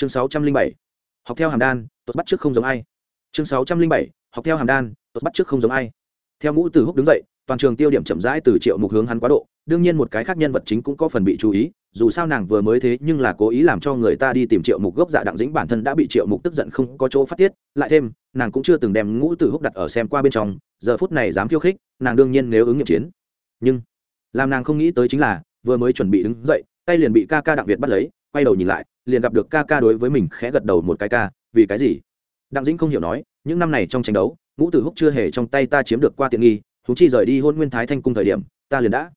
chương sáu trăm linh bảy, học theo hàm đan tốt bắt trước không giống ai. Chương sáu trăm linh bảy, học theo hàm đan tốt bắt trước không giống ai. Theo ngũ từ húc đứng dậy, toàn trường tiêu điểm chậm rãi từ triệu mục hướng hắn quá độ. Đương nhiên một cái khác nhân vật chính cũng có phần bị chú ý, dù sao nàng vừa mới thế nhưng là cố ý làm cho người ta đi tìm triệu mục gốc dạ đặng dĩnh bản thân đã bị triệu mục tức giận không có chỗ phát tiết. Lại thêm, nàng cũng chưa từng đem ngũ từ húc đặt ở xem qua bên trong, giờ phút này dám khiêu khích, nàng đương nhiên nếu ứng nghiệm chiến. Nhưng, làm nàng không nghĩ tới chính là, vừa mới chuẩn bị đứng dậy, tay liền bị ca ca đặng việt bắt lấy, quay đầu nhìn lại liền gặp được ca ca đối với mình khẽ gật đầu một cái ca, vì cái gì? Đặng dĩnh không hiểu nói, những năm này trong tranh đấu, ngũ tử húc chưa hề trong tay ta chiếm được qua tiện nghi thú chi rời đi hôn nguyên thái thanh cung thời điểm, ta liền đã.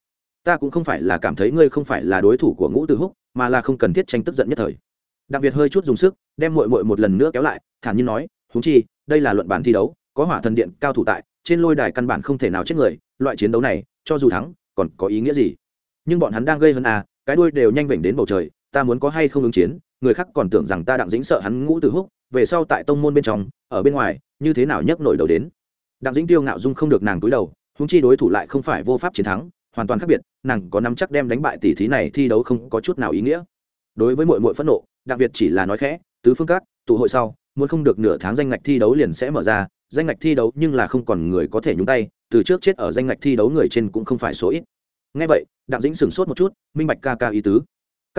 Ta cũng không phải là cảm thấy ngươi không phải là đối thủ của ngũ tử húc, mà là không cần thiết tranh tức giận nhất thời. Đặc biệt hơi chút dùng sức, đem mội mội một lần nữa kéo lại, thản nhiên nói thú chi, đây là luận bản thi đấu, có hỏa thần điện, cao thủ tại, trên lôi đài căn bản không thể nào chết người, loại chiến đấu này, cho dù thắng, còn có ý nghĩa gì? Nhưng bọn hắn đang gây hơn à cái đuôi đều nhanh vểnh đến bầu trời ta muốn có hay không ứng chiến, người khác còn tưởng rằng ta đặng dĩnh sợ hắn ngũ tử húc, về sau tại tông môn bên trong, ở bên ngoài, như thế nào nhấc nổi đầu đến. Đặng dĩnh tiêu ngạo dung không được nàng túi đầu húng chi đối thủ lại không phải vô pháp chiến thắng, hoàn toàn khác biệt, nàng có nắm chắc đem đánh bại tỷ thí này thi đấu không có chút nào ý nghĩa. Đối với mọi mọi phẫn nộ đặc biệt chỉ là nói khẽ, tứ phương các, tụ hội sau, muốn không được nửa tháng danh ngạch thi đấu liền sẽ mở ra, danh ngạch thi đấu nhưng là không còn người có thể nhúng tay, từ trước chết ở danh ngạch thi đấu người trên cũng không phải số ít. Ngay vậy, đặng dĩnh sửng sốt một chút, minh bạch ca ca ý tứ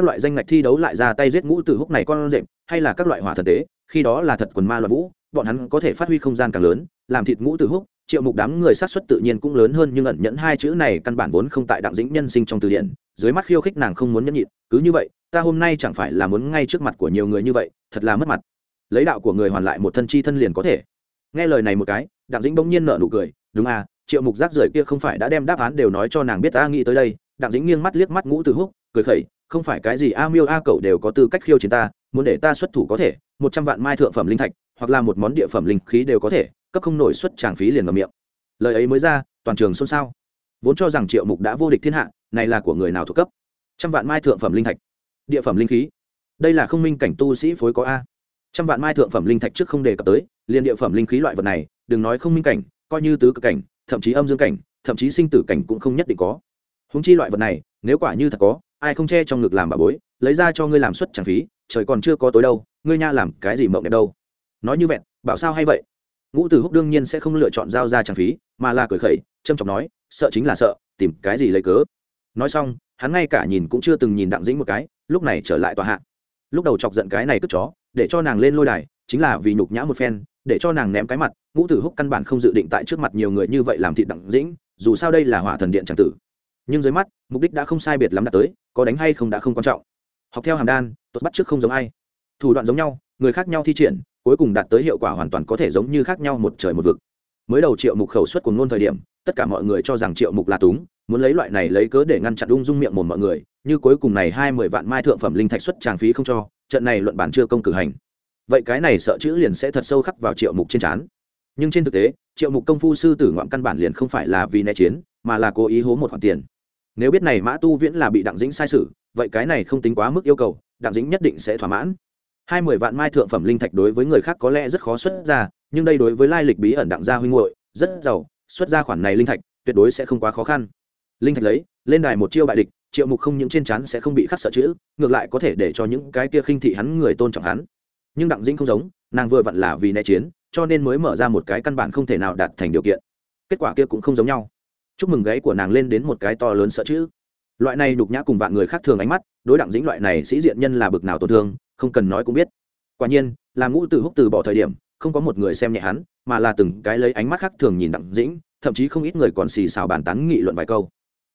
các loại danh ngạch thi đấu lại ra tay giết ngũ từ húc này con rệm hay là các loại hỏa thần tế, khi đó là thật quần ma loạn vũ, bọn hắn có thể phát huy không gian càng lớn, làm thịt ngũ từ húc, triệu mục đám người sát xuất tự nhiên cũng lớn hơn nhưng ẩn nhẫn hai chữ này căn bản vốn không tại đặng dĩnh nhân sinh trong từ điển, dưới mắt khiêu khích nàng không muốn nhẫn nhịn, cứ như vậy, ta hôm nay chẳng phải là muốn ngay trước mặt của nhiều người như vậy, thật là mất mặt. Lấy đạo của người hoàn lại một thân chi thân liền có thể. Nghe lời này một cái, đặng dĩnh bỗng nhiên nở nụ cười, đúng à triệu mục rác rưởi kia không phải đã đem đáp án đều nói cho nàng biết ta nghĩ tới đây, đặng dĩnh nghiêng mắt liếc mắt ngũ từ húc, cười khẩy không phải cái gì a miêu a cậu đều có tư cách khiêu chiến ta, muốn để ta xuất thủ có thể, một trăm vạn mai thượng phẩm linh thạch, hoặc là một món địa phẩm linh khí đều có thể, cấp không nổi xuất tràng phí liền ngầm miệng. Lời ấy mới ra, toàn trường xôn xao. Vốn cho rằng triệu mục đã vô địch thiên hạ, này là của người nào thuộc cấp? Trăm vạn mai thượng phẩm linh thạch. Địa phẩm linh khí. Đây là không minh cảnh tu sĩ phối có a. Trăm vạn mai thượng phẩm linh thạch trước không đề cập tới, liền địa phẩm linh khí loại vật này, đừng nói không minh cảnh, coi như tứ cực cảnh, thậm chí âm dương cảnh, thậm chí sinh tử cảnh cũng không nhất định có. Húng chi loại vật này, nếu quả như thật có ai không che trong ngực làm bà bối, lấy ra cho ngươi làm suất chẳng phí, trời còn chưa có tối đâu, ngươi nha làm cái gì mộng đẹp đâu. Nói như vậy bảo sao hay vậy? Ngũ tử húc đương nhiên sẽ không lựa chọn giao ra chẳng phí, mà là cười khẩy, trâm trọng nói, sợ chính là sợ, tìm cái gì lấy cớ. Nói xong, hắn ngay cả nhìn cũng chưa từng nhìn đặng dĩnh một cái, lúc này trở lại tòa hạ. Lúc đầu chọc giận cái này cất chó, để cho nàng lên lôi đài, chính là vì nhục nhã một phen, để cho nàng ném cái mặt, ngũ tử húc căn bản không dự định tại trước mặt nhiều người như vậy làm thịt đặng dĩnh, dù sao đây là hỏa thần điện tràng tử nhưng dưới mắt, mục đích đã không sai biệt lắm đã tới, có đánh hay không đã không quan trọng. Học theo hàm đan, tốt bắt trước không giống ai. Thủ đoạn giống nhau, người khác nhau thi triển, cuối cùng đạt tới hiệu quả hoàn toàn có thể giống như khác nhau một trời một vực. Mới đầu triệu mục khẩu suất cùng ngôn thời điểm, tất cả mọi người cho rằng triệu mục là túng, muốn lấy loại này lấy cớ để ngăn chặn ung dung miệng mồm mọi người, như cuối cùng này hai mười vạn mai thượng phẩm linh thạch xuất tràng phí không cho, trận này luận bản chưa công cử hành. Vậy cái này sợ chữ liền sẽ thật sâu khắc vào triệu mục trên trán. Nhưng trên thực tế, triệu mục công phu sư tử ngoạm căn bản liền không phải là vì né chiến mà là cố ý hố một khoản tiền. Nếu biết này mã tu viễn là bị đặng dĩnh sai sự, vậy cái này không tính quá mức yêu cầu, đặng dĩnh nhất định sẽ thỏa mãn. Hai mươi vạn mai thượng phẩm linh thạch đối với người khác có lẽ rất khó xuất ra, nhưng đây đối với lai lịch bí ẩn đặng gia huynh hội rất giàu, xuất ra khoản này linh thạch, tuyệt đối sẽ không quá khó khăn. Linh thạch lấy, lên đài một chiêu bại địch, triệu mục không những trên chắn sẽ không bị khắc sợ chữ, ngược lại có thể để cho những cái kia khinh thị hắn người tôn trọng hắn. Nhưng đặng dĩnh không giống, nàng vừa vặn là vì né chiến, cho nên mới mở ra một cái căn bản không thể nào đạt thành điều kiện. Kết quả kia cũng không giống nhau chúc mừng gáy của nàng lên đến một cái to lớn sợ chữ. Loại này đục nhã cùng vạn người khác thường ánh mắt, đối đặng dĩnh loại này sĩ diện nhân là bực nào tổn thương, không cần nói cũng biết. Quả nhiên, là ngũ từ húc từ bỏ thời điểm, không có một người xem nhẹ hắn, mà là từng cái lấy ánh mắt khác thường nhìn đặng dĩnh thậm chí không ít người còn xì xào bàn tán nghị luận vài câu.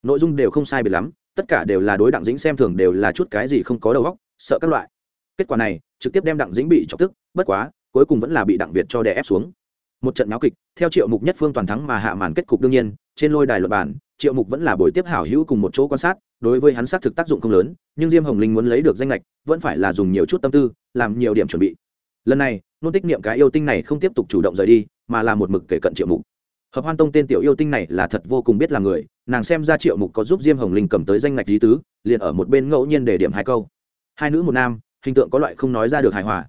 Nội dung đều không sai biệt lắm, tất cả đều là đối đặng dĩnh xem thường đều là chút cái gì không có đầu óc, sợ các loại. Kết quả này, trực tiếp đem đặng dĩnh bị chọc tức, bất quá, cuối cùng vẫn là bị đặng việt cho đè ép xuống một trận náo kịch, theo triệu mục nhất phương toàn thắng mà hạ màn kết cục đương nhiên, trên lôi đài luật bản triệu mục vẫn là buổi tiếp hảo hữu cùng một chỗ quan sát, đối với hắn xác thực tác dụng không lớn, nhưng diêm hồng linh muốn lấy được danh lệch vẫn phải là dùng nhiều chút tâm tư, làm nhiều điểm chuẩn bị. Lần này, nôn tích niệm cái yêu tinh này không tiếp tục chủ động rời đi, mà là một mực kể cận triệu mục. Hợp hoan tông tên tiểu yêu tinh này là thật vô cùng biết là người, nàng xem ra triệu mục có giúp diêm hồng linh cầm tới danh ngạch lý tứ, liền ở một bên ngẫu nhiên để điểm hai câu. Hai nữ một nam, hình tượng có loại không nói ra được hài hòa.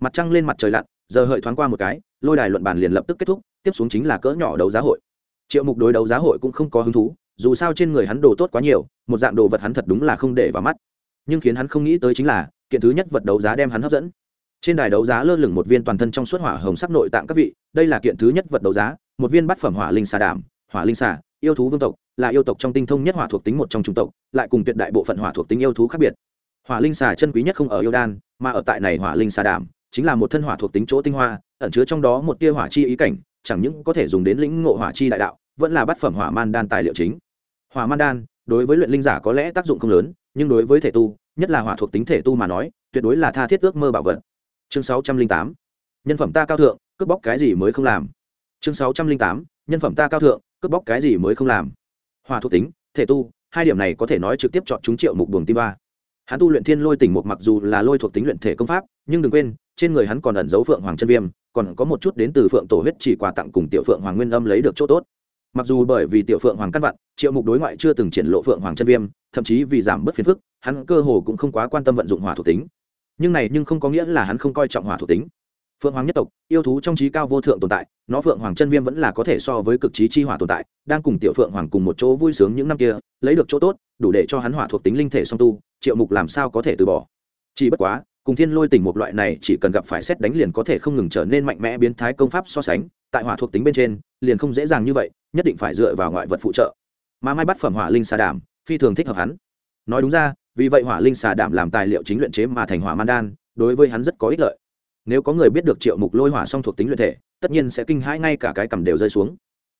Mặt trăng lên mặt trời lặn giờ hợi thoáng qua một cái, lôi đài luận bàn liền lập tức kết thúc, tiếp xuống chính là cỡ nhỏ đấu giá hội. Triệu mục đối đấu giá hội cũng không có hứng thú, dù sao trên người hắn đồ tốt quá nhiều, một dạng đồ vật hắn thật đúng là không để vào mắt. Nhưng khiến hắn không nghĩ tới chính là, kiện thứ nhất vật đấu giá đem hắn hấp dẫn. Trên đài đấu giá lơ lửng một viên toàn thân trong suốt hỏa hồng sắc nội tạng các vị, đây là kiện thứ nhất vật đấu giá, một viên bát phẩm hỏa linh xà đảm, hỏa linh xà, yêu thú vương tộc, là yêu tộc trong tinh thông nhất hỏa thuộc tính một trong chủng tộc, lại cùng tuyệt đại bộ phận hỏa thuộc tính yêu thú khác biệt. Hỏa linh xà chân quý nhất không ở yêu đan, mà ở tại này hỏa linh xà đảm chính là một thân hỏa thuộc tính chỗ tinh hoa, ẩn chứa trong đó một tia hỏa chi ý cảnh, chẳng những có thể dùng đến lĩnh ngộ hỏa chi đại đạo, vẫn là bát phẩm hỏa man đan tài liệu chính. Hỏa man đan, đối với luyện linh giả có lẽ tác dụng không lớn, nhưng đối với thể tu, nhất là hỏa thuộc tính thể tu mà nói, tuyệt đối là tha thiết ước mơ bảo vật. Chương sáu trăm linh tám, nhân phẩm ta cao thượng, cướp bóc cái gì mới không làm? Chương sáu trăm linh tám, nhân phẩm ta cao thượng, cướp bóc cái gì mới không làm? Hỏa thuộc tính, thể tu, hai điểm này có thể nói trực tiếp chọn chúng triệu mục buồng tim ba. Hắn tu luyện thiên lôi tỉnh một mặc dù là lôi thuộc tính luyện thể công pháp, nhưng đừng quên trên người hắn còn ẩn giấu phượng hoàng chân viêm, còn có một chút đến từ phượng tổ huyết chỉ quà tặng cùng tiểu phượng hoàng nguyên âm lấy được chỗ tốt. Mặc dù bởi vì tiểu phượng hoàng căn vặn, triệu mục đối ngoại chưa từng triển lộ phượng hoàng chân viêm, thậm chí vì giảm bớt phiền phức, hắn cơ hồ cũng không quá quan tâm vận dụng hỏa thuộc tính. Nhưng này nhưng không có nghĩa là hắn không coi trọng hỏa thuộc tính. Phượng hoàng nhất tộc, yêu thú trong trí cao vô thượng tồn tại, nó phượng hoàng chân viêm vẫn là có thể so với cực trí chi hỏa tồn tại, đang cùng tiểu phượng hoàng cùng một chỗ vui sướng những năm kia, lấy được chỗ tốt, đủ để cho hắn hỏa thuộc tính linh thể song tu, triệu mục làm sao có thể từ bỏ. Chỉ bất quá cùng thiên lôi tỉnh một loại này chỉ cần gặp phải xét đánh liền có thể không ngừng trở nên mạnh mẽ biến thái công pháp so sánh, tại hỏa thuộc tính bên trên, liền không dễ dàng như vậy, nhất định phải dựa vào ngoại vật phụ trợ. Mà mai bắt phẩm hỏa linh xà đảm, phi thường thích hợp hắn. Nói đúng ra, vì vậy hỏa linh xà đảm làm tài liệu chính luyện chế mà thành hỏa man đan, đối với hắn rất có ích lợi. Nếu có người biết được triệu mục lôi hỏa song thuộc tính luyện thể, tất nhiên sẽ kinh hãi ngay cả cái cầm đều rơi xuống.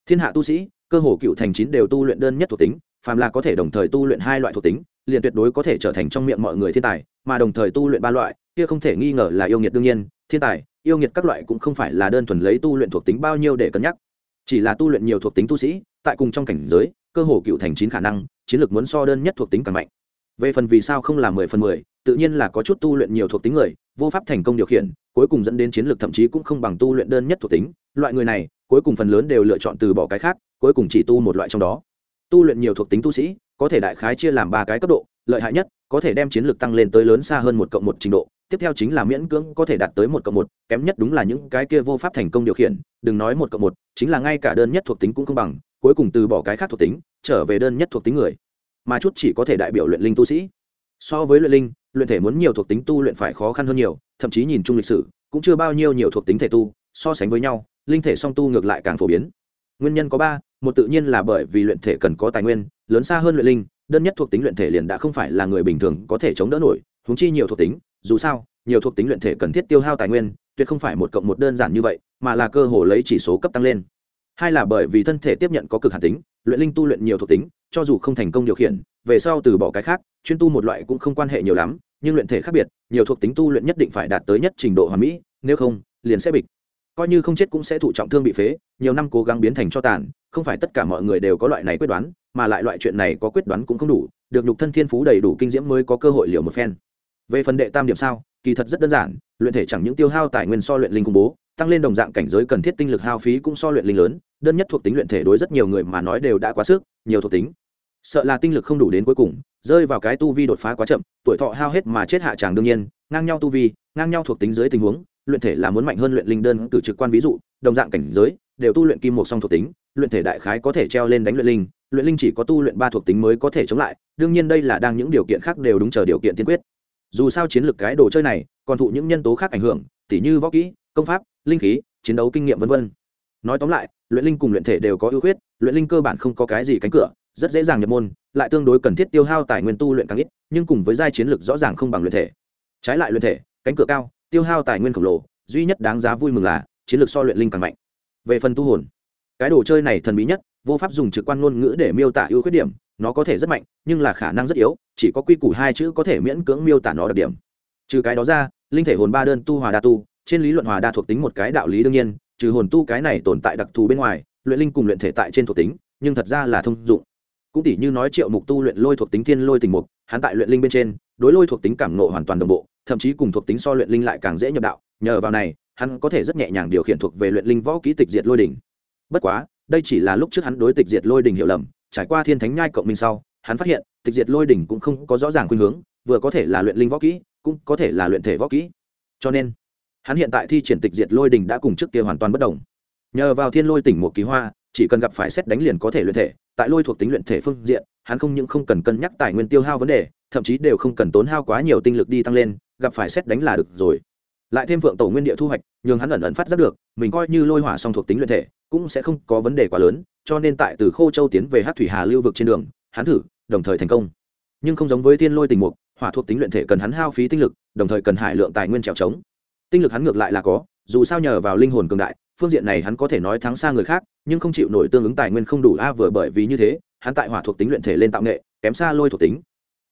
Thiên hạ tu sĩ, cơ hồ cựu thành chín đều tu luyện đơn nhất thuộc tính, phàm là có thể đồng thời tu luyện hai loại thuộc tính liền tuyệt đối có thể trở thành trong miệng mọi người thiên tài, mà đồng thời tu luyện ba loại, kia không thể nghi ngờ là yêu nghiệt đương nhiên, thiên tài, yêu nghiệt các loại cũng không phải là đơn thuần lấy tu luyện thuộc tính bao nhiêu để cân nhắc. Chỉ là tu luyện nhiều thuộc tính tu sĩ, tại cùng trong cảnh giới, cơ hồ cựu thành chín khả năng, chiến lược muốn so đơn nhất thuộc tính càng mạnh. Về phần vì sao không là mười phần mười, tự nhiên là có chút tu luyện nhiều thuộc tính người, vô pháp thành công điều khiển, cuối cùng dẫn đến chiến lược thậm chí cũng không bằng tu luyện đơn nhất thuộc tính. Loại người này, cuối cùng phần lớn đều lựa chọn từ bỏ cái khác, cuối cùng chỉ tu một loại trong đó. Tu luyện nhiều thuộc tính tu sĩ có thể đại khái chia làm ba cái cấp độ, lợi hại nhất có thể đem chiến lược tăng lên tới lớn xa hơn một cộng một trình độ, tiếp theo chính là miễn cưỡng có thể đạt tới một cộng một, kém nhất đúng là những cái kia vô pháp thành công điều khiển, đừng nói một cộng một, chính là ngay cả đơn nhất thuộc tính cũng không bằng, cuối cùng từ bỏ cái khác thuộc tính, trở về đơn nhất thuộc tính người. Mà chút chỉ có thể đại biểu luyện linh tu sĩ. So với luyện linh, luyện thể muốn nhiều thuộc tính tu luyện phải khó khăn hơn nhiều, thậm chí nhìn chung lịch sử, cũng chưa bao nhiêu nhiều thuộc tính thể tu, so sánh với nhau, linh thể song tu ngược lại càng phổ biến. Nguyên nhân có ba, một tự nhiên là bởi vì luyện thể cần có tài nguyên lớn xa hơn luyện linh, đơn nhất thuộc tính luyện thể liền đã không phải là người bình thường có thể chống đỡ nổi húng chi nhiều thuộc tính, dù sao, nhiều thuộc tính luyện thể cần thiết tiêu hao tài nguyên, tuyệt không phải một cộng một đơn giản như vậy, mà là cơ hồ lấy chỉ số cấp tăng lên. Hai là bởi vì thân thể tiếp nhận có cực hạt tính, luyện linh tu luyện nhiều thuộc tính, cho dù không thành công điều khiển, về sau từ bỏ cái khác, chuyên tu một loại cũng không quan hệ nhiều lắm, nhưng luyện thể khác biệt, nhiều thuộc tính tu luyện nhất định phải đạt tới nhất trình độ hoàn mỹ, nếu không, liền sẽ bịch coi như không chết cũng sẽ thụ trọng thương bị phế, nhiều năm cố gắng biến thành cho tàn, không phải tất cả mọi người đều có loại này quyết đoán, mà lại loại chuyện này có quyết đoán cũng không đủ, được nhục thân thiên phú đầy đủ kinh diễm mới có cơ hội liều một phen. Về phần đệ tam điểm sao, kỳ thật rất đơn giản, luyện thể chẳng những tiêu hao tài nguyên so luyện linh công bố, tăng lên đồng dạng cảnh giới cần thiết tinh lực hao phí cũng so luyện linh lớn, đơn nhất thuộc tính luyện thể đối rất nhiều người mà nói đều đã quá sức, nhiều thuộc tính. Sợ là tinh lực không đủ đến cuối cùng, rơi vào cái tu vi đột phá quá chậm, tuổi thọ hao hết mà chết hạ tràng đương nhiên, ngang nhau tu vi, ngang nhau thuộc tính dưới tình huống luyện thể là muốn mạnh hơn luyện linh đơn cử trực quan ví dụ, đồng dạng cảnh giới, đều tu luyện kim một song thuộc tính, luyện thể đại khái có thể treo lên đánh luyện linh luyện linh chỉ có tu luyện ba thuộc tính mới có thể chống lại, đương nhiên đây là đang những điều kiện khác đều đúng chờ điều kiện tiên quyết. Dù sao chiến lược cái đồ chơi này, còn thụ những nhân tố khác ảnh hưởng, tỉ như võ kỹ, công pháp, linh khí, chiến đấu kinh nghiệm v v nói tóm lại, luyện linh cùng luyện thể đều có ưu khuyết, luyện linh cơ bản không có cái gì cánh cửa, rất dễ dàng nhập môn, lại tương đối cần thiết tiêu hao tài nguyên tu luyện càng ít, nhưng cùng với giai chiến lược rõ ràng không bằng luyện thể. Trái lại luyện thể, cánh cửa cao tiêu hao tài nguyên khổng lồ, duy nhất đáng giá vui mừng là, chiến lược so luyện linh càng mạnh. Về phần tu hồn, cái đồ chơi này thần bí nhất, vô pháp dùng trực quan ngôn ngữ để miêu tả ưu khuyết điểm, nó có thể rất mạnh, nhưng là khả năng rất yếu, chỉ có quy củ hai chữ có thể miễn cưỡng miêu tả nó đặc điểm. Trừ cái đó ra, linh thể hồn ba đơn tu hòa đa tu, trên lý luận hòa đa thuộc tính một cái đạo lý đương nhiên, trừ hồn tu cái này tồn tại đặc thù bên ngoài, luyện linh cùng luyện thể tại trên thuộc tính, nhưng thật ra là thông dụng cũng tỷ như nói triệu mục tu luyện lôi thuộc tính thiên lôi tình mục, hắn tại luyện linh bên trên, đối lôi thuộc tính cảm nộ hoàn toàn đồng bộ, thậm chí cùng thuộc tính so luyện linh lại càng dễ nhập đạo, nhờ vào này, hắn có thể rất nhẹ nhàng điều khiển thuộc về luyện linh võ kỹ tịch diệt lôi đỉnh. Bất quá, đây chỉ là lúc trước hắn đối tịch diệt lôi đỉnh hiểu lầm, trải qua thiên thánh nhai cộng minh sau, hắn phát hiện, tịch diệt lôi đỉnh cũng không có rõ ràng khuynh hướng, vừa có thể là luyện linh võ kỹ, cũng có thể là luyện thể võ kỹ. Cho nên, hắn hiện tại thi triển tịch diệt lôi đỉnh đã cùng trước kia hoàn toàn bất đồng. Nhờ vào thiên lôi tỉnh một kỳ hoa chỉ cần gặp phải xét đánh liền có thể luyện thể, tại lôi thuộc tính luyện thể phương diện, hắn không những không cần cân nhắc tài nguyên tiêu hao vấn đề, thậm chí đều không cần tốn hao quá nhiều tinh lực đi tăng lên, gặp phải xét đánh là được rồi. Lại thêm phượng tổ nguyên địa thu hoạch, nhường hắn ẩn ẩn phát giác được, mình coi như lôi hỏa song thuộc tính luyện thể, cũng sẽ không có vấn đề quá lớn, cho nên tại từ khô châu tiến về hát thủy hà lưu vực trên đường, hắn thử, đồng thời thành công. Nhưng không giống với tiên lôi tình mục, hỏa thuộc tính luyện thể cần hắn hao phí tinh lực, đồng thời cần hải lượng tài nguyên trèo trống. Tinh lực hắn ngược lại là có, dù sao nhờ vào linh hồn cường đại phương diện này hắn có thể nói thắng xa người khác, nhưng không chịu nổi tương ứng tài nguyên không đủ a, vừa bởi vì như thế, hắn tại hỏa thuộc tính luyện thể lên tạo nghệ, kém xa lôi thuộc tính.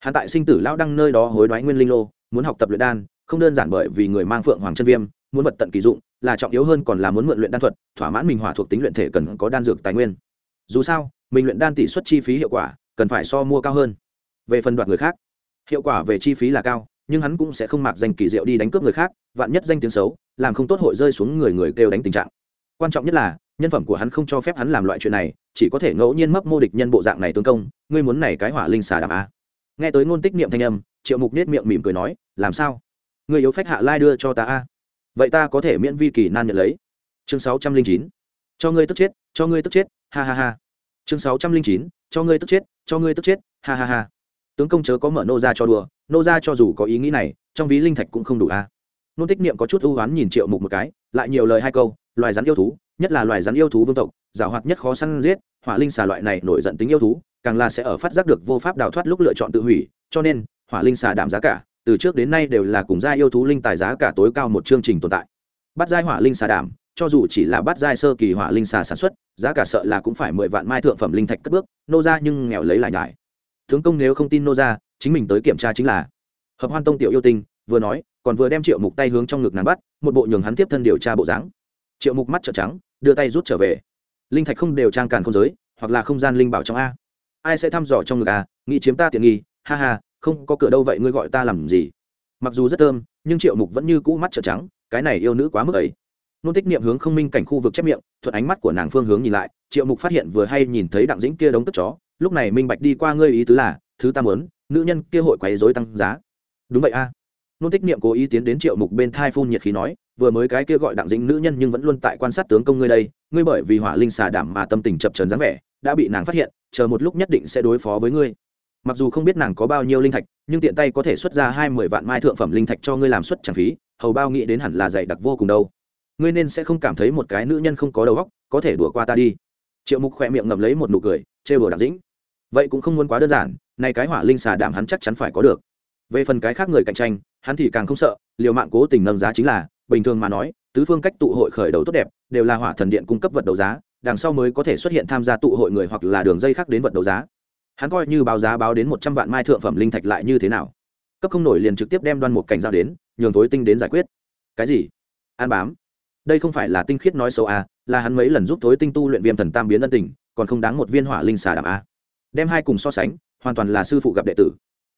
Hắn tại sinh tử lao đăng nơi đó hối đoái nguyên linh lô, muốn học tập luyện đan, không đơn giản bởi vì người mang phượng hoàng chân viêm, muốn vật tận kỳ dụng, là trọng yếu hơn còn là muốn mượn luyện đan thuật, thỏa mãn mình hỏa thuộc tính luyện thể cần có đan dược tài nguyên. Dù sao, mình luyện đan tỷ suất chi phí hiệu quả, cần phải so mua cao hơn. Về phần đoạt người khác, hiệu quả về chi phí là cao, nhưng hắn cũng sẽ không mặc danh kỳ diệu đi đánh cướp người khác, vạn nhất danh tiếng xấu làm không tốt hội rơi xuống người người kêu đánh tình trạng. Quan trọng nhất là, nhân phẩm của hắn không cho phép hắn làm loại chuyện này, chỉ có thể ngẫu nhiên mấp mô địch nhân bộ dạng này tướng công, ngươi muốn này cái hỏa linh xà đàm a à? nghe tới ngôn tích niệm thanh âm, triệu mục nết miệng mỉm cười nói, làm sao? Người yếu phách hạ lai đưa cho ta a? Vậy ta có thể miễn vi kỳ nan nhận lấy. Chương sáu trăm linh chín, cho ngươi tức chết, cho ngươi tức chết, ha ha ha. Chương sáu trăm linh chín, cho ngươi tức chết, cho ngươi tức chết, ha ha ha. Tướng công chớ có mở nô ra cho đùa, nô ra cho dù có ý nghĩ này, trong ví linh thạch cũng không đủ a nôn tích niệm có chút ưu oán nhìn triệu mục một cái, lại nhiều lời hai câu, loài rắn yêu thú, nhất là loài rắn yêu thú vương tộc, giảo hoạt nhất khó săn giết, hỏa linh xà loại này nổi giận tính yêu thú, càng là sẽ ở phát giác được vô pháp đào thoát lúc lựa chọn tự hủy, cho nên, hỏa linh xà đảm giá cả, từ trước đến nay đều là cùng gia yêu thú linh tài giá cả tối cao một chương trình tồn tại. Bắt giai hỏa linh xà đảm, cho dù chỉ là bắt giai sơ kỳ hỏa linh xà sản xuất, giá cả sợ là cũng phải mười vạn mai thượng phẩm linh thạch cất bước, nô ra nhưng nghèo lấy lại nhải. Tướng công nếu không tin nô ra, chính mình tới kiểm tra chính là. Hợp hoan tông tiểu yêu tinh, vừa nói còn vừa đem triệu mục tay hướng trong ngực nàng bắt, một bộ nhường hắn tiếp thân điều tra bộ dáng. Triệu mục mắt trợn trắng, đưa tay rút trở về. Linh thạch không đều trang càn không giới, hoặc là không gian linh bảo trong a. Ai sẽ thăm dò trong ngực a? Nghĩ chiếm ta tiện nghi, ha ha, không có cửa đâu vậy ngươi gọi ta làm gì? Mặc dù rất thơm, nhưng triệu mục vẫn như cũ mắt trợn trắng, cái này yêu nữ quá mức ấy. Nôn tích niệm hướng không minh cảnh khu vực chép miệng, thuận ánh mắt của nàng phương hướng nhìn lại, triệu mục phát hiện vừa hay nhìn thấy đặng dĩnh kia đống tức chó, lúc này minh bạch đi qua ngươi ý tứ là, thứ ta muốn, nữ nhân kia hội quấy dối tăng giá. Đúng vậy a nôn tích niệm cố ý tiến đến triệu mục bên thai phun nhiệt khí nói, vừa mới cái kia gọi đặng dĩnh nữ nhân nhưng vẫn luôn tại quan sát tướng công ngươi đây, ngươi bởi vì hỏa linh xà đảm mà tâm tình chập trần dáng vẻ, đã bị nàng phát hiện, chờ một lúc nhất định sẽ đối phó với ngươi. Mặc dù không biết nàng có bao nhiêu linh thạch, nhưng tiện tay có thể xuất ra hai mươi vạn mai thượng phẩm linh thạch cho ngươi làm xuất chẳng phí, hầu bao nghĩ đến hẳn là dạy đặc vô cùng đâu. Ngươi nên sẽ không cảm thấy một cái nữ nhân không có đầu óc, có thể đùa qua ta đi. Triệu mục khỏe miệng ngậm lấy một nụ cười chê bừa đặc dĩnh. Vậy cũng không muốn quá đơn giản nay cái hỏa linh xà đảm hắn chắc chắn phải có được về phần cái khác người cạnh tranh, hắn thì càng không sợ, liều mạng cố tình nâng giá chính là, bình thường mà nói, tứ phương cách tụ hội khởi đầu tốt đẹp, đều là hỏa thần điện cung cấp vật đấu giá, đằng sau mới có thể xuất hiện tham gia tụ hội người hoặc là đường dây khác đến vật đấu giá. Hắn coi như báo giá báo đến một trăm vạn mai thượng phẩm linh thạch lại như thế nào? Cấp không nổi liền trực tiếp đem đoan một cảnh giao đến, nhường tối tinh đến giải quyết. Cái gì? An bám. Đây không phải là tinh khiết nói xấu à là hắn mấy lần giúp tối tinh tu luyện viêm thần tam biến ân tình, còn không đáng một viên hỏa linh xà đảm a đem hai cùng so sánh, hoàn toàn là sư phụ gặp đệ tử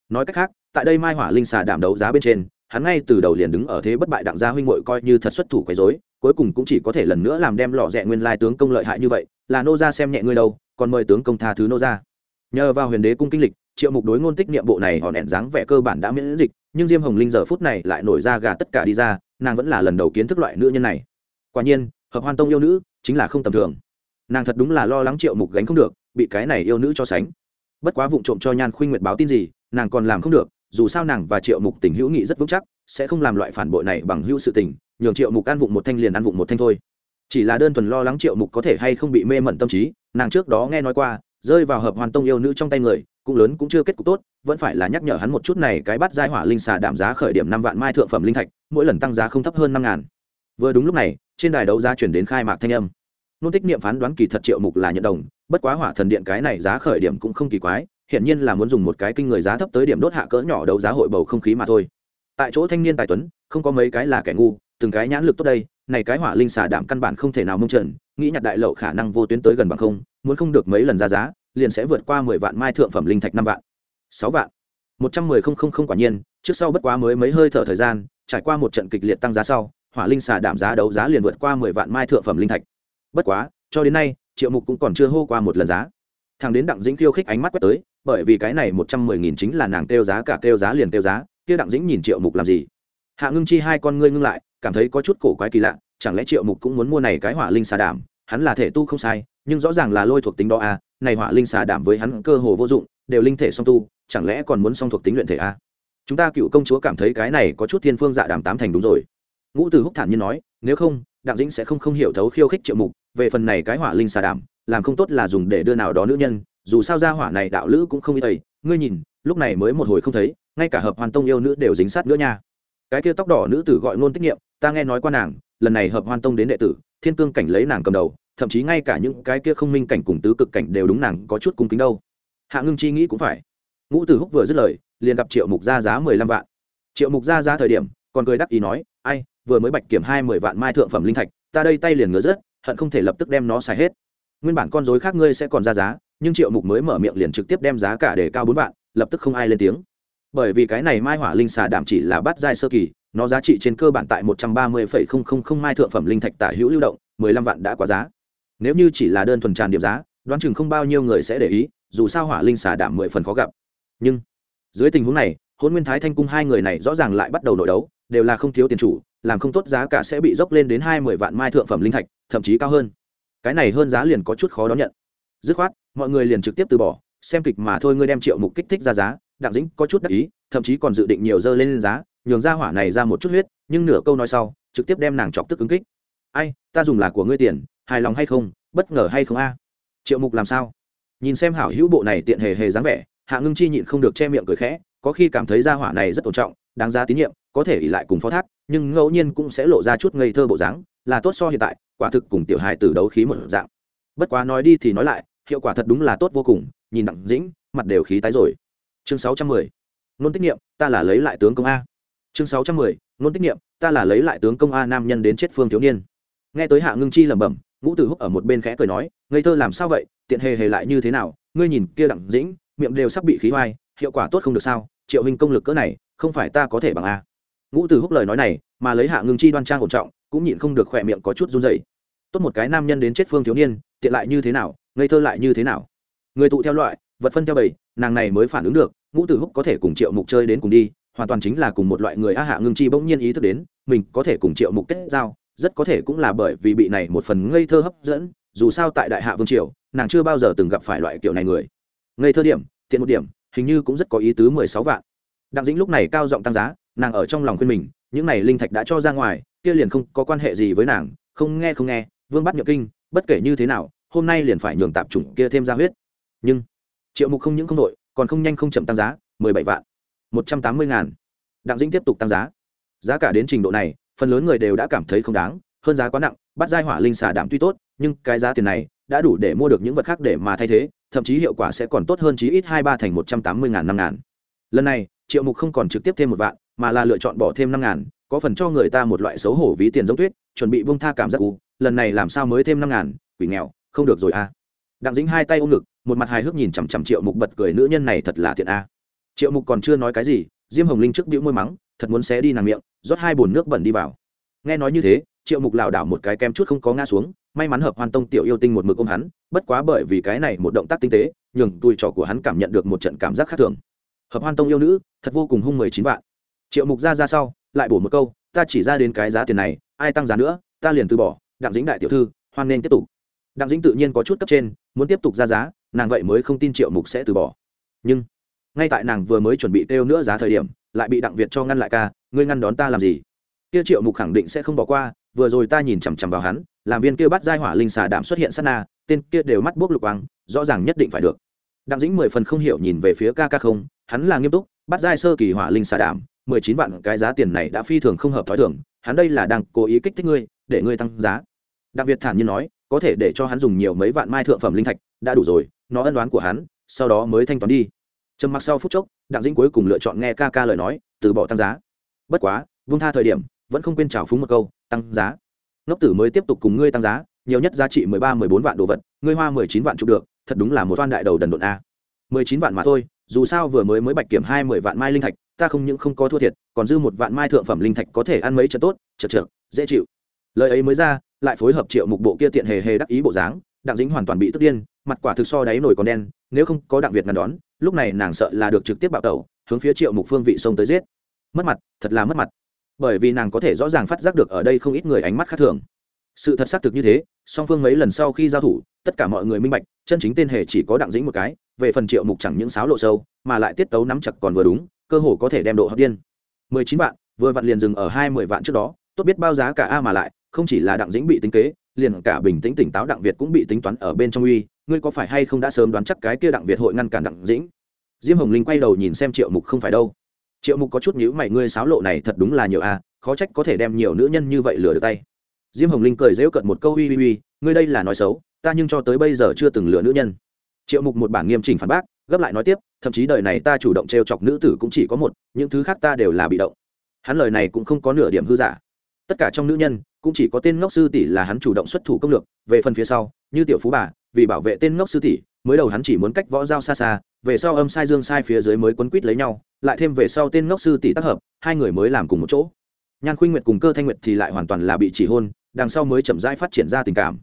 nói cách khác, tại đây mai hỏa linh xà đảm đấu giá bên trên, hắn ngay từ đầu liền đứng ở thế bất bại đặng gia huynh hội coi như thật xuất thủ quấy rối, cuối cùng cũng chỉ có thể lần nữa làm đem lọ rẽ nguyên lai tướng công lợi hại như vậy, là nô gia xem nhẹ ngươi đâu, còn mời tướng công tha thứ nô gia. Nhờ vào huyền đế cung kinh lịch, triệu mục đối ngôn tích niệm bộ này họ nẹn dáng vẻ cơ bản đã miễn dịch, nhưng diêm hồng linh giờ phút này lại nổi ra gà tất cả đi ra, nàng vẫn là lần đầu kiến thức loại nữ nhân này. Quả nhiên, hợp hoan tông yêu nữ chính là không tầm thường. Nàng thật đúng là lo lắng triệu mục gánh không được, bị cái này yêu nữ cho sánh bất quá vụ trộm cho nhan khuynh nguyệt báo tin gì, nàng còn làm không được, dù sao nàng và triệu mục tình hữu nghị rất vững chắc, sẽ không làm loại phản bội này bằng hữu sự tình, nhường triệu mục ăn vụng một thanh liền ăn vụng một thanh thôi. Chỉ là đơn thuần lo lắng triệu mục có thể hay không bị mê mẩn tâm trí, nàng trước đó nghe nói qua, rơi vào hợp hoàn tông yêu nữ trong tay người, cũng lớn cũng chưa kết cục tốt, vẫn phải là nhắc nhở hắn một chút này, cái bắt giai hỏa linh xà đảm giá khởi điểm năm vạn mai thượng phẩm linh thạch, mỗi lần tăng giá không thấp hơn năm ngàn. Vừa đúng lúc này, trên đài đấu giá chuyển đến khai mạc thanh âm. Nôn tích niệm phán đoán kỳ thật triệu mục là nhận đồng bất quá hỏa thần điện cái này giá khởi điểm cũng không kỳ quái hiện nhiên là muốn dùng một cái kinh người giá thấp tới điểm đốt hạ cỡ nhỏ đấu giá hội bầu không khí mà thôi. Tại chỗ thanh niên tài tuấn, không có mấy cái là kẻ ngu, từng cái nhãn lực tốt đây, này cái hỏa linh xà đảm căn bản không thể nào mông trần, nghĩ nhặt đại lậu khả năng vô tuyến tới gần bằng không, muốn không được mấy lần ra giá, liền sẽ vượt qua mười vạn mai thượng phẩm linh thạch năm vạn. Sáu vạn. Một trăm mười không không không quả nhiên, trước sau bất quá mới mấy hơi thở thời gian, trải qua một trận kịch liệt tăng giá sau, hỏa linh xà đảm giá đấu giá liền vượt qua mười vạn mai thượng phẩm linh thạch. Bất quá, cho đến nay triệu mục cũng còn chưa hô qua một lần giá. Thằng đến đặng dĩnh khiêu khích ánh mắt quét tới bởi vì cái này một trăm mười nghìn chính là nàng kêu giá cả kêu giá liền kêu giá kia đặng dĩnh nhìn triệu mục làm gì? Hạ ngưng chi hai con ngươi ngưng lại cảm thấy có chút cổ quái kỳ lạ chẳng lẽ triệu mục cũng muốn mua này cái hỏa linh xà đảm hắn là thể tu không sai nhưng rõ ràng là lôi thuộc tính đó a à, này hỏa linh xà đảm với hắn cơ hồ vô dụng đều linh thể song tu chẳng lẽ còn muốn song thuộc tính luyện thể a à? chúng ta cựu công chúa cảm thấy cái này có chút thiên phương dạ đàm tám thành đúng rồi. Ngũ từ húc thản nhiên nói nếu không đặng dĩnh sẽ không không hiểu thấu khiêu khích triệu mục, về phần này cái hỏa linh xà đảm, làm không tốt là dùng để đưa nào đó nữ nhân, dù sao ra hỏa này đạo lữ cũng không ít tầy ngươi nhìn, lúc này mới một hồi không thấy, ngay cả hợp hoàn tông yêu nữ đều dính sát nữa nha. Cái kia tóc đỏ nữ tử gọi ngôn tiết nghiệm, ta nghe nói qua nàng, lần này hợp hoan tông đến đệ tử, thiên cương cảnh lấy nàng cầm đầu, thậm chí ngay cả những cái kia không minh cảnh cùng tứ cực cảnh đều đúng nàng có chút cung kính đâu. Hạ ngưng chi nghĩ cũng phải. Ngũ tử húc vừa dứt lời, liền gặp triệu mục ra giá mười lăm vạn. Triệu mục ra giá thời điểm, còn cười đắc ý nói, ai vừa mới bạch kiểm hai mười vạn mai thượng phẩm linh thạch, ta đây tay liền ngứa rớt, hận không thể lập tức đem nó xài hết. Nguyên bản con dối khác ngươi sẽ còn ra giá, nhưng triệu mục mới mở miệng liền trực tiếp đem giá cả để cao bốn vạn, lập tức không ai lên tiếng. Bởi vì cái này mai hỏa linh xà đảm chỉ là bắt giai sơ kỳ, nó giá trị trên cơ bản tại một trăm ba mươi phẩy không không không mai thượng phẩm linh thạch tả hữu lưu động, mười lăm vạn đã quá giá. Nếu như chỉ là đơn thuần tràn điểm giá, đoán chừng không bao nhiêu người sẽ để ý, dù sao hỏa linh xà đảm mười phần khó gặp. Nhưng, dưới tình huống này hôn nguyên thái thanh cung hai người này rõ ràng lại bắt đầu nội đấu đều là không thiếu tiền chủ, làm không tốt giá cả sẽ bị dốc lên đến hai mươi vạn mai thượng phẩm linh thạch, thậm chí cao hơn. Cái này hơn giá liền có chút khó đón nhận. Dứt khoát, mọi người liền trực tiếp từ bỏ, xem kịch mà thôi ngươi đem triệu mục kích thích ra giá, đặng dĩnh có chút đắc ý, thậm chí còn dự định nhiều dơ lên giá, nhường ra hỏa này ra một chút huyết, nhưng nửa câu nói sau, trực tiếp đem nàng chọc tức ứng kích. Ai, ta dùng là của ngươi tiền, hài lòng hay không, bất ngờ hay không a? Triệu mục làm sao? Nhìn xem hảo hữu bộ này tiện hề hề dáng vẻ, hạ ngưng chi nhịn không được che miệng cười khẽ, có khi cảm thấy ra hỏa này rất tôn trọng đáng giá tín nhiệm, có thể ỉ lại cùng phó thác, nhưng ngẫu nhiên cũng sẽ lộ ra chút ngây thơ bộ dáng, là tốt so hiện tại, quả thực cùng tiểu hài tử đấu khí một dạng. Bất quá nói đi thì nói lại, hiệu quả thật đúng là tốt vô cùng, nhìn đặng dĩnh, mặt đều khí tái rồi. Chương sáu trăm mười, nôn tiết niệm, ta là lấy lại tướng công a. Chương sáu trăm mười, nôn tiết niệm, ta là lấy lại tướng công a nam nhân đến chết phương thiếu niên. Nghe tới hạ ngưng chi lẩm bẩm, ngũ tử húc ở một bên khẽ cười nói, ngây thơ làm sao vậy, tiện hề hề lại như thế nào, ngươi nhìn kia đặng dĩnh, miệng đều sắp bị khí hoai, hiệu quả tốt không được sao, triệu hình công lực cỡ này không phải ta có thể bằng a. Ngũ tử húc lời nói này, mà lấy hạ ngưng chi đoan trang ổn trọng, cũng nhịn không được khỏe miệng có chút run dày tốt một cái nam nhân đến chết phương thiếu niên, tiện lại như thế nào, ngây thơ lại như thế nào. Người tụ theo loại, vật phân theo bầy, nàng này mới phản ứng được, ngũ tử húc có thể cùng triệu mục chơi đến cùng đi, hoàn toàn chính là cùng một loại người a hạ ngưng chi bỗng nhiên ý thức đến, mình có thể cùng triệu mục kết giao, rất có thể cũng là bởi vì bị này một phần ngây thơ hấp dẫn, dù sao tại đại hạ vương triều, nàng chưa bao giờ từng gặp phải loại kiểu này người. Ngây thơ điểm, tiện một điểm, hình như cũng rất có ý tứ mười sáu vạn đặng dĩnh lúc này cao giọng tăng giá, nàng ở trong lòng khuyên mình, những này linh thạch đã cho ra ngoài, kia liền không có quan hệ gì với nàng, không nghe không nghe, vương bắt nhập kinh, bất kể như thế nào, hôm nay liền phải nhường tạp chủng kia thêm ra huyết. Nhưng, triệu mục không những không đội, còn không nhanh không chậm tăng giá, mười bảy vạn, một trăm tám mươi ngàn. Đặng dĩnh tiếp tục tăng giá. Giá cả đến trình độ này, phần lớn người đều đã cảm thấy không đáng, hơn giá quá nặng, bắt giai hỏa linh xà đảm tuy tốt, nhưng cái giá tiền này đã đủ để mua được những vật khác để mà thay thế, thậm chí hiệu quả sẽ còn tốt hơn chí ít hai ba thành một trăm tám mươi ngàn năm ngàn. Lần này triệu mục không còn trực tiếp thêm một vạn, mà là lựa chọn bỏ thêm năm ngàn, có phần cho người ta một loại xấu hổ ví tiền giống tuyết, chuẩn bị bông tha cảm giác u, lần này làm sao mới thêm năm ngàn, quỷ nghèo, không được rồi à. Đặng dính hai tay ôm ngực, một mặt hài hước nhìn chằm chằm triệu mục bật cười nữ nhân này thật là thiện a. Triệu mục còn chưa nói cái gì, diêm hồng linh trước đĩu môi mắng, thật muốn xé đi nàng miệng, rót hai bồn nước bẩn đi vào. Nghe nói như thế, triệu mục lảo đảo một cái kem chút không có ngã xuống, may mắn hợp hoàn tông tiểu yêu tinh một mực ôm hắn, bất quá bởi vì cái này một động tác tinh tế, nhường tùi trò của hắn cảm nhận được một trận cảm giác khác thường hợp hoan tông yêu nữ, thật vô cùng hung mười chín vạn. Triệu mục ra ra sau, lại bổ một câu, ta chỉ ra đến cái giá tiền này, ai tăng giá nữa, ta liền từ bỏ, đặng dĩnh đại tiểu thư, hoan nên tiếp tục. Đặng dĩnh tự nhiên có chút cấp trên, muốn tiếp tục ra giá, nàng vậy mới không tin triệu mục sẽ từ bỏ. Nhưng, ngay tại nàng vừa mới chuẩn bị kêu nữa giá thời điểm, lại bị đặng việt cho ngăn lại ca, ngươi ngăn đón ta làm gì? Kia triệu mục khẳng định sẽ không bỏ qua, vừa rồi ta nhìn chằm chằm vào hắn, làm viên kia bắt giai hỏa linh xà đảm xuất hiện sát na, tên kia đều mắt buốc lục quang, rõ ràng nhất định phải được đặng dĩnh mười phần không hiểu nhìn về phía ca ca không, hắn là nghiêm túc, bắt giai sơ kỳ hỏa linh xà đảm, mười chín vạn cái giá tiền này đã phi thường không hợp thói thường, hắn đây là đang cố ý kích thích ngươi, để ngươi tăng giá. Đặc biệt thản nhiên nói, có thể để cho hắn dùng nhiều mấy vạn mai thượng phẩm linh thạch, đã đủ rồi, nó ân đoán của hắn, sau đó mới thanh toán đi. Trầm mặc sau phút chốc, đặng dĩnh cuối cùng lựa chọn nghe ca ca lời nói, từ bỏ tăng giá. Bất quá vung tha thời điểm, vẫn không quên trào phúng một câu, tăng giá. Ngốc tử mới tiếp tục cùng ngươi tăng giá, nhiều nhất giá trị mười ba, mười bốn vạn đồ vật, ngươi hoa mười chín vạn chụp được thật đúng là một oan đại đầu đần độn a. Mười chín vạn mà thôi, dù sao vừa mới mới bạch kiểm hai mười vạn mai linh thạch, ta không những không có thua thiệt, còn dư một vạn mai thượng phẩm linh thạch có thể ăn mấy trận tốt, chật chật dễ chịu. Lời ấy mới ra, lại phối hợp triệu mục bộ kia tiện hề hề đắc ý bộ dáng, đặng dính hoàn toàn bị tức điên, mặt quả thực so đáy nổi còn đen, nếu không có đặng việt ngăn đón, lúc này nàng sợ là được trực tiếp bạo tẩu, hướng phía triệu mục phương vị sông tới giết. Mất mặt, thật là mất mặt. Bởi vì nàng có thể rõ ràng phát giác được ở đây không ít người ánh mắt khác thường. Sự thật xác thực như thế, song phương mấy lần sau khi giao thủ tất cả mọi người minh bạch, chân chính tên hề chỉ có đặng dĩnh một cái, về phần triệu mục chẳng những sáo lộ sâu, mà lại tiết tấu nắm chặt còn vừa đúng, cơ hồ có thể đem độ hấp điên. Mười chín vạn, vừa vặn liền dừng ở hai mười vạn trước đó, tốt biết bao giá cả a mà lại, không chỉ là đặng dĩnh bị tính kế, liền cả bình tĩnh tỉnh táo đặng việt cũng bị tính toán ở bên trong uy, ngươi có phải hay không đã sớm đoán chắc cái kia đặng việt hội ngăn cản đặng dĩnh? Diêm hồng linh quay đầu nhìn xem triệu mục không phải đâu. Triệu mục có chút nhữ mày, ngươi sáo lộ này thật đúng là nhiều a, khó trách có thể đem nhiều nữ nhân như vậy lừa được tay. Diêm hồng linh cười dễu cận một câu uy uy uy ngươi đây là nói xấu, ta nhưng cho tới bây giờ chưa từng lừa nữ nhân. Triệu mục một bản nghiêm chỉnh phản bác, gấp lại nói tiếp, thậm chí đời này ta chủ động t r e o chọc nữ tử cũng chỉ có một, những thứ khác ta đều là bị động. Hắn lời này cũng không có nửa điểm hư giả. Tất cả trong nữ nhân, cũng chỉ có tên ngốc sư tỷ là hắn chủ động xuất thủ công lược, về phần phía sau, như tiểu phú bà, vì bảo vệ tên ngốc sư tỷ, mới đầu hắn chỉ muốn cách võ giao xa xa, về sau âm sai dương sai phía dưới mới quấn quýt lấy nhau, lại thêm về sau tên ngốc sư tỷ tác hợp, hai người mới làm cùng một chỗ. Nhan khuynh nguyệt cùng cơ thanh nguyệt thì lại hoàn toàn là bị chỉ hôn, đằng sau mới chậm rãi phát triển ra tình cảm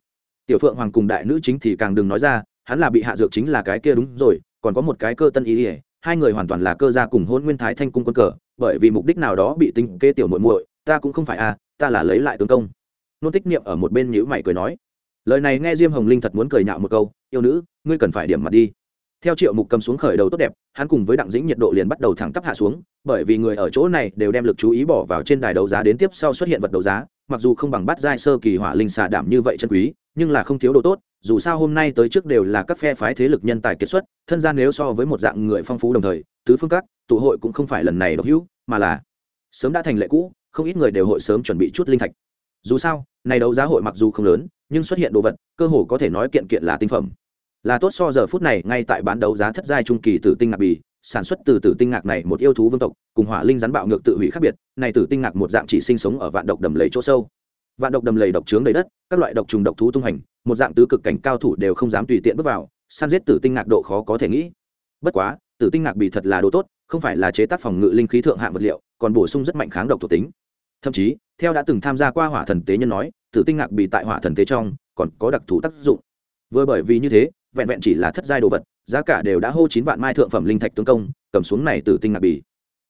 tiểu phượng hoàng cùng đại nữ chính thì càng đừng nói ra, hắn là bị hạ dược chính là cái kia đúng rồi, còn có một cái cơ tân ý ỉa hai người hoàn toàn là cơ gia cùng hôn nguyên thái thanh cung quân cờ, bởi vì mục đích nào đó bị tính kê tiểu muội muội, ta cũng không phải a ta là lấy lại tướng công. Nôn tích niệm ở một bên nhữ mày cười nói, lời này nghe diêm hồng linh thật muốn cười nhạo một câu, yêu nữ, ngươi cần phải điểm mặt đi. Theo triệu mục cầm xuống khởi đầu tốt đẹp, hắn cùng với đặng dĩnh nhiệt độ liền bắt đầu thẳng tắp hạ xuống, bởi vì người ở chỗ này đều đem lực chú ý bỏ vào trên đài đấu giá đến tiếp sau xuất hiện vật đấu giá, mặc dù không bằng bắt giai sơ kỳ hỏa linh xà đảm như vậy chân quý nhưng là không thiếu đồ tốt, dù sao hôm nay tới trước đều là các phe phái thế lực nhân tài kiệt xuất, thân gian nếu so với một dạng người phong phú đồng thời, tứ phương các, tụ hội cũng không phải lần này độc hữu, mà là sớm đã thành lệ cũ, không ít người đều hội sớm chuẩn bị chút linh thạch. Dù sao, này đấu giá hội mặc dù không lớn, nhưng xuất hiện đồ vật, cơ hồ có thể nói kiện kiện là tinh phẩm. Là tốt so giờ phút này, ngay tại bán đấu giá thất giai trung kỳ tử tinh ngạc bì, sản xuất từ tử tinh ngạc này một yêu thú vương tộc, cùng hỏa linh rắn bạo ngược tự hủy khác biệt, này tử tinh ngạc một dạng chỉ sinh sống ở vạn độc đầm lấy chỗ sâu vạn độc đầm lầy độc trướng đầy đất, các loại độc trùng độc thú tung hành, một dạng tứ cực cảnh cao thủ đều không dám tùy tiện bước vào, săn giết tử tinh ngạc độ khó có thể nghĩ. Bất quá, tử tinh ngạc bì thật là đồ tốt, không phải là chế tác phòng ngự linh khí thượng hạng vật liệu, còn bổ sung rất mạnh kháng độc thuộc tính. Thậm chí, theo đã từng tham gia qua hỏa thần tế nhân nói, tử tinh ngạc bì tại hỏa thần tế trong, còn có đặc thù tác dụng. Vừa bởi vì như thế, vẹn vẹn chỉ là thất giai đồ vật, giá cả đều đã hô chín vạn mai thượng phẩm linh thạch tương công, cầm xuống này tử tinh ngạc bì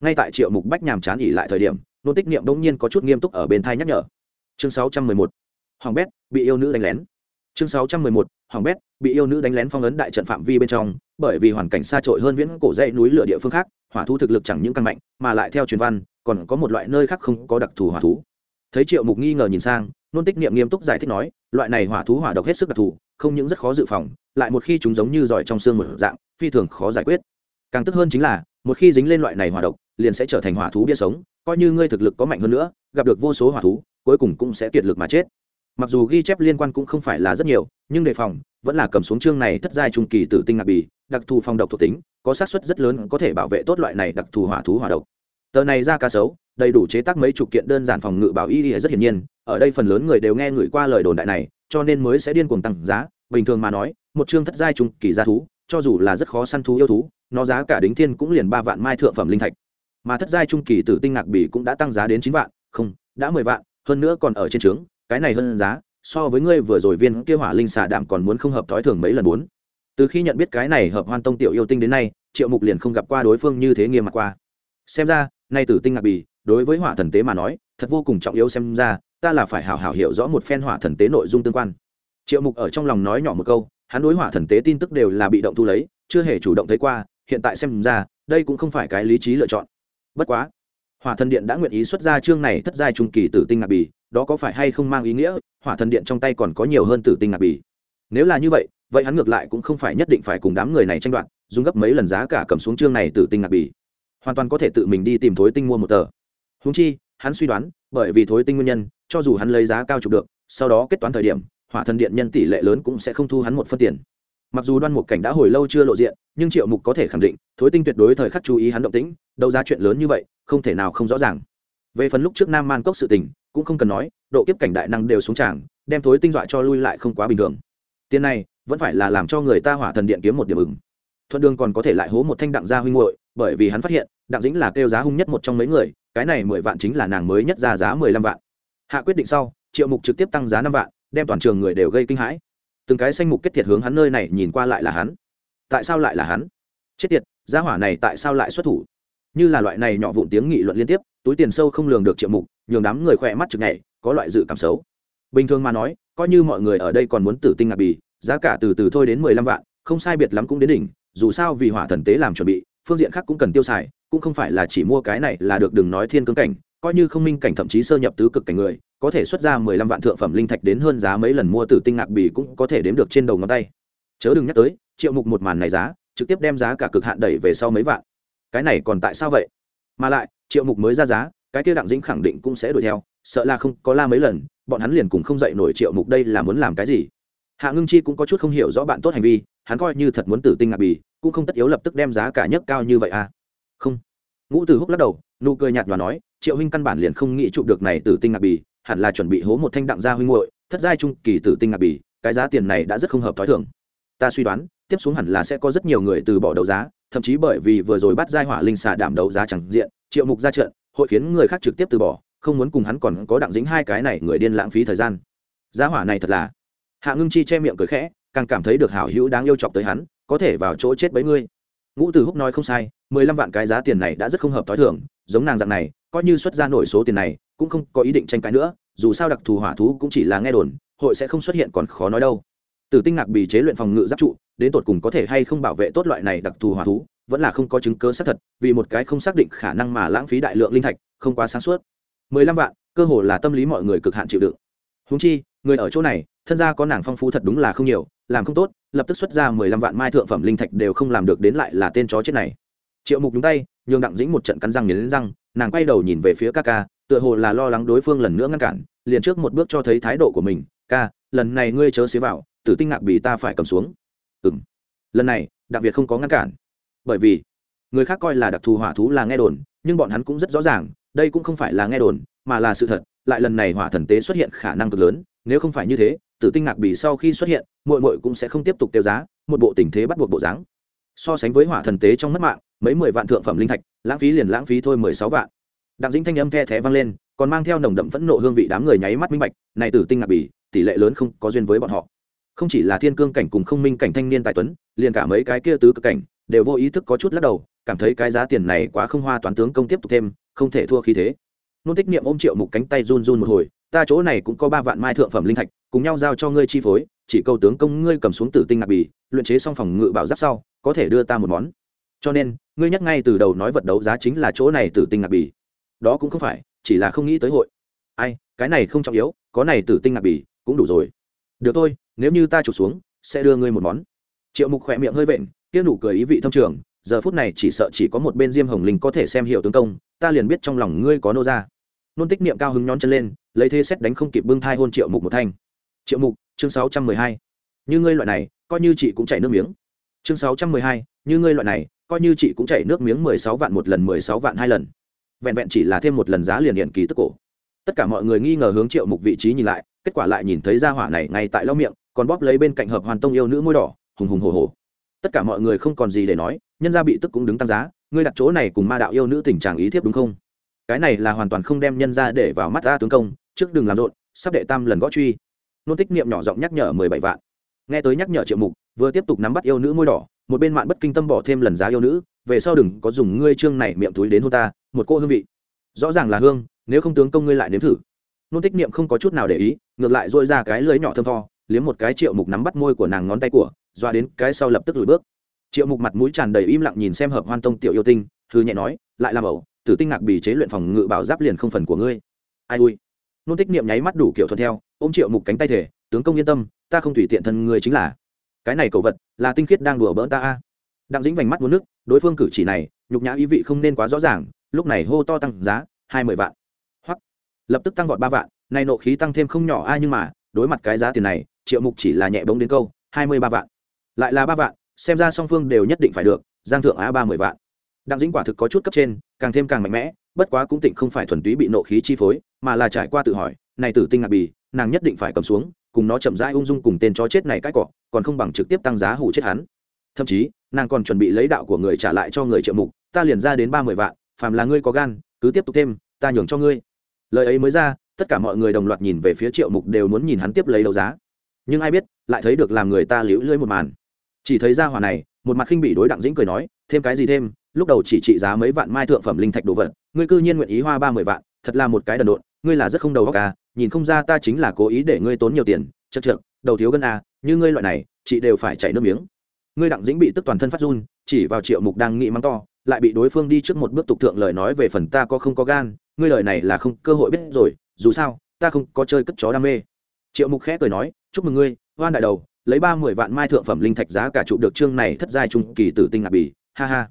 ngay tại triệu mục bách nhàm chán ỉ lại thời điểm, nô tích niệm đông nhiên có chút nghiêm túc ở bên thai nhắc nhở chương sáu trăm mười một. Hoàng bét bị yêu nữ đánh lén. Chương sáu trăm mười một. Hoàng bét bị yêu nữ đánh lén phong ấn đại trận phạm vi bên trong, bởi vì hoàn cảnh xa trội hơn viễn cổ dãy núi lửa địa phương khác, hỏa thú thực lực chẳng những căn mạnh, mà lại theo truyền văn, còn có một loại nơi khác không có đặc thù hỏa thú. Thấy triệu mục nghi ngờ nhìn sang, nôn tích niệm nghiêm túc giải thích nói, loại này hỏa thú hỏa độc hết sức đặc thù, không những rất khó dự phòng, lại một khi chúng giống như giỏi trong xương một dạng, phi thường khó giải quyết. Càng tức hơn chính là, một khi dính lên loại này hỏa độc, liền sẽ trở thành hỏa thú bia sống, coi như ngươi thực lực có mạnh hơn nữa, gặp được vô số hỏa thú cuối cùng cũng sẽ kiệt lực mà chết. Mặc dù ghi chép liên quan cũng không phải là rất nhiều, nhưng đề phòng vẫn là cầm xuống chương này thất giai trung kỳ tử tinh ngạc bì, đặc thù phong độc thuộc tính, có xác suất rất lớn có thể bảo vệ tốt loại này đặc thù hỏa thú hỏa độc. Tờ này ra ca sấu, đầy đủ chế tác mấy chục kiện đơn giản phòng ngự bảo y rất hiển nhiên, ở đây phần lớn người đều nghe người qua lời đồn đại này, cho nên mới sẽ điên cuồng tăng giá. Bình thường mà nói, một chương thất giai trung kỳ gia thú, cho dù là rất khó săn thú yêu thú, nó giá cả đính thiên cũng liền ba vạn mai thượng phẩm linh thạch. Mà thất giai trung kỳ tử tinh ngạc bỉ cũng đã tăng giá đến chín vạn, không, đã mười vạn hơn nữa còn ở trên trướng, cái này hơn giá, so với ngươi vừa rồi viên kia hỏa linh xà đạm còn muốn không hợp thói thường mấy lần bốn. Từ khi nhận biết cái này hợp hoan tông tiểu yêu tinh đến nay, triệu mục liền không gặp qua đối phương như thế nghiêm mặt qua. Xem ra, nay tử tinh ngạc bì, đối với hỏa thần tế mà nói, thật vô cùng trọng yếu xem ra, ta là phải hào hào hiểu rõ một phen hỏa thần tế nội dung tương quan. Triệu mục ở trong lòng nói nhỏ một câu, hắn đối hỏa thần tế tin tức đều là bị động thu lấy, chưa hề chủ động thấy qua, hiện tại xem ra, đây cũng không phải cái lý trí lựa chọn. Bất quá hỏa thần điện đã nguyện ý xuất ra chương này thất giai trung kỳ tử tinh ngạc bì, đó có phải hay không mang ý nghĩa? Hỏa thần điện trong tay còn có nhiều hơn tử tinh ngạc bì. Nếu là như vậy vậy hắn ngược lại cũng không phải nhất định phải cùng đám người này tranh đoạt, dùng gấp mấy lần giá cả cầm xuống chương này tử tinh ngạc bì. Hoàn toàn có thể tự mình đi tìm thối tinh mua một tờ. Húng chi, hắn suy đoán, bởi vì thối tinh nguyên nhân, cho dù hắn lấy giá cao chụp được, sau đó kết toán thời điểm, hỏa thần điện nhân tỷ lệ lớn cũng sẽ không thu hắn một phân tiền. Mặc dù đoan mục cảnh đã hồi lâu chưa lộ diện, nhưng triệu mục có thể khẳng định, thối tinh tuyệt đối thời khắc chú ý hắn động tĩnh đâu ra chuyện lớn như vậy không thể nào không rõ ràng. Về phần lúc trước nam man cốc sự tình, cũng không cần nói, độ kiếp cảnh đại năng đều xuống tràng, đem thối tinh dọa cho lui lại không quá bình thường. Tiền này, vẫn phải là làm cho người ta hỏa thần điện kiếm một điểm ứng thuận đường còn có thể lại hố một thanh đặng gia huynh hội bởi vì hắn phát hiện, đặng dĩnh là kêu giá hung nhất một trong mấy người, cái này mười vạn chính là nàng mới nhất ra giá mười lăm vạn. Hạ quyết định sau, triệu mục trực tiếp tăng giá năm vạn, đem toàn trường người đều gây kinh hãi. Từng cái xanh mục kết thiệt hướng hắn nơi này nhìn qua lại là hắn. Tại sao lại là hắn? Chết tiệt giá hỏa này tại sao lại xuất thủ? Như là loại này nhỏ vụn tiếng nghị luận liên tiếp, túi tiền sâu không lường được triệu mục, nhường đám người khỏe mắt chực nhảy, có loại dự cảm xấu. Bình thường mà nói, coi như mọi người ở đây còn muốn tử tinh ngạc bì, giá cả từ từ thôi đến mười lăm vạn, không sai biệt lắm cũng đến đỉnh, dù sao vì hỏa thần tế làm chuẩn bị, phương diện khác cũng cần tiêu xài, cũng không phải là chỉ mua cái này là được đừng nói thiên cương cảnh, coi như không minh cảnh thậm chí sơ nhập tứ cực cảnh người, có thể xuất ra mười lăm vạn thượng phẩm linh thạch đến hơn giá mấy lần mua tử tinh ngạc bì cũng có thể đếm được trên đầu ngón tay. Chớ đừng nhắc tới, triệu mục một màn này giá, trực tiếp đem giá cả cực hạn đẩy về sau mấy vạn cái này còn tại sao vậy? Mà lại, triệu mục mới ra giá, cái kia đặng dĩnh khẳng định cũng sẽ đuổi theo, sợ là không có la mấy lần, bọn hắn liền cùng không dậy nổi triệu mục đây là muốn làm cái gì? Hạ ngưng chi cũng có chút không hiểu rõ bạn tốt hành vi, hắn coi như thật muốn tử tinh ngạc bì, cũng không tất yếu lập tức đem giá cả nhất cao như vậy à? Không. Ngũ từ húc lắc đầu, nụ cười nhạt và nói, triệu huynh căn bản liền không nghĩ chụp được này tử tinh ngạc bì, hẳn là chuẩn bị hố một thanh đặng gia huynh muội, thất giai trung kỳ tử tinh ngạc bì, cái giá tiền này đã rất không hợp t h i ta suy đoán tiếp xuống hẳn là sẽ có rất nhiều người từ bỏ đấu giá, thậm chí bởi vì vừa rồi bắt giai hỏa linh xà đảm đấu giá chẳng diện, triệu mục ra trận, hội khiến người khác trực tiếp từ bỏ, không muốn cùng hắn còn có đặng dính hai cái này người điên lãng phí thời gian. Giá hỏa này thật là. Hạ ngưng chi che miệng cười khẽ, càng cảm thấy được hảo hữu đáng yêu chọc tới hắn, có thể vào chỗ chết bấy ngươi. Ngũ từ húc nói không sai, mười lăm vạn cái giá tiền này đã rất không hợp t h o i thưởng giống nàng dạng này, coi như xuất ra nổi số tiền này, cũng không có ý định tranh cãi nữa, dù sao đặc thù hỏa thú cũng chỉ là nghe đồn, hội sẽ không xuất hiện còn khó nói đâu. Từ tinh ngạc bị chế luyện phòng ngự giáp trụ đến tột cùng có thể hay không bảo vệ tốt loại này đặc thù hỏa thú, vẫn là không có chứng cơ xác thật, vì một cái không xác định khả năng mà lãng phí đại lượng linh thạch, không quá sáng suốt. Mười lăm vạn, cơ hồ là tâm lý mọi người cực hạn chịu đựng. Húng chi, người ở chỗ này, thân gia có nàng phong phú thật đúng là không nhiều, làm không tốt, lập tức xuất ra mười lăm vạn mai thượng phẩm linh thạch đều không làm được đến lại là tên chó chết này. Triệu mục nhúng tay, nhường đặng dĩnh một trận cắn răng nhấn răng, nàng quay đầu nhìn về phía ca ca, tựa hồ là lo lắng đối phương lần nữa ngăn cản, liền trước một bước cho thấy thái độ của mình, ca, lần này ngươi chớ xế vào, tử tinh ngạc bì ta phải cầm xuống ừng lần này đặc biệt không có ngăn cản. Bởi vì, người khác coi là đặc thù hỏa thú là nghe đồn, nhưng bọn hắn cũng rất rõ ràng, đây cũng không phải là nghe đồn, mà là sự thật. Lại lần này hỏa thần tế xuất hiện khả năng cực lớn, nếu không phải như thế, tử tinh ngạc bì sau khi xuất hiện mội mội cũng sẽ không tiếp tục tiêu giá, một bộ tình thế bắt buộc bộ dáng. So sánh với hỏa thần tế trong mất mạng, mấy mười vạn thượng phẩm linh thạch, lãng phí liền lãng phí thôi mười sáu vạn. Đặng dĩnh thanh âm the thé vang lên, còn mang theo nồng đậm phẫn nộ hương vị đám người nháy mắt minh bạch, này tử tinh ngạc bì, tỷ lệ lớn không có duyên với bọn họ không chỉ là thiên cương cảnh cùng không minh cảnh thanh niên tài tuấn, liền cả mấy cái kia tứ cực cảnh đều vô ý thức có chút lắc đầu, cảm thấy cái giá tiền này quá không hoa toán tướng công tiếp tục thêm, không thể thua khí thế. Nôn tích niệm ôm triệu mục cánh tay run run một hồi, ta chỗ này cũng có ba vạn mai thượng phẩm linh thạch, cùng nhau giao cho ngươi chi phối, chỉ câu tướng công ngươi cầm xuống tử tinh ngạc bì, luyện chế xong phòng ngự bảo giáp sau, có thể đưa ta một món. Cho nên, ngươi nhắc ngay từ đầu nói vật đấu giá chính là chỗ này tử tinh ngạc bì. Đó cũng không phải, chỉ là không nghĩ tới hội. Ai, cái này không trọng yếu, có này tử tinh ngạc bì cũng đủ rồi. Được thôi nếu như ta chụp xuống, sẽ đưa ngươi một món. Triệu mục khỏe miệng hơi vện, kia nụ cười ý vị thông trường, giờ phút này chỉ sợ chỉ có một bên diêm hồng linh có thể xem hiểu tướng công, ta liền biết trong lòng ngươi có nô ra. Nôn tích niệm cao hứng nhón chân lên, lấy thế xét đánh không kịp bưng thai hôn triệu mục một thanh. Triệu mục, chương sáu trăm mười hai. Như ngươi loại này, coi như chị cũng chảy nước miếng. Chương sáu trăm mười hai, như ngươi loại này, coi như chị cũng chảy nước miếng mười sáu vạn một lần, mười sáu vạn hai lần. Vẹn vẹn chỉ là thêm một lần giá liền hiện kỳ tức cổ. Tất cả mọi người nghi ngờ hướng triệu mục vị trí nhìn lại, kết quả lại nhìn thấy ra hỏa này ngay tại lau miệng còn bóp lấy bên cạnh hợp hoàn tông yêu nữ môi đỏ, hùng hùng hồ hồ tất cả mọi người không còn gì để nói, nhân gia bị tức cũng đứng tăng giá, ngươi đặt chỗ này cùng ma đạo yêu nữ tình trạng ý thiếp đúng không? Cái này là hoàn toàn không đem nhân gia để vào mắt ta tướng công, trước đừng làm rộn, sắp đệ tam lần gõ truy. Nôn tích niệm nhỏ giọng nhắc nhở mười bảy vạn. Nghe tới nhắc nhở triệu mục, vừa tiếp tục nắm bắt yêu nữ môi đỏ, một bên mạng bất kinh tâm bỏ thêm lần giá yêu nữ, về sau đừng có dùng ngươi trương này miệng túi đến hôn ta, một cô hương vị. Rõ ràng là hương, nếu không tướng công ngươi lại nếm thử. Nôn tích niệm không có chút nào để ý, ngược lại dội ra cái lưới nhỏ thơm tho liếm một cái triệu mục nắm bắt môi của nàng ngón tay của, doa đến cái sau lập tức lùi bước. Triệu mục mặt mũi tràn đầy im lặng nhìn xem hợp hoan tông tiểu yêu tinh thư nhẹ nói, lại làm ẩu, tử tinh ngạc bì chế luyện phòng ngự bảo giáp liền không phần của ngươi. Ai ui. Nôn tích niệm nháy mắt đủ kiểu thuận theo, ôm triệu mục cánh tay thể tướng công yên tâm, ta không tùy tiện thân ngươi chính là. Cái này cầu vật, là tinh khiết đang đùa bỡn ta a. Đặng dính vành mắt muốn nước, đối phương cử chỉ này, nhục nhã ý vị không nên quá rõ ràng, lúc này hô to tăng giá, hai mươi vạn. Hoặc lập tức tăng vọt ba vạn, nay nộ khí tăng thêm không nhỏ ai nhưng mà, đối mặt cái giá tiền này triệu mục chỉ là nhẹ bóng đến câu, hai mươi ba vạn. Lại là ba vạn, xem ra song phương đều nhất định phải được, giang thượng á ba mươi vạn. Đặng dĩnh quả thực có chút cấp trên, càng thêm càng mạnh mẽ, bất quá cũng tịnh không phải thuần túy bị nộ khí chi phối, mà là trải qua tự hỏi, này tử tinh ngạc bì, nàng nhất định phải cầm xuống, cùng nó chậm rãi ung dung cùng tên chó chết này cãi cọ còn không bằng trực tiếp tăng giá hủ chết hắn. Thậm chí, nàng còn chuẩn bị lấy đạo của người trả lại cho người triệu mục, ta liền ra đến ba mươi vạn, phàm là ngươi có gan, cứ tiếp tục thêm, ta nhường cho ngươi. Lời ấy mới ra, tất cả mọi người đồng loạt nhìn về phía triệu mục đều muốn nhìn hắn tiếp lấy đấu giá nhưng ai biết, lại thấy được làm người ta liễu lưỡi một màn. Chỉ thấy ra hỏa này, một mặt khinh bị đối đặng dĩnh cười nói, thêm cái gì thêm, lúc đầu chỉ trị giá mấy vạn mai thượng phẩm linh thạch đồ vật, ngươi cư nhiên nguyện ý hoa ba mươi vạn, thật là một cái đần độn, ngươi là rất không đầu óc à nhìn không ra ta chính là cố ý để ngươi tốn nhiều tiền, chật trượt đầu thiếu gân à như ngươi loại này, chị đều phải chảy nước miếng. Ngươi đặng dĩnh bị tức toàn thân phát run, chỉ vào triệu mục đang nghĩ mắng to, lại bị đối phương đi trước một bước tục thượng lời nói về phần ta có không có gan, ngươi lời này là không cơ hội biết rồi, dù sao, ta không có chơi cất chó đam mê. Triệu mục khẽ cười nói chúc mừng ngươi, hoan đại đầu, lấy ba mươi vạn mai thượng phẩm linh thạch giá cả trụ được chương này thất giai trung kỳ tử tinh ngạc bì, ha ha.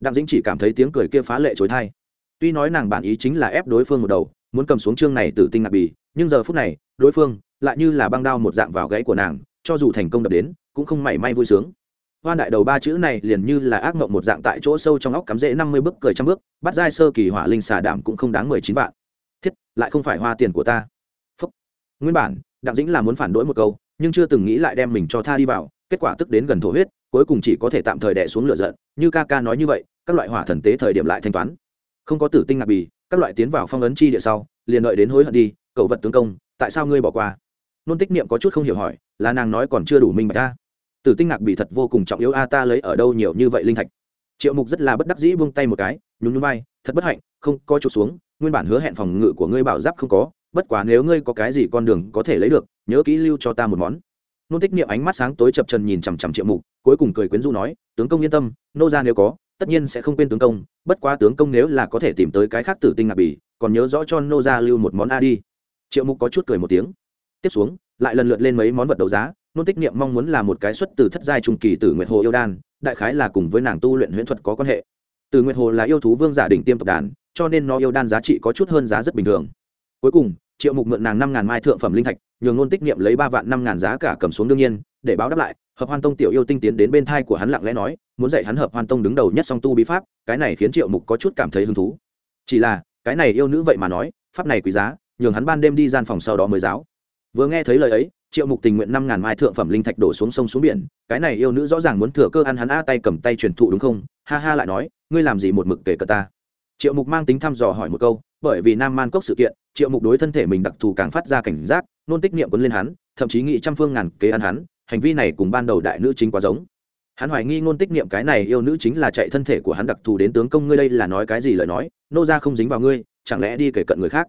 Đặng dĩnh chỉ cảm thấy tiếng cười kia phá lệ chối thai tuy nói nàng bản ý chính là ép đối phương một đầu, muốn cầm xuống chương này tử tinh ngạc bì, nhưng giờ phút này, đối phương lại như là băng đao một dạng vào gãy của nàng, cho dù thành công đập đến, cũng không mảy may vui sướng. Hoan đại đầu ba chữ này liền như là ác mộng một dạng tại chỗ sâu trong óc cắm rễ năm mươi bước cười trăm bước, bắt giai sơ kỳ hỏa linh xà đảm cũng không đáng mười chín vạn. Thiết, lại không phải hoa tiền của ta. Phúc. nguyên bản đặng dĩnh là muốn phản đối một câu, nhưng chưa từng nghĩ lại đem mình cho tha đi vào, kết quả tức đến gần thổ huyết, cuối cùng chỉ có thể tạm thời đẻ xuống lửa giận, như ca ca nói như vậy, các loại hỏa thần tế thời điểm lại thanh toán. Không có tử tinh ngạc bì, các loại tiến vào phong ấn chi địa sau, liền đợi đến hối hận đi cậu vật tướng công, tại sao ngươi bỏ qua? Nôn tích niệm có chút không hiểu hỏi, là nàng nói còn chưa đủ minh bạch ta. Tử tinh ngạc bì thật vô cùng trọng yếu a, ta lấy ở đâu nhiều như vậy linh thạch? Triệu mục rất là bất đắc dĩ buông tay một cái, nhún nhún vai, thật bất hạnh, không có chụp xuống, nguyên bản hứa hẹn phòng ngự của ngươi bảo giáp không có bất quá nếu ngươi có cái gì con đường có thể lấy được, nhớ kỹ lưu cho ta một món. Nôn tích niệm ánh mắt sáng tối chập trần nhìn chằm chằm triệu mục, cuối cùng cười quyến rũ nói, tướng công yên tâm, nô ra nếu có, tất nhiên sẽ không quên tướng công, bất quá tướng công nếu là có thể tìm tới cái khác tử tinh ngạc bỉ còn nhớ rõ cho nô ra lưu một món a đi. Triệu mục có chút cười một tiếng. Tiếp xuống, lại lần lượt lên mấy món vật đấu giá, nôn tích niệm mong muốn là một cái xuất từ thất giai trung kỳ tử nguyệt hồ yêu đan, đại khái là cùng với nàng tu luyện huyễn thuật có quan hệ. Từ nguyệt hồ là yêu thú vương giả đỉnh tiêm tộc đàn, cho nên nó yêu đan giá trị có chút hơn giá rất bình thường cuối cùng, triệu mục mượn nàng năm ngàn mai thượng phẩm linh thạch, nhường nôn tích niệm lấy ba vạn năm ngàn giá cả cầm xuống đương nhiên, để báo đáp lại, hợp hoan tông tiểu yêu tinh tiến đến bên thai của hắn lặng lẽ nói, muốn dạy hắn hợp hoan tông đứng đầu nhất song tu bí pháp, cái này khiến triệu mục có chút cảm thấy hứng thú. Chỉ là, cái này yêu nữ vậy mà nói, pháp này quý giá, nhường hắn ban đêm đi gian phòng sau đó mới giáo. Vừa nghe thấy lời ấy, triệu mục tình nguyện năm ngàn mai thượng phẩm linh thạch đổ xuống sông xuống biển, cái này yêu nữ rõ ràng muốn thừa cơ ăn hắn a tay cầm tay truyền thụ đúng không? Ha ha lại nói, ngươi làm gì một mực kể cờ ta? Triệu mục mang tính thăm dò hỏi một câu, bởi vì nam man cốc sự kiện triệu mục đối thân thể mình đặc thù càng phát ra cảnh giác, nôn tích niệm quấn lên hắn, thậm chí nghĩ trăm phương ngàn kế ăn hắn, hành vi này cùng ban đầu đại nữ chính quá giống. Hắn hoài nghi ngôn tích niệm cái này yêu nữ chính là chạy thân thể của hắn đặc thù đến tướng công ngươi đây là nói cái gì lời nói, nô ra không dính vào ngươi, chẳng lẽ đi kể cận người khác?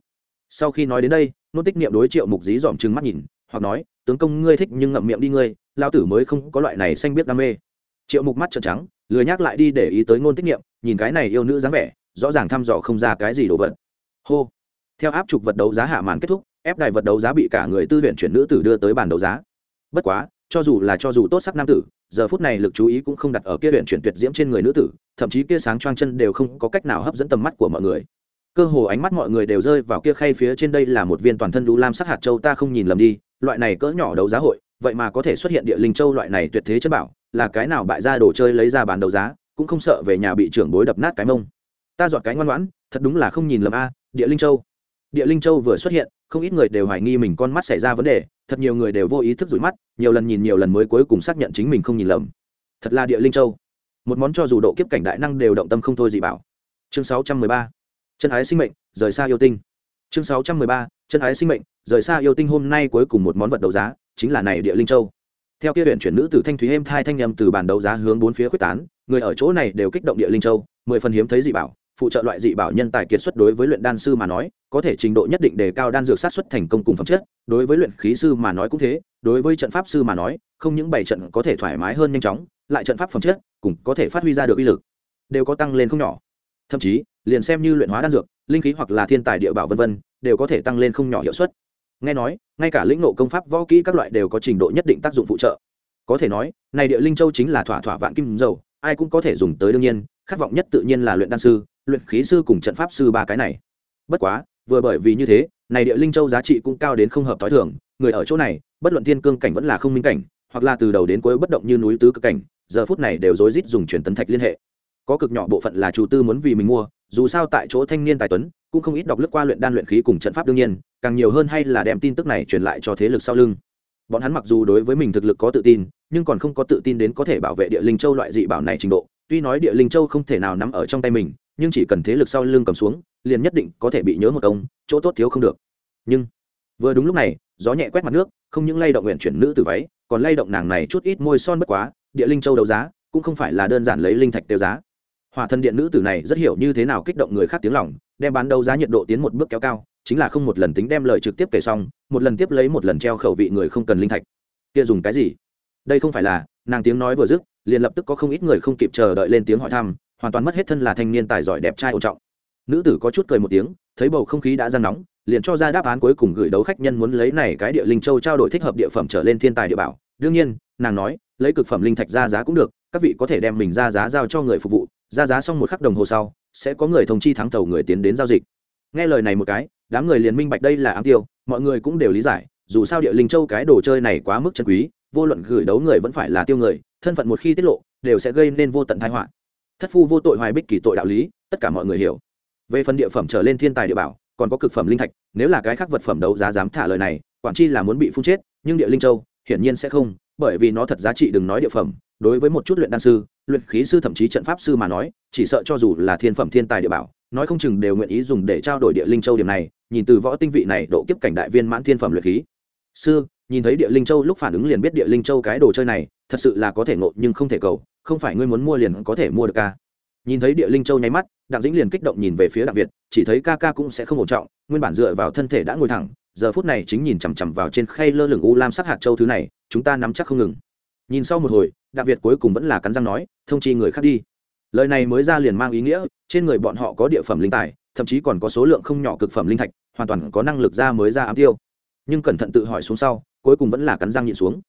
Sau khi nói đến đây, nôn tích niệm đối triệu mục dí dòm chừng mắt nhìn, hoặc nói, tướng công ngươi thích nhưng ngậm miệng đi ngươi lao tử mới không có loại này xanh biết đam mê. Triệu mục mắt trợn trắng, lười nhắc lại đi để ý tới ngôn tích niệm, nhìn cái này yêu nữ dáng vẻ, rõ ràng thăm dò không ra cái gì đồ vật. Hô theo áp trục vật đấu giá hạ màn kết thúc, ép đài vật đấu giá bị cả người tư huyện chuyển nữ tử đưa tới bàn đấu giá. Bất quá, cho dù là cho dù tốt sắc nam tử, giờ phút này lực chú ý cũng không đặt ở kia huyện chuyển tuyệt diễm trên người nữ tử, thậm chí kia sáng choang chân đều không có cách nào hấp dẫn tầm mắt của mọi người. Cơ hồ ánh mắt mọi người đều rơi vào kia khay phía trên đây là một viên toàn thân đu lam sắc hạt châu ta không nhìn lầm đi, loại này cỡ nhỏ đấu giá hội, vậy mà có thể xuất hiện địa linh châu loại này tuyệt thế chất bảo, là cái nào bại ra đồ chơi lấy ra bán đấu giá, cũng không sợ về nhà bị trưởng bối đập nát cái mông. Ta dọn cái ngoan ngoãn, thật đúng là không nhìn lầm a, địa linh châu địa linh châu vừa xuất hiện, không ít người đều hoài nghi mình con mắt xảy ra vấn đề, thật nhiều người đều vô ý thức rủi mắt, nhiều lần nhìn nhiều lần mới cuối cùng xác nhận chính mình không nhìn lầm. Thật là địa linh châu. Một món cho dù độ kiếp cảnh đại năng đều động tâm không thôi gì bảo. Chương sáu trăm mười ba. Chân ái sinh mệnh, rời xa yêu tinh. Chương sáu trăm mười ba. Chân ái sinh mệnh, rời xa yêu tinh hôm nay cuối cùng một món vật đấu giá, chính là này địa linh châu. Theo kia huyện chuyển nữ từ thanh thúy êm thai thanh nhầm từ bàn đấu giá hướng bốn phía quyết tán, người ở chỗ này đều kích động địa linh châu, mười phần hiếm thấy dị bảo phụ trợ loại dị bảo nhân tài kiệt xuất đối với luyện đan sư mà nói, có thể trình độ nhất định đề cao đan dược sát xuất thành công cùng phẩm chất, đối với luyện khí sư mà nói cũng thế, đối với trận pháp sư mà nói, không những bảy trận có thể thoải mái hơn nhanh chóng, lại trận pháp phẩm chất cũng có thể phát huy ra được uy lực, đều có tăng lên không nhỏ. Thậm chí, liền xem như luyện hóa đan dược, linh khí hoặc là thiên tài địa bảo vân vân, đều có thể tăng lên không nhỏ hiệu suất. Nghe nói, ngay cả lĩnh nộ công pháp võ kỹ các loại đều có trình độ nhất định tác dụng phụ trợ. Có thể nói, này địa linh châu chính là thỏa thỏa vạn kim dầu, ai cũng có thể dùng tới đương nhiên, khát vọng nhất tự nhiên là luyện đan sư luyện khí sư cùng trận pháp sư ba cái này. Bất quá, vừa bởi vì như thế, này địa linh châu giá trị cũng cao đến không hợp t h o i thường, người ở chỗ này, bất luận thiên cương cảnh vẫn là không minh cảnh, hoặc là từ đầu đến cuối bất động như núi tứ cực cảnh, giờ phút này đều rối rít dùng truyền tấn thạch liên hệ. Có cực nhỏ bộ phận là chủ tư muốn vì mình mua, dù sao tại chỗ thanh niên tài tuấn, cũng không ít đọc lướt qua luyện đan luyện khí cùng trận pháp đương nhiên, càng nhiều hơn hay là đem tin tức này truyền lại cho thế lực sau lưng. Bọn hắn mặc dù đối với mình thực lực có tự tin, nhưng còn không có tự tin đến có thể bảo vệ địa linh châu loại dị bảo này trình độ, tuy nói địa linh châu không thể nào nắm ở trong tay mình nhưng chỉ cần thế lực sau lưng cầm xuống, liền nhất định có thể bị nhớ một công chỗ tốt thiếu không được. Nhưng, vừa đúng lúc này, gió nhẹ quét mặt nước, không những lay động nguyện chuyển nữ từ váy, còn lay động nàng này chút ít môi son bất quá, địa linh châu đấu giá, cũng không phải là đơn giản lấy linh thạch tiêu giá. Hòa thân điện nữ tử này rất hiểu như thế nào kích động người khác tiếng lòng, đem bán đấu giá nhiệt độ tiến một bước kéo cao, chính là không một lần tính đem lời trực tiếp kể xong, một lần tiếp lấy một lần treo khẩu vị người không cần linh thạch. Kia dùng cái gì? Đây không phải là, nàng tiếng nói vừa dứt, liền lập tức có không ít người không kịp chờ đợi lên tiếng hỏi thăm hoàn toàn mất hết thân là thanh niên tài giỏi đẹp trai ổn trọng. Nữ tử có chút cười một tiếng, thấy bầu không khí đã giang nóng, liền cho ra đáp án cuối cùng gửi đấu khách nhân muốn lấy này cái địa linh châu trao đổi thích hợp địa phẩm trở lên thiên tài địa bảo. Đương nhiên, nàng nói, lấy cực phẩm linh thạch ra giá cũng được, các vị có thể đem mình ra giá giao cho người phục vụ, ra giá xong một khắc đồng hồ sau, sẽ có người thông chi thắng thầu người tiến đến giao dịch. Nghe lời này một cái, đám người liền minh bạch đây là ám tiêu, mọi người cũng đều lý giải, dù sao địa linh châu cái đồ chơi này quá mức chân quý, vô luận gửi đấu người vẫn phải là tiêu người, thân phận một khi tiết lộ, đều sẽ gây nên vô tận thái họa thất phu vô tội hoài bích kỳ tội đạo lý, tất cả mọi người hiểu. Về phần địa phẩm trở lên thiên tài địa bảo, còn có cực phẩm linh thạch, nếu là cái khác vật phẩm đấu giá dám thả lời này, quản chi là muốn bị phun chết, nhưng địa linh châu, hiển nhiên sẽ không, bởi vì nó thật giá trị đừng nói địa phẩm. Đối với một chút luyện đan sư, luyện khí sư thậm chí trận pháp sư mà nói, chỉ sợ cho dù là thiên phẩm thiên tài địa bảo, nói không chừng đều nguyện ý dùng để trao đổi địa linh châu điểm này, nhìn từ võ tinh vị này độ kiếp cảnh đại viên mãn thiên phẩm luyện khí. Sư, nhìn thấy địa linh châu lúc phản ứng liền biết địa linh châu cái đồ chơi này, thật sự là có thể ngộ nhưng không thể cầu không phải ngươi muốn mua liền có thể mua được ca. Nhìn thấy địa linh châu nháy mắt, đặng dĩnh liền kích động nhìn về phía đặng việt, chỉ thấy ca ca cũng sẽ không ổn trọng, nguyên bản dựa vào thân thể đã ngồi thẳng, giờ phút này chính nhìn chằm chằm vào trên khay lơ lửng u lam sắc hạt châu thứ này, chúng ta nắm chắc không ngừng. Nhìn sau một hồi, đặng việt cuối cùng vẫn là cắn răng nói, thông chi người khác đi. Lời này mới ra liền mang ý nghĩa, trên người bọn họ có địa phẩm linh tài, thậm chí còn có số lượng không nhỏ cực phẩm linh thạch, hoàn toàn có năng lực ra mới ra ám tiêu. Nhưng cẩn thận tự hỏi xuống sau, cuối cùng vẫn là cắn răng nhịn xuống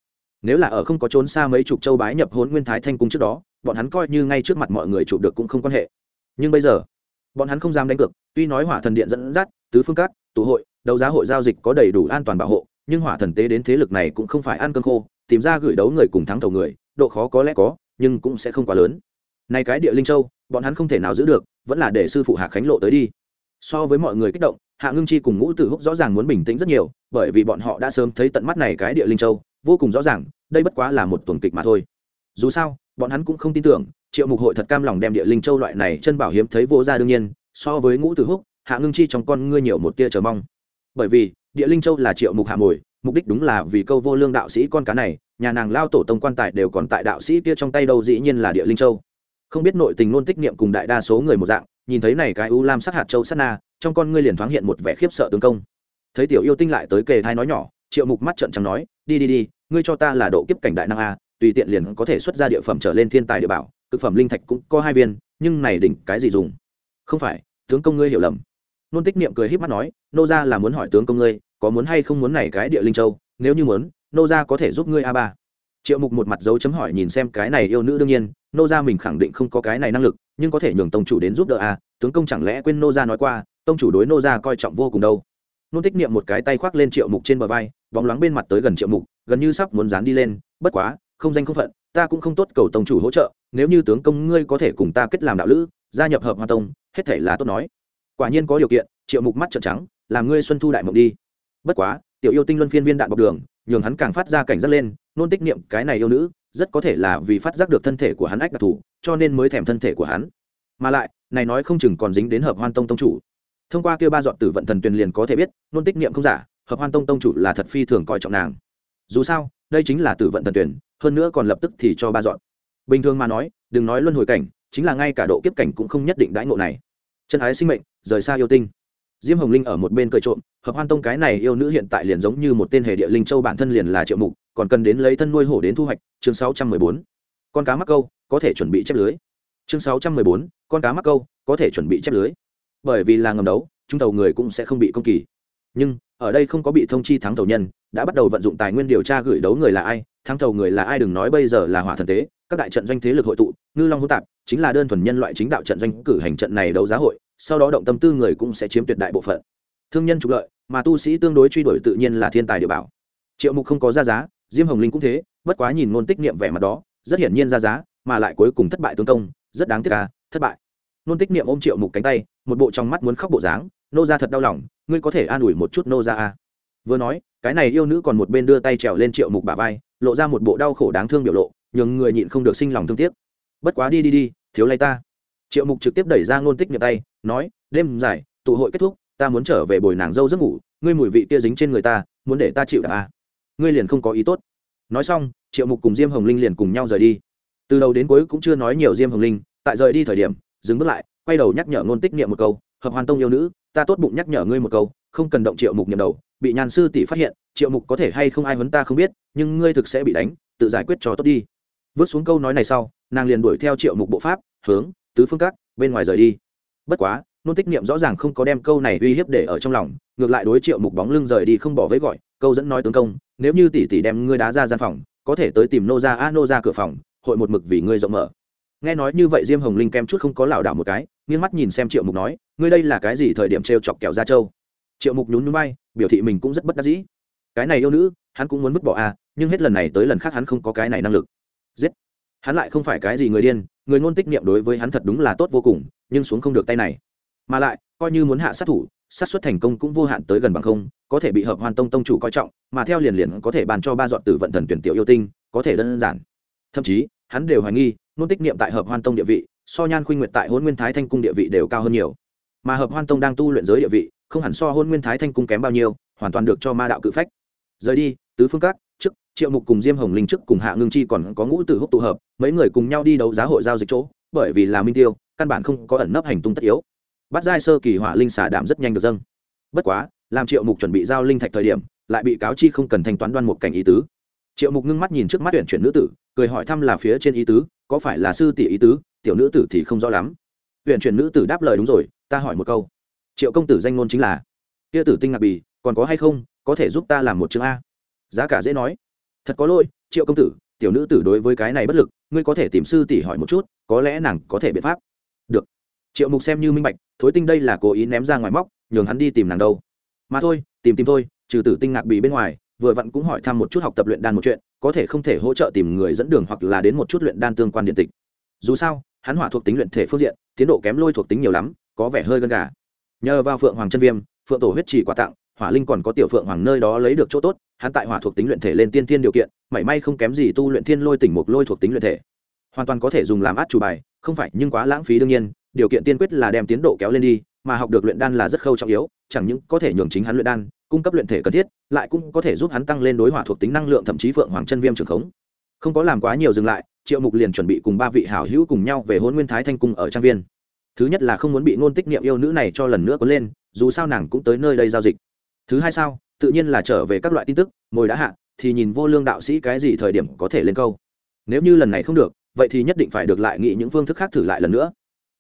nếu là ở không có trốn xa mấy chục châu bái nhập hốn nguyên thái thanh cung trước đó, bọn hắn coi như ngay trước mặt mọi người chụp được cũng không quan hệ. Nhưng bây giờ, bọn hắn không dám đánh cược, tuy nói hỏa thần điện dẫn dắt, tứ phương các, tụ hội, đấu giá hội giao dịch có đầy đủ an toàn bảo hộ, nhưng hỏa thần tế đến thế lực này cũng không phải ăn cơm khô, tìm ra gửi đấu người cùng thắng thầu người, độ khó có lẽ có, nhưng cũng sẽ không quá lớn. Này cái địa linh châu, bọn hắn không thể nào giữ được, vẫn là để sư phụ hạ khánh lộ tới đi. So với mọi người kích động, hạ ngưng chi cùng ngũ tử húc rõ ràng muốn bình tĩnh rất nhiều, bởi vì bọn họ đã sớm thấy tận mắt này cái địa linh châu vô cùng rõ ràng, đây bất quá là một tuần kịch mà thôi. Dù sao, bọn hắn cũng không tin tưởng, triệu mục hội thật cam lòng đem địa linh châu loại này chân bảo hiếm thấy vô ra đương nhiên, so với ngũ tử húc, hạ ngưng chi trong con ngươi nhiều một tia chờ mong. Bởi vì, địa linh châu là triệu mục hạ mồi, mục đích đúng là vì câu vô lương đạo sĩ con cá này, nhà nàng lao tổ tông quan tài đều còn tại đạo sĩ kia trong tay đâu dĩ nhiên là địa linh châu. Không biết nội tình nôn tích niệm cùng đại đa số người một dạng, nhìn thấy này cái u lam sắc hạt châu sát na, trong con ngươi liền thoáng hiện một vẻ khiếp sợ tướng công. Thấy tiểu yêu tinh lại tới kề thai nói nhỏ, triệu mục mắt trận trắng nói đi đi đi, ngươi cho ta là độ kiếp cảnh đại năng a, tùy tiện liền có thể xuất ra địa phẩm trở lên thiên tài địa bảo, cực phẩm linh thạch cũng có hai viên, nhưng này đỉnh cái gì dùng? Không phải, tướng công ngươi hiểu lầm. Nôn tích niệm cười híp mắt nói, nô gia là muốn hỏi tướng công ngươi, có muốn hay không muốn này cái địa linh châu, nếu như muốn, nô gia có thể giúp ngươi a ba. Triệu mục một mặt dấu chấm hỏi nhìn xem cái này yêu nữ đương nhiên, nô gia mình khẳng định không có cái này năng lực, nhưng có thể nhường tông chủ đến giúp đỡ a, tướng công chẳng lẽ quên nô gia nói qua, tông chủ đối nô gia coi trọng vô cùng đâu. Nôn tích niệm một cái tay khoác lên triệu mục trên bờ vai bóng loáng bên mặt tới gần triệu mục, gần như sắp muốn dán đi lên, bất quá, không danh không phận, ta cũng không tốt cầu tông chủ hỗ trợ, nếu như tướng công ngươi có thể cùng ta kết làm đạo lữ, gia nhập hợp hoa tông, hết thể là tốt nói. Quả nhiên có điều kiện, triệu mục mắt trợn trắng, làm ngươi xuân thu đại mộng đi. Bất quá, tiểu yêu tinh luân phiên viên đạn bọc đường, nhường hắn càng phát ra cảnh giác lên, nôn tích niệm cái này yêu nữ, rất có thể là vì phát giác được thân thể của hắn ách đặc thù, cho nên mới thèm thân thể của hắn. Mà lại, này nói không chừng còn dính đến hợp hoan tông tông chủ. Thông qua kia ba dọn tử vận thần tuyền liền có thể biết, nôn tích niệm không giả hợp hoan tông tông chủ là thật phi thường coi trọng nàng. Dù sao, đây chính là tử vận thần tuyển, hơn nữa còn lập tức thì cho ba dọn. Bình thường mà nói, đừng nói luân hồi cảnh, chính là ngay cả độ kiếp cảnh cũng không nhất định đãi ngộ này. Chân ái sinh mệnh, rời xa yêu tinh. Diêm hồng linh ở một bên cười trộm, hợp hoan tông cái này yêu nữ hiện tại liền giống như một tên hệ địa linh châu bản thân liền là triệu mục, còn cần đến lấy thân nuôi hổ đến thu hoạch, chương sáu trăm mười bốn. Con cá mắc câu, có thể chuẩn bị chép lưới. Chương sáu trăm mười bốn, con cá mắc câu, có thể chuẩn bị chép lưới. Bởi vì là ngầm đấu, chúng tàu người cũng sẽ không bị công kỳ. Nhưng ở đây không có bị thông chi thắng thầu nhân, đã bắt đầu vận dụng tài nguyên điều tra gửi đấu người là ai, thắng thầu người là ai đừng nói bây giờ là hỏa thần tế, các đại trận doanh thế lực hội tụ, ngư long hỗn tạp, chính là đơn thuần nhân loại chính đạo trận doanh cử hành trận này đấu giá hội, sau đó động tâm tư người cũng sẽ chiếm tuyệt đại bộ phận. Thương nhân trục lợi, mà tu sĩ tương đối truy đuổi tự nhiên là thiên tài địa bảo. Triệu mục không có ra giá, diêm hồng linh cũng thế, bất quá nhìn ngôn tích niệm vẻ mặt đó, rất hiển nhiên ra giá, mà lại cuối cùng thất bại tương công, rất đáng tiếc ca thất bại. Ngôn tích niệm ôm triệu mục cánh tay, một bộ trong mắt muốn khóc bộ dáng nô ra thật đau lòng, ngươi có thể an ủi một chút nô ra à. vừa nói, cái này yêu nữ còn một bên đưa tay trèo lên triệu mục bà vai, lộ ra một bộ đau khổ đáng thương biểu lộ, nhường người nhịn không được sinh lòng thương tiếc bất quá đi đi đi, thiếu lay ta triệu mục trực tiếp đẩy ra ngôn tích miệng tay, nói, đêm dài, tụ hội kết thúc, ta muốn trở về bồi nàng dâu giấc ngủ, ngươi mùi vị kia dính trên người ta, muốn để ta chịu đạp à. ngươi liền không có ý tốt nói xong, triệu mục cùng diêm hồng linh liền cùng nhau rời đi từ đầu đến cuối cũng chưa nói nhiều diêm hồng linh, tại rời đi thời điểm, dừng bước lại, quay đầu nhắc nhở ngôn tích niệm một câu, hợp hoàn tông yêu nữ ta tốt bụng nhắc nhở ngươi một câu, không cần động triệu mục nhầm đầu, bị nhàn sư tỷ phát hiện, triệu mục có thể hay không ai vấn ta không biết, nhưng ngươi thực sẽ bị đánh, tự giải quyết cho tốt đi. Vớt xuống câu nói này sau, nàng liền đuổi theo triệu mục bộ pháp, hướng, tứ phương các, bên ngoài rời đi. Bất quá, nôn tích niệm rõ ràng không có đem câu này uy hiếp để ở trong lòng, ngược lại đối triệu mục bóng lưng rời đi không bỏ với gọi, câu dẫn nói tướng công, nếu như tỷ tỷ đem ngươi đá ra gian phòng, có thể tới tìm nô ra a, nô ra cửa phòng, hội một mực vì ngươi rộng mở nghe nói như vậy diêm hồng linh kem chút không có lảo đảo một cái, nghiêng mắt nhìn xem triệu mục nói, ngươi đây là cái gì thời điểm t chọc kẹo ra châu? Triệu mục nhún nhún bay biểu thị mình cũng rất bất đắc dĩ. Cái này yêu nữ, hắn cũng muốn vứt bỏ a nhưng hết lần này tới lần khác hắn không có cái này năng lực. Giết! Hắn lại không phải cái gì người điên, người ngôn tích niệm đối với hắn thật đúng là tốt vô cùng, nhưng xuống không được tay này. Mà lại, coi như muốn hạ sát thủ, sát xuất thành công cũng vô hạn tới gần bằng không, có thể bị hợp hoàn tông tông chủ coi trọng, mà theo liền liền có thể bàn cho ba dọn tử vận thần tuyển tiểu yêu tinh, có thể đơn giản. Thậm chí, hắn đều hoài nghi nôn tích niệm tại hợp hoan tông địa vị, so nhan khuynh nguyệt tại hôn nguyên thái thanh cung địa vị đều cao hơn nhiều. Mà hợp hoan tông đang tu luyện giới địa vị, không hẳn so hôn nguyên thái thanh cung kém bao nhiêu, hoàn toàn được cho ma đạo cự phách. Rời đi, tứ phương các, trước, triệu mục cùng diêm hồng linh trước cùng hạ ngưng chi còn có ngũ tử húc tụ hợp, mấy người cùng nhau đi đấu giá hội giao dịch chỗ, bởi vì là minh tiêu, căn bản không có ẩn nấp hành tung tất yếu. Bắt giai sơ kỳ hỏa linh xả đảm rất nhanh được dâng. Bất quá, làm triệu mục chuẩn bị giao linh thạch thời điểm, lại bị cáo chi không cần thanh toán đoan một cảnh ý tứ. Triệu mục ngưng mắt nhìn trước mắt tuyển chuyển nữ tử, cười hỏi thăm là phía trên ý tứ có phải là sư tỷ ý tứ, tiểu nữ tử thì không rõ lắm. Huyện chuyển nữ tử đáp lời đúng rồi, ta hỏi một câu. Triệu công tử danh ngôn chính là, kia tử tinh ngạc bì, còn có hay không, có thể giúp ta làm một chương a? Giá cả dễ nói, thật có lỗi, triệu công tử, tiểu nữ tử đối với cái này bất lực, ngươi có thể tìm sư tỷ hỏi một chút, có lẽ nàng có thể biện pháp. Được. Triệu mục xem như minh bạch, thối tinh đây là cố ý ném ra ngoài móc, nhường hắn đi tìm nàng đâu. Mà thôi, tìm tìm thôi, trừ tử tinh ngạc bì bên ngoài, vừa vặn cũng hỏi thăm một chút học tập luyện đan một chuyện có thể không thể hỗ trợ tìm người dẫn đường hoặc là đến một chút luyện đan tương quan điện tịch. Dù sao, hắn hỏa thuộc tính luyện thể phương diện, tiến độ kém lôi thuộc tính nhiều lắm, có vẻ hơi gần gà. Nhờ vào phượng hoàng chân viêm, phượng tổ huyết trì quà tặng, hỏa linh còn có tiểu phượng hoàng nơi đó lấy được chỗ tốt, hắn tại hỏa thuộc tính luyện thể lên tiên tiên điều kiện, mảy may không kém gì tu luyện thiên lôi tỉnh mục lôi thuộc tính luyện thể. Hoàn toàn có thể dùng làm át chủ bài, không phải nhưng quá lãng phí đương nhiên điều kiện tiên quyết là đem tiến độ kéo lên đi, mà học được luyện đan là rất khâu trọng yếu, chẳng những có thể nhường chính hắn luyện đan, cung cấp luyện thể cần thiết, lại cũng có thể giúp hắn tăng lên đối hỏa thuộc tính năng lượng, thậm chí phượng hoàng chân viêm trường khống. Không có làm quá nhiều dừng lại, triệu mục liền chuẩn bị cùng ba vị hảo hữu cùng nhau về hôn nguyên thái thanh cung ở trang viên. Thứ nhất là không muốn bị ngôn tích niệm yêu nữ này cho lần nữa có lên, dù sao nàng cũng tới nơi đây giao dịch. Thứ hai sao, tự nhiên là trở về các loại tin tức, ngồi đã hạ, thì nhìn vô lương đạo sĩ cái gì thời điểm có thể lên câu. Nếu như lần này không được, vậy thì nhất định phải được lại nghĩ những phương thức khác thử lại lần nữa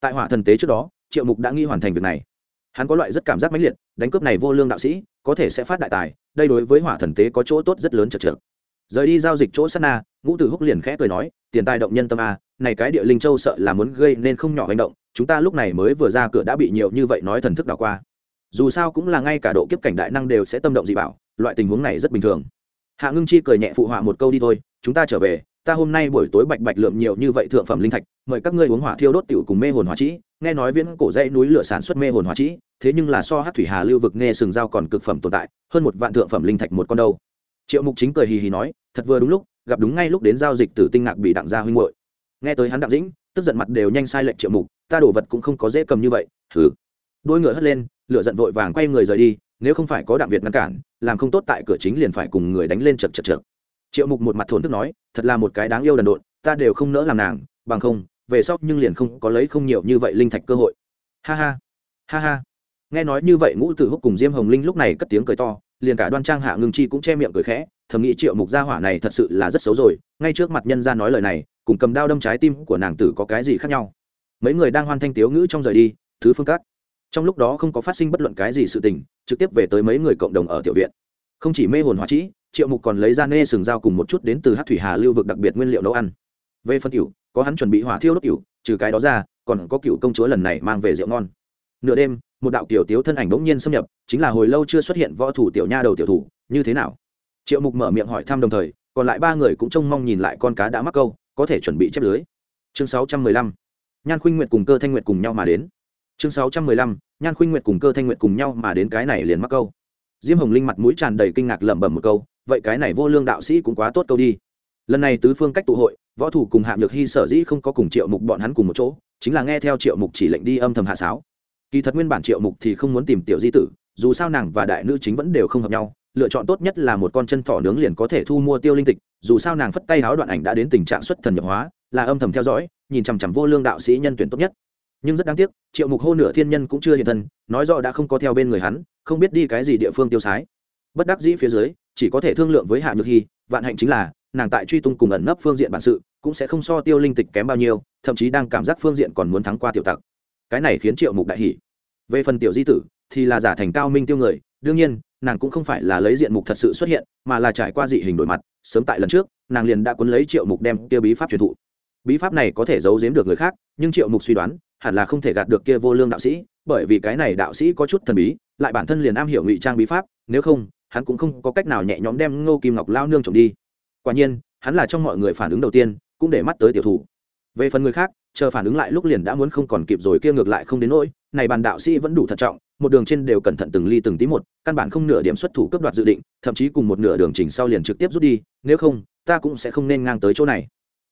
tại hỏa thần tế trước đó, triệu mục đã nghi hoàn thành việc này. Hắn có loại rất cảm giác mãnh liệt, đánh cướp này vô lương đạo sĩ, có thể sẽ phát đại tài, đây đối với hỏa thần tế có chỗ tốt rất lớn chật chật rời đi giao dịch chỗ sát na, ngũ tử húc liền khẽ cười nói, tiền tài động nhân tâm a, này cái địa linh châu sợ là muốn gây nên không nhỏ hành động, chúng ta lúc này mới vừa ra cửa đã bị nhiều như vậy nói thần thức đảo qua. Dù sao cũng là ngay cả độ kiếp cảnh đại năng đều sẽ tâm động dị bảo, loại tình huống này rất bình thường. Hạ ngưng chi cười nhẹ phụ họa một câu đi thôi, chúng ta trở về ta hôm nay buổi tối bạch bạch lượng nhiều như vậy thượng phẩm linh thạch, mời các ngươi uống hỏa thiêu đốt tiểu cùng mê hồn hỏa trĩ. Nghe nói viễn cổ dãy núi lửa sản xuất mê hồn hỏa trĩ, thế nhưng là so hát thủy hà lưu vực nghe sừng dao còn cực phẩm tồn tại, hơn một vạn thượng phẩm linh thạch một con đâu. Triệu mục chính cười hì hì nói, thật vừa đúng lúc, gặp đúng ngay lúc đến giao dịch tử tinh ngạc bị đặng gia huynh hội nghe tới hắn đặng dĩnh, tức giận mặt đều nhanh sai lệnh triệu mục, ta đổ vật cũng không có dễ cầm như vậy thử đôi ngựa hất lên, lửa giận vội vàng quay người rời đi, nếu không phải có đặng việt ngăn cản, làm không tốt tại cửa chính liền phải cùng người đánh lên chật chật chật triệu mục một mặt thổn thức nói, thật là một cái đáng yêu đần độn, ta đều không nỡ làm nàng, bằng không, về sau nhưng liền không có lấy không nhiều như vậy linh thạch cơ hội. Ha ha ha ha. Nghe nói như vậy, ngũ tử húc cùng diêm hồng linh lúc này cất tiếng cười to, liền cả đoan trang hạ ngưng chi cũng che miệng cười khẽ, thầm nghĩ triệu mục gia hỏa này thật sự là rất xấu rồi, ngay trước mặt nhân ra nói lời này, cùng cầm đao đâm trái tim của nàng tử có cái gì khác nhau. Mấy người đang hoan thanh tiếu ngữ trong rời đi, thứ phương cát trong lúc đó không có phát sinh bất luận cái gì sự tình, trực tiếp về tới mấy người cộng đồng ở tiểu viện. Không chỉ mê hồn hóa trĩ triệu mục còn lấy ra nê sừng dao cùng một chút đến từ hát thủy hà lưu vực đặc biệt nguyên liệu nấu ăn. Về phân cựu có hắn chuẩn bị hỏa thiêu đốt cựu trừ cái đó ra, còn có cựu công chúa lần này mang về rượu ngon. Nửa đêm, một đạo tiểu tiếu thân ảnh bỗng nhiên xâm nhập, chính là hồi lâu chưa xuất hiện võ thủ tiểu nha đầu tiểu thủ, như thế nào? Triệu mục mở miệng hỏi thăm đồng thời, còn lại ba người cũng trông mong nhìn lại con cá đã mắc câu, có thể chuẩn bị chép lưới. Chương sáu trăm mười lăm, nhan khuynh nguyệt cùng cơ thanh nguyệt cùng nhau mà đến. Chương sáu trăm mười lăm, nhan khuynh nguyệt cùng cơ thanh nguyệt cùng nhau mà đến cái này liền mắc câu diêm hồng linh mặt mũi tràn đầy kinh ngạc lẩm bẩm một câu, vậy cái này vô lương đạo sĩ cũng quá tốt câu đi. Lần này tứ phương cách tụ hội, võ thủ cùng hạ nhược hy sở dĩ không có cùng triệu mục bọn hắn cùng một chỗ, chính là nghe theo triệu mục chỉ lệnh đi âm thầm hạ sáo. Kỳ thật nguyên bản triệu mục thì không muốn tìm tiểu di tử, dù sao nàng và đại nữ chính vẫn đều không hợp nhau, lựa chọn tốt nhất là một con chân thỏ nướng liền có thể thu mua tiêu linh tịch, dù sao nàng phất tay háo đoạn ảnh đã đến tình trạng xuất thần nhập hóa, là âm thầm theo dõi, nhìn chằm chằm vô lương đạo sĩ nhân tuyển tốt nhất nhưng rất đáng tiếc, triệu mục hô nửa thiên nhân cũng chưa hiện thân, nói rõ đã không có theo bên người hắn, không biết đi cái gì địa phương tiêu sái. Bất đắc dĩ phía dưới, chỉ có thể thương lượng với hạ nhược hy, vạn hạnh chính là, nàng tại truy tung cùng ẩn nấp phương diện bản sự, cũng sẽ không so tiêu linh tịch kém bao nhiêu, thậm chí đang cảm giác phương diện còn muốn thắng qua tiểu tặc. Cái này khiến triệu mục đại hỉ. Về phần tiểu di tử, thì là giả thành cao minh tiêu người, đương nhiên, nàng cũng không phải là lấy diện mục thật sự xuất hiện, mà là trải qua dị hình đổi mặt, sớm tại lần trước, nàng liền đã cuốn lấy triệu mục đem kia bí pháp truyền thụ. Bí pháp này có thể giấu giếm được người khác, nhưng triệu mục suy đoán hẳn là không thể gạt được kia vô lương đạo sĩ, bởi vì cái này đạo sĩ có chút thần bí, lại bản thân liền am hiểu ngụy trang bí pháp, nếu không, hắn cũng không có cách nào nhẹ nhõm đem ngô kim ngọc lao nương trộm đi. Quả nhiên, hắn là trong mọi người phản ứng đầu tiên, cũng để mắt tới tiểu thủ. Về phần người khác, chờ phản ứng lại lúc liền đã muốn không còn kịp rồi, kia ngược lại không đến nỗi, này bàn đạo sĩ vẫn đủ thận trọng, một đường trên đều cẩn thận từng ly từng tí một, căn bản không nửa điểm xuất thủ cấp đoạt dự định, thậm chí cùng một nửa đường trình sau liền trực tiếp rút đi, nếu không, ta cũng sẽ không nên ngang tới chỗ này.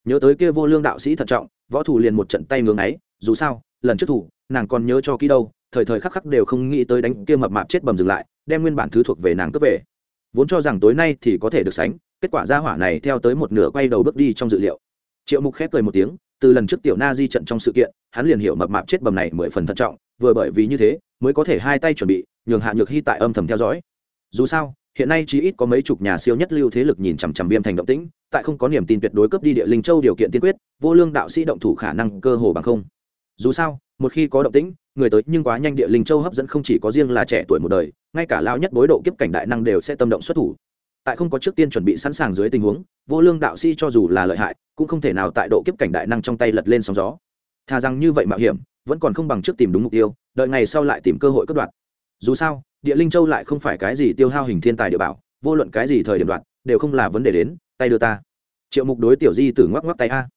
Nhớ tới kia vô lương đạo sĩ thận trọng, võ thủ liền một trận tay ngưỡng ấy dù sao, lần trước thủ, nàng còn nhớ cho kỹ đâu, thời thời khắc khắc đều không nghĩ tới đánh kia mập mạp chết bầm dừng lại, đem nguyên bản thứ thuộc về nàng cướp về. Vốn cho rằng tối nay thì có thể được sánh, kết quả ra hỏa này theo tới một nửa quay đầu bước đi trong dự liệu. Triệu mục khép cười một tiếng, từ lần trước tiểu na di trận trong sự kiện, hắn liền hiểu mập mạp chết bầm này mười phần thận trọng, vừa bởi vì như thế, mới có thể hai tay chuẩn bị, nhường hạ nhược hy tại âm thầm theo dõi. Dù sao, hiện nay chỉ ít có mấy chục nhà siêu nhất lưu thế lực nhìn chằm chằm viêm thành động tĩnh, tại không có niềm tin tuyệt đối cấp đi địa linh châu điều kiện tiên quyết, vô lương đạo sĩ động thủ khả năng cơ hồ bằng không dù sao, một khi có động tĩnh, người tới nhưng quá nhanh địa linh châu hấp dẫn không chỉ có riêng là trẻ tuổi một đời, ngay cả lao nhất bối độ kiếp cảnh đại năng đều sẽ tâm động xuất thủ. Tại không có trước tiên chuẩn bị sẵn sàng dưới tình huống, vô lương đạo sĩ cho dù là lợi hại, cũng không thể nào tại độ kiếp cảnh đại năng trong tay lật lên sóng gió. Thà rằng như vậy mạo hiểm, vẫn còn không bằng trước tìm đúng mục tiêu, đợi ngày sau lại tìm cơ hội cất đoạt dù sao, địa linh châu lại không phải cái gì tiêu hao hình thiên tài địa bảo, vô luận cái gì thời điểm đoạt đều không là vấn đề đến, tay đưa ta. Triệu mục đối tiểu di tử ngoắc ngoắc tay a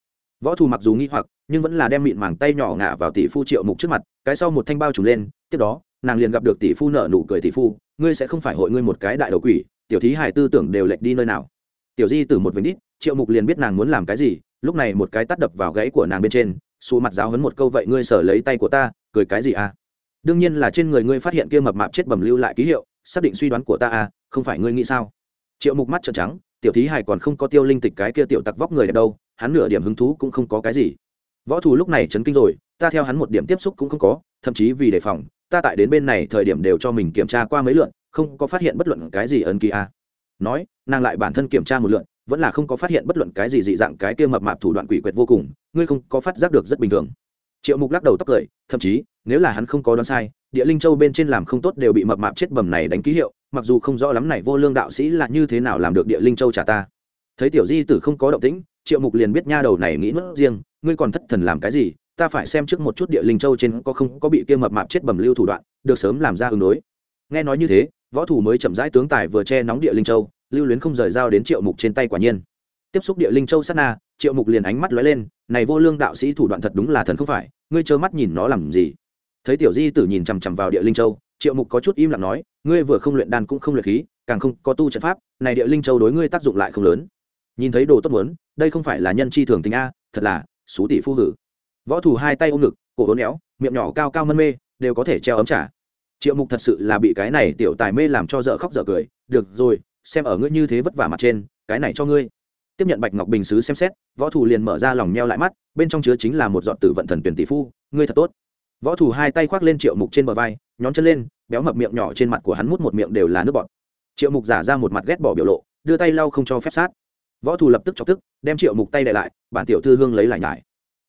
võ thù mặc dù nghi hoặc, nhưng vẫn là đem mịn màng tay nhỏ ngả vào tỷ phu triệu mục trước mặt, cái sau một thanh bao trùm lên, tiếp đó, nàng liền gặp được tỷ phu nợ nụ cười tỷ phu, ngươi sẽ không phải hội ngươi một cái đại đầu quỷ, tiểu thí hài tư tưởng đều lệch đi nơi nào. Tiểu di từ một vĩnh đít, triệu mục liền biết nàng muốn làm cái gì, lúc này một cái tắt đập vào gãy của nàng bên trên xù mặt giáo hấn một câu, vậy ngươi sở lấy tay của ta, cười cái gì à? Đương nhiên là trên người ngươi phát hiện kia mập mạp chết bầm lưu lại ký hiệu, xác định suy đoán của ta à không phải ngươi nghĩ sao? Triệu mục mắt trợn trắng, tiểu thí hài còn không có tiêu linh tịch cái kia tiểu tặc vóc người đẹp đâu hắn nửa điểm hứng thú cũng không có cái gì. Võ thù lúc này chấn kinh rồi, ta theo hắn một điểm tiếp xúc cũng không có, thậm chí vì đề phòng, ta tại đến bên này thời điểm đều cho mình kiểm tra qua mấy lượn, không có phát hiện bất luận cái gì ấn ký a. Nói, nàng lại bản thân kiểm tra một lượn, vẫn là không có phát hiện bất luận cái gì dị dạng cái kia mập mạp thủ đoạn quỷ quyệt vô cùng, ngươi không có phát giác được rất bình thường. Triệu mục lắc đầu tóc cười, thậm chí, nếu là hắn không có đoán sai, địa linh châu bên trên làm không tốt đều bị mập mạp chết bầm này đánh ký hiệu, mặc dù không rõ lắm này vô lương đạo sĩ là như thế nào làm được địa linh châu trả ta. Thấy tiểu di tử không có động tĩnh triệu mục liền biết nha đầu này nghĩ nuốt riêng, ngươi còn thất thần làm cái gì, ta phải xem trước một chút địa linh châu trên có không, có bị kia mập mạp chết bẩm lưu thủ đoạn, được sớm làm ra ứng đối. Nghe nói như thế, võ thủ mới chậm rãi tướng tài vừa che nóng địa linh châu, lưu luyến không rời dao đến triệu mục trên tay quả nhiên. Tiếp xúc địa linh châu sát na, triệu mục liền ánh mắt lóe lên, này vô lương đạo sĩ thủ đoạn thật đúng là thần không phải, ngươi trơ mắt nhìn nó làm gì? Thấy tiểu di tử nhìn chằm chằm vào địa linh châu, triệu mục có chút im lặng nói, ngươi vừa không luyện đan cũng không luyện khí, càng không có tu trận pháp, này địa linh châu đối ngươi tác dụng lại không lớn. Nhìn thấy đồ tốt muốn đây không phải là nhân chi thường tình a, thật là, xú tỷ phu hử. Võ thủ hai tay ôm ngực, cổ hố néo miệng nhỏ cao cao mân mê, đều có thể treo ấm trả triệu mục thật sự là bị cái này tiểu tài mê làm cho dở khóc dở cười. Được rồi, xem ở ngươi như thế vất vả mặt trên, cái này cho ngươi. Tiếp nhận bạch ngọc bình xứ xem xét, võ thủ liền mở ra lòng meo lại mắt, bên trong chứa chính là một giọt tử vận thần tuyển tỷ phu, ngươi thật tốt. Võ thủ hai tay khoác lên triệu mục trên bờ vai, nhón chân lên, béo mập miệng nhỏ trên mặt của hắn mút một miệng đều là nước bọt. Triệu mục giả ra một mặt ghét bỏ biểu lộ, đưa tay lau không cho phép sát võ thủ lập tức chọc tức, đem triệu mục tay đệ lại, bản tiểu thư hương lấy lại nhải.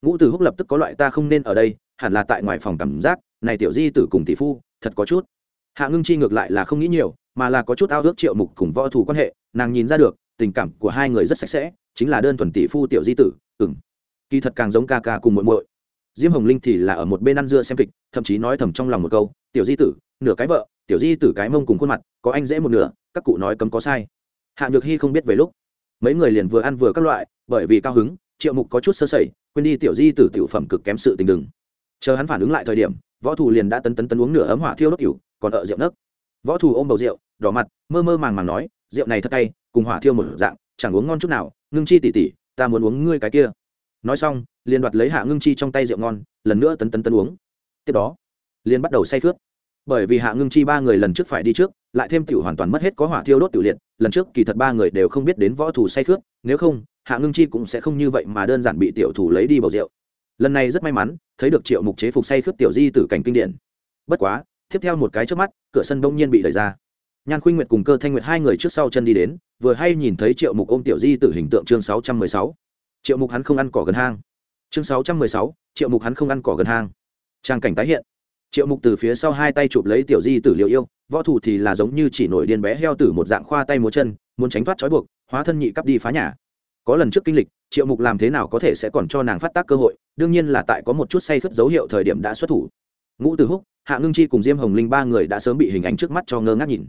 Ngũ tử húc lập tức có loại ta không nên ở đây, hẳn là tại ngoài phòng cảm giác, này tiểu di tử cùng tỷ phu, thật có chút. Hạ ngưng chi ngược lại là không nghĩ nhiều, mà là có chút ao ước triệu mục cùng võ thủ quan hệ, nàng nhìn ra được, tình cảm của hai người rất sạch sẽ, chính là đơn thuần tỷ phu tiểu di tử ừng kỳ thật càng giống ca ca cùng muội muội. Diêm hồng linh thì là ở một bên ăn dưa xem kịch, thậm chí nói thầm trong lòng một câu, tiểu di tử, nửa cái vợ, tiểu di tử cái mông cùng khuôn mặt, có anh dễ một nửa, các cụ nói cấm có sai. Hạ nhược hy không biết về lúc mấy người liền vừa ăn vừa các loại, bởi vì cao hứng, triệu mục có chút sơ sẩy, quên đi tiểu di tử tiểu phẩm cực kém sự tình đừng. Chờ hắn phản ứng lại thời điểm, võ thủ liền đã tấn tấn tấn uống nửa ấm hỏa thiêu đốt cửu còn ở rượu nấc. Võ thủ ôm bầu rượu, đỏ mặt, mơ mơ màng màng nói, rượu này thật cay, cùng hỏa thiêu một dạng, chẳng uống ngon chút nào, ngưng chi tỉ tỉ, ta muốn uống ngươi cái kia. Nói xong, liền đoạt lấy hạ ngưng chi trong tay rượu ngon, lần nữa tấn tấn tấn uống. Tiếp đó, liền bắt đầu say khướp bởi vì hạ ngưng chi ba người lần trước phải đi trước lại thêm tiểu hoàn toàn mất hết có hỏa thiêu đốt tiểu liệt, lần trước kỳ thật ba người đều không biết đến võ thủ say khướt nếu không, hạ ngưng chi cũng sẽ không như vậy mà đơn giản bị tiểu thủ lấy đi bầu rượu. Lần này rất may mắn, thấy được triệu mục chế phục say khướt tiểu di tử cảnh kinh điển. Bất quá, tiếp theo một cái trước mắt, cửa sân đông nhiên bị đẩy ra. Nhan khuynh nguyệt cùng cơ thanh nguyệt hai người trước sau chân đi đến, vừa hay nhìn thấy triệu mục ôm tiểu di tử hình tượng chương sáu trăm mười sáu. Triệu mục hắn không ăn cỏ gần hang. Chương sáu trăm mười sáu, triệu mục hắn không ăn cỏ gần hang. Trang cảnh tái hiện. Triệu mục từ phía sau hai tay chụp lấy tiểu di tử liệu yêu võ thủ thì là giống như chỉ nổi điên bé heo tử một dạng khoa tay múa chân, muốn tránh thoát trói buộc, hóa thân nhị cắp đi phá nhà. Có lần trước kinh lịch, triệu mục làm thế nào có thể sẽ còn cho nàng phát tác cơ hội, đương nhiên là tại có một chút say khướt dấu hiệu thời điểm đã xuất thủ. Ngũ từ húc, hạ ngưng chi cùng diêm hồng linh ba người đã sớm bị hình ảnh trước mắt cho ngơ ngác nhìn.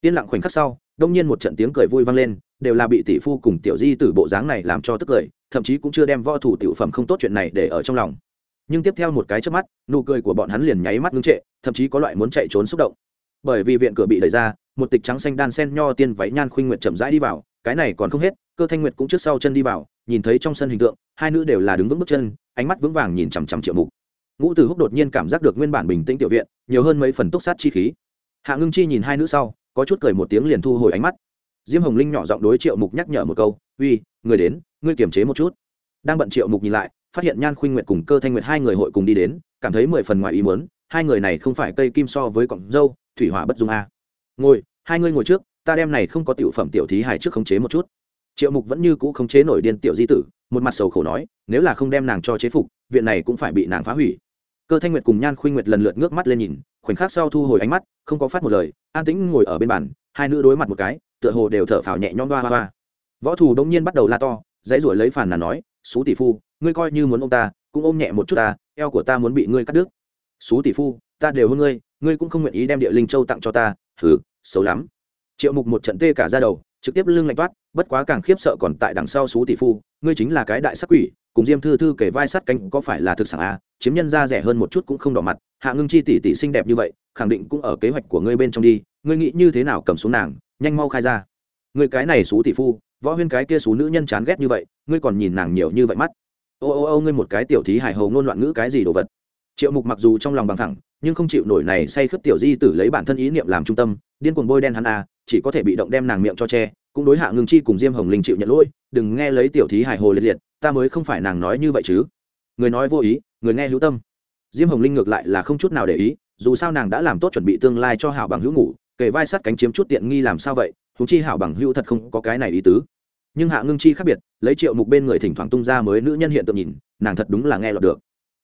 Yên lặng khoảnh khắc sau, đông nhiên một trận tiếng cười vui vang lên, đều là bị tỷ phu cùng tiểu di từ bộ dáng này làm cho tức cười, thậm chí cũng chưa đem võ thủ tiểu phẩm không tốt chuyện này để ở trong lòng. Nhưng tiếp theo một cái trước mắt, nụ cười của bọn hắn liền nháy mắt ngưng trệ, thậm chí có loại muốn chạy trốn xúc động bởi vì viện cửa bị đẩy ra, một tịch trắng xanh đan sen nho tiên váy nhan khuynh nguyệt chậm rãi đi vào, cái này còn không hết, cơ thanh nguyệt cũng trước sau chân đi vào, nhìn thấy trong sân hình tượng, hai nữ đều là đứng vững bước chân, ánh mắt vững vàng nhìn chằm chằm triệu mục. Ngũ tử húc đột nhiên cảm giác được nguyên bản bình tĩnh tiểu viện, nhiều hơn mấy phần túc sát chi khí. Hạ ngưng chi nhìn hai nữ sau, có chút cười một tiếng liền thu hồi ánh mắt. Diêm hồng linh nhỏ giọng đối triệu mục nhắc nhở một câu, uy, người đến, ngươi kiềm chế một chút. Đang bận triệu mục nhìn lại, phát hiện nhan khuynh nguyệt cùng cơ thanh nguyệt hai người hội cùng đi đến, cảm thấy mười phần ngoài ý muốn, hai người này không phải cây kim so với cọng dâu thủy hỏa bất dung a. Ngồi, hai ngươi ngồi trước, ta đem này không có tiểu phẩm tiểu thí hài trước khống chế một chút. Triệu mục vẫn như cũ khống chế nổi điên tiểu di tử, một mặt sầu khổ nói, nếu là không đem nàng cho chế phục, viện này cũng phải bị nàng phá hủy. Cơ thanh nguyệt cùng nhan khuynh nguyệt lần lượt ngước mắt lên nhìn, khoảnh khắc sau thu hồi ánh mắt, không có phát một lời, an tĩnh ngồi ở bên bàn, hai nữ đối mặt một cái, tựa hồ đều thở phào nhẹ nhõm ba ba ba võ thủ đông nhiên bắt đầu la to, dãy ruổi lấy phản là nói, xú tỷ phu, ngươi coi như muốn ông ta, cũng ôm nhẹ một chút ta, eo của ta muốn bị ngươi cắt đứt. Xú tỷ phu ta đều hơn ngươi ngươi cũng không nguyện ý đem địa linh châu tặng cho ta, hừ, xấu lắm. Triệu mục một trận tê cả ra đầu, trực tiếp lưng lạnh toát, bất quá càng khiếp sợ còn tại đằng sau xú tỷ phu, ngươi chính là cái đại sắc quỷ, cùng diêm thư thư kể vai sát cánh có phải là thực sản à chiếm nhân ra rẻ hơn một chút cũng không đỏ mặt, hạ ngưng chi tỷ tỷ xinh đẹp như vậy, khẳng định cũng ở kế hoạch của ngươi bên trong đi, ngươi nghĩ như thế nào cầm xuống nàng, nhanh mau khai ra. Ngươi cái này xú tỷ phu, võ huyên cái kia xú nữ nhân chán ghét như vậy, ngươi còn nhìn nàng nhiều như vậy mắt. Ô ô ô, ngươi một cái tiểu thí hài hầu ngôn loạn ngữ cái gì đồ vật? Triệu mục mặc dù trong lòng bằng thẳng nhưng không chịu nổi này say khướt tiểu di tử lấy bản thân ý niệm làm trung tâm, điên cuồng bôi đen hắn à chỉ có thể bị động đem nàng miệng cho che, cũng đối hạ ngưng chi cùng diêm hồng linh chịu nhận lỗi, đừng nghe lấy tiểu thí hài hồ liệt liệt, ta mới không phải nàng nói như vậy chứ. Người nói vô ý, người nghe hữu tâm. Diêm hồng linh ngược lại là không chút nào để ý, dù sao nàng đã làm tốt chuẩn bị tương lai cho hảo bằng hữu ngủ kể vai sát cánh chiếm chút tiện nghi làm sao vậy thú chi hảo bằng hữu thật không có cái này ý tứ. Nhưng hạ ngưng chi khác biệt, lấy triệu mục bên người thỉnh thoảng tung ra mới nữ nhân hiện tượng nhìn, nàng thật đúng là nghe lọt được.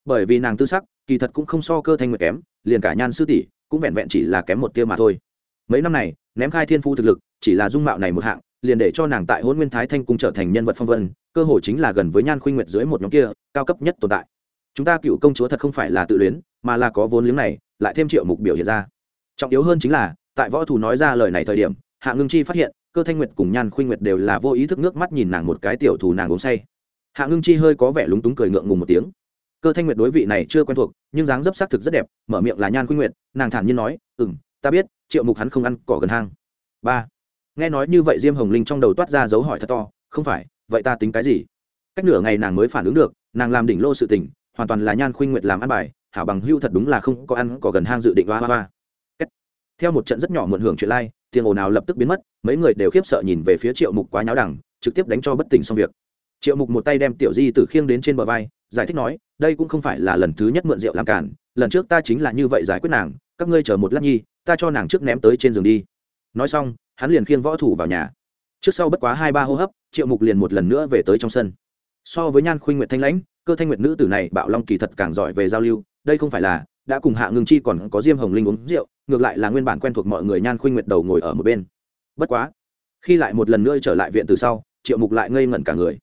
Bởi vì nàng tư sắc kỳ thật cũng không so cơ thanh nguyệt kém, liền cả nhan sư tỷ cũng vẹn vẹn chỉ là kém một tia mà thôi. Mấy năm này, ném khai thiên phu thực lực, chỉ là dung mạo này một hạng, liền để cho nàng tại hôn nguyên thái thanh cung trở thành nhân vật phong vân, cơ hội chính là gần với nhan khuynh nguyệt dưới một nhóm kia, cao cấp nhất tồn tại. Chúng ta cựu công chúa thật không phải là tự luyến, mà là có vốn liếng này, lại thêm triệu mục biểu hiện ra. Trọng yếu hơn chính là, tại võ thủ nói ra lời này thời điểm, hạ ngưng chi phát hiện, cơ thanh nguyệt cùng nhan khuynh nguyệt đều là vô ý thức nước mắt nhìn nàng một cái tiểu thù nàng uống say. Hạ ngưng chi hơi có vẻ lúng túng cười ngượng ngùng một tiếng cơ thanh nguyệt đối vị này chưa quen thuộc, nhưng dáng dấp xác thực rất đẹp, mở miệng là nhan khuynh nguyệt, nàng thản nhiên nói ừ m ta biết, triệu mục hắn không ăn cỏ gần hang. Ba. Nghe nói như vậy diêm hồng linh trong đầu toát ra dấu hỏi thật to, không phải, vậy ta tính cái gì? Cách nửa ngày nàng mới phản ứng được, nàng làm đỉnh lô sự tình, hoàn toàn là nhan khuynh nguyệt làm ăn bài, hảo bằng hưu thật đúng là không có ăn cỏ gần hang dự định ba ba ba theo một trận rất nhỏ muộn hưởng chuyện lai tiền ồn nào lập tức biến mất, mấy người đều khiếp sợ nhìn về phía triệu mục quá nháo đẳng trực tiếp đánh cho bất tỉnh xong việc triệu mục một tay đem tiểu di tử khiêng đến trên bờ vai, giải thích nói, đây cũng không phải là lần thứ nhất mượn rượu làm cản, lần trước ta chính là như vậy giải quyết nàng, các ngươi chờ một lát nhi, ta cho nàng trước ném tới trên giường đi. Nói xong, hắn liền khiêng võ thủ vào nhà. Trước sau bất quá hai ba hô hấp, triệu mục liền một lần nữa về tới trong sân. So với nhan khuynh nguyệt thanh lãnh, cơ thanh nguyệt nữ tử này bạo long kỳ thật càng giỏi về giao lưu, đây không phải là, đã cùng hạ ngưng chi còn có diêm hồng linh uống rượu, ngược lại là nguyên bản quen thuộc mọi người nhan khuynh nguyệt đầu ngồi ở một bên. Bất quá, khi lại một lần nữa trở lại viện từ sau, triệu mục lại ngây ngẩn cả người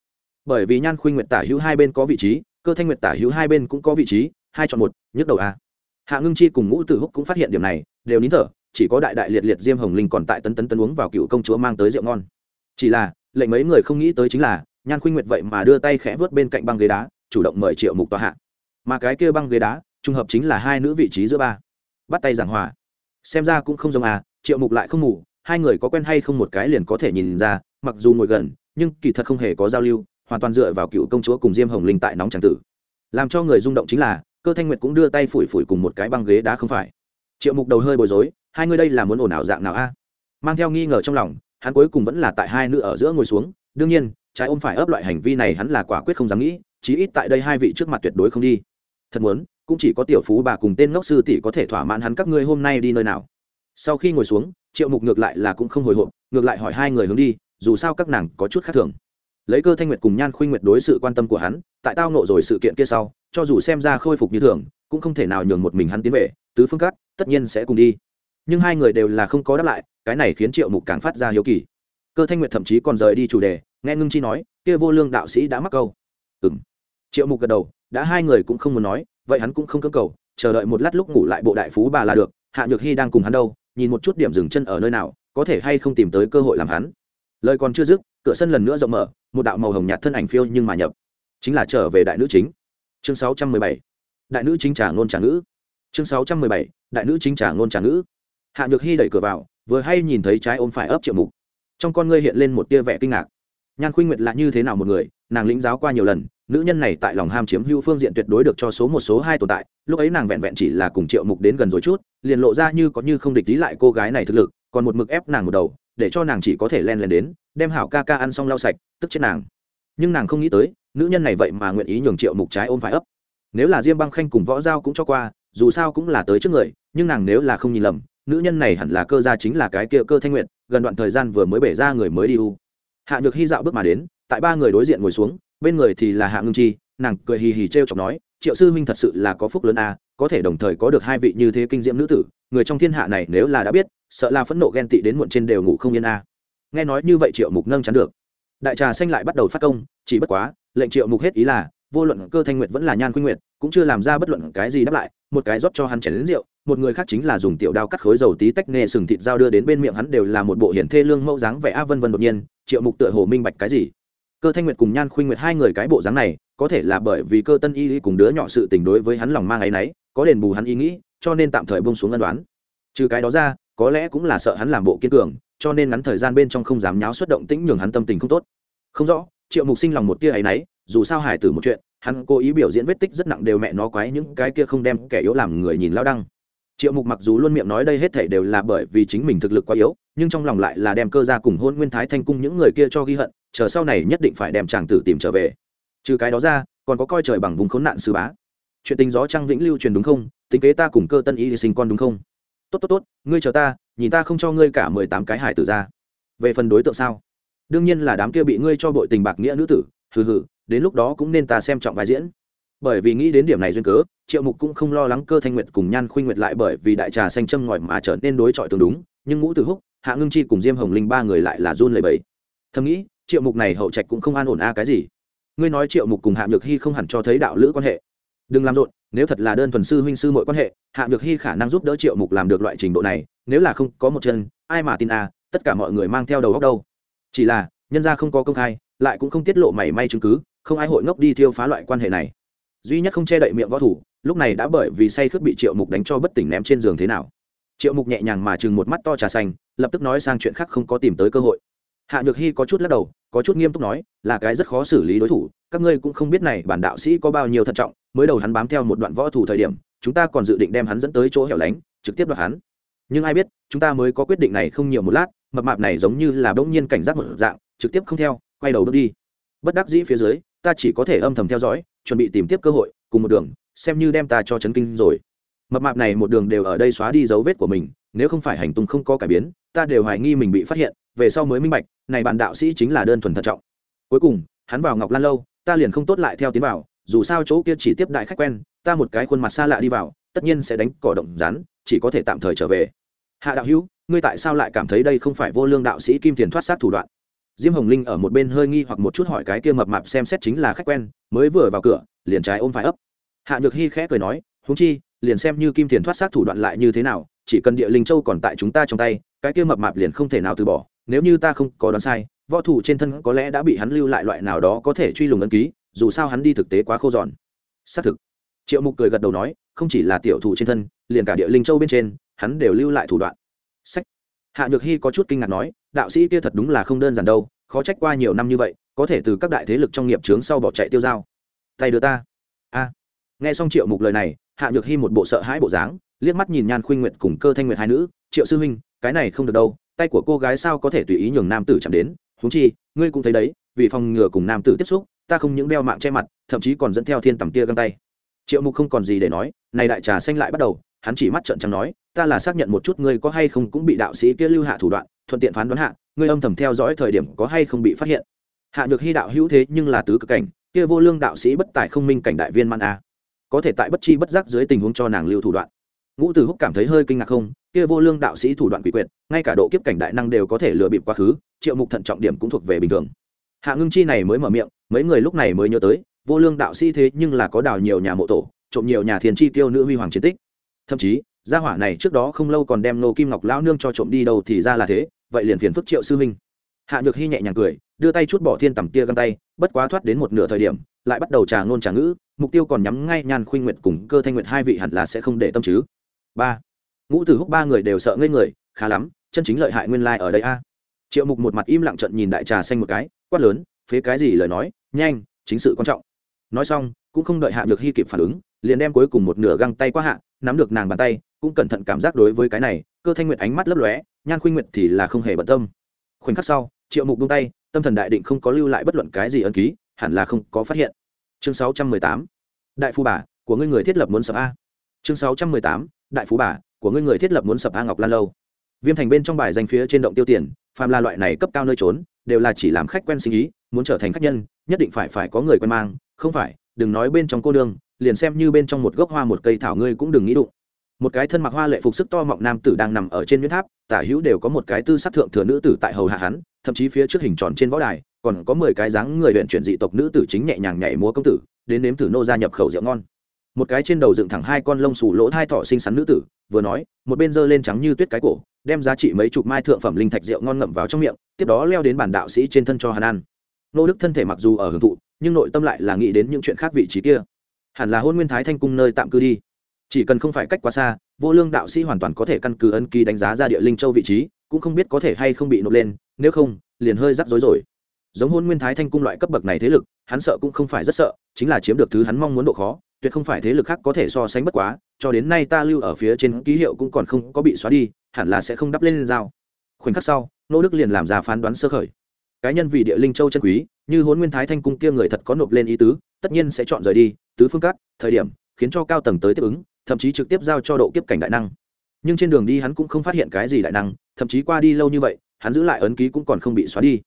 bởi vì nhan khuynh nguyệt tả hữu hai bên có vị trí, cơ thanh nguyệt tả hữu hai bên cũng có vị trí, hai chọn một, nhức đầu a hạ ngưng chi cùng ngũ tử húc cũng phát hiện điểm này, đều nín thở, chỉ có đại đại liệt liệt diêm hồng linh còn tại tấn tấn tấn uống vào cựu công chúa mang tới rượu ngon. Chỉ là, lệnh mấy người không nghĩ tới chính là, nhan khuynh nguyệt vậy mà đưa tay khẽ vớt bên cạnh băng ghế đá, chủ động mời triệu mục tòa hạ. Mà cái kia băng ghế đá, trùng hợp chính là hai nữ vị trí giữa ba. Bắt tay giảng hòa. Xem ra cũng không giống à triệu mục lại không ngủ, hai người có quen hay không một cái liền có thể nhìn ra, mặc dù ngồi gần, nhưng kỳ thật không hề có giao lưu hoàn toàn dựa vào cựu công chúa cùng diêm hồng linh tại nóng tràng tử. Làm cho người rung động chính là, cơ thanh nguyệt cũng đưa tay phủi phủi cùng một cái băng ghế đá không phải. Triệu mục đầu hơi bối rối, hai người đây là muốn ồn ào dạng nào a? Mang theo nghi ngờ trong lòng, hắn cuối cùng vẫn là tại hai nữ ở giữa ngồi xuống, đương nhiên, trái ôm phải ấp loại hành vi này hắn là quả quyết không dám nghĩ, chí ít tại đây hai vị trước mặt tuyệt đối không đi. Thật muốn, cũng chỉ có tiểu phú bà cùng tên ngốc sư tỷ có thể thỏa mãn hắn các ngươi hôm nay đi nơi nào. Sau khi ngồi xuống, triệu mục ngược lại là cũng không hồi hộp, ngược lại hỏi hai người hướng đi, dù sao các nàng có chút khác thường lấy cơ thanh nguyệt cùng nhan khuynh nguyệt đối sự quan tâm của hắn, tại tao nộ rồi sự kiện kia sau, cho dù xem ra khôi phục như thường, cũng không thể nào nhường một mình hắn tiến về, tứ phương cắt tất nhiên sẽ cùng đi. Nhưng hai người đều là không có đáp lại, cái này khiến triệu mục càng phát ra hiếu kỳ. Cơ thanh nguyệt thậm chí còn rời đi chủ đề, nghe ngưng chi nói, kia vô lương đạo sĩ đã mắc câu. Ừ m triệu mục gật đầu, đã hai người cũng không muốn nói, vậy hắn cũng không cơ cầu, chờ đợi một lát lúc ngủ lại bộ đại phú bà là được, hạ nhược hy đang cùng hắn đâu, nhìn một chút điểm dừng chân ở nơi nào, có thể hay không tìm tới cơ hội làm hắn. Lời còn chưa dứt cửa sân lần nữa rộng mở, một đạo màu hồng nhạt thân ảnh phiêu nhưng mà nhập. Chính là trở về đại nữ chính. Chương sáu trăm mười bảy. Đại nữ chính trả ngôn trả ngữ. Chương sáu trăm mười bảy. Đại nữ chính trả ngôn trả ngữ. Hạ nhược hy đẩy cửa vào, vừa hay nhìn thấy trái ôm phải ấp triệu mục. Trong con ngươi hiện lên một tia vẻ kinh ngạc. Nhan khuynh nguyệt là như thế nào một người, nàng lĩnh giáo qua nhiều lần, nữ nhân này tại lòng ham chiếm hữu phương diện tuyệt đối được cho số một, số hai tồn tại, lúc ấy nàng vẹn vẹn chỉ là cùng triệu mục đến gần rồi chút, liền lộ ra như có như không địch lý lại cô gái này thực lực, còn một mực ép nàng một đầu, để cho nàng chỉ có thể len len đến đem hảo ca ca ăn xong lau sạch, tức chết nàng. Nhưng nàng không nghĩ tới, nữ nhân này vậy mà nguyện ý nhường triệu mục trái ôm phải ấp. Nếu là diêm băng khanh cùng võ giao cũng cho qua, dù sao cũng là tới trước người, nhưng nàng nếu là không nhìn lầm, nữ nhân này hẳn là cơ gia chính là cái kia cơ thanh nguyện gần đoạn thời gian vừa mới bể ra người mới đi u. Hạ nhược hy dạo bước mà đến, tại ba người đối diện ngồi xuống, bên người thì là hạ ngưng chi, nàng cười hì hì t r e o chọc nói, triệu sư huynh thật sự là có phúc lớn a có thể đồng thời có được hai vị như thế kinh diễm nữ tử, người trong thiên hạ này nếu là đã biết, sợ là phẫn nộ ghen tị đến muộn trên đều ngủ không yên a nghe nói như vậy triệu mục nâng chắn được. Đại trà xanh lại bắt đầu phát công, chỉ bất quá, lệnh triệu mục hết ý là, vô luận cơ thanh nguyệt vẫn là nhan khuynh nguyệt, cũng chưa làm ra bất luận cái gì đáp lại, một cái rót cho hắn chảy đến rượu, một người khác chính là dùng tiểu đao cắt khối dầu tí tách nghe sừng thịt dao đưa đến bên miệng hắn đều là một bộ hiển thê lương mẫu dáng vẻ a vân vân đột nhiên, triệu mục tựa hồ minh bạch cái gì. Cơ thanh nguyệt cùng nhan khuynh nguyệt hai người cái bộ dáng này, có thể là bởi vì cơ tân y cùng đứa nhỏ sự tình đối với hắn lòng mang áy náy, có đền bù hắn ý nghĩ, cho nên tạm thời bông xuống ân đoán. Trừ cái đó ra có lẽ cũng là sợ hắn làm bộ kiên cường, cho nên ngắn thời gian bên trong không dám nháo xuất động tĩnh nhường hắn tâm tình không tốt. Không rõ, triệu mục sinh lòng một tia áy náy, dù sao hải tử một chuyện, hắn cố ý biểu diễn vết tích rất nặng đều mẹ nó quái những cái kia không đem kẻ yếu làm người nhìn lao đăng. Triệu mục mặc dù luôn miệng nói đây hết thể đều là bởi vì chính mình thực lực quá yếu, nhưng trong lòng lại là đem cơ ra cùng hôn nguyên thái thanh cung những người kia cho ghi hận, chờ sau này nhất định phải đem chàng tử tìm trở về. Trừ cái đó ra, còn có coi trời bằng vùng khốn nạn sư bá. Chuyện tình gió trăng vĩnh lưu truyền đúng không? Tính kế ta cùng cơ tân y sinh con đúng không? Tốt tốt tốt, ngươi chờ ta, nhìn ta không cho ngươi cả mười tám cái hải tử ra. Về phần đối tượng sao? Đương nhiên là đám kia bị ngươi cho bội tình bạc nghĩa nữ tử, hừ hừ, đến lúc đó cũng nên ta xem trọng vai diễn. Bởi vì nghĩ đến điểm này duyên cớ, triệu mục cũng không lo lắng cơ thanh nguyệt cùng nhan khuynh nguyệt lại bởi vì đại trà xanh châm ngòi mà trở nên đối chọi tương đúng, nhưng ngũ tử húc, hạ ngưng chi cùng diêm hồng linh ba người lại là run lầy bẫy thầm nghĩ, triệu mục này hậu trạch cũng không an ổn a cái gì. Ngươi nói triệu mục cùng hạ nhược hy không hẳn cho thấy đạo lữ quan hệ. Đừng làm rộn nếu thật là đơn thuần sư huynh sư mọi quan hệ, hạ nhược hy khả năng giúp đỡ triệu mục làm được loại trình độ này, nếu là không có một chân, ai mà tin a tất cả mọi người mang theo đầu góc đâu. Chỉ là, nhân gia không có công khai, lại cũng không tiết lộ mảy may chứng cứ, không ai hội ngốc đi thiêu phá loại quan hệ này. Duy nhất không che đậy miệng võ thủ, lúc này đã bởi vì say khướt bị triệu mục đánh cho bất tỉnh ném trên giường thế nào. Triệu mục nhẹ nhàng mà chừng một mắt to trà xanh, lập tức nói sang chuyện khác không có tìm tới cơ hội hạ nhược hy có chút lắc đầu, có chút nghiêm túc nói, là cái rất khó xử lý đối thủ, các ngươi cũng không biết này bản đạo sĩ có bao nhiêu thận trọng, mới đầu hắn bám theo một đoạn võ thủ thời điểm, chúng ta còn dự định đem hắn dẫn tới chỗ hẻo lánh, trực tiếp đoạt hắn. Nhưng ai biết, chúng ta mới có quyết định này không nhiều một lát, mập mạp này giống như là bỗng nhiên cảnh giác một dạng, trực tiếp không theo, quay đầu bước đi. Bất đắc dĩ phía dưới, ta chỉ có thể âm thầm theo dõi, chuẩn bị tìm tiếp cơ hội, cùng một đường, xem như đem ta cho chấn kinh rồi. Mập mạp này một đường đều ở đây xóa đi dấu vết của mình, nếu không phải hành tung không có cải biến, ta đều hoài nghi mình bị phát hiện về sau mới minh bạch, này bạn đạo sĩ chính là đơn thuần thận trọng. Cuối cùng, hắn vào ngọc lan lâu, ta liền không tốt lại theo tiến vào, dù sao chỗ kia chỉ tiếp đại khách quen, ta một cái khuôn mặt xa lạ đi vào, tất nhiên sẽ đánh cỏ động rắn, chỉ có thể tạm thời trở về. Hạ đạo hữu, ngươi tại sao lại cảm thấy đây không phải vô lương đạo sĩ kim tiền thoát sát thủ đoạn? Diêm hồng linh ở một bên hơi nghi hoặc một chút hỏi cái kia mập mạp xem xét chính là khách quen, mới vừa vào cửa, liền trái ôm phải ấp. Hạ nhược hy khẽ cười nói húng chi, liền xem như kim tiền thoát sát thủ đoạn lại như thế nào, chỉ cần địa linh châu còn tại chúng ta trong tay, cái kia mập mạp liền không thể nào từ bỏ nếu như ta không có đoán sai, võ thủ trên thân có lẽ đã bị hắn lưu lại loại nào đó có thể truy lùng ấn ký, dù sao hắn đi thực tế quá khô giòn. Xác thực. Triệu mục cười gật đầu nói, không chỉ là tiểu thủ trên thân, liền cả địa linh châu bên trên, hắn đều lưu lại thủ đoạn. Sách. Hạ nhược hy có chút kinh ngạc nói, đạo sĩ kia thật đúng là không đơn giản đâu, khó trách qua nhiều năm như vậy, có thể từ các đại thế lực trong nghiệp trướng sau bỏ chạy tiêu dao. Tay đưa ta. A. Nghe xong triệu mục lời này, hạ nhược hy một bộ sợ hãi bộ dáng, liếc mắt nhìn nhan khuynh nguyệt cùng cơ thanh nguyệt hai nữ, triệu sư huynh, cái này không được đâu tay của cô gái sao có thể tùy ý nhường nam tử chạm đến? Húng chi, ngươi cũng thấy đấy, vì phòng ngừa cùng nam tử tiếp xúc, ta không những đeo mạng che mặt, thậm chí còn dẫn theo thiên tầm tia găng tay. Triệu mục không còn gì để nói, này đại trà xanh lại bắt đầu, hắn chỉ mắt trợn trắng nói, ta là xác nhận một chút ngươi có hay không cũng bị đạo sĩ kia lưu hạ thủ đoạn, thuận tiện phán đoán hạ, ngươi âm thầm theo dõi thời điểm có hay không bị phát hiện. Hạ nhược hy đạo hữu thế nhưng là tứ cực cảnh, kia vô lương đạo sĩ bất tài không minh cảnh đại viên man a. Có thể tại bất chi bất giác dưới tình huống cho nàng lưu thủ đoạn. Ngũ Tử húc cảm thấy hơi kinh ngạc không kia vô lương đạo sĩ thủ đoạn quỷ quyệt, ngay cả độ kiếp cảnh đại năng đều có thể lừa bịp quá khứ, triệu mục thận trọng điểm cũng thuộc về bình thường. Hạ ngưng chi này mới mở miệng, mấy người lúc này mới nhớ tới, vô lương đạo sĩ thế nhưng là có đào nhiều nhà mộ tổ, trộm nhiều nhà thiền chi tiêu nữ huy hoàng chiến tích. Thậm chí, gia hỏa này trước đó không lâu còn đem nô kim ngọc lão nương cho trộm đi đâu thì ra là thế, vậy liền phiền phức triệu sư minh hạ nhược hy nhẹ nhàng cười, đưa tay chút bỏ thiên tầm tia găng tay, bất quá thoát đến một nửa thời điểm, lại bắt đầu trà ngôn trà ngữ, mục tiêu còn nhắm ngay nhan khuynh nguyệt cùng cơ thanh nguyệt hai vị hẳn là sẽ không để tâm chứ. Ba ngũ Tử húc ba người đều sợ ngây người, khá lắm, chân chính lợi hại nguyên lai、like、ở đây a. Triệu mục một mặt im lặng trận nhìn đại trà xanh một cái, quát lớn, phế cái gì lời nói, nhanh, chính sự quan trọng. Nói xong, cũng không đợi hạ nhược hy kịp phản ứng, liền đem cuối cùng một nửa găng tay qua hạ, nắm được nàng bàn tay, cũng cẩn thận cảm giác đối với cái này, cơ thanh nguyệt ánh mắt lấp lóe, nhan khuynh nguyệt thì là không hề bận tâm. Khoảnh khắc sau, triệu mục buông tay, tâm thần đại định không có lưu lại bất luận cái gì ân ký, hẳn là không có phát hiện. Chương sáu trăm mười tám, đại phu bà, của ngươi người thiết lập muốn sập a. Chương sáu trăm mười tám, đại phú bà của ngươi người thiết lập muốn sập a ngọc lan lâu. Viêm thành bên trong bài danh phía trên động tiêu tiền, phàm là loại này cấp cao nơi trốn, đều là chỉ làm khách quen sinh ý, muốn trở thành khách nhân, nhất định phải phải có người quen mang, không phải, đừng nói bên trong cô đường liền xem như bên trong một gốc hoa một cây thảo ngươi cũng đừng nghĩ đụng. Một cái thân mặc hoa lệ phục sức to mọng nam tử đang nằm ở trên nguyên tháp, tả hữu đều có một cái tư sắc thượng thừa nữ tử tại hầu hạ hắn, thậm chí phía trước hình tròn trên võ đài, còn có mười cái dáng người huyện chuyển dị tộc nữ tử chính nhẹ nhàng nhảy múa công tử, đến nếm thử nô gia nhập khẩu rượu ngon một cái trên đầu dựng thẳng hai con lông xù lỗ thai thọ xinh xắn nữ tử, vừa nói, một bên giơ lên trắng như tuyết cái cổ, đem giá trị mấy chục mai thượng phẩm linh thạch rượu ngon ngậm vào trong miệng, tiếp đó leo đến bản đạo sĩ trên thân cho hắn ăn nô đức thân thể mặc dù ở hưởng thụ, nhưng nội tâm lại là nghĩ đến những chuyện khác vị trí kia. Hẳn là hôn nguyên thái thanh cung nơi tạm cư đi. Chỉ cần không phải cách quá xa, vô lương đạo sĩ hoàn toàn có thể căn cứ ân ký đánh giá ra địa linh châu vị trí, cũng không biết có thể hay không bị nộp lên, nếu không, liền hơi rắc rối rồi. Giống hôn nguyên thái thanh cung loại cấp bậc này thế lực, hắn sợ cũng không phải rất sợ, chính là chiếm được thứ hắn mong muốn độ khó tuyệt không phải thế lực khác có thể so sánh bất quá, cho đến nay ta lưu ở phía trên ký hiệu cũng còn không có bị xóa đi, hẳn là sẽ không đắp lên dao khoảnh khắc sau, nô đức liền làm ra phán đoán sơ khởi. Cá nhân vì địa linh châu chân quý, như huấn nguyên thái thanh cung kia người thật có nộp lên ý tứ, tất nhiên sẽ chọn rời đi, tứ phương cắt thời điểm, khiến cho cao tầng tới tiếp ứng, thậm chí trực tiếp giao cho độ kiếp cảnh đại năng. Nhưng trên đường đi hắn cũng không phát hiện cái gì đại năng, thậm chí qua đi lâu như vậy, hắn giữ lại ấn ký cũng còn không bị xóa đi.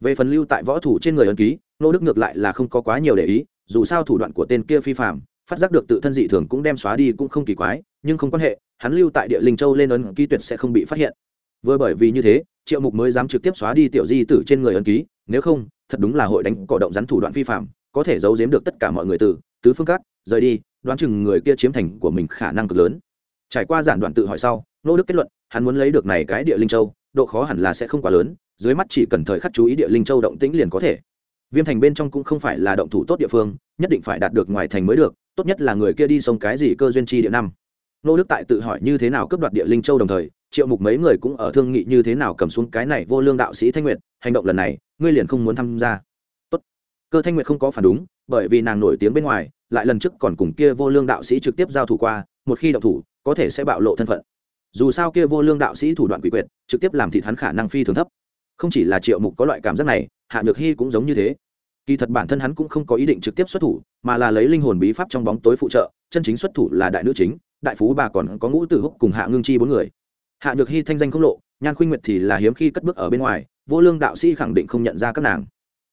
Về phần lưu tại võ thủ trên người ấn ký, nô đức ngược lại là không có quá nhiều để ý, dù sao thủ đoạn của tên kia phi phạm phát giác được tự thân dị thường cũng đem xóa đi cũng không kỳ quái, nhưng không quan hệ, hắn lưu tại địa linh châu lên ấn ký tuyệt sẽ không bị phát hiện. Vừa bởi vì như thế, triệu mục mới dám trực tiếp xóa đi tiểu di tử trên người ấn ký, nếu không, thật đúng là hội đánh cỏ động rắn thủ đoạn phi phạm, có thể giấu giếm được tất cả mọi người từ, tứ phương cát rời đi, đoán chừng người kia chiếm thành của mình khả năng cực lớn. Trải qua giản đoạn tự hỏi sau, nô đức kết luận, hắn muốn lấy được này cái địa linh châu, độ khó hẳn là sẽ không quá lớn, dưới mắt chỉ cần thời khắc chú ý địa linh châu động tĩnh liền có thể. Viêm thành bên trong cũng không phải là động thủ tốt địa phương, nhất định phải đạt được ngoài thành mới được tốt nhất là người kia đi sông cái gì cơ duyên chi địa năm. Nô đức tại tự hỏi như thế nào cướp đoạt địa linh châu đồng thời, triệu mục mấy người cũng ở thương nghị như thế nào cầm xuống cái này vô lương đạo sĩ thanh nguyệt, hành động lần này, ngươi liền không muốn tham gia. Tốt. Cơ thanh nguyệt không có phản đúng, bởi vì nàng nổi tiếng bên ngoài, lại lần trước còn cùng kia vô lương đạo sĩ trực tiếp giao thủ qua, một khi động thủ, có thể sẽ bạo lộ thân phận. Dù sao kia vô lương đạo sĩ thủ đoạn quỷ quyệt, trực tiếp làm thịt hắn khả năng phi thường thấp. Không chỉ là triệu mục có loại cảm giác này, hạ nhược hy cũng giống như thế kỳ thật bản thân hắn cũng không có ý định trực tiếp xuất thủ, mà là lấy linh hồn bí pháp trong bóng tối phụ trợ, chân chính xuất thủ là đại nữ chính, đại phú bà còn có ngũ tử húc cùng hạ ngưng chi bốn người. Hạ nhược hy thanh danh không lộ, nhan khuynh nguyệt thì là hiếm khi cất bước ở bên ngoài, vô lương đạo sĩ khẳng định không nhận ra các nàng.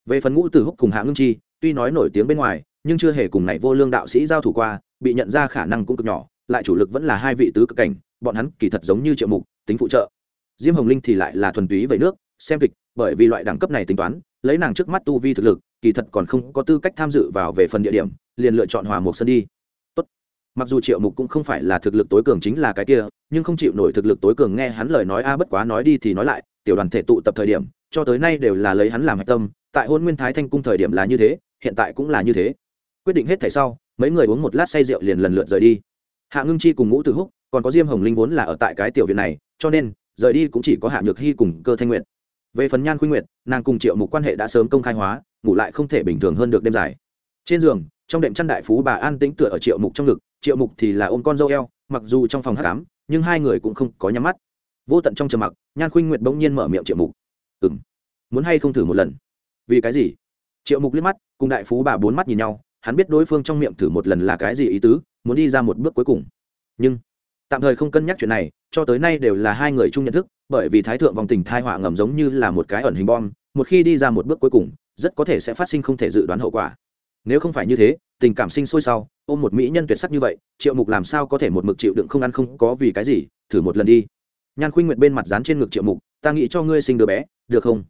Về phần ngũ tử húc cùng hạ ngưng chi, tuy nói nổi tiếng bên ngoài, nhưng chưa hề cùng này vô lương đạo sĩ giao thủ qua, bị nhận ra khả năng cũng cực nhỏ, lại chủ lực vẫn là hai vị tứ cực cảnh, bọn hắn kỳ thật giống như triệu mục, tính phụ trợ. Diêm hồng linh thì lại là thuần túy về nước, xem kịch, bởi vì loại đẳng cấp này tính toán, lấy nàng trước mắt tu vi thực lực kỳ thật còn không có tư cách tham dự vào về phần địa điểm, liền lựa chọn hòa mục sân đi. Tốt. mặc dù triệu mục cũng không phải là thực lực tối cường chính là cái kia, nhưng không chịu nổi thực lực tối cường nghe hắn lời nói a bất quá nói đi thì nói lại, tiểu đoàn thể tụ tập thời điểm, cho tới nay đều là lấy hắn làm hạch tâm, tại hôn nguyên thái thanh cung thời điểm là như thế, hiện tại cũng là như thế. Quyết định hết thảy sau, mấy người uống một lát say rượu liền lần lượt rời đi. Hạ ngưng chi cùng ngũ tử húc, còn có diêm hồng linh vốn là ở tại cái tiểu viện này, cho nên, rời đi cũng chỉ có hạ nhược hy cùng cơ thanh nguyện về phần nhan khuynh nguyệt, nàng cùng triệu mục quan hệ đã sớm công khai hóa, ngủ lại không thể bình thường hơn được đêm dài. Trên giường, trong đệm chăn đại phú bà an tĩnh tựa ở triệu mục trong ngực, triệu mục thì là ôm con dâu eo, mặc dù trong phòng hát cám nhưng hai người cũng không có nhắm mắt. Vô tận trong trầm mặc, nhan khuynh nguyệt bỗng nhiên mở miệng triệu mục. Ừ m muốn hay không thử một lần? Vì cái gì? Triệu mục liếc mắt, cùng đại phú bà bốn mắt nhìn nhau, hắn biết đối phương trong miệng thử một lần là cái gì ý tứ, muốn đi ra một bước cuối cùng. Nhưng, tạm thời không cân nhắc chuyện này, cho tới nay đều là hai người chung nhận thức bởi vì thái thượng vòng tình thai họa ngầm giống như là một cái ẩn hình bom, một khi đi ra một bước cuối cùng, rất có thể sẽ phát sinh không thể dự đoán hậu quả. Nếu không phải như thế, tình cảm sinh sôi sau, ôm một mỹ nhân tuyệt sắc như vậy, triệu mục làm sao có thể một mực chịu đựng không ăn không có vì cái gì? Thử một lần đi. Nhan khuynh nguyệt bên mặt dán trên ngực triệu mục, ta nghĩ cho ngươi sinh đứa bé, được không?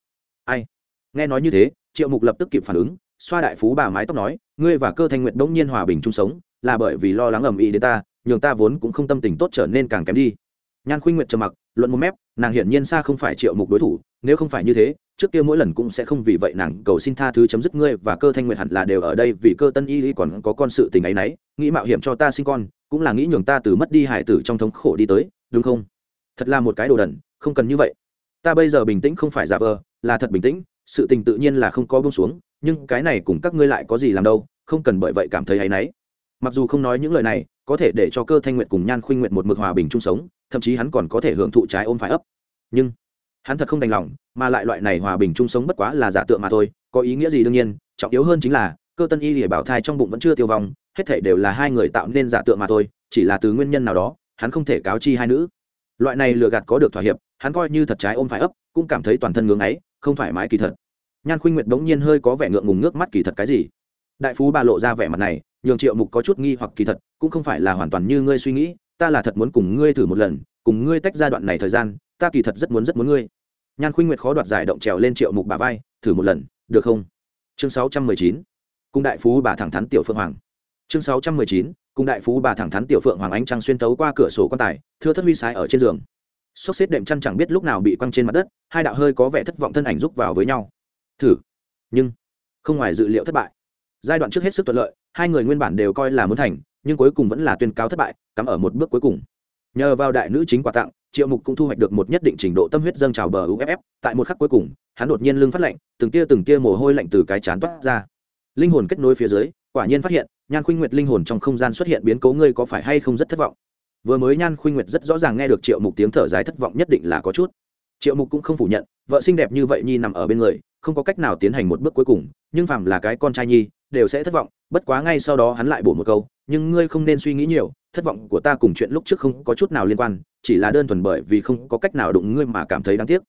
Ai? Nghe nói như thế, triệu mục lập tức kịp phản ứng, xoa đại phú bà mái tóc nói, ngươi và cơ thanh nguyệt đống nhiên hòa bình chung sống, là bởi vì lo lắng ầm ĩ đến ta, nhường ta vốn cũng không tâm tình tốt trở nên càng kém đi. Nhan khuynh nguyệt trầm mặc luận một mép, nàng hiển nhiên xa không phải triệu mục đối thủ, nếu không phải như thế, trước kia mỗi lần cũng sẽ không vì vậy nàng cầu xin tha thứ chấm dứt ngươi và cơ thanh nguyệt hẳn là đều ở đây vì cơ tân y còn có con sự tình ấy nấy, nghĩ mạo hiểm cho ta sinh con, cũng là nghĩ nhường ta từ mất đi hải tử trong thống khổ đi tới, đúng không? Thật là một cái đồ đần, không cần như vậy. Ta bây giờ bình tĩnh không phải giả vờ, là thật bình tĩnh, sự tình tự nhiên là không có bông xuống, nhưng cái này cùng các ngươi lại có gì làm đâu, không cần bởi vậy cảm thấy ấy náy mặc dù không nói những lời này có thể để cho cơ thanh nguyện cùng nhan khuynh nguyện một mực hòa bình chung sống, thậm chí hắn còn có thể hưởng thụ trái ôm phải ấp. Nhưng, hắn thật không đành lòng, mà lại loại này hòa bình chung sống bất quá là giả tượng mà thôi, có ý nghĩa gì đương nhiên, trọng yếu hơn chính là, cơ tân y lìa bảo thai trong bụng vẫn chưa tiêu vong, hết thể đều là hai người tạo nên giả tượng mà thôi, chỉ là từ nguyên nhân nào đó, hắn không thể cáo chi hai nữ. Loại này lừa gạt có được thỏa hiệp, hắn coi như thật trái ôm phải ấp, cũng cảm thấy toàn thân ngưỡng ấy không thoải mái kỳ thật. Nhan khuynh nguyệt bỗng nhiên hơi có vẻ ngượng ngùng nước mắt kỳ thật cái gì? Đại phú bà lộ ra vẻ mặt này nhường triệu mục có chút nghi hoặc kỳ thật, cũng không phải là hoàn toàn như ngươi suy nghĩ, ta là thật muốn cùng ngươi thử một lần, cùng ngươi tách giai đoạn này thời gian, ta kỳ thật rất muốn rất muốn ngươi. Nhan khuynh nguyệt khó đoạt giải động trèo lên triệu mục bà vai, thử một lần, được không? Chương sáu trăm mười chín, cung đại phú bà thẳng thắn tiểu phượng hoàng. Chương sáu trăm mười chín, cung đại phú bà thẳng thắn tiểu phượng hoàng ánh trăng xuyên tấu qua cửa sổ quan tài, thưa thất huy sái ở trên giường. Sốc xếp đệm chăn chẳng biết lúc nào bị quăng trên mặt đất, hai đạo hơi có vẻ thất vọng thân ảnh rúc vào với nhau. Thử. Nhưng, không ngoài dự liệu thất bại. Giai đoạn trước hết sức thuận lợi hai người nguyên bản đều coi là muốn thành, nhưng cuối cùng vẫn là tuyên cáo thất bại, cắm ở một bước cuối cùng. Nhờ vào đại nữ chính quà tặng, triệu mục cũng thu hoạch được một nhất định trình độ tâm huyết dâng trào bờ uff tại một khắc cuối cùng, hắn đột nhiên lưng phát lạnh, từng tia từng tia mồ hôi lạnh từ cái chán toát ra. Linh hồn kết nối phía dưới, quả nhiên phát hiện, nhan khuynh nguyệt linh hồn trong không gian xuất hiện biến cố ngươi có phải hay không rất thất vọng? Vừa mới nhan khuynh nguyệt rất rõ ràng nghe được triệu mục tiếng thở dài thất vọng nhất định là có chút. Triệu mục cũng không phủ nhận, vợ xinh đẹp như vậy nhi nằm ở bên người, không có cách nào tiến hành một bước cuối cùng, nhưng phàm là cái con trai nhi đều sẽ thất vọng, bất quá ngay sau đó hắn lại bổ một câu, nhưng ngươi không nên suy nghĩ nhiều, thất vọng của ta cùng chuyện lúc trước không có chút nào liên quan, chỉ là đơn thuần bởi vì không có cách nào đụng ngươi mà cảm thấy đáng tiếc.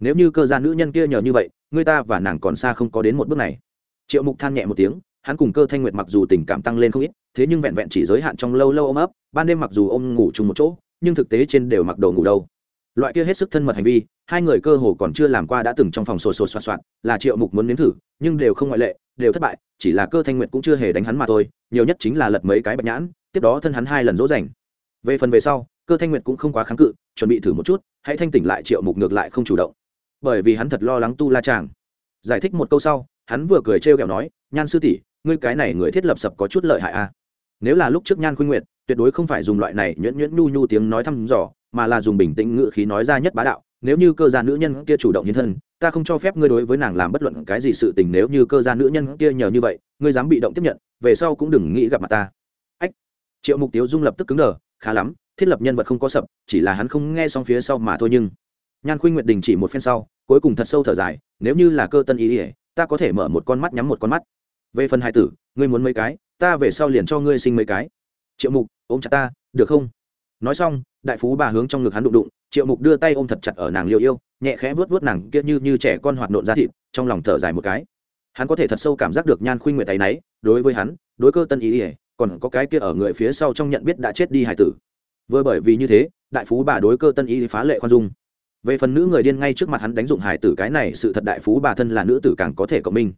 Nếu như cơ gia nữ nhân kia nhờ như vậy, ngươi ta và nàng còn xa không có đến một bước này. Triệu mục than nhẹ một tiếng, hắn cùng cơ thanh nguyệt mặc dù tình cảm tăng lên không ít, thế nhưng vẹn vẹn chỉ giới hạn trong lâu lâu ôm ấp, ban đêm mặc dù ôm ngủ chung một chỗ, nhưng thực tế trên đều mặc đồ ngủ đâu. Loại kia hết sức thân mật hành vi, hai người cơ hồ còn chưa làm qua đã từng trong phòng sồ sồ soạt soạt, là triệu mục muốn nếm thử, nhưng đều không ngoại lệ đều thất bại, chỉ là cơ thanh nguyệt cũng chưa hề đánh hắn mà thôi, nhiều nhất chính là lật mấy cái bạch nhãn, tiếp đó thân hắn hai lần dỗ dành. Về phần về sau, cơ thanh nguyệt cũng không quá kháng cự, chuẩn bị thử một chút, hãy thanh tỉnh lại triệu mục ngược lại không chủ động. Bởi vì hắn thật lo lắng tu la chàng. Giải thích một câu sau, hắn vừa cười trêu ghẹo nói, nhan sư tỷ, ngươi cái này người thiết lập sập có chút lợi hại a à? nếu là lúc trước nhan khuynh nguyệt, tuyệt đối không phải dùng loại này nhuyễn nhuyễn nhu nhu tiếng nói thăm dò, mà là dùng bình tĩnh ngữ khí nói ra nhất bá đạo, nếu như cơ gia nữ nhân kia chủ động hiến thân ta không cho phép ngươi đối với nàng làm bất luận cái gì sự tình nếu như cơ gia nữ nhân kia nhờ như vậy, ngươi dám bị động tiếp nhận, về sau cũng đừng nghĩ gặp mặt ta. Ách. Triệu mục tiêu dung lập tức cứng đờ, khá lắm, thiết lập nhân vật không có sập, chỉ là hắn không nghe xong phía sau mà thôi nhưng nhan khuynh nguyệt đình chỉ một phen sau, cuối cùng thật sâu thở dài, nếu như là cơ tân ý ỉa ta có thể mở một con mắt nhắm một con mắt. Về phần hai tử, ngươi muốn mấy cái, ta về sau liền cho ngươi sinh mấy cái. Triệu mục, ôm chặt ta, được không? Nói xong, đại phú bà hướng trong ngực hắn đụng đụng, triệu mục đưa tay ôm thật chặt ở nàng liêu yêu nhẹ khẽ vuốt vuốt nàng kia như như trẻ con hoạt nộn ra thịt, trong lòng thở dài một cái. Hắn có thể thật sâu cảm giác được nhan khuynh nguyệt tay náy, đối với hắn, đối cơ tân ý ỉa còn có cái kia ở người phía sau trong nhận biết đã chết đi hải tử. Vừa bởi vì như thế, đại phú bà đối cơ tân ý phá lệ khoan dung. Về phần nữ người điên ngay trước mặt hắn đánh dụng hải tử cái này, sự thật đại phú bà thân là nữ tử càng có thể cộng minh.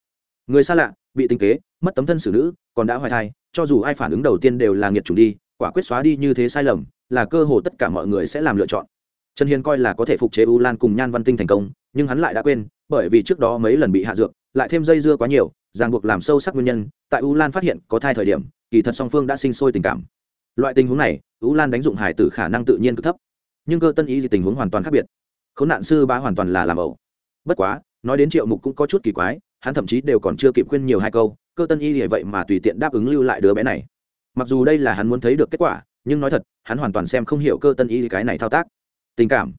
Người xa lạ, bị tinh kế, mất tấm thân xử nữ, còn đã hoài thai, cho dù ai phản ứng đầu tiên đều là nghiệt chủng đi, quả quyết xóa đi như thế sai lầm, là cơ hồ tất cả mọi người sẽ làm lựa chọn trần hiền coi là có thể phục chế u lan cùng nhan văn tinh thành công, nhưng hắn lại đã quên, bởi vì trước đó mấy lần bị hạ dược, lại thêm dây dưa quá nhiều, ràng buộc làm sâu sắc nguyên nhân, tại u lan phát hiện có thai thời điểm, kỳ thật song phương đã sinh sôi tình cảm. Loại tình huống này, u lan đánh dụng hải tử khả năng tự nhiên cực thấp. Nhưng cơ tân ý gì tình huống hoàn toàn khác biệt. Khốn nạn sư bá hoàn toàn là làm ẩu. Bất quá, nói đến triệu mục cũng có chút kỳ quái, hắn thậm chí đều còn chưa kịp khuyên nhiều hai câu, cơ tân y hệ vậy mà tùy tiện đáp ứng lưu lại đứa bé này. Mặc dù đây là hắn muốn thấy được kết quả, nhưng nói thật, hắn hoàn toàn xem không hiểu cơ tân y cái này thao tác tình cảm.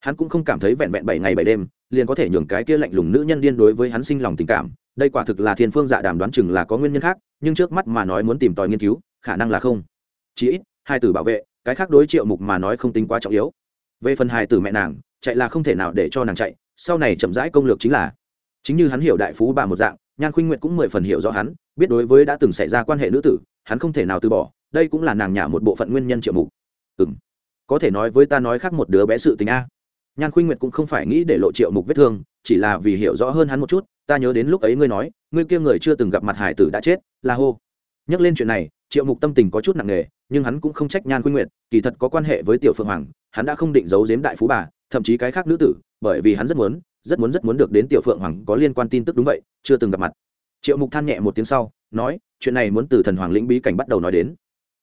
Hắn cũng không cảm thấy vẹn vẹn bảy ngày bảy đêm, liền có thể nhường cái kia lạnh lùng nữ nhân điên đối với hắn sinh lòng tình cảm. Đây quả thực là thiên phương dạ đàm đoán chừng là có nguyên nhân khác, nhưng trước mắt mà nói muốn tìm tòi nghiên cứu, khả năng là không. Chỉ ít, hai tử bảo vệ, cái khác đối triệu mục mà nói không tính quá trọng yếu. Về phần hài tử mẹ nàng, chạy là không thể nào để cho nàng chạy, sau này chậm rãi công lược chính là. Chính như hắn hiểu đại phú bà một dạng, nhan khuynh nguyện cũng mười phần hiểu rõ hắn, biết đối với đã từng xảy ra quan hệ nữ tử, hắn không thể nào từ bỏ, đây cũng là nàng nhả một bộ phận nguyên nhân triệu mục. Ừng có thể nói với ta nói khác một đứa bé sự tình a. Nhan khuynh nguyệt cũng không phải nghĩ để lộ triệu mục vết thương, chỉ là vì hiểu rõ hơn hắn một chút, ta nhớ đến lúc ấy ngươi nói, ngươi kia người chưa từng gặp mặt hải tử đã chết, là hô. Nhắc lên chuyện này, triệu mục tâm tình có chút nặng nề, nhưng hắn cũng không trách nhan khuynh nguyệt, kỳ thật có quan hệ với tiểu phượng hoàng, hắn đã không định giấu giếm đại phú bà, thậm chí cái khác nữ tử, bởi vì hắn rất muốn rất muốn rất muốn được đến tiểu phượng hoàng có liên quan tin tức đúng vậy, chưa từng gặp mặt. Triệu mục than nhẹ một tiếng sau, nói, chuyện này muốn từ thần hoàng lĩnh bí cảnh bắt đầu nói đến.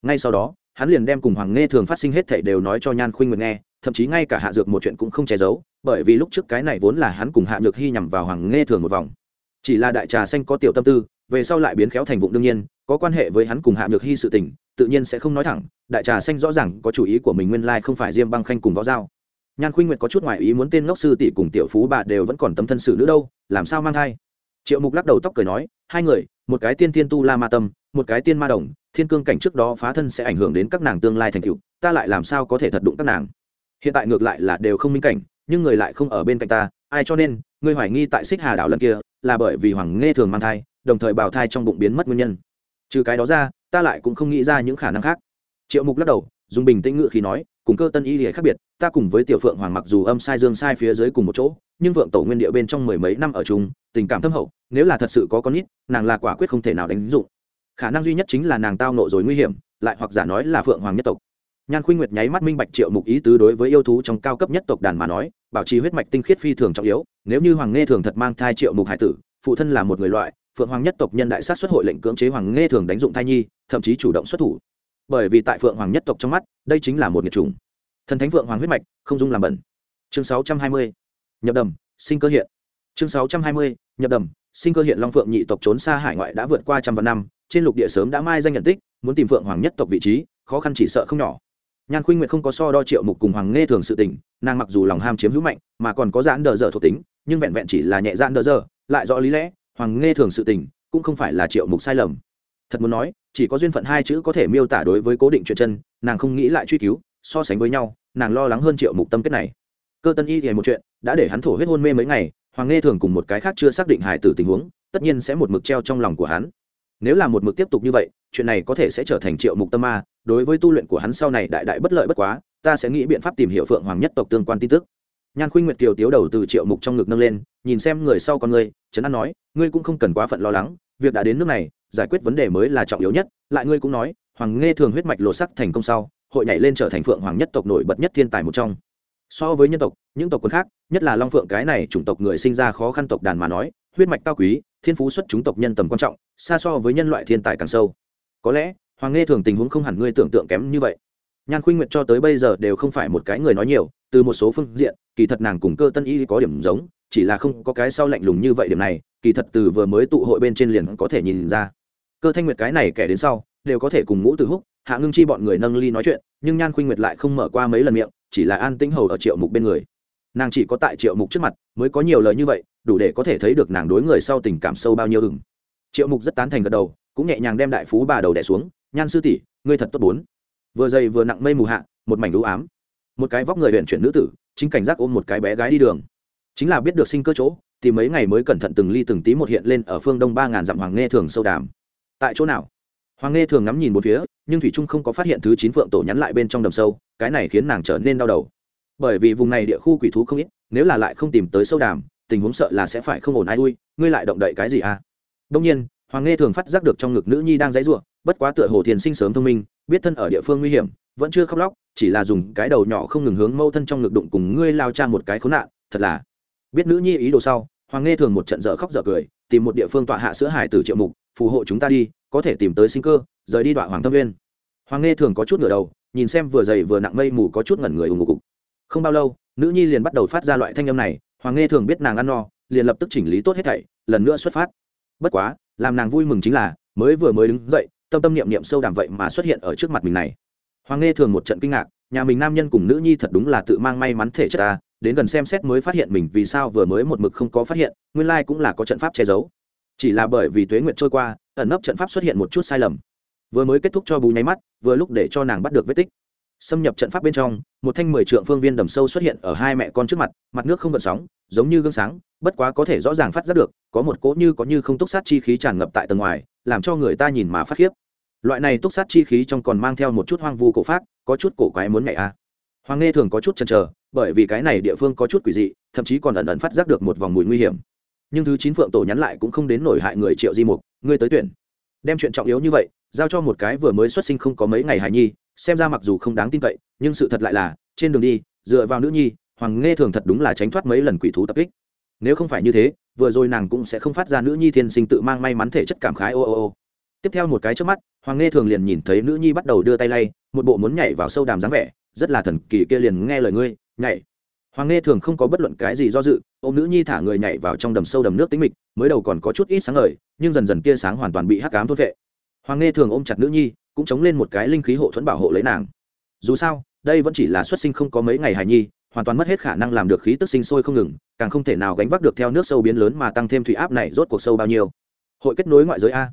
Ngay sau đó hắn liền đem cùng hoàng nghe thường phát sinh hết thảy đều nói cho nhan khuynh nguyệt nghe, thậm chí ngay cả hạ dược một chuyện cũng không che giấu, bởi vì lúc trước cái này vốn là hắn cùng hạ nhược hy nhằm vào hoàng nghe thường một vòng. Chỉ là đại trà xanh có tiểu tâm tư, về sau lại biến khéo thành vụng đương nhiên, có quan hệ với hắn cùng hạ nhược hy sự tình, tự nhiên sẽ không nói thẳng, đại trà xanh rõ ràng có chủ ý của mình nguyên lai không phải diêm băng khanh cùng võ giao. Nhan khuynh nguyệt có chút ngoại ý muốn tên ngốc sư tỷ cùng tiểu phú bà đều vẫn còn tấm thân sự nữa đâu, làm sao mang thai? Triệu mục lắc đầu tóc cười nói, hai người, một cái tiên tiên tu la ma tâm, một cái tiên ma đồng thiên cương cảnh trước đó phá thân sẽ ảnh hưởng đến các nàng tương lai thành tựu, ta lại làm sao có thể thật đụng các nàng? Hiện tại ngược lại là đều không minh cảnh nhưng người lại không ở bên cạnh ta ai cho nên ngươi hoài nghi tại xích hà đảo lần kia là bởi vì hoàng nghe thường mang thai đồng thời bào thai trong bụng biến mất nguyên nhân. Trừ cái đó ra ta lại cũng không nghĩ ra những khả năng khác. Triệu mục lắc đầu dùng bình tĩnh ngự khi nói cùng cơ tân y thì khác biệt ta cùng với tiểu phượng hoàng mặc dù âm sai dương sai phía dưới cùng một chỗ nhưng vượng tổ nguyên địa bên trong mười mấy năm ở chung tình cảm thâm hậu nếu là thật sự có con ít nàng là quả quyết không thể nào đánh dụng khả năng duy nhất chính là nàng tao nộ rồi nguy hiểm, lại hoặc giả nói là phượng hoàng nhất tộc nhan khuynh nguyệt nháy mắt minh bạch triệu mục ý tứ đối với yêu thú trong cao cấp nhất tộc đàn mà nói, bảo trì huyết mạch tinh khiết phi thường trọng yếu, nếu như hoàng nghe thường thật mang thai triệu mục hải tử, phụ thân là một người loại, phượng hoàng nhất tộc nhân đại sát xuất hội lệnh cưỡng chế hoàng nghe thường đánh dụng thai nhi, thậm chí chủ động xuất thủ bởi vì tại phượng hoàng nhất tộc trong mắt, đây chính là một nghiệt trùng. thần thánh phượng hoàng huyết mạch, không dung làm bẩn chương 620. nhập đầm, sinh cơ hiện chương 620. nhập đầm, sinh cơ hiện long phượng nhị tộc trốn xa hải ngoại đã vượt qua trăm vạn năm trên lục địa sớm đã mai danh nhận tích, muốn tìm phượng hoàng nhất tộc vị trí, khó khăn chỉ sợ không nhỏ. Nhan khuynh nguyệt không có so đo triệu mục cùng hoàng nghe thường sự tình, nàng mặc dù lòng ham chiếm hữu mạnh, mà còn có giãn đờ dở thuộc tính, nhưng vẹn vẹn chỉ là nhẹ giãn đờ dở, lại rõ lý lẽ, hoàng nghe thường sự tình cũng không phải là triệu mục sai lầm. Thật muốn nói, chỉ có duyên phận hai chữ có thể miêu tả đối với cố định chuyện chân, nàng không nghĩ lại truy cứu, so sánh với nhau, nàng lo lắng hơn triệu mục tâm kết này. Cơ tân y thì một chuyện, đã để hắn thổ huyết hôn mê mấy ngày, hoàng nghe thường cùng một cái khác chưa xác định hài tử tình huống, tất nhiên sẽ một mực treo trong lòng của hắn nếu là một mực tiếp tục như vậy, chuyện này có thể sẽ trở thành triệu mục tâm ma, đối với tu luyện của hắn sau này đại đại bất lợi bất quá, ta sẽ nghĩ biện pháp tìm hiểu phượng hoàng nhất tộc tương quan tin tức. Nhan khuynh nguyệt kiều tiếu đầu từ triệu mục trong ngực nâng lên, nhìn xem người sau con ngươi, trấn an nói, ngươi cũng không cần quá phận lo lắng, việc đã đến nước này, giải quyết vấn đề mới là trọng yếu nhất, lại ngươi cũng nói, hoàng nghe thường huyết mạch lột sắc thành công sau, hội nhảy lên trở thành phượng hoàng nhất tộc nổi bật nhất thiên tài một trong. So với nhân tộc, những tộc quân khác, nhất là long phượng cái này chủng tộc người sinh ra khó khăn tộc đàn mà nói huyết mạch cao quý, thiên phú xuất chúng tộc nhân tầm quan trọng, xa so với nhân loại thiên tài càng sâu. Có lẽ, hoàng nghe thường tình huống không hẳn ngươi tưởng tượng kém như vậy. Nhan khuynh nguyệt cho tới bây giờ đều không phải một cái người nói nhiều, từ một số phương diện, kỳ thật nàng cùng cơ tân y có điểm giống, chỉ là không có cái sau lạnh lùng như vậy điểm này, kỳ thật từ vừa mới tụ hội bên trên liền có thể nhìn ra. Cơ thanh nguyệt cái này kẻ đến sau, đều có thể cùng ngũ từ húc, hạ ngưng chi bọn người nâng ly nói chuyện, nhưng nhan khuynh nguyệt lại không mở qua mấy lần miệng, chỉ là an tĩnh hầu ở triệu mục bên người. Nàng chỉ có tại triệu mục trước mặt, mới có nhiều lời như vậy đủ để có thể thấy được nàng đối người sau tình cảm sâu bao nhiêu ừng triệu mục rất tán thành gật đầu, cũng nhẹ nhàng đem đại phú bà đầu đẻ xuống, nhan sư tỷ, ngươi thật tốt bốn. Vừa dày vừa nặng mây mù hạ, một mảnh đũ ám. Một cái vóc người huyện chuyển nữ tử, chính cảnh giác ôm một cái bé gái đi đường. Chính là biết được sinh cơ chỗ, thì mấy ngày mới cẩn thận từng ly từng tí một hiện lên ở phương đông ba ngàn dặm hoàng nghe thường sâu đàm tại chỗ nào? Hoàng nghe thường ngắm nhìn một phía, nhưng thủy trung không có phát hiện thứ chín phượng tổ nhắn lại bên trong đầm sâu, cái này khiến nàng trở nên đau đầu. Bởi vì vùng này địa khu quỷ thú không ít, nếu là lại không tìm tới sâu đàm tình huống sợ là sẽ phải không ổn ai ui, ngươi lại động đậy cái gì à? Đông nhiên, hoàng nghe thường phát giác được trong ngực nữ nhi đang dãy ruộng bất quá tựa hồ thiền sinh sớm thông minh, biết thân ở địa phương nguy hiểm, vẫn chưa khóc lóc, chỉ là dùng cái đầu nhỏ không ngừng hướng mâu thân trong ngực đụng cùng ngươi lao cha một cái khốn nạn, thật là. Biết nữ nhi ý đồ sau, hoàng nghe thường một trận dở khóc dở cười, tìm một địa phương tọa hạ sữa hải từ triệu mục, phù hộ chúng ta đi, có thể tìm tới sinh cơ, rời đi đoạn hoàng thâm viên hoàng nghe thường có chút ngửa đầu, nhìn xem vừa dày vừa nặng mây mù có chút ngẩn người ùng ục không bao lâu, nữ nhi liền bắt đầu phát ra loại thanh âm này hoàng nghe thường biết nàng ăn no, liền lập tức chỉnh lý tốt hết thảy, lần nữa xuất phát. Bất quá, làm nàng vui mừng chính là, mới vừa mới đứng dậy, tâm tâm niệm niệm sâu đàm vậy mà xuất hiện ở trước mặt mình này. Hoàng nghe thường một trận kinh ngạc, nhà mình nam nhân cùng nữ nhi thật đúng là tự mang may mắn thể chất ta, đến gần xem xét mới phát hiện mình vì sao vừa mới một mực không có phát hiện, nguyên lai cũng là có trận pháp che giấu. Chỉ là bởi vì tuế nguyệt trôi qua, ẩn nấp trận pháp xuất hiện một chút sai lầm. Vừa mới kết thúc cho bù nháy mắt, vừa lúc để cho nàng bắt được vết tích xâm nhập trận pháp bên trong, một thanh mười trượng phương viên đầm sâu xuất hiện ở hai mẹ con trước mặt mặt nước không gợn sóng, giống như gương sáng, bất quá có thể rõ ràng phát giác được, có một cỗ như có như không túc sát chi khí tràn ngập tại tầng ngoài, làm cho người ta nhìn mà phát khiếp. Loại này túc sát chi khí trong còn mang theo một chút hoang vu cổ pháp, có chút cổ quái muốn ngại a à. hoàng nghe thường có chút chần chờ, bởi vì cái này địa phương có chút quỷ dị, thậm chí còn ẩn ẩn phát giác được một vòng mùi nguy hiểm. Nhưng thứ chín phượng tổ nhắn lại cũng không đến nổi hại người triệu di mục, ngươi tới tuyển. Đem chuyện trọng yếu như vậy, giao cho một cái vừa mới xuất sinh không có mấy ngày hài nhi xem ra mặc dù không đáng tin cậy, nhưng sự thật lại là, trên đường đi, dựa vào nữ nhi, hoàng nghe thường thật đúng là tránh thoát mấy lần quỷ thú tập kích. Nếu không phải như thế, vừa rồi nàng cũng sẽ không phát ra nữ nhi thiên sinh tự mang may mắn thể chất cảm khái ô ô ô. Tiếp theo một cái trước mắt, hoàng nghe thường liền nhìn thấy nữ nhi bắt đầu đưa tay lay, một bộ muốn nhảy vào sâu đàm dáng vẻ, rất là thần kỳ kia liền nghe lời ngươi, nhảy. Hoàng nghe thường không có bất luận cái gì do dự ô nữ nhi thả người nhảy vào trong đầm sâu đầm nước tính mịch, mới đầu còn có chút ít sáng ngời, nhưng dần dần tia sáng hoàn toàn bị hắc cám thốt vệ hoàng nghe thường ôm chặt nữ nhi, cũng chống lên một cái linh khí hộ thuẫn bảo hộ lấy nàng. Dù sao, đây vẫn chỉ là xuất sinh không có mấy ngày hài nhi, hoàn toàn mất hết khả năng làm được khí tức sinh sôi không ngừng, càng không thể nào gánh vác được theo nước sâu biến lớn mà tăng thêm thủy áp này rốt cuộc sâu bao nhiêu. Hội kết nối ngoại giới a.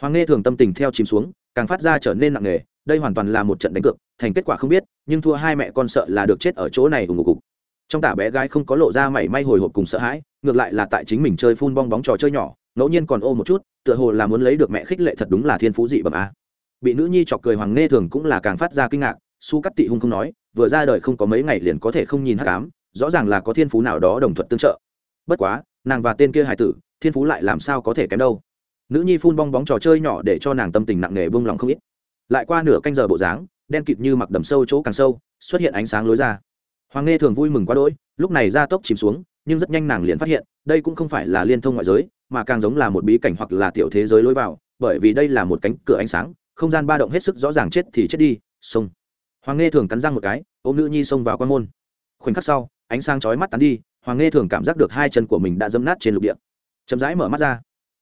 Hoàng nghe thường tâm tình theo chìm xuống, càng phát ra trở nên nặng nề, đây hoàn toàn là một trận đánh cược, thành kết quả không biết, nhưng thua hai mẹ con sợ là được chết ở chỗ này ủng ngục trong tả bé gái không có lộ ra mảy may hồi hộp cùng sợ hãi, ngược lại là tại chính mình chơi phun bong bóng trò chơi nhỏ ngẫu nhiên còn ô một chút, tựa hồ là muốn lấy được mẹ khích lệ thật đúng là thiên phú dị bẩm a. Bị nữ nhi chọc cười hoàng nghe thường cũng là càng phát ra kinh ngạc, su cắt tị hung không nói, vừa ra đời không có mấy ngày liền có thể không nhìn hát cám rõ ràng là có thiên phú nào đó đồng thuận tương trợ. Bất quá, nàng và tên kia hải tử, thiên phú lại làm sao có thể kém đâu. Nữ nhi phun bong bóng trò chơi nhỏ để cho nàng tâm tình nặng nề bông lòng không ít. Lại qua nửa canh giờ bộ dáng, đen kịt như mặc đầm sâu chỗ càng sâu, xuất hiện ánh sáng lối ra. Hoàng nghe thường vui mừng quá đỗi, lúc này ra tốc chìm xuống, nhưng rất nhanh nàng liền phát hiện, đây cũng không phải là liên thông ngoại giới mà càng giống là một bí cảnh hoặc là tiểu thế giới lối vào, bởi vì đây là một cánh cửa ánh sáng, không gian ba động hết sức rõ ràng chết thì chết đi, sông. Hoàng nghe thường cắn răng một cái, ôm nữ nhi xông vào quan môn. Khoảnh khắc sau, ánh sáng chói mắt tắn đi, hoàng nghe thường cảm giác được hai chân của mình đã dấm nát trên lục địa. Chậm rãi mở mắt ra,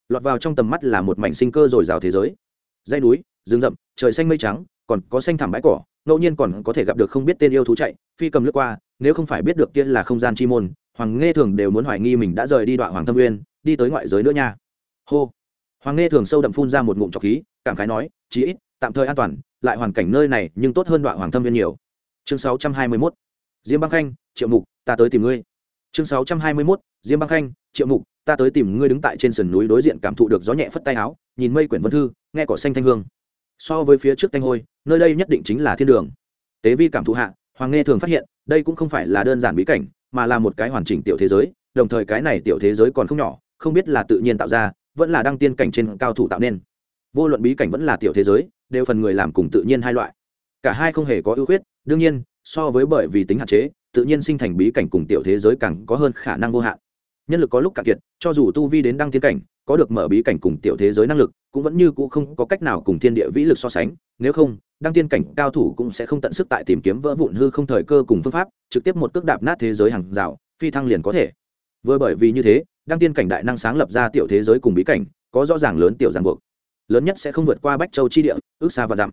lọt vào trong tầm mắt là một mảnh sinh cơ dồi dào thế giới. Dây núi, rừng rậm, trời xanh mây trắng, còn có xanh thảm bãi cỏ, ngẫu nhiên còn có thể gặp được không biết tên yêu thú chạy, phi cầm lướt qua, nếu không phải biết được kia là không gian chi môn, hoàng nghe thường đều muốn hoài nghi mình đã rời đi đoạn hoàng thâm uyên đi tới ngoại giới nữa nha. Hô. Hoàng nghe thường sâu đậm phun ra một ngụm trọc khí, cảm khái nói, chí ít, tạm thời an toàn, lại hoàn cảnh nơi này nhưng tốt hơn đoạn hoàng thâm viên nhiều. Chương 621. diêm băng khanh, triệu mục, ta tới tìm ngươi. Chương 621. diêm băng khanh, triệu mục, ta tới tìm ngươi đứng tại trên sườn núi đối diện cảm thụ được gió nhẹ phất tay áo, nhìn mây quyển vân thư, nghe cỏ xanh thanh hương. So với phía trước thanh hôi, nơi đây nhất định chính là thiên đường. Tế vi cảm thụ hạ, hoàng nghe thường phát hiện, đây cũng không phải là đơn giản bí cảnh, mà là một cái hoàn chỉnh tiểu thế giới, đồng thời cái này tiểu thế giới còn không nhỏ không biết là tự nhiên tạo ra, vẫn là đăng tiên cảnh trên cao thủ tạo nên. Vô luận bí cảnh vẫn là tiểu thế giới, đều phần người làm cùng tự nhiên hai loại. Cả hai không hề có ưu khuyết, đương nhiên, so với bởi vì tính hạn chế, tự nhiên sinh thành bí cảnh cùng tiểu thế giới càng có hơn khả năng vô hạn. Nhân lực có lúc cạn kiệt, cho dù tu vi đến đăng tiên cảnh, có được mở bí cảnh cùng tiểu thế giới năng lực, cũng vẫn như cũ không có cách nào cùng thiên địa vĩ lực so sánh, nếu không, đăng tiên cảnh cao thủ cũng sẽ không tận sức tại tìm kiếm vỡ vụn hư không thời cơ cùng phương pháp, trực tiếp một cước đạp nát thế giới hàng rào, phi thăng liền có thể. Vừa bởi vì như thế đăng tiên cảnh đại năng sáng lập ra tiểu thế giới cùng bí cảnh, có rõ ràng lớn tiểu ràng buộc. Lớn nhất sẽ không vượt qua bách châu chi địa, ước xa và dặm.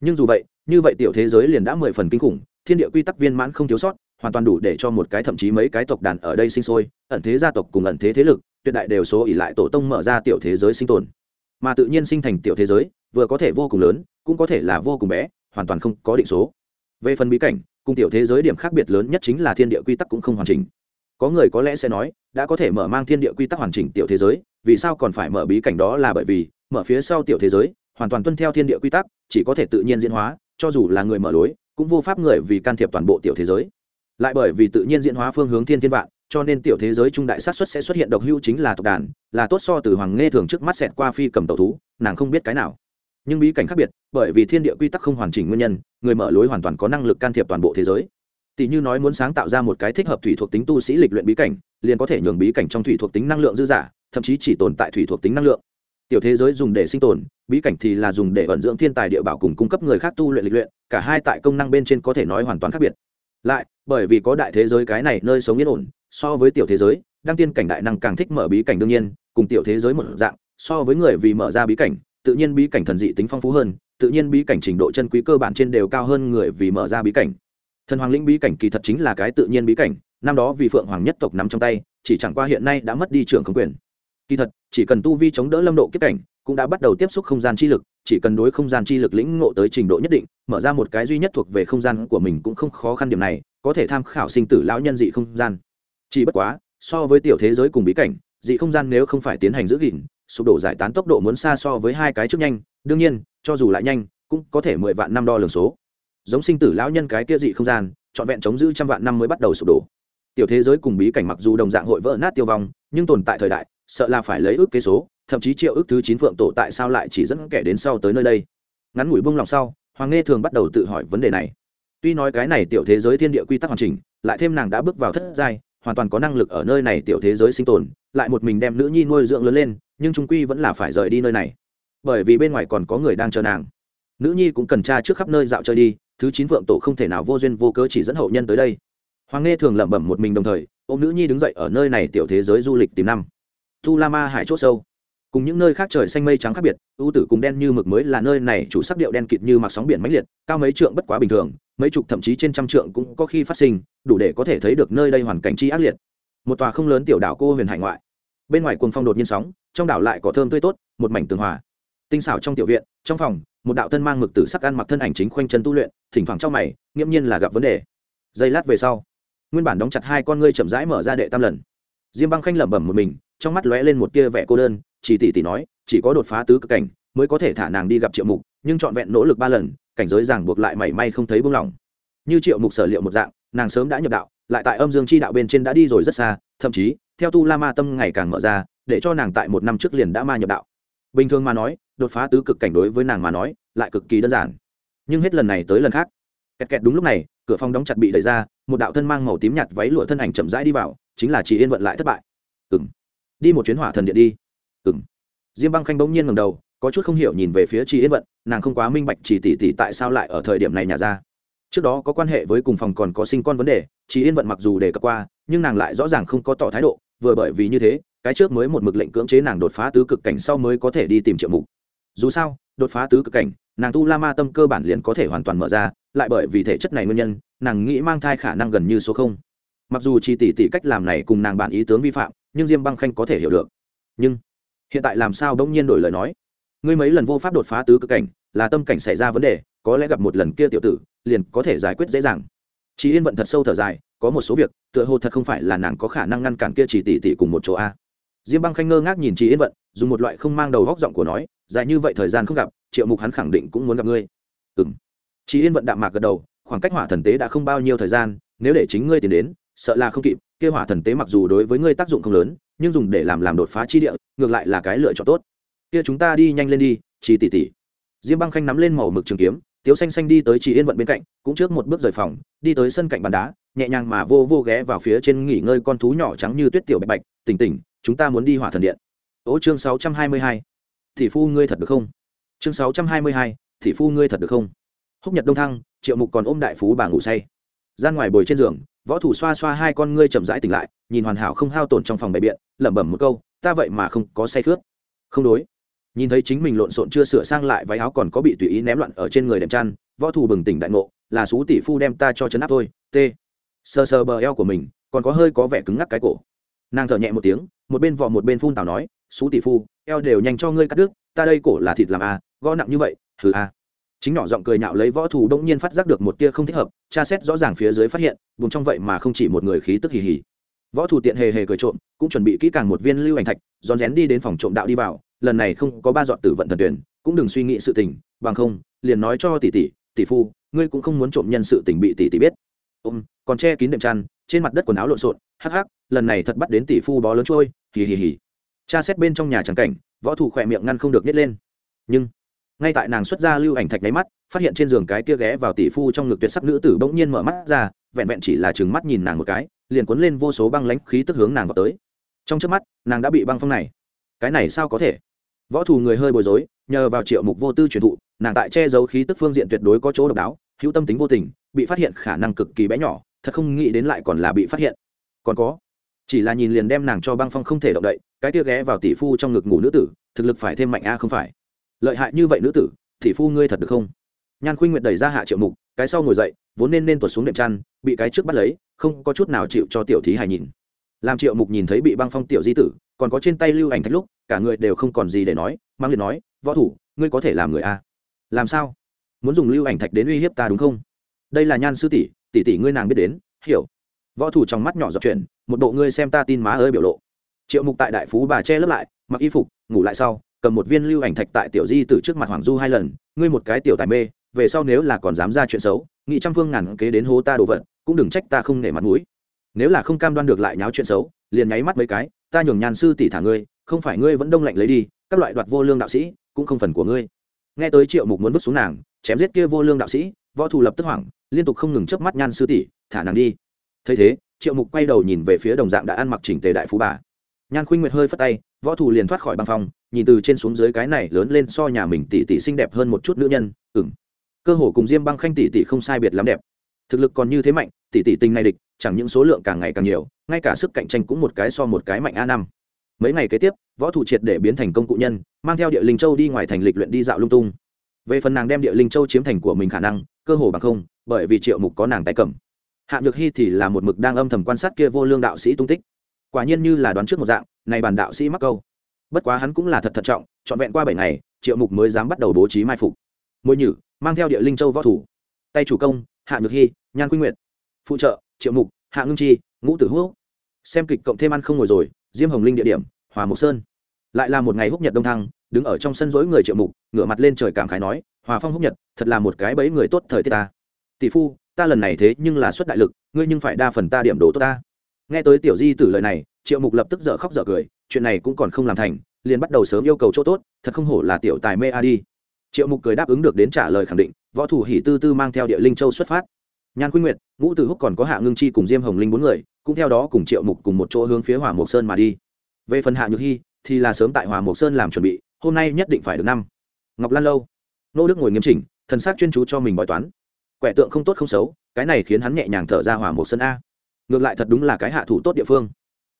Nhưng dù vậy, như vậy tiểu thế giới liền đã mười phần kinh khủng, thiên địa quy tắc viên mãn không thiếu sót, hoàn toàn đủ để cho một cái thậm chí mấy cái tộc đàn ở đây sinh sôi, ẩn thế gia tộc cùng ẩn thế thế lực, tuyệt đại đều số ỉ lại tổ tông mở ra tiểu thế giới sinh tồn. Mà tự nhiên sinh thành tiểu thế giới, vừa có thể vô cùng lớn, cũng có thể là vô cùng bé, hoàn toàn không có định số. Về phần bí cảnh, cùng tiểu thế giới điểm khác biệt lớn nhất chính là thiên địa quy tắc cũng không hoàn chỉnh có người có lẽ sẽ nói, đã có thể mở mang thiên địa quy tắc hoàn chỉnh tiểu thế giới, vì sao còn phải mở bí cảnh đó là bởi vì, mở phía sau tiểu thế giới, hoàn toàn tuân theo thiên địa quy tắc, chỉ có thể tự nhiên diễn hóa, cho dù là người mở lối, cũng vô pháp người vì can thiệp toàn bộ tiểu thế giới. Lại bởi vì tự nhiên diễn hóa phương hướng thiên thiên vạn, cho nên tiểu thế giới trung đại sát xuất sẽ xuất hiện độc hưu chính là tộc đàn, là tốt so từ hoàng nghe thường trước mắt xẹt qua phi cầm tẩu thú, nàng không biết cái nào. Nhưng bí cảnh khác biệt, bởi vì thiên địa quy tắc không hoàn chỉnh nguyên nhân, người mở lối hoàn toàn có năng lực can thiệp toàn bộ thế giới tỷ như nói muốn sáng tạo ra một cái thích hợp thủy thuộc tính tu sĩ lịch luyện bí cảnh, liền có thể nhường bí cảnh trong thủy thuộc tính năng lượng dư giả thậm chí chỉ tồn tại thủy thuộc tính năng lượng. Tiểu thế giới dùng để sinh tồn, bí cảnh thì là dùng để vận dưỡng thiên tài địa bảo cùng cung cấp người khác tu luyện lịch luyện, cả hai tại công năng bên trên có thể nói hoàn toàn khác biệt. Lại, bởi vì có đại thế giới cái này nơi sống yên ổn, so với tiểu thế giới, đăng tiên cảnh đại năng càng thích mở bí cảnh đương nhiên, cùng tiểu thế giới một dạng, so với người vì mở ra bí cảnh, tự nhiên bí cảnh thần dị tính phong phú hơn, tự nhiên bí cảnh trình độ chân quý cơ bản trên đều cao hơn người vì mở ra bí cảnh thần hoàng lĩnh bí cảnh kỳ thật chính là cái tự nhiên bí cảnh, năm đó vì phượng hoàng nhất tộc nắm trong tay, chỉ chẳng qua hiện nay đã mất đi trưởng không quyền. Kỳ thật, chỉ cần tu vi chống đỡ lâm độ kiếp cảnh, cũng đã bắt đầu tiếp xúc không gian chi lực, chỉ cần đối không gian chi lực lĩnh ngộ tới trình độ nhất định, mở ra một cái duy nhất thuộc về không gian của mình cũng không khó khăn điểm này, có thể tham khảo sinh tử lão nhân dị không gian. Chỉ bất quá, so với tiểu thế giới cùng bí cảnh, dị không gian nếu không phải tiến hành giữ gìn, sụp đổ giải tán tốc độ muốn xa so với hai cái trước nhanh, đương nhiên, cho dù lại nhanh, cũng có thể mười vạn năm đo lường số giống sinh tử lão nhân cái kia dị không gian, trọn vẹn chống giữ trăm vạn năm mới bắt đầu sụp đổ. Tiểu thế giới cùng bí cảnh mặc dù đồng dạng hội vỡ nát tiêu vong, nhưng tồn tại thời đại, sợ là phải lấy ước kế số, thậm chí triệu ước thứ chín phượng tổ tại sao lại chỉ dẫn kẻ đến sau tới nơi đây. Ngắn ngủi buông lòng sau, hoàng nghe thường bắt đầu tự hỏi vấn đề này. Tuy nói cái này tiểu thế giới thiên địa quy tắc hoàn chỉnh, lại thêm nàng đã bước vào thất giai, hoàn toàn có năng lực ở nơi này tiểu thế giới sinh tồn, lại một mình đem nữ nhi nuôi dưỡng lớn lên, nhưng trung quy vẫn là phải rời đi nơi này. Bởi vì bên ngoài còn có người đang chờ nàng. Nữ nhi cũng cần tra trước khắp nơi dạo chơi đi thứ chín vượng tổ không thể nào vô duyên vô cớ chỉ dẫn hậu nhân tới đây. Hoàng nghe thường lẩm bẩm một mình đồng thời ô nữ nhi đứng dậy ở nơi này tiểu thế giới du lịch tìm năm. Tu la ma hải c h ỗ sâu. Cùng những nơi khác trời xanh mây trắng khác biệt, ưu tử cùng đen như mực mới là nơi này chủ sắc điệu đen kịt như mặc sóng biển mãnh liệt, cao mấy trượng bất quá bình thường, mấy chục thậm chí trên trăm trượng cũng có khi phát sinh, đủ để có thể thấy được nơi đây hoàn cảnh chi ác liệt. Một tòa không lớn tiểu đảo cô huyền hải ngoại. Bên ngoài cuồng phong đột nhiên sóng, trong đảo lại có thơm tươi tốt, một mảnh tường hòa. Tinh xảo trong tiểu viện, trong phòng một đạo thân mang mực tử sắc ăn mặc thân ảnh chính khoanh chân tu luyện, thỉnh thoảng trong mày, nghiễm nhiên là gặp vấn đề. Giây lát về sau, nguyên bản đóng chặt hai con ngươi chậm rãi mở ra đệ tam lần. Diêm băng khanh lẩm bẩm một mình, trong mắt lóe lên một tia vẻ cô đơn, chỉ tỷ tỷ nói, chỉ có đột phá tứ cực cảnh mới có thể thả nàng đi gặp triệu mục, nhưng trọn vẹn nỗ lực ba lần, cảnh giới ràng buộc lại mảy may không thấy buông lỏng như triệu mục sở liệu một dạng, nàng sớm đã nhập đạo, lại tại âm dương chi đạo bên trên đã đi rồi rất xa, thậm chí, theo tu la ma tâm ngày càng mở ra, để cho nàng tại một năm trước liền đã ma nhập đạo. Bình thường mà nói đột phá tứ cực cảnh đối với nàng mà nói, lại cực kỳ đơn giản. Nhưng hết lần này tới lần khác, kẹt kẹt đúng lúc này, cửa phòng đóng chặt bị đẩy ra, một đạo thân mang màu tím nhạt váy lụa thân ảnh chậm rãi đi vào, chính là chị yên vận lại thất bại. Ừng đi một chuyến hỏa thần điện đi. Ừng diêm băng khanh bỗng nhiên ngầm đầu, có chút không hiểu nhìn về phía chị yên vận, nàng không quá minh bạch chỉ tỷ tỷ tại sao lại ở thời điểm này nhà ra. Trước đó có quan hệ với cùng phòng còn có sinh con vấn đề, chị yên vận mặc dù đề cập qua, nhưng nàng lại rõ ràng không có tỏ thái độ, vừa bởi vì như thế, cái trước mới một mực lệnh cưỡng chế nàng đột phá tứ cực cảnh sau mới có thể đi tìm triệu mục dù sao, đột phá tứ cực cảnh, nàng tu la ma tâm cơ bản liền có thể hoàn toàn mở ra, lại bởi vì thể chất này nguyên nhân, nàng nghĩ mang thai khả năng gần như số không. Mặc dù chỉ tỷ tỷ cách làm này cùng nàng bản ý tướng vi phạm, nhưng diêm băng khanh có thể hiểu được. Nhưng, hiện tại làm sao bỗng nhiên đổi lời nói? Ngươi mấy lần vô pháp đột phá tứ cực cảnh, là tâm cảnh xảy ra vấn đề, có lẽ gặp một lần kia tiểu tử, liền có thể giải quyết dễ dàng. Chị yên vận thật sâu thở dài, có một số việc, tựa hồ thật không phải là nàng có khả năng ngăn cản kia chỉ tỷ tỷ cùng một chỗ a. Diêm băng khanh ngơ ngác nhìn chị yên vận, dùng một loại không mang đầu góc giọng của nói dài như vậy thời gian không gặp, triệu mục hắn khẳng định cũng muốn gặp ngươi. Ừ m chị yên vận đạm mạc gật đầu, khoảng cách hỏa thần tế đã không bao nhiêu thời gian, nếu để chính ngươi tiến đến, sợ là không kịp, kia hỏa thần tế mặc dù đối với ngươi tác dụng không lớn, nhưng dùng để làm làm đột phá chi địa, ngược lại là cái lựa chọn tốt. Kia chúng ta đi nhanh lên đi chị tỷ tỷ. Diêm băng khanh nắm lên màu mực trường kiếm, tiếu xanh xanh đi tới chị yên vận bên cạnh, cũng trước một bước rời phòng, đi tới sân cạnh bàn đá, nhẹ nhàng mà vô vô ghé vào phía trên nghỉ ngơi con thú nhỏ trắng như tuyết tiểu bạch bạch, tỉnh tỉnh, chúng ta muốn đi hỏa thần điện. Ố chương sáu trăm hai mươi hai thì phu ngươi thật được không? Chương sáu trăm hai mươi hai, thì phu ngươi thật được không? Húc nhật đông thăng, triệu mục còn ôm đại phú bà ngủ say. Gian ngoài bồi trên giường, võ thủ xoa xoa hai con ngươi chậm rãi tỉnh lại, nhìn hoàn hảo không hao tổn trong phòng bày biện, lẩm bẩm một câu, ta vậy mà không có say khướt không đối. Nhìn thấy chính mình lộn xộn chưa sửa sang lại váy áo còn có bị tùy ý ném loạn ở trên người đệm chăn, võ thủ bừng tỉnh đại ngộ, là xú tỷ phu đem ta cho chấn áp thôi, t. Sờ sờ bờ eo của mình, còn có hơi có vẻ cứng ngắc cái cổ. Nàng thở nhẹ một tiếng, một bên vò một bên phun tào nói, xú tỷ phu eo đều nhanh cho ngươi cắt đứt ta đây cổ là thịt làm a à, gõ nặng như vậy thử a à. chính nhỏ giọng cười nhạo lấy võ thủ đông nhiên phát giác được một tia không thích hợp tra xét rõ ràng phía dưới phát hiện vùng trong vậy mà không chỉ một người khí tức hì hì. Võ thủ tiện hề hề cười trộm cũng chuẩn bị kỹ càng một viên lưu ảnh thạch rón rén đi đến phòng trộm đạo đi vào lần này không có ba dọn tử vận thần tuyển cũng đừng suy nghĩ sự tình bằng không liền nói cho tỷ tỷ tỷ phu ngươi cũng không muốn trộm nhân sự tình bị tỷ tỷ biết. Ôm còn che kín đệm chăn trên mặt đất quần áo lộn xộn hắc hắc lần này thật bắt đến tỷ phu bó lớn trôi hì hì hì cha xét bên trong nhà trắng cảnh, võ thủ khỏe miệng ngăn không được nhét lên. Nhưng, ngay tại nàng xuất ra lưu ảnh thạch nháy mắt, phát hiện trên giường cái kia ghé vào tỷ phu trong ngực tuyệt sắc nữ tử bỗng nhiên mở mắt ra, vẹn vẹn chỉ là chừng mắt nhìn nàng một cái, liền cuốn lên vô số băng lãnh khí tức hướng nàng vào tới. Trong trước mắt, nàng đã bị băng phong này. Cái này sao có thể? Võ thù người hơi bối rối, nhờ vào triệu mục vô tư truyền thụ, nàng tại che giấu khí tức phương diện tuyệt đối có chỗ độc đáo, hữu tâm tính vô tình, bị phát hiện khả năng cực kỳ bé nhỏ, thật không nghĩ đến lại còn là bị phát hiện. Còn có chỉ là nhìn liền đem nàng cho băng phong không thể động đậy, cái tia ghé vào tỷ phu trong ngực ngủ nữ tử, thực lực phải thêm mạnh a, không phải. Lợi hại như vậy nữ tử, tỷ phu ngươi thật được không? Nhan khuynh nguyệt đẩy ra hạ triệu mục, cái sau ngồi dậy, vốn nên nên tuột xuống đệm chăn, bị cái trước bắt lấy, không có chút nào chịu cho tiểu thí hài nhìn. Làm triệu mục nhìn thấy bị băng phong tiểu di tử, còn có trên tay lưu ảnh thạch lúc, cả người đều không còn gì để nói, mang liền nói, võ thủ, ngươi có thể làm người a. Làm sao? Muốn dùng lưu ảnh thạch đến uy hiếp ta đúng không? Đây là nhan sư tỷ tỷ tỷ ngươi nàng biết đến, hiểu võ thủ trong mắt nhỏ dọc chuyển, một bộ ngươi xem ta tin má ơi biểu lộ. Triệu mục tại đại phú bà che lấp lại, mặc y phục, ngủ lại sau, cầm một viên lưu ảnh thạch tại tiểu di từ trước mặt hoàng du hai lần, ngươi một cái tiểu tài mê, về sau nếu là còn dám ra chuyện xấu nghị trăm phương ngàn kế đến hố ta đồ vật cũng đừng trách ta không nể mặt mũi. Nếu là không cam đoan được lại nháo chuyện xấu, liền nháy mắt mấy cái, ta nhường nhàn sư tỷ thả ngươi, không phải ngươi vẫn đông lạnh lấy đi, các loại đoạt vô lương đạo sĩ, cũng không phần của ngươi. Nghe tới triệu mục muốn vứt xuống nàng, chém giết kia vô lương đạo sĩ, võ thủ lập tức hoảng, liên tục không ngừng chớp mắt nhan sư tỷ, thả nàng đi thấy thế, triệu mục quay đầu nhìn về phía đồng dạng đã ăn mặc chỉnh tề đại phú bà. Nhan khuynh nguyệt hơi phất tay, võ thủ liền thoát khỏi băng phong, nhìn từ trên xuống dưới cái này lớn lên so nhà mình tỷ tỷ xinh đẹp hơn một chút nữ nhân ừng cơ hồ cùng diêm băng khanh tỷ tỷ không sai biệt lắm đẹp. Thực lực còn như thế mạnh, tỷ tỷ tình này địch, chẳng những số lượng càng ngày càng nhiều, ngay cả sức cạnh tranh cũng một cái so một cái mạnh a năm. Mấy ngày kế tiếp, võ thủ triệt để biến thành công cụ nhân, mang theo địa linh châu đi ngoài thành lịch luyện đi dạo lung tung. Về phần nàng đem địa linh châu chiếm thành của mình khả năng, cơ hồ bằng không, bởi vì triệu mục có nàng tay cầm hạ nhược hy thì là một mực đang âm thầm quan sát kia vô lương đạo sĩ tung tích. Quả nhiên như là đoán trước một dạng, này bản đạo sĩ mắc câu. Bất quá hắn cũng là thật thận trọng, trọn vẹn qua bảy ngày, triệu mục mới dám bắt đầu bố trí mai phục. Mỗi nhử, mang theo địa linh châu võ thủ. Tay chủ công, hạ nhược hy nhan quy nguyệt. Phụ trợ, triệu mục, hạ ngưng chi, ngũ tử hữu. Xem kịch cộng thêm ăn không ngồi rồi, diêm hồng linh địa điểm, hòa mộc sơn. Lại là một ngày húc nhật đông thăng, đứng ở trong sân rỗi người triệu mục, ngửa mặt lên trời cảm khái nói, hòa phong húc nhật, thật là một cái bẫy người tốt thời tiết ta. Tỷ phu ta lần này thế nhưng là xuất đại lực, ngươi nhưng phải đa phần ta điểm đồ tốt ta. Nghe tới tiểu di tử lời này, triệu mục lập tức dở khóc dở cười, chuyện này cũng còn không làm thành, liền bắt đầu sớm yêu cầu chỗ tốt, thật không hổ là tiểu tài mê a đi. Triệu mục cười đáp ứng được đến trả lời khẳng định, võ thủ hỷ tư tư mang theo địa linh châu xuất phát. Nhan quy nguyệt, ngũ từ húc còn có hạ ngưng chi cùng diêm hồng linh bốn người, cũng theo đó cùng triệu mục cùng một chỗ hướng phía hỏa mộc sơn mà đi. Về phần hạ nhược hy thì là sớm tại hòa mộc sơn làm chuẩn bị, hôm nay nhất định phải được năm. Ngọc lan lâu. Nô đức ngồi nghiêm chỉnh, thần sắc chuyên chú cho mình bói toán quẻ tượng không tốt không xấu, cái này khiến hắn nhẹ nhàng thở ra hỏa mộc sơn a. Ngược lại thật đúng là cái hạ thủ tốt địa phương.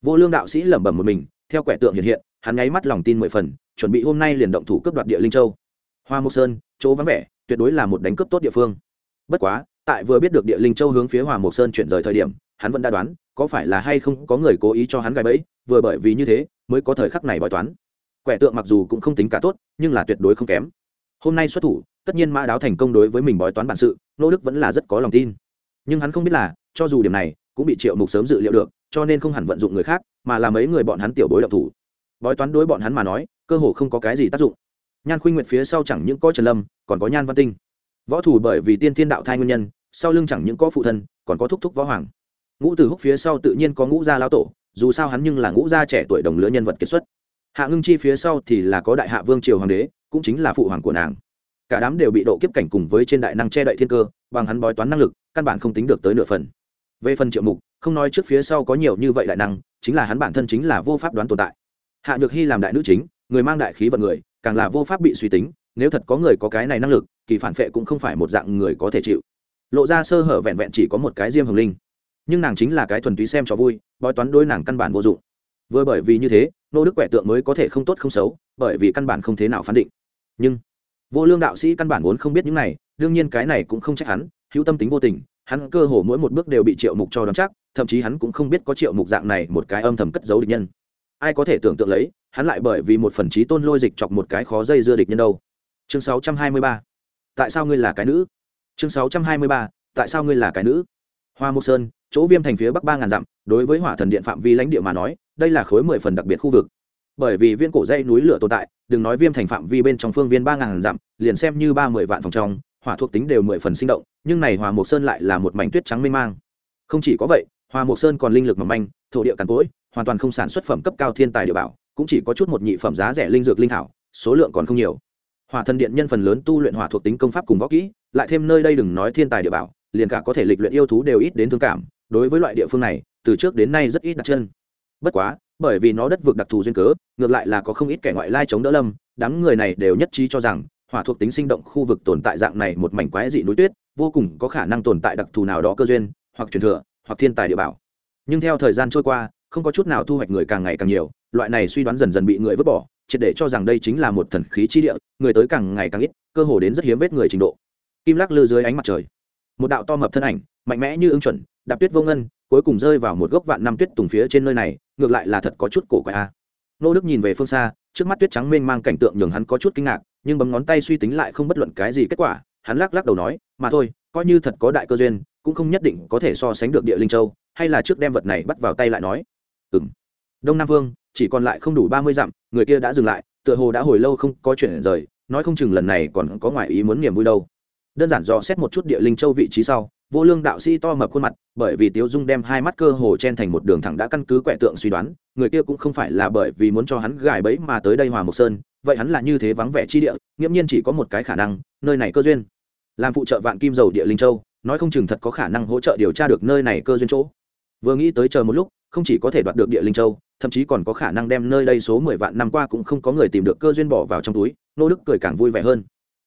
Vô lương đạo sĩ lẩm bẩm một mình, theo quẻ tượng hiện hiện, hắn nháy mắt lòng tin mười phần, chuẩn bị hôm nay liền động thủ cướp đoạt địa linh châu. Hoa mộc sơn, chỗ vắng vẻ, tuyệt đối là một đánh cướp tốt địa phương. Bất quá, tại vừa biết được địa linh châu hướng phía hòa mộc sơn chuyển rời thời điểm, hắn vẫn đã đoán, có phải là hay không có người cố ý cho hắn gài bẫy, vừa bởi vì như thế, mới có thời khắc này bói toán. Quẻ tượng mặc dù cũng không tính cả tốt, nhưng là tuyệt đối không kém. Hôm nay xuất thủ tất nhiên mã đáo thành công đối với mình bói toán bản sự, nô đức vẫn là rất có lòng tin. Nhưng hắn không biết là, cho dù điểm này, cũng bị triệu mục sớm dự liệu được, cho nên không hẳn vận dụng người khác, mà là mấy người bọn hắn tiểu bối độc thủ. Bói toán đối bọn hắn mà nói, cơ hồ không có cái gì tác dụng. Nhan khuynh nguyệt phía sau chẳng những có trần lâm, còn có nhan văn tinh. Võ thủ bởi vì tiên thiên đạo thai nguyên nhân, sau lưng chẳng những có phụ thân, còn có thúc thúc võ hoàng. Ngũ từ húc phía sau tự nhiên có ngũ gia lão tổ, dù sao hắn nhưng là ngũ gia trẻ tuổi đồng lứa nhân vật kiệt xuất. Hạ ngưng chi phía sau thì là có đại hạ vương triều hoàng đế, cũng chính là phụ hoàng của nàng cả đám đều bị độ kiếp cảnh cùng với trên đại năng che đậy thiên cơ, bằng hắn bói toán năng lực, căn bản không tính được tới nửa phần. Về phần triệu mục, không nói trước phía sau có nhiều như vậy đại năng, chính là hắn bản thân chính là vô pháp đoán tồn tại. Hạ nhược hy làm đại nữ chính, người mang đại khí vận người, càng là vô pháp bị suy tính, nếu thật có người có cái này năng lực, kỳ phản phệ cũng không phải một dạng người có thể chịu. Lộ ra sơ hở vẹn vẹn chỉ có một cái diêm hồng linh. Nhưng nàng chính là cái thuần túy xem cho vui, bói toán đôi nàng căn bản vô dụng. Vừa bởi vì như thế, nô đức quẻ tượng mới có thể không tốt không xấu, bởi vì căn bản không thế nào phán định. Nhưng vô lương đạo sĩ căn bản vốn không biết những này, đương nhiên cái này cũng không trách hắn, hữu tâm tính vô tình, hắn cơ hồ mỗi một bước đều bị triệu mục cho đón chắc, thậm chí hắn cũng không biết có triệu mục dạng này một cái âm thầm cất giấu địch nhân. Ai có thể tưởng tượng lấy, hắn lại bởi vì một phần trí tôn lôi dịch chọc một cái khó dây dưa địch nhân đâu. Chương 623. tại sao ngươi là cái nữ? Chương 623. tại sao ngươi là cái nữ? Hoa mộc sơn, chỗ viêm thành phía bắc ba ngàn dặm, đối với hỏa thần điện phạm vi lãnh địa mà nói, đây là khối mười phần đặc biệt khu vực. Bởi vì viên cổ dây núi lửa tồn tại đừng nói viêm thành phạm vi bên trong phương viên ba ngàn dặm, liền xem như ba mươi vạn phòng trong, hỏa thuộc tính đều mười phần sinh động, nhưng này hòa mộc sơn lại là một mảnh tuyết trắng mênh mang. Không chỉ có vậy hòa mộc sơn còn linh lực mỏng manh, thổ địa càn cỗi, hoàn toàn không sản xuất phẩm cấp cao thiên tài địa bảo, cũng chỉ có chút một nhị phẩm giá rẻ linh dược linh thảo, số lượng còn không nhiều. Hỏa thần điện nhân phần lớn tu luyện hỏa thuộc tính công pháp cùng võ kỹ, lại thêm nơi đây đừng nói thiên tài địa bảo, liền cả có thể lịch luyện yêu thú đều ít đến thương cảm, đối với loại địa phương này, từ trước đến nay rất ít đặt chân. Bất quá bởi vì nó đất vực đặc thù duyên cớ, ngược lại là có không ít kẻ ngoại lai chống đỡ lâm, đám người này đều nhất trí cho rằng, hỏa thuộc tính sinh động khu vực tồn tại dạng này một mảnh quái dị núi tuyết, vô cùng có khả năng tồn tại đặc thù nào đó cơ duyên, hoặc truyền thừa, hoặc thiên tài địa bảo. Nhưng theo thời gian trôi qua, không có chút nào thu hoạch người càng ngày càng nhiều, loại này suy đoán dần dần bị người vứt bỏ triệt để cho rằng đây chính là một thần khí chi địa, người tới càng ngày càng ít, cơ hồ đến rất hiếm vết người trình độ. Kim lắc lư dưới ánh mặt trời. Một đạo to mập thân ảnh, mạnh mẽ như ưng chuẩn, đạp tuyết vô ngân cuối cùng rơi vào một gốc vạn năm tuyết tùng phía trên nơi này, ngược lại là thật có chút cổ quái a. Nô đức nhìn về phương xa, trước mắt tuyết trắng mênh mang cảnh tượng nhường hắn có chút kinh ngạc, nhưng bấm ngón tay suy tính lại không bất luận cái gì kết quả, hắn lắc lắc đầu nói, mà thôi, coi như thật có đại cơ duyên, cũng không nhất định có thể so sánh được địa linh châu, hay là trước đem vật này bắt vào tay lại nói. Ừng đông nam vương, chỉ còn lại không đủ ba mươi dặm, người kia đã dừng lại, tựa hồ đã hồi lâu không có chuyện rời, nói không chừng lần này còn có ngoại ý muốn niềm vui đâu. Đơn giản do xét một chút địa linh châu vị trí sau vô lương đạo sĩ to mập khuôn mặt, bởi vì tiếu dung đem hai mắt cơ hồ chen thành một đường thẳng đã căn cứ quẻ tượng suy đoán, người kia cũng không phải là bởi vì muốn cho hắn gài bẫy mà tới đây hòa mộc sơn, vậy hắn là như thế vắng vẻ chi địa, nghiễm nhiên chỉ có một cái khả năng, nơi này cơ duyên. Làm phụ trợ vạn kim dầu địa linh châu, nói không chừng thật có khả năng hỗ trợ điều tra được nơi này cơ duyên chỗ. Vừa nghĩ tới chờ một lúc, không chỉ có thể đoạt được địa linh châu, thậm chí còn có khả năng đem nơi đây số mười vạn năm qua cũng không có người tìm được cơ duyên bỏ vào trong túi, nô đức cười càng vui vẻ hơn.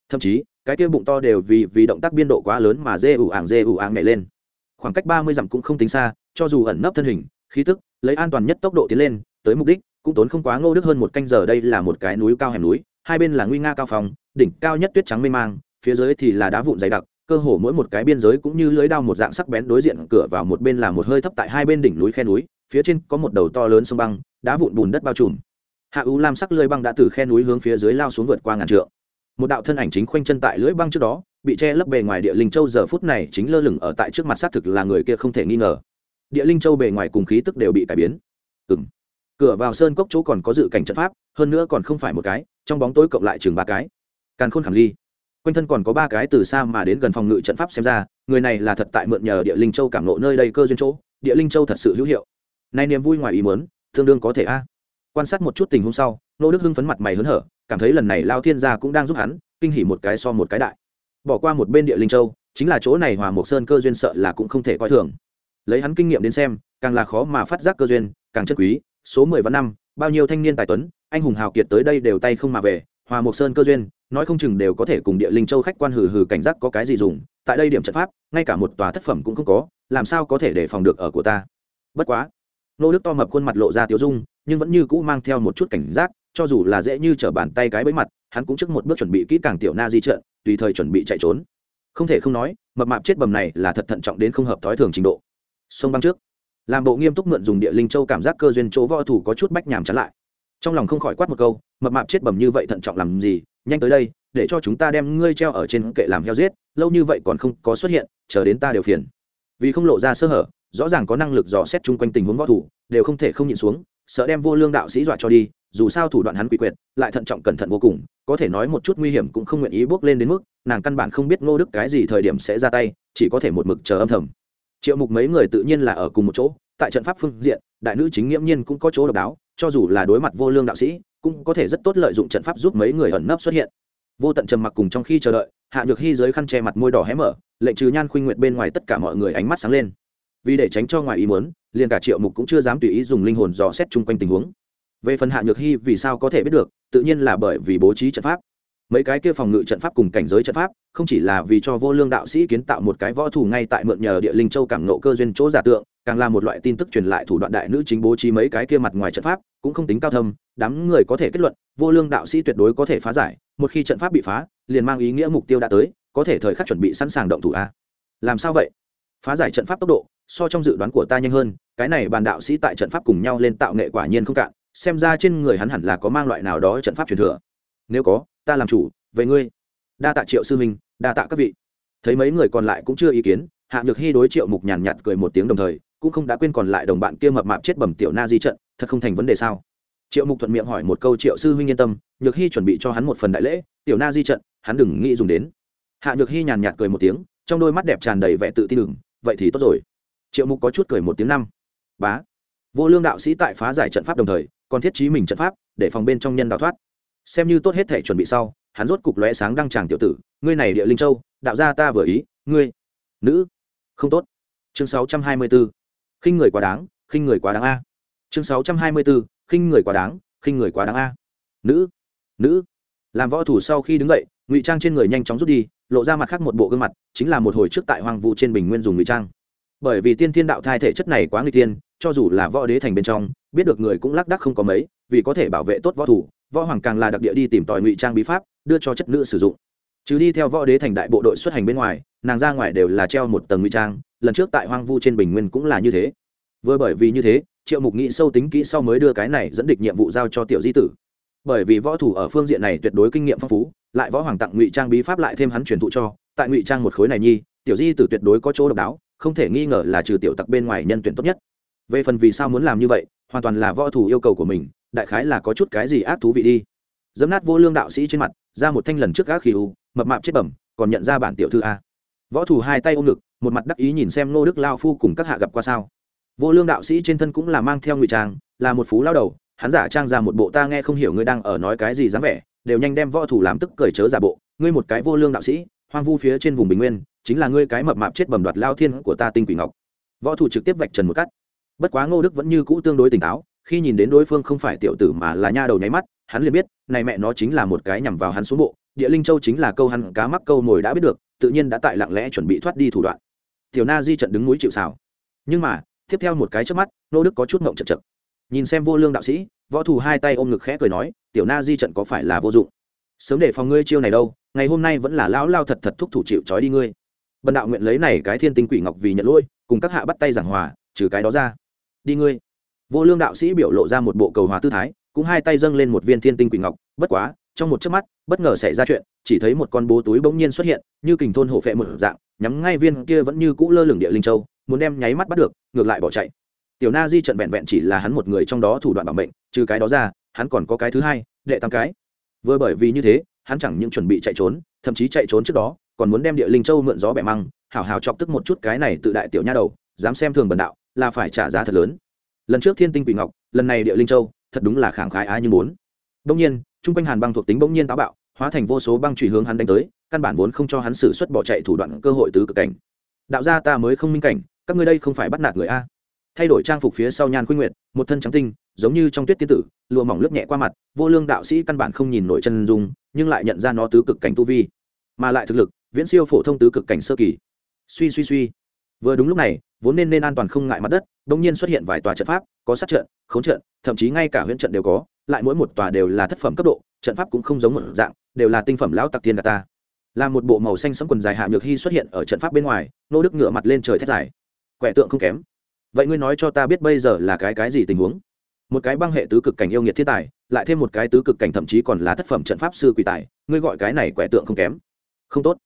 Thậm chí cái kia bụng to đều vì vì động tác biên độ quá lớn mà dê ủ ảng, dê ủ ảng nhảy lên. Khoảng cách ba mươi dặm cũng không tính xa, cho dù ẩn nấp thân hình, khí tức, lấy an toàn nhất tốc độ tiến lên, tới mục đích, cũng tốn không quá ngô đức hơn một canh giờ, đây là một cái núi cao hẻm núi, hai bên là nguy nga cao phòng đỉnh cao nhất tuyết trắng mênh mang, phía dưới thì là đá vụn dày đặc, cơ hồ mỗi một cái biên giới cũng như lưới đao một dạng sắc bén đối diện cửa vào một bên là một hơi thấp tại hai bên đỉnh núi khe núi, phía trên có một đầu to lớn sông băng, đá vụn bùn đất bao trùm. Hạ ú lam sắc lưới băng đã từ khe núi hướng phía dưới lao xuống vượt qua ngàn trượng một đạo thân ảnh chính khoanh chân tại lưỡi băng trước đó, bị che lấp bề ngoài địa linh châu giờ phút này chính lơ lửng ở tại trước mặt xác thực là người kia không thể nghi ngờ. Địa linh châu bề ngoài cùng khí tức đều bị cải biến. Ừ m cửa vào sơn cốc chỗ còn có dự cảnh trận pháp, hơn nữa còn không phải một cái, trong bóng tối cộng lại chừng ba cái. Càn khôn khảm ly. Quanh thân còn có ba cái từ xa mà đến gần phòng ngự trận pháp xem ra, người này là thật tại mượn nhờ địa linh châu cảm lộ nơi đây cơ duyên chỗ, địa linh châu thật sự hữu hiệu. Nay niềm vui ngoài ý muốn, tương đương có thể a. Quan sát một chút tình hôm sau, nô đức hưng phấn mặt mày hớn hở cảm thấy lần này lao thiên gia cũng đang giúp hắn, kinh hỉ một cái so một cái đại. Bỏ qua một bên địa linh châu, chính là chỗ này hòa mộc sơn cơ duyên sợ là cũng không thể coi thường. Lấy hắn kinh nghiệm đến xem, càng là khó mà phát giác cơ duyên, càng chất quý, số mười vạn năm, bao nhiêu thanh niên tài tuấn, anh hùng hào kiệt tới đây đều tay không mà về, hòa mộc sơn cơ duyên, nói không chừng đều có thể cùng địa linh châu khách quan hừ hừ cảnh giác có cái gì dùng, tại đây điểm trận pháp, ngay cả một tòa thất phẩm cũng không có, làm sao có thể đề phòng được ở của ta. Bất quá, nô đức to mập khuôn mặt lộ ra tiểu dung, nhưng vẫn như cũ mang theo một chút cảnh giác cho dù là dễ như t r ở bàn tay cái bẫy mặt hắn cũng trước một bước chuẩn bị kỹ càng tiểu na di trợn, tùy thời chuẩn bị chạy trốn. Không thể không nói mập mạp chết bầm này là thật thận trọng đến không hợp thói thường trình độ. Sông băng trước. Làm bộ nghiêm túc mượn dùng địa linh châu cảm giác cơ duyên chỗ võ thủ có chút bách nhàm chắn lại. Trong lòng không khỏi quát một câu mập mạp chết bầm như vậy thận trọng làm gì nhanh tới đây để cho chúng ta đem ngươi treo ở trên kệ làm heo giết lâu như vậy còn không có xuất hiện chờ đến ta đều phiền. Vì không lộ ra sơ hở rõ ràng có năng lực dò xét chung quanh tình huống võ thủ đều không thể không nhịn xuống sợ đem vô lương đạo sĩ dọa cho đi dù sao thủ đoạn hắn quỷ quyệt, lại thận trọng cẩn thận vô cùng, có thể nói một chút nguy hiểm cũng không nguyện ý bước lên đến mức, nàng căn bản không biết ngô đức cái gì thời điểm sẽ ra tay, chỉ có thể một mực chờ âm thầm. Triệu mục mấy người tự nhiên là ở cùng một chỗ, tại trận pháp phương diện, đại nữ chính nghiễm nhiên cũng có chỗ độc đáo, cho dù là đối mặt vô lương đạo sĩ, cũng có thể rất tốt lợi dụng trận pháp giúp mấy người ẩn nấp xuất hiện. Vô tận trầm mặc cùng trong khi chờ đợi, hạ nhược hy dưới khăn che mặt môi đỏ hé mở, lệnh trừ nhan khuynh nguyệt bên ngoài tất cả mọi người ánh mắt sáng lên. Vì để tránh cho ngoài ý muốn, liền cả triệu mục cũng chưa dám tùy ý dùng linh hồn dò xét chung quanh tình huống về phần hạ nhược hy vì sao có thể biết được, tự nhiên là bởi vì bố trí trận pháp. Mấy cái kia phòng ngự trận pháp cùng cảnh giới trận pháp, không chỉ là vì cho vô lương đạo sĩ kiến tạo một cái võ thủ ngay tại mượn nhờ địa linh châu cảm nộ cơ duyên chỗ giả tượng, càng là một loại tin tức truyền lại thủ đoạn đại nữ chính bố trí mấy cái kia mặt ngoài trận pháp, cũng không tính cao thâm, đám người có thể kết luận, vô lương đạo sĩ tuyệt đối có thể phá giải, một khi trận pháp bị phá, liền mang ý nghĩa mục tiêu đã tới, có thể thời khắc chuẩn bị sẵn sàng động thủ a. Làm sao vậy? Phá giải trận pháp tốc độ, so trong dự đoán của ta nhanh hơn, cái này bàn đạo sĩ tại trận pháp cùng nhau lên tạo nghệ quả nhiên không cạn xem ra trên người hắn hẳn là có mang loại nào đó trận pháp truyền thừa. Nếu có, ta làm chủ, về ngươi. Đa tạ triệu sư minh, đa tạ các vị. Thấy mấy người còn lại cũng chưa ý kiến, hạ nhược hy đối triệu mục nhàn nhạt cười một tiếng đồng thời, cũng không đã quên còn lại đồng bạn kia mập mạp chết bẩm tiểu na di trận, thật không thành vấn đề sao? Triệu mục thuận miệng hỏi một câu triệu sư huynh yên tâm, nhược hy chuẩn bị cho hắn một phần đại lễ, tiểu na di trận, hắn đừng nghĩ dùng đến. Hạ nhược hy nhàn nhạt cười một tiếng, trong đôi mắt đẹp tràn đầy vẻ tự tin đừng vậy thì tốt rồi. Triệu mục có chút cười một tiếng năm. Bá. Vô lương đạo sĩ tại phá giải trận pháp đồng thời còn thiết trí mình trận pháp, để phòng bên trong nhân đào thoát xem như tốt hết thể chuẩn bị sau, hắn rốt cục lóe sáng đăng tràng tiểu tử, ngươi này địa linh châu, đạo gia ta vừa ý, ngươi, nữ, không tốt chương 624. khinh người quá đáng, khinh người quá đáng a chương 624. khinh người quá đáng, khinh người quá đáng a nữ nữ làm võ thủ sau khi đứng dậy, ngụy trang trên người nhanh chóng rút đi, lộ ra mặt khác một bộ gương mặt, chính là một hồi trước tại hoàng vu trên bình nguyên dùng ngụy trang bởi vì tiên thiên đạo thai thể chất này quá nguy tiên, cho dù là võ đế thành bên trong, biết được người cũng lác đắc không có mấy, vì có thể bảo vệ tốt võ thủ, võ hoàng càng là đặc địa đi tìm tòi ngụy trang bí pháp, đưa cho chất nữ sử dụng. Chứ đi theo võ đế thành đại bộ đội xuất hành bên ngoài, nàng ra ngoài đều là treo một tầng ngụy trang, lần trước tại hoang vu trên bình nguyên cũng là như thế. Vừa bởi vì như thế, triệu mục nghĩ sâu tính kỹ sau mới đưa cái này dẫn địch nhiệm vụ giao cho tiểu di tử. Bởi vì võ thủ ở phương diện này tuyệt đối kinh nghiệm phong phú, lại võ hoàng tặng ngụy trang bí pháp lại thêm hắn truyền thụ cho, tại ngụy trang một khối này nhi, tiểu di tử tuyệt đối có chỗ độc đáo không thể nghi ngờ là trừ tiểu tặc bên ngoài nhân tuyển tốt nhất. Về phần vì sao muốn làm như vậy, hoàn toàn là võ thủ yêu cầu của mình, đại khái là có chút cái gì ác thú vị đi. Dấm nát vô lương đạo sĩ trên mặt, ra một thanh lần trước gác khi u, mập mạp chết bẩm, còn nhận ra bản tiểu thư a. Võ thủ hai tay ôm ngực, một mặt đắc ý nhìn xem nô đức lao phu cùng các hạ gặp qua sao. Vô lương đạo sĩ trên thân cũng là mang theo ngụy trang, là một phú lao đầu, hắn giả trang ra một bộ ta nghe không hiểu ngươi đang ở nói cái gì dáng vẻ, đều nhanh đem võ thủ làm tức cười chớ giả bộ. Ngươi một cái vô lương đạo sĩ, hoang vu phía trên vùng bình nguyên chính là ngươi cái mập mạp chết bầm đoạt lao thiên của ta tinh quỷ ngọc. Võ thủ trực tiếp vạch trần một cắt. Bất quá ngô đức vẫn như cũ tương đối tỉnh táo, khi nhìn đến đối phương không phải tiểu tử mà là nha đầu nháy mắt, hắn liền biết, này mẹ nó chính là một cái nhằm vào hắn xuống bộ, địa linh châu chính là câu hắn cá mắc câu mồi đã biết được, tự nhiên đã tại lặng lẽ chuẩn bị thoát đi thủ đoạn. Tiểu na di trận đứng núi chịu xào nhưng mà, tiếp theo một cái trước mắt, Ngô đức có chút ngộng chật chật. Nhìn xem vô lương đạo sĩ, võ thủ hai tay ôm ngực khẽ cười nói, tiểu na di trận có phải là vô dụng? Sớm để phòng ngươi chiêu này đâu, ngày hôm nay vẫn là lão lao thật thật thúc thủ chịu trói đi ngươi bần đạo nguyện lấy này cái thiên tinh quỷ ngọc vì nhận lỗi, cùng các hạ bắt tay giảng hòa, trừ cái đó ra. Đi ngươi. Vô lương đạo sĩ biểu lộ ra một bộ cầu hòa tư thái, cũng hai tay dâng lên một viên thiên tinh quỷ ngọc, bất quá, trong một chớp mắt, bất ngờ xảy ra chuyện, chỉ thấy một con bố túi bỗng nhiên xuất hiện, như kình thôn hổ phệ một dạng, nhắm ngay viên kia vẫn như cũ lơ lửng địa linh châu, muốn đem nháy mắt bắt được, ngược lại bỏ chạy. Tiểu na di trận vẹn vẹn chỉ là hắn một người trong đó thủ đoạn bảo mệnh, trừ cái đó ra, hắn còn có cái thứ hai, đệ tam cái. Vừa bởi vì như thế, hắn chẳng những chuẩn bị chạy trốn, thậm chí chạy trốn trước đó còn muốn đem địa linh châu mượn gió bẻ măng hào hào chọc tức một chút cái này tự đại tiểu nha đầu, dám xem thường bần đạo, là phải trả giá thật lớn. Lần trước thiên tinh quỷ ngọc, lần này địa linh châu, thật đúng là khẳng khái á như muốn. Đông nhiên, trung quanh hàn băng thuộc tính bỗng nhiên táo bạo, hóa thành vô số băng truy hướng hắn đánh tới, căn bản vốn không cho hắn xử suất bỏ chạy thủ đoạn cơ hội tứ cực cảnh. Đạo gia ta mới không minh cảnh, các ngươi đây không phải bắt nạt người a. Thay đổi trang phục phía sau nhan khuynh nguyệt, một thân trắng tinh, giống như trong tuyết tiên tử, lụa mỏng lướt nhẹ qua mặt, vô lương đạo sĩ căn bản không nhìn nổi chân dung, nhưng lại nhận ra nó tứ cực cảnh tu vi mà lại thực lực, viễn siêu phổ thông tứ cực cảnh sơ kỳ. Suy suy suy. Vừa đúng lúc này, vốn nên nên an toàn không ngại mặt đất đông nhiên xuất hiện vài tòa trận pháp, có sát trận, khốn trận, thậm chí ngay cả huyễn trận đều có, lại mỗi một tòa đều là thất phẩm cấp độ, trận pháp cũng không giống một dạng, đều là tinh phẩm lão tặc tiên gà ta. Là một bộ màu xanh sẫm quần dài hạ nhược hy xuất hiện ở trận pháp bên ngoài, nô đức ngựa mặt lên trời thét dài. Quẻ tượng không kém. Vậy ngươi nói cho ta biết bây giờ là cái cái gì tình huống? Một cái băng hệ tứ cực cảnh yêu nghiệt thiên tài, lại thêm một cái tứ cực cảnh thậm chí còn là thất phẩm trận pháp sư quỷ tài, ngươi gọi cái này quẻ tượng không kém không tốt.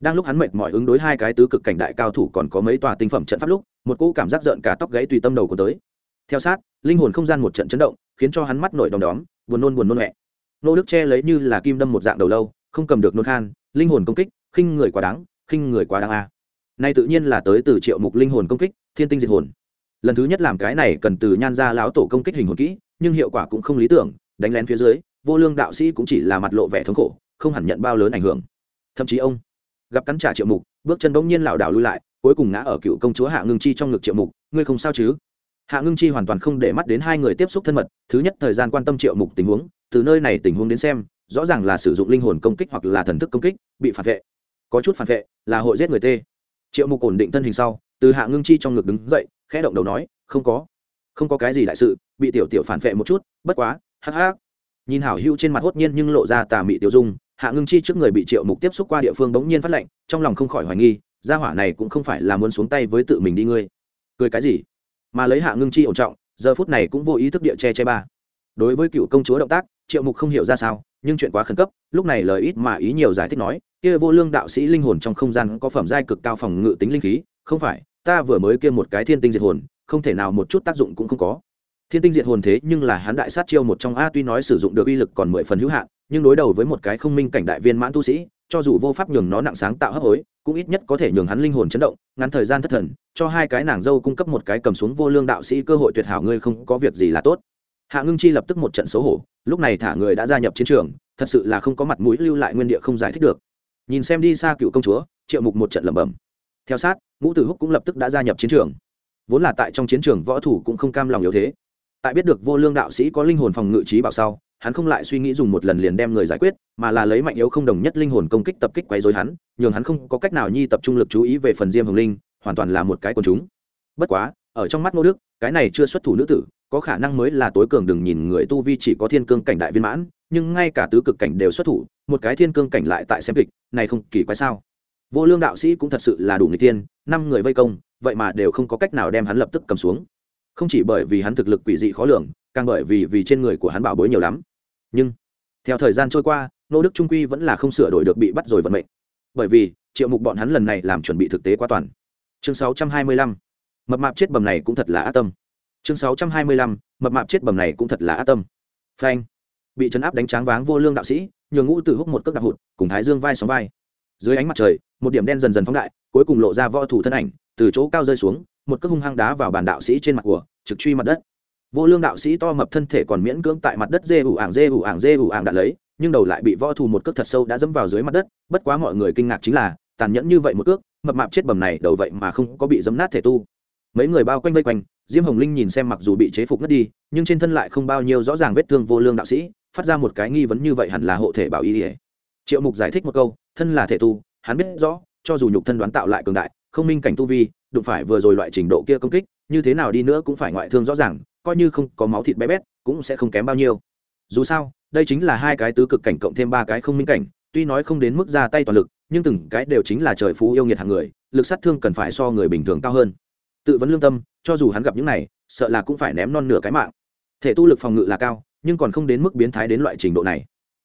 Đang lúc hắn mệt mỏi ứng đối hai cái tứ cực cảnh đại cao thủ còn có mấy tòa tinh phẩm trận pháp lúc, một cỗ cảm giác rợn cả tóc gáy tùy tâm đầu của tới. Theo sát, linh hồn không gian một trận chấn động, khiến cho hắn mắt nổi đom đóm, buồn nôn buồn nôn mẹ nô đức che lấy như là kim đâm một dạng đầu lâu, không cầm được nôn khan, linh hồn công kích, khinh người quá đáng, khinh người quá đáng a. Nay tự nhiên là tới từ triệu mục linh hồn công kích, thiên tinh diệt hồn. Lần thứ nhất làm cái này cần từ nhan ra lão tổ công kích hình hồn kỹ, nhưng hiệu quả cũng không lý tưởng, đánh lén phía dưới, vô lương đạo sĩ cũng chỉ là mặt lộ vẻ thống khổ, không hẳn nhận bao lớn ảnh hưởng thậm chí ông gặp cắn trả triệu mục, bước chân bỗng nhiên lảo đảo lui lại, cuối cùng ngã ở cựu công chúa hạ ngưng chi trong ngực triệu mục, ngươi không sao chứ? Hạ ngưng chi hoàn toàn không để mắt đến hai người tiếp xúc thân mật, thứ nhất thời gian quan tâm triệu mục tình huống, từ nơi này tình huống đến xem, rõ ràng là sử dụng linh hồn công kích hoặc là thần thức công kích, bị phản vệ. Có chút phản vệ, là hội giết người tê. Triệu mục ổn định thân hình sau, từ hạ ngưng chi trong ngực đứng dậy, khẽ động đầu nói, không có không có cái gì đại sự, bị tiểu tiểu phản vệ một chút, bất quá, hắc hắc. Nhìn hảo hữu trên mặt hốt nhiên nhưng lộ ra tà mị tiểu dung hạ ngưng chi trước người bị triệu mục tiếp xúc qua địa phương bỗng nhiên phát lệnh trong lòng không khỏi hoài nghi, gia hỏa này cũng không phải là muốn xuống tay với tự mình đi ngươi. Cười cái gì? Mà lấy hạ ngưng chi ổn trọng, giờ phút này cũng vô ý thức địa che che ba. Đối với cựu công chúa động tác, triệu mục không hiểu ra sao, nhưng chuyện quá khẩn cấp, lúc này lời ít mà ý nhiều giải thích nói, kia vô lương đạo sĩ linh hồn trong không gian có phẩm giai cực cao phòng ngự tính linh khí, không phải, ta vừa mới kia một cái thiên tinh diệt hồn, không thể nào một chút tác dụng cũng không có. Thiên tinh diệt hồn thế nhưng là hắn đại sát chiêu một trong a tuy nói sử dụng được uy lực còn mười phần hữu hạn nhưng đối đầu với một cái không minh cảnh đại viên mãn tu sĩ, cho dù vô pháp nhường nó nặng sáng tạo hấp hối, cũng ít nhất có thể nhường hắn linh hồn chấn động, ngắn thời gian thất thần, cho hai cái nàng dâu cung cấp một cái cầm xuống vô lương đạo sĩ cơ hội tuyệt hảo ngươi không có việc gì là tốt. Hạ ngưng chi lập tức một trận xấu hổ, lúc này thả người đã gia nhập chiến trường, thật sự là không có mặt mũi lưu lại nguyên địa không giải thích được. Nhìn xem đi xa cựu công chúa, triệu mục một trận lẩm bẩm. Theo sát, ngũ tử húc cũng lập tức đã gia nhập chiến trường. Vốn là tại trong chiến trường võ thủ cũng không cam lòng yếu thế tại biết được vô lương đạo sĩ có linh hồn phòng ngự trí bảo sau, hắn không lại suy nghĩ dùng một lần liền đem người giải quyết, mà là lấy mạnh yếu không đồng nhất linh hồn công kích tập kích quấy dối hắn, nhường hắn không có cách nào nhi tập trung lực chú ý về phần diêm hồng linh, hoàn toàn là một cái quần chúng. Bất quá, ở trong mắt ngô đức, cái này chưa xuất thủ nữ tử, có khả năng mới là tối cường đừng nhìn người tu vi chỉ có thiên cương cảnh đại viên mãn, nhưng ngay cả tứ cực cảnh đều xuất thủ, một cái thiên cương cảnh lại tại xem kịch, này không kỳ quái sao? Vô lương đạo sĩ cũng thật sự là đủ người tiên năm người vây công, vậy mà đều không có cách nào đem hắn lập tức cầm xuống không chỉ bởi vì hắn thực lực quỷ dị khó lường, càng bởi vì vì trên người của hắn bảo bối nhiều lắm. Nhưng, theo thời gian trôi qua, nô đức trung quy vẫn là không sửa đổi được bị bắt rồi vận mệnh. Bởi vì, triệu mục bọn hắn lần này làm chuẩn bị thực tế quá toàn. Chương 625. mập mạp chết bầm này cũng thật là ác tâm. Chương 625. mập mạp chết bầm này cũng thật là ác tâm. Phanh. Bị chấn áp đánh tráng váng vô lương đạo sĩ, nhường ngũ tử húc một cước đạp hụt, cùng thái dương vai sóng vai. Dưới ánh mặt trời, một điểm đen dần dần phóng đại, cuối cùng lộ ra võ thủ thân ảnh, từ chỗ cao rơi xuống một cước hung hăng đá vào bàn đạo sĩ trên mặt của, trực truy mặt đất. Vô lương đạo sĩ to mập thân thể còn miễn cưỡng tại mặt đất dê ủ ảng dê ủ ảng dê ủ ảng đã lấy, nhưng đầu lại bị võ thù một cước thật sâu đã dẫm vào dưới mặt đất, bất quá mọi người kinh ngạc chính là, tàn nhẫn như vậy một cước, mập mạp chết bầm này, đầu vậy mà không có bị dấm nát thể tu. Mấy người bao quanh vây quanh, diêm hồng linh nhìn xem mặc dù bị chế phục ngất đi, nhưng trên thân lại không bao nhiêu rõ ràng vết thương vô lương đạo sĩ, phát ra một cái nghi vấn như vậy hẳn là hộ thể bảo y ỉa triệu mục giải thích một câu, thân là thể tu, hắn biết rõ, cho dù nhục thân đoán tạo lại cường đại, không minh cảnh tu vi đụng phải vừa rồi loại trình độ kia công kích, như thế nào đi nữa cũng phải ngoại thương rõ ràng, coi như không có máu thịt bé bét, cũng sẽ không kém bao nhiêu. Dù sao, đây chính là hai cái tứ cực cảnh cộng thêm ba cái không minh cảnh, tuy nói không đến mức ra tay toàn lực, nhưng từng cái đều chính là trời phú yêu nghiệt hàng người, lực sát thương cần phải so người bình thường cao hơn. Tự vấn lương tâm, cho dù hắn gặp những này, sợ là cũng phải ném non nửa cái mạng. Thể tu lực phòng ngự là cao, nhưng còn không đến mức biến thái đến loại trình độ này.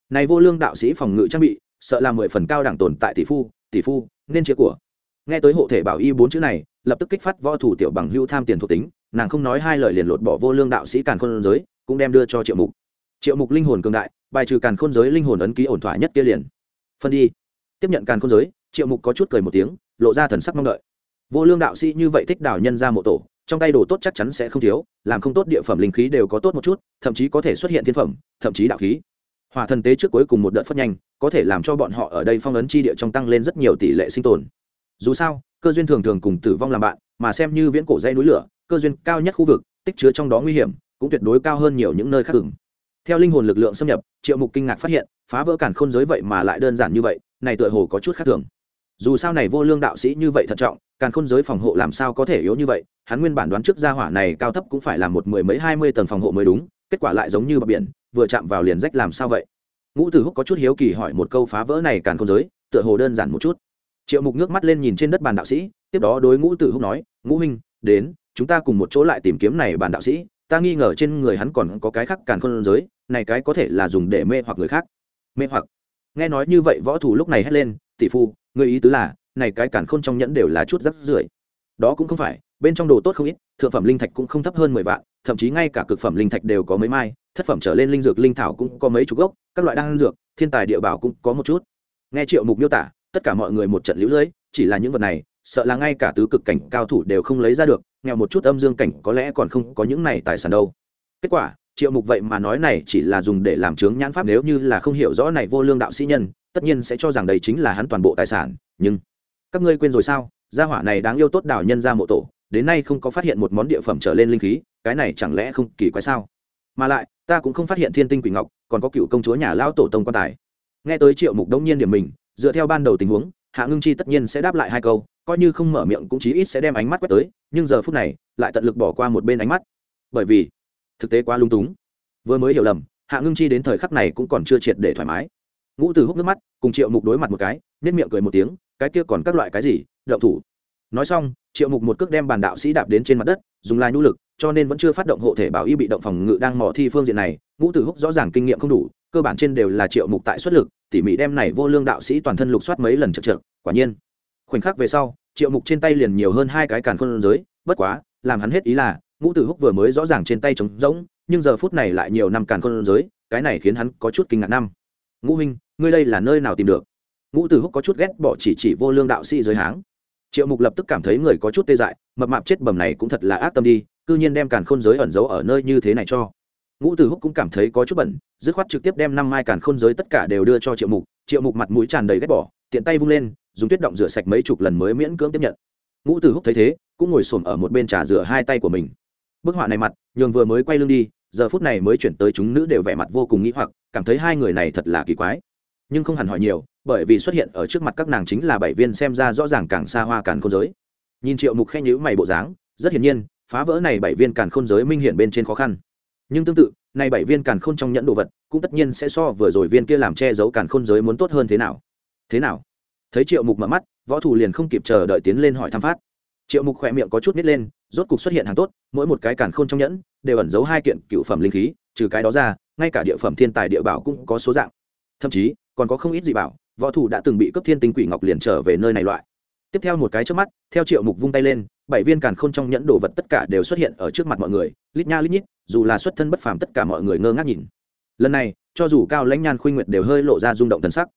Này vô lương đạo sĩ phòng ngự trang bị, sợ là mười phần cao đẳng tồn tại tỷ phu tỷ phu, nên chia của. Nghe tới hộ thể bảo y bốn chữ này lập tức kích phát võ thủ tiểu bằng hưu tham tiền thuộc tính, nàng không nói hai lời liền lột bỏ vô lương đạo sĩ càn khôn giới, cũng đem đưa cho triệu mục. Triệu mục linh hồn cường đại, bài trừ càn khôn giới linh hồn ấn ký ổn thỏa nhất kia liền. Phân đi. Tiếp nhận càn khôn giới, triệu mục có chút cười một tiếng, lộ ra thần sắc mong đợi. Vô lương đạo sĩ như vậy thích đảo nhân ra mộ tổ, trong tay đồ tốt chắc chắn sẽ không thiếu, làm không tốt địa phẩm linh khí đều có tốt một chút, thậm chí có thể xuất hiện thiên phẩm, thậm chí đạo khí. Hòa thần tế trước cuối cùng một đợt phát nhanh, có thể làm cho bọn họ ở đây phong ấn chi địa trong tăng lên rất nhiều tỷ lệ sinh tồn. Dù sao cơ duyên thường thường cùng tử vong làm bạn, mà xem như viễn cổ dây núi lửa, cơ duyên cao nhất khu vực, tích chứa trong đó nguy hiểm, cũng tuyệt đối cao hơn nhiều những nơi khác. Thường. theo linh hồn lực lượng xâm nhập, triệu mục kinh ngạc phát hiện, phá vỡ cản khôn giới vậy mà lại đơn giản như vậy, này tựa hồ có chút khác thường. Dù sao này vô lương đạo sĩ như vậy thận trọng, càn khôn giới phòng hộ làm sao có thể yếu như vậy, hắn nguyên bản đoán trước gia hỏa này cao thấp cũng phải là một mười mấy, hai mươi tầng phòng hộ mới đúng, kết quả lại giống như bờ biển, vừa chạm vào liền rách làm sao vậy? Ngũ tử húc có chút hiếu kỳ hỏi một câu phá vỡ này càn khôn giới, tựa hồ đơn giản một chút triệu mục nước mắt lên nhìn trên đất bàn đạo sĩ, tiếp đó đối ngũ tử húc nói, ngũ minh đến, chúng ta cùng một chỗ lại tìm kiếm này bàn đạo sĩ. Ta nghi ngờ trên người hắn còn có cái khác càn khôn giới, này cái có thể là dùng để mê hoặc người khác. Mê hoặc. Nghe nói như vậy, võ thủ lúc này hét lên, tỷ phu người ý tứ là, này cái càn khôn trong nhẫn đều là chút rắc rưởi. Đó cũng không phải, bên trong đồ tốt không ít, thượng phẩm linh thạch cũng không thấp hơn mười vạn, thậm chí ngay cả cực phẩm linh thạch đều có mấy mai, thất phẩm trở lên linh dược linh thảo cũng có mấy chục gốc, các loại đan dược, thiên tài địa bảo cũng có một chút. Nghe triệu mục miêu tả tất cả mọi người một trận lũ lưỡi chỉ là những vật này, sợ là ngay cả tứ cực cảnh cao thủ đều không lấy ra được, nghèo một chút âm dương cảnh có lẽ còn không có những này tài sản đâu. Kết quả, triệu mục vậy mà nói này chỉ là dùng để làm chướng nhãn pháp nếu như là không hiểu rõ này vô lương đạo sĩ nhân, tất nhiên sẽ cho rằng đây chính là hắn toàn bộ tài sản, nhưng các ngươi quên rồi sao? Gia hỏa này đáng yêu tốt đào nhân ra mộ tổ, đến nay không có phát hiện một món địa phẩm trở lên linh khí, cái này chẳng lẽ không kỳ quái sao? Mà lại, ta cũng không phát hiện thiên tinh quỷ ngọc, còn có cựu công chúa nhà lao tổ tông quan tài. Nghe tới triệu mục đông nhiên điểm mình dựa theo ban đầu tình huống, hạ ngưng chi tất nhiên sẽ đáp lại hai câu, coi như không mở miệng cũng chí ít sẽ đem ánh mắt quét tới, nhưng giờ phút này, lại tận lực bỏ qua một bên ánh mắt. Bởi vì, thực tế quá lung túng. Vừa mới hiểu lầm, hạ ngưng chi đến thời khắc này cũng còn chưa triệt để thoải mái. Ngũ từ hút nước mắt, cùng triệu mục đối mặt một cái nếp miệng cười một tiếng, cái kia còn các loại cái gì đậu thủ. Nói xong triệu mục một cước đem bàn đạo sĩ đạp đến trên mặt đất, dùng lai nỗ lực, cho nên vẫn chưa phát động hộ thể bảo y bị động phòng ngự đang mò thi phương diện này, ngũ tử húc rõ ràng kinh nghiệm không đủ, cơ bản trên đều là triệu mục tại xuất lực, tỉ mỉ đem này vô lương đạo sĩ toàn thân lục soát mấy lần chật chật. quả nhiên. Khoảnh khắc về sau, triệu mục trên tay liền nhiều hơn hai cái càn khôn giới, bất quá, làm hắn hết ý là, ngũ tử húc vừa mới rõ ràng trên tay trống rỗng, nhưng giờ phút này lại nhiều năm càn khôn giới, cái này khiến hắn có chút kinh ngạc năm. Ngũ huynh, ngươi đây là nơi nào tìm được? Ngũ tử húc có chút ghét bỏ chỉ chỉ vô lương đạo sĩ giới háng triệu mục lập tức cảm thấy người có chút tê dại, mập mạp chết bầm này cũng thật là ác tâm đi, cư nhiên đem càn khôn giới ẩn giấu ở nơi như thế này cho. Ngũ tử húc cũng cảm thấy có chút bẩn, dứt khoát trực tiếp đem năm mai càn khôn giới tất cả đều đưa cho triệu mục triệu mục mặt mũi tràn đầy ghét bỏ, tiện tay vung lên, dùng tuyết động rửa sạch mấy chục lần mới miễn cưỡng tiếp nhận. Ngũ tử húc thấy thế, cũng ngồi xổm ở một bên trà rửa hai tay của mình. Bức họa này mặt, nhường vừa mới quay lưng đi, giờ phút này mới chuyển tới chúng nữ đều vẻ mặt vô cùng nghĩ hoặc, cảm thấy hai người này thật là kỳ quái nhưng không hẳn hỏi nhiều, bởi vì xuất hiện ở trước mặt các nàng chính là bảy viên xem ra rõ ràng càng xa hoa càng khôn giới. Nhìn triệu mục khen nhữ mày bộ dáng, rất hiển nhiên, phá vỡ này bảy viên càn khôn giới minh hiện bên trên khó khăn. Nhưng tương tự, này bảy viên càn khôn trong nhẫn đồ vật, cũng tất nhiên sẽ so vừa rồi viên kia làm che giấu càn khôn giới muốn tốt hơn thế nào. Thế nào? Thấy triệu mục mở mắt, võ thủ liền không kịp chờ đợi tiến lên hỏi thăm phát. Triệu mục khỏe miệng có chút nít lên, rốt cục xuất hiện hàng tốt, mỗi một cái càn khôn trong nhẫn đều ẩn giấu hai kiện cựu phẩm linh khí, trừ cái đó ra, ngay cả địa phẩm thiên tài địa bảo cũng có số dạng. Thậm chí còn có không ít dị bảo, võ thủ đã từng bị cấp thiên tinh quỷ ngọc liền trở về nơi này loại. Tiếp theo một cái trước mắt, theo triệu mục vung tay lên, bảy viên càn khôn trong nhẫn đồ vật tất cả đều xuất hiện ở trước mặt mọi người, lít nha lít nhít, dù là xuất thân bất phàm tất cả mọi người ngơ ngác nhìn. Lần này, cho dù cao lãnh nhan khuynh nguyệt đều hơi lộ ra rung động thần sắc.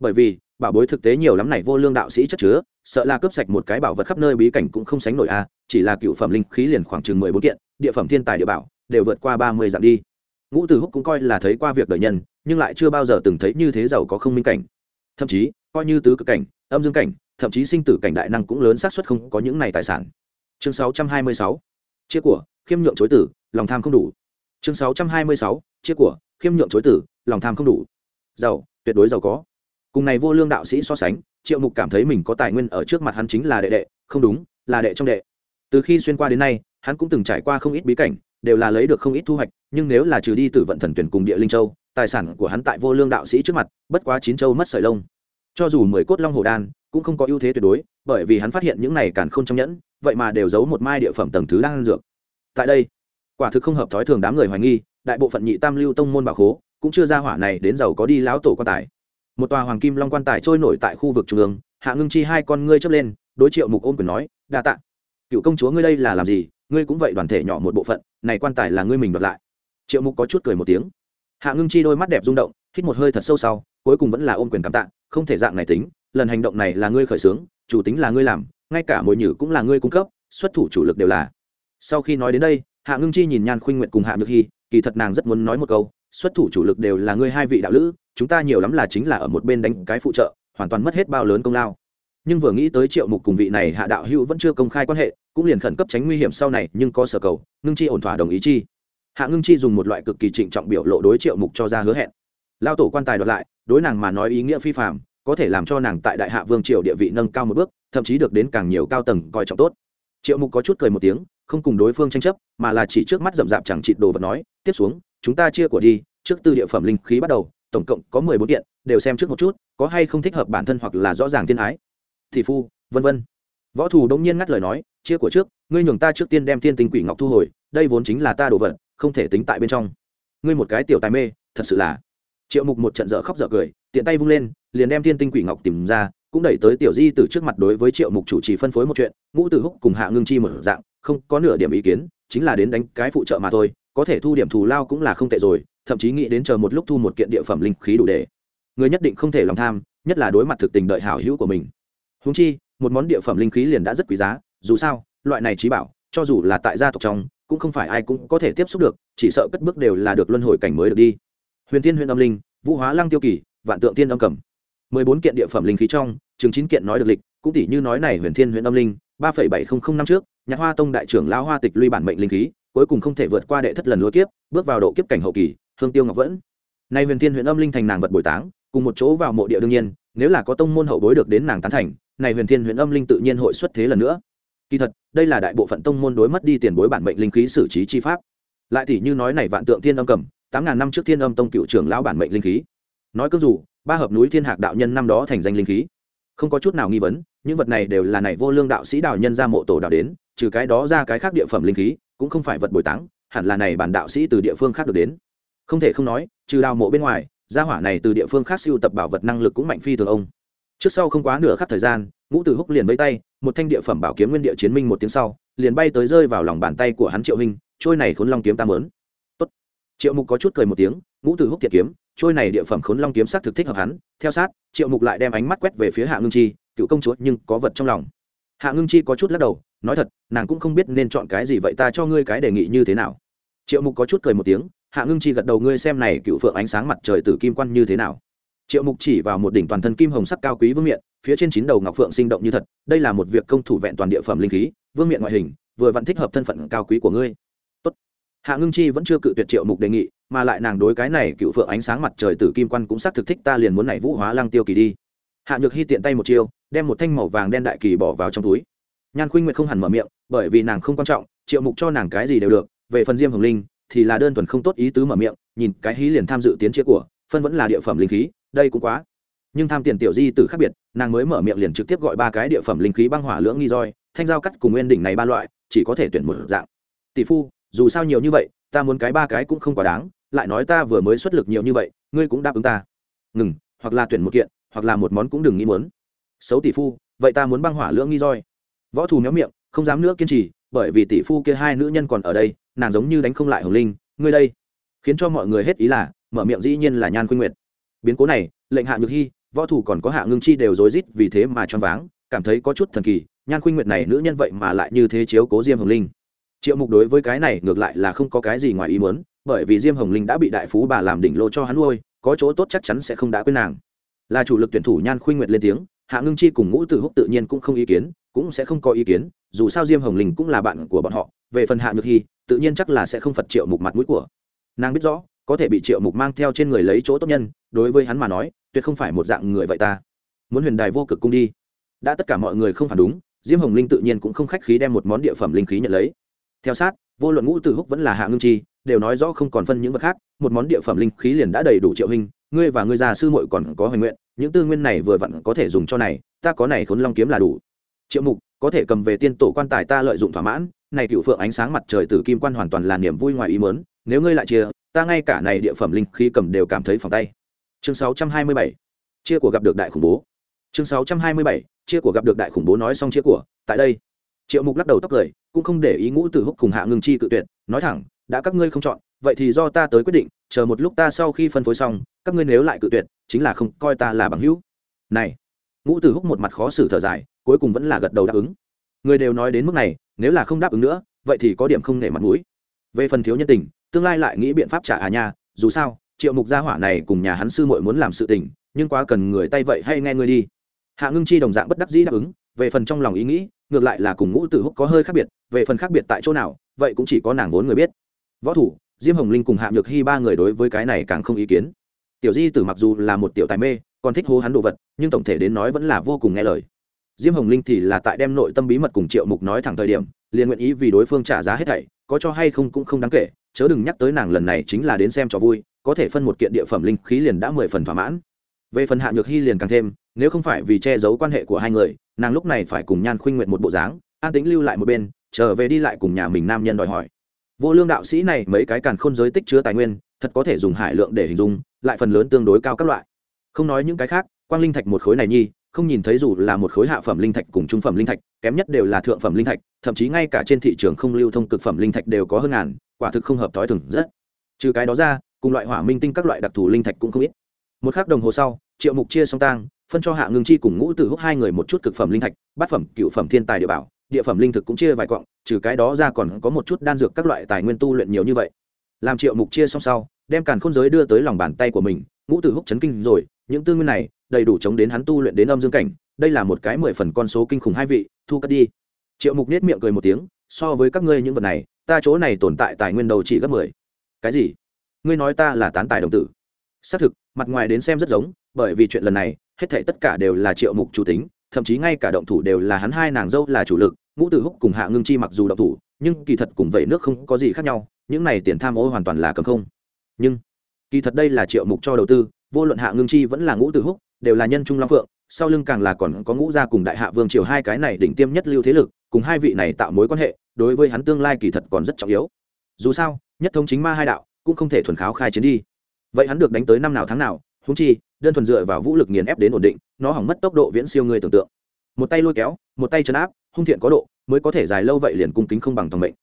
Bởi vì, bảo bối thực tế nhiều lắm này vô lương đạo sĩ chất chứa, sợ là cướp sạch một cái bảo vật khắp nơi bí cảnh cũng không sánh nổi a chỉ là cựu phẩm linh khí liền khoảng chừng mười bốn kiện, địa phẩm thiên tài địa bảo, đều vượt qua ba mươi dạng đi ngũ Tử húc cũng coi là thấy qua việc đời nhân, nhưng lại chưa bao giờ từng thấy như thế giàu có không minh cảnh. Thậm chí, coi như tứ cực cảnh, âm dương cảnh, thậm chí sinh tử cảnh đại năng cũng lớn xác suất không có những này tài sản. Chương sáu trăm hai mươi sáu, chia của, khiêm nhượng chối tử, lòng tham không đủ. Chương sáu trăm hai mươi sáu, chia của, khiêm nhượng chối tử, lòng tham không đủ. Giàu, tuyệt đối giàu có. Cùng này vô lương đạo sĩ so sánh, triệu mục cảm thấy mình có tài nguyên ở trước mặt hắn chính là đệ đệ, không đúng, là đệ trong đệ. Từ khi xuyên qua đến nay, hắn cũng từng trải qua không ít bí cảnh đều là lấy được không ít thu hoạch, nhưng nếu là trừ đi tử vận thần tuyển cùng địa linh châu, tài sản của hắn tại vô lương đạo sĩ trước mặt, bất quá chín châu mất sợi lông. Cho dù mười cốt long hồ đan, cũng không có ưu thế tuyệt đối, bởi vì hắn phát hiện những này càn không trong nhẫn, vậy mà đều giấu một mai địa phẩm tầng thứ đang ăn dược. Tại đây, quả thực không hợp thói thường đám người hoài nghi, đại bộ phận nhị tam lưu tông môn bảo khố, cũng chưa ra hỏa này đến giàu có đi láo tổ quan tài. Một tòa hoàng kim long quan tài trôi nổi tại khu vực trung ương, hạ ngưng chi hai con ngươi chớp lên, đối triệu mục ôm quyền nói, đa tạ. Cựu công chúa ngươi đây là làm gì? Ngươi cũng vậy đoàn thể nhỏ một bộ phận, này quan tài là ngươi mình đoạt lại. Triệu mục có chút cười một tiếng. Hạ ngưng chi đôi mắt đẹp rung động, hít một hơi thật sâu sau, cuối cùng vẫn là ôm quyền cảm tạ, không thể dạng này tính, lần hành động này là ngươi khởi xướng, chủ tính là ngươi làm, ngay cả mồi nhử cũng là ngươi cung cấp, xuất thủ chủ lực đều là. Sau khi nói đến đây, hạ ngưng chi nhìn nhan khuynh nguyện cùng hạ nhược hy kỳ thật nàng rất muốn nói một câu, xuất thủ chủ lực đều là ngươi hai vị đạo lữ, chúng ta nhiều lắm là chính là ở một bên đánh cái phụ trợ, hoàn toàn mất hết bao lớn công lao. Nhưng vừa nghĩ tới triệu mục cùng vị này hạ đạo hữu vẫn chưa công khai quan hệ cũng liền khẩn cấp tránh nguy hiểm sau này, nhưng có sở cầu, ngưng chi ổn thỏa đồng ý chi. Hạ ngưng chi dùng một loại cực kỳ trịnh trọng biểu lộ đối triệu mục cho ra hứa hẹn. Lao tổ quan tài đoạt lại, đối nàng mà nói ý nghĩa phi phạm có thể làm cho nàng tại đại hạ vương triều địa vị nâng cao một bước, thậm chí được đến càng nhiều cao tầng coi trọng tốt. Triệu mục có chút cười một tiếng, không cùng đối phương tranh chấp, mà là chỉ trước mắt rậm rạp chẳng chịt đồ vật nói, tiếp xuống, chúng ta chia của đi, trước từ địa phẩm linh khí bắt đầu, tổng cộng có mười bốn kiện, đều xem trước một chút, có hay không thích hợp bản thân hoặc là rõ ràng thiên ái. Thị phu, vân vân. Võ thủ đông nhiên ngắt lời nói chia của trước, ngươi nhường ta trước tiên đem thiên tinh quỷ ngọc thu hồi, đây vốn chính là ta đồ vật, không thể tính tại bên trong. Ngươi một cái tiểu tài mê, thật sự là. Triệu mục một trận dở khóc dở cười, tiện tay vung lên, liền đem thiên tinh quỷ ngọc tìm ra, cũng đẩy tới tiểu di từ trước mặt đối với triệu mục chủ trì phân phối một chuyện, ngũ từ húc cùng hạ ngưng chi một dạng, không có nửa điểm ý kiến, chính là đến đánh cái phụ trợ mà thôi, có thể thu điểm thù lao cũng là không tệ rồi, thậm chí nghĩ đến chờ một lúc thu một kiện địa phẩm linh khí đủ để. Người nhất định không thể lòng tham, nhất là đối mặt thực tình đợi hảo hữu của mình. Húng chi, một món địa phẩm linh khí liền đã rất quý giá dù sao, loại này trí bảo, cho dù là tại gia tộc trong, cũng không phải ai cũng có thể tiếp xúc được, chỉ sợ cất bước đều là được luân hồi cảnh mới được đi. Huyền thiên huyền âm linh, vũ hóa lăng tiêu kỳ, vạn tượng tiên âm cầm. mười bốn kiện địa phẩm linh khí trong, chừng chín kiện nói được lịch, cũng tỷ như nói này huyền thiên huyền âm linh, ba phẩy bảy không không năm trước, nhạc hoa tông đại trưởng lao hoa tịch luy bản mệnh linh khí, cuối cùng không thể vượt qua đệ thất lần lối kiếp, bước vào độ kiếp cảnh hậu kỳ, hương tiêu ngọc vẫn. Nay huyền thiên huyền âm linh thành nàng vật bồi táng, cùng một chỗ vào mộ địa đương nhiên, nếu là có tông môn hậu bối được đến nàng tán thành, này huyền thiên huyền âm linh tự nhiên hội xuất thế lần nữa kỳ thật, đây là đại bộ phận tông môn đối mất đi tiền bối bản mệnh linh khí xử trí chi pháp. Lại thì như nói này vạn tượng thiên âm cầm, tám ngàn năm trước thiên âm tông cựu trưởng lão bản mệnh linh khí. Nói cứ dù, ba hợp núi thiên hạc đạo nhân năm đó thành danh linh khí. Không có chút nào nghi vấn, những vật này đều là này vô lương đạo sĩ đạo nhân ra mộ tổ đạo đến, trừ cái đó ra cái khác địa phẩm linh khí, cũng không phải vật bồi táng, hẳn là này bản đạo sĩ từ địa phương khác được đến. Không thể không nói, trừ đào mộ bên ngoài, gia hỏa này từ địa phương khác siêu tập bảo vật năng lực cũng mạnh phi thường ông. Trước sau không quá nửa khắc thời gian, ngũ tử húc liền vây tay một thanh địa phẩm bảo kiếm nguyên địa chiến minh một tiếng sau, liền bay tới rơi vào lòng bàn tay của hắn triệu hình trôi này khốn long kiếm tam lớn tốt. Triệu mục có chút cười một tiếng, ngũ tử húc thiệt kiếm, trôi này địa phẩm khốn long kiếm sát thực thích hợp hắn. Theo sát, triệu mục lại đem ánh mắt quét về phía hạ ngưng chi, cựu công chúa, nhưng có vật trong lòng. Hạ ngưng chi có chút lắc đầu, nói thật, nàng cũng không biết nên chọn cái gì, vậy ta cho ngươi cái đề nghị như thế nào? Triệu mục có chút cười một tiếng, hạ ngưng chi gật đầu, ngươi xem này, cựu phượng ánh sáng mặt trời tử kim quan như thế nào? Triệu mục chỉ vào một đỉnh toàn thân kim hồng sắc cao quý vương miện phía trên chín đầu ngọc phượng sinh động như thật, đây là một việc công thủ vẹn toàn địa phẩm linh khí, vương miện ngoại hình, vừa vẫn thích hợp thân phận cao quý của ngươi. Tốt. hạ ngưng chi vẫn chưa cự tuyệt triệu mục đề nghị, mà lại nàng đối cái này cựu phượng ánh sáng mặt trời từ kim quan cũng xác thực thích ta liền muốn này vũ hóa lăng tiêu kỳ đi. Hạ nhược hy tiện tay một chiêu, đem một thanh màu vàng đen đại kỳ bỏ vào trong túi. Nhan khuynh nguyệt không hẳn mở miệng, bởi vì nàng không quan trọng, triệu mục cho nàng cái gì đều được, về phần diêm hồng linh, thì là đơn thuần không tốt ý tứ mở miệng, nhìn cái hí liền tham dự tiến chia của, phân vẫn là địa phẩm linh khí, đây cũng quá nhưng tham tiền tiểu di từ khác biệt, nàng mới mở miệng liền trực tiếp gọi ba cái địa phẩm linh khí băng hỏa lưỡng nghi roi, thanh giao cắt cùng nguyên đỉnh này ba loại, chỉ có thể tuyển một dạng. Tỷ phu, dù sao nhiều như vậy, ta muốn cái ba cái cũng không quá đáng, lại nói ta vừa mới xuất lực nhiều như vậy, ngươi cũng đáp ứng ta. Ngừng, hoặc là tuyển một kiện, hoặc là một món cũng đừng nghĩ muốn. Xấu tỷ phu, vậy ta muốn băng hỏa lưỡng nghi roi. Võ thù méo miệng, không dám nữa kiên trì, bởi vì tỷ phu kia hai nữ nhân còn ở đây, nàng giống như đánh không lại hồng linh, ngươi đây. Khiến cho mọi người hết ý là, mở miệng dĩ nhiên là nhan khuynh nguyệt. Biến cố này, lệnh hạ nhược hy võ thủ còn có hạ ngưng chi đều rối rít vì thế mà choáng váng, cảm thấy có chút thần kỳ, nhan khuynh nguyệt này nữ nhân vậy mà lại như thế chiếu cố diêm hồng linh. Triệu mục đối với cái này ngược lại là không có cái gì ngoài ý muốn, bởi vì diêm hồng linh đã bị đại phú bà làm đỉnh lô cho hắn nuôi, có chỗ tốt chắc chắn sẽ không đã quên nàng. Là chủ lực tuyển thủ nhan khuynh nguyệt lên tiếng, hạ ngưng chi cùng ngũ tử húc tự nhiên cũng không ý kiến, cũng sẽ không có ý kiến, dù sao diêm hồng linh cũng là bạn của bọn họ, về phần hạ nhược hy, tự nhiên chắc là sẽ không phật triệu mục mặt mũi của. Nàng biết rõ, có thể bị triệu mục mang theo trên người lấy chỗ tốt nhân đối với hắn mà nói, tuyệt không phải một dạng người vậy ta. Muốn huyền đài vô cực cung đi. Đã tất cả mọi người không phản đúng, diêm hồng linh tự nhiên cũng không khách khí đem một món địa phẩm linh khí nhận lấy. Theo sát, vô luận ngũ tử húc vẫn là hạ ngưng chi, đều nói rõ không còn phân những vật khác, một món địa phẩm linh khí liền đã đầy đủ triệu hình, ngươi và ngươi già sư muội còn có hoành nguyện, những tư nguyên này vừa vặn có thể dùng cho này, ta có này khốn long kiếm là đủ. Triệu mục, có thể cầm về tiên tổ quan tài ta lợi dụng thỏa mãn, này cựu phượng ánh sáng mặt trời từ kim quan hoàn toàn là niềm vui ngoài ý mớn nếu ngươi lại chia, ta ngay cả này địa phẩm linh khí cầm đều cảm thấy phòng tay chương 627 chia của gặp được đại khủng bố. Chương 627 chia của gặp được đại khủng bố nói xong chia của, tại đây. Triệu mục lắc đầu tóc cười, cũng không để ý ngũ tử húc cùng hạ ngưng chi cự tuyệt, nói thẳng, đã các ngươi không chọn, vậy thì do ta tới quyết định, chờ một lúc ta sau khi phân phối xong, các ngươi nếu lại cự tuyệt, chính là không coi ta là bằng hữu. Này, ngũ tử húc một mặt khó xử thở dài, cuối cùng vẫn là gật đầu đáp ứng. Người đều nói đến mức này, nếu là không đáp ứng nữa, vậy thì có điểm không nể mặt mũi. Về phần thiếu nhân tình, tương lai lại nghĩ biện pháp trả à nha, dù sao triệu mục gia hỏa này cùng nhà hắn sư muội muốn làm sự tình, nhưng quá cần người tay vậy hay nghe ngươi đi. Hạ ngưng chi đồng dạng bất đắc dĩ đáp ứng, về phần trong lòng ý nghĩ, ngược lại là cùng ngũ tử húc có hơi khác biệt, về phần khác biệt tại chỗ nào, vậy cũng chỉ có nàng vốn người biết. Võ thủ, diêm hồng linh cùng hạ nhược hy ba người đối với cái này càng không ý kiến. Tiểu di tử mặc dù là một tiểu tài mê, còn thích hô hắn đồ vật, nhưng tổng thể đến nói vẫn là vô cùng nghe lời. Diêm hồng linh thì là tại đem nội tâm bí mật cùng triệu mục nói thẳng thời điểm, liền nguyện ý vì đối phương trả giá hết thảy có cho hay không cũng không đáng kể, chớ đừng nhắc tới nàng lần này chính là đến xem cho vui, có thể phân một kiện địa phẩm linh khí liền đã mười phần thỏa mãn. Về phần hạ nhược hy liền càng thêm, nếu không phải vì che giấu quan hệ của hai người, nàng lúc này phải cùng nhan khuynh nguyện một bộ dáng, an tính lưu lại một bên, trở về đi lại cùng nhà mình nam nhân đòi hỏi. Vô lương đạo sĩ này mấy cái càn khôn giới tích chứa tài nguyên, thật có thể dùng hải lượng để hình dung, lại phần lớn tương đối cao các loại. Không nói những cái khác, quang linh thạch một khối này nhi không nhìn thấy dù là một khối hạ phẩm linh thạch cùng trung phẩm linh thạch, kém nhất đều là thượng phẩm linh thạch, thậm chí ngay cả trên thị trường không lưu thông cực phẩm linh thạch đều có hơn ngàn, quả thực không hợp thói thường rất. Trừ cái đó ra, cùng loại hỏa minh tinh các loại đặc thù linh thạch cũng không ít. Một khắc đồng hồ sau, triệu mục chia song tang, phân cho hạ ngưng chi cùng ngũ tử húc hai người một chút cực phẩm linh thạch, bát phẩm, cựu phẩm thiên tài địa bảo, địa phẩm linh thực cũng chia vài cọng trừ cái đó ra còn có một chút đan dược các loại tài nguyên tu luyện nhiều như vậy. Làm triệu mục chia xong sau, đem càn khôn giới đưa tới lòng bàn tay của mình, ngũ tử húc chấn kinh rồi, những tư nguyên này đầy đủ chống đến hắn tu luyện đến âm dương cảnh, đây là một cái mười phần con số kinh khủng hai vị, thu cất đi. Triệu mục nết miệng cười một tiếng, so với các ngươi những vật này, ta chỗ này tồn tại tài nguyên đầu chỉ gấp mười. Cái gì? Ngươi nói ta là tán tài đồng tử. Xác thực, mặt ngoài đến xem rất giống, bởi vì chuyện lần này, hết thảy tất cả đều là triệu mục chủ tính, thậm chí ngay cả động thủ đều là hắn hai nàng dâu là chủ lực, ngũ tử húc cùng hạ ngưng chi mặc dù động thủ, nhưng kỳ thật cùng vậy nước không có gì khác nhau, những này tiền tham ô hoàn toàn là cầm không. Nhưng, kỳ thật đây là triệu mục cho đầu tư, vô luận hạ ngưng chi vẫn là ngũ tử húc đều là nhân trung long phượng, sau lưng càng là còn có ngũ gia cùng đại hạ vương triều hai cái này đỉnh tiêm nhất lưu thế lực, cùng hai vị này tạo mối quan hệ, đối với hắn tương lai kỳ thật còn rất trọng yếu. Dù sao, nhất thống chính ma hai đạo, cũng không thể thuần kháo khai chiến đi. Vậy hắn được đánh tới năm nào tháng nào húng chi, đơn thuần dựa vào vũ lực nghiền ép đến ổn định, nó hỏng mất tốc độ viễn siêu người tưởng tượng. Một tay lôi kéo, một tay chấn áp, hung thiện có độ, mới có thể dài lâu vậy liền cung kính không bằng thòng mệnh.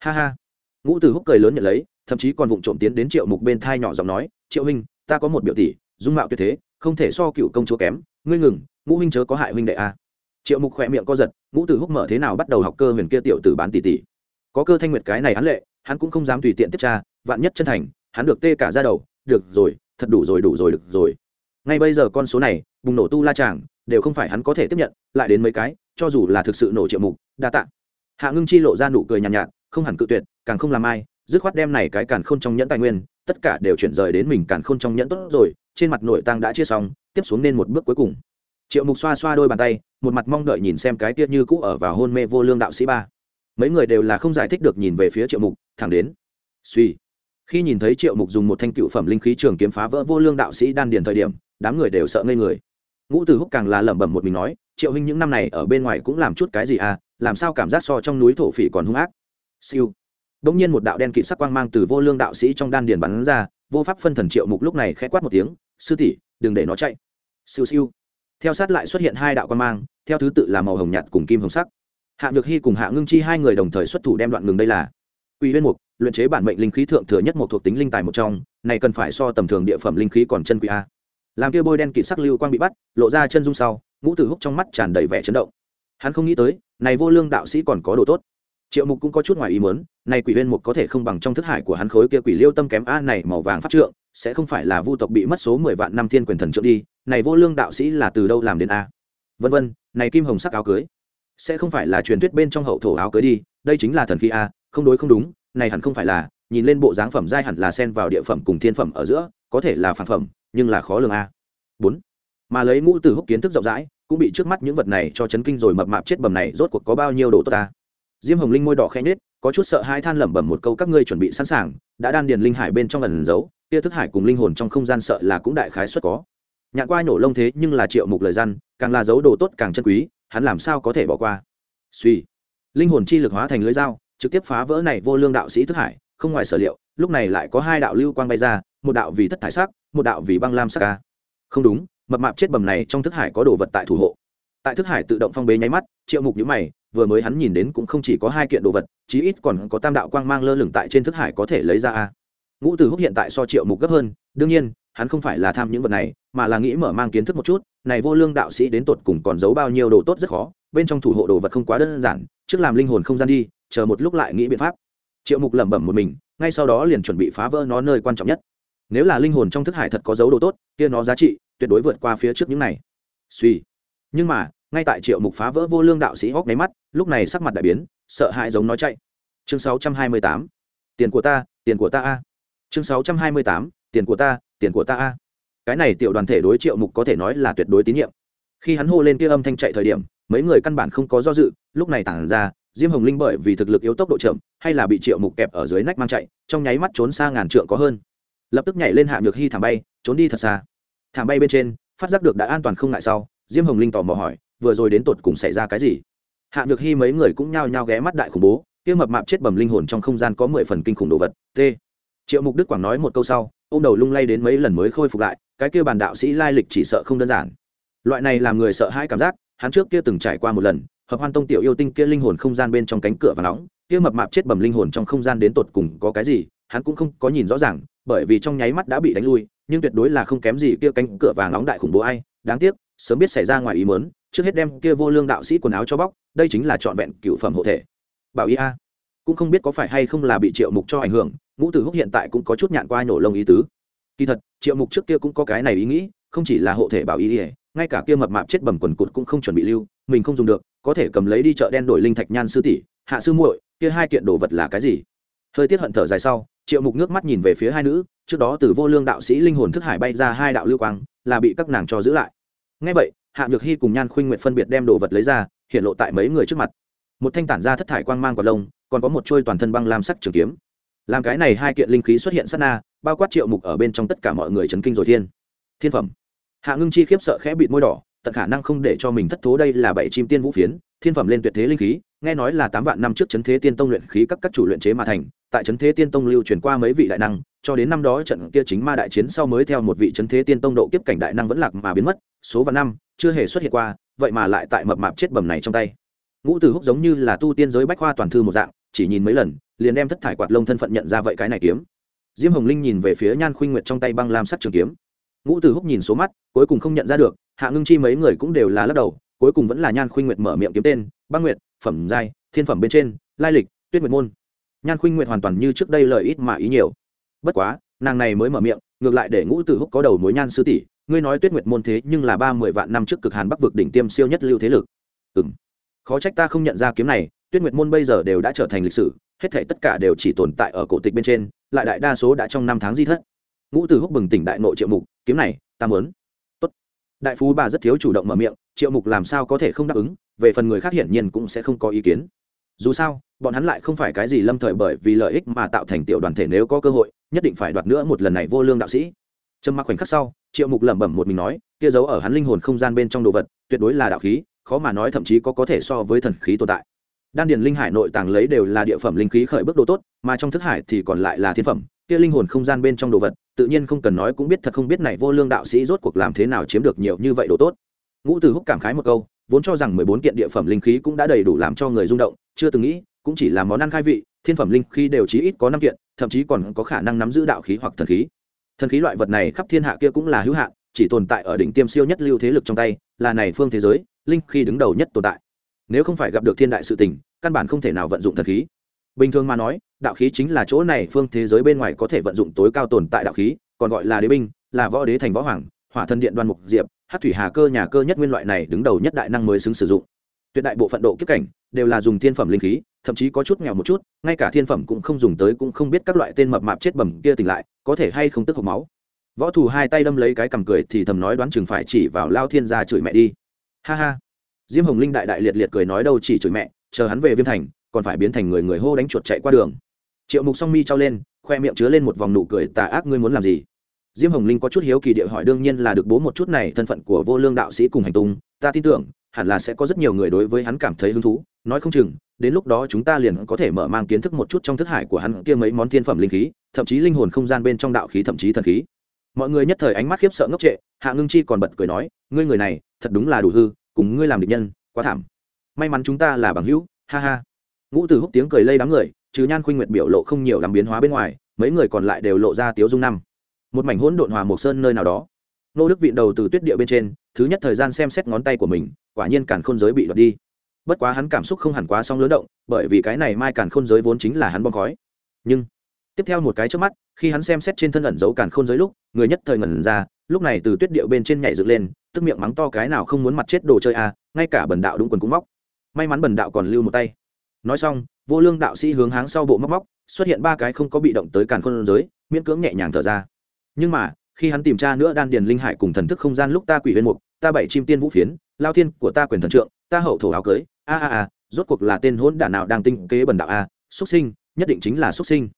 Ha ha. Ngũ từ húc cười lớn nhận lấy, thậm chí còn vụng trộm tiến đến triệu mục bên thai nhỏ giọng nói, triệu huynh, ta có một biểu tỷ, dung mạo tuyệt thế không thể so cựu công chúa kém. Ngươi ngừng ngũ huynh chớ có hại huynh đệ a. Triệu mục khỏe miệng co giật ngũ tử húc mở thế nào bắt đầu học cơ huyền kia tiểu tử bán tỷ tỷ. Có cơ thanh nguyệt cái này hắn lệ hắn cũng không dám tùy tiện tiếp tra vạn nhất chân thành hắn được tê cả ra đầu được rồi thật đủ rồi đủ rồi được rồi. Ngay bây giờ con số này bùng nổ tu la tràng đều không phải hắn có thể tiếp nhận lại đến mấy cái cho dù là thực sự nổ triệu mục đa tạ. Hạ ngưng chi lộ ra nụ cười nhàn nhạt, nhạt không hẳn cự tuyệt càng không làm ai dứt khoát đem này cái càn khôn trong nhẫn tài nguyên tất cả đều chuyển rời đến mình càn khôn trong nhẫn tốt rồi trên mặt nội tang đã chia xong, tiếp xuống nên một bước cuối cùng. Triệu mục xoa xoa đôi bàn tay, một mặt mong đợi nhìn xem cái tiết như cũ ở vào hôn mê vô lương đạo sĩ ba. Mấy người đều là không giải thích được nhìn về phía triệu mục, thẳng đến. Suy. Khi nhìn thấy triệu mục dùng một thanh cựu phẩm linh khí trường kiếm phá vỡ vô lương đạo sĩ đan điền thời điểm, đám người đều sợ ngây người. Ngũ từ húc càng là lẩm bẩm một mình nói, triệu huynh những năm này ở bên ngoài cũng làm chút cái gì à làm sao cảm giác so trong núi thổ phỉ còn hung ác? Siêu. Bỗng nhiên một đạo đen kịt sắc quang mang từ vô lương đạo sĩ trong đan điền bắn ra, vô pháp phân thần triệu mục lúc này khẽ quát một tiếng sư tỷ đừng để nó chạy siêu siêu theo sát lại xuất hiện hai đạo quan mang theo thứ tự là màu hồng nhạt cùng kim hồng sắc hạ nhược hy cùng hạ ngưng chi hai người đồng thời xuất thủ đem đoạn ngừng đây là Quỷ Huyên Mục, luyện chế bản mệnh linh khí thượng thừa nhất một thuộc tính linh tài một trong, này cần phải so tầm thường địa phẩm linh khí còn chân quý a. Làm kia bôi đen kịt sắc lưu quang bị bắt, lộ ra chân dung sau, Ngũ Tử Húc trong mắt tràn đầy vẻ chấn động. Hắn không nghĩ tới, này vô lương đạo sĩ còn có đồ tốt. Triệu Mục cũng có chút ngoài ý muốn, này Quỷ Huyên Mục có thể không bằng trong thức hải của hắn khối kia Quỷ Liêu tâm kém a này màu vàng phát trượng, sẽ không phải là vu tộc bị mất số mười vạn năm thiên quyền thần trượng đi, này vô lương đạo sĩ là từ đâu làm đến a? Vân vân, này kim hồng sắc áo cưới, sẽ không phải là truyền thuyết bên trong hậu thổ áo cưới đi, đây chính là thần khí a, không đối không đúng, này hẳn không phải là nhìn lên bộ dáng phẩm giai hẳn là xen vào địa phẩm cùng thiên phẩm ở giữa có thể là phản phẩm nhưng là khó lường a. Bốn mà lấy ngũ từ húc kiến thức rộng rãi cũng bị trước mắt những vật này cho chấn kinh rồi mập mạp chết bầm này rốt cuộc có bao nhiêu đồ tốt ta? Diêm hồng linh môi đỏ khẽ nết có chút sợ hai than lẩm bẩm một câu các ngươi chuẩn bị sẵn sàng đã đan điền linh hải bên trong ẩn giấu kia thức hải cùng linh hồn trong không gian sợ là cũng đại khái xuất có. Nhạn qua nổ lông thế nhưng là triệu mục lời răn càng là dấu đồ tốt càng chân quý, hắn làm sao có thể bỏ qua? Suy. Linh hồn chi lực hóa thành lưới dao, trực tiếp phá vỡ này vô lương đạo sĩ thức hải, không ngoài sở liệu, lúc này lại có hai đạo lưu quang bay ra, một đạo vì thất thải sắc, một đạo vì băng lam sắc ca. Không đúng, mập mạp chết bầm này trong thức hải có đồ vật tại thủ hộ. Tại thức hải tự động phong bế nháy mắt, triệu mục nhữ mày, vừa mới hắn nhìn đến cũng không chỉ có hai kiện đồ vật, chí ít còn có tam đạo quang mang lơ lửng tại trên thức hải có thể lấy ra a ngũ Tử húc hiện tại so triệu mục gấp hơn, đương nhiên, hắn không phải là tham những vật này, mà là nghĩ mở mang kiến thức một chút, này vô lương đạo sĩ đến tột cùng còn giấu bao nhiêu đồ tốt rất khó, bên trong thủ hộ đồ vật không quá đơn giản, trước làm linh hồn không gian đi, chờ một lúc lại nghĩ biện pháp. Triệu mục lẩm bẩm một mình, ngay sau đó liền chuẩn bị phá vỡ nó nơi quan trọng nhất. Nếu là linh hồn trong thức hải thật có dấu đồ tốt, kia nó giá trị tuyệt đối vượt qua phía trước những này. Suy. Nhưng mà, ngay tại triệu mục phá vỡ vô lương đạo sĩ hóc nháy mắt, lúc này sắc mặt đại biến, sợ hãi giống nói chạy. Chương 628. tiền của ta, tiền của ta a chương 628. tiền của ta, tiền của ta a. Cái này tiểu đoàn thể đối triệu mục có thể nói là tuyệt đối tín nhiệm. Khi hắn hô lên kia âm thanh chạy thời điểm, mấy người căn bản không có do dự, lúc này tản ra, diêm hồng linh bởi vì thực lực yếu tốc độ chậm, hay là bị triệu mục kẹp ở dưới nách mang chạy, trong nháy mắt trốn xa ngàn trượng có hơn. Lập tức nhảy lên hạ nhược hy thảm bay, trốn đi thật xa. Thảm bay bên trên, phát giác được đã an toàn không ngại sau, diêm hồng linh tò mò hỏi, vừa rồi đến tột cùng xảy ra cái gì? Hạ nhược hy mấy người cũng nhao nhao ghé mắt đại khủng bố, kia mập mạp chết bầm linh hồn trong không gian có mười phần kinh khủng đồ vật t triệu mục đức quảng nói một câu sau ô m đầu lung lay đến mấy lần mới khôi phục lại, cái kia bàn đạo sĩ lai lịch chỉ sợ không đơn giản. Loại này làm người sợ hãi cảm giác, hắn trước kia từng trải qua một lần, hợp hoan tông tiểu yêu tinh kia linh hồn không gian bên trong cánh cửa và nóng, kia mập mạp chết bầm linh hồn trong không gian đến tột cùng có cái gì, hắn cũng không có nhìn rõ ràng, bởi vì trong nháy mắt đã bị đánh lui, nhưng tuyệt đối là không kém gì kia cánh cửa vàng nóng đại khủng bố ai, đáng tiếc, sớm biết xảy ra ngoài ý mớn trước hết đem kia vô lương đạo sĩ quần áo cho bóc, đây chính là trọn vẹn cựu phẩm hộ thể. Bảo ý a, cũng không biết có phải hay không là bị triệu mục cho ảnh hưởng ngũ tử húc hiện tại cũng có chút nhạn qua nổ lông ý tứ. Kỳ thật, triệu mục trước kia cũng có cái này ý nghĩ, không chỉ là hộ thể bảo ý ỉa ngay cả kia mập mạp chết bầm quần cụt cũng không chuẩn bị lưu, mình không dùng được, có thể cầm lấy đi chợ đen đổi linh thạch nhan sư tỷ, hạ sư muội, kia hai kiện đồ vật là cái gì? Hơi tiết hận thở dài sau, triệu mục nước mắt nhìn về phía hai nữ, trước đó từ vô lương đạo sĩ linh hồn thức hải bay ra hai đạo lưu quang, là bị các nàng cho giữ lại. Ngay vậy, hạ nhược hy cùng nhan khuynh nguyện phân biệt đem đồ vật lấy ra, hiện lộ tại mấy người trước mặt. Một thanh tản ra thất thải quang mang quả lông, còn có một trôi toàn thân băng lam sắc trường kiếm làm cái này hai kiện linh khí xuất hiện sát na, bao quát triệu mục ở bên trong tất cả mọi người chấn kinh rồi thiên. Thiên phẩm. Hạ ngưng chi khiếp sợ khẽ bịt môi đỏ, tận khả năng không để cho mình thất thố đây là bảy chim tiên vũ phiến, thiên phẩm lên tuyệt thế linh khí, nghe nói là tám vạn năm trước chấn thế tiên tông luyện khí các các chủ luyện chế mà thành, tại chấn thế tiên tông lưu truyền qua mấy vị đại năng, cho đến năm đó trận kia chính ma đại chiến sau mới theo một vị chấn thế tiên tông độ kiếp cảnh đại năng vẫn lạc mà biến mất, số vạn năm, chưa hề xuất hiện qua, vậy mà lại tại mập mạp chết bầm này trong tay. Ngũ tử húc giống như là tu tiên giới bách khoa toàn thư một dạng, chỉ nhìn mấy lần liền đem thất thải quạt lông thân phận nhận ra vậy cái này kiếm. Diêm hồng linh nhìn về phía nhan khuynh nguyệt trong tay băng lam sắc trường kiếm. Ngũ tử húc nhìn số mắt, cuối cùng không nhận ra được, hạ ngưng chi mấy người cũng đều là lắc đầu, cuối cùng vẫn là nhan khuynh nguyệt mở miệng kiếm tên, băng nguyệt, phẩm giai, thiên phẩm bên trên, lai lịch, tuyết nguyệt môn. Nhan khuynh nguyệt hoàn toàn như trước đây lời ít mà ý nhiều. Bất quá, nàng này mới mở miệng, ngược lại để ngũ tử húc có đầu mối nhan sư tỷ, ngươi nói tuyết nguyệt môn thế nhưng là ba mươi vạn năm trước cực hàn bắc vực đỉnh tiêm siêu nhất lưu thế lực. Ừ khó trách ta không nhận ra kiếm này, tuyết nguyệt môn bây giờ đều đã trở thành lịch sử hết thể tất cả đều chỉ tồn tại ở cổ tịch bên trên, lại đại đa số đã trong năm tháng di thất. Ngũ tử húc bừng tỉnh đại nội triệu mục, kiếm này, ta mớn Tốt. đại phú bà rất thiếu chủ động mở miệng, triệu mục làm sao có thể không đáp ứng? Về phần người khác hiển nhiên cũng sẽ không có ý kiến. Dù sao, bọn hắn lại không phải cái gì lâm thời bởi vì lợi ích mà tạo thành tiểu đoàn thể nếu có cơ hội, nhất định phải đoạt nữa một lần này vô lương đạo sĩ. Trâm mặc khoảnh khắc sau, triệu mục lẩm bẩm một mình nói, kia giấu ở hắn linh hồn không gian bên trong đồ vật, tuyệt đối là đạo khí, khó mà nói thậm chí có có thể so với thần khí tồn tại đan điền linh hải nội tàng lấy đều là địa phẩm linh khí khởi bước đồ tốt, mà trong thức hải thì còn lại là thiên phẩm. Kia linh hồn không gian bên trong đồ vật, tự nhiên không cần nói cũng biết thật không biết này vô lương đạo sĩ rốt cuộc làm thế nào chiếm được nhiều như vậy đồ tốt. Ngũ từ húc cảm khái một câu, vốn cho rằng mười bốn kiện địa phẩm linh khí cũng đã đầy đủ làm cho người rung động, chưa từng nghĩ, cũng chỉ là món ăn khai vị, thiên phẩm linh khí đều chí ít có năm kiện, thậm chí còn có khả năng nắm giữ đạo khí hoặc thần khí. Thần khí loại vật này khắp thiên hạ kia cũng là hữu hạn, chỉ tồn tại ở đỉnh tiêm siêu nhất lưu thế lực trong tay, là này phương thế giới, linh khí đứng đầu nhất tồn tại nếu không phải gặp được thiên đại sự tình, căn bản không thể nào vận dụng thần khí. Bình thường mà nói, đạo khí chính là chỗ này phương thế giới bên ngoài có thể vận dụng tối cao tồn tại đạo khí, còn gọi là đế binh, là võ đế thành võ hoàng, hỏa thần điện đoan mục diệp, hát thủy hà cơ nhà cơ nhất nguyên loại này đứng đầu nhất đại năng mới xứng sử dụng. Tuyệt đại bộ phận độ kiếp cảnh đều là dùng thiên phẩm linh khí, thậm chí có chút nghèo một chút, ngay cả thiên phẩm cũng không dùng tới cũng không biết các loại tên mập mạp chết bầm kia tỉnh lại, có thể hay không tức hộc máu. Võ thủ hai tay đâm lấy cái cằm cười thì thầm nói đoán chừng phải chỉ vào lao thiên gia chửi mẹ đi. Ha ha diêm hồng linh đại đại liệt liệt cười nói đâu chỉ chửi mẹ, chờ hắn về viêm thành, còn phải biến thành người người hô đánh chuột chạy qua đường. Triệu mục song mi trao lên, khoe miệng chứa lên một vòng nụ cười, tà ác, ngươi muốn làm gì? Diêm hồng linh có chút hiếu kỳ địa hỏi, đương nhiên là được bố một chút này, thân phận của vô lương đạo sĩ cùng hành tung, ta tin tưởng, hẳn là sẽ có rất nhiều người đối với hắn cảm thấy hứng thú, nói không chừng, đến lúc đó chúng ta liền có thể mở mang kiến thức một chút trong thức hải của hắn kia mấy món thiên phẩm linh khí, thậm chí linh hồn không gian bên trong đạo khí, thậm chí thần khí. Mọi người nhất thời ánh mắt khiếp sợ ngốc trệ, hạ ngưng chi còn bật cười nói, ngươi người này, thật đúng là đủ hư cùng ngươi làm địch nhân, quá thảm. May mắn chúng ta là bằng hữu, ha ha. Ngũ tử húc tiếng cười lây đám người, trừ nhan khuynh nguyệt biểu lộ không nhiều làm biến hóa bên ngoài, mấy người còn lại đều lộ ra tiếu dung năm. Một mảnh hỗn độn hòa một sơn nơi nào đó. Nô đức vịn đầu từ tuyết địa bên trên, thứ nhất thời gian xem xét ngón tay của mình, quả nhiên cản khôn giới bị đoạt đi. Bất quá hắn cảm xúc không hẳn quá song lớn động, bởi vì cái này mai cản khôn giới vốn chính là hắn bom khói. Nhưng, tiếp theo một cái trước mắt, khi hắn xem xét trên thân ẩn giấu cản khôn giới lúc, người nhất thời ngẩn ra, lúc này từ tuyết điệu bên trên nhảy dựng lên tức miệng mắng to cái nào không muốn mặt chết đồ chơi à ngay cả bần đạo đúng quần cũng móc. May mắn bần đạo còn lưu một tay. Nói xong, vô lương đạo sĩ hướng háng sau bộ móc móc, xuất hiện ba cái không có bị động tới càn khôn giới, miễn cưỡng nhẹ nhàng thở ra. Nhưng mà, khi hắn tìm tra nữa đan điền linh hải cùng thần thức không gian lúc ta quỷ huyên mục, ta bảy chim tiên vũ phiến, lao thiên của ta quyền thần trượng, ta hậu thổ áo cưới, a a a, rốt cuộc là tên hôn đản nào đang tinh kế bần đạo a, xuất sinh, nhất định chính là xuất sinh.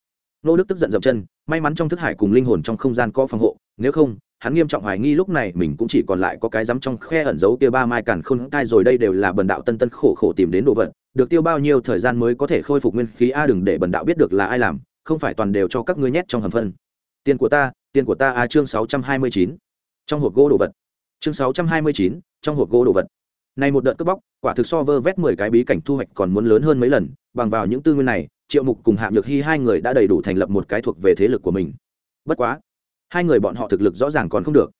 Nô đức tức giận dậm chân, may mắn trong thức hải cùng linh hồn trong không gian có phòng hộ, nếu không hắn nghiêm trọng hoài nghi lúc này mình cũng chỉ còn lại có cái rắm trong khe ẩn giấu kia ba mai càn không tai rồi đây đều là bần đạo tân tân khổ khổ tìm đến đồ vật, được tiêu bao nhiêu thời gian mới có thể khôi phục nguyên khí a, đừng để bần đạo biết được là ai làm, không phải toàn đều cho các ngươi nhét trong hầm phân. Tiền của ta, tiền của ta a, chương sáu trăm hai mươi chín. Trong hộp gỗ đồ vật. Chương sáu trăm hai mươi chín, trong hộp gỗ đồ vật. Này một đợt cướp bóc, quả thực so vơ vét mười cái bí cảnh thu hoạch còn muốn lớn hơn mấy lần, bằng vào những tư nguyên này, triệu mục cùng hạ nhược hy hai người đã đầy đủ thành lập một cái thuộc về thế lực của mình. Bất quá hai người bọn họ thực lực rõ ràng còn không được.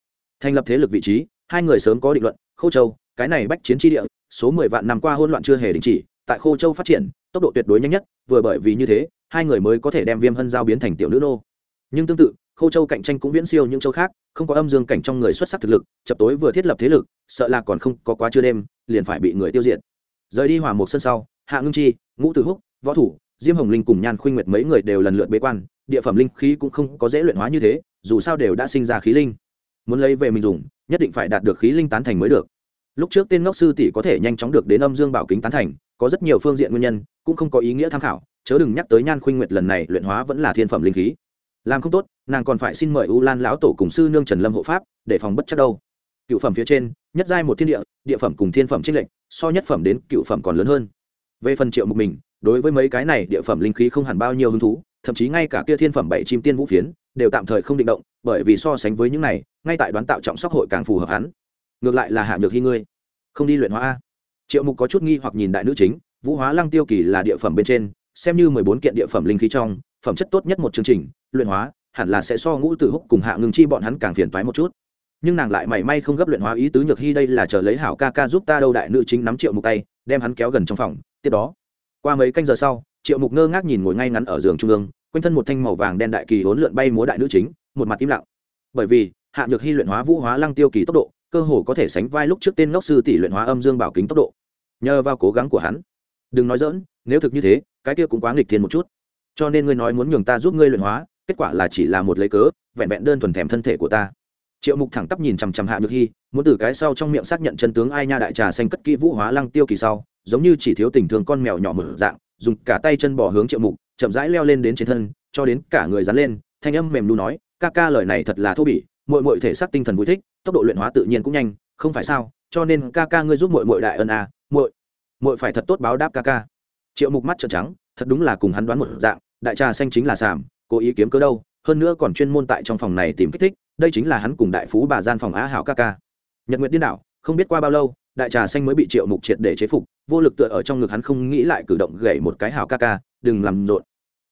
Thành lập thế lực vị trí, hai người sớm có định luận, khô châu, cái này bách chiến tri địa, số mười vạn năm qua hỗn loạn chưa hề đình chỉ, tại khô châu phát triển, tốc độ tuyệt đối nhanh nhất, vừa bởi vì như thế, hai người mới có thể đem viêm hân giao biến thành tiểu nữ nô. Nhưng tương tự, khô châu cạnh tranh cũng viễn siêu những châu khác, không có âm dương cảnh trong người xuất sắc thực lực, chập tối vừa thiết lập thế lực, sợ là còn không có quá chưa đêm, liền phải bị người tiêu diệt. Rời đi hòa một sân sau, hạ ngưng chi, ngũ tử húc, võ thủ, diêm hồng linh cùng nhan khuynh nguyệt mấy người đều lần lượt bế quan, địa phẩm linh khí cũng không có dễ luyện hóa như thế dù sao đều đã sinh ra khí linh. Muốn lấy về mình dùng, nhất định phải đạt được khí linh tán thành mới được. Lúc trước tên ngốc sư tỷ có thể nhanh chóng được đến âm dương bảo kính tán thành, có rất nhiều phương diện nguyên nhân, cũng không có ý nghĩa tham khảo, chớ đừng nhắc tới nhan khuynh nguyệt lần này luyện hóa vẫn là thiên phẩm linh khí. Làm không tốt, nàng còn phải xin mời u lan lão tổ cùng sư nương trần lâm hộ pháp, để phòng bất chắc đâu. Cựu phẩm phía trên, nhất giai một thiên địa địa phẩm cùng thiên phẩm trích lệnh so nhất phẩm đến cựu phẩm còn lớn hơn. Về phần triệu mục mình, đối với mấy cái này địa phẩm linh khí không hẳn bao nhiêu hứng thú, thậm chí ngay cả kia thiên phẩm bảy chim tiên vũ phiến đều tạm thời không định động, bởi vì so sánh với những này, ngay tại đoán tạo trọng sóc hội càng phù hợp hắn. Ngược lại là hạ nhược hy ngươi, không đi luyện hóa a. Triệu mục có chút nghi hoặc nhìn đại nữ chính, vũ hóa lăng tiêu kỳ là địa phẩm bên trên, xem như mười bốn kiện địa phẩm linh khí trong, phẩm chất tốt nhất một chương trình, luyện hóa, hẳn là sẽ so ngũ tử húc cùng hạ ngưng chi bọn hắn càng phiền toái một chút. Nhưng nàng lại mảy may không gấp luyện hóa ý tứ nhược hy đây là chờ lấy hảo ca ca giúp ta đâu đại nữ chính nắm triệu mục tay, đem hắn kéo gần trong phòng, tiếp đó. Qua mấy canh giờ sau, triệu mục ngơ ngác nhìn ngồi ngay ngắn ở giường trung ương quanh thân một thanh màu vàng đen đại kỳ hỗn lượn bay múa đại nữ chính, một mặt im lặng. Bởi vì, hạ nhược hy luyện hóa vũ hóa lăng tiêu kỳ tốc độ, cơ hồ có thể sánh vai lúc trước tên ngốc sư tỷ luyện hóa âm dương bảo kính tốc độ. Nhờ vào cố gắng của hắn. Đừng nói dỡn nếu thực như thế, cái kia cũng quá nghịch thiên một chút. Cho nên ngươi nói muốn nhường ta giúp ngươi luyện hóa, kết quả là chỉ là một lấy cớ, vẹn vẹn đơn thuần thèm thân thể của ta. Triệu mục thẳng tắp nhìn chằm chằm hạ nhược hy, muốn từ cái sau trong miệng xác nhận chân tướng ai nha đại trà xanh cất kỹ vũ hóa lăng tiêu kỳ sau, giống như chỉ thiếu tình thương con mèo nhỏ mở dạng, dùng cả tay chân bỏ hướng triệu mục chậm rãi leo lên đến trên thân cho đến cả người dán lên thanh âm mềm lu nói ca ca lời này thật là thô bỉ mội mội thể xác tinh thần vui thích tốc độ luyện hóa tự nhiên cũng nhanh không phải sao cho nên ca ca ngươi giúp mội mội đại ân à, mội mội phải thật tốt báo đáp ca ca. Triệu mục mắt trợn trắng thật đúng là cùng hắn đoán một dạng đại trà xanh chính là sàm cố ý kiếm cớ đâu hơn nữa còn chuyên môn tại trong phòng này tìm kích thích đây chính là hắn cùng đại phú bà gian phòng á hảo ca ca. Nhật nguyệt điên đảo không biết qua bao lâu đại trà xanh mới bị triệu mục triệt để chế phục vô lực tựa ở trong ngực hắn không nghĩ lại cử động gậy một cái hảo ca ca đừng làm rộn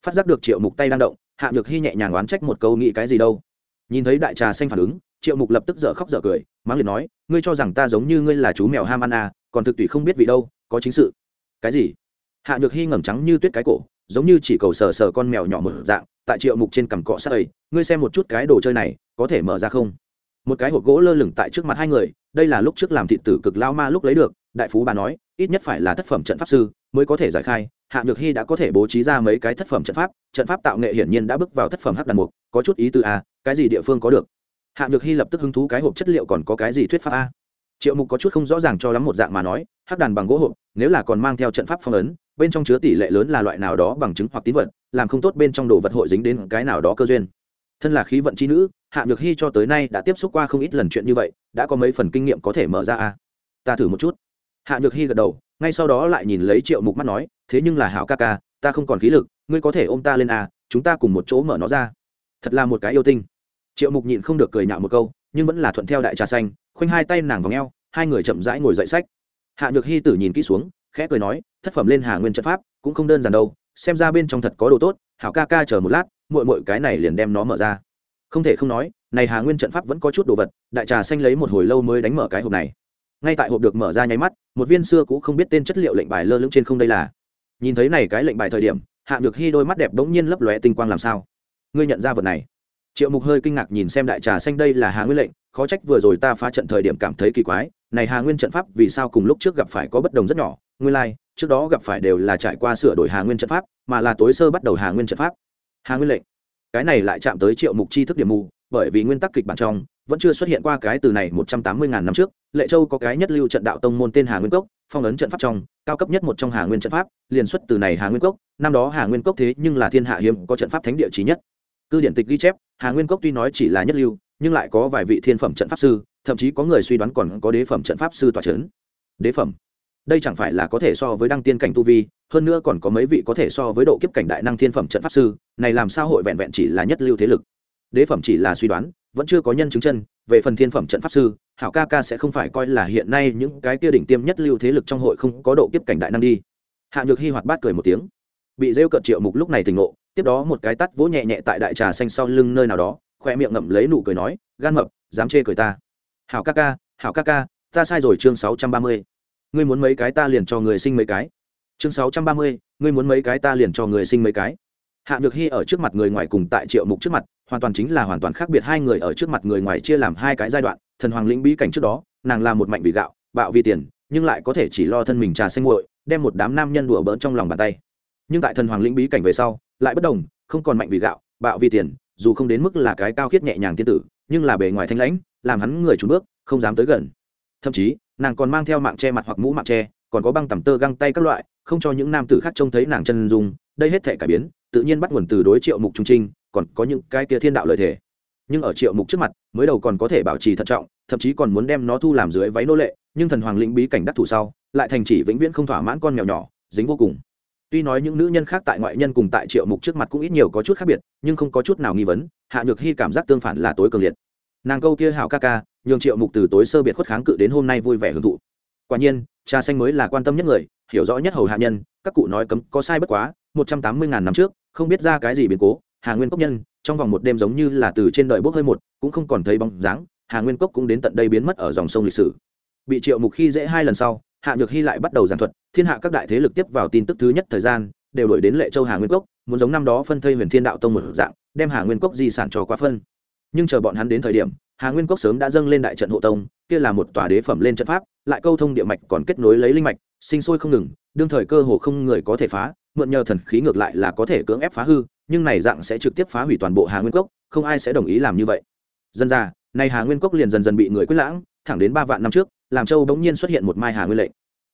phát giác được triệu mục tay đang động, hạ nhược hy nhẹ nhàng oán trách một câu nghĩ cái gì đâu. Nhìn thấy đại trà xanh phản ứng, triệu mục lập tức dở khóc dở cười, mắng liệt nói, ngươi cho rằng ta giống như ngươi là chú mèo ham ăn à còn thực tùy không biết vì đâu, có chính sự. Cái gì? Hạ nhược hy ngẩng trắng như tuyết cái cổ, giống như chỉ cầu sờ sờ con mèo nhỏ mở dạng, tại triệu mục trên cằm cọ sát ấy, ngươi xem một chút cái đồ chơi này, có thể mở ra không? Một cái hộp gỗ lơ lửng tại trước mặt hai người, đây là lúc trước làm thị tử cực lao ma lúc lấy được, đại phú bà nói, ít nhất phải là tác phẩm trận pháp sư mới có thể giải khai hạ nhược hy đã có thể bố trí ra mấy cái thất phẩm trận pháp trận pháp tạo nghệ hiển nhiên đã bước vào thất phẩm hắc đàn mục, có chút ý tư a à, cái gì địa phương có được? Hạ nhược hy lập tức hứng thú cái hộp chất liệu còn có cái gì thuyết pháp a? Triệu mục có chút không rõ ràng cho lắm một dạng mà nói, hắc đàn bằng gỗ hộp, nếu là còn mang theo trận pháp phong ấn, bên trong chứa tỷ lệ lớn là loại nào đó bằng chứng hoặc tín vật, làm không tốt bên trong đồ vật hội dính đến cái nào đó cơ duyên. Thân là khí vận chi nữ, hạ nhược hy cho tới nay đã tiếp xúc qua không ít lần chuyện như vậy, đã có mấy phần kinh nghiệm có thể mở ra a? Ta thử một chút. Hạ nhược hy gật đầu ngay sau đó lại nhìn lấy triệu mục mắt nói, thế nhưng là hảo ca ca, ta không còn khí lực, ngươi có thể ôm ta lên à chúng ta cùng một chỗ mở nó ra. Thật là một cái yêu tinh. Triệu mục nhịn không được cười nhạo một câu, nhưng vẫn là thuận theo đại trà xanh, khoanh hai tay nàng vào ngheo hai người chậm rãi ngồi dậy sách. Hạ nhược hy tử nhìn kỹ xuống, khẽ cười nói, thất phẩm lên hà nguyên trận pháp, cũng không đơn giản đâu, xem ra bên trong thật có đồ tốt, hảo ca ca chờ một lát, muội muội cái này liền đem nó mở ra. Không thể không nói, này hà nguyên trận pháp vẫn có chút đồ vật, đại trà xanh lấy một hồi lâu mới đánh mở cái hộp này ngay tại hộp được mở ra nháy mắt một viên xưa cũ không biết tên chất liệu lệnh bài lơ lửng trên không đây là. Nhìn thấy này cái lệnh bài thời điểm hạ được hy đôi mắt đẹp bỗng nhiên lấp lóe tinh quang làm sao? Ngươi nhận ra vật này? Triệu mục hơi kinh ngạc nhìn xem đại trà xanh đây là hà nguyên lệnh khó trách vừa rồi ta phá trận thời điểm cảm thấy kỳ quái này hà nguyên trận pháp vì sao cùng lúc trước gặp phải có bất đồng rất nhỏ nguyên lai、like, trước đó gặp phải đều là trải qua sửa đổi hà nguyên trận pháp mà là tối sơ bắt đầu hà nguyên trận pháp. Hà nguyên lệnh cái này lại chạm tới triệu mục chi thức điểm mù bởi vì nguyên tắc kịch bản trong, vẫn chưa xuất hiện qua cái từ này một trăm tám mươi ngàn năm trước. Lệ châu có cái nhất lưu trận đạo tông môn tên hà nguyên cốc, phong ấn trận pháp trong, cao cấp nhất một trong hà nguyên trận pháp, liền xuất từ này hà nguyên cốc. Năm đó hà nguyên cốc thế nhưng là thiên hạ hiếm có trận pháp thánh địa trí nhất. Cư điển tịch ghi chép, hà nguyên cốc tuy nói chỉ là nhất lưu, nhưng lại có vài vị thiên phẩm trận pháp sư, thậm chí có người suy đoán còn có đế phẩm trận pháp sư tòa c đế phẩm? Đây chẳng phải là có thể so với đăng tiên cảnh tu vi, hơn nữa còn có mấy vị có thể so với độ kiếp cảnh đại năng thiên phẩm trận pháp sư, này làm sao hội vẹn vẹn chỉ là nhất lưu thế lực? Đế phẩm chỉ là suy đoán, vẫn chưa có nhân chứng chân, về phần thiên phẩm trận pháp sư hảo ca ca sẽ không phải coi là hiện nay những cái kia đỉnh tiêm nhất lưu thế lực trong hội không có độ kiếp cảnh đại năng đi. Hạ nhược hy hoạt bát cười một tiếng. Bị rêu cợt triệu mục lúc này tỉnh ngộ, tiếp đó một cái tắt vỗ nhẹ nhẹ tại đại trà xanh sau lưng nơi nào đó khoe miệng ngậm lấy nụ cười nói, gan mập, dám chê cười ta. Hảo ca ca hảo ca ca, ta sai rồi chương sáu trăm ba mươi. Ngươi muốn mấy cái ta liền cho người sinh mấy cái. Chương sáu trăm ba mươi, ngươi muốn mấy cái ta liền cho người sinh mấy cái. Hạ nhược hy ở trước mặt người ngoài cùng tại triệu mục trước mặt hoàn toàn chính là hoàn toàn khác biệt hai người ở trước mặt người ngoài chia làm hai cái giai đoạn, thần hoàng lĩnh bí cảnh trước đó, nàng là một mạnh vì gạo, bạo vì tiền, nhưng lại có thể chỉ lo thân mình trà xanh nguội, đem một đám nam nhân đùa bỡn trong lòng bàn tay. Nhưng tại thần hoàng lĩnh bí cảnh về sau, lại bất đồng, không còn mạnh vì gạo, bạo vì tiền, dù không đến mức là cái cao khiết nhẹ nhàng tiên tử, nhưng là bề ngoài thanh lãnh, làm hắn người trùn bước, không dám tới gần. Thậm chí, nàng còn mang theo mạng che mặt hoặc mũ mạng che, còn có băng tầm tơ găng tay các loại, không cho những nam tử khác trông thấy nàng chân dung, đây hết thể cải biến, tự nhiên bắt nguồn từ đối triệu mục trung trinh còn có những cái kia thiên đạo lợi thể nhưng ở triệu mục trước mặt, mới đầu còn có thể bảo trì thận trọng, thậm chí còn muốn đem nó thu làm dưới váy nô lệ, nhưng thần hoàng lĩnh bí cảnh đắc thủ sau, lại thành chỉ vĩnh viễn không thỏa mãn con mèo nhỏ, dính vô cùng. Tuy nói những nữ nhân khác tại ngoại nhân cùng tại triệu mục trước mặt cũng ít nhiều có chút khác biệt, nhưng không có chút nào nghi vấn, hạ nhược hy cảm giác tương phản là tối cường liệt. Nàng câu kia hảo ca ca, nhường triệu mục từ tối sơ biệt khuất kháng cự đến hôm nay vui vẻ hưởng thụ. Quả nhiên, trà xanh mới là quan tâm nhất người, hiểu rõ nhất hầu hạ nhân, các cụ nói cấm có sai bất quá, một trăm tám mươi ngàn năm trước, không biết ra cái gì biến cố hà nguyên cốc nhân, trong vòng một đêm giống như là từ trên đời bốc hơi một, cũng không còn thấy bóng dáng, hà nguyên cốc cũng đến tận đây biến mất ở dòng sông lịch sử. Bị triệu mục khi dễ hai lần sau, hạ nhược hy lại bắt đầu giảng thuật, thiên hạ các đại thế lực tiếp vào tin tức thứ nhất thời gian, đều đổi đến lệ châu hà nguyên cốc, muốn giống năm đó phân thây huyền thiên đạo tông một dạng, đem hà nguyên cốc di sản cho quá phân. Nhưng chờ bọn hắn đến thời điểm, hà nguyên cốc sớm đã dâng lên đại trận hộ tông, kia là một tòa đế phẩm lên trận pháp, lại câu thông địa mạch còn kết nối lấy linh mạch, sinh sôi không ngừng, đương thời cơ hồ không người có thể phá, mượn nhờ thần khí ngược lại là có thể cưỡng ép phá hư nhưng này dạng sẽ trực tiếp phá hủy toàn bộ hà nguyên cốc, không ai sẽ đồng ý làm như vậy. Dân ra này hà nguyên cốc liền dần dần bị người quyết lãng, thẳng đến ba vạn năm trước, làm châu bỗng nhiên xuất hiện một mai hà nguyên lệnh.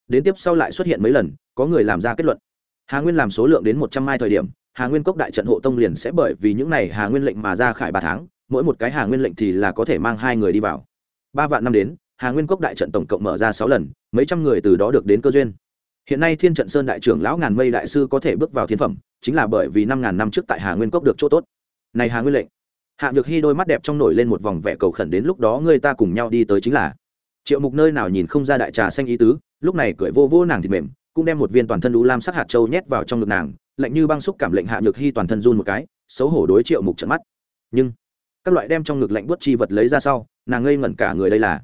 Đến tiếp sau lại xuất hiện mấy lần, có người làm ra kết luận. Hà nguyên làm số lượng đến một trăm mai thời điểm, hà nguyên cốc đại trận hộ tông liền sẽ bởi vì những này hà nguyên lệnh mà ra khải ba tháng, mỗi một cái hà nguyên lệnh thì là có thể mang hai người đi vào. Ba vạn năm đến, hà nguyên cốc đại trận tổng cộng mở ra sáu lần, mấy trăm người từ đó được đến cơ duyên. Hiện nay thiên trận sơn đại trưởng lão ngàn mây đại sư có thể bước vào thiên phẩm chính là bởi vì năm ngàn năm trước tại hà nguyên cốc được chỗ tốt. Này hà nguyên lệnh. Hạ nhược hy đôi mắt đẹp trong nổi lên một vòng vẻ cầu khẩn đến lúc đó người ta cùng nhau đi tới chính là. Triệu mục nơi nào nhìn không ra đại trà xanh ý tứ, lúc này cười vô vô nàng thịt mềm, cũng đem một viên toàn thân đũ lam sắc hạt châu nhét vào trong ngực nàng, lạnh như băng xúc cảm lệnh hạ nhược hy toàn thân run một cái, xấu hổ đối triệu mục trận mắt. Nhưng, các loại đem trong ngực lạnh bút chi vật lấy ra sau, nàng ngây ngẩn cả người đây là.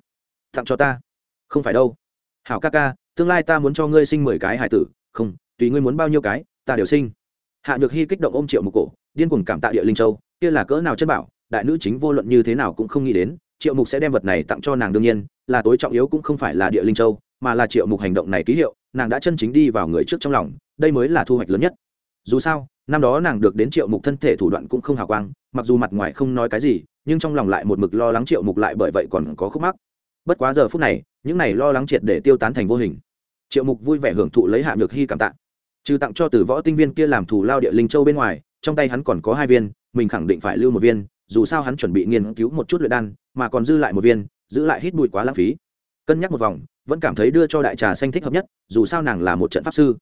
Tặng cho ta. Không phải đâu. Hảo ca ca, tương lai ta muốn cho ngươi sinh mười cái hải tử, không, tùy ngươi muốn bao nhiêu cái, ta đều sinh hạ nhược hy kích động ôm triệu mục cổ, điên cuồng cảm tạ địa linh châu, kia là cỡ nào chân bảo, đại nữ chính vô luận như thế nào cũng không nghĩ đến, triệu mục sẽ đem vật này tặng cho nàng đương nhiên, là tối trọng yếu cũng không phải là địa linh châu, mà là triệu mục hành động này ký hiệu, nàng đã chân chính đi vào người trước trong lòng, đây mới là thu hoạch lớn nhất. Dù sao, năm đó nàng được đến triệu mục thân thể thủ đoạn cũng không hào quang, mặc dù mặt ngoài không nói cái gì, nhưng trong lòng lại một mực lo lắng triệu mục lại bởi vậy còn có khúc mắc. Bất quá giờ phút này, những này lo lắng triệt để tiêu tán thành vô hình. Triệu mục vui vẻ hưởng thụ lấy hạ nhược hy cảm tạ trừ tặng cho từ võ tinh viên kia làm thù lao địa linh châu bên ngoài, trong tay hắn còn có hai viên, mình khẳng định phải lưu một viên, dù sao hắn chuẩn bị nghiên cứu một chút luyện đan, mà còn dư lại một viên, giữ lại hít bụi quá lãng phí. Cân nhắc một vòng, vẫn cảm thấy đưa cho đại trà xanh thích hợp nhất, dù sao nàng là một trận pháp sư.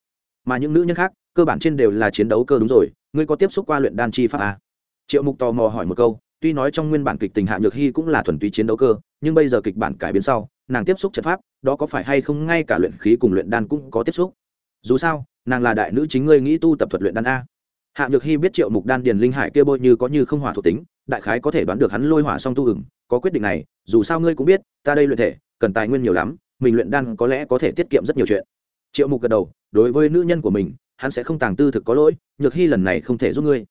Mà những nữ nhân khác, cơ bản trên đều là chiến đấu cơ đúng rồi, ngươi có tiếp xúc qua luyện đan chi pháp à? triệu mục tò mò hỏi một câu, tuy nói trong nguyên bản kịch tình hạ nhược hy cũng là thuần túy chiến đấu cơ, nhưng bây giờ kịch bản cải biến sau, nàng tiếp xúc trận pháp, đó có phải hay không ngay cả luyện khí cùng luyện đan cũng có tiếp xúc? Dù sao nàng là đại nữ chính ngươi nghĩ tu tập thuật luyện đan a. Hạ nhược hy biết triệu mục đan điền linh hải kia bôi như có như không hỏa thuộc tính, đại khái có thể đoán được hắn lôi hỏa song tu ửng, có quyết định này, dù sao ngươi cũng biết, ta đây luyện thể, cần tài nguyên nhiều lắm, mình luyện đan có lẽ có thể tiết kiệm rất nhiều chuyện. Triệu mục gật đầu, đối với nữ nhân của mình, hắn sẽ không tàng tư thực có lỗi, nhược hy lần này không thể giúp ngươi.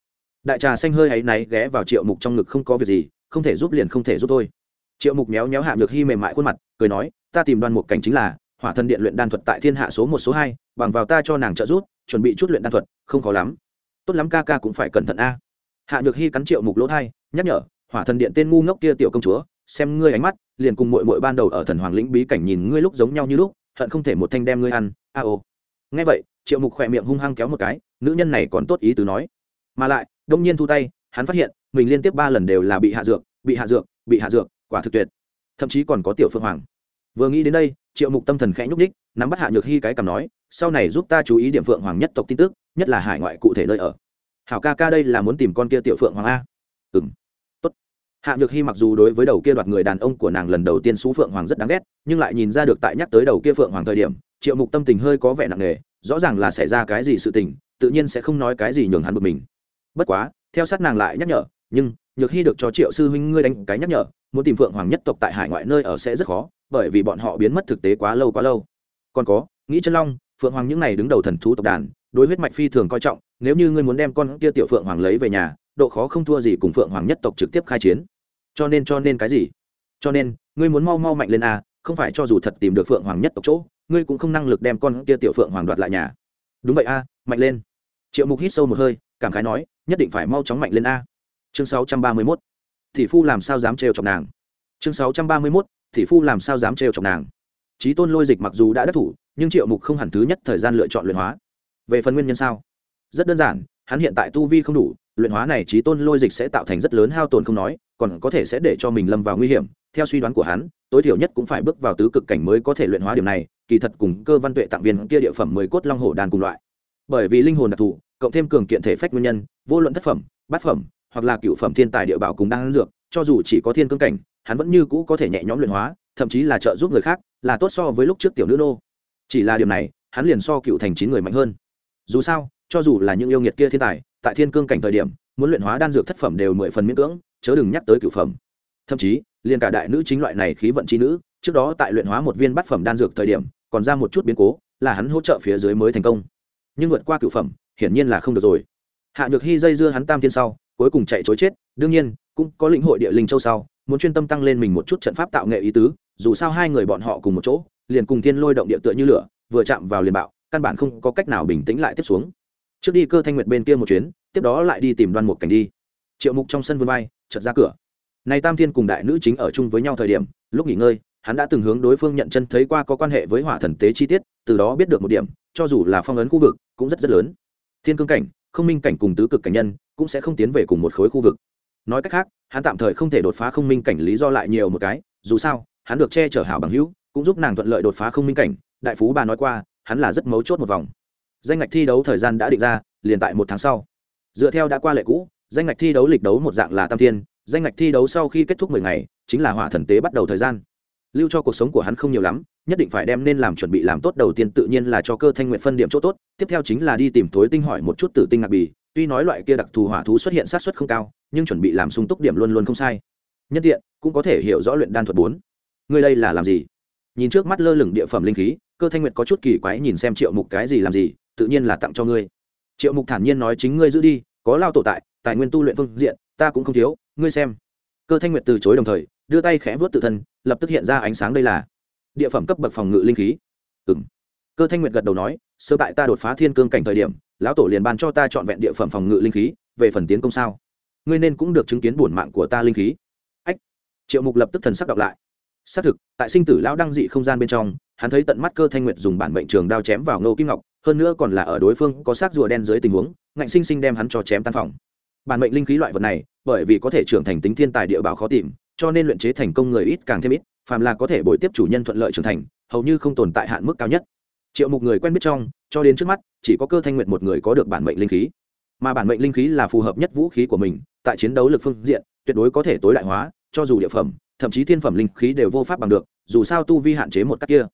Đại trà xanh hơi áy náy ghé vào triệu mục trong ngực không có việc gì, không thể giúp liền không thể giúp thôi. Triệu mục méo méo hạ nhược hy mềm mại khuôn mặt, cười nói, ta tìm đoan mục cảnh chính là, hỏa thần điện luyện đan thuật tại thiên hạ số một, số hai bằng vào ta cho nàng trợ giúp, chuẩn bị chút luyện đan thuật, không khó lắm. Tốt lắm ca ca cũng phải cẩn thận a. Hạ nhược hy cắn triệu mục lỗ thai, nhắc nhở, hỏa thần điện tên ngu ngốc kia tiểu công chúa, xem ngươi ánh mắt, liền cùng mội mội ban đầu ở thần hoàng lĩnh bí cảnh nhìn ngươi lúc giống nhau như lúc, hận không thể một thanh đem ngươi ăn, a ô. Nghe vậy, triệu mục khỏe miệng hung hăng kéo một cái, nữ nhân này còn tốt ý tứ nói. Mà lại, đông nhiên thu tay, hắn phát hiện, mình liên tiếp ba lần đều là bị hạ dược, bị hạ dược, bị hạ dược, quả thực tuyệt. Thậm chí còn có tiểu phương hoàng. Vừa nghĩ đến đây, triệu mục tâm thần khẽ nhúc ních nắm bắt hạ nhược hy cái cầm nói sau này giúp ta chú ý điểm phượng hoàng nhất tộc tin tức, nhất là hải ngoại cụ thể nơi ở. Hảo ca ca đây là muốn tìm con kia tiểu phượng hoàng a. Ừ m tốt. Hạ nhược hy mặc dù đối với đầu kia đoạt người đàn ông của nàng lần đầu tiên xú phượng hoàng rất đáng ghét, nhưng lại nhìn ra được tại nhắc tới đầu kia phượng hoàng thời điểm, triệu mục tâm tình hơi có vẻ nặng nề, rõ ràng là xảy ra cái gì sự tình, tự nhiên sẽ không nói cái gì nhường hắn bực mình. Bất quá, theo sát nàng lại nhắc nhở, nhưng, nhược hy được cho triệu sư huynh ngươi đánh cái nhắc nhở, muốn tìm phượng hoàng nhất tộc tại hải ngoại nơi ở sẽ rất khó, bởi vì bọn họ biến mất thực tế quá lâu quá lâu. Còn có, nghĩ chân long phượng hoàng những này đứng đầu thần thú tộc đàn, đối huyết mạch phi thường coi trọng, nếu như ngươi muốn đem con kia tiểu phượng hoàng lấy về nhà, độ khó không thua gì cùng phượng hoàng nhất tộc trực tiếp khai chiến. Cho nên cho nên cái gì? Cho nên, ngươi muốn mau mau mạnh lên a, không phải cho dù thật tìm được phượng hoàng nhất tộc chỗ, ngươi cũng không năng lực đem con kia tiểu phượng hoàng đoạt lại nhà. Đúng vậy a, mạnh lên. Triệu mục hít sâu một hơi, cảm khái nói, nhất định phải mau chóng mạnh lên a. Chương sáu trăm ba mươi mốt phu làm sao dám trêu chọc nàng? Chương sáu trăm ba mươi mốt phu làm sao dám trêu chọc nàng? Trí tôn lôi dịch mặc dù đã đắc thủ, nhưng triệu mục không hẳn thứ nhất thời gian lựa chọn luyện hóa. Về phần nguyên nhân sao? Rất đơn giản, hắn hiện tại tu vi không đủ, luyện hóa này trí tôn lôi dịch sẽ tạo thành rất lớn hao tổn không nói, còn có thể sẽ để cho mình lâm vào nguy hiểm. Theo suy đoán của hắn, tối thiểu nhất cũng phải bước vào tứ cực cảnh mới có thể luyện hóa điểm này, kỳ thật cùng cơ văn tuệ tặng viên kia địa phẩm mới cốt long hổ đàn cùng loại. Bởi vì linh hồn đặc thù, cộng thêm cường kiện thể phách nguyên nhân, vô luận thất phẩm, bát phẩm, hoặc là cựu phẩm thiên tài địa bảo cùng đang dược, cho dù chỉ có thiên cương cảnh, hắn vẫn như cũ có thể nhẹ nhõm luyện hóa, thậm chí là trợ giúp người khác là tốt so với lúc trước tiểu nữ nô. Chỉ là điều này, hắn liền so cựu thành chín người mạnh hơn. Dù sao, cho dù là những yêu nghiệt kia thiên tài, tại thiên cương cảnh thời điểm, muốn luyện hóa đan dược thất phẩm đều mười phần miễn cưỡng, chớ đừng nhắc tới cựu phẩm. Thậm chí, liền cả đại nữ chính loại này khí vận trí nữ, trước đó tại luyện hóa một viên bát phẩm đan dược thời điểm, còn ra một chút biến cố, là hắn hỗ trợ phía dưới mới thành công. Nhưng vượt qua cựu phẩm, hiển nhiên là không được rồi. Hạ nhược hy dây dưa hắn tam thiên sau, cuối cùng chạy chối chết, đương nhiên, cũng có lĩnh hội địa linh châu sau, muốn chuyên tâm tăng lên mình một chút trận pháp tạo nghệ ý tứ dù sao hai người bọn họ cùng một chỗ, liền cùng thiên lôi động địa tựa như lửa, vừa chạm vào liền bạo, căn bản không có cách nào bình tĩnh lại tiếp xuống. Trước đi cơ thanh nguyệt bên kia một chuyến, tiếp đó lại đi tìm đoan một cảnh đi. Triệu mục trong sân vươn vai, chợt ra cửa. Này tam thiên cùng đại nữ chính ở chung với nhau thời điểm, lúc nghỉ ngơi, hắn đã từng hướng đối phương nhận chân thấy qua có quan hệ với hỏa thần tế chi tiết, từ đó biết được một điểm, cho dù là phong ấn khu vực, cũng rất rất lớn. Thiên cương cảnh, không minh cảnh cùng tứ cực cảnh nhân, cũng sẽ không tiến về cùng một khối khu vực. Nói cách khác, hắn tạm thời không thể đột phá không minh cảnh lý do lại nhiều một cái, dù sao hắn được che chở hảo bằng hữu, cũng giúp nàng thuận lợi đột phá không minh cảnh. Đại phú bà nói qua, hắn là rất mấu chốt một vòng. Danh ngạch thi đấu thời gian đã định ra, liền tại một tháng sau. Dựa theo đã qua lệ cũ, danh ngạch thi đấu lịch đấu một dạng là tam thiên, danh ngạch thi đấu sau khi kết thúc mười ngày, chính là hỏa thần tế bắt đầu thời gian. Lưu cho cuộc sống của hắn không nhiều lắm, nhất định phải đem nên làm chuẩn bị làm tốt đầu tiên tự nhiên là cho cơ thanh nguyện phân điểm chỗ tốt, tiếp theo chính là đi tìm tối tinh hỏi một chút tử tinh ngạc bì. Tuy nói loại kia đặc thù hỏa thú xuất hiện sát xuất không cao, nhưng chuẩn bị làm sung túc điểm luôn luôn không sai. Nhân tiện, cũng có thể hiểu rõ luyện đan thuật bốn ngươi đây là làm gì? Nhìn trước mắt lơ lửng địa phẩm linh khí, cơ thanh nguyệt có chút kỳ quái nhìn xem triệu mục cái gì làm gì, tự nhiên là tặng cho ngươi. Triệu mục thản nhiên nói chính ngươi giữ đi, có lao tổ tại, tài nguyên tu luyện phương diện, ta cũng không thiếu, ngươi xem. Cơ thanh nguyệt từ chối đồng thời, đưa tay khẽ vớt tự thân, lập tức hiện ra ánh sáng đây là địa phẩm cấp bậc phòng ngự linh khí. Ừ m cơ thanh nguyệt gật đầu nói, sơ tại ta đột phá thiên cương cảnh thời điểm, lão tổ liền ban cho ta trọn vẹn địa phẩm phòng ngự linh khí, về phần tiến công sao? Ngươi nên cũng được chứng kiến bổn mạng của ta linh khí. Ách. Triệu mục lập tức thần sắc đọc lại xác thực, tại sinh tử lão đăng dị không gian bên trong, hắn thấy tận mắt cơ thanh nguyệt dùng bản mệnh trường đao chém vào ngô kim ngọc, hơn nữa còn là ở đối phương có xác rùa đen dưới tình huống, ngạnh sinh sinh đem hắn cho chém tan phòng. Bản mệnh linh khí loại vật này, bởi vì có thể trưởng thành tính thiên tài địa bảo khó tìm, cho nên luyện chế thành công người ít càng thêm ít, phàm là có thể bồi tiếp chủ nhân thuận lợi trưởng thành, hầu như không tồn tại hạn mức cao nhất. Triệu mục người quen biết trong, cho đến trước mắt, chỉ có cơ thanh nguyệt một người có được bản mệnh linh khí. Mà bản mệnh linh khí là phù hợp nhất vũ khí của mình, tại chiến đấu lực phương diện, tuyệt đối có thể tối đại hóa, cho dù địa phẩm thậm chí thiên phẩm linh khí đều vô pháp bằng được, dù sao tu vi hạn chế một cách kia.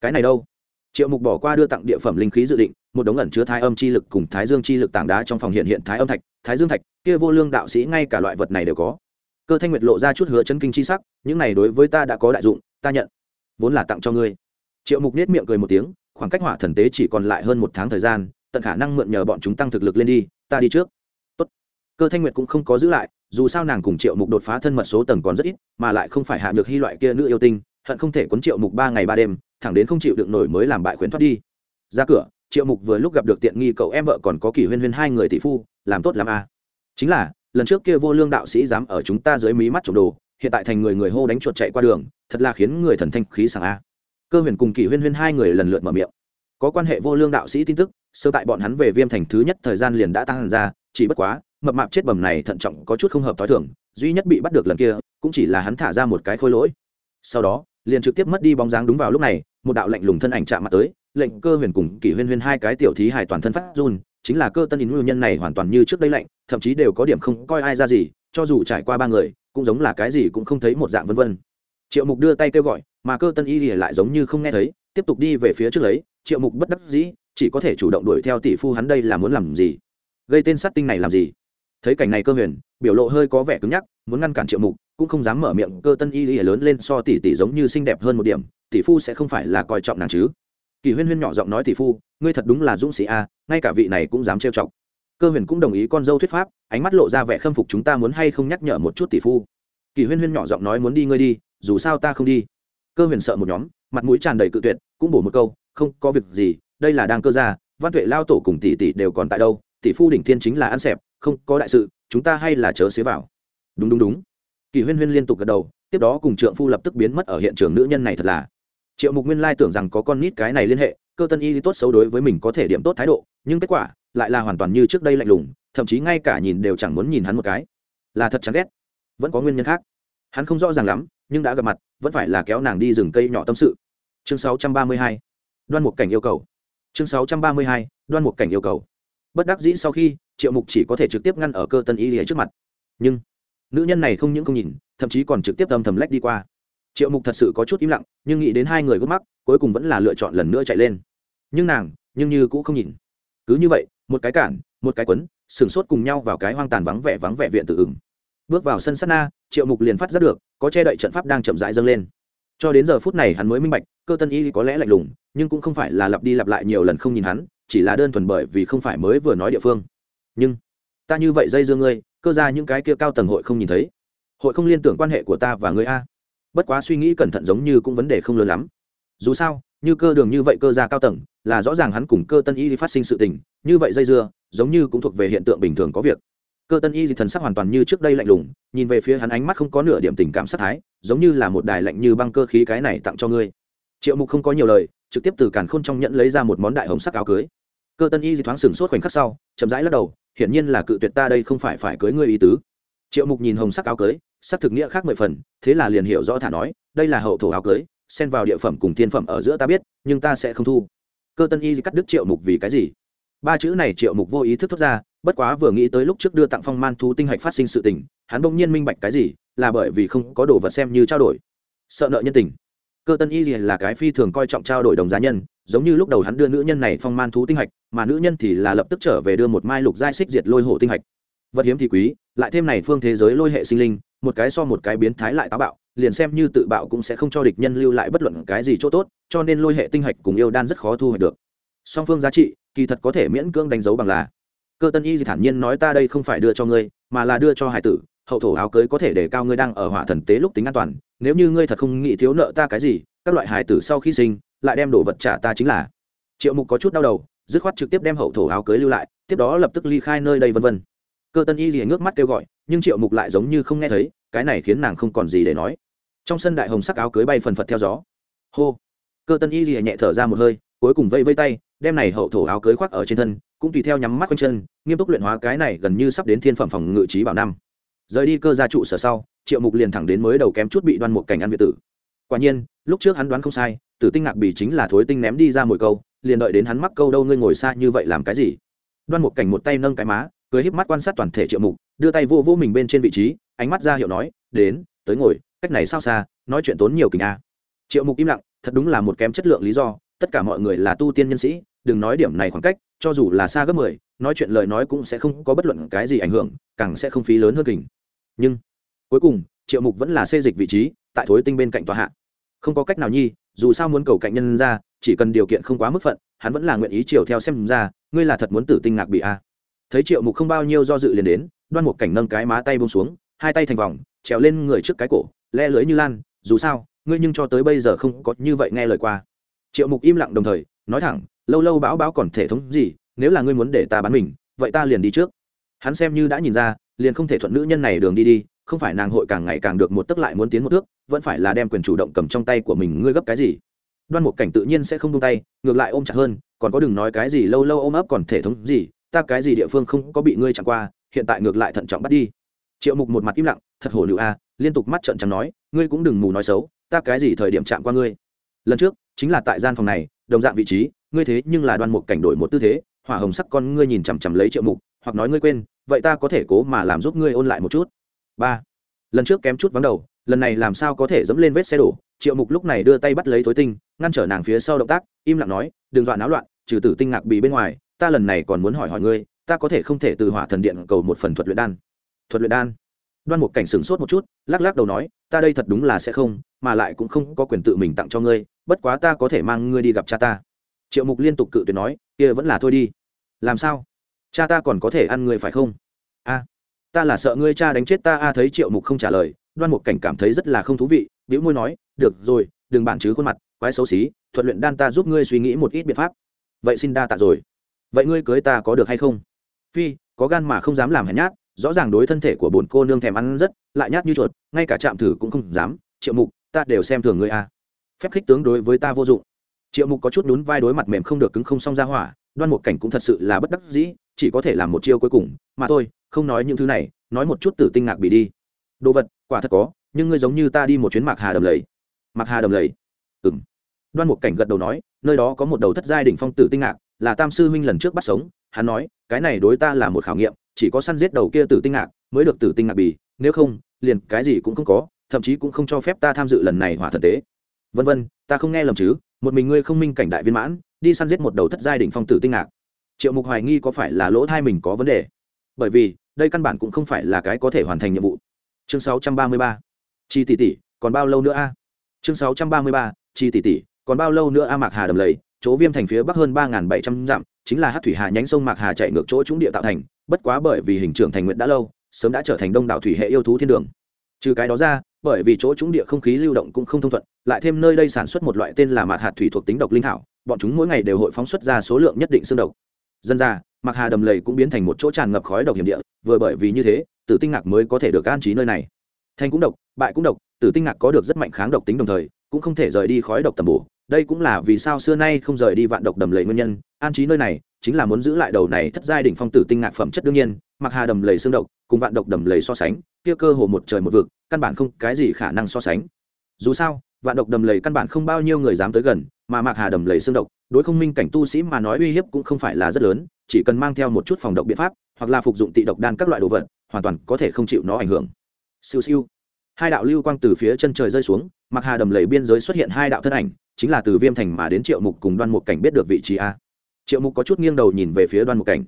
Cái này đâu? Triệu mục bỏ qua đưa tặng địa phẩm linh khí dự định, một đống ẩn chứa thái âm chi lực cùng thái dương chi lực tảng đá trong phòng hiện hiện thái âm thạch, thái dương thạch, kia vô lương đạo sĩ ngay cả loại vật này đều có. Cơ thanh nguyệt lộ ra chút hứa chân kinh chi sắc, những này đối với ta đã có đại dụng, ta nhận. Vốn là tặng cho ngươi. Triệu mục nết miệng cười một tiếng, khoảng cách hỏa thần tế chỉ còn lại hơn một tháng thời gian, tận khả năng mượn nhờ bọn chúng tăng thực lực lên đi, ta đi trước. Tốt. cơ thanh nguyệt cũng không có giữ lại dù sao nàng cùng triệu mục đột phá thân mật số tầng còn rất ít, mà lại không phải hạ được hy loại kia nữ yêu tinh, hận không thể quấn triệu mục ba ngày ba đêm, thẳng đến không chịu được nổi mới làm bại khuyến thoát đi. Ra cửa, triệu mục vừa lúc gặp được tiện nghi cậu em vợ còn có kỷ huyên huyên hai người tỷ phu, làm tốt làm a. Chính là, lần trước kia vô lương đạo sĩ dám ở chúng ta dưới mí mắt trộm đồ, hiện tại thành người người hô đánh chuột chạy qua đường, thật là khiến người thần thanh khí sảng a. Cơ huyền cùng kỷ huyên huyên hai người lần lượt mở miệng. Có quan hệ vô lương đạo sĩ tin tức, sơ tại bọn hắn về viêm thành thứ nhất thời gian liền đã tăng ra, chỉ bất quá mập mạp chết bầm này thận trọng có chút không hợp t h o i thưởng duy nhất bị bắt được lần kia cũng chỉ là hắn thả ra một cái khôi lỗi. Sau đó, liền trực tiếp mất đi bóng dáng đúng vào lúc này, một đạo lạnh lùng thân ảnh chạm mặt tới, lệnh cơ huyền cùng kỷ huyên huyên hai cái tiểu thí hài toàn thân phát run, chính là cơ tân ý nguyên nhân này hoàn toàn như trước đây lạnh, thậm chí đều có điểm không coi ai ra gì, cho dù trải qua ba người, cũng giống là cái gì cũng không thấy một dạng vân vân. Triệu mục đưa tay kêu gọi, mà cơ tân y lại giống như không nghe thấy, tiếp tục đi về phía trước lấy, triệu mục bất đắc dĩ, chỉ có thể chủ động đuổi theo tỷ phu hắn đây là muốn làm gì? Gây tên sát tinh này làm gì? Thấy cảnh này cơ huyền, biểu lộ hơi có vẻ cứng nhắc, muốn ngăn cản triệu mục, cũng không dám mở miệng, cơ tân y y lớn lên so tỷ tỷ giống như xinh đẹp hơn một điểm, tỷ phu sẽ không phải là coi trọng nàng chứ. Kỳ huyên huyên nhỏ giọng nói tỷ phu, ngươi thật đúng là dũng sĩ a, ngay cả vị này cũng dám trêu chọc. Cơ huyền cũng đồng ý con dâu thuyết pháp, ánh mắt lộ ra vẻ khâm phục chúng ta muốn hay không nhắc nhở một chút tỷ phu. Kỳ huyên huyên nhỏ giọng nói muốn đi ngươi đi, dù sao ta không đi. Cơ huyền sợ một nhóm, mặt mũi tràn đầy cự tuyệt, cũng bổ một câu, không, có việc gì, đây là đang cơ gia, văn tuệ lao tổ cùng tỷ tỷ đều còn tại đâu, tỷ phu đỉnh thiên chính là ăn xẹp không có đại sự, chúng ta hay là chớ xế vào. Đúng đúng đúng. Kỳ huyên huyên liên tục gật đầu, tiếp đó cùng trượng phu lập tức biến mất ở hiện trường nữ nhân này thật là. Triệu mục nguyên lai tưởng rằng có con nít cái này liên hệ, cơ tân y tốt xấu đối với mình có thể điểm tốt thái độ, nhưng kết quả, lại là hoàn toàn như trước đây lạnh lùng, thậm chí ngay cả nhìn đều chẳng muốn nhìn hắn một cái. Là thật chán ghét. Vẫn có nguyên nhân khác. Hắn không rõ ràng lắm, nhưng đã gặp mặt, vẫn phải là kéo nàng đi rừng cây nhỏ tâm sự. Chương 632. đoan mục cảnh yêu cầu. Chương 632. đoan mục cảnh yêu cầu bất đắc dĩ sau khi, triệu mục chỉ có thể trực tiếp ngăn ở cơ tân y lìa trước mặt. Nhưng, nữ nhân này không những không nhìn, thậm chí còn trực tiếp âm thầm lách đi qua. Triệu mục thật sự có chút im lặng, nhưng nghĩ đến hai người gốc mắc, cuối cùng vẫn là lựa chọn lần nữa chạy lên. Nhưng nàng, nhưng như cũng không nhìn. Cứ như vậy, một cái cản, một cái quấn sửng sốt cùng nhau vào cái hoang tàn vắng vẻ vắng vẻ viện tự ửng. Bước vào sân sát na, triệu mục liền phát giác được, có che đậy trận pháp đang chậm rãi dâng lên. Cho đến giờ phút này hắn mới minh bạch, cơ tân y có lẽ lạnh lùng, nhưng cũng không phải là lặp đi lặp lại nhiều lần không nhìn hắn chỉ là đơn thuần bởi vì không phải mới vừa nói địa phương. Nhưng, ta như vậy dây dưa ngươi, cơ ra những cái kia cao tầng hội không nhìn thấy. Hội không liên tưởng quan hệ của ta và ngươi a. Bất quá suy nghĩ cẩn thận giống như cũng vấn đề không lớn lắm. Dù sao, như cơ đường như vậy cơ ra cao tầng, là rõ ràng hắn cùng cơ tân y phát sinh sự tình, như vậy dây dưa, giống như cũng thuộc về hiện tượng bình thường có việc. Cơ tân y thì thần sắc hoàn toàn như trước đây lạnh lùng, nhìn về phía hắn ánh mắt không có nửa điểm tình cảm sát thái, giống như là một đài lạnh như băng cơ khí cái này tặng cho ngươi. Triệu mục không có nhiều lời, trực tiếp từ càn khôn trong nhẫn lấy ra một món đại hồng sắc áo cưới cơ tân y thì thoáng sửng sốt khoảnh khắc sau, chậm rãi lắc đầu, hiển nhiên là cự tuyệt ta đây không phải phải cưới ngươi ý tứ. Triệu mục nhìn hồng sắc áo cưới, sắc thực nghĩa khác mười phần, thế là liền hiểu rõ thả nói, đây là hậu thổ áo cưới, xen vào địa phẩm cùng thiên phẩm ở giữa ta biết, nhưng ta sẽ không thu. Cơ tân y cắt đứt triệu mục vì cái gì? Ba chữ này triệu mục vô ý thức thốt ra, bất quá vừa nghĩ tới lúc trước đưa tặng phong man thú tinh hạch phát sinh sự tình, hắn bỗng nhiên minh bạch cái gì, là bởi vì không có đồ vật xem như trao đổi. Sợ nợ nhân tình. Cơ tân y là cái phi thường coi trọng trao đổi đồng giá nhân giống như lúc đầu hắn đưa nữ nhân này phong man thú tinh hạch, mà nữ nhân thì là lập tức trở về đưa một mai lục giai xích diệt lôi hổ tinh hạch. Vật hiếm thì quý, lại thêm này phương thế giới lôi hệ sinh linh, một cái so một cái biến thái lại táo bạo, liền xem như tự bạo cũng sẽ không cho địch nhân lưu lại bất luận cái gì chỗ tốt, cho nên lôi hệ tinh hạch cùng yêu đan rất khó thu hoạch được. Song phương giá trị, kỳ thật có thể miễn cưỡng đánh dấu bằng là, cơ tân y thì thản nhiên nói ta đây không phải đưa cho ngươi, mà là đưa cho hải tử, hậu thổ áo cưới có thể để cao ngươi đang ở hỏa thần tế lúc tính an toàn, nếu như ngươi thật không nghĩ thiếu nợ ta cái gì, các loại hải tử sau khi sinh lại đem đồ vật trả ta chính là. Triệu mục có chút đau đầu, dứt khoát trực tiếp đem hậu thổ áo cưới lưu lại, tiếp đó lập tức ly khai nơi đây vân vân. Cơ tân y liền ngước mắt kêu gọi, nhưng triệu mục lại giống như không nghe thấy, cái này khiến nàng không còn gì để nói. Trong sân đại hồng sắc áo cưới bay phần phật theo gió. Hô! Cơ tân y liền nhẹ thở ra một hơi, cuối cùng vây vây tay, đem này hậu thổ áo cưới khoác ở trên thân, cũng tùy theo nhắm mắt quanh chân, nghiêm túc luyện hóa cái này gần như sắp đến thiên phẩm phòng ngự trí bảo năm. Rời đi cơ gia trụ sở sau, triệu mục liền thẳng đến mới đầu kém chút bị đoan một cảnh ăn việt tử. Quả nhiên lúc trước hắn đoán không sai, tử tinh ngạc bì chính là thối tinh ném đi ra mồi câu, liền đợi đến hắn mắc câu đâu ngươi ngồi xa như vậy làm cái gì? Đoan một cảnh một tay nâng cái má, cười híp mắt quan sát toàn thể triệu mục, đưa tay vô vô mình bên trên vị trí, ánh mắt ra hiệu nói, đến, tới ngồi, cách này sao xa, nói chuyện tốn nhiều kình a. Triệu mục im lặng, thật đúng là một kém chất lượng lý do, tất cả mọi người là tu tiên nhân sĩ, đừng nói điểm này khoảng cách, cho dù là xa gấp mười, nói chuyện lời nói cũng sẽ không có bất luận cái gì ảnh hưởng, càng sẽ không phí lớn hơn kình. Nhưng, cuối cùng, triệu mục vẫn là xê dịch vị trí, tại thối tinh bên cạnh tòa hạ không có cách nào nhi, dù sao muốn cầu cạnh nhân ra, chỉ cần điều kiện không quá mức phận, hắn vẫn là nguyện ý chiều theo xem ra, ngươi là thật muốn tử tinh ngạc bị a. Thấy triệu mục không bao nhiêu do dự liền đến, đoan một cảnh nâng cái má tay bông xuống, hai tay thành vòng, trèo lên người trước cái cổ, le lưới như lan, dù sao, ngươi nhưng cho tới bây giờ không có như vậy nghe lời qua. Triệu mục im lặng đồng thời, nói thẳng, lâu lâu bão bão còn thể thống gì, nếu là ngươi muốn để ta bán mình, vậy ta liền đi trước. Hắn xem như đã nhìn ra, liền không thể thuận nữ nhân này đường đi đi không phải nàng hội càng ngày càng được một tức lại muốn tiến một thước, vẫn phải là đem quyền chủ động cầm trong tay của mình ngươi gấp cái gì. Đoan một cảnh tự nhiên sẽ không buông tay, ngược lại ôm chặt hơn, còn có đừng nói cái gì lâu lâu ôm ấp còn thể thống gì, ta cái gì địa phương không có bị ngươi chặn qua, hiện tại ngược lại thận trọng bắt đi. Triệu mục một mặt im lặng, thật hổ lựu a, liên tục mắt trợn trắng nói, ngươi cũng đừng mù nói xấu, ta cái gì thời điểm chạm qua ngươi. Lần trước, chính là tại gian phòng này, đồng dạng vị trí, ngươi thế nhưng là đoan mục cảnh đổi một tư thế, hỏa hồng sắc con ngươi nhìn chằm chằm lấy triệu mục, hoặc nói ngươi quên, vậy ta có thể cố mà làm giúp ngươi ôn lại một chút ba. Lần trước kém chút vắng đầu, lần này làm sao có thể dẫm lên vết xe đổ? Triệu mục lúc này đưa tay bắt lấy thối tinh, ngăn trở nàng phía sau động tác, im lặng nói, đừng dọa náo loạn, trừ tử tinh ngạc bị bên ngoài, ta lần này còn muốn hỏi hỏi ngươi, ta có thể không thể từ hỏa thần điện cầu một phần thuật luyện đan? Thuật luyện đan? Đoan một cảnh sửng sốt một chút, lắc lắc đầu nói, ta đây thật đúng là sẽ không, mà lại cũng không có quyền tự mình tặng cho ngươi, bất quá ta có thể mang ngươi đi gặp cha ta. Triệu mục liên tục cự tuyệt nói, kia vẫn là thôi đi. Làm sao? Cha ta còn có thể ăn ngươi phải không? A ta là sợ ngươi cha đánh chết ta, a, thấy triệu mục không trả lời, đoan mục cảnh cảm thấy rất là không thú vị biểu môi nói, được rồi, đừng bạn chứ khuôn mặt, quái xấu xí, thuật luyện đan ta giúp ngươi suy nghĩ một ít biện pháp. Vậy xin đa tạ rồi. Vậy ngươi cưới ta có được hay không? Phi, có gan mà không dám làm hèn nhát, rõ ràng đối thân thể của bồn cô nương thèm ăn rất, lại nhát như chuột, ngay cả chạm thử cũng không dám. Triệu mục, ta đều xem thường ngươi, a. Phép khích tướng đối với ta vô dụng. Triệu mục có chút nhún vai đối mặt mềm không được cứng không xong ra hỏa, đoan một cảnh cũng thật sự là bất đắc dĩ chỉ có thể làm một chiêu cuối cùng, mà thôi, không nói những thứ này, nói một chút tử tinh ngạc bị đi. Đồ vật, quả thật có, nhưng ngươi giống như ta đi một chuyến mạc hà đầm lầy. Mạc hà đầm lầy? Ừ m đoan một cảnh gật đầu nói, nơi đó có một đầu thất giai đỉnh phong tử tinh ngạc, là tam sư huynh lần trước bắt sống. Hắn nói, cái này đối ta là một khảo nghiệm, chỉ có săn giết đầu kia tử tinh ngạc mới được tử tinh ngạc bì, nếu không, liền cái gì cũng không có, thậm chí cũng không cho phép ta tham dự lần này hỏa thần tế. Vân vân, ta không nghe lầm chứ, một mình ngươi không minh cảnh đại viên mãn, đi săn giết một đầu thất giai đỉnh phong tử tinh ngạc triệu mục hoài nghi có phải là lỗ thai mình có vấn đề? Bởi vì, đây căn bản cũng không phải là cái có thể hoàn thành nhiệm vụ. Chương 633. chi tỷ tỷ, còn bao lâu nữa a? Chương 633. chi tỷ tỷ, còn bao lâu nữa a mạc hà đầm lầy? Chỗ viêm thành phía bắc hơn ba bảy trăm dặm, chính là hát thủy hà nhánh sông mạc hà chạy ngược chỗ trúng địa tạo thành. Bất quá bởi vì hình trưởng thành nguyện đã lâu, sớm đã trở thành đông đảo thủy hệ yêu thú thiên đường. Trừ cái đó ra, bởi vì chỗ trúng địa không khí lưu động cũng không thông thuận, lại thêm nơi đây sản xuất một loại tên là mạt hạt thủy thuộc tính độc linh thảo, bọn chúng mỗi ngày đều hội phóng xuất ra số lượng nhất định xương độc dân ra mặc hà đầm lầy cũng biến thành một chỗ tràn ngập khói độc hiểm địa, vừa bởi vì như thế, tử tinh ngạc mới có thể được an trí nơi này. Thành cũng độc, bại cũng độc, tử tinh ngạc có được rất mạnh kháng độc tính đồng thời, cũng không thể rời đi khói độc tầm bổ. Đây cũng là vì sao xưa nay không rời đi vạn độc đầm lầy nguyên nhân, an trí nơi này, chính là muốn giữ lại đầu này thất giai đỉnh phong tử tinh ngạc phẩm chất đương nhiên mặc hà đầm lầy xương độc, cùng vạn độc đầm lầy so sánh, kia cơ hồ một trời một vực, căn bản không cái gì khả năng so sánh. Dù sao, vạn độc đầm lầy căn bản không bao nhiêu người dám tới gần, mà mặc hà đầm lầy xương độc đối không minh cảnh tu sĩ mà nói uy hiếp cũng không phải là rất lớn, chỉ cần mang theo một chút phòng độc biện pháp, hoặc là phục dụng tị độc đan các loại đồ vật, hoàn toàn có thể không chịu nó ảnh hưởng. Siêu siêu. Hai đạo lưu quang từ phía chân trời rơi xuống mặc hà đầm lầy biên giới xuất hiện hai đạo thân ảnh, chính là từ viêm thành mà đến triệu mục cùng đoan mục cảnh biết được vị trí a. Triệu mục có chút nghiêng đầu nhìn về phía đoan mục cảnh.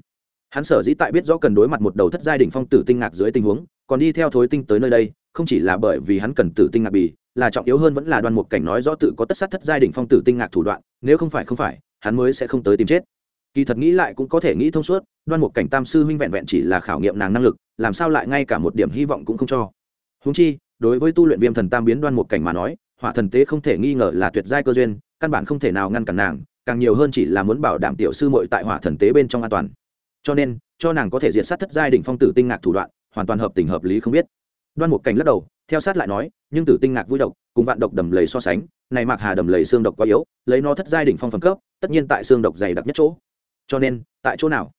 Hắn sở dĩ tại biết rõ cần đối mặt một đầu thất giai đỉnh phong tử tinh ngạc dưới tình huống, còn đi theo thối tinh tới nơi đây, không chỉ là bởi vì hắn cần tử tinh ngạc bì là trọng yếu hơn vẫn là đoan mục cảnh nói rõ tự có tất sát thất giai đỉnh phong tử tinh ngạc thủ đoạn, nếu không phải không phải, hắn mới sẽ không tới tìm chết. Kỳ thật nghĩ lại cũng có thể nghĩ thông suốt, đoan mục cảnh tam sư huynh vẹn vẹn chỉ là khảo nghiệm nàng năng lực, làm sao lại ngay cả một điểm hy vọng cũng không cho. Húng chi, đối với tu luyện viêm thần tam biến đoan mục cảnh mà nói, hỏa thần tế không thể nghi ngờ là tuyệt giai cơ duyên, căn bản không thể nào ngăn cản nàng, càng nhiều hơn chỉ là muốn bảo đảm tiểu sư muội tại hỏa thần tế bên trong an toàn. Cho nên, cho nàng có thể diệt sát thất giai đỉnh phong tử tinh ngạc thủ đoạn, hoàn toàn hợp tình hợp lý không biết. Đoan mục cảnh lắc đầu, theo sát lại nói nhưng tử tinh ngạc vui độc, cùng vạn độc đầm lầy so sánh, này mạc hà đầm lầy xương độc quá yếu, lấy nó thất giai đỉnh phong phẩm cấp, tất nhiên tại xương độc dày đặc nhất chỗ. Cho nên, tại chỗ nào?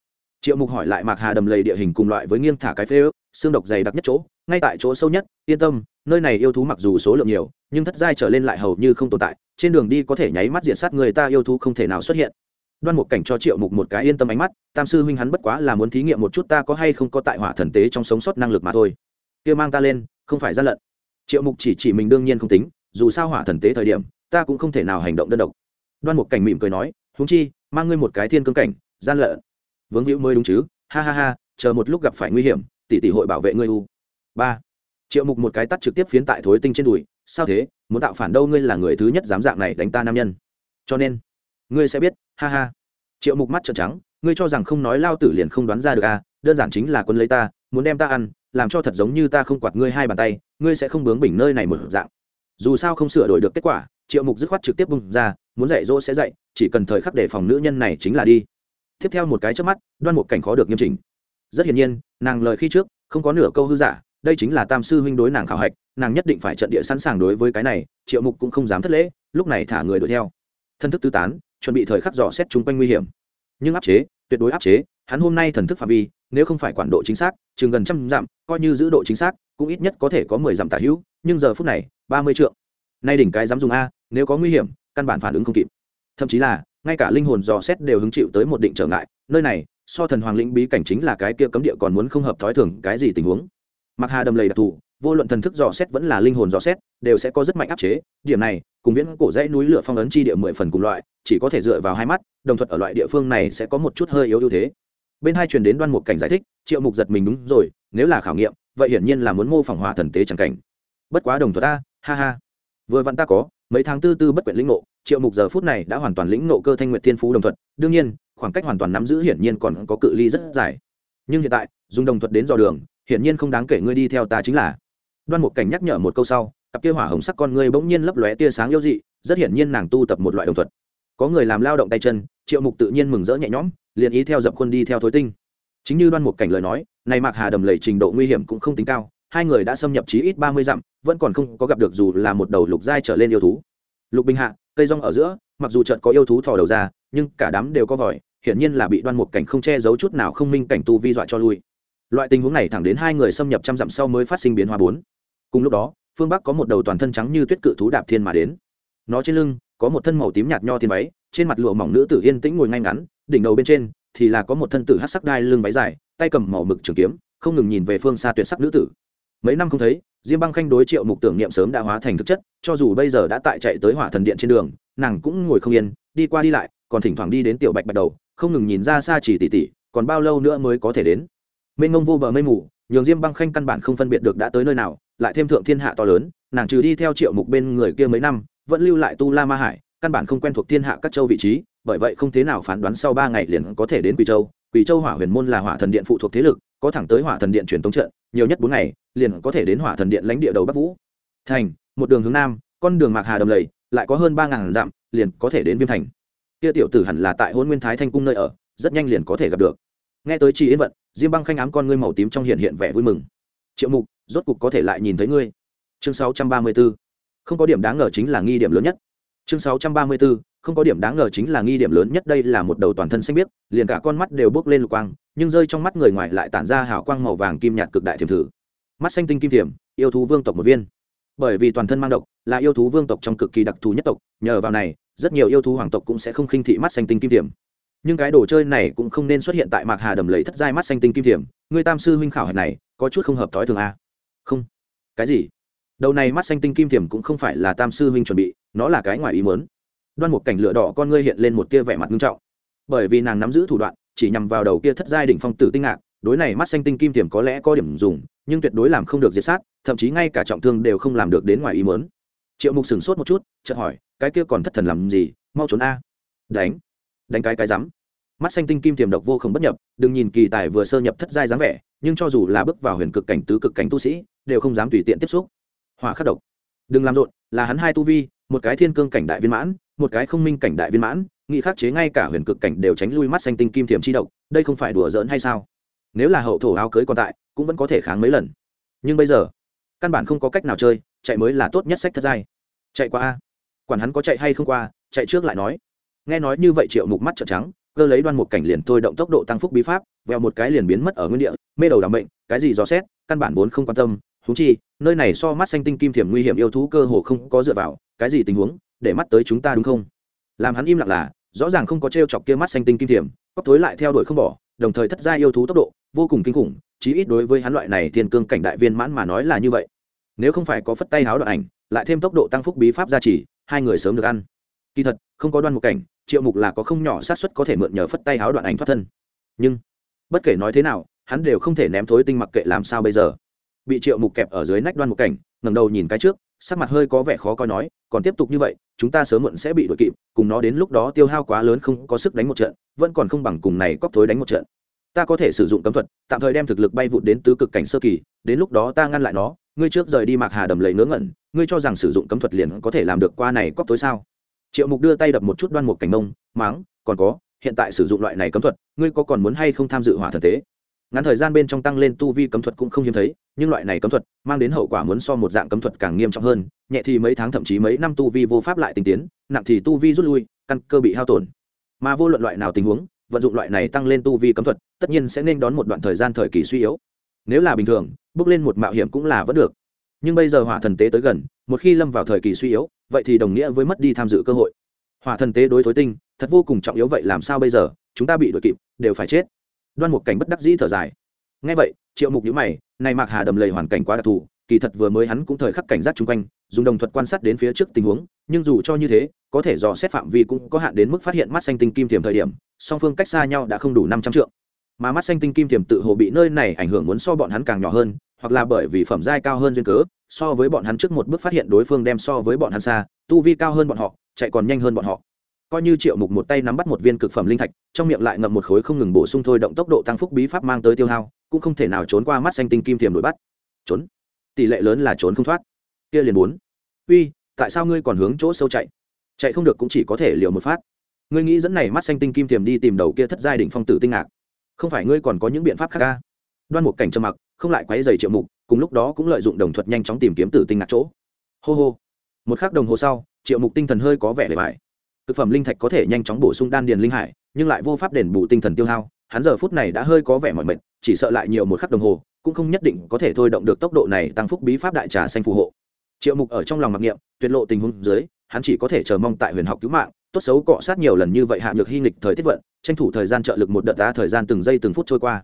Triệu mục hỏi lại mạc hà đầm lầy địa hình cùng loại với nghiêng thả cái phế ước, xương độc dày đặc nhất chỗ, ngay tại chỗ sâu nhất, yên tâm, nơi này yêu thú mặc dù số lượng nhiều, nhưng thất giai trở lên lại hầu như không tồn tại, trên đường đi có thể nháy mắt diện sát người ta yêu thú không thể nào xuất hiện. Đoan một cảnh cho triệu mục một cái yên tâm ánh mắt, tam sư huynh hắn bất quá là muốn thí nghiệm một chút ta có hay không có tại hỏa thần tế trong sống sót năng lực mà thôi. Kia mang ta lên, không phải gian lận triệu mục chỉ chỉ mình đương nhiên không tính, dù sao hỏa thần tế thời điểm, ta cũng không thể nào hành động đơn độc. Đoan một cảnh mỉm cười nói húng chi, mang ngươi một cái thiên cương cảnh, gian lận. Vướng hữu mới đúng chứ? Ha ha ha, chờ một lúc gặp phải nguy hiểm, tỷ tỷ hội bảo vệ ngươi u. Ba. Triệu mục một cái tắt trực tiếp phiến tại thối tinh trên đùi, sao thế? Muốn tạo phản đâu ngươi là người thứ nhất dám dạng này đánh ta nam nhân. Cho nên, ngươi sẽ biết, ha ha. Triệu mục mắt trợn trắng, ngươi cho rằng không nói lao tử liền không đoán ra được à? Đơn giản chính là quân lấy ta, muốn đem ta ăn làm cho thật giống như ta không quạt ngươi hai bàn tay, ngươi sẽ không bướng bỉnh nơi này một dạng. Dù sao không sửa đổi được kết quả, triệu mục dứt khoát trực tiếp bung ra, muốn dạy dỗ sẽ dạy, chỉ cần thời khắc để phòng nữ nhân này chính là đi. Tiếp theo một cái trước mắt, đoan một cảnh khó được nghiêm chỉnh. Rất hiển nhiên, nàng lời khi trước, không có nửa câu hư giả, đây chính là tam sư huynh đối nàng khảo hạch, nàng nhất định phải trận địa sẵn sàng đối với cái này, triệu mục cũng không dám thất lễ, lúc này thả người đuổi theo. Thân thức tứ tán, chuẩn bị thời khắc dò xét chung quanh nguy hiểm. Nhưng áp chế, tuyệt đối áp chế, hắn hôm nay thần thức phạm vi nếu không phải quản độ chính xác, chừng gần trăm dặm, coi như giữ độ chính xác, cũng ít nhất có thể có mười dặm tả hữu, nhưng giờ phút này, ba mươi triệu nay đỉnh cái dám dùng a, nếu có nguy hiểm, căn bản phản ứng không kịp. Thậm chí là, ngay cả linh hồn dò xét đều hứng chịu tới một định trở ngại, nơi này, so thần hoàng lĩnh bí cảnh chính là cái kia cấm địa còn muốn không hợp thói thường, cái gì tình huống? Mặc hà đầm lầy đặc thù, vô luận thần thức dò xét vẫn là linh hồn dò xét, đều sẽ có rất mạnh áp chế, điểm này, cùng viễn cổ dãy núi lửa phong ấn chi địa mười phần cùng loại, chỉ có thể dựa vào hai mắt, đồng thuận ở loại địa phương này sẽ có một chút hơi yếu ưu thế bên hai truyền đến đoan mục cảnh giải thích, triệu mục giật mình, đúng rồi, nếu là khảo nghiệm, vậy hiển nhiên là muốn mô phỏng hỏa thần tế chẳng cảnh. Bất quá đồng thuật ta, ha ha. Vừa vặn ta có, mấy tháng tư tư bất quyện lĩnh ngộ, triệu mục giờ phút này đã hoàn toàn lĩnh ngộ cơ thanh nguyện thiên phú đồng thuận, đương nhiên, khoảng cách hoàn toàn nắm giữ hiển nhiên còn có cự ly rất dài. Nhưng hiện tại, dùng đồng thuật đến dò đường, hiển nhiên không đáng kể ngươi đi theo ta chính là. Đoan mục cảnh nhắc nhở một câu sau, cặp kia hỏa hồng sắc con ngươi bỗng nhiên lấp lóe tia sáng yếu dị, rất hiển nhiên nàng tu tập một loại đồng thuật có người làm lao động tay chân, triệu mục tự nhiên mừng rỡ nhẹ nhõm, liền ý theo dập khuôn đi theo thối tinh. Chính như đoan mục cảnh lời nói, này mạc hà đầm lầy trình độ nguy hiểm cũng không tính cao, hai người đã xâm nhập chí ít ba mươi dặm, vẫn còn không có gặp được dù là một đầu lục giai trở lên yêu thú. Lục bình hạ, cây rong ở giữa, mặc dù trận có yêu thú thò đầu ra, nhưng cả đám đều có vòi, hiển nhiên là bị đoan mục cảnh không che giấu chút nào không minh cảnh tu vi dọa cho lui. Loại tình huống này thẳng đến hai người xâm nhập trăm dặm sau mới phát sinh biến hóa bốn. Cùng lúc đó, phương bắc có một đầu toàn thân trắng như tuyết cự thú đạp thiên mà đến. Nó trên lưng có một thân màu tím nhạt nho thiên váy, trên mặt lụa mỏng nữ tử yên tĩnh ngồi ngay ngắn, đỉnh đầu bên trên thì là có một thân tử hát sắc đai lưng váy dài, tay cầm màu mực trường kiếm, không ngừng nhìn về phương xa tuyệt sắc nữ tử. Mấy năm không thấy, diêm băng khanh đối triệu mục tưởng niệm sớm đã hóa thành thực chất, cho dù bây giờ đã tại chạy tới hỏa thần điện trên đường, nàng cũng ngồi không yên, đi qua đi lại, còn thỉnh thoảng đi đến tiểu bạch bạch đầu, không ngừng nhìn ra xa chỉ tỉ tỉ, còn bao lâu nữa mới có thể đến? Mênh ngông vô bờ mây mù, nhường diêm băng khanh căn bản không phân biệt được đã tới nơi nào, lại thêm thượng thiên hạ to lớn, nàng trừ đi theo triệu mục bên người kia mấy năm vẫn lưu lại tu la ma hải, căn bản không quen thuộc thiên hạ các châu vị trí, bởi vậy không thế nào phán đoán sau ba ngày liền có thể đến quỳ châu. Quỳ châu hỏa huyền môn là hỏa thần điện phụ thuộc thế lực, có thẳng tới hỏa thần điện truyền thống trận, nhiều nhất bốn ngày, liền có thể đến hỏa thần điện lãnh địa đầu bắc vũ. Thành, một đường hướng nam, con đường mạc hà đầm lầy, lại có hơn ba ngàn dặm, liền có thể đến viêm thành. Kia tiểu tử hẳn là tại hôn nguyên thái thanh cung nơi ở, rất nhanh liền có thể gặp được. Nghe tới chi yên vận, diêm băng khanh ám con ngươi màu tím trong hiện hiện vẻ vui mừng. Triệu mục, rốt cục có thể lại nhìn thấy ngươi. Chương 634 không có điểm đáng ngờ chính là nghi điểm lớn nhất. Chương 634. không có điểm đáng ngờ chính là nghi điểm lớn nhất đây là một đầu toàn thân xanh biếc, liền cả con mắt đều bước lên lục quang, nhưng rơi trong mắt người ngoài lại tản ra hào quang màu vàng kim nhạt cực đại thiềm thử. Mắt xanh tinh kim thiềm yêu thú vương tộc một viên. Bởi vì toàn thân mang độc, là yêu thú vương tộc trong cực kỳ đặc thù nhất tộc, nhờ vào này, rất nhiều yêu thú hoàng tộc cũng sẽ không khinh thị mắt xanh tinh kim thiềm nhưng cái đồ chơi này cũng không nên xuất hiện tại mạc hà đầm lấy thất giai mắt xanh tinh kim thiềm người tam sư huynh khảo hạch này, có chút không hợp thói thường a. Không. Cái gì? Đầu này mắt xanh tinh kim thiểm cũng không phải là tam sư huynh chuẩn bị, nó là cái ngoài ý mớn đoan một cảnh lửa đỏ con ngươi hiện lên một tia vẻ mặt nghiêm trọng. Bởi vì nàng nắm giữ thủ đoạn, chỉ nhằm vào đầu kia thất giai đỉnh phong tử tinh ngạc, đối này mắt xanh tinh kim thiểm có lẽ có điểm dùng, nhưng tuyệt đối làm không được diệt sát, thậm chí ngay cả trọng thương đều không làm được đến ngoài ý mớn triệu mục sửng sốt một chút, chợt hỏi, cái kia còn thất thần làm gì? Mau trốn a. Đánh đánh cái cái rắm. Mắt xanh tinh kim tiềm độc vô không bất nhập, đừng nhìn kỳ tài vừa sơ nhập thất giai dáng vẻ, nhưng cho dù là bước vào huyền cực cảnh tứ cực cảnh tu sĩ, đều không dám tùy tiện tiếp xúc hỏa khắc độc. Đừng làm rộn, là hắn hai tu vi, một cái thiên cương cảnh đại viên mãn, một cái không minh cảnh đại viên mãn nghị khắc chế ngay cả huyền cực cảnh đều tránh lui mắt xanh tinh kim thiểm chi độc, đây không phải đùa giỡn hay sao? Nếu là hậu thổ áo cưới còn tại, cũng vẫn có thể kháng mấy lần. Nhưng bây giờ, căn bản không có cách nào chơi, chạy mới là tốt nhất sách thất giai chạy qua a. Quản hắn có chạy hay không qua, chạy trước lại nói. Nghe nói như vậy triệu mục mắt trợn trắng, cơ lấy đoan một cảnh liền thôi động tốc độ tăng phúc bí pháp, vèo một cái liền biến mất ở nguyên địa, mê đầu đảm bệnh cái gì dò xét, căn bản vốn không quan tâm húng chi, nơi này so mắt xanh tinh kim thiểm nguy hiểm yêu thú cơ hồ không có dựa vào, cái gì tình huống, để mắt tới chúng ta đúng không? Làm hắn im lặng là, rõ ràng không có t r e o chọc kia mắt xanh tinh kim thiểm cóc thối lại theo đuổi không bỏ, đồng thời thất gia yêu thú tốc độ, vô cùng kinh khủng, chí ít đối với hắn loại này thiên cương cảnh đại viên mãn mà nói là như vậy. Nếu không phải có phất tay háo đoạn ảnh, lại thêm tốc độ tăng phúc bí pháp gia trì, hai người sớm được ăn. Kỳ thật, không có đoan một cảnh, triệu mục là có không nhỏ xác suất có thể mượn nhờ phất tay háo đoạn ảnh thoát thân. Nhưng, bất kể nói thế nào, hắn đều không thể ném thối tinh mặc kệ làm sao bây giờ bị triệu mục kẹp ở dưới nách đoan một cảnh, ngẩng đầu nhìn cái trước, sắc mặt hơi có vẻ khó coi nói, còn tiếp tục như vậy, chúng ta sớm muộn sẽ bị đuổi kịp, cùng nó đến lúc đó tiêu hao quá lớn không có sức đánh một trận, vẫn còn không bằng cùng này cóp thối đánh một trận. Ta có thể sử dụng cấm thuật, tạm thời đem thực lực bay vụt đến tứ cực cảnh sơ kỳ, đến lúc đó ta ngăn lại nó, ngươi trước rời đi mạc hà đầm lầy ngớ ngẩn, ngươi cho rằng sử dụng cấm thuật liền có thể làm được qua này cóp tối sao? Triệu mục đưa tay đập một chút đoan một cảnh mông, máng, còn có, hiện tại sử dụng loại này cấm thuật, ngươi có còn muốn hay không tham dự hỏa thần tế? Ngắn thời gian bên trong tăng lên tu vi cấm thuật cũng không hiếm thấy, nhưng loại này cấm thuật mang đến hậu quả muốn so một dạng cấm thuật càng nghiêm trọng hơn, nhẹ thì mấy tháng thậm chí mấy năm tu vi vô pháp lại tinh tiến, nặng thì tu vi rút lui, căn cơ bị hao tổn. Mà vô luận loại nào tình huống, vận dụng loại này tăng lên tu vi cấm thuật, tất nhiên sẽ nên đón một đoạn thời gian thời kỳ suy yếu. Nếu là bình thường, bước lên một mạo hiểm cũng là vẫn được. Nhưng bây giờ hỏa thần tế tới gần, một khi lâm vào thời kỳ suy yếu, vậy thì đồng nghĩa với mất đi tham dự cơ hội. Hỏa thần tế đối thối tinh, thật vô cùng trọng yếu vậy làm sao bây giờ? Chúng ta bị đuổi kịp, đều phải chết đoan một cảnh bất đắc dĩ thở dài. Ngay vậy, triệu mục nhữ mày nay mạc hà đầm lầy hoàn cảnh quá đặc thù, kỳ thật vừa mới hắn cũng thời khắc cảnh giác chung quanh, dùng đồng thuật quan sát đến phía trước tình huống, nhưng dù cho như thế, có thể dò xét phạm vi cũng có hạn đến mức phát hiện mắt xanh tinh kim tiềm thời điểm, song phương cách xa nhau đã không đủ năm trăm triệu mà mắt xanh tinh kim tiềm tự hồ bị nơi này ảnh hưởng muốn so bọn hắn càng nhỏ hơn, hoặc là bởi vì phẩm giai cao hơn duyên cớ, so với bọn hắn trước một bước phát hiện đối phương đem so với bọn hắn xa, tu vi cao hơn bọn họ, chạy còn nhanh hơn bọn họ coi như triệu mục một tay nắm bắt một viên cực phẩm linh thạch, trong miệng lại ngậm một khối không ngừng bổ sung thôi động tốc độ tăng phúc bí pháp mang tới tiêu hao, cũng không thể nào trốn qua mắt xanh tinh kim tiềm đuổi bắt. Trốn. Tỷ lệ lớn là trốn không thoát. Kia liền bốn. Uy, tại sao ngươi còn hướng chỗ sâu chạy? Chạy không được cũng chỉ có thể liều một phát. Ngươi nghĩ dẫn này mắt xanh tinh kim tiềm đi tìm đầu kia thất giai đỉnh phong tử tinh ngạc. Không phải ngươi còn có những biện pháp khác ca đoan một cảnh trầm mặc, không lại quấy dày triệu mục, cùng lúc đó cũng lợi dụng đồng thuật nhanh chóng tìm kiếm tử tinh ngạc chỗ. Hô hô. Một khắc đồng hồ sau, triệu mục tinh thần hơi có vẻ bề bài thực phẩm linh thạch có thể nhanh chóng bổ sung đan điền linh hải, nhưng lại vô pháp đền bù tinh thần tiêu hao. Hắn giờ phút này đã hơi có vẻ mỏi mệt, chỉ sợ lại nhiều một khắc đồng hồ, cũng không nhất định có thể thôi động được tốc độ này tăng phúc bí pháp đại trà xanh phù hộ. Triệu mục ở trong lòng mặc niệm, tuyệt lộ tình huống dưới, hắn chỉ có thể chờ mong tại huyền học cứu mạng, tốt xấu cọ sát nhiều lần như vậy hạ nhược hy nghịch thời tiết vận, tranh thủ thời gian trợ lực một đợt đá thời gian từng giây từng phút trôi qua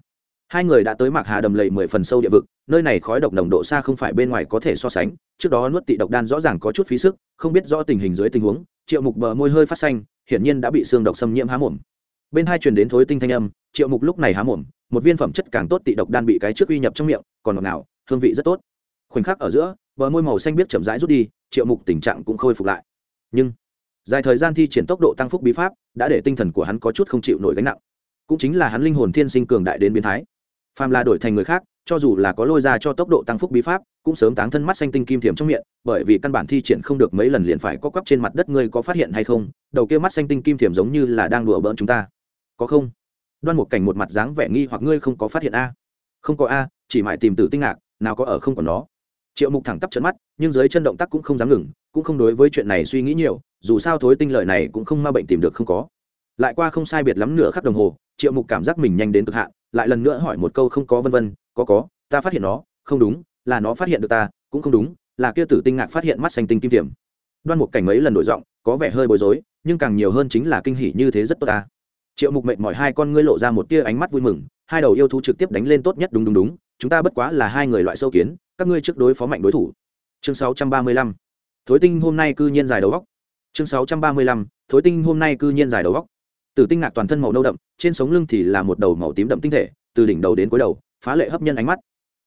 hai người đã tới mạc hà đầm lầy mười phần sâu địa vực, nơi này khói độc nồng độ xa không phải bên ngoài có thể so sánh, trước đó nuốt tị độc đan rõ ràng có chút phí sức, không biết rõ tình hình dưới tình huống, triệu mục bờ môi hơi phát xanh, hiển nhiên đã bị xương độc xâm nhiễm há mồm. Bên hai truyền đến thối tinh thanh âm, triệu mục lúc này há mồm, một viên phẩm chất càng tốt tị độc đan bị cái trước uy nhập trong miệng, còn ngọt nào hương vị rất tốt. Khoảnh khắc ở giữa, bờ môi màu xanh biết chậm rãi rút đi, triệu mục tình trạng cũng khôi phục lại. Nhưng, dài thời gian thi triển tốc độ tăng phúc bí pháp, đã để tinh thần của hắn có chút không chịu nổi gánh nặng. Cũng chính là hắn linh hồn thiên sinh cường đại đến biến thái phàm là đổi thành người khác, cho dù là có lôi ra cho tốc độ tăng phúc bí pháp, cũng sớm táng thân mắt xanh tinh kim thiểm trong miệng, bởi vì căn bản thi triển không được mấy lần liền phải có quắp trên mặt đất, ngươi có phát hiện hay không? Đầu kia mắt xanh tinh kim thiểm giống như là đang đùa bỡn chúng ta. Có không? Đoan một cảnh một mặt dáng vẻ nghi hoặc, ngươi không có phát hiện a? Không có a, chỉ mãi tìm tử tinh ngạc, nào có ở không còn nó. Triệu mục thẳng tắp trận mắt, nhưng dưới chân động tác cũng không dám ngừng, cũng không đối với chuyện này suy nghĩ nhiều, dù sao thối tinh lợi này cũng không ma bệnh tìm được không có. Lại qua không sai biệt lắm nửa khắc đồng hồ, triệu mục cảm giác mình nhanh đến cực hạn lại lần nữa hỏi một câu không có vân vân, có có, ta phát hiện nó, không đúng, là nó phát hiện được ta, cũng không đúng, là kia tử tinh ngạc phát hiện mắt xanh tinh kim tiềm đoan một cảnh mấy lần đổi giọng, có vẻ hơi bối rối, nhưng càng nhiều hơn chính là kinh hỉ như thế rất tốt ta. Triệu mục mệnh mọi hai con ngươi lộ ra một tia ánh mắt vui mừng, hai đầu yêu thú trực tiếp đánh lên tốt nhất đúng đúng đúng, chúng ta bất quá là hai người loại sâu kiến, các ngươi trước đối phó mạnh đối thủ. Chương 635. thối tinh hôm nay cư nhiên dài đầu góc chương 635. thối tinh hôm nay cư nhiên dài đầu góc tử tinh ngạc toàn thân màu nâu đậm, trên sống lưng thì là một đầu màu tím đậm tinh thể, từ đỉnh đầu đến cuối đầu, phá lệ hấp nhân ánh mắt.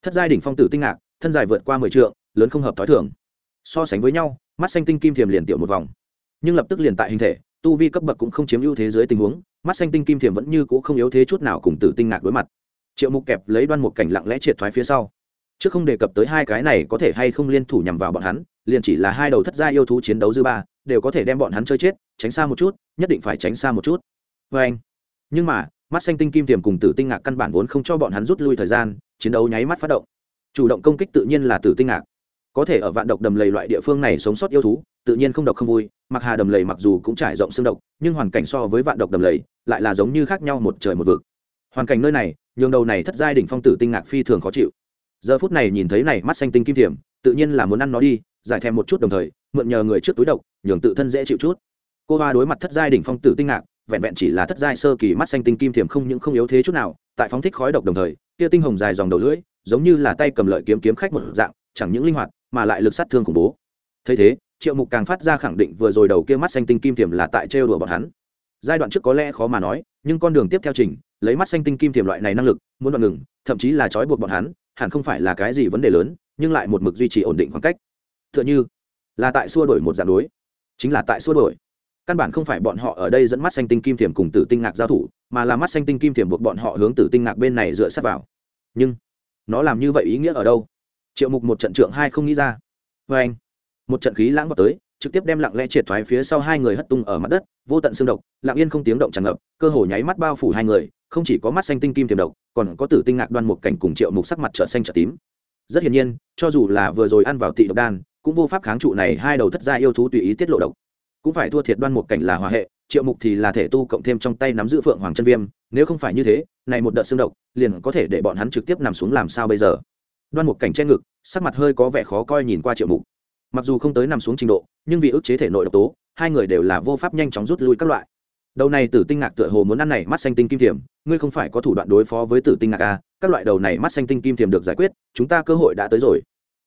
Thất giai đỉnh phong tử tinh ngạc, thân dài vượt qua mười trượng, lớn không hợp thói thường. So sánh với nhau, mắt xanh tinh kim thiềm liền tiểu một vòng. Nhưng lập tức liền tại hình thể, tu vi cấp bậc cũng không chiếm ưu thế dưới tình huống, mắt xanh tinh kim thiềm vẫn như c ũ không yếu thế chút nào cùng tử tinh ngạc đối mặt. Triệu mục kẹp lấy đoan một cảnh lặng lẽ triệt thoái phía sau. Chứ không đề cập tới hai cái này có thể hay không liên thủ nhằm vào bọn hắn, liền chỉ là hai đầu thất gia yêu thú chiến đấu dư ba đều có thể đem bọn hắn chơi chết, tránh xa một chút, nhất định phải tránh xa một chút. Vê anh, nhưng mà, mắt xanh tinh kim tiềm cùng tử tinh ngạc căn bản vốn không cho bọn hắn rút lui thời gian, chiến đấu nháy mắt phát động. Chủ động công kích tự nhiên là tử tinh ngạc. Có thể ở vạn độc đầm lầy loại địa phương này sống sót yêu thú, tự nhiên không độc không vui, mặc hà đầm lầy mặc dù cũng trải rộng xương độc, nhưng hoàn cảnh so với vạn độc đầm lầy lại là giống như khác nhau một trời một vực. Hoàn cảnh nơi này, nhường đầu này thất giai đỉnh phong tử tinh ngạc phi thường khó chịu. Giờ phút này nhìn thấy này mắt xanh tinh kim thiểm tự nhiên là muốn ăn nó đi giải thèm một chút đồng thời, mượn nhờ người trước túi độc, nhường tự thân dễ chịu chút. Cô hoa đối mặt thất giai đỉnh phong tử tinh ngạc, vẹn vẹn chỉ là thất giai sơ kỳ mắt xanh tinh kim thiểm không những không yếu thế chút nào, tại phóng thích khói độc đồng thời, kia tinh hồng dài dòng đầu lưỡi, giống như là tay cầm lợi kiếm kiếm khách một dạng, chẳng những linh hoạt, mà lại lực sát thương khủng bố. Thấy thế, triệu mục càng phát ra khẳng định vừa rồi đầu kia mắt xanh tinh kim thiểm là tại trêu đùa bọn hắn. Giai đoạn trước có lẽ khó mà nói, nhưng con đường tiếp theo trình, lấy mắt xanh tinh kim thiểm loại này năng lực, muốn đoạn ngừng, thậm chí là trói buộc bọn hắn, hẳn không phải là cái gì vấn đề lớn, nhưng lại một mực duy trì ổn định khoảng cách. Tựa như là tại xua đổi một dạng đối, chính là tại xua đổi. Căn bản không phải bọn họ ở đây dẫn mắt xanh tinh kim thiểm cùng tử tinh ngạc giao thủ, mà là mắt xanh tinh kim thiểm buộc bọn họ hướng tử tinh ngạc bên này dựa sát vào. Nhưng, nó làm như vậy ý nghĩa ở đâu? Triệu mục một trận trượng hai không nghĩ ra. Vê anh, một trận khí lãng vào tới, trực tiếp đem lặng lẽ triệt thoái phía sau hai người hất tung ở mặt đất, vô tận xương độc, lặng yên không tiếng động tràn ngập, cơ hồ nháy mắt bao phủ hai người, không chỉ có mắt xanh tinh kim tiềm độc, còn có tử tinh ngạc đoan một cảnh cùng triệu mục sắc mặt trợ xanh trợ tím. Rất hiển nhiên, cho dù là vừa rồi ăn vào tị độc đan cũng vô pháp kháng trụ này hai đầu thất gia yêu thú tùy ý tiết lộ độc. Cũng phải thua thiệt đoan một cảnh là hòa hệ triệu mục thì là thể tu cộng thêm trong tay nắm giữ phượng hoàng chân viêm nếu không phải như thế này một đợt xương độc liền có thể để bọn hắn trực tiếp nằm xuống làm sao bây giờ? Đoan một cảnh che ngực sắc mặt hơi có vẻ khó coi nhìn qua triệu mục. Mặc dù không tới nằm xuống trình độ nhưng vì ức chế thể nội độc tố hai người đều là vô pháp nhanh chóng rút lui các loại. Đầu này tử tinh ngạc tựa hồ muốn ăn này mắt xanh tinh kim thiểm ngươi không phải có thủ đoạn đối phó với tử tinh ngạc à, các loại đầu này mắt xanh tinh kim thiểm được giải quyết chúng ta cơ hội đã tới rồi.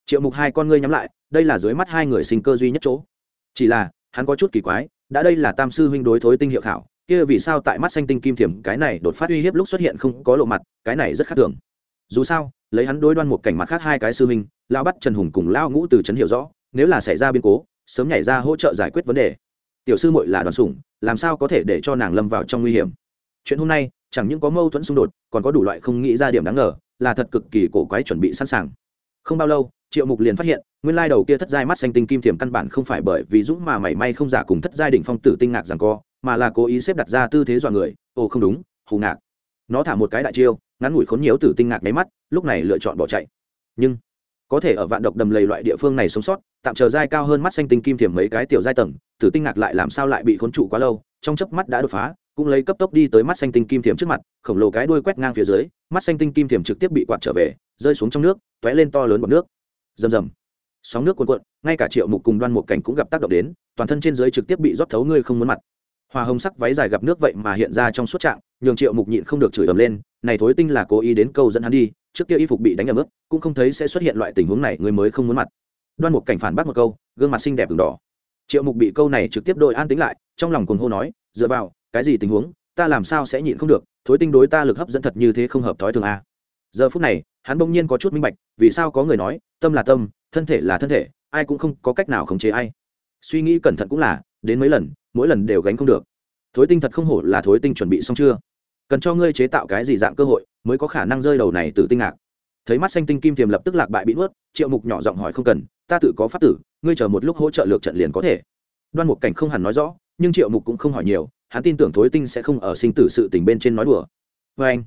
Triệu mục hai con ngươi nhắm lại đây là dưới mắt hai người sinh cơ duy nhất chỗ. Chỉ là, hắn có chút kỳ quái, đã đây là tam sư huynh đối thối tinh hiệu khảo, kia vì sao tại mắt xanh tinh kim thiểm cái này đột phát uy hiếp lúc xuất hiện không có lộ mặt, cái này rất khác thường. Dù sao, lấy hắn đối đoan một cảnh mặt khác hai cái sư huynh lao bắt trần hùng cùng lao ngũ từ trấn hiểu rõ, nếu là xảy ra biến cố, sớm nhảy ra hỗ trợ giải quyết vấn đề. Tiểu sư muội là đoàn sủng, làm sao có thể để cho nàng lâm vào trong nguy hiểm? Chuyện hôm nay, chẳng những có mâu thuẫn xung đột, còn có đủ loại không nghĩ ra điểm đáng ngờ, là thật cực kỳ cổ quái chuẩn bị sẵn sàng. Không bao lâu triệu mục liền phát hiện, nguyên lai đầu kia thất giai mắt xanh tinh kim thiểm căn bản không phải bởi vì dũng mà mảy may không giả cùng thất giai đỉnh phong tử tinh ngạc rằng co, mà là cố ý xếp đặt ra tư thế dọa người. Ồ, không đúng, hù ngạc. Nó thả một cái đại chiêu, ngắn ngủi khốn nhiều tử tinh ngạc máy mắt, lúc này lựa chọn bỏ chạy. Nhưng, có thể ở vạn độc đầm lầy loại địa phương này sống sót, tạm chờ giai cao hơn mắt xanh tinh kim thiểm mấy cái tiểu giai tầng, tử tinh ngạc lại làm sao lại bị khốn trụ quá lâu, trong chớp mắt đã đột phá, cũng lấy cấp tốc đi tới mắt xanh tinh kim thiểm trước mặt, khổng lồ cái đuôi quét ngang phía dưới, mắt xanh tinh kim thiểm trực tiếp bị quạt trở về, rơi xuống trong nước t ó é lên to lớn bọc nước rầm rầm. Sóng nước cuồn cuộn, ngay cả triệu mục cùng đoan một cảnh cũng gặp tác động đến, toàn thân trên dưới trực tiếp bị rót thấu ngươi không muốn mặt. Hoa hồng sắc váy dài gặp nước vậy mà hiện ra trong suốt trạng, nhường triệu mục nhịn không được chửi ầm lên, này thối tinh là cố ý đến câu dẫn hắn đi, trước kia y phục bị đánh ầm ướt, cũng không thấy sẽ xuất hiện loại tình huống này người mới không muốn mặt. Đoan một cảnh phản bác một câu, gương mặt xinh đẹp đường đỏ. Triệu mục bị câu này trực tiếp đội an tính lại, trong lòng cuồng hô nói, dựa vào, cái gì tình huống, ta làm sao sẽ nhịn không được, thối tinh đối ta lực hấp dẫn thật như thế không hợp thói thường a à giờ phút này, hắn bỗng nhiên có chút minh bạch, vì sao có người nói, tâm là tâm, thân thể là thân thể, ai cũng không có cách nào khống chế ai. Suy nghĩ cẩn thận cũng là, đến mấy lần, mỗi lần đều gánh không được. Thối tinh thật không hổ là thối tinh chuẩn bị xong chưa? Cần cho ngươi chế tạo cái gì dạng cơ hội, mới có khả năng rơi đầu này từ tinh ngạc. Thấy mắt xanh tinh kim tiềm lập tức lạc bại bị nuốt, triệu mục nhỏ giọng hỏi không cần, ta tự có pháp tử, ngươi chờ một lúc hỗ trợ lược trận liền có thể. Đoan một cảnh không hẳn nói rõ, nhưng triệu mục cũng không hỏi nhiều, hắn tin tưởng thối tinh sẽ không ở sinh tử sự tình bên trên nói đùa. Vê anh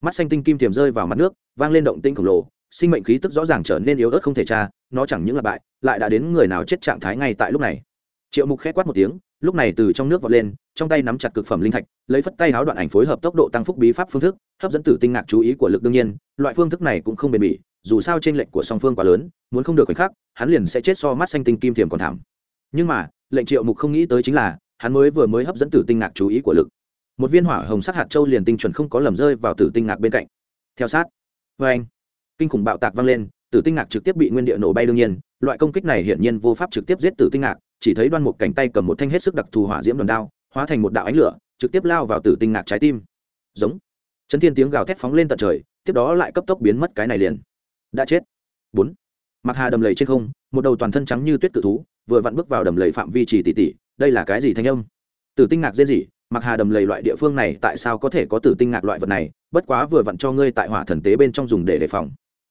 mắt xanh tinh kim tiềm rơi vào mặt nước, vang lên động tinh khổng lồ, sinh mệnh khí tức rõ ràng trở nên yếu ớt không thể tra, nó chẳng những là bại, lại đã đến người nào chết trạng thái ngay tại lúc này. Triệu mục khét quát một tiếng, lúc này từ trong nước vọt lên, trong tay nắm chặt cực phẩm linh thạch, lấy phất tay háo đoạn ảnh phối hợp tốc độ tăng phúc bí pháp phương thức, hấp dẫn tử tinh ngạc chú ý của lực đương nhiên, loại phương thức này cũng không bền bỉ, dù sao trên lệnh của song phương quá lớn, muốn không được khoảnh khắc, hắn liền sẽ chết so mắt xanh tinh kim thiềm còn thảm. Nhưng mà, lệnh triệu mục không nghĩ tới chính là, hắn mới vừa mới hấp dẫn tử tinh ngạc chú ý của lực một viên hỏa hồng sắc hạt châu liền tinh chuẩn không có lầm rơi vào tử tinh ngạc bên cạnh. Theo sát. Vê anh, kinh khủng bạo tạc vang lên, tử tinh ngạc trực tiếp bị nguyên địa nổ bay đương nhiên, loại công kích này hiển nhiên vô pháp trực tiếp giết tử tinh ngạc, chỉ thấy đoan một cánh tay cầm một thanh hết sức đặc thù hỏa diễm đòn đao, hóa thành một đạo ánh lửa, trực tiếp lao vào tử tinh ngạc trái tim. Giống. Chấn thiên tiếng gào thét phóng lên tận trời, tiếp đó lại cấp tốc biến mất cái này liền. Đã chết. Bốn. Mặc hà đầm lầy trên không, một đầu toàn thân trắng như tuyết cự thú, vừa vặn bước vào đầm lầy phạm vi trì tỷ tỷ đây là cái gì thanh âm? Tử tinh ngạc dễ gì mặc hà đầm lầy loại địa phương này tại sao có thể có tử tinh ngạc loại vật này, bất quá vừa vặn cho ngươi tại hỏa thần tế bên trong dùng để đề phòng.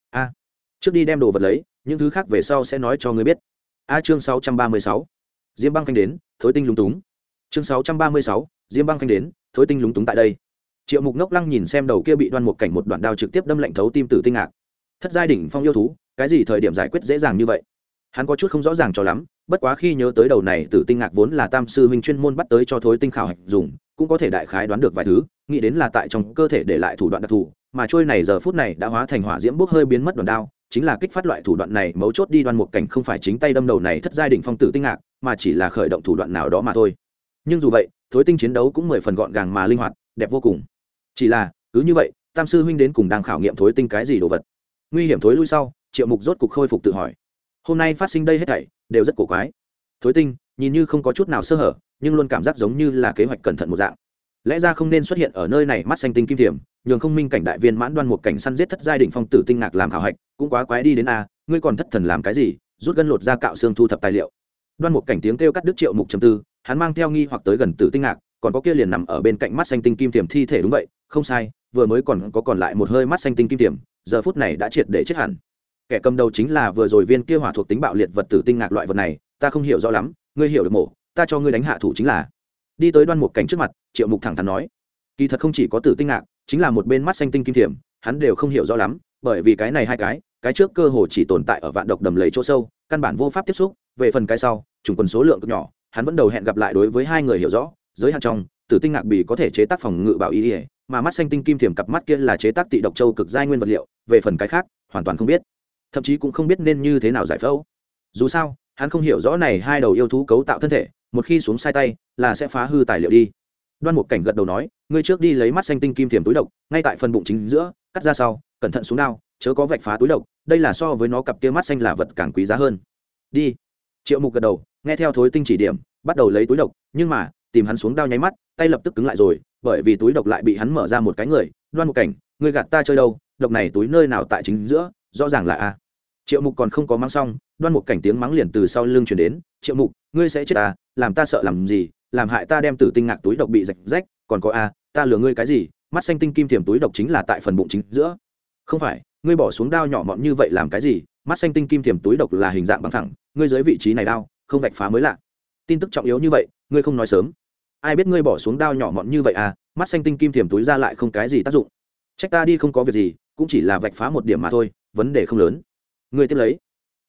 A, trước đi đem đồ vật lấy, những thứ khác về sau sẽ nói cho ngươi biết. A, chương sáu trăm ba mươi sáu. Diêm băng khanh đến, thối tinh lúng túng. Chương sáu trăm ba mươi sáu. Diêm băng khanh đến, thối tinh lúng túng tại đây. Triệu mục ngốc lăng nhìn xem đầu kia bị đoan một cảnh một đoạn đao trực tiếp đâm lạnh thấu tim tử tinh ngạc. Thất giai đỉnh phong yêu thú, cái gì thời điểm giải quyết dễ dàng như vậy? Hắn có chút không rõ ràng cho lắm, bất quá khi nhớ tới đầu này, tử tinh ngạc vốn là tam sư huynh chuyên môn bắt tới cho thối tinh khảo hạch dùng, cũng có thể đại khái đoán được vài thứ, nghĩ đến là tại trong cơ thể để lại thủ đoạn đặc thù, mà trôi này giờ phút này đã hóa thành hỏa diễm bốc hơi biến mất đòn đao, chính là kích phát loại thủ đoạn này, mấu chốt đi đoan một cảnh không phải chính tay đâm đầu này thất giai đỉnh phong tử tinh ngạc, mà chỉ là khởi động thủ đoạn nào đó mà thôi. Nhưng dù vậy, thối tinh chiến đấu cũng mười phần gọn gàng mà linh hoạt, đẹp vô cùng. Chỉ là, cứ như vậy, tam sư huynh đến cùng đang khảo nghiệm thối tinh cái gì đồ vật? Nguy hiểm thối lui sau, triệu mục rốt cục khôi phục tự hỏi hôm nay phát sinh đây hết thảy đều rất cổ quái. Thối tinh nhìn như không có chút nào sơ hở nhưng luôn cảm giác giống như là kế hoạch cẩn thận một dạng. Lẽ ra không nên xuất hiện ở nơi này mắt xanh tinh kim thiểm nhường không minh cảnh đại viên mãn đoan một cảnh săn giết thất giai đỉnh phong tử tinh ngạc làm khảo hạch cũng quá quái đi đến a ngươi còn thất thần làm cái gì rút gân lột ra cạo xương thu thập tài liệu. Đoan một cảnh tiếng kêu cắt đứt triệu mục trầm tư hắn mang theo nghi hoặc tới gần tử tinh ngạc còn có kia liền nằm ở bên cạnh mắt xanh tinh kim tiềm thi thể đúng vậy không sai vừa mới còn có còn lại một hơi mắt xanh tinh kim tiềm, giờ phút này đã triệt để chết hẳn kẻ cầm đầu chính là vừa rồi viên kia hỏa thuộc tính bạo liệt vật tử tinh ngạc loại vật này ta không hiểu rõ lắm ngươi hiểu được mổ ta cho ngươi đánh hạ thủ chính là. Đi tới đoan mục cảnh trước mặt triệu mục thẳng thắn nói kỳ thật không chỉ có tử tinh ngạc chính là một bên mắt xanh tinh kim thiểm hắn đều không hiểu rõ lắm bởi vì cái này hai cái cái trước cơ hồ chỉ tồn tại ở vạn độc đầm lầy chỗ sâu căn bản vô pháp tiếp xúc về phần cái sau trùng quần số lượng cực nhỏ hắn vẫn đầu hẹn gặp lại đối với hai người hiểu rõ giới hạn trong tử tinh ngạc bì có thể chế tác phòng ngự bảo y, ỉa mà mắt xanh tinh kim thiểm cặp mắt kia là chế tác tị độc châu cực giai nguyên vật liệu về phần cái khác hoàn toàn không biết thậm chí cũng không biết nên như thế nào giải phẫu. Dù sao, hắn không hiểu rõ này hai đầu yêu thú cấu tạo thân thể, một khi xuống sai tay là sẽ phá hư tài liệu đi. Đoan một cảnh gật đầu nói, ngươi trước đi lấy mắt xanh tinh kim thiềm túi độc, ngay tại phần bụng chính giữa, cắt ra sau, cẩn thận xuống đao, chớ có vạch phá túi độc, đây là so với nó cặp kia mắt xanh là vật càng quý giá hơn. Đi. Triệu mục gật đầu, nghe theo thối tinh chỉ điểm, bắt đầu lấy túi độc, nhưng mà, tìm hắn xuống đao nháy mắt, tay lập tức cứng lại rồi, bởi vì túi độc lại bị hắn mở ra một cái người. Đoan một cảnh, ngươi gạt ta chơi đâu? Độc này túi nơi nào tại chính giữa? Rõ ràng là a. Triệu mục còn không có mắng xong, đoan một cảnh tiếng mắng liền từ sau lưng chuyển đến, triệu mục, ngươi sẽ chết ta làm ta sợ làm gì? Làm hại ta đem tử tinh ngạc túi độc bị rạch rách, còn có a, ta lừa ngươi cái gì? Mắt xanh tinh kim thiềm túi độc chính là tại phần bụng chính giữa. Không phải, ngươi bỏ xuống đao nhỏ mọn như vậy làm cái gì? Mắt xanh tinh kim thiềm túi độc là hình dạng bằng thẳng, ngươi dưới vị trí này đao, không vạch phá mới lạ. Tin tức trọng yếu như vậy, ngươi không nói sớm. Ai biết ngươi bỏ xuống đao nhỏ mọn như vậy à? Mắt xanh tinh kim thiềm túi ra lại không cái gì tác dụng. Trách ta đi không có việc gì, cũng chỉ là vạch phá một điểm mà thôi vấn đề không lớn. Người tiếp lấy.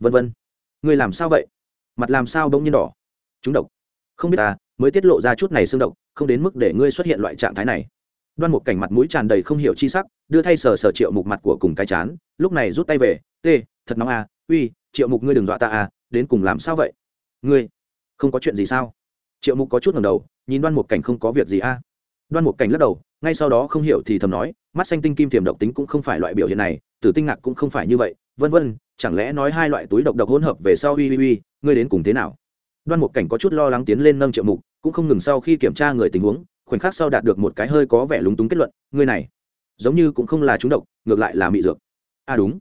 Vân vân. Người làm sao vậy? Mặt làm sao bỗng nhiên đỏ? Chúng độc. Không biết ta, mới tiết lộ ra chút này xương độc, không đến mức để ngươi xuất hiện loại trạng thái này. Đoan một cảnh mặt mũi tràn đầy không hiểu chi sắc, đưa thay sờ sờ triệu mục mặt của cùng cái chán, lúc này rút tay về t thật nóng à uy, triệu mục ngươi đừng dọa ta à đến cùng làm sao vậy? Ngươi, không có chuyện gì sao? Triệu mục có chút ngầm đầu, nhìn đoan một cảnh không có việc gì à. Đoan một cảnh lắc đầu, ngay sau đó không hiểu thì thầm nói mắt xanh tinh kim tiềm độc tính cũng không phải loại biểu hiện này, tử tinh ngạc cũng không phải như vậy. Vân vân, chẳng lẽ nói hai loại túi độc độc hỗn hợp về sau uy uy uy, ngươi đến cùng thế nào? Đoan một cảnh có chút lo lắng tiến lên nâng triệu mục, cũng không ngừng sau khi kiểm tra người tình huống, khoảnh khắc sau đạt được một cái hơi có vẻ lúng túng kết luận, ngươi này, giống như cũng không là trúng độc, ngược lại là mị dược. À đúng.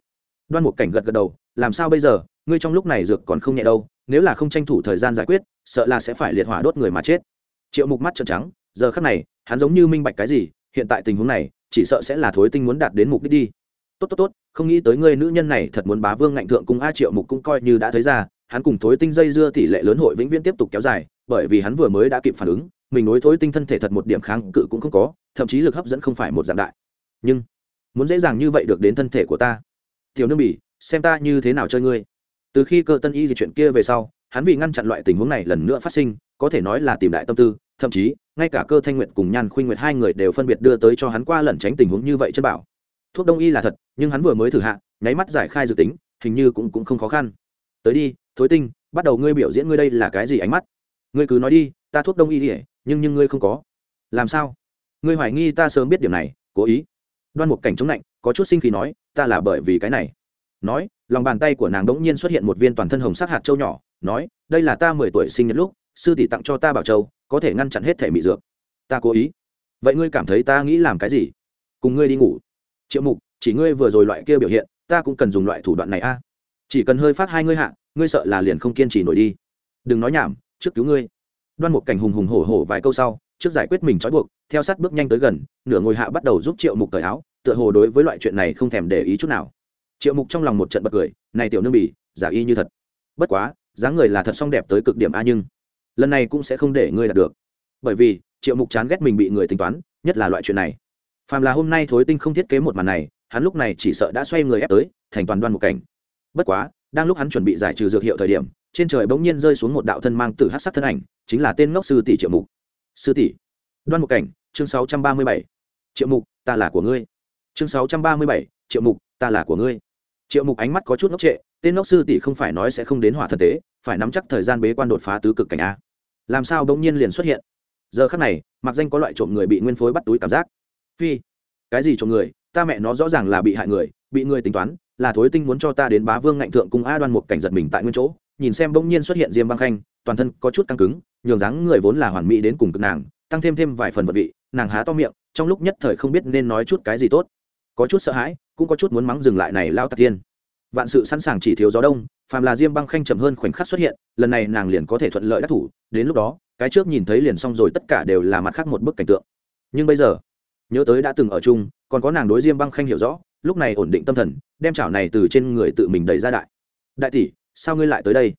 Đoan một cảnh gật gật đầu, làm sao bây giờ, ngươi trong lúc này dược còn không nhẹ đâu, nếu là không tranh thủ thời gian giải quyết, sợ là sẽ phải liệt hỏa đốt người mà chết. Triệu mục mắt trợn trắng, giờ khắc này, hắn giống như minh bạch cái gì, hiện tại tình huống này chỉ sợ sẽ là thối tinh muốn đạt đến mục đích đi. Tốt tốt tốt, không nghĩ tới ngươi nữ nhân này thật muốn bá vương ngạnh thượng cung a triệu mục cũng coi như đã thấy ra, hắn cùng thối tinh dây dưa tỷ lệ lớn hội vĩnh viễn tiếp tục kéo dài, bởi vì hắn vừa mới đã kịp phản ứng, mình nối thối tinh thân thể thật một điểm kháng cự cũng không có, thậm chí lực hấp dẫn không phải một dạng đại. Nhưng, muốn dễ dàng như vậy được đến thân thể của ta. Tiểu nương bỉ, xem ta như thế nào chơi ngươi. Từ khi cơ tân y di chuyện kia về sau, hắn vì ngăn chặn loại tình huống này lần nữa phát sinh, có thể nói là tìm đại tâm tư thậm chí, ngay cả cơ thanh nguyện cùng nhan khuynh nguyệt hai người đều phân biệt đưa tới cho hắn qua lẩn tránh tình huống như vậy chân bảo. Thuốc đông y là thật, nhưng hắn vừa mới thử hạ, nháy mắt giải khai dự tính, hình như cũng cũng không khó khăn. Tới đi, thối tinh, bắt đầu ngươi biểu diễn ngươi đây là cái gì ánh mắt? Ngươi cứ nói đi, ta thuốc đông y ỉa nhưng nhưng ngươi không có. Làm sao? Ngươi hoài nghi ta sớm biết điểm này, cố ý. Đoan một cảnh chống lạnh, có chút sinh khí nói, ta là bởi vì cái này. Nói, lòng bàn tay của nàng đ ỗ n g nhiên xuất hiện một viên toàn thân hồng sắc hạt châu nhỏ, nói, đây là ta mười tuổi sinh nhật lúc, sư tỷ tặng cho ta bảo châu có thể ngăn chặn hết thể mị dược. Ta cố ý. Vậy ngươi cảm thấy ta nghĩ làm cái gì? Cùng ngươi đi ngủ. Triệu mục, chỉ ngươi vừa rồi loại kia biểu hiện, ta cũng cần dùng loại thủ đoạn này a. Chỉ cần hơi phát hai ngươi hạ, ngươi sợ là liền không kiên trì nổi đi. Đừng nói nhảm, trước cứu ngươi. Đoan một cảnh hùng hùng hổ hổ vài câu sau, trước giải quyết mình trói buộc, theo sát bước nhanh tới gần, nửa ngồi hạ bắt đầu giúp triệu mục cởi áo, tựa hồ đối với loại chuyện này không thèm để ý chút nào. Triệu mục trong lòng một trận bật cười, này tiểu nương bỉ giả y như thật. Bất quá, dáng người là thật song đẹp tới cực điểm a nhưng lần này cũng sẽ không để ngươi đạt được. Bởi vì, triệu mục chán ghét mình bị người tính toán, nhất là loại chuyện này. Phàm là hôm nay thối tinh không thiết kế một màn này, hắn lúc này chỉ sợ đã xoay người ép tới, thành toàn đoan một cảnh. Bất quá, đang lúc hắn chuẩn bị giải trừ dược hiệu thời điểm, trên trời bỗng nhiên rơi xuống một đạo thân mang tử hát sắc thân ảnh, chính là tên ngốc sư tỷ triệu mục. Sư tỷ, đoan một cảnh, chương sáu trăm ba mươi bảy. Triệu mục, ta là của ngươi. Chương sáu trăm ba mươi bảy, triệu mục, ta là của ngươi. Triệu mục ánh mắt có chút ngốc trệ, tên ngốc sư tỷ không phải nói sẽ không đến hỏa thân tế, phải nắm chắc thời gian bế quan đột phá tứ cực cảnh a làm sao bỗng nhiên liền xuất hiện? Giờ khắc này, mặc danh có loại trộm người bị nguyên phối bắt túi cảm giác. Phi, cái gì trộm người? Ta mẹ nó rõ ràng là bị hại người, bị người tính toán, là thối tinh muốn cho ta đến bá vương ngạnh thượng cùng a đoan một cảnh giật mình tại nguyên chỗ, nhìn xem bỗng nhiên xuất hiện diêm băng khanh, toàn thân có chút căng cứng, nhường dáng người vốn là hoàn mỹ đến cùng cực nàng, tăng thêm thêm vài phần vật vị, nàng há to miệng, trong lúc nhất thời không biết nên nói chút cái gì tốt. Có chút sợ hãi, cũng có chút muốn mắng dừng lại này lao tạc tiên. Vạn sự sẵn sàng chỉ thiếu gió đông phàm là diêm băng khanh chậm hơn khoảnh khắc xuất hiện, lần này nàng liền có thể thuận lợi đắc thủ, đến lúc đó, cái trước nhìn thấy liền xong rồi, tất cả đều là mặt khác một bức cảnh tượng. Nhưng bây giờ, nhớ tới đã từng ở chung, còn có nàng đối diêm băng khanh hiểu rõ, lúc này ổn định tâm thần, đem chảo này từ trên người tự mình đầy ra đại. Đại tỷ, sao ngươi lại tới đây?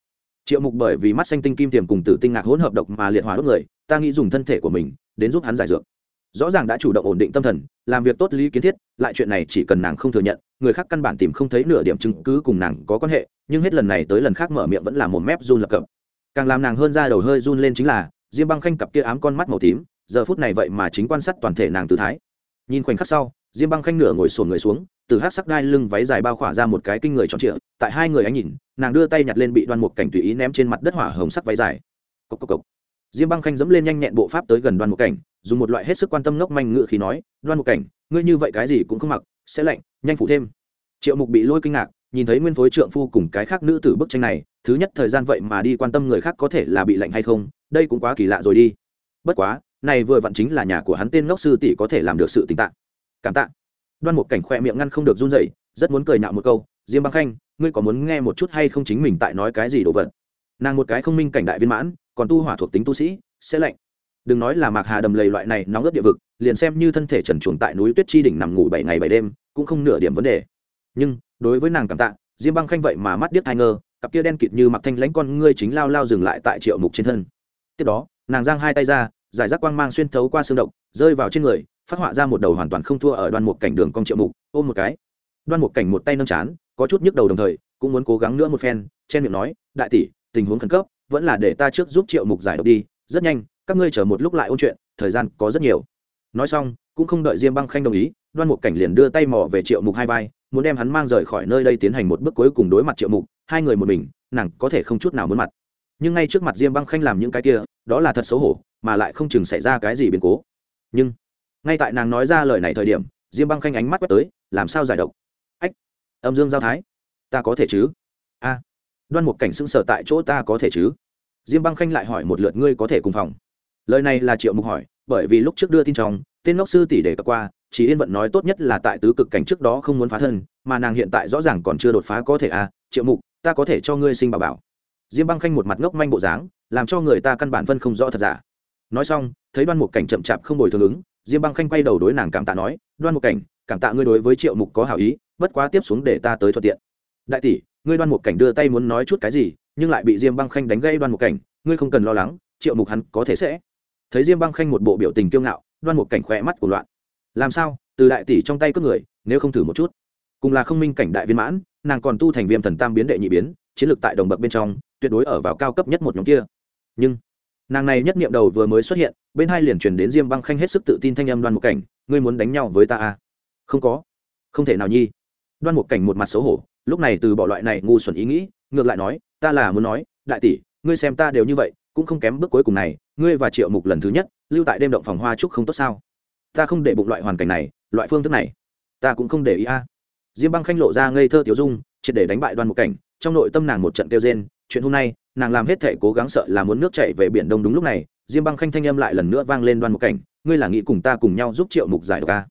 Triệu mục bởi vì mắt xanh tinh kim tiềm cùng tử tinh ngạc hỗn hợp độc mà liệt hỏa đốt người, ta nghĩ dùng thân thể của mình, đến giúp hắn giải dược rõ ràng đã chủ động ổn định tâm thần, làm việc tốt lý kiến thiết, lại chuyện này chỉ cần nàng không thừa nhận, người khác căn bản tìm không thấy nửa điểm chứng cứ cùng nàng có quan hệ, nhưng hết lần này tới lần khác mở miệng vẫn là một mép run lập cập. Càng làm nàng hơn ra đầu hơi run lên chính là, diêm băng khanh cặp kia ám con mắt màu tím, giờ phút này vậy mà chính quan sát toàn thể nàng tự thái. Nhìn khoảnh khắc sau, diêm băng khanh nửa ngồi sồn người xuống, từ hát sắc đai lưng váy dài bao khỏa ra một cái kinh người tròn trịa, tại hai người ánh nhìn, nàng đưa tay nhặt lên bị đoan mục cảnh tùy ý ném trên mặt đất hỏa hồng sắc váy dài. Cốc cốc cốc. diêm băng khanh dẫm lên nhanh nhẹn bộ pháp tới gần đoan mục cảnh dùng một loại hết sức quan tâm ngốc manh ngự khí nói, đoan mục cảnh, ngươi như vậy cái gì cũng không mặc, sẽ lạnh, nhanh phủ thêm. Triệu mục bị lôi kinh ngạc, nhìn thấy nguyên phối trượng phu cùng cái khác nữ tử bức tranh này, thứ nhất thời gian vậy mà đi quan tâm người khác có thể là bị lạnh hay không, đây cũng quá kỳ lạ rồi đi. Bất quá, này vừa vặn chính là nhà của hắn tên ngốc sư tỷ có thể làm được sự tình tạ. Cảm tạ. Đoan một cảnh khoe miệng ngăn không được run rẩy, rất muốn cười nhạo một câu, diêm băng khanh, ngươi có muốn nghe một chút hay không chính mình tại nói cái gì đồ vật? Nàng một cái không minh cảnh đại viên mãn, còn tu hỏa thuộc tính tu sĩ, sẽ lạnh đừng nói là mạc hà đầm lầy loại này nóng ướt địa vực, liền xem như thân thể trần chuồng tại núi tuyết chi đỉnh nằm ngủ bảy ngày bảy đêm, cũng không nửa điểm vấn đề. Nhưng, đối với nàng cảm tạ, diêm băng khanh vậy mà mắt điếc thai ngơ, cặp kia đen kịt như mặc thanh lãnh con ngươi chính lao lao dừng lại tại triệu mục trên thân. Tiếp đó, nàng giang hai tay ra, giải rác quang mang xuyên thấu qua xương động rơi vào trên người, phát họa ra một đầu hoàn toàn không thua ở đoan một cảnh đường cong triệu mục, ôm một cái. Đoan một cảnh một tay nâng chán, có chút nhức đầu đồng thời, cũng muốn cố gắng nữa một phen, chen miệng nói, đại tỷ, tình huống khẩn cấp, vẫn là để ta trước giúp triệu mục giải độc đi, rất nhanh các ngươi chờ một lúc lại ôn chuyện, thời gian có rất nhiều. Nói xong, cũng không đợi diêm băng khanh đồng ý, đoan Mục cảnh liền đưa tay mò về triệu mục hai vai, muốn đem hắn mang rời khỏi nơi đây tiến hành một bước cuối cùng đối mặt triệu mục, hai người một mình, nàng có thể không chút nào muốn mặt. Nhưng ngay trước mặt diêm băng khanh làm những cái kia, đó là thật xấu hổ, mà lại không chừng xảy ra cái gì biến cố. Nhưng, ngay tại nàng nói ra lời này thời điểm, diêm băng khanh ánh mắt quét tới, làm sao giải độc? Ách, âm dương giao thái, ta có thể chứ? A, đoan một cảnh sững sờ tại chỗ, ta có thể chứ? Diêm băng khanh lại hỏi một lượt, ngươi có thể cùng phòng? Lời này là triệu mục hỏi, bởi vì lúc trước đưa tin trong, tên ngốc sư tỷ đề cập qua, chỉ yên vận nói tốt nhất là tại tứ cực cảnh trước đó không muốn phá thân, mà nàng hiện tại rõ ràng còn chưa đột phá có thể à? triệu mục, ta có thể cho ngươi sinh bảo bảo. Diêm băng khanh một mặt ngốc manh bộ dáng, làm cho người ta căn bản phân không rõ thật giả. Nói xong, thấy đoan mục cảnh chậm chạp không đổi thường ứng, diêm băng khanh quay đầu đối nàng cảm tạ nói, đoan mục cảnh, cảm tạ ngươi đối với triệu mục có hảo ý, bất quá tiếp xuống để ta tới thuận tiện. Đại tỷ, ngươi đoan mục cảnh đưa tay muốn nói chút cái gì, nhưng lại bị diêm băng khanh đánh gây đoan mục cảnh, ngươi không cần lo lắng, triệu mục hắn có thể sẽ thấy diêm băng khanh một bộ biểu tình kiêu ngạo, đoan một cảnh khỏe mắt của loạn. Làm sao? Từ đại tỷ trong tay cướp người, nếu không thử một chút. Cùng là không minh cảnh đại viên mãn, nàng còn tu thành viêm thần tam biến đệ nhị biến, chiến lược tại đồng bậc bên trong, tuyệt đối ở vào cao cấp nhất một nhóm kia. Nhưng, nàng này nhất niệm đầu vừa mới xuất hiện, bên hai liền truyền đến diêm băng khanh hết sức tự tin thanh âm đoan một cảnh, ngươi muốn đánh nhau với ta à? không có. Không thể nào nhi. Đoan một cảnh một mặt xấu hổ, lúc này từ bỏ loại này ngu xuẩn ý nghĩ, ngược lại nói, ta là muốn nói, đại tỷ, ngươi xem ta đều như vậy cũng không kém bước cuối cùng này, ngươi và triệu mục lần thứ nhất, lưu tại đêm động phòng hoa trúc không tốt sao? Ta không để bụng loại hoàn cảnh này, loại phương thức này, ta cũng không để ý a. Diêm băng khanh lộ ra ngây thơ tiểu dung, triệt để đánh bại đoan một cảnh, trong nội tâm nàng một trận kêu rên, chuyện hôm nay, nàng làm hết thể cố gắng sợ là muốn nước chảy về biển đông đúng lúc này, diêm băng khanh thanh âm lại lần nữa vang lên đoan một cảnh, ngươi là nghĩ cùng ta cùng nhau giúp triệu mục giải độc a?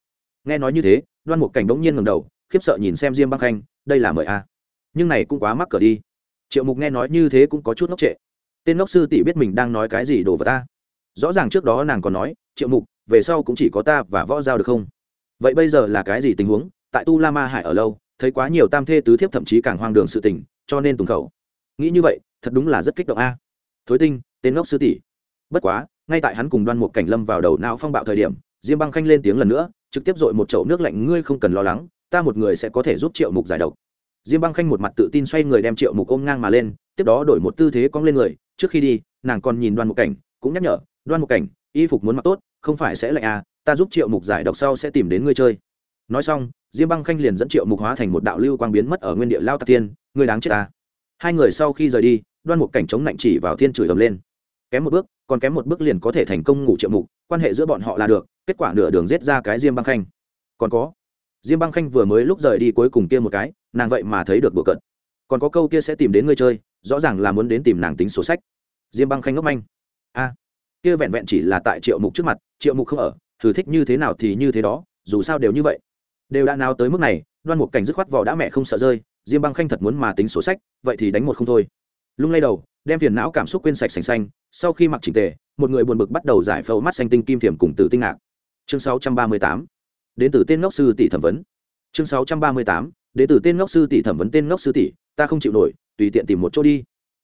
Nghe nói như thế, đoan một cảnh bỗng nhiên ngầm đầu, khiếp sợ nhìn xem diêm băng khanh, đây là mời a. Nhưng này cũng quá mắc cỡ đi. Triệu mục nghe nói như thế cũng có chút ngốc trệ tên ngốc sư tỷ biết mình đang nói cái gì đồ vào ta? Rõ ràng trước đó nàng còn nói, triệu mục, về sau cũng chỉ có ta và võ giao được không? Vậy bây giờ là cái gì tình huống? Tại tu la ma hải ở lâu, thấy quá nhiều tam thê tứ thiếp thậm chí càng hoang đường sự tình, cho nên tùng khẩu. Nghĩ như vậy, thật đúng là rất kích động a. Thối tinh, tên ngốc sư tỷ. Bất quá, ngay tại hắn cùng đoan một cảnh lâm vào đầu não phong bạo thời điểm, diêm băng khanh lên tiếng lần nữa, trực tiếp dội một chậu nước lạnh, ngươi không cần lo lắng, ta một người sẽ có thể giúp triệu mục giải độc. Diêm băng khanh một mặt tự tin xoay người đem triệu mục ôm ngang mà lên, tiếp đó đổi một tư thế cong lên người trước khi đi, nàng còn nhìn đoan một cảnh, cũng nhắc nhở, đoan một cảnh, y phục muốn mặc tốt, không phải sẽ lạnh à ta giúp triệu mục giải độc sau sẽ tìm đến ngươi chơi. Nói xong, diêm băng khanh liền dẫn triệu mục hóa thành một đạo lưu quang biến mất ở nguyên địa lao tạc tiên ngươi đáng chết ta. Hai người sau khi rời đi, đoan một cảnh chống lạnh chỉ vào thiên chửi ầm lên. Kém một bước, còn kém một bước liền có thể thành công ngủ triệu mục, quan hệ giữa bọn họ là được, kết quả nửa đường giết ra cái diêm băng khanh. Còn có, diêm băng khanh vừa mới lúc rời đi cuối cùng kia một cái, nàng vậy mà thấy được bừa cận còn có câu kia sẽ tìm đến ngươi chơi, rõ ràng là muốn đến tìm nàng tính sổ sách diêm băng khanh ngốc manh. A, kia vẹn vẹn chỉ là tại triệu mục trước mặt, triệu mục không ở, thử thích như thế nào thì như thế đó, dù sao đều như vậy. Đều đã nào tới mức này, đoan mục cảnh dứt khoát vỏ đã mẹ không sợ rơi, diêm băng khanh thật muốn mà tính sổ sách, vậy thì đánh một không thôi. Lung lay đầu, đem phiền não cảm xúc quên sạch sành xanh, sau khi mặc chỉnh tề, một người buồn bực bắt đầu giải phẫu mắt xanh tinh kim thiểm cùng tử tinh ngạc. Chương 638 đến từ tên ngốc sư tỷ thẩm vấn. Chương 638 đến từ tên ngốc sư tỷ thẩm vấn tên ngốc sư tỷ, ta không chịu nổi, tùy tiện tìm một chỗ đi.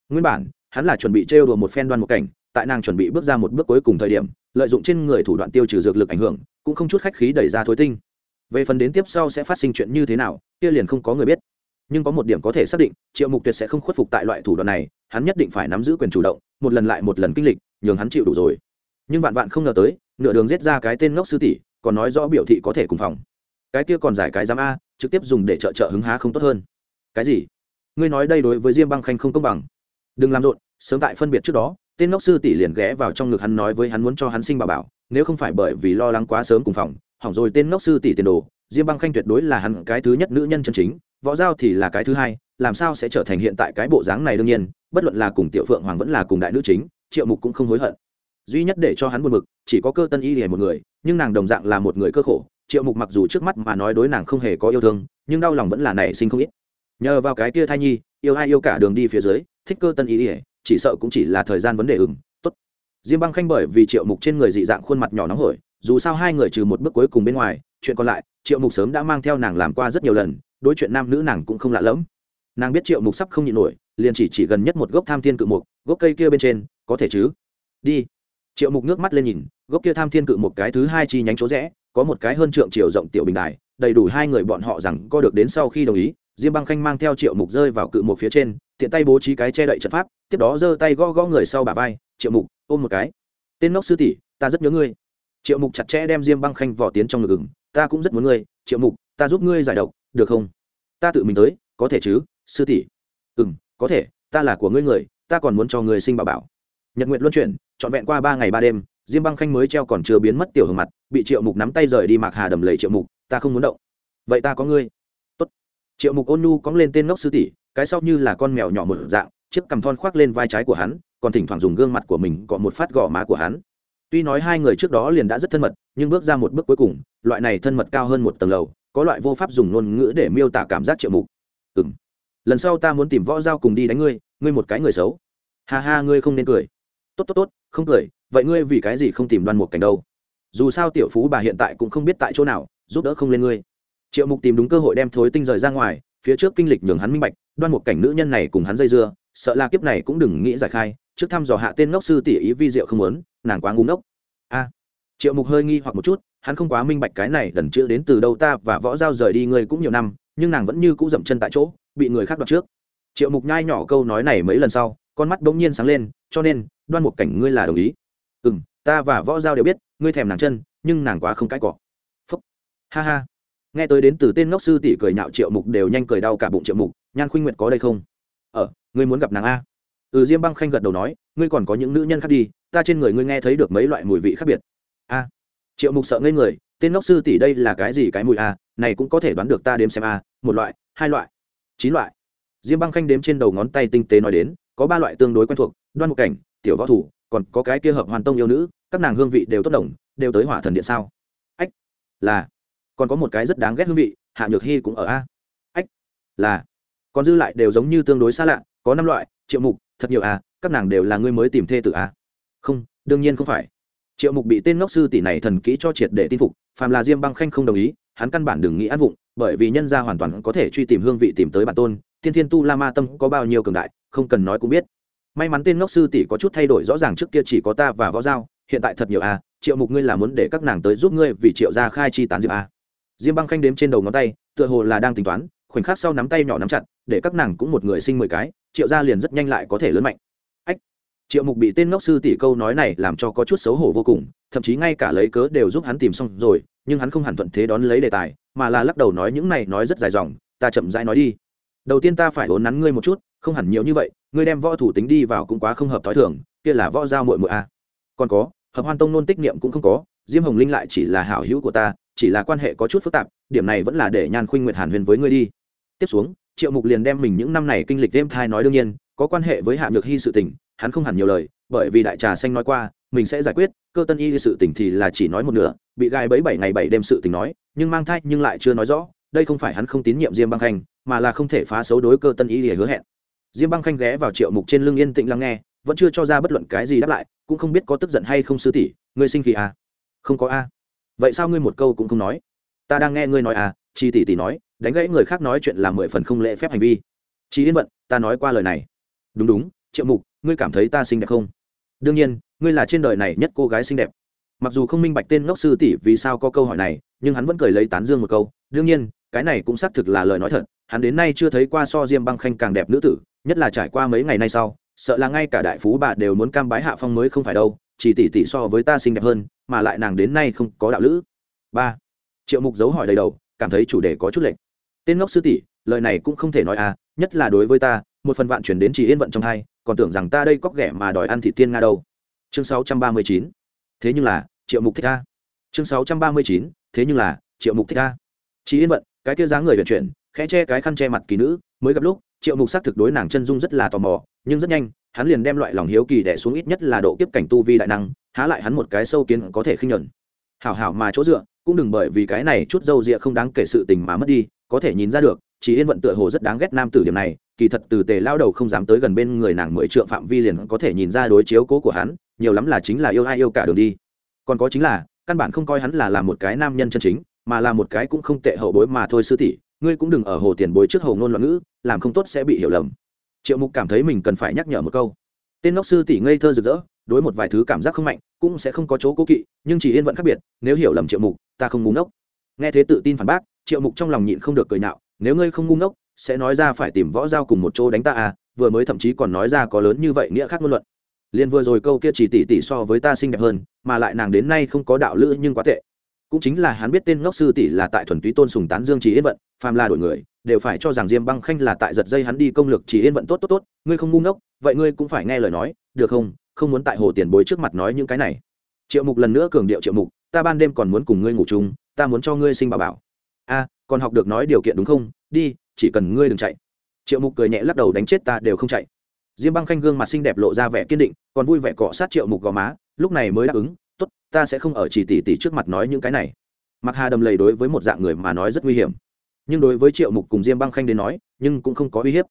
Nguyên bản hắn là chuẩn bị trêu đùa một phen đoan một cảnh, tại nàng chuẩn bị bước ra một bước cuối cùng thời điểm, lợi dụng trên người thủ đoạn tiêu trừ dược lực ảnh hưởng, cũng không chút khách khí đẩy ra thối tinh. Về phần đến tiếp sau sẽ phát sinh chuyện như thế nào, kia liền không có người biết. Nhưng có một điểm có thể xác định, triệu mục tuyệt sẽ không khuất phục tại loại thủ đoạn này, hắn nhất định phải nắm giữ quyền chủ động, một lần lại một lần kinh lịch, nhường hắn chịu đủ rồi. Nhưng vạn vạn không ngờ tới, nửa đường giết ra cái tên ngốc sư tỷ, còn nói rõ biểu thị có thể cùng phòng. Cái kia còn giải cái giám a, trực tiếp dùng để trợ trợ hứng há không tốt hơn. Cái gì? Ngươi nói đây đối với diêm băng khanh không công bằng. Đừng làm rộn sớm tại phân biệt trước đó, tên ngốc sư tỷ liền ghé vào trong ngực hắn nói với hắn muốn cho hắn sinh bà bảo, nếu không phải bởi vì lo lắng quá sớm cùng phòng, hỏng rồi tên ngốc sư tỷ tiền đồ, diêm băng khanh tuyệt đối là hắn cái thứ nhất nữ nhân chân chính, võ giao thì là cái thứ hai, làm sao sẽ trở thành hiện tại cái bộ dáng này đương nhiên, bất luận là cùng tiểu phượng hoàng vẫn là cùng đại nữ chính, triệu mục cũng không hối hận. Duy nhất để cho hắn buồn bực, chỉ có cơ tân y hề một người, nhưng nàng đồng dạng là một người cơ khổ, triệu mục mặc dù trước mắt mà nói đối nàng không hề có yêu thương, nhưng đau lòng vẫn là nảy sinh không ít. Nhờ vào cái kia thai nhi, yêu ai yêu cả đường đi phía dưới, thích cơ tân y hề chỉ sợ cũng chỉ là thời gian vấn đề ừng tốt. Diêm băng khanh bởi vì triệu mục trên người dị dạng khuôn mặt nhỏ nóng hổi, dù sao hai người trừ một bước cuối cùng bên ngoài, chuyện còn lại, triệu mục sớm đã mang theo nàng làm qua rất nhiều lần, đối chuyện nam nữ nàng cũng không lạ lẫm. Nàng biết triệu mục sắp không nhịn nổi, liền chỉ chỉ gần nhất một gốc tham thiên cự mục, gốc cây kia bên trên, có thể chứ? Đi. Triệu mục nước mắt lên nhìn, gốc kia tham thiên cự một cái thứ hai chi nhánh chỗ rẽ, có một cái hơn trượng chiều rộng tiểu bình đài, đầy đủ hai người bọn họ rằng co được đến sau khi đồng ý diêm băng khanh mang theo triệu mục rơi vào cự một phía trên, tiện tay bố trí cái che đậy trận pháp, tiếp đó giơ tay gõ gõ người sau bà vai, triệu mục, ôm một cái. Tên nóc sư tỷ, ta rất nhớ ngươi. Triệu mục chặt chẽ đem diêm băng khanh vỏ tiến trong ngực ứng ta cũng rất muốn ngươi, triệu mục, ta giúp ngươi giải độc, được không? Ta tự mình tới, có thể chứ, sư tỷ. Ừ m có thể, ta là của ngươi người, ta còn muốn cho ngươi sinh bảo bảo. Nhật nguyện luân chuyển, trọn vẹn qua ba ngày ba đêm, diêm băng khanh mới treo còn chưa biến mất tiểu hưởng mặt, bị triệu mục nắm tay rời đi mạc hà đầm lầy triệu mục, ta không muốn động. Vậy ta có ngươi triệu mục ôn nhu cóng lên tên ngốc sư tỷ, cái sau như là con mèo nhỏ một dạng, chiếc cằm thon khoác lên vai trái của hắn, còn thỉnh thoảng dùng gương mặt của mình gọ một phát gò má của hắn. Tuy nói hai người trước đó liền đã rất thân mật, nhưng bước ra một bước cuối cùng, loại này thân mật cao hơn một tầng lầu, có loại vô pháp dùng ngôn ngữ để miêu tả cảm giác triệu mục. Ừ m lần sau ta muốn tìm võ giao cùng đi đánh ngươi ngươi một cái người xấu. Ha ha, ngươi không nên cười. Tốt tốt tốt, không cười, vậy ngươi vì cái gì không tìm đoan một cảnh đâu? Dù sao tiểu phú bà hiện tại cũng không biết tại chỗ nào, giúp đỡ không lên ngươi triệu mục tìm đúng cơ hội đem thối tinh rời ra ngoài, phía trước kinh lịch nhường hắn minh bạch, đoan một cảnh nữ nhân này cùng hắn dây dưa, sợ là kiếp này cũng đừng nghĩ giải khai, trước thăm dò hạ tên ngốc sư tỷ ý vi diệu không muốn, nàng quá ngu ngốc. A. Triệu mục hơi nghi hoặc một chút, hắn không quá minh bạch cái này lần chữ đến từ đâu ta và võ giao rời đi ngươi cũng nhiều năm, nhưng nàng vẫn như cũ dậm chân tại chỗ, bị người khác đoạt trước. Triệu mục nhai nhỏ câu nói này mấy lần sau, con mắt bỗng nhiên sáng lên, cho nên, đoan một cảnh ngươi là đồng ý. Ừ m ta và võ giao đều biết, ngươi thèm nàng chân, nhưng nàng quá không cãi cọ. Phúc. Ha ha nghe tới đến từ tên ngốc sư tỷ cười nhạo triệu mục đều nhanh cười đau cả bụng triệu mục, nhan khuynh nguyện có đây không? Ờ ngươi muốn gặp nàng a. Ừ diêm băng khanh gật đầu nói, ngươi còn có những nữ nhân khác đi, ta trên người ngươi nghe thấy được mấy loại mùi vị khác biệt. A. Triệu mục sợ ngây người, tên ngốc sư tỷ đây là cái gì cái mùi a, này cũng có thể đoán được ta đếm xem a, một loại, hai loại, chín loại. Diêm băng khanh đếm trên đầu ngón tay tinh tế nói đến, có ba loại tương đối quen thuộc, đoan một cảnh, tiểu võ thủ, còn có cái kia hợp hoàn tông yêu nữ, các nàng hương vị đều tốt đồng, đều tới hỏa thần điện sao? Ách, là còn có một cái rất đáng ghét hương vị, hạ nhược hy cũng ở a. Ách, là, còn dư lại đều giống như tương đối xa lạ, có năm loại, triệu mục, thật nhiều à các nàng đều là ngươi mới tìm thê tử à. Không, đương nhiên không phải. Triệu mục bị tên ngốc sư tỷ này thần kỹ cho triệt để tin phục, phàm là diêm băng khanh không đồng ý, hắn căn bản đừng nghĩ ăn vụng, bởi vì nhân gia hoàn toàn có thể truy tìm hương vị tìm tới bản tôn, thiên thiên tu la ma tâm có bao nhiêu cường đại, không cần nói cũng biết. May mắn tên ngốc sư tỷ có chút thay đổi rõ ràng trước kia chỉ có ta và võ giao, hiện tại thật nhiều à triệu mục ngươi là muốn để các nàng tới giúp ngươi vì triệu gia khai chi tán diệp à diêm băng khanh đếm trên đầu ngón tay, tựa hồ là đang tính toán, khoảnh khắc sau nắm tay nhỏ nắm chặt, để các nàng cũng một người sinh mười cái, triệu gia liền rất nhanh lại có thể lớn mạnh. Ách! Triệu mục bị tên ngốc sư tỷ câu nói này làm cho có chút xấu hổ vô cùng, thậm chí ngay cả lấy cớ đều giúp hắn tìm xong rồi, nhưng hắn không hẳn thuận thế đón lấy đề tài, mà là lắc đầu nói những này nói rất dài dòng, ta chậm rãi nói đi. Đầu tiên ta phải hốn nắn ngươi một chút, không hẳn nhiều như vậy, ngươi đem võ thủ tính đi vào cũng quá không hợp t h o i thường, kia là võ giao mội mội a. Còn có, hợp hoan tông nôn tích niệm cũng không có, diêm hồng linh lại chỉ là hảo hữu của ta chỉ là quan hệ có chút phức tạp, điểm này vẫn là để nhan khuynh nguyệt hàn huyền với ngươi đi tiếp xuống, triệu mục liền đem mình những năm này kinh lịch đêm thai nói đương nhiên, có quan hệ với hạ nhược hy sự tình, hắn không hẳn nhiều lời, bởi vì đại trà xanh nói qua, mình sẽ giải quyết, cơ tân y sự tình thì là chỉ nói một nửa, bị gai bấy bảy ngày bảy đêm sự tình nói, nhưng mang thai nhưng lại chưa nói rõ, đây không phải hắn không tín nhiệm diêm băng khanh, mà là không thể phá xấu đối cơ tân y để hứa hẹn diêm băng khanh ghé vào triệu mục trên lưng yên tĩnh lắng nghe, vẫn chưa cho ra bất luận cái gì đáp lại, cũng không biết có tức giận hay không sư tỷ, ngươi sinh khí à? không có a à vậy sao ngươi một câu cũng không nói? Ta đang nghe ngươi nói à chi tỷ tỷ nói, đánh gãy người khác nói chuyện là mười phần không lễ phép hành vi. Chi yên vận, ta nói qua lời này. Đúng đúng, triệu mục, ngươi cảm thấy ta xinh đẹp không? Đương nhiên, ngươi là trên đời này nhất cô gái xinh đẹp. Mặc dù không minh bạch tên ngốc sư tỷ vì sao có câu hỏi này, nhưng hắn vẫn cười lấy tán dương một câu. Đương nhiên, cái này cũng xác thực là lời nói thật. Hắn đến nay chưa thấy qua so diêm băng khanh càng đẹp nữ tử, nhất là trải qua mấy ngày nay sau, sợ là ngay cả đại phú bà đều muốn cam bái hạ phong mới không phải đâu chỉ tỷ tỷ so với ta xinh đẹp hơn, mà lại nàng đến nay không có đạo lữ. Ba. Triệu mục dấu hỏi đầy đầu, cảm thấy chủ đề có chút lệch. Tên ngốc sư tỷ, lời này cũng không thể nói à nhất là đối với ta, một phần vạn chuyển đến chỉ yên vận trong hai, còn tưởng rằng ta đây cóc ghẻ mà đòi ăn thị tiên nga đâu. Chương sáu trăm ba mươi chín. Thế nhưng là, triệu mục thích ta chương sáu trăm ba mươi chín. Thế nhưng là, triệu mục thích ta chỉ yên vận, cái kia dáng người vận chuyển, khẽ che cái khăn che mặt kỳ nữ, mới gặp lúc, triệu mục xác thực đối nàng chân dung rất là tò mò, nhưng rất nhanh hắn liền đem loại lòng hiếu kỳ đẻ xuống ít nhất là độ kiếp cảnh tu vi đại năng, há lại hắn một cái sâu kiến có thể khinh nhuận. Hảo hảo mà chỗ dựa, cũng đừng bởi vì cái này chút dâu dịa không đáng kể sự tình mà mất đi, có thể nhìn ra được, chỉ yên vận tựa hồ rất đáng ghét nam tử điểm này, kỳ thật từ tề lao đầu không dám tới gần bên người nàng mười trượng phạm vi liền có thể nhìn ra đối chiếu cố của hắn, nhiều lắm là chính là yêu ai yêu cả đường đi. Còn có chính là, căn bản không coi hắn là là một cái nam nhân chân chính, mà là một cái cũng không tệ hậu bối mà thôi sư tỷ, ngươi cũng đừng ở hồ tiền bối trước hồ ngôn loạn ngữ, làm không tốt sẽ bị hiểu lầm triệu mục cảm thấy mình cần phải nhắc nhở một câu. Tên ngốc sư tỷ ngây thơ rực rỡ, đối một vài thứ cảm giác không mạnh, cũng sẽ không có chỗ cố kỵ, nhưng chỉ yên vẫn khác biệt, nếu hiểu lầm triệu mục, ta không ngu ngốc. Nghe thế tự tin phản bác, triệu mục trong lòng nhịn không được cười nạo nếu ngươi không ngu ngốc, sẽ nói ra phải tìm võ giao cùng một chỗ đánh ta à vừa mới thậm chí còn nói ra có lớn như vậy nghĩa khác ngôn luận. Liền vừa rồi câu kia chỉ tỷ tỷ so với ta xinh đẹp hơn, mà lại nàng đến nay không có đạo lữ nhưng quá tệ cũng chính là hắn biết tên ngốc sư tỷ là tại thuần túy tôn sùng tán dương chỉ yên vận, phàm là đổi người, đều phải cho rằng diêm băng khanh là tại giật dây hắn đi công lực chỉ yên vận tốt tốt tốt, ngươi không ngu ngốc, vậy ngươi cũng phải nghe lời nói, được không? Không muốn tại hồ tiền bối trước mặt nói những cái này. Triệu mục lần nữa cường điệu triệu mục, ta ban đêm còn muốn cùng ngươi ngủ chung, ta muốn cho ngươi sinh bà bảo. A, còn học được nói điều kiện đúng không? Đi, chỉ cần ngươi đừng chạy. Triệu mục cười nhẹ lắc đầu đánh chết ta đều không chạy. Diêm băng khanh gương mặt xinh đẹp lộ ra vẻ kiên định, còn vui vẻ cọ sát triệu mục gò má, lúc này mới đáp ứng ta sẽ không ở chỉ tỷ tỷ trước mặt nói những cái này. Mặc hà đầm lầy đối với một dạng người mà nói rất nguy hiểm. Nhưng đối với triệu mục cùng diêm băng khanh đến nói, nhưng cũng không có uy hiếp.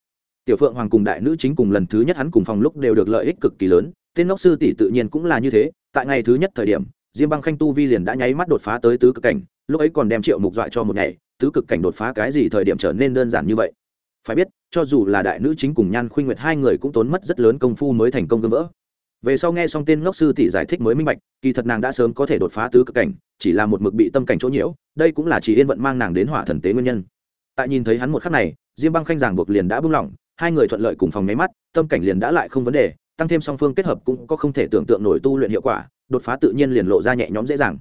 Tiểu phượng hoàng cùng đại nữ chính cùng lần thứ nhất hắn cùng phòng lúc đều được lợi ích cực kỳ lớn, tên ngốc sư tỷ tự nhiên cũng là như thế, tại ngày thứ nhất thời điểm, diêm băng khanh tu vi liền đã nháy mắt đột phá tới tứ cực cảnh, lúc ấy còn đem triệu mục dọa cho một ngày, tứ cực cảnh đột phá cái gì thời điểm trở nên đơn giản như vậy? Phải biết, cho dù là đại nữ chính cùng nhan khuynh nguyệt hai người cũng tốn mất rất lớn công phu mới thành công gương vỡ về sau nghe xong tên ngốc sư tỷ giải thích mới minh bạch, kỳ thật nàng đã sớm có thể đột phá tứ cực cảnh, chỉ là một mực bị tâm cảnh chỗ nhiễu, đây cũng là chỉ yên vận mang nàng đến hỏa thần tế nguyên nhân. Tại nhìn thấy hắn một khắc này, diêm băng khanh giảng buộc liền đã buông lỏng, hai người thuận lợi cùng phòng máy mắt, tâm cảnh liền đã lại không vấn đề, tăng thêm song phương kết hợp cũng có không thể tưởng tượng nổi tu luyện hiệu quả, đột phá tự nhiên liền lộ ra nhẹ nhõm dễ dàng.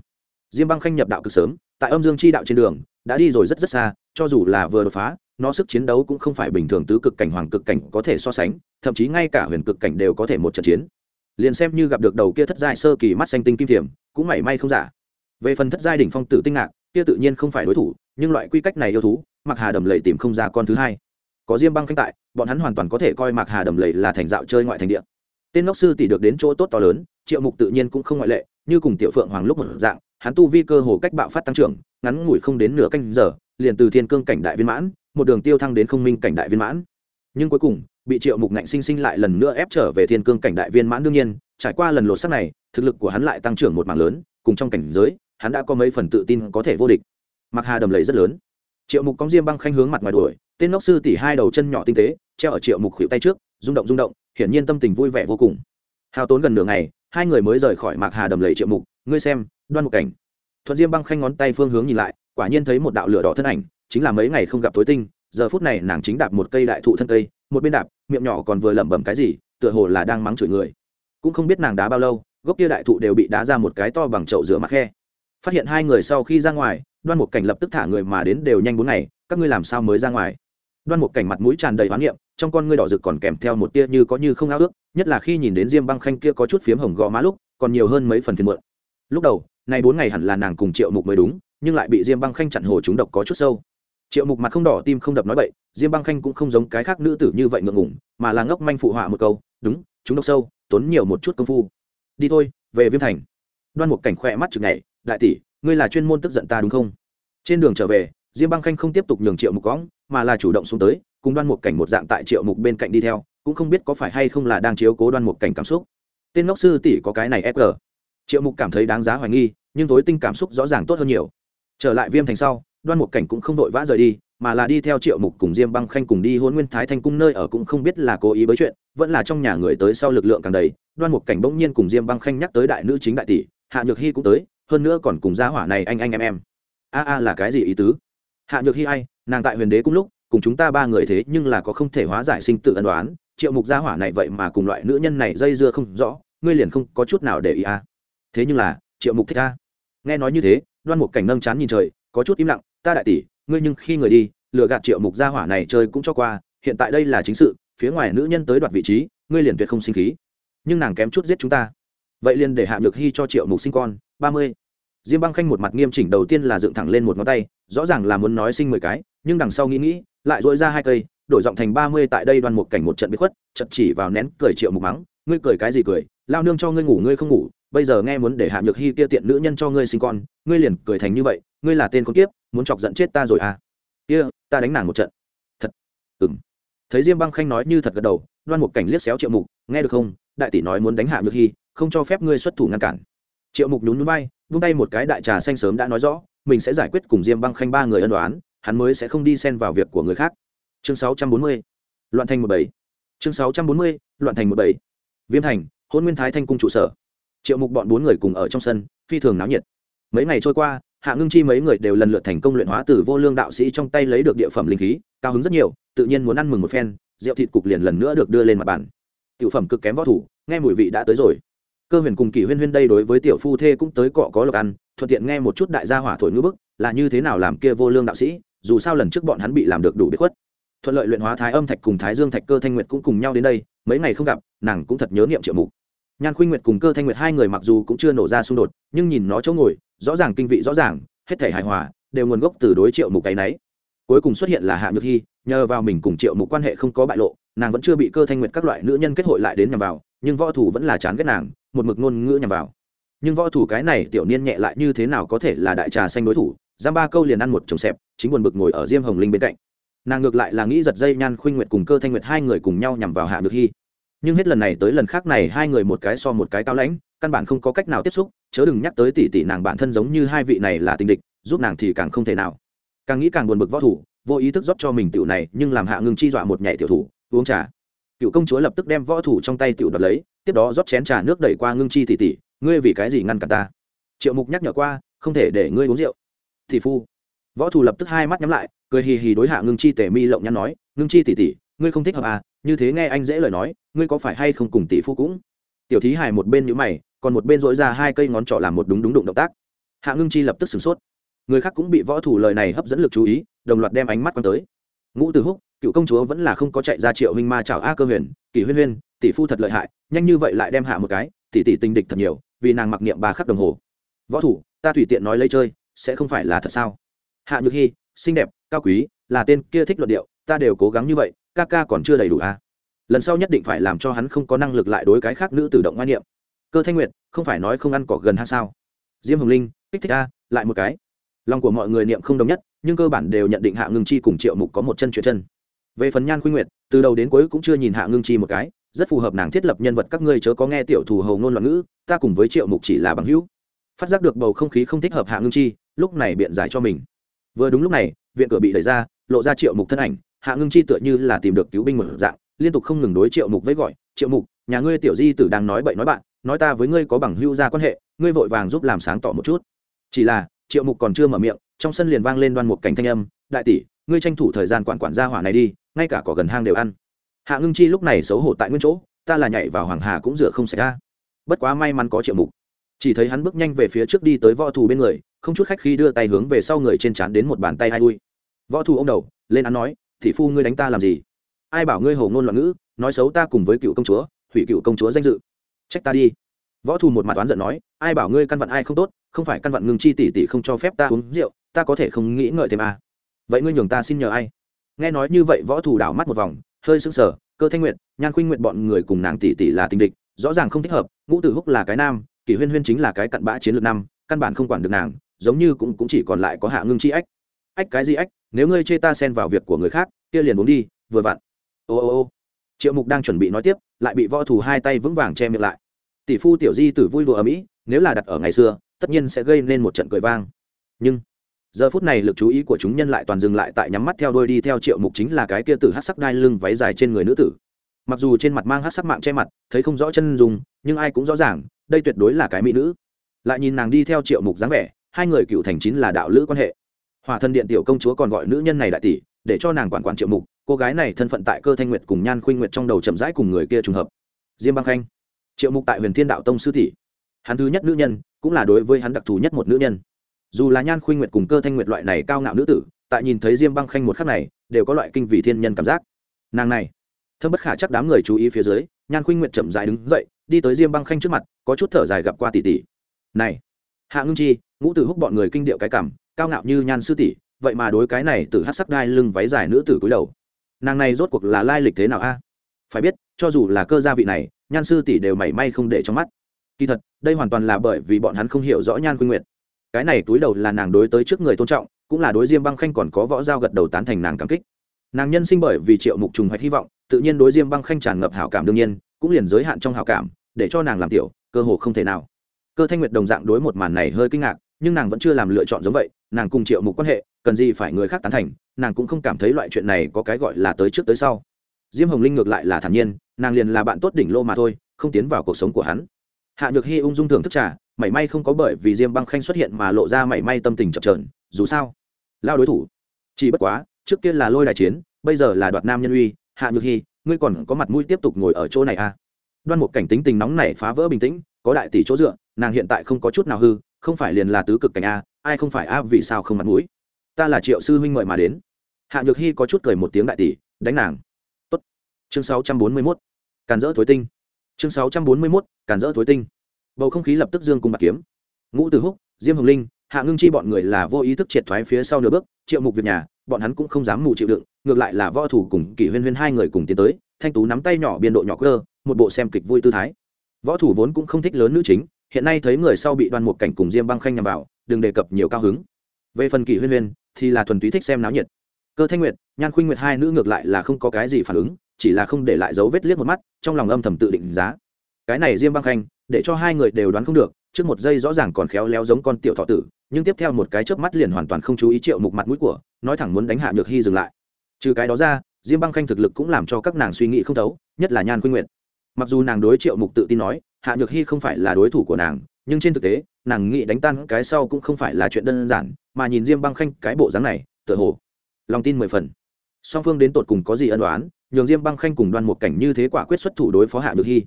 Diêm băng khanh nhập đạo cực sớm, tại âm dương chi đạo trên đường, đã đi rồi rất rất xa, cho dù là vừa đột phá, nó sức chiến đấu cũng không phải bình thường tứ cực cảnh, hoàng cực cảnh có thể so sánh, thậm chí ngay cả huyền cực cảnh đều có thể một trận chiến liền xem như gặp được đầu kia thất giai sơ kỳ mắt xanh tinh kim thiểm, cũng mảy may không giả. Về phần thất giai đỉnh phong tử tinh ngạc, kia tự nhiên không phải đối thủ, nhưng loại quy cách này yêu thú mặc hà đầm lầy tìm không ra con thứ hai. Có diêm băng khanh tại, bọn hắn hoàn toàn có thể coi mặc hà đầm lầy là thành dạo chơi ngoại thành địa. Tên ngốc sư tỷ được đến chỗ tốt to lớn, triệu mục tự nhiên cũng không ngoại lệ, như cùng tiểu phượng hoàng lúc một dạng, hắn tu vi cơ hồ cách bạo phát tăng trưởng, ngắn ngủi không đến nửa canh giờ, liền từ thiên cương cảnh đại viên mãn, một đường tiêu thăng đến không minh cảnh đại viên mãn. Nhưng cuối cùng bị triệu mục ngạnh sinh sinh lại lần nữa ép trở về thiên cương cảnh đại viên mãn đương nhiên, trải qua lần lột sắc này, thực lực của hắn lại tăng trưởng một mảng lớn, cùng trong cảnh giới, hắn đã có mấy phần tự tin có thể vô địch. Mặc hà đầm lầy rất lớn. Triệu mục cóng diêm băng khanh hướng mặt ngoài đuổi, tên nóc sư tỉ hai đầu chân nhỏ tinh tế, treo ở triệu mục khuỷu tay trước, rung động rung động, hiển nhiên tâm tình vui vẻ vô cùng. Hao tốn gần nửa ngày, hai người mới rời khỏi mạc hà đầm lầy triệu mục, ngươi xem, đoan một cảnh. Thuận diêm băng khanh ngón tay phương hướng nhìn lại, quả nhiên thấy một đạo lửa đỏ thân ảnh, chính là mấy ngày không gặp tối tinh, giờ phút này nàng chính đạp một cây đại thụ thân cây một bên đạp, miệng nhỏ còn vừa lẩm bẩm cái gì, tựa hồ là đang mắng chửi người. Cũng không biết nàng đá bao lâu, gốc kia đại thụ đều bị đá ra một cái to bằng chậu rửa mặt khe. Phát hiện hai người sau khi ra ngoài, đoan một cảnh lập tức thả người mà đến đều nhanh bốn ngày, các ngươi làm sao mới ra ngoài? Đoan một cảnh mặt mũi tràn đầy hoán niệm, trong con ngươi đỏ rực còn kèm theo một tia như có như không ao ước, nhất là khi nhìn đến diêm băng khanh kia có chút phiếm hồng gò má lúc, còn nhiều hơn mấy phần phiền muộn. Lúc đầu, nay bốn ngày hẳn là nàng cùng triệu mục mới đúng, nhưng lại bị diêm băng khanh chặn hồ chúng độc có chút sâu triệu mục mặt không đỏ, tim không đập nói bậy, diêm băng khanh cũng không giống cái khác nữ tử như vậy ngượng ngủng mà là ngốc manh phụ họa một câu, đúng, chúng độc sâu, tốn nhiều một chút công phu. Đi thôi, về viêm thành. Đoan một cảnh khoe mắt chực nhảy, đại tỷ, ngươi là chuyên môn tức giận ta đúng không? Trên đường trở về, diêm băng khanh không tiếp tục nhường triệu mục cõng mà là chủ động xuống tới, cùng đoan một cảnh một dạng tại triệu mục bên cạnh đi theo, cũng không biết có phải hay không là đang chiếu cố đoan một cảnh cảm xúc. Tên ngốc sư tỷ có cái này ép triệu mục cảm thấy đáng giá hoài nghi, nhưng tối tinh cảm xúc rõ ràng tốt hơn nhiều. Trở lại viêm thành sau đoan một cảnh cũng không vội vã rời đi, mà là đi theo triệu mục cùng diêm băng khanh cùng đi hôn nguyên thái thanh cung nơi ở cũng không biết là cố ý bới chuyện, vẫn là trong nhà người tới sau lực lượng càng đầy. Đoan một cảnh bỗng nhiên cùng diêm băng khanh nhắc tới đại nữ chính đại tỷ, hạ nhược hy cũng tới, hơn nữa còn cùng gia hỏa này anh anh em em. A a là cái gì ý tứ? Hạ nhược hy ai, nàng tại huyền đế cũng lúc, cùng chúng ta ba người thế nhưng là có không thể hóa giải sinh tự ân đoán triệu mục gia hỏa này vậy mà cùng loại nữ nhân này dây dưa không rõ, ngươi liền không có chút nào để ý a thế nhưng là, triệu mục thích a. Nghe nói như thế, đoan một cảnh nâng chán nhìn trời, có chút im lặng ta đại tỷ, ngươi nhưng khi người đi, lừa gạt triệu mục gia hỏa này chơi cũng cho qua, hiện tại đây là chính sự, phía ngoài nữ nhân tới đoạt vị trí, ngươi liền tuyệt không sinh khí. Nhưng nàng kém chút giết chúng ta. Vậy liền để hạ nhược hy cho triệu mục sinh con, ba mươi. Diêm băng khanh một mặt nghiêm chỉnh đầu tiên là dựng thẳng lên một ngón tay, rõ ràng là muốn nói sinh mười cái, nhưng đằng sau nghĩ nghĩ, lại dội ra hai cây, đổi giọng thành ba mươi tại đây đoan một cảnh một trận bị khuất, chật chỉ vào nén cười triệu mục mắng, ngươi cười cái gì cười? Lao nương cho ngươi ngủ, ngươi không ngủ, bây giờ nghe muốn để hạ nhược hy kia tiện nữ nhân cho ngươi sinh con, ngươi liền cười thành như vậy ngươi là tên con kiếp muốn chọc giận chết ta rồi à? Kia、yeah, ta đánh nàng một trận. Thật. Ừng thấy diêm băng khanh nói như thật gật đầu đoan một cảnh liếc xéo triệu mục nghe được không? Đại tỷ nói muốn đánh hạ nhược hy không cho phép ngươi xuất thủ ngăn cản. Triệu mục nhún núi bay vung tay một cái đại trà xanh sớm đã nói rõ mình sẽ giải quyết cùng diêm băng khanh ba người ân đoán hắn mới sẽ không đi xen vào việc của người khác. Chương 640. loạn thành một bảy chương 640. loạn thành một bảy viêm thành hôn nguyên thái thanh cung trụ sở. Triệu mục bọn bốn người cùng ở trong sân phi thường náo nhiệt. Mấy ngày trôi qua hạ ngưng chi mấy người đều lần lượt thành công luyện hóa từ vô lương đạo sĩ trong tay lấy được địa phẩm linh khí, cao hứng rất nhiều, tự nhiên muốn ăn mừng một phen, rượu thịt cục liền lần nữa được đưa lên mặt bàn. Tiểu phẩm cực kém võ thủ, nghe mùi vị đã tới rồi. Cơ huyền cùng kỷ huyên huyên đây đối với tiểu phu thê cũng tới cọ có lộc ăn, thuận tiện nghe một chút đại gia hỏa thổi ngữ bức, là như thế nào làm kia vô lương đạo sĩ, dù sao lần trước bọn hắn bị làm được đủ biết khuất. Thuận lợi luyện hóa thái âm thạch cùng thái dương thạch cơ thanh nguyệt cũng cùng nhau đến đây, mấy ngày không gặp, nàng cũng thật nhớ niệm triệu mục. Nhan khuynh nguyệt cùng cơ thanh nguyệt hai người mặc dù cũng chưa nổ ra xung đột, nhưng nhìn nó chỗ ngồi rõ ràng kinh vị rõ ràng, hết thể hài hòa, đều nguồn gốc từ đối triệu mục cái nấy. Cuối cùng xuất hiện là hạ nhược hy, nhờ vào mình cùng triệu mục quan hệ không có bại lộ, nàng vẫn chưa bị cơ thanh nguyệt các loại nữ nhân kết hội lại đến nhằm vào, nhưng võ thủ vẫn là chán ghét nàng, một mực ngôn ngữ nhằm vào. Nhưng võ thủ cái này tiểu niên nhẹ lại như thế nào có thể là đại trà xanh đối thủ, giam ba câu liền ăn một chồng xẹp, chính buồn bực ngồi ở diêm hồng linh bên cạnh. Nàng ngược lại là nghĩ giật dây nhan khuynh nguyệt cùng cơ thanh nguyệt hai người cùng nhau nhằm vào hạ nhược hy. Nhưng hết lần này tới lần khác này hai người một cái so một cái cao lãnh, căn bản không có cách nào tiếp xúc chớ đừng nhắc tới tỷ tỷ nàng bản thân giống như hai vị này là tình địch, giúp nàng thì càng không thể nào. Càng nghĩ càng buồn bực võ thủ, vô ý thức rót cho mình tiểu này, nhưng làm hạ ngưng chi dọa một nhảy tiểu thủ, uống trà. Cựu công chúa lập tức đem võ thủ trong tay tiểu đoạt lấy, tiếp đó rót chén trà nước đẩy qua ngưng chi tỷ tỷ, ngươi vì cái gì ngăn cản ta? Triệu mục nhắc nhở qua, không thể để ngươi uống rượu. Thì phu, võ thủ lập tức hai mắt nhắm lại, cười hì hì đối hạ ngưng chi tể mi lộng nhăn nói, ngưng chi tỷ tỷ, ngươi không thích hợp à như thế nghe anh dễ lời nói, ngươi có phải hay không cùng tỷ phu cũng? Tiểu thí hài một bên nhữ mày còn một bên dỗi ra hai cây ngón trỏ làm một đúng đúng đụng động tác. Hạ ngưng chi lập tức sửng sốt. Người khác cũng bị võ thủ lời này hấp dẫn lực chú ý, đồng loạt đem ánh mắt quan tới. Ngũ từ húc, cựu công chúa vẫn là không có chạy ra triệu huynh ma chào a cơ huyền, kỷ huyên huyên, tỷ phu thật lợi hại, nhanh như vậy lại đem hạ một cái, tỷ tỷ tình địch thật nhiều, vì nàng mặc niệm ba khắc đồng hồ. Võ thủ, ta tùy tiện nói lấy chơi, sẽ không phải là thật sao? Hạ nhược hy xinh đẹp, cao quý, là tên kia thích luận điệu, ta đều cố gắng như vậy, ca ca còn chưa đầy đủ à? Lần sau nhất định phải làm cho hắn không có năng lực lại đối cái khác nữ tự động ngoại niệm cơ thanh nguyệt, không phải nói không ăn cỏ gần hay sao? Diêm hồng linh, kích thích a, lại một cái. Lòng của mọi người niệm không đồng nhất, nhưng cơ bản đều nhận định hạ ngưng chi cùng triệu mục có một chân chuyện chân. Về phần nhan khuynh nguyệt, từ đầu đến cuối cũng chưa nhìn hạ ngưng chi một cái, rất phù hợp nàng thiết lập nhân vật các ngươi chớ có nghe tiểu thù hầu ngôn loạn ngữ, ta cùng với triệu mục chỉ là bằng hữu. Phát giác được bầu không khí không thích hợp hạ ngưng chi, lúc này biện giải cho mình. Vừa đúng lúc này, viện cửa bị đẩy ra, lộ ra triệu mục thân ảnh, hạ ngưng chi tựa như là tìm được cứu binh một dạng, liên tục không ngừng đối triệu mục với gọi, triệu mục, nhà ngươi tiểu di tử đang nói bậy nói bạn nói ta với ngươi có bằng hữu ra quan hệ, ngươi vội vàng giúp làm sáng tỏ một chút. Chỉ là, triệu mục còn chưa mở miệng, trong sân liền vang lên đoan một cảnh thanh âm, đại tỷ, ngươi tranh thủ thời gian quản quản gia hỏa này đi, ngay cả cỏ gần hang đều ăn. Hạ ngưng chi lúc này xấu hổ tại nguyên chỗ, ta là nhảy vào hoàng hà cũng rửa không xảy ra bất quá may mắn có triệu mục. Chỉ thấy hắn bước nhanh về phía trước đi tới võ thù bên người, không chút khách khi đưa tay hướng về sau người trên trán đến một bàn tay hai ui. Võ thù ông đầu, lên án nói thị phu ngươi đánh ta làm gì? Ai bảo ngươi hồ ngôn loạn ngữ, nói xấu ta cùng với cựu công chúa, hủy cựu công chúa danh dự trách ta đi. Võ thù một mặt oán giận nói ai bảo ngươi căn vặn ai không tốt không phải căn vặn ngừng chi tỷ tỷ không cho phép ta uống rượu ta có thể không nghĩ ngợi thêm à. vậy ngươi nhường ta xin nhờ ai? Nghe nói như vậy võ thù đảo mắt một vòng hơi sững sờ cơ thanh nguyện nhan khuynh nguyện bọn người cùng nàng tỷ tỷ là tình địch rõ ràng không thích hợp ngũ tử húc là cái nam kỷ huyên huyên chính là cái cặn bã chiến lược năm căn bản không quản được nàng giống như cũng, cũng chỉ còn lại có hạ ngưng chi ách. Ách cái gì ách? Nếu ngươi chê ta xen vào việc của người khác kia liền uống đi vừa vặn. Ô ô ô. Triệu mục đang chuẩn bị nói tiếp lại bị võ thù hai tay vững vàng che miệng lại tỷ phu tiểu di tử vui đùa ở mỹ, nếu là đặt ở ngày xưa, tất nhiên sẽ gây nên một trận cười vang. Nhưng, giờ phút này lực chú ý của chúng nhân lại toàn dừng lại tại nhắm mắt theo đôi đi theo triệu mục chính là cái kia tử hát sắc đai lưng váy dài trên người nữ tử. Mặc dù trên mặt mang hát sắc mạng che mặt, thấy không rõ chân dùng nhưng ai cũng rõ ràng, đây tuyệt đối là cái mỹ nữ. Lại nhìn nàng đi theo triệu mục dáng vẻ, hai người cựu thành chính là đạo lữ quan hệ. Hòa thân điện tiểu công chúa còn gọi nữ nhân này đại tỷ, để cho nàng quản quản triệu mục, cô gái này thân phận tại cơ thanh nguyệt cùng nhan khuynh nguyệt trong đầu chậm rãi cùng người kia trùng hợp. Diêm băng khanh triệu mục tại huyền thiên đạo tông sư tỷ. Hắn thứ nhất nữ nhân, cũng là đối với hắn đặc thù nhất một nữ nhân. Dù là nhan khuynh nguyệt cùng cơ thanh nguyệt loại này cao ngạo nữ tử, tại nhìn thấy diêm băng khanh một khắc này, đều có loại kinh vị thiên nhân cảm giác. Nàng này thơm bất khả chắc đám người chú ý phía dưới, nhan khuynh nguyệt chậm dài đứng dậy, đi tới diêm băng khanh trước mặt, có chút thở dài gặp qua tỷ tỷ. Này, hạ ngưng chi, ngũ tử húc bọn người kinh điệu cái cảm, cao ngạo như nhan sư tỷ, vậy mà đối cái này từ hát sắc đai lưng váy dài nữ tử cúi đầu. Nàng này rốt cuộc là lai lịch thế nào a? Phải biết, cho dù là cơ gia vị này nhan sư tỷ đều mảy may không để trong mắt. Kỳ thật, đây hoàn toàn là bởi vì bọn hắn không hiểu rõ nhan khuynh nguyệt. Cái này túi đầu là nàng đối tới trước người tôn trọng, cũng là đối diêm băng khanh còn có võ giao gật đầu tán thành nàng cảm kích. Nàng nhân sinh bởi vì triệu mục trùng hoạch hy vọng, tự nhiên đối diêm băng khanh tràn ngập hảo cảm đương nhiên, cũng liền giới hạn trong hảo cảm, để cho nàng làm tiểu, cơ hồ không thể nào. Cơ thanh nguyệt đồng dạng đối một màn này hơi kinh ngạc, nhưng nàng vẫn chưa làm lựa chọn giống vậy, nàng cùng triệu mục quan hệ, cần gì phải người khác tán thành, nàng cũng không cảm thấy loại chuyện này có cái gọi là tới trước tới sau. Diêm hồng linh ngược lại là thản nhiên nàng liền là bạn tốt đỉnh lô mà thôi, không tiến vào cuộc sống của hắn. Hạ nhược hy ung dung thưởng thức trà, mảy may không có bởi vì diêm băng khanh xuất hiện mà lộ ra mảy may tâm tình chập trờn dù sao lao đối thủ. Chỉ bất quá, trước kia là lôi đại chiến, bây giờ là đoạt nam nhân uy, hạ nhược hy ngươi còn có mặt mũi tiếp tục ngồi ở chỗ này à? Đoan một cảnh tính tình nóng này phá vỡ bình tĩnh, có đại tỷ chỗ dựa, nàng hiện tại không có chút nào hư, không phải liền là tứ cực cảnh a, ai không phải a, vì sao không mặt mũi? Ta là triệu sư huynh mời mà đến. Hạ nhược hy có chút cười một tiếng đại tỷ, đánh nàng chương sáu trăm bốn mươi mốt. Càn rỡ thối tinh. Chương sáu trăm bốn mươi mốt, càn rỡ thối tinh. Bầu không khí lập tức dương cùng bạc kiếm. Ngũ từ húc, diêm hồng linh, hạ ngưng chi bọn người là vô ý thức triệt thoái phía sau nửa bước, triệu mục việc nhà, bọn hắn cũng không dám mù chịu đựng, ngược lại là võ thủ cùng kỷ huyên huyên hai người cùng tiến tới, thanh tú nắm tay nhỏ biên độ nhỏ cơ, một bộ xem kịch vui tư thái. Võ thủ vốn cũng không thích lớn nữ chính, hiện nay thấy người sau bị đoan một cảnh cùng diêm băng khanh nhằm vào, đừng đề cập nhiều cao hứng. Về phần kỷ huyên huyên, thì là thuần túy thích xem náo nhiệt. Cơ thanh nguyệt, nhan khuynh nguyệt hai nữ ngược lại là không có cái gì phản ứng chỉ là không để lại dấu vết liếc một mắt, trong lòng âm thầm tự định giá. Cái này diêm băng khanh, để cho hai người đều đoán không được, trước một giây rõ ràng còn khéo léo giống con tiểu thọ tử, nhưng tiếp theo một cái chớp mắt liền hoàn toàn không chú ý triệu mục mặt mũi của, nói thẳng muốn đánh hạ nhược hy dừng lại. Trừ cái đó ra, diêm băng khanh thực lực cũng làm cho các nàng suy nghĩ không thấu, nhất là nhan khuynh nguyệt. Mặc dù nàng đối triệu mục tự tin nói, hạ nhược hy không phải là đối thủ của nàng, nhưng trên thực tế, nàng nghĩ đánh tan cái sau cũng không phải là chuyện đơn giản, mà nhìn diêm băng khanh cái bộ dáng này, tựa hồ lòng tin mười phần. Song phương đến tột cùng có gì ân đoán nhường diêm băng khanh cùng đoan một cảnh như thế quả quyết xuất thủ đối phó hạ nhược hy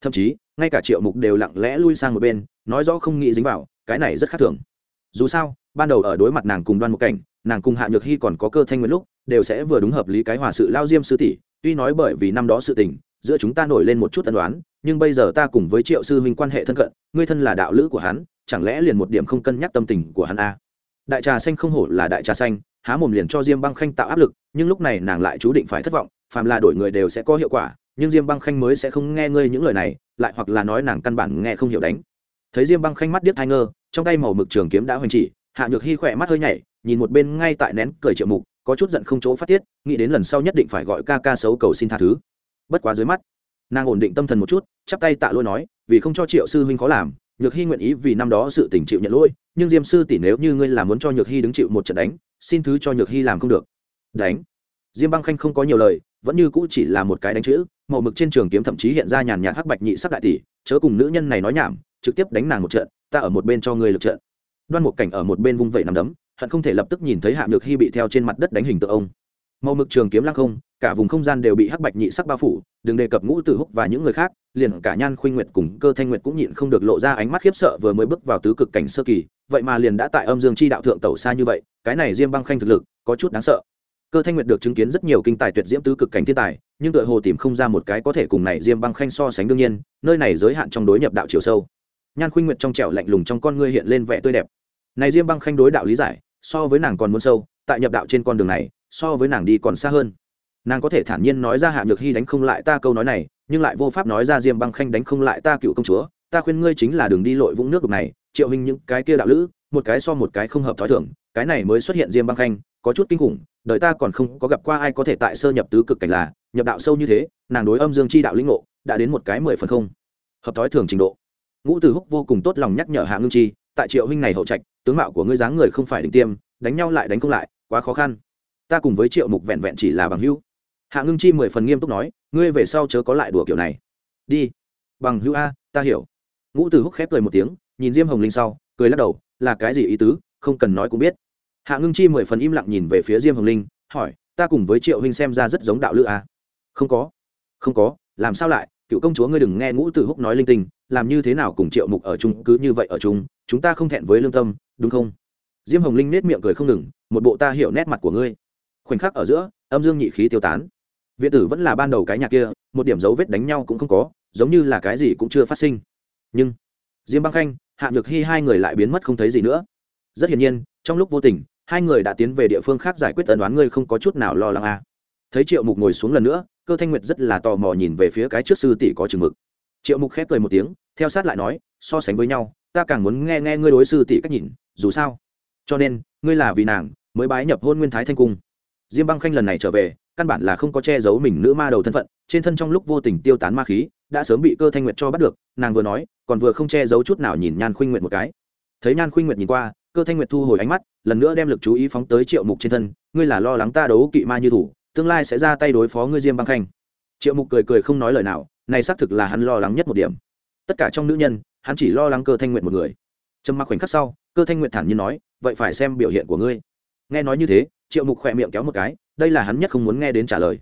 thậm chí, ngay cả triệu mục đều lặng lẽ lui sang một bên, nói rõ không nghĩ dính vào, cái này rất khác thường dù sao, ban đầu ở đối mặt nàng cùng đoan một cảnh, nàng cùng hạ nhược hy còn có cơ thanh nguyên lúc, đều sẽ vừa đúng hợp lý cái hòa sự lao diêm sư tỷ, tuy nói bởi vì năm đó sự tình, giữa chúng ta nổi lên một chút tân đoán nhưng bây giờ ta cùng với triệu sư huynh quan hệ thân cận, ngươi thân là đạo lữ của hắn, chẳng lẽ liền một điểm không cân nhắc tâm tình của hắn a à? đại trà xanh không hổ là đại trà xanh, há mồm liền cho diêm băng khanh tạo áp lực, nhưng lúc này nàng lại chú định phải thất vọng phàm là đổi người đều sẽ có hiệu quả, nhưng diêm băng khanh mới sẽ không nghe ngươi những lời này, lại hoặc là nói nàng căn bản nghe không hiểu đánh. Thấy diêm băng khanh mắt điếc thai ngơ, trong tay màu mực trường kiếm đã hoành chỉ, hạ nhược hy khỏe mắt hơi nhảy, nhìn một bên ngay tại nén cười triệu mục, có chút giận không chỗ phát tiết, nghĩ đến lần sau nhất định phải gọi ca ca xấu cầu xin tha thứ. Bất quá dưới mắt, nàng ổn định tâm thần một chút, chắp tay tạ lỗi nói, vì không cho triệu sư huynh khó làm, nhược hy nguyện ý vì năm đó sự tình chịu nhận lỗi, nhưng diêm sư tỷ nếu như ngươi là muốn cho nhược hy đứng chịu một trận đánh, xin thứ cho nhược hy làm không được. Đánh. Diêm băng khanh không có nhiều lời vẫn như cũ chỉ là một cái đánh chữ, màu mực trên trường kiếm thậm chí hiện ra nhàn nhạt hắc bạch nhị sắc đại tỷ, chớ cùng nữ nhân này nói nhảm, trực tiếp đánh nàng một trận, ta ở một bên cho ngươi lực trận. Đoan một cảnh ở một bên vung vẩy nằm đấm, hận không thể lập tức nhìn thấy hạ nhược hy bị theo trên mặt đất đánh hình tượng ông. Màu mực trường kiếm lăng không, cả vùng không gian đều bị hắc bạch nhị sắc bao phủ, đừng đề cập ngũ tử húc và những người khác, liền cả nhan khuynh nguyệt cùng cơ thanh nguyệt cũng nhịn không được lộ ra ánh mắt khiếp sợ vừa mới bước vào tứ cực cảnh sơ kỳ, vậy mà liền đã tại âm dương chi đạo thượng tẩu xa như vậy, cái này diêm băng khanh thực lực có chút đáng sợ cơ thanh nguyệt được chứng kiến rất nhiều kinh tài tuyệt diễm tứ cực cảnh thiên tài, nhưng tựa hồ tìm không ra một cái có thể cùng này diêm băng khanh so sánh đương nhiên, nơi này giới hạn trong đối nhập đạo chiều sâu. Nhan khuynh nguyệt trong trẻo lạnh lùng trong con ngươi hiện lên vẻ tươi đẹp. Này diêm băng khanh đối đạo lý giải, so với nàng còn muốn sâu, tại nhập đạo trên con đường này, so với nàng đi còn xa hơn. Nàng có thể thản nhiên nói ra hạ nhược hy đánh không lại ta câu nói này, nhưng lại vô pháp nói ra diêm băng khanh đánh không lại ta cựu công chúa, ta khuyên ngươi chính là đường đi lội vũng nước đục này, triệu hình những cái kia đạo lữ, một cái so một cái không hợp thói thường, cái này mới xuất hiện diêm băng khanh, có chút kinh khủng đời ta còn không có gặp qua ai có thể tại sơ nhập tứ cực cảnh là, nhập đạo sâu như thế, nàng đối âm dương chi đạo lĩnh ngộ, đã đến một cái mười phần không. Hợp thói thường trình độ. Ngũ từ húc vô cùng tốt lòng nhắc nhở hạ ngưng chi, tại triệu huynh này hậu trạch, tướng mạo của ngươi dáng người không phải đỉnh tiêm, đánh nhau lại đánh không lại, quá khó khăn. Ta cùng với triệu mục vẹn vẹn chỉ là bằng hữu. Hạ ngưng chi mười phần nghiêm túc nói, ngươi về sau chớ có lại đùa kiểu này. Đi. Bằng hữu a, ta hiểu. Ngũ từ húc khép cười một tiếng, nhìn diêm hồng linh sau, cười lắc đầu, là cái gì ý tứ, không cần nói cũng biết hạ ngưng chi mười phần im lặng nhìn về phía diêm hồng linh, hỏi, ta cùng với triệu huynh xem ra rất giống đạo lữ a không có không có, làm sao lại? Cựu công chúa ngươi đừng nghe ngũ từ húc nói linh tinh, làm như thế nào cùng triệu mục ở chung, cứ như vậy ở chung, chúng ta không thẹn với lương tâm, đúng không? Diêm hồng linh nết miệng cười không ngừng, một bộ ta hiểu nét mặt của ngươi. Khoảnh khắc ở giữa, âm dương nhị khí tiêu tán. Viện tử vẫn là ban đầu cái nhà kia, một điểm dấu vết đánh nhau cũng không có, giống như là cái gì cũng chưa phát sinh. Nhưng diêm băng khanh, hạ nhược hy hai người lại biến mất không thấy gì nữa. Rất hiển nhiên trong lúc vô tình, hai người đã tiến về địa phương khác giải quyết tần đoán ngươi không có chút nào lo lắng à. thấy triệu mục ngồi xuống lần nữa, cơ thanh nguyệt rất là tò mò nhìn về phía cái trước sư tỷ có chừng mực. Triệu mục khép cười một tiếng, theo sát lại nói, so sánh với nhau, ta càng muốn nghe nghe ngươi đối sư tỷ cách nhìn, dù sao. Cho nên, ngươi là vì nàng, mới bái nhập hôn nguyên thái thanh cung. Diêm băng khanh lần này trở về, căn bản là không có che giấu mình nữ ma đầu thân phận, trên thân trong lúc vô tình tiêu tán ma khí, đã sớm bị cơ thanh nguyệt cho bắt được, nàng vừa nói, còn vừa không che giấu chút nào nhìn nhan khuynh nguyệt một cái. Thấy nhan khuynh nguyệt nhìn qua cơ thanh nguyệt thu hồi ánh mắt, lần nữa đem lực chú ý phóng tới triệu mục trên thân. Ngươi là lo lắng ta đấu kỵ ma như thủ, tương lai sẽ ra tay đối phó ngươi diêm băng khanh. Triệu mục cười cười không nói lời nào, này xác thực là hắn lo lắng nhất một điểm. Tất cả trong nữ nhân, hắn chỉ lo lắng cơ thanh nguyệt một người. Trầm mặc khoảnh khắc sau, cơ thanh nguyệt thản nhiên nói, vậy phải xem biểu hiện của ngươi. Nghe nói như thế, triệu mục khỏe miệng kéo một cái, đây là hắn nhất không muốn nghe đến trả lời.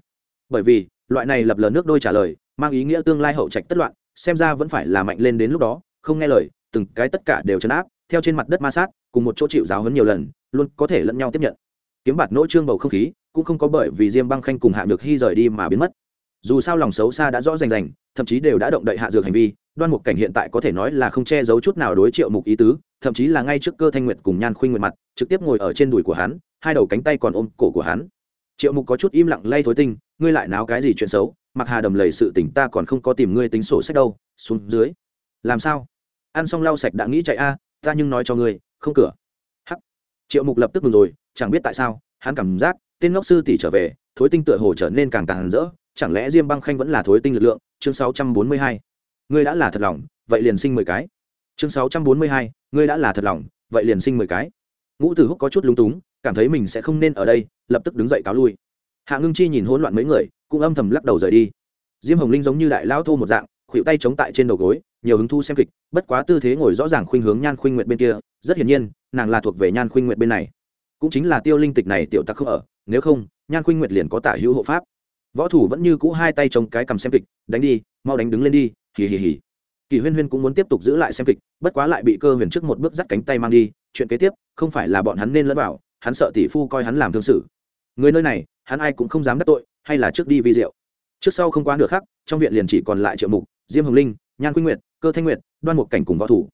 Bởi vì, loại này lập lờ nước đôi trả lời, mang ý nghĩa tương lai hậu trạch tất loạn, xem ra vẫn phải là mạnh lên đến lúc đó, không nghe lời, từng cái tất cả đều chấn áp, theo trên mặt đất ma sát cùng một chỗ chịu giáo hấn nhiều lần, luôn có thể lẫn nhau tiếp nhận. Kiếm bạt nỗ trương bầu không khí, cũng không có bởi vì diêm băng khanh cùng hạ nhược hy rời đi mà biến mất. Dù sao lòng xấu xa đã rõ rành rành, thậm chí đều đã động đậy hạ dược hành vi, đoan mục cảnh hiện tại có thể nói là không che giấu chút nào đối triệu mục ý tứ, thậm chí là ngay trước cơ thanh nguyện cùng nhan khuynh nguyện mặt, trực tiếp ngồi ở trên đùi của hắn, hai đầu cánh tay còn ôm cổ của hắn. Triệu mục có chút im lặng lay thối tinh, ngươi lại náo cái gì chuyện xấu, mặc hà đầm lầy sự tỉnh ta còn không có tìm ngươi tính sổ sách đâu, xuống dưới. Làm sao? Ăn xong lau sạch đã nghĩ chạy a, ta nhưng nói cho ngươi không cửa. Hắc. Triệu mục lập tức mừng rồi, chẳng biết tại sao, hắn cảm giác tên ngốc sư tỷ trở về, thối tinh tựa hồ trở nên càng càng rỡ, chẳng lẽ diêm băng khanh vẫn là thối tinh lực lượng? Chương 642. ngươi đã là thật lòng, vậy liền sinh mười cái. Chương 642. ngươi đã là thật lòng, vậy liền sinh mười cái. Ngũ tử húc có chút lúng túng, cảm thấy mình sẽ không nên ở đây, lập tức đứng dậy cáo lui. Hạ ngưng chi nhìn hỗn loạn mấy người, cũng âm thầm lắc đầu rời đi. Diêm hồng linh giống như đại lao thô một dạng khuỵu tay chống tại trên đầu gối, nhiều hứng thu xem kịch, bất quá tư thế ngồi rõ ràng khuynh hướng nhan khuynh nguyện bên kia rất hiển nhiên, nàng là thuộc về nhan khuynh nguyệt bên này. Cũng chính là tiêu linh tịch này tiểu tặc không ở, nếu không, nhan khuynh nguyệt liền có tả hữu hộ pháp. Võ thủ vẫn như cũ hai tay chống cái cầm xem kịch, đánh đi, mau đánh đứng lên đi, hì hì hì. Kỳ huyên huyên cũng muốn tiếp tục giữ lại xem kịch, bất quá lại bị cơ huyền trước một bước dắt cánh tay mang đi, chuyện kế tiếp, không phải là bọn hắn nên lẫn vào, hắn sợ tỷ phu coi hắn làm thương sự. Người nơi này, hắn ai cũng không dám đắc tội, hay là trước đi vi diệu. Trước sau không quá được khắc, trong viện liền chỉ còn lại triệu mục, diêm hồng linh, nhan quy nguyệt, cơ thanh nguyệt, đoan một cảnh cùng võ thủ.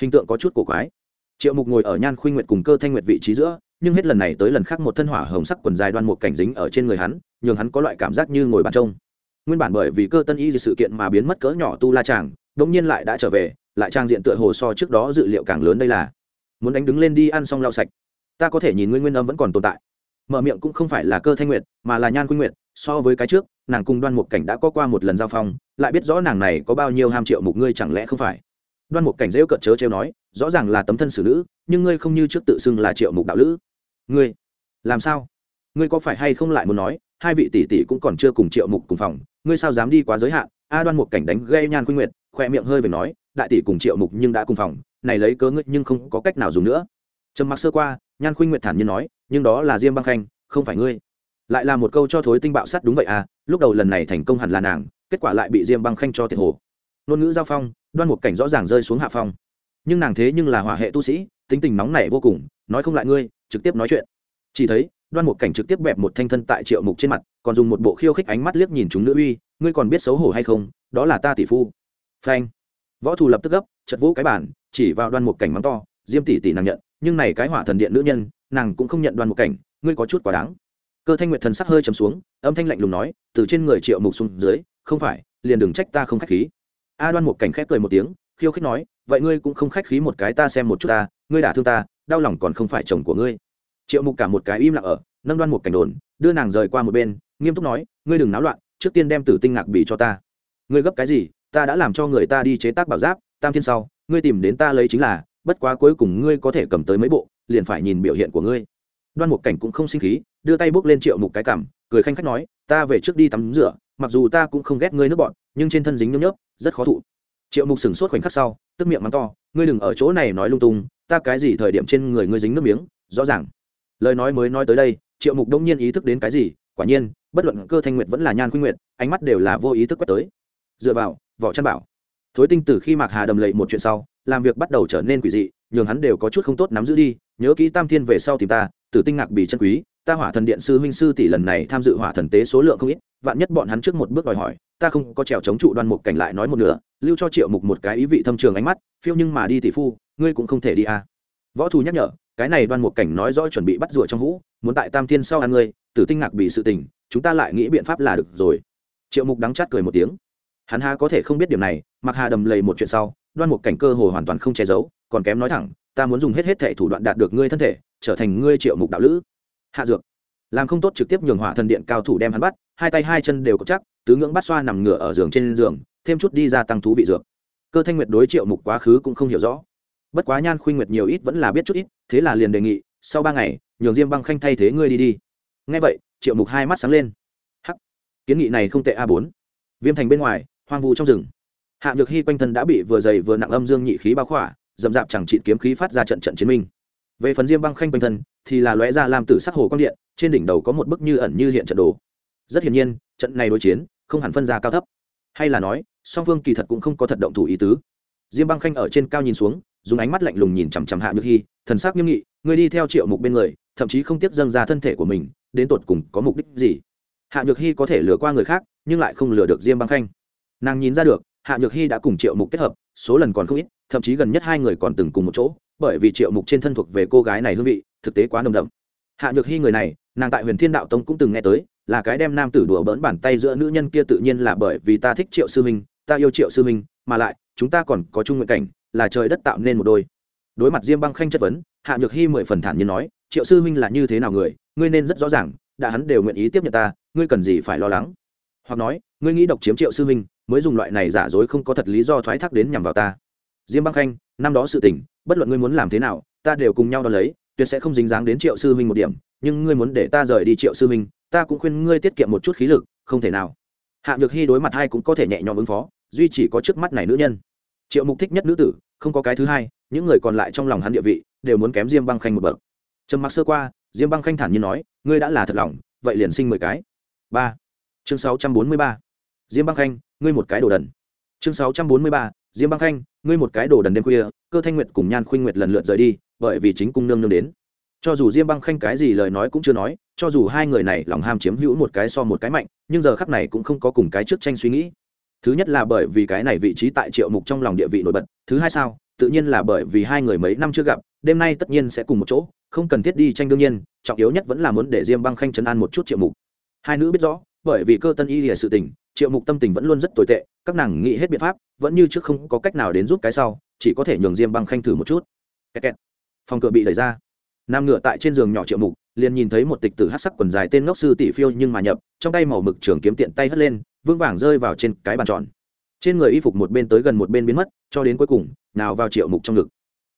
Hình tượng có chút cổ quái triệu mục ngồi ở nhan khuynh nguyệt cùng cơ thanh nguyệt vị trí giữa, nhưng hết lần này tới lần khác một thân hỏa hồng sắc quần dài đoan một cảnh dính ở trên người hắn, nhường hắn có loại cảm giác như ngồi bàn trông. Nguyên bản bởi vì cơ tân y sự kiện mà biến mất cỡ nhỏ tu la tràng đống nhiên lại đã trở về, lại trang diện tựa hồ so trước đó dự liệu càng lớn đây là. Muốn đánh đứng lên đi ăn xong lau sạch. Ta có thể nhìn nguyên nguyên âm vẫn còn tồn tại. Mở miệng cũng không phải là cơ thanh nguyệt, mà là nhan quynh nguyệt, so với cái trước, nàng cùng đoan một cảnh đã có qua một lần giao phong, lại biết rõ nàng này có bao nhiêu ham triệu mục ngươi chẳng lẽ không phải đoan Mục cảnh rêu cợt chớ trêu nói, rõ ràng là tấm thân xử nữ, nhưng ngươi không như trước tự xưng là triệu mục đạo lữ. Ngươi, làm sao? Ngươi có phải hay không lại muốn nói, hai vị tỷ tỷ cũng còn chưa cùng triệu mục cùng phòng, ngươi sao dám đi quá giới hạn? A đoan Mục cảnh đánh gây nhan quynh nguyệt, khoe miệng hơi về nói, đại tỷ cùng triệu mục nhưng đã cùng phòng, này lấy cớ ngươi nhưng không có cách nào dùng nữa. Trầm mặc sơ qua, nhan khuynh nguyệt thản nhiên nói, nhưng đó là diêm băng khanh, không phải ngươi. Lại là một câu cho thối tinh bạo sắt đúng vậy à lúc đầu lần này thành công hẳn là nàng, kết quả lại bị diêm băng khanh cho thiệt hồ. Ngôn ngữ giao phong đoan một cảnh rõ ràng rơi xuống hạ phong. Nhưng nàng thế nhưng là hỏa hệ tu sĩ, tính tình nóng nảy vô cùng, nói không lại ngươi, trực tiếp nói chuyện. Chỉ thấy, đoan một cảnh trực tiếp bẹp một thanh thân tại triệu mục trên mặt, còn dùng một bộ khiêu khích ánh mắt liếc nhìn chúng nữ uy, ngươi còn biết xấu hổ hay không, đó là ta tỷ phu. Phanh. Võ thù lập tức gấp, chật vũ cái bản chỉ vào đoan một cảnh mắng to, diêm tỷ tỷ nàng nhận, nhưng này cái hỏa thần điện nữ nhân, nàng cũng không nhận đoan một cảnh, ngươi có chút quá đáng. Cơ thanh nguyệt thần sắc hơi chấm xuống, âm thanh lạnh lùng nói, từ trên người triệu mục xuống dưới, không phải, liền đừng trách ta không khách khí a đoan một cảnh khép cười một tiếng, khiêu khích nói, vậy ngươi cũng không khách khí một cái ta xem một chút ta, ngươi đả thương ta, đau lòng còn không phải chồng của ngươi. Triệu mục cả một cái im lặng ở, nâng đoan một cảnh đồn, đưa nàng rời qua một bên, nghiêm túc nói, ngươi đừng náo loạn, trước tiên đem tử tinh ngạc bì cho ta. Ngươi gấp cái gì? Ta đã làm cho người ta đi chế tác bảo giáp, tam thiên sau, ngươi tìm đến ta lấy chính là, bất quá cuối cùng ngươi có thể cầm tới mấy bộ, liền phải nhìn biểu hiện của ngươi. Đoan một cảnh cũng không sinh khí, đưa tay bốc lên triệu mục cái cảm cười khanh khách nói, ta về trước đi tắm rửa, mặc dù ta cũng không ghét ngươi nước bọn, nhưng trên thân dính nhớp nhớp rất khó thụ. Triệu mục sửng sốt khoảnh khắc sau, tức miệng mắng to, ngươi đừng ở chỗ này nói lung tung, ta cái gì thời điểm trên người ngươi dính nước miếng, rõ ràng. Lời nói mới nói tới đây, triệu mục đông nhiên ý thức đến cái gì, quả nhiên, bất luận cơ thanh nguyệt vẫn là nhan khuynh nguyệt, ánh mắt đều là vô ý thức quét tới. Dựa vào, vỏ chăn bảo. Thối tinh từ khi mạc hà đầm lầy một chuyện sau, làm việc bắt đầu trở nên quỷ dị, nhường hắn đều có chút không tốt nắm giữ đi, nhớ kỹ tam thiên về sau tìm ta, tử tinh ngạc bị chân quý, ta hỏa thần điện sư huynh sư tỷ lần này tham dự hỏa thần tế số lượng không ít vạn nhất bọn hắn trước một bước đòi hỏi, ta không có trèo chống trụ đoan mục cảnh lại nói một nửa, lưu cho triệu mục một cái ý vị thâm trường ánh mắt, phiêu nhưng mà đi tỷ phu, ngươi cũng không thể đi à. võ thù nhắc nhở, cái này đoan mục cảnh nói rõ chuẩn bị bắt rùa trong hũ, muốn tại tam thiên sau ăn ngươi, tử tinh ngạc bị sự tình, chúng ta lại nghĩ biện pháp là được rồi. Triệu mục đắng chát cười một tiếng. Hắn ha có thể không biết điểm này, mặc hà đầm lầy một chuyện sau, đoan một cảnh cơ hồ hoàn toàn không che giấu, còn kém nói thẳng, ta muốn dùng hết hết thể thủ đoạn đạt được ngươi thân thể, trở thành ngươi triệu mục đạo lữ. Hạ dược. Làm không tốt trực tiếp nhường hỏa thần điện cao thủ đem hắn bắt hai tay hai chân đều có chắc, tứ ngưỡng bát xoa nằm ngửa ở giường trên giường, thêm chút đi ra tăng thú vị dược. Cơ thanh nguyệt đối triệu mục quá khứ cũng không hiểu rõ. Bất quá nhan khuynh nguyệt nhiều ít vẫn là biết chút ít, thế là liền đề nghị, sau ba ngày, nhường diêm băng khanh thay thế ngươi đi đi. Ngay vậy, triệu mục hai mắt sáng lên. Hắc, kiến nghị này không tệ a bốn. Viêm thành bên ngoài, hoang vu trong rừng. Hạ nhược hy quanh thân đã bị vừa dày vừa nặng âm dương nhị khí bao khỏa dầm dạp chẳng trị kiếm khí phát ra trận trận chiến minh. Về phần diêm băng khanh quanh thân, thì là lóe ra làm tử sắc hồ quang điện, trên đỉnh đầu có một bức như ẩn như hiện trận đồ rất hiển nhiên, trận này đối chiến không hẳn phân ra cao thấp. Hay là nói, song phương kỳ thật cũng không có thật động thủ ý tứ. Diêm băng khanh ở trên cao nhìn xuống, dùng ánh mắt lạnh lùng nhìn chằm chằm hạ nhược hy, thần sắc nghiêm nghị, người đi theo triệu mục bên người, thậm chí không tiếp dâng ra thân thể của mình, đến tột cùng có mục đích gì? Hạ nhược hy có thể lừa qua người khác, nhưng lại không lừa được diêm băng khanh. Nàng nhìn ra được, hạ nhược hy đã cùng triệu mục kết hợp, số lần còn không ít, thậm chí gần nhất hai người còn từng cùng một chỗ, bởi vì triệu mục trên thân thuộc về cô gái này hương vị, thực tế quá nồng đậm. Hạ nhược hy người này, nàng tại huyền thiên đạo tông cũng từng nghe tới là cái đem nam tử đùa bỡn bàn tay giữa nữ nhân kia tự nhiên là bởi vì ta thích triệu sư minh, ta yêu triệu sư minh, mà lại, chúng ta còn có chung nguyện cảnh, là trời đất tạo nên một đôi. Đối mặt diêm băng khanh chất vấn, hạ nhược hy mười phần thản nhiên nói, triệu sư minh là như thế nào người? Ngươi nên rất rõ ràng, đã hắn đều nguyện ý tiếp nhận ta, ngươi cần gì phải lo lắng? Hoặc nói, ngươi nghĩ độc chiếm triệu sư minh, mới dùng loại này giả dối không có thật lý do thoái thác đến nhằm vào ta. Diêm băng khanh, năm đó sự tình, bất luận ngươi muốn làm thế nào, ta đều cùng nhau đo lấy, tuyệt sẽ không dính dáng đến triệu sư minh một điểm, nhưng ngươi muốn để ta rời đi triệu sư minh ta cũng khuyên ngươi tiết kiệm một chút khí lực, không thể nào. Hạ nhược hy đối mặt hai cũng có thể nhẹ nhõm ứng phó, duy chỉ có trước mắt này nữ nhân. Triệu mục thích nhất nữ tử, không có cái thứ hai, những người còn lại trong lòng hắn địa vị, đều muốn kém diêm băng khanh một bậc. Trầm mặc sơ qua, diêm băng khanh thản nhiên nói, ngươi đã là thật lòng, vậy liền sinh mười cái. Ba. Chương sáu trăm bốn mươi ba. Diêm băng khanh, ngươi một cái đồ đần. Chương sáu trăm bốn mươi ba. Diêm băng khanh, ngươi một cái đồ đần đêm khuya, cơ thanh nguyệt cùng nhan khuynh nguyệt lần lượt rời đi, bởi vì chính cung nương nương đến cho dù diêm băng khanh cái gì lời nói cũng chưa nói, cho dù hai người này lòng ham chiếm hữu một cái so một cái mạnh, nhưng giờ khắc này cũng không có cùng cái trước tranh suy nghĩ. Thứ nhất là bởi vì cái này vị trí tại triệu mục trong lòng địa vị nổi bật, thứ hai sao, tự nhiên là bởi vì hai người mấy năm chưa gặp, đêm nay tất nhiên sẽ cùng một chỗ, không cần thiết đi tranh đương nhiên, trọng yếu nhất vẫn là muốn để diêm băng khanh chấn an một chút triệu mục. Hai nữ biết rõ, bởi vì cơ tân y lìa sự tình, triệu mục tâm tình vẫn luôn rất tồi tệ, các nàng nghĩ hết biện pháp, vẫn như trước không có cách nào đến giúp cái sau, chỉ có thể nhường diêm băng khanh thử một chút. Kẹt kẹt. phòng cửa bị đẩy ra nam ngựa tại trên giường nhỏ triệu mục, liền nhìn thấy một tịch tử hát sắc quần dài tên ngốc sư tỷ phiêu nhưng mà nhập, trong tay màu mực trường kiếm tiện tay hất lên vương vàng rơi vào trên cái bàn tròn. Trên người y phục một bên tới gần một bên biến mất, cho đến cuối cùng, nào vào triệu mục trong ngực.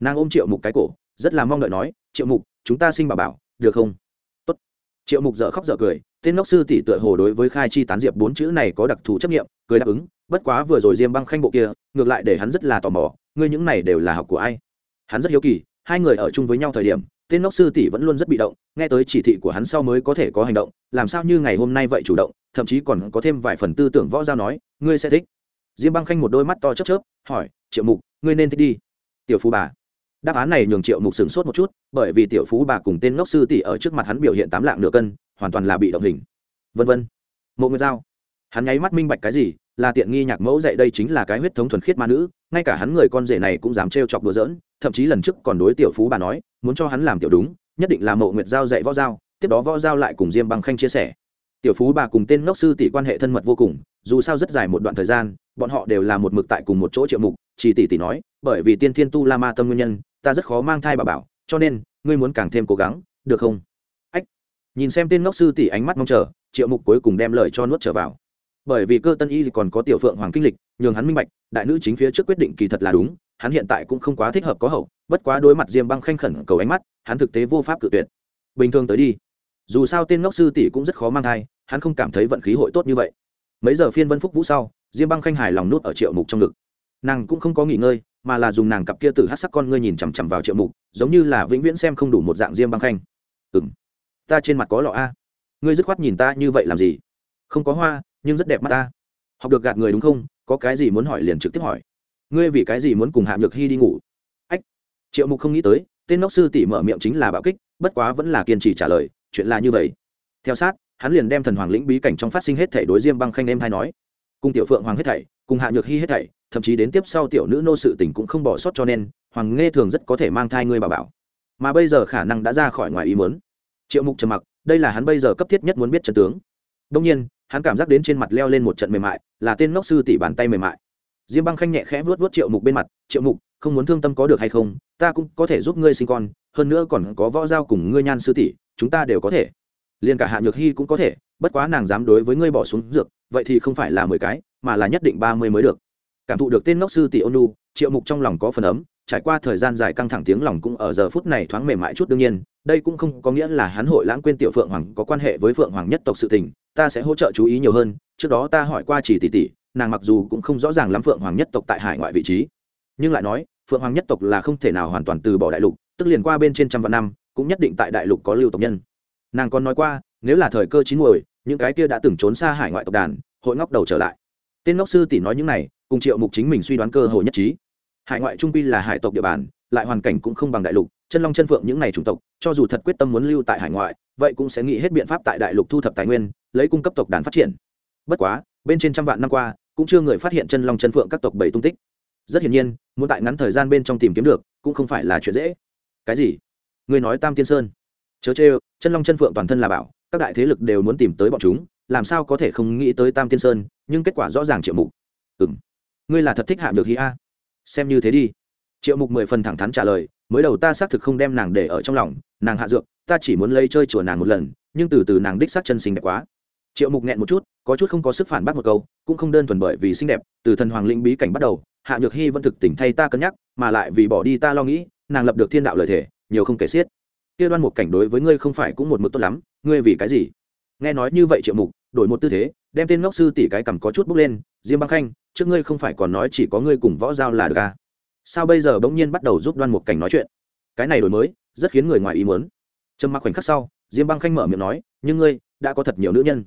Nàng ôm triệu mục cái cổ, rất là mong đợi nói, triệu mục, chúng ta sinh bà bảo, được không? Tốt. triệu mục dở khóc dở cười, tên ngốc sư tỷ tựa hồ đối với khai chi tán diệp bốn chữ này có đặc thù chấp nghiệm cười đáp ứng, bất quá vừa rồi diêm băng khanh bộ kia, ngược lại để hắn rất là tò mò, ngươi những này đều là học của ai? Hắn rất hiếu kỳ, hai người ở chung với nhau thời điểm tên ngốc sư tỷ vẫn luôn rất bị động, nghe tới chỉ thị của hắn sau mới có thể có hành động, làm sao như ngày hôm nay vậy chủ động, thậm chí còn có thêm vài phần tư tưởng võ giao nói, ngươi sẽ thích. Diêm băng khanh một đôi mắt to chớp chớp, hỏi, triệu mục, ngươi nên thích đi. Tiểu phú bà. Đáp án này nhường triệu mục sửng sốt một chút, bởi vì tiểu phú bà cùng tên ngốc sư tỷ ở trước mặt hắn biểu hiện tám lạng nửa cân, hoàn toàn là bị động hình. Vân vân. Mộ nguyệt giao. Hắn nháy mắt minh bạch cái gì, là tiện nghi nhạc mẫu dạy đây chính là cái huyết thống thuần khiết ma nữ, ngay cả hắn người con rể này cũng dám trêu chọc đùa giỡn, thậm chí lần trước còn đối tiểu phú bà nói muốn cho hắn làm tiểu đúng, nhất định là mộ nguyệt giao dạy võ giao, tiếp đó võ giao lại cùng diêm băng khanh chia sẻ. Tiểu phú bà cùng tên ngốc sư tỷ quan hệ thân mật vô cùng, dù sao rất dài một đoạn thời gian, bọn họ đều là một mực tại cùng một chỗ triệu mục, chỉ tỷ tỷ nói, bởi vì tiên thiên tu la ma tâm nguyên nhân, ta rất khó mang thai bà bảo, cho nên, ngươi muốn càng thêm cố gắng, được không? Ách. Nhìn xem tên ngốc sư tỷ ánh mắt mong chờ, triệu mục cuối cùng đem lời cho nuốt trở vào. Bởi vì cơ tân y còn có tiểu phượng hoàng kinh lịch, nhường hắn minh bạch, đại nữ chính phía trước quyết định kỳ thật là đúng, hắn hiện tại cũng không quá thích hợp có hậu bất quá đối mặt diêm băng khanh khẩn cầu ánh mắt, hắn thực tế vô pháp cự tuyệt. Bình thường tới đi, dù sao tên ngốc sư tỷ cũng rất khó mang thai, hắn không cảm thấy vận khí hội tốt như vậy. Mấy giờ phiên vân phúc vũ sau, diêm băng khanh hài lòng nuốt ở triệu mục trong ngực. Nàng cũng không có nghỉ ngơi, mà là dùng nàng cặp kia từ hát sắc con ngươi nhìn chằm chằm vào triệu mục, giống như là vĩnh viễn xem không đủ một dạng diêm băng khanh. Ừ m ta trên mặt có lọ a. Ngươi dứt khoát nhìn ta như vậy làm gì? Không có hoa, nhưng rất đẹp mắt ta. Học được gạt người đúng không? Có cái gì muốn hỏi liền trực tiếp hỏi. Ngươi vì cái gì muốn cùng hạ nhược hy đi ngủ? Triệu mục không nghĩ tới, tên nóc sư tỷ mở miệng chính là bạo kích, bất quá vẫn là kiên trì trả lời, chuyện là như vậy. Theo sát, hắn liền đem thần hoàng lĩnh bí cảnh trong phát sinh hết thảy đối diêm băng khanh em hay nói. Cùng tiểu phượng hoàng hết thảy, cùng hạ nhược hy hết thảy, thậm chí đến tiếp sau tiểu nữ nô sự tình cũng không bỏ sót cho nên, hoàng nghe thường rất có thể mang thai ngươi bà bảo. Mà bây giờ khả năng đã ra khỏi ngoài ý muốn. Triệu mục trầm mặc, đây là hắn bây giờ cấp thiết nhất muốn biết trận tướng. Đông nhiên, hắn cảm giác đến trên mặt leo lên một trận mềm mại, là tên ngốc sư tỷ bàn tay mềm mại. Diêm băng khanh nhẹ khẽ vuốt vuốt triệu mục bên mặt, triệu mục không muốn thương tâm có được hay không, ta cũng có thể giúp ngươi sinh con, hơn nữa còn có võ giao cùng ngươi nhan sư tỷ, chúng ta đều có thể. Liền cả hạ nhược hy cũng có thể, bất quá nàng dám đối với ngươi bỏ xuống dược, vậy thì không phải là mười cái, mà là nhất định ba mươi mới được. Cảm thụ được tên ngốc sư tỷ ônu triệu mục trong lòng có phần ấm, trải qua thời gian dài căng thẳng tiếng lòng cũng ở giờ phút này thoáng mềm mại chút đương nhiên, đây cũng không có nghĩa là hắn hội lãng quên tiểu phượng hoàng có quan hệ với phượng hoàng nhất tộc sự tình, ta sẽ hỗ trợ chú ý nhiều hơn, trước đó ta hỏi qua chỉ tỷ tỷ, nàng mặc dù cũng không rõ ràng lắm phượng hoàng nhất tộc tại hải ngoại vị trí nhưng lại nói, phượng hoàng nhất tộc là không thể nào hoàn toàn từ bỏ đại lục, tức liền qua bên trên trăm vạn năm, cũng nhất định tại đại lục có lưu tộc nhân. Nàng còn nói qua, nếu là thời cơ chín muồi, những cái kia đã từng trốn xa hải ngoại tộc đàn, hội ngóc đầu trở lại. Tên ngốc sư tỷ nói những này, cùng triệu mục chính mình suy đoán cơ hội nhất trí. Hải ngoại trung quy là hải tộc địa bàn, lại hoàn cảnh cũng không bằng đại lục, chân long chân phượng những này chủng tộc, cho dù thật quyết tâm muốn lưu tại hải ngoại, vậy cũng sẽ nghĩ hết biện pháp tại đại lục thu thập tài nguyên, lấy cung cấp tộc đàn phát triển. Bất quá, bên trên trăm vạn năm qua, cũng chưa người phát hiện chân long chân phượng các tộc bảy tung tích rất hiển nhiên, muốn tại ngắn thời gian bên trong tìm kiếm được, cũng không phải là chuyện dễ. Cái gì? Người nói tam tiên sơn. Chớ chê chân long chân phượng toàn thân là bảo, các đại thế lực đều muốn tìm tới bọn chúng, làm sao có thể không nghĩ tới tam tiên sơn, nhưng kết quả rõ ràng triệu mục. Ừ m ngươi là thật thích hạ được hi a. Xem như thế đi. Triệu mục mười phần thẳng thắn trả lời, mới đầu ta xác thực không đem nàng để ở trong lòng, nàng hạ dược, ta chỉ muốn lấy chơi chùa nàng một lần, nhưng từ từ nàng đích xác chân xinh đẹp quá triệu mục nghẹn một chút, có chút không có sức phản bác một câu, cũng không đơn thuần bởi vì xinh đẹp, từ thần hoàng linh bí cảnh bắt đầu, hạ nhược hy vẫn thực tỉnh thay ta cân nhắc, mà lại vì bỏ đi ta lo nghĩ, nàng lập được thiên đạo lời thể nhiều không kể xiết. Kia đoan một cảnh đối với ngươi không phải cũng một mực tốt lắm, ngươi vì cái gì? Nghe nói như vậy triệu mục, đổi một tư thế, đem tên ngốc sư tỷ cái cầm có chút bốc lên, diêm băng khanh, trước ngươi không phải còn nói chỉ có ngươi cùng võ giao là được à? sao bây giờ bỗng nhiên bắt đầu giúp đoan một cảnh nói chuyện? Cái này đổi mới, rất khiến người ngoài ý muốn. Trầm mặc khoảnh khắc sau, diêm băng khanh mở miệng nói, nhưng ngươi, đã có thật nhiều nữ nhân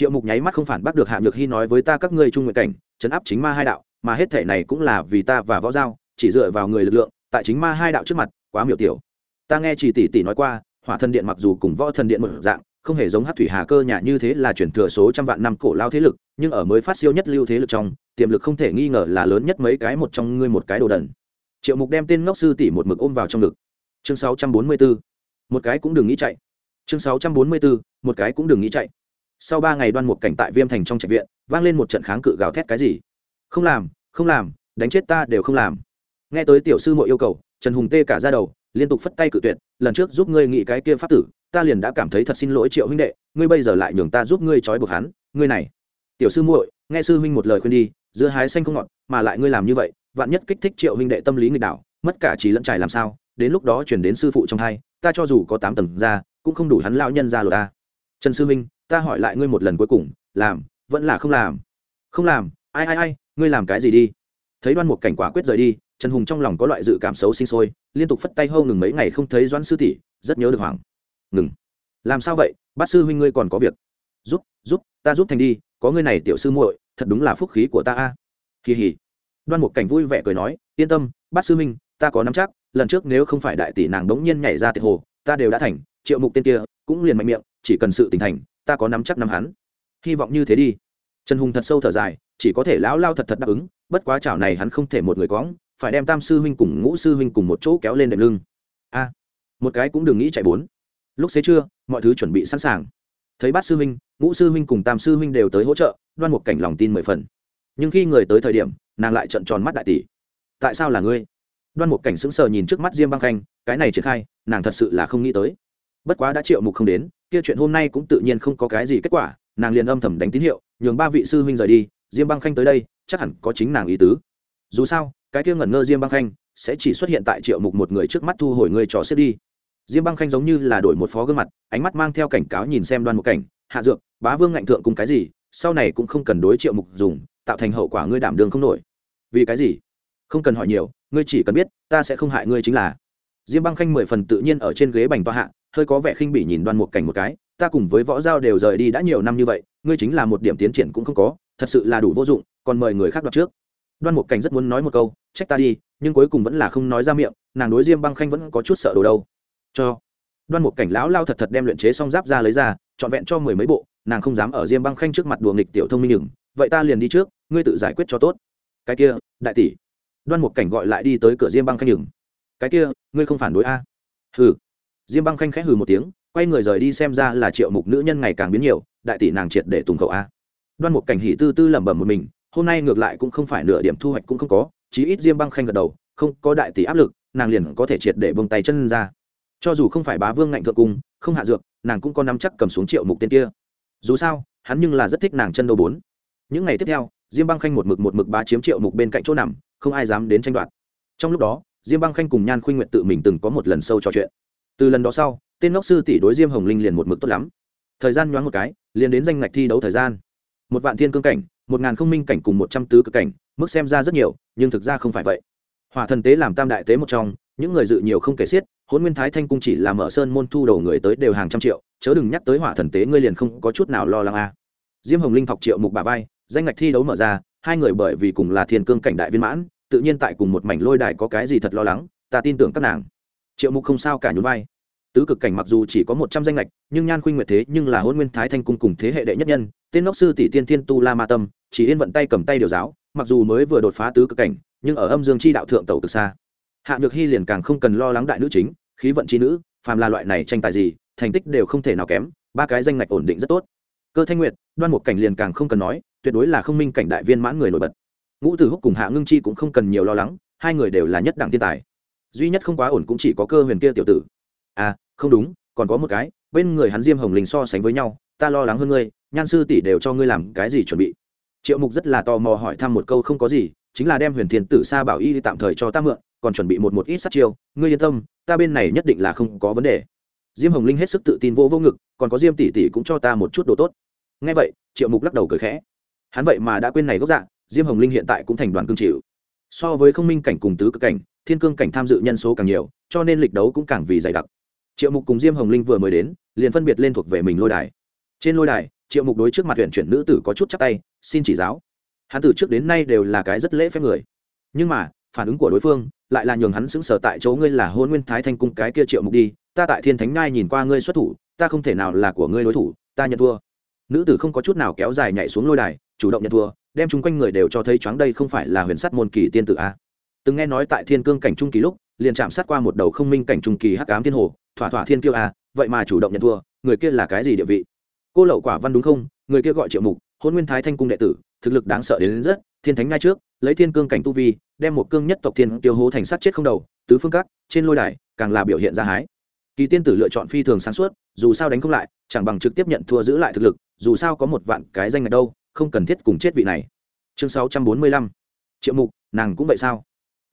triệu mục nháy mắt không phản bác được hạ nhược hy nói với ta các ngươi trung nguyện cảnh, chấn áp chính ma hai đạo, mà hết thể này cũng là vì ta và võ giao, chỉ dựa vào người lực lượng, tại chính ma hai đạo trước mặt, quá miểu tiểu. Ta nghe chỉ tỷ tỷ nói qua, hỏa thần điện mặc dù cùng võ thần điện một dạng, không hề giống hát thủy hà cơ nhà như thế là chuyển thừa số trăm vạn năm cổ lao thế lực, nhưng ở mới phát siêu nhất lưu thế lực trong, tiềm lực không thể nghi ngờ là lớn nhất mấy cái một trong ngươi một cái đồ đần. Triệu mục đem tên ngốc sư tỷ một mực ôm vào trong ngực. Chương 644. một cái cũng đừng nghĩ chạy. Chương 644. một cái cũng đừng nghĩ chạy sau ba ngày đoan một cảnh tại viêm thành trong trạch viện, vang lên một trận kháng cự gào thét cái gì? Không làm không làm, đánh chết ta đều không làm. Nghe tới tiểu sư muội yêu cầu, trần hùng tê cả ra đầu, liên tục phất tay cự tuyệt, lần trước giúp ngươi nghĩ cái kia pháp tử, ta liền đã cảm thấy thật xin lỗi triệu huynh đệ, ngươi bây giờ lại nhường ta giúp ngươi trói buộc hắn, ngươi này. Tiểu sư muội, nghe sư huynh một lời khuyên đi giữa hái xanh không ngọt, mà lại ngươi làm như vậy, vạn nhất kích thích triệu huynh đệ tâm lý nghịch đảo, mất cả trí lẫn trải làm sao? Đến lúc đó chuyển đến sư phụ trong hai, ta cho dù có tám tầng ra, cũng không đủ hắn lão nhân ra lột ta. Trần sư huynh ta hỏi lại ngươi một lần cuối cùng, làm, vẫn là không làm. Không làm, ai ai ai, ngươi làm cái gì đi? Thấy đoan một cảnh quả quyết rời đi, trần hùng trong lòng có loại dự cảm xấu sinh sôi, liên tục phất tay hâu ngừng mấy ngày không thấy doãn sư tỷ, rất nhớ được hoàng ngừng. Làm sao vậy? Bát sư huynh ngươi còn có việc. Giúp giúp, ta giúp thành đi, có ngươi này tiểu sư muội, thật đúng là phúc khí của ta a. Kỳ hỉ. Đoan một cảnh vui vẻ cười nói, yên tâm, bát sư huynh, ta có nắm chắc, lần trước nếu không phải đại tỷ nàng đống nhiên nhảy ra tiệt hồ, ta đều đã thành, triệu mục tên kia, cũng liền mạnh miệng, chỉ cần sự tỉnh thành ta có nắm chắc nắm hắn. Hy vọng như thế đi. Trần hùng thật sâu thở dài, chỉ có thể lão lao thật thật đáp ứng, bất quá chảo này hắn không thể một người cóng phải đem tam sư huynh cùng ngũ sư huynh cùng một chỗ kéo lên đệm lưng. A, một cái cũng đừng nghĩ chạy bốn. Lúc xế trưa, mọi thứ chuẩn bị sẵn sàng. Thấy bát sư huynh, ngũ sư huynh cùng tam sư huynh đều tới hỗ trợ, đoan một cảnh lòng tin mười phần. Nhưng khi người tới thời điểm, nàng lại trận tròn mắt đại tỷ. Tại sao là ngươi? Đoan một cảnh sững sờ nhìn trước mắt diêm băng khanh, cái này triển khai, nàng thật sự là không nghĩ tới. Bất quá đã triệu mục không đến kia chuyện hôm nay cũng tự nhiên không có cái gì kết quả, nàng liền âm thầm đánh tín hiệu, nhường ba vị sư huynh rời đi, diêm băng khanh tới đây, chắc hẳn có chính nàng ý tứ. Dù sao, cái kia ngẩn ngơ diêm băng khanh, sẽ chỉ xuất hiện tại triệu mục một người trước mắt thu hồi người trò xếp đi. Diêm băng khanh giống như là đổi một phó gương mặt, ánh mắt mang theo cảnh cáo nhìn xem đoan một cảnh, hạ dược, bá vương ngạnh thượng cùng cái gì, sau này cũng không cần đối triệu mục dùng, tạo thành hậu quả ngươi đảm đường không nổi. Vì cái gì? Không cần hỏi nhiều, ngươi chỉ cần biết, ta sẽ không hại ngươi chính là. Diêm băng khanh mười phần tự nhiên ở trên ghế bành toa hạ hơi có vẻ khinh bỉ nhìn đoan một cảnh một cái, ta cùng với võ giao đều rời đi đã nhiều năm như vậy, ngươi chính là một điểm tiến triển cũng không có, thật sự là đủ vô dụng, còn mời người khác đoạt trước. Đoan một cảnh rất muốn nói một câu, trách ta đi, nhưng cuối cùng vẫn là không nói ra miệng, nàng đối diêm băng khanh vẫn có chút sợ đồ đâu. Cho. Đoan một cảnh lão lao thật thật đem luyện chế xong giáp ra lấy ra, trọn vẹn cho mười mấy bộ, nàng không dám ở diêm băng khanh trước mặt đùa nghịch tiểu thông minh nhừng vậy ta liền đi trước, ngươi tự giải quyết cho tốt. Cái kia, đại tỷ. Đoan một cảnh gọi lại đi tới cửa diêm băng khanh nhừng cái kia, ngươi không phản đối a? Hừ diêm băng khanh khẽ hừ một tiếng, quay người rời đi xem ra là triệu mục nữ nhân ngày càng biến nhiều, đại tỷ nàng triệt để tùng khẩu a. Đoan một cảnh hỉ tư tư lẩm bẩm một mình, hôm nay ngược lại cũng không phải nửa điểm thu hoạch cũng không có, chí ít diêm băng khanh gật đầu, không có đại tỷ áp lực, nàng liền có thể triệt để bông tay chân ra. Cho dù không phải bá vương ngạnh thượng cung, không hạ dược, nàng cũng có nắm chắc cầm xuống triệu mục tên kia. Dù sao, hắn nhưng là rất thích nàng chân đầu bốn. Những ngày tiếp theo, diêm băng khanh một mực một mực bá chiếm triệu mục bên cạnh chỗ nằm, không ai dám đến tranh đoạt. Trong lúc đó, diêm băng khanh cùng nhan khuynh nguyện tự mình từng có một lần sâu trò chuyện từ lần đó sau, tên ngốc sư tỷ đối diêm hồng linh liền một mực tốt lắm. Thời gian nhoáng một cái, liền đến danh ngạch thi đấu thời gian. Một vạn thiên cương cảnh, một ngàn không minh cảnh cùng một trăm tứ cực cảnh, mức xem ra rất nhiều, nhưng thực ra không phải vậy. Hỏa thần tế làm tam đại tế một trong, những người dự nhiều không kể xiết hôn nguyên thái thanh cung chỉ là mở sơn môn thu đầu người tới đều hàng trăm triệu, chớ đừng nhắc tới hỏa thần tế, ngươi liền không có chút nào lo lắng a à. diêm hồng linh thọc triệu mục bà vai, danh ngạch thi đấu mở ra, hai người bởi vì cùng là thiên cương cảnh đại viên mãn, tự nhiên tại cùng một mảnh lôi đài có cái gì thật lo lắng, ta tin tưởng các nàng triệu mục không sao cả nhún vai. Tứ cực cảnh mặc dù chỉ có một trăm danh lệch nhưng nhan khuynh nguyệt thế nhưng là hôn nguyên thái thanh cung cùng thế hệ đệ nhất nhân, tên ngốc sư tỷ tiên thiên tu la ma tâm, chỉ yên vận tay cầm tay điều giáo, mặc dù mới vừa đột phá tứ cực cảnh, nhưng ở âm dương chi đạo thượng tẩu cực xa. Hạ nhược hy liền càng không cần lo lắng đại nữ chính, khí vận chi nữ, phàm là loại này tranh tài gì, thành tích đều không thể nào kém, ba cái danh ngạch ổn định rất tốt. Cơ thanh nguyệt, đoan một cảnh liền càng không cần nói, tuyệt đối là không minh cảnh đại viên mãn người nổi bật. Ngũ tử húc cùng hạ ngưng chi cũng không cần nhiều lo lắng, hai người đều là nhất đẳng thiên tài duy nhất không quá ổn cũng chỉ có cơ huyền kia tiểu tử. À không đúng, còn có một cái, bên người hắn diêm hồng linh so sánh với nhau, ta lo lắng hơn ngươi, nhan sư tỷ đều cho ngươi làm cái gì chuẩn bị. Triệu mục rất là tò mò hỏi thăm một câu không có gì, chính là đem huyền thiên tử sa bảo y tạm thời cho ta mượn, còn chuẩn bị một một ít sát chiêu, ngươi yên tâm, ta bên này nhất định là không có vấn đề. Diêm hồng linh hết sức tự tin vô vô ngực, còn có diêm tỷ tỷ cũng cho ta một chút đồ tốt. Ngay vậy, triệu mục lắc đầu cười khẽ. Hắn vậy mà đã quên này gốc dạng diêm hồng linh hiện tại cũng thành đoàn cương chịu so với không minh cảnh cùng tứ cực cảnh thiên cương cảnh tham dự nhân số càng nhiều, cho nên lịch đấu cũng càng vì dày đặc. Triệu mục cùng diêm hồng linh vừa mới đến, liền phân biệt lên thuộc về mình lôi đài. Trên lôi đài, triệu mục đối trước mặt huyện chuyển nữ tử có chút chắc tay, xin chỉ giáo. Hắn từ trước đến nay đều là cái rất lễ phép người. Nhưng mà, phản ứng của đối phương lại là nhường hắn xứng sờ tại chỗ, ngươi là hôn nguyên thái thanh cung cái kia triệu mục đi, ta tại thiên thánh Ngai nhìn qua ngươi xuất thủ, ta không thể nào là của ngươi đối thủ, ta nhận thua. Nữ tử không có chút nào kéo dài nhảy xuống lôi đài, chủ động nhận thua, đem chung quanh người đều cho thấy choáng đây không phải là huyền sắt môn kỳ tiên tử a từng nghe nói tại thiên cương cảnh trung kỳ lúc liền chạm sát qua một đầu không minh cảnh trung kỳ hắc ám thiên hồ thỏa thỏa thiên kiêu a vậy mà chủ động nhận thua người kia là cái gì địa vị? Cô lậu quả văn đúng không? Người kia gọi triệu mục hôn nguyên thái thanh cung đệ tử thực lực đáng sợ đến, đến rất thiên thánh ngay trước lấy thiên cương cảnh tu vi đem một cương nhất tộc thiên tiêu hố thành sát chết không đầu tứ phương cát trên lôi đài càng là biểu hiện ra hái. Kỳ tiên tử lựa chọn phi thường sáng suốt dù sao đánh không lại chẳng bằng trực tiếp nhận thua giữ lại thực lực dù sao có một vạn cái danh ngạch đâu không cần thiết cùng chết vị này. Chương 645. triệu mục nàng cũng vậy sao?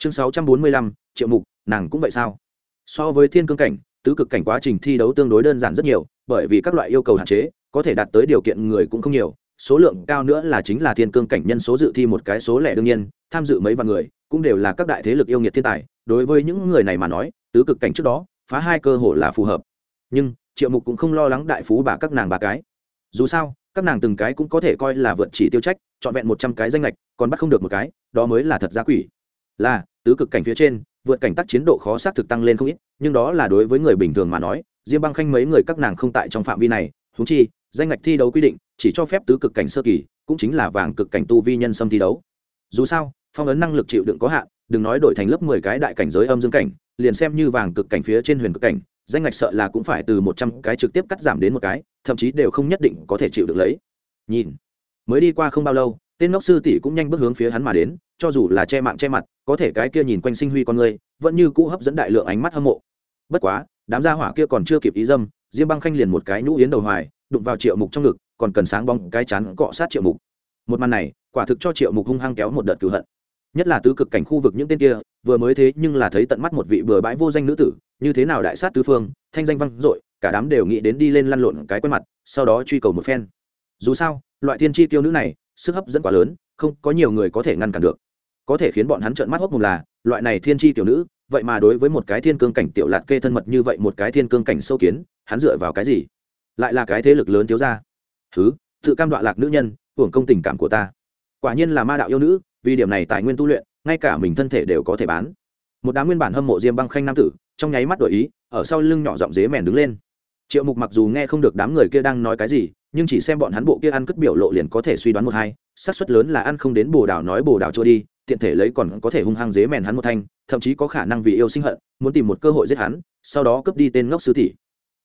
Chương 645. triệu mục, nàng cũng vậy sao? So với thiên cương cảnh, tứ cực cảnh quá trình thi đấu tương đối đơn giản rất nhiều, bởi vì các loại yêu cầu hạn chế, có thể đạt tới điều kiện người cũng không nhiều. Số lượng cao nữa là chính là thiên cương cảnh nhân số dự thi một cái số lẻ đương nhiên, tham dự mấy vạn người, cũng đều là các đại thế lực yêu nghiệt thiên tài. Đối với những người này mà nói, tứ cực cảnh trước đó, phá hai cơ hội là phù hợp. Nhưng, triệu mục cũng không lo lắng đại phú bà các nàng bà cái. Dù sao, các nàng từng cái cũng có thể coi là vượt chỉ tiêu trách, trọn vẹn một trăm cái danh lệch còn bắt không được một cái, đó mới là thật giá quỷ. Là tứ cực cảnh phía trên, vượt cảnh tác chiến độ khó xác thực tăng lên không ít, nhưng đó là đối với người bình thường mà nói, diêm băng khanh mấy người các nàng không tại trong phạm vi này thú chi, danh ngạch thi đấu quy định, chỉ cho phép tứ cực cảnh sơ kỳ, cũng chính là vàng cực cảnh tu vi nhân xâm thi đấu. Dù sao, phong ấn năng lực chịu đựng có hạn, đừng nói đổi thành lớp mười cái đại cảnh giới âm dương cảnh, liền xem như vàng cực cảnh phía trên huyền cực cảnh, danh ngạch sợ là cũng phải từ một trăm cái trực tiếp cắt giảm đến một cái, thậm chí đều không nhất định có thể chịu được lấy. Nhìn, mới đi qua không bao lâu tên ngốc sư tỷ cũng nhanh bước hướng phía hắn mà đến, cho dù là che mạng che mặt, có thể cái kia nhìn quanh sinh huy con người, vẫn như cũ hấp dẫn đại lượng ánh mắt hâm mộ. Bất quá, đám gia hỏa kia còn chưa kịp ý dâm, diêm băng khanh liền một cái nhũ yến đầu hoài, đụng vào triệu mục trong ngực, còn cần sáng bóng cái chắn cọ sát triệu mục. Một màn này, quả thực cho triệu mục hung hăng kéo một đợt cửu hận. Nhất là tứ cực cảnh khu vực những tên kia, vừa mới thế nhưng là thấy tận mắt một vị bừa bãi vô danh nữ tử, như thế nào đại sát tứ phương, thanh danh văng dội, cả đám đều nghĩ đến đi lên lăn lộn cái quen mặt, sau đó truy cầu một phen. Dù sao, loại thiên chi tiêu nữ này sức hấp dẫn quá lớn, không có nhiều người có thể ngăn cản được. Có thể khiến bọn hắn trợn mắt hốc mù là, loại này thiên chi tiểu nữ, vậy mà đối với một cái thiên cương cảnh tiểu lạt kê thân mật như vậy một cái thiên cương cảnh sâu kiến, hắn dựa vào cái gì? Lại là cái thế lực lớn thiếu ra thứ, tự cam đoạ lạc nữ nhân, hưởng công tình cảm của ta. Quả nhiên là ma đạo yêu nữ, vì điểm này tài nguyên tu luyện, ngay cả mình thân thể đều có thể bán. Một đám nguyên bản hâm mộ diêm băng khanh nam tử, trong nháy mắt đổi ý, ở sau lưng nhỏ giọng dế mèn đứng lên. Triệu mục mặc dù nghe không được đám người kia đang nói cái gì nhưng chỉ xem bọn hắn bộ kia ăn cất biểu lộ liền có thể suy đoán một hai, xác suất lớn là ăn không đến bồ đào nói bồ đào trôi đi, tiện thể lấy còn có thể hung hăng dế mèn hắn một thanh, thậm chí có khả năng vì yêu sinh hận, muốn tìm một cơ hội giết hắn, sau đó cướp đi tên ngốc sứ tỷ.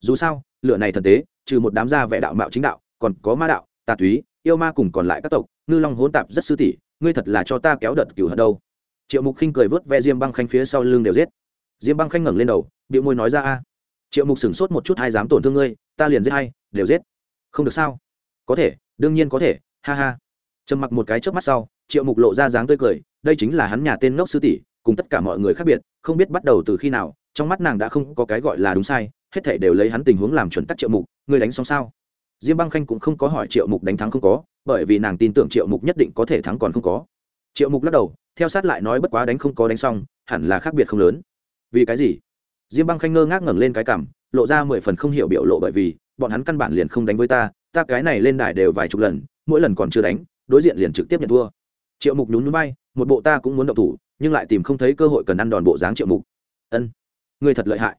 Dù sao, lửa này thần tế, trừ một đám gia vẻ đạo mạo chính đạo, còn có ma đạo, tà túy, yêu ma cùng còn lại các tộc, ngư long hỗn tạp rất sứ tỷ, ngươi thật là cho ta kéo đợt cửu hận đâu. Triệu mục khinh cười vớt ve diêm băng khanh phía sau lưng đều giết. Diêm băng khanh ngẩng lên đầu bị môi nói ra, a, triệu mục sửng sốt một chút hai dám tổn thương ngươi, ta liền giết hay đều giết không được sao? Có thể, đương nhiên có thể, ha ha. Trầm mặc một cái trước mắt sau, triệu mục lộ ra dáng tươi cười, đây chính là hắn nhà tên ngốc sư tỷ, cùng tất cả mọi người khác biệt, không biết bắt đầu từ khi nào, trong mắt nàng đã không có cái gọi là đúng sai, hết thể đều lấy hắn tình huống làm chuẩn tắc triệu mục ngươi đánh xong sao? Diêm băng khanh cũng không có hỏi triệu mục đánh thắng không có, bởi vì nàng tin tưởng triệu mục nhất định có thể thắng còn không có. Triệu mục lắc đầu, theo sát lại nói bất quá đánh không có đánh xong, hẳn là khác biệt không lớn. Vì cái gì? Diêm băng khanh ngơ ngác ngẩng lên cái cảm lộ ra mười phần không hiểu biểu lộ bởi vì bọn hắn căn bản liền không đánh với ta ta cái này lên đài đều vài chục lần, mỗi lần còn chưa đánh, đối diện liền trực tiếp nhận thua. Triệu mục nhún núi bay một bộ ta cũng muốn động thủ, nhưng lại tìm không thấy cơ hội cần ăn đòn bộ dáng triệu mục. Ân, ngươi thật lợi hại.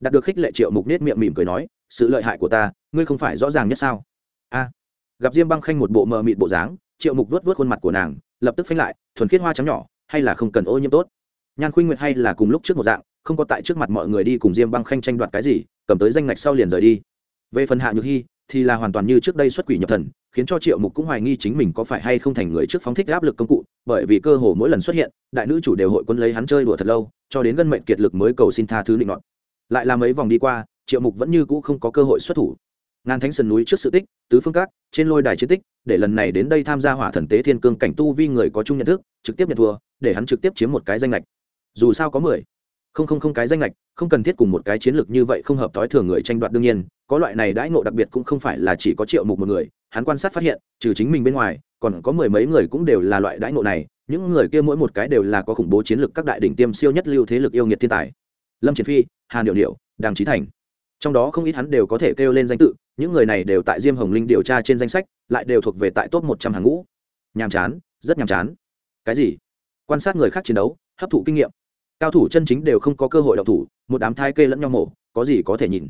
Đạt được khích lệ triệu mục nết miệng mỉm cười nói, sự lợi hại của ta, ngươi không phải rõ ràng nhất sao? A. Gặp diêm băng khanh một bộ mờ mịt bộ dáng, triệu mục vớt vớt khuôn mặt của nàng, lập tức phanh lại, thuần khiết hoa trắng nhỏ, hay là không cần ô nhiễm tốt? Nhan khuynh nguyệt hay là cùng lúc trước một dạng, không có tại trước mặt mọi người đi cùng diêm băng khanh tranh đoạt cái gì, cầm tới danh ngạch sau liền rời đi về phần hạ nhược hy, thì là hoàn toàn như trước đây xuất quỷ nhập thần, khiến cho triệu mục cũng hoài nghi chính mình có phải hay không thành người trước phóng thích áp lực công cụ, bởi vì cơ hồ mỗi lần xuất hiện, đại nữ chủ đều hội quân lấy hắn chơi đùa thật lâu, cho đến gân mệnh kiệt lực mới cầu xin tha thứ định đoạn lại là mấy vòng đi qua, triệu mục vẫn như cũ không có cơ hội xuất thủ. Ngàn thánh sườn núi trước sự tích, tứ phương các, trên lôi đài chiến tích, để lần này đến đây tham gia hỏa thần tế thiên cương cảnh tu vi người có chung nhận thức, trực tiếp nhận thua, để hắn trực tiếp chiếm một cái danh lệch. Dù sao có mười không không không cái danh lệch không cần thiết cùng một cái chiến lược như vậy không hợp thói thường người tranh đoạt đương nhiên, có loại này đãi ngộ đặc biệt cũng không phải là chỉ có triệu mục một người, hắn quan sát phát hiện, trừ chính mình bên ngoài, còn có mười mấy người cũng đều là loại đãi ngộ này, những người kia mỗi một cái đều là có khủng bố chiến lược các đại đỉnh tiêm siêu nhất lưu thế lực yêu nghiệt thiên tài. Lâm triển phi, hà điệu điệu đàng trí thành. Trong đó không ít hắn đều có thể kêu lên danh tự, những người này đều tại diêm hồng linh điều tra trên danh sách, lại đều thuộc về tại top một trăm hàng ngũ. Nhàm chán, rất nhàm chán. Cái gì? Quan sát người khác chiến đấu, hấp thụ kinh nghiệm cao thủ chân chính đều không có cơ hội đọc thủ, một đám thai kê lẫn nhau mổ, có gì có thể nhìn.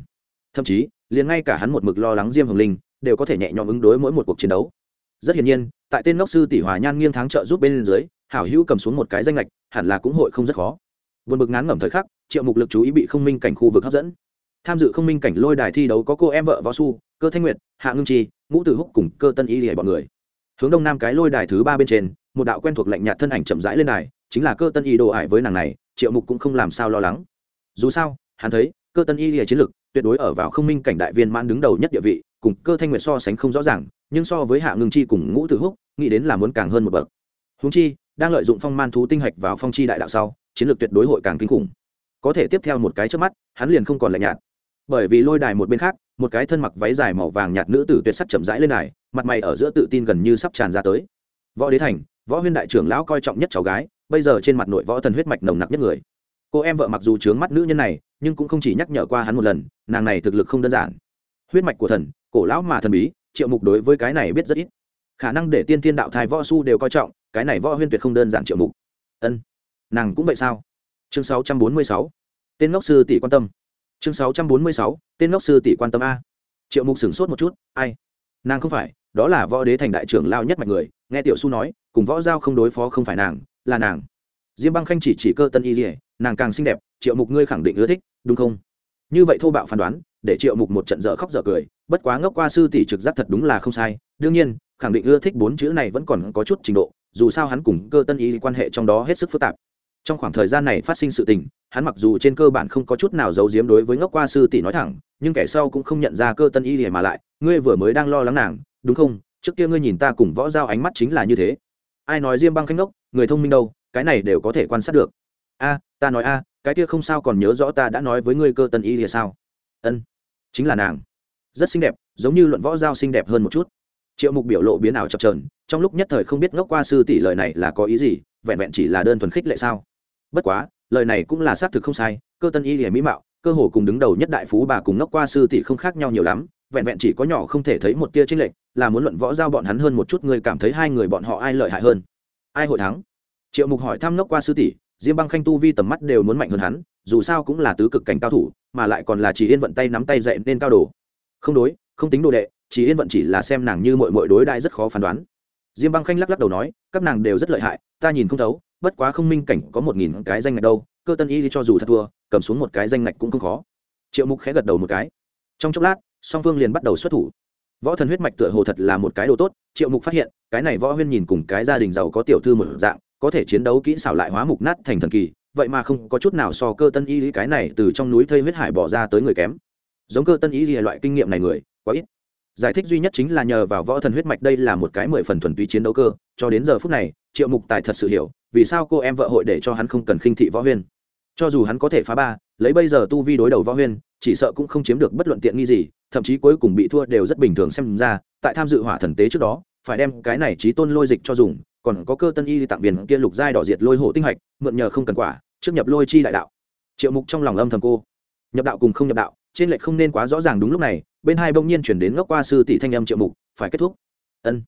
Thậm chí, liền ngay cả hắn một mực lo lắng diêm hồng linh, đều có thể nhẹ nhõm ứng đối mỗi một cuộc chiến đấu. Rất hiển nhiên, tại tên ngốc sư tỷ hòa nhan nghiêng thắng trợ giúp bên dưới, hảo hữu cầm xuống một cái danh lệch, hẳn là cũng hội không rất khó. Vượt bực ngán ngẩm thời khắc, triệu mục lực chú ý bị không minh cảnh khu vực hấp dẫn. Tham dự không minh cảnh lôi đài thi đấu có cô em vợ võ su cơ thanh nguyệt, hạ ngưng chi, ngũ tử húc cùng cơ tân y lìa bọn người. Hướng đông nam cái lôi đài thứ ba bên trên, một đạo quen thuộc lạnh nhạt thân ảnh chậm rãi lên đài, chính là cơ tân y đồ ải với nàng này triệu mục cũng không làm sao lo lắng. Dù sao, hắn thấy, cơ tân y lìa chiến lực tuyệt đối ở vào không minh cảnh đại viên mãn đứng đầu nhất địa vị, cùng cơ thanh nguyệt so sánh không rõ ràng, nhưng so với hạ ngưng chi cùng ngũ tử húc, nghĩ đến là muốn càng hơn một bậc. Húng chi, đang lợi dụng phong man thú tinh hạch vào phong chi đại đạo sau, chiến lược tuyệt đối hội càng kinh khủng. Có thể tiếp theo một cái trước mắt, hắn liền không còn lạnh nhạt. Bởi vì lôi đài một bên khác, một cái thân mặc váy dài màu vàng nhạt nữ tử tuyệt sắc chậm rãi lên đài, mặt mày ở giữa tự tin gần như sắp tràn ra tới. Võ đế thành, võ huyên đại trưởng lão coi trọng nhất cháu gái bây giờ trên mặt nội võ thần huyết mạch nồng nặc nhất người. Cô em vợ mặc dù trướng mắt nữ nhân này, nhưng cũng không chỉ nhắc nhở qua hắn một lần, nàng này thực lực không đơn giản. Huyết mạch của thần, cổ lão mà thần bí, triệu mục đối với cái này biết rất ít. Khả năng để tiên thiên đạo thai võ su đều coi trọng, cái này võ huyên tuyệt không đơn giản triệu mục. Ân, nàng cũng vậy sao? Chương 646. tên ngốc sư tỷ quan tâm. Chương 646. tên ngốc sư tỷ quan tâm a. Triệu mục sửng sốt một chút, ai? Nàng không phải, đó là võ đế thành đại trưởng lao nhất mạch người, nghe tiểu su nói, cùng võ giao không đối phó không phải nàng là nàng. Diêm băng khanh chỉ chỉ cơ tân y dỉa nàng càng xinh đẹp, triệu mục ngươi khẳng định ưa thích, đúng không? Như vậy thô bạo phán đoán, để triệu mục một trận dở khóc dở cười, bất quá ngốc qua sư tỷ trực giác thật đúng là không sai. Đương nhiên, khẳng định ưa thích bốn chữ này vẫn còn có chút trình độ, dù sao hắn cùng cơ tân y quan hệ trong đó hết sức phức tạp. Trong khoảng thời gian này phát sinh sự tình, hắn mặc dù trên cơ bản không có chút nào giấu giếm đối với ngốc qua sư tỷ nói thẳng, nhưng kẻ sau cũng không nhận ra cơ tân y gì mà lại, ngươi vừa mới đang lo lắng nàng, đúng không? Trước kia ngươi nhìn ta cùng võ giao ánh mắt chính là như thế ai nói diêm băng khanh ngốc người thông minh đâu, cái này đều có thể quan sát được. A, ta nói a, cái kia không sao còn nhớ rõ ta đã nói với ngươi cơ tân y thì sao? Ân, chính là nàng. Rất xinh đẹp, giống như luận võ giao xinh đẹp hơn một chút. Triệu mục biểu lộ biến ảo chập trờn trong lúc nhất thời không biết ngốc qua sư tỷ lời này là có ý gì, vẹn vẹn chỉ là đơn thuần khích lệ sao? Bất quá, lời này cũng là xác thực không sai, cơ tân y thì mỹ mạo cơ hồ cùng đứng đầu nhất đại phú bà cùng ngốc qua sư tỷ không khác nhau nhiều lắm, vẹn vẹn chỉ có nhỏ không thể thấy một tia chênh lệch, là muốn luận võ giao bọn hắn hơn một chút người cảm thấy hai người bọn họ ai lợi hại hơn. Ai hội thắng? Triệu mục hỏi thăm ngốc qua sư tỷ, diêm băng khanh tu vi tầm mắt đều muốn mạnh hơn hắn, dù sao cũng là tứ cực cảnh cao thủ, mà lại còn là chỉ yên vận tay nắm tay dậy nên cao đồ. Không đối, không tính đồ đệ, chỉ yên vận chỉ là xem nàng như mọi mọi đối đại rất khó phán đoán. Diêm băng khanh lắc lắc đầu nói, các nàng đều rất lợi hại, ta nhìn không thấu, bất quá không minh cảnh có một nghìn cái danh ngạch đâu cơ tân y cho dù thật thua, cầm xuống một cái danh ngạch cũng không khó. Triệu mục khẽ gật đầu một cái. Trong chốc lát, song phương liền bắt đầu xuất thủ. Võ thần huyết mạch tựa hồ thật là một cái đồ tốt, triệu mục phát hiện, cái này võ huyên nhìn cùng cái gia đình giàu có tiểu thư một dạng, có thể chiến đấu kỹ xảo lại hóa mục nát thành thần kỳ, vậy mà không có chút nào so cơ tân y cái này từ trong núi thây huyết hải bỏ ra tới người kém. Giống cơ tân y loại kinh nghiệm này người, quá ít. Giải thích duy nhất chính là nhờ vào võ thần huyết mạch đây là một cái mười phần thuần túy chiến đấu cơ, cho đến giờ phút này, triệu mục tài thật sự hiểu vì sao cô em vợ hội để cho hắn không cần khinh thị võ huyên? Cho dù hắn có thể phá ba, lấy bây giờ tu vi đối đầu võ huyên, chỉ sợ cũng không chiếm được bất luận tiện nghi gì, thậm chí cuối cùng bị thua đều rất bình thường xem ra, tại tham dự hỏa thần tế trước đó, phải đem cái này trí tôn lôi dịch cho dùng, còn có cơ tân y tặng viên kia lục giai đỏ diệt lôi hổ tinh hạch, mượn nhờ không cần quả, trước nhập lôi chi đại đạo. Triệu mục trong lòng âm thầm cô. Nhập đạo cùng không nhập đạo, trên lệch không nên quá rõ ràng đúng lúc này, bên hai bỗng nhiên chuyển đến ngốc qua sư tỷ thanh âm triệu mục, phải kết thúc. Ân.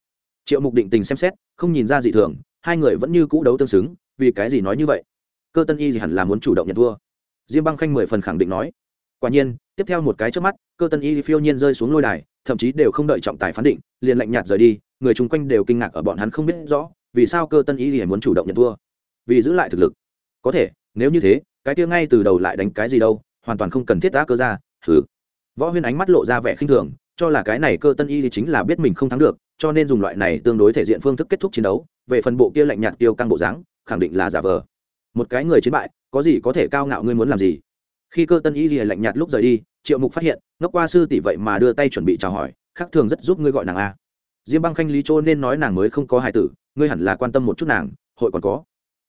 Triệu mục định tình xem xét, không nhìn ra gì thường hai người vẫn như cũ đấu tương xứng, vì cái gì nói như vậy? Cơ tân y thì hẳn là muốn chủ động nhận thua. Diêm băng khanh mười phần khẳng định nói. Quả nhiên, tiếp theo một cái trước mắt, cơ tân y phiêu nhiên rơi xuống lôi đài, thậm chí đều không đợi trọng tài phán định, liền lạnh nhạt rời đi, người chung quanh đều kinh ngạc ở bọn hắn không biết rõ, vì sao cơ tân y thì muốn chủ động nhận thua? Vì giữ lại thực lực. Có thể, nếu như thế, cái kia ngay từ đầu lại đánh cái gì đâu, hoàn toàn không cần thiết đã cơ ra thử võ huyên ánh mắt lộ ra vẻ khinh thường, cho là cái này cơ tân y thì chính là biết mình không thắng được, cho nên dùng loại này tương đối thể diện phương thức kết thúc chiến đấu về phần bộ kia lạnh nhạt tiêu căng bộ dáng, khẳng định là giả vờ. Một cái người chiến bại, có gì có thể cao ngạo ngươi muốn làm gì? Khi cơ tân y thì lạnh nhạt lúc rời đi, triệu mục phát hiện, ngốc qua sư tỷ vậy mà đưa tay chuẩn bị chào hỏi, khác thường rất giúp ngươi gọi nàng a. Diêm băng khanh lý châu nên nói nàng mới không có hài tử, ngươi hẳn là quan tâm một chút nàng, hội còn có.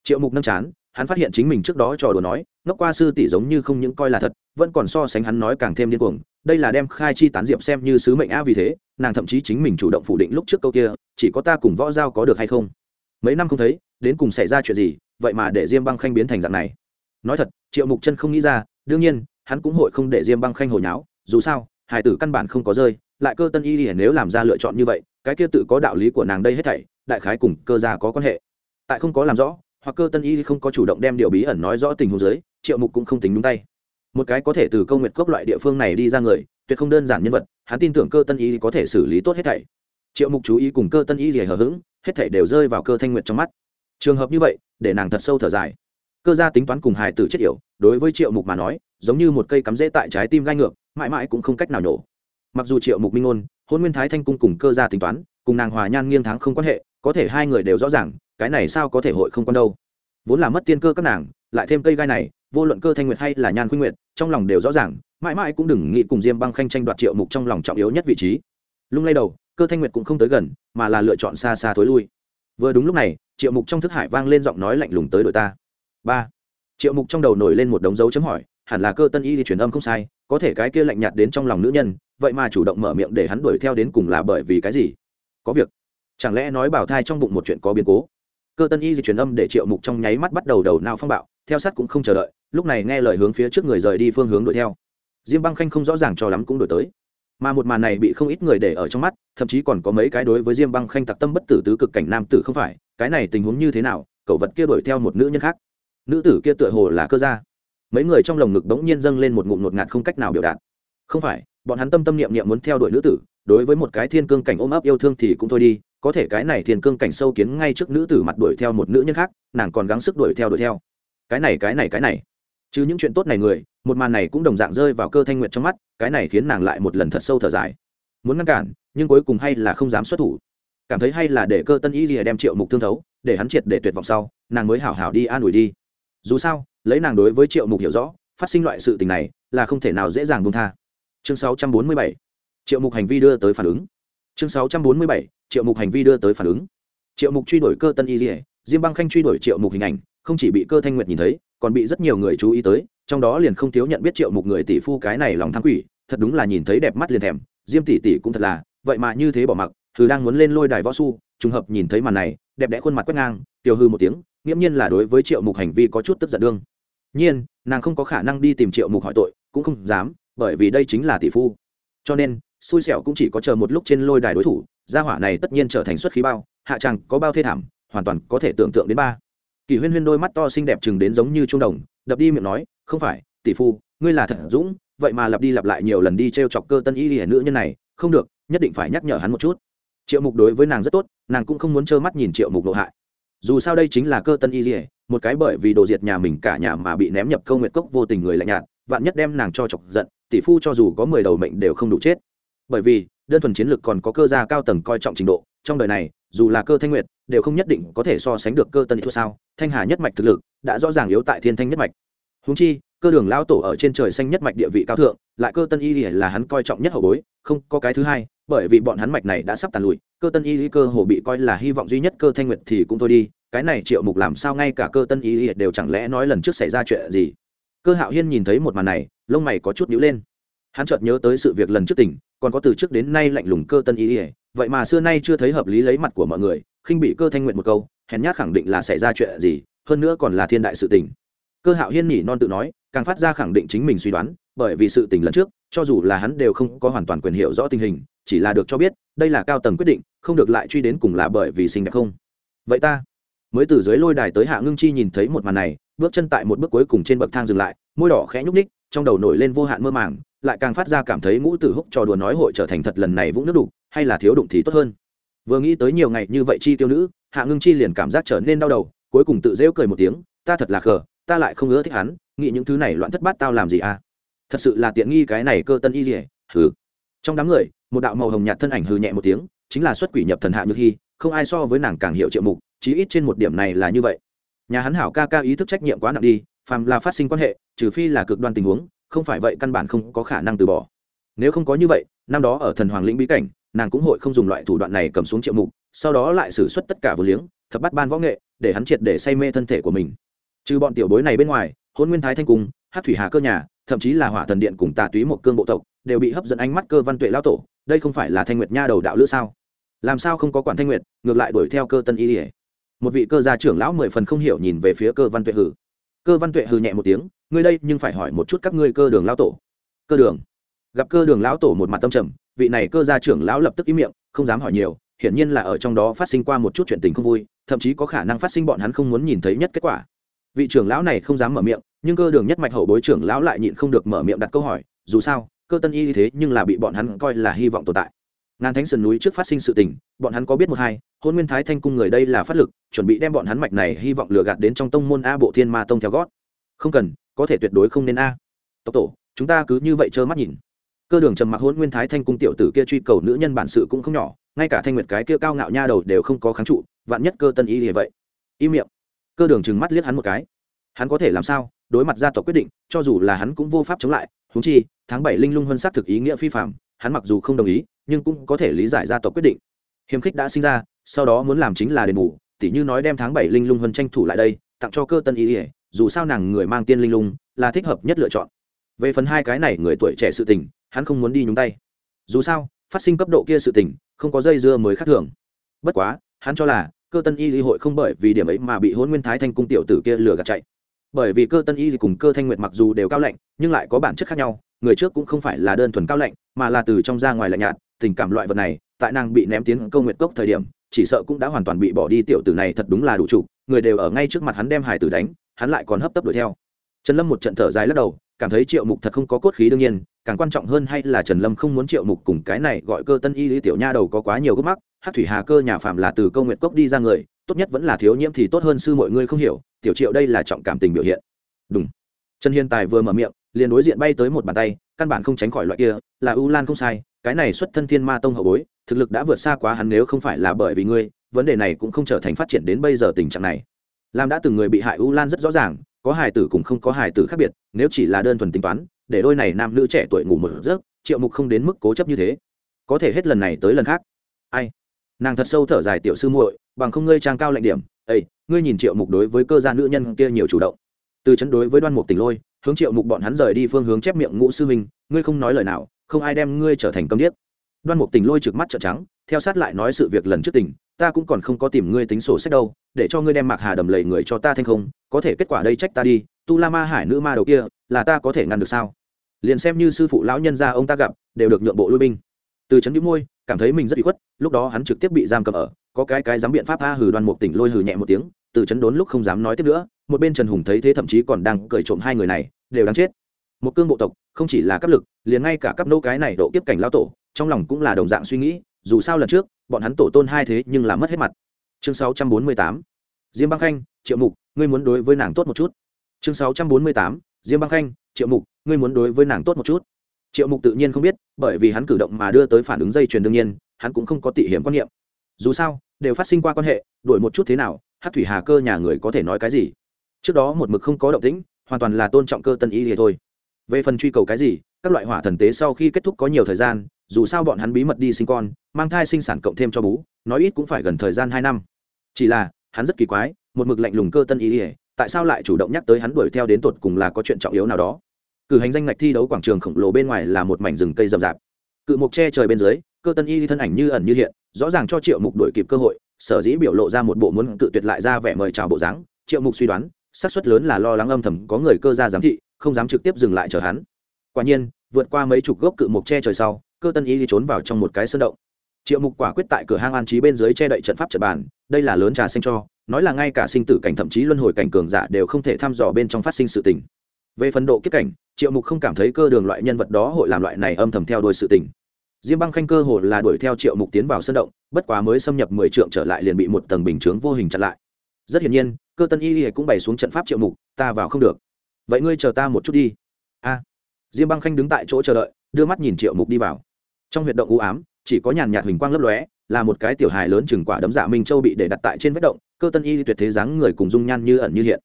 Triệu mục nâng chán, hắn phát hiện chính mình trước đó trò đùa nói, ngốc qua sư tỷ giống như không những coi là thật, vẫn còn so sánh hắn nói càng thêm điên cuồng, đây là đem khai chi tán diệp xem như sứ mệnh a vì thế, nàng thậm chí chính mình chủ động phủ định lúc trước câu kia, chỉ có ta cùng võ giao có được hay không? Mấy năm không thấy, đến cùng xảy ra chuyện gì, vậy mà để diêm băng khanh biến thành dạng này. Nói thật, triệu mục chân không nghĩ ra, đương nhiên, hắn cũng hội không để diêm băng khanh hồi nháo, dù sao, hải tử căn bản không có rơi, lại cơ tân y nếu làm ra lựa chọn như vậy, cái kia tự có đạo lý của nàng đây hết thảy, đại khái cùng cơ gia có quan hệ. Tại không có làm rõ, hoặc cơ tân y không có chủ động đem điều bí ẩn nói rõ tình huống giới triệu mục cũng không tính đúng tay. Một cái có thể từ công nguyệt cốc loại địa phương này đi ra người, tuyệt không đơn giản nhân vật, hắn tin tưởng cơ tân y có thể xử lý tốt hết thảy. Triệu mục chú ý cùng cơ tân y gì hờ hững hết thảy đều rơi vào cơ thanh nguyệt trong mắt. Trường hợp như vậy, để nàng thật sâu thở dài. Cơ gia tính toán cùng hài tử chết yểu, đối với triệu mục mà nói, giống như một cây cắm rễ tại trái tim gai ngược, mãi mãi cũng không cách nào nhổ. Mặc dù triệu mục minh ngôn, hôn nguyên thái thanh cung cùng cơ gia tính toán, cùng nàng hòa nhan nghiêng tháng không quan hệ, có thể hai người đều rõ ràng, cái này sao có thể hội không quan đâu. Vốn là mất tiên cơ các nàng, lại thêm cây gai này, vô luận cơ thanh nguyệt hay là nhan khuynh nguyệt, trong lòng đều rõ ràng, mãi mãi cũng đừng nghĩ cùng diêm băng khanh tranh đoạt triệu mục trong lòng trọng yếu nhất vị trí. Lung lay đầu cơ thanh nguyệt cũng không tới gần, mà là lựa chọn xa xa thối lui. Vừa đúng lúc này, triệu mục trong thức hải vang lên giọng nói lạnh lùng tới đội ta. Ba. Triệu mục trong đầu nổi lên một đống dấu chấm hỏi, hẳn là cơ tân y thì truyền âm không sai, có thể cái kia lạnh nhạt đến trong lòng nữ nhân, vậy mà chủ động mở miệng để hắn đuổi theo đến cùng là bởi vì cái gì? Có việc. Chẳng lẽ nói bảo thai trong bụng một chuyện có biến cố? Cơ tân y di truyền âm để triệu mục trong nháy mắt bắt đầu đầu nào phong bạo, theo sát cũng không chờ đợi, lúc này nghe lời hướng phía trước người rời đi phương hướng đuổi theo. Diêm băng khanh không rõ ràng cho lắm cũng đuổi tới mà một màn này bị không ít người để ở trong mắt, thậm chí còn có mấy cái đối với diêm băng khanh tặc tâm bất tử tứ cực cảnh nam tử không phải, cái này tình huống như thế nào, cậu vật kia đuổi theo một nữ nhân khác. Nữ tử kia tựa hồ là cơ gia. Mấy người trong lồng ngực bỗng nhiên dâng lên một ngụm ngột ngạt không cách nào biểu đạt. Không phải, bọn hắn tâm tâm niệm niệm muốn theo đuổi nữ tử, đối với một cái thiên cương cảnh ôm ấp yêu thương thì cũng thôi đi, có thể cái này thiên cương cảnh sâu kiến ngay trước nữ tử mặt đuổi theo một nữ nhân khác, nàng còn gắng sức đuổi theo đuổi theo. Cái này cái này cái này chứ những chuyện tốt này người, một màn này cũng đồng dạng rơi vào cơ thanh nguyệt trong mắt, cái này khiến nàng lại một lần thật sâu thở dài. Muốn ngăn cản, nhưng cuối cùng hay là không dám xuất thủ. Cảm thấy hay là để cơ tân y rìa đem triệu mục thương thấu, để hắn triệt để tuyệt vọng sau, nàng mới hảo hảo đi an ủi đi. Dù sao, lấy nàng đối với triệu mục hiểu rõ, phát sinh loại sự tình này, là không thể nào dễ dàng buông tha. Chương 647 triệu mục hành vi đưa tới phản ứng. Chương 647 triệu mục hành vi đưa tới phản ứng. Triệu mục truy đuổi cơ tân y dỉa diêm băng khanh truy đuổi triệu mục hình ảnh, không chỉ bị cơ thanh nguyệt nhìn thấy còn bị rất nhiều người chú ý tới, trong đó liền không thiếu nhận biết triệu mục người tỷ phu cái này lòng tham quỷ, thật đúng là nhìn thấy đẹp mắt liền thèm, diêm tỷ tỷ cũng thật là, vậy mà như thế bỏ mặc thứ đang muốn lên lôi đài võ su, trùng hợp nhìn thấy màn này, đẹp đẽ khuôn mặt quét ngang tiêu hư một tiếng, nghiễm nhiên là đối với triệu mục hành vi có chút tức giận đương. Nhiên, nàng không có khả năng đi tìm triệu mục hỏi tội, cũng không dám, bởi vì đây chính là tỷ phu. Cho nên, xui xẻo cũng chỉ có chờ một lúc trên lôi đài đối thủ, gia hỏa này tất nhiên trở thành xuất khí bao, hạ tràng có bao thê thảm, hoàn toàn có thể tưởng tượng đến ba kỳ huyên huyên đôi mắt to xinh đẹp chừng đến giống như trung đồng, đập đi miệng nói, không phải, tỷ phu, ngươi là thật dũng, vậy mà lặp đi lặp lại nhiều lần đi t r e o chọc cơ tân y hiển nữ nhân này, không được, nhất định phải nhắc nhở hắn một chút. Triệu mục đối với nàng rất tốt, nàng cũng không muốn trơ mắt nhìn triệu mục lộ hại. Dù sao đây chính là cơ tân y hiển một cái bởi vì đồ diệt nhà mình cả nhà mà bị ném nhập câu nguyệt cốc vô tình người lạnh nhạt, vạn nhất đem nàng cho chọc giận, tỷ phu cho dù có mười đầu mệnh đều không đủ chết. Bởi vì, đơn thuần chiến lược còn có cơ gia cao tầng coi trọng trình độ, trong đời này dù là cơ thanh nguyệt, đều không nhất định có thể so sánh được cơ tân thua sao. Thanh hà nhất mạch thực lực đã rõ ràng yếu tại thiên thanh nhất mạch. Húng chi, cơ đường Lão tổ ở trên trời xanh nhất mạch địa vị cao thượng, lại cơ tân y là hắn coi trọng nhất hậu bối, không có cái thứ hai, bởi vì bọn hắn mạch này đã sắp tàn lụi, cơ tân y cơ hồ bị coi là hy vọng duy nhất, cơ thanh nguyệt thì cũng thôi đi. Cái này triệu mục làm sao ngay cả cơ tân y đều chẳng lẽ nói lần trước xảy ra chuyện gì? Cơ hạo hiên nhìn thấy một màn này, lông mày có chút nhíu lên. Hắn chợt nhớ tới sự việc lần trước tỉnh còn có từ trước đến nay lạnh lùng cơ tân ý ỉa. Vậy mà xưa nay chưa thấy hợp lý lấy mặt của mọi người, khinh bị cơ thanh nguyện một câu, hèn nhát khẳng định là xảy ra chuyện gì, hơn nữa còn là thiên đại sự tình. Cơ hạo hiên nhỉ non tự nói, càng phát ra khẳng định chính mình suy đoán, bởi vì sự tình lần trước, cho dù là hắn đều không có hoàn toàn quyền hiểu rõ tình hình, chỉ là được cho biết, đây là cao tầng quyết định, không được lại truy đến cùng là bởi vì sinh đẹp không. Vậy ta mới từ dưới lôi đài tới hạ ngưng chi nhìn thấy một màn này, bước chân tại một bước cuối cùng trên bậc thang dừng lại, môi đỏ khẽ nhúc ních trong đầu nổi lên vô hạn mơ màng lại càng phát ra cảm thấy ngũ tử húc trò đùa nói hội trở thành thật lần này vũng nước đục, hay là thiếu đụng thì tốt hơn. Vừa nghĩ tới nhiều ngày như vậy chi tiêu nữ, hạ ngưng chi liền cảm giác trở nên đau đầu, cuối cùng tự rêu cười một tiếng, ta thật là khờ, ta lại không ưa thích hắn, nghĩ những thứ này loạn thất bát tao làm gì à? Thật sự là tiện nghi cái này cơ tân y rỉa hừ. Trong đám người, một đạo màu hồng nhạt thân ảnh hừ nhẹ một tiếng, chính là xuất quỷ nhập thần hạ như hy, không ai so với nàng càng hiểu triệu mục, chí ít trên một điểm này là như vậy. Nhà hắn hảo ca ca ý thức trách nhiệm quá nặng đi, phàm là phát sinh quan hệ, trừ phi là cực đoan tình huống không phải vậy căn bản không có khả năng từ bỏ. Nếu không có như vậy, năm đó ở thần hoàng lĩnh bí cảnh, nàng cũng hội không dùng loại thủ đoạn này cầm xuống triệu mục, sau đó lại xử suất tất cả vừa liếng, thập bắt ban võ nghệ, để hắn triệt để say mê thân thể của mình. Trừ bọn tiểu bối này bên ngoài hôn nguyên thái thanh cung hát thủy hà cơ nhà, thậm chí là hỏa thần điện cùng tà túy một cương bộ tộc, đều bị hấp dẫn ánh mắt cơ văn tuệ lao tổ, đây không phải là thanh nguyệt nha đầu đạo lữ sao? Làm sao không có quản thanh nguyệt, ngược lại đuổi theo cơ tân y ỉa một vị cơ gia trưởng lão mười phần không hiểu nhìn về phía cơ văn tuệ hử. Cơ văn tuệ hừ nhẹ một tiếng ngươi đây nhưng phải hỏi một chút các ngươi cơ đường lão tổ. Cơ đường? Gặp cơ đường lão tổ một mặt tâm trầm, vị này cơ gia trưởng lão lập tức ý miệng, không dám hỏi nhiều, hiển nhiên là ở trong đó phát sinh qua một chút chuyện tình không vui, thậm chí có khả năng phát sinh bọn hắn không muốn nhìn thấy nhất kết quả. Vị trưởng lão này không dám mở miệng, nhưng cơ đường nhất mạch hậu bối trưởng lão lại nhịn không được mở miệng đặt câu hỏi, dù sao, cơ tân y thế nhưng là bị bọn hắn coi là hy vọng tồn tại. Ngàn thánh sườn núi trước phát sinh sự tình, bọn hắn có biết một hai, hôn nguyên thái thanh cung người đây là phát lực, chuẩn bị đem bọn hắn mạch này hy vọng lừa gạt đến trong tông môn a bộ thiên ma tông theo gót. Không cần có thể tuyệt đối không nên a. Tộc tổ, chúng ta cứ như vậy trơ mắt nhìn. Cơ đường trầm mặc hôn nguyên thái thanh cung tiểu tử kia truy cầu nữ nhân bản sự cũng không nhỏ, ngay cả thanh nguyệt cái kia cao ngạo nha đầu đều không có kháng trụ, vạn nhất cơ tân y thì vậy. Im miệng. Cơ đường trừng mắt liếc hắn một cái. Hắn có thể làm sao? Đối mặt gia tộc quyết định, cho dù là hắn cũng vô pháp chống lại húng chi, tháng bảy linh lung huân xác thực ý nghĩa phi phạm hắn mặc dù không đồng ý, nhưng cũng có thể lý giải gia tộc quyết định. Hiềm khích đã sinh ra, sau đó muốn làm chính là đền bù, tỉ như nói đem tháng bảy linh lung huân tranh thủ lại đây, tặng cho cơ tân y ỉa dù sao nàng người mang tiên linh lung là thích hợp nhất lựa chọn. Về phần hai cái này người tuổi trẻ sự tình, hắn không muốn đi nhúng tay. Dù sao, phát sinh cấp độ kia sự tình, không có dây dưa mới khác thường. Bất quá, hắn cho là, cơ tân y lý hội không bởi vì điểm ấy mà bị hôn nguyên thái thanh cung tiểu tử kia lừa gạt chạy. Bởi vì cơ tân y cùng cơ thanh nguyệt mặc dù đều cao lạnh, nhưng lại có bản chất khác nhau, người trước cũng không phải là đơn thuần cao lạnh, mà là từ trong ra ngoài lạnh nhạt, tình cảm loại vật này, tại nàng bị ném tiến câu nguyệt cốc thời điểm, chỉ sợ cũng đã hoàn toàn bị bỏ đi tiểu tử này thật đúng là đủ chủ, người đều ở ngay trước mặt hắn đem hải tử đánh hắn lại còn hấp tấp đuổi theo. Trần lâm một trận thở dài lắc đầu, cảm thấy triệu mục thật không có cốt khí đương nhiên, càng quan trọng hơn hay là trần lâm không muốn triệu mục cùng cái này gọi cơ tân y lý tiểu nha đầu có quá nhiều gốc mắc hát thủy hà cơ nhà phạm là từ câu nguyệt cốc đi ra người, tốt nhất vẫn là thiếu nhiễm thì tốt hơn sư mọi người không hiểu, tiểu triệu đây là trọng cảm tình biểu hiện. Đúng trần hiền tài vừa mở miệng, liền đối diện bay tới một bàn tay, căn bản không tránh khỏi loại kia, là u lan không sai, cái này xuất thân thiên ma tông hậu bối, thực lực đã vượt xa quá hắn nếu không phải là bởi vì ngươi, vấn đề này cũng không trở thành phát triển đến bây giờ tình trạng này làm đã từng người bị hại u lan rất rõ ràng, có hài tử cùng không có hài tử khác biệt, nếu chỉ là đơn thuần tính toán, để đôi này nam nữ trẻ tuổi ngủ một giấc, triệu mục không đến mức cố chấp như thế. Có thể hết lần này tới lần khác. Ai? Nàng thật sâu thở dài, tiểu sư muội, bằng không ngươi trang cao lạnh điểm ây ngươi nhìn triệu mục đối với cơ gia nữ nhân kia nhiều chủ động. Từ chấn đối với đoan mục tỉnh lôi, hướng triệu mục bọn hắn rời đi phương hướng chép miệng ngũ sư minh ngươi không nói lời nào, không ai đem ngươi trở thành công điếc. Đoan mục tỉnh lôi trực mắt trợn trắng, theo sát lại nói sự việc lần trước tỉnh ta cũng còn không có tìm ngươi tính sổ sách đâu, để cho ngươi đem mạc hà đầm lầy người cho ta thanh không, có thể kết quả đây trách ta đi, tu la ma hải nữ ma đầu kia, là ta có thể ngăn được sao? Liền xem như sư phụ lão nhân gia ông ta gặp, đều được nhượng bộ lui binh. Từ chấn đĩu môi, cảm thấy mình rất bị khuất, lúc đó hắn trực tiếp bị giam cầm ở, có cái cái dám biện pháp tha hừ đoan một tỉnh lôi hừ nhẹ một tiếng, từ chấn đốn lúc không dám nói tiếp nữa, một bên trần hùng thấy thế thậm chí còn đang cười trộm hai người này, đều đáng chết. Một cương bộ tộc, không chỉ là cấp lực, liền ngay cả cấp nô cái này độ kiếp cảnh lao tổ, trong lòng cũng là đồng dạng suy nghĩ, dù sao lần trước bọn hắn tổ tôn hai thế nhưng là mất hết mặt. Chương 648 diêm băng khanh, triệu mục, ngươi muốn đối với nàng tốt một chút. Chương 648 diêm băng khanh, triệu mục, ngươi muốn đối với nàng tốt một chút. Triệu mục tự nhiên không biết, bởi vì hắn cử động mà đưa tới phản ứng dây chuyền đương nhiên, hắn cũng không có tị hiểm quan niệm. Dù sao, đều phát sinh qua quan hệ đổi một chút thế nào hát thủy hà cơ nhà người có thể nói cái gì? Trước đó một mực không có động tĩnh, hoàn toàn là tôn trọng cơ tân y thì thôi. Về phần truy cầu cái gì, các loại hỏa thần tế sau khi kết thúc có nhiều thời gian dù sao bọn hắn bí mật đi sinh con, mang thai sinh sản cộng thêm cho bú, nói ít cũng phải gần thời gian hai năm. Chỉ là, hắn rất kỳ quái, một mực lạnh lùng cơ tân ý ỉa tại sao lại chủ động nhắc tới hắn đuổi theo đến tột cùng là có chuyện trọng yếu nào đó? Cử hành danh ngạch thi đấu quảng trường khổng lồ bên ngoài là một mảnh rừng cây rậm rạp. Cự mục che trời bên dưới, cơ tân y thân ảnh như ẩn như hiện, rõ ràng cho triệu mục đuổi kịp cơ hội, sở dĩ biểu lộ ra một bộ muốn cự tuyệt lại ra vẻ mời chào bộ dáng. Triệu mục suy đoán, xác suất lớn là lo lắng âm thầm có người cơ ra giám thị, không dám trực tiếp dừng lại chờ hắn. Quả nhiên, vượt qua mấy chục gốc cự mục che trời sau cơ tân y đi trốn vào trong một cái sơn động. Triệu mục quả quyết tại cửa hang an trí bên dưới che đậy trận pháp trận bàn, đây là lớn trà xanh cho, nói là ngay cả sinh tử cảnh thậm chí luân hồi cảnh cường giả đều không thể thăm dò bên trong phát sinh sự tình. Về phần độ kiếp cảnh, triệu mục không cảm thấy cơ đường loại nhân vật đó hội làm loại này âm thầm theo đuôi sự tình. Diêm băng khanh cơ hồ là đuổi theo triệu mục tiến vào sân động, bất quá mới xâm nhập mười trượng trở lại liền bị một tầng bình chướng vô hình chặn lại. Rất hiển nhiên, cơ tân y cũng bày xuống trận pháp triệu mục, ta vào không được. Vậy ngươi chờ ta một chút đi. A. Diêm băng khanh đứng tại chỗ chờ đợi đưa mắt nhìn triệu mục đi vào. Trong huyệt động u ám, chỉ có nhàn nhạt huỳnh quang lấp lóe, là một cái tiểu hài lớn chừng quả đấm giả minh châu bị để đặt tại trên vết động, cơ tân y tuyệt thế dáng người cùng dung nhan như ẩn như hiện.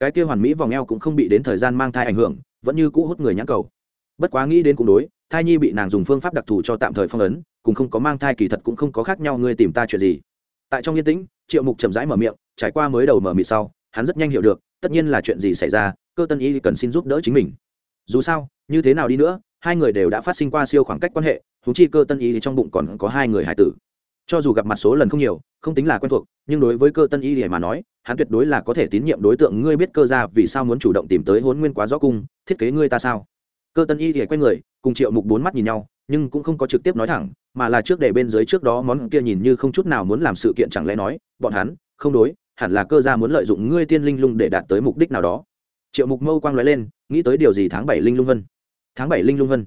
Cái kia hoàn mỹ vòng eo cũng không bị đến thời gian mang thai ảnh hưởng, vẫn như cũ hút người nhãn cầu. Bất quá nghĩ đến cũng đối, thai nhi bị nàng dùng phương pháp đặc thù cho tạm thời phong ấn, cùng không có mang thai kỳ thật cũng không có khác nhau, ngươi tìm ta chuyện gì? Tại trong yên tĩnh, triệu mục chậm rãi mở miệng, trải qua mới đầu mở mịt sau, hắn rất nhanh hiểu được, tất nhiên là chuyện gì xảy ra, cơ tân y cần xin giúp đỡ chính mình. Dù sao, như thế nào đi nữa hai người đều đã phát sinh qua siêu khoảng cách quan hệ thú chi cơ tân y thì trong bụng còn có hai người hải tử. Cho dù gặp mặt số lần không nhiều, không tính là quen thuộc, nhưng đối với cơ tân y thì mà nói, hắn tuyệt đối là có thể tín nhiệm đối tượng ngươi biết cơ ra vì sao muốn chủ động tìm tới hôn nguyên quá rõ cung, thiết kế ngươi ta sao? Cơ tân y thì quen người, cùng triệu mục bốn mắt nhìn nhau, nhưng cũng không có trực tiếp nói thẳng, mà là trước để bên dưới trước đó món kia nhìn như không chút nào muốn làm sự kiện chẳng lẽ nói, bọn hắn, không đối, hẳn là cơ gia muốn lợi dụng ngươi tiên linh lung để đạt tới mục đích nào đó. Triệu mục mâu quang nói lên, nghĩ tới điều gì tháng bảy linh lung vân tháng bảy linh lung vân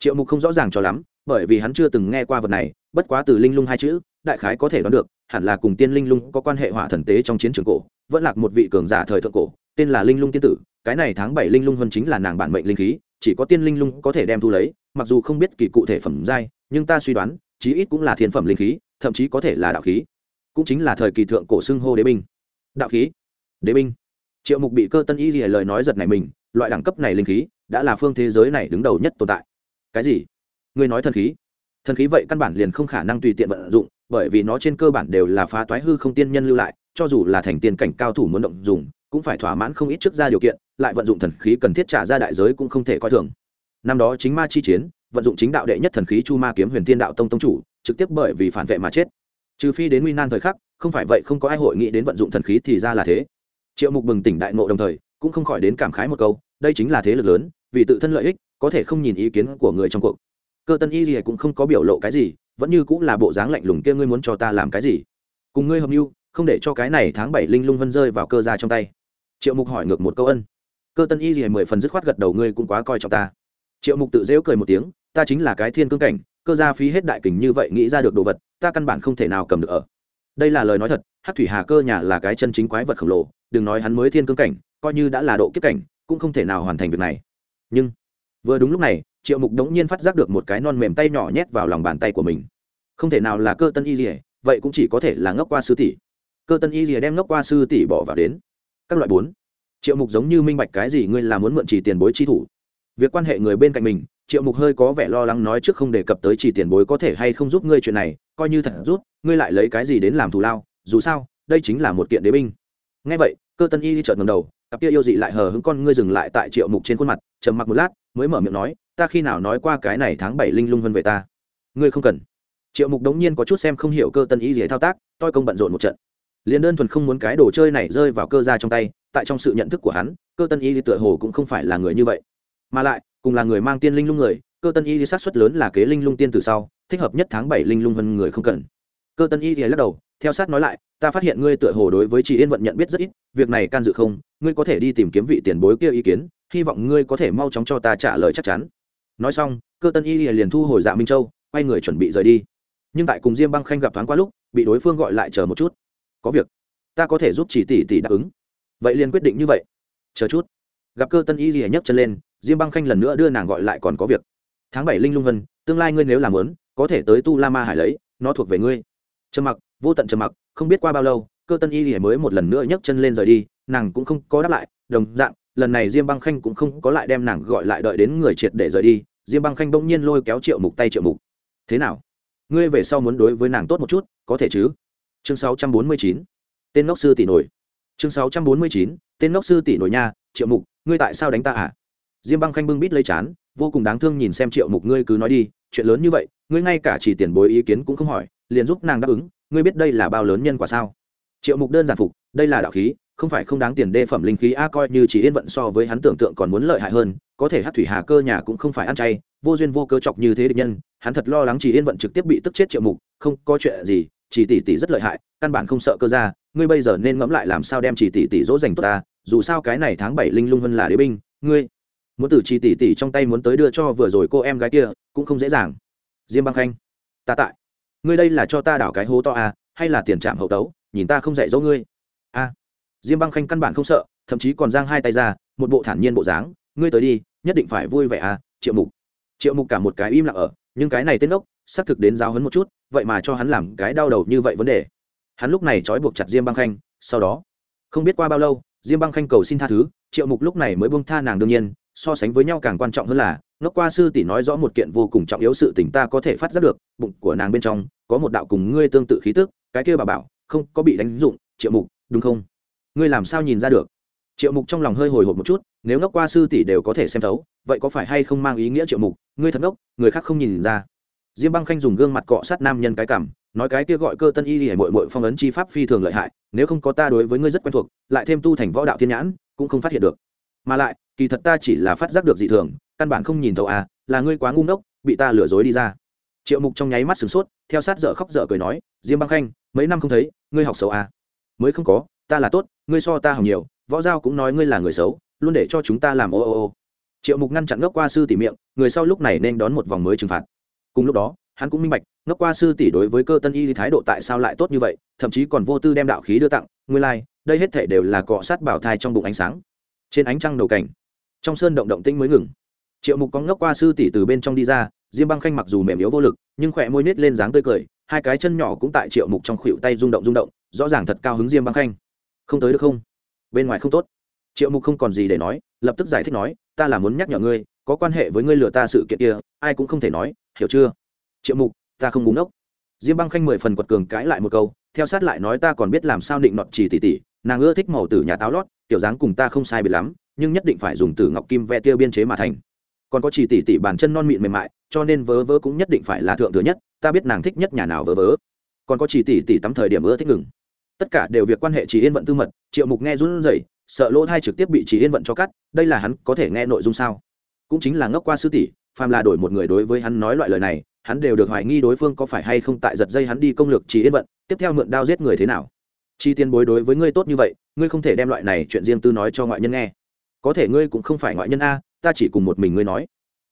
triệu mục không rõ ràng cho lắm, bởi vì hắn chưa từng nghe qua vật này, bất quá từ linh lung hai chữ, đại khái có thể đoán được, hẳn là cùng tiên linh lung có quan hệ hỏa thần tế trong chiến trường cổ, vẫn lạc một vị cường giả thời thượng cổ, tên là linh lung tiên tử. Cái này tháng bảy linh lung vân chính là nàng bản mệnh linh khí, chỉ có tiên linh lung có thể đem thu lấy, mặc dù không biết kỳ cụ thể phẩm giai, nhưng ta suy đoán, chí ít cũng là thiên phẩm linh khí, thậm chí có thể là đạo khí. Cũng chính là thời kỳ thượng cổ xưng hô đế binh. Đạo khí? Đế binh. Triệu mục bị cơ tân y gì lời nói giật này mình, loại đẳng cấp này linh khí đã là phương thế giới này đứng đầu nhất tồn tại. Cái gì? Ngươi nói thần khí. Thần khí vậy căn bản liền không khả năng tùy tiện vận dụng, bởi vì nó trên cơ bản đều là phá toái hư không tiên nhân lưu lại, cho dù là thành tiên cảnh cao thủ muốn động dùng, cũng phải thỏa mãn không ít trước ra điều kiện, lại vận dụng thần khí cần thiết trả ra đại giới cũng không thể coi thường. Năm đó chính ma chi chiến, vận dụng chính đạo đệ nhất thần khí chu ma kiếm huyền tiên đạo tông tông chủ, trực tiếp bởi vì phản vệ mà chết. Trừ phi đến nguy nan thời khắc, không phải vậy không có ai hội nghĩ đến vận dụng thần khí thì ra là thế. Triệu mục bừng tỉnh đại ngộ đồng thời, cũng không khỏi đến cảm khái một câu, đây chính là thế lực lớn vì tự thân lợi ích, có thể không nhìn ý kiến của người trong cuộc. Cơ tân y gì cũng không có biểu lộ cái gì, vẫn như cũng là bộ dáng lạnh lùng kia ngươi muốn cho ta làm cái gì? Cùng ngươi hợp mưu, không để cho cái này tháng bảy linh lung vân rơi vào cơ ra trong tay. Triệu mục hỏi ngược một câu ân. Cơ tân y gì mười phần dứt khoát gật đầu, ngươi cũng quá coi trọng ta. Triệu mục tự dễu cười một tiếng, ta chính là cái thiên cương cảnh, cơ gia phí hết đại kình như vậy nghĩ ra được đồ vật, ta căn bản không thể nào cầm được ở. Đây là lời nói thật hát thủy hà cơ nhà là cái chân chính quái vật khổng lồ, đừng nói hắn mới thiên cương cảnh, coi như đã là độ kiếp cảnh, cũng không thể nào hoàn thành việc này nhưng, vừa đúng lúc này, triệu mục đống nhiên phát giác được một cái non mềm tay nhỏ nhét vào lòng bàn tay của mình. Không thể nào là cơ tân y rỉa vậy cũng chỉ có thể là ngốc qua sư tỷ. Cơ tân y rìa đem ngốc qua sư tỷ bỏ vào đến. Các loại bốn. Triệu mục giống như minh bạch cái gì ngươi là muốn mượn chỉ tiền bối chi thủ. Việc quan hệ người bên cạnh mình, triệu mục hơi có vẻ lo lắng nói trước không đề cập tới chỉ tiền bối có thể hay không giúp ngươi chuyện này, coi như thật rút ngươi lại lấy cái gì đến làm thù lao, dù sao, đây chính là một kiện đế binh. Ngay vậy, cơ tân y chợt ngầm đầu cặp kia yêu dị lại hờ hững con ngươi dừng lại tại triệu mục trên khuôn mặt, trầm mặc một lát, mới mở miệng nói, ta khi nào nói qua cái này tháng bảy linh lung hơn về ta? Ngươi không cần. Triệu mục đống nhiên có chút xem không hiểu cơ tân y gì thao tác, toi công bận rộn một trận. Liền đơn thuần không muốn cái đồ chơi này rơi vào cơ ra trong tay, tại trong sự nhận thức của hắn, cơ tân y tựa hồ cũng không phải là người như vậy. Mà lại, cùng là người mang tiên linh lung người, cơ tân y sát xuất lớn là kế linh lung tiên từ sau, thích hợp nhất tháng bảy linh lung hơn người không cần. Cơ tân y thì lắc đầu, theo sát nói lại, ta phát hiện ngươi tựa hồ đối với chị yên vận nhận biết rất ít, việc này can dự không? Ngươi có thể đi tìm kiếm vị tiền bối kia ý kiến, hy vọng ngươi có thể mau chóng cho ta trả lời chắc chắn. Nói xong, cơ tân y liền thu hồi dạ minh châu, quay người chuẩn bị rời đi. Nhưng tại cùng diêm băng khanh gặp thoáng qua lúc, bị đối phương gọi lại chờ một chút. Có việc, ta có thể giúp chỉ tỷ tỷ đáp ứng. Vậy liền quyết định như vậy. Chờ chút. Gặp cơ tân y gì nhấc chân lên, diêm băng khanh lần nữa đưa nàng gọi lại còn có việc. Tháng bảy linh lung vân, tương lai ngươi nếu làm lớn, có thể tới tu la ma hải lấy, nó thuộc về ngươi. Trầm mặc, vô tận trầm mặc, không biết qua bao lâu, cơ tân y thì mới một lần nữa nhấc chân lên rời đi nàng cũng không có đáp lại, đồng dạng, lần này diêm băng khanh cũng không có lại đem nàng gọi lại đợi đến người triệt để rời đi, diêm băng khanh bỗng nhiên lôi kéo triệu mục tay triệu mục. Thế nào? Ngươi về sau muốn đối với nàng tốt một chút, có thể chứ? Chương 649. tên ngốc sư tỷ nổi. Chương 649. tên ngốc sư tỷ nổi nha, triệu mục, ngươi tại sao đánh ta à? Diêm băng khanh bưng bít lấy chán, vô cùng đáng thương nhìn xem triệu mục, ngươi cứ nói đi, chuyện lớn như vậy, ngươi ngay cả chỉ tiền bối ý kiến cũng không hỏi, liền giúp nàng đáp ứng, ngươi biết đây là bao lớn nhân quả sao? Triệu mục đơn giản phục, đây là đạo khí không phải không đáng tiền đê phẩm linh khí a, coi như chỉ yên vận so với hắn tưởng tượng còn muốn lợi hại hơn, có thể hát thủy hà cơ nhà cũng không phải ăn chay, vô duyên vô cơ chọc như thế địch nhân, hắn thật lo lắng chỉ yên vận trực tiếp bị tức chết triệu mục, không có chuyện gì, chỉ tỷ tỷ rất lợi hại, căn bản không sợ cơ ra ngươi bây giờ nên ngẫm lại làm sao đem chỉ tỷ tỷ dỗ dành tốt ta, dù sao cái này tháng bảy linh lung hơn là đế binh, ngươi muốn từ chỉ tỷ tỷ trong tay muốn tới đưa cho vừa rồi cô em gái kia, cũng không dễ dàng. Diêm băng khanh, ta tại, ngươi đây là cho ta đảo cái hố to à hay là tiền trạm hậu tấu, nhìn ta không dạy dỗ ngươi. A diêm băng khanh căn bản không sợ, thậm chí còn giang hai tay ra, một bộ thản nhiên bộ dáng, ngươi tới đi, nhất định phải vui vẻ à triệu mục. Triệu mục cả một cái im lặng ở, nhưng cái này tên ốc, xác thực đến giáo hấn một chút, vậy mà cho hắn làm cái đau đầu như vậy vấn đề. Hắn lúc này trói buộc chặt diêm băng khanh, sau đó, không biết qua bao lâu, diêm băng khanh cầu xin tha thứ, triệu mục lúc này mới buông tha nàng đương nhiên, so sánh với nhau càng quan trọng hơn là, ngốc qua sư tỷ nói rõ một kiện vô cùng trọng yếu sự tình ta có thể phát giác được, bụng của nàng bên trong có một đạo cùng ngươi tương tự khí tức, cái kia bà bảo, không có bị đánh dụng, triệu mục, đúng không? Ngươi làm sao nhìn ra được? Triệu mục trong lòng hơi hồi hộp một chút, nếu ngốc qua sư tỷ đều có thể xem thấu, vậy có phải hay không mang ý nghĩa triệu mục, ngươi thật ngốc, người khác không nhìn ra. Diêm băng khanh dùng gương mặt cọ sát nam nhân cái cảm, nói cái kia gọi cơ tân y hề mội mội phong ấn chi pháp phi thường lợi hại, nếu không có ta đối với ngươi rất quen thuộc, lại thêm tu thành võ đạo thiên nhãn, cũng không phát hiện được. Mà lại, kỳ thật ta chỉ là phát giác được dị thường, căn bản không nhìn thấu à là ngươi quá ngu ngốc, bị ta lừa dối đi ra. Triệu mục trong nháy mắt sửng sốt, theo sát dở khóc dở cười nói, diêm băng khanh, mấy năm không thấy, ngươi học xấu à? Mới không có ta là tốt ngươi so ta hỏng nhiều võ giao cũng nói ngươi là người xấu luôn để cho chúng ta làm ô ô ô. Triệu mục ngăn chặn ngốc qua sư tỷ miệng người sau lúc này nên đón một vòng mới trừng phạt. Cùng lúc đó hắn cũng minh bạch ngốc qua sư tỷ đối với cơ tân y thái độ tại sao lại tốt như vậy thậm chí còn vô tư đem đạo khí đưa tặng nguyên lai、like, đây hết thể đều là cọ sát bảo thai trong bụng ánh sáng. Trên ánh trăng đầu cảnh trong sơn động động tĩnh mới ngừng. Triệu mục có ngốc qua sư tỷ từ bên trong đi ra diêm băng khanh mặc dù mềm yếu vô lực nhưng khỏe môi nít lên dáng tươi cười hai cái chân nhỏ cũng tại triệu mục trong khuỷu tay rung động rung động rõ ràng thật cao hứng diêm băng khanh không tới được không? Bên ngoài không tốt. Triệu mục không còn gì để nói, lập tức giải thích nói, ta là muốn nhắc nhở ngươi, có quan hệ với ngươi lừa ta sự kiện kia, ai cũng không thể nói, hiểu chưa? Triệu mục, ta không búng ốc diêm băng khanh mười phần quật cường cãi lại một câu, theo sát lại nói, ta còn biết làm sao định nọt chỉ tỉ tỉ, nàng ưa thích màu tử nhà táo lót kiểu dáng cùng ta không sai biệt lắm, nhưng nhất định phải dùng tử ngọc kim ve tiêu biên chế mà thành. Còn có chỉ tỉ tỉ bàn chân non mịn mềm mại, cho nên vớ vớ cũng nhất định phải là thượng thừa nhất, ta biết nàng thích nhất nhà nào vớ vớ. Còn có chỉ tỉ tỉ tắm thời điểm ưa thích ngừng tất cả đều việc quan hệ chỉ yên vận tư mật, triệu mục nghe run rẩy, sợ lỗ thai trực tiếp bị chỉ yên vận cho cắt, đây là hắn có thể nghe nội dung sao? Cũng chính là ngốc qua sư tỷ, phàm là đổi một người đối với hắn nói loại lời này, hắn đều được hoài nghi đối phương có phải hay không tại giật dây hắn đi công lược chỉ yên vận, tiếp theo mượn đao giết người thế nào? Chi tiên bối đối với ngươi tốt như vậy, ngươi không thể đem loại này chuyện riêng tư nói cho ngoại nhân nghe. Có thể ngươi cũng không phải ngoại nhân a, ta chỉ cùng một mình ngươi nói.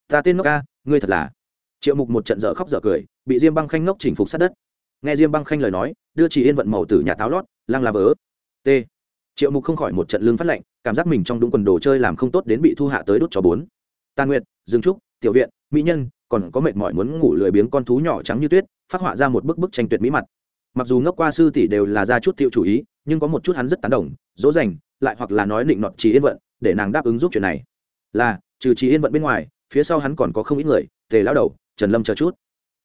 Ta tên ngốc a, ngươi thật là. Triệu mục một trận dở khóc dở cười, bị diêm băng khanh ngốc chỉnh phục sát đất nghe diêm băng khanh lời nói, đưa chị yên vận màu tử nhà táo lót, lăng là vớ. T. Triệu mục không khỏi một trận lương phát lạnh, cảm giác mình trong đúng quần đồ chơi làm không tốt đến bị thu hạ tới đốt cho bốn. Tàn nguyệt, dương trúc, tiểu viện, mỹ nhân, còn có mệt mỏi muốn ngủ lười biếng con thú nhỏ trắng như tuyết, phát họa ra một bức bức tranh tuyệt mỹ mặt. Mặc dù ngốc qua sư tỷ đều là ra chút thiệu chủ ý, nhưng có một chút hắn rất tán đồng, dỗ dành, lại hoặc là nói định nọt chỉ yên vận, để nàng đáp ứng giúp chuyện này. Là, trừ chỉ yên vận bên ngoài, phía sau hắn còn có không ít người, tề lão đầu, trần lâm chờ chút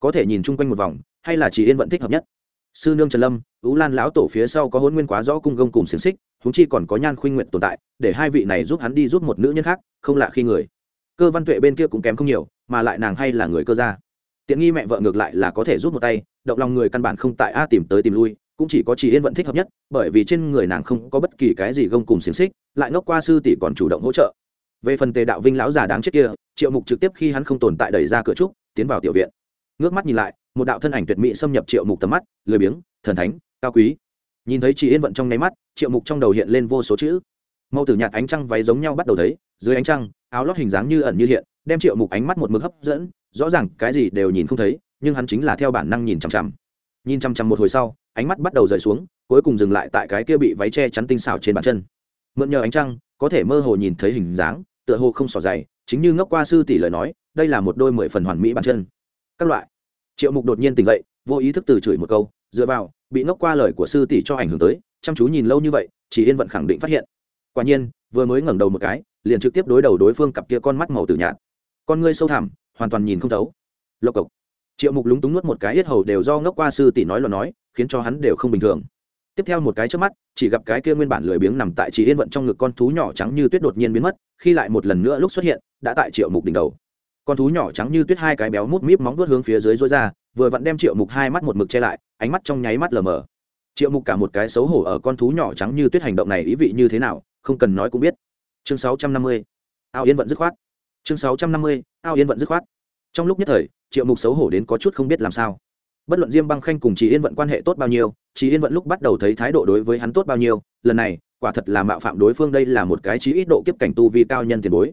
có thể nhìn chung quanh một vòng, hay là chỉ yên vận thích hợp nhất. Sư nương trần lâm, ú lan lão tổ phía sau có hôn nguyên quá rõ cung gông cùng xiềng xích húng chi còn có nhan khuynh nguyện tồn tại, để hai vị này giúp hắn đi giúp một nữ nhân khác, không lạ khi người. Cơ văn tuệ bên kia cũng kém không nhiều, mà lại nàng hay là người cơ gia. Tiện nghi mẹ vợ ngược lại là có thể giúp một tay, động lòng người căn bản không tại a tìm tới tìm lui, cũng chỉ có chỉ yên vận thích hợp nhất, bởi vì trên người nàng không có bất kỳ cái gì gông cùng xiềng xích, lại ngốc qua sư tỷ còn chủ động hỗ trợ. Về phần tề đạo vinh lão già đáng chết kia, triệu mục trực tiếp khi hắn không tồn tại đẩy ra cửa trúc, tiến vào tiểu viện ngước mắt nhìn lại, một đạo thân ảnh tuyệt mỹ xâm nhập triệu mục tầm mắt, lười biếng, thần thánh, cao quý. Nhìn thấy chị yên vận trong nháy mắt, triệu mục trong đầu hiện lên vô số chữ. Mẫu tử nhạt ánh trăng váy giống nhau bắt đầu thấy, dưới ánh trăng, áo lót hình dáng như ẩn như hiện, đem triệu mục ánh mắt một mực hấp dẫn, rõ ràng cái gì đều nhìn không thấy, nhưng hắn chính là theo bản năng nhìn chằm chằm. Nhìn chằm chằm một hồi sau, ánh mắt bắt đầu rời xuống, cuối cùng dừng lại tại cái kia bị váy che chắn tinh xảo trên bàn chân. Mượn nhờ ánh trăng, có thể mơ hồ nhìn thấy hình dáng, tựa hồ không sỏ dày, chính như ngốc qua sư tỷ lời nói, đây là một đôi mười phần hoàn mỹ bàn chân các loại. Triệu mục đột nhiên tỉnh dậy, vô ý thức từ chửi một câu, dựa vào, bị ngốc qua lời của sư tỷ cho ảnh hưởng tới, chăm chú nhìn lâu như vậy, chỉ yên vận khẳng định phát hiện. Quả nhiên, vừa mới ngẩng đầu một cái, liền trực tiếp đối đầu đối phương cặp kia con mắt màu tử nhạt. Con ngươi sâu thẳm, hoàn toàn nhìn không thấu. Lộc cộc. Triệu mục lúng túng nuốt một cái yết hầu đều do ngốc qua sư tỷ nói lo nói, khiến cho hắn đều không bình thường. Tiếp theo một cái trước mắt, chỉ gặp cái kia nguyên bản lười biếng nằm tại chỉ yên vận trong ngực con thú nhỏ trắng như tuyết đột nhiên biến mất, khi lại một lần nữa lúc xuất hiện, đã tại triệu mục đỉnh đầu con thú nhỏ trắng như tuyết hai cái béo mút míp móng vuốt hướng phía dưới rối ra, vừa vặn đem triệu mục hai mắt một mực che lại, ánh mắt trong nháy mắt lờ mờ. Triệu mục cả một cái xấu hổ ở con thú nhỏ trắng như tuyết hành động này ý vị như thế nào, không cần nói cũng biết. Chương sáu trăm năm mươi, ao yên vận dứt khoát. Chương sáu trăm năm mươi, ao yên vận dứt khoát. Trong lúc nhất thời, triệu mục xấu hổ đến có chút không biết làm sao. Bất luận diêm băng khanh cùng chị yên vận quan hệ tốt bao nhiêu chị yên vận lúc bắt đầu thấy thái độ đối với hắn tốt bao nhiêu, lần này, quả thật là mạo phạm đối phương đây là một cái chí ít độ kiếp cảnh tu vi cao nhân tiền bối.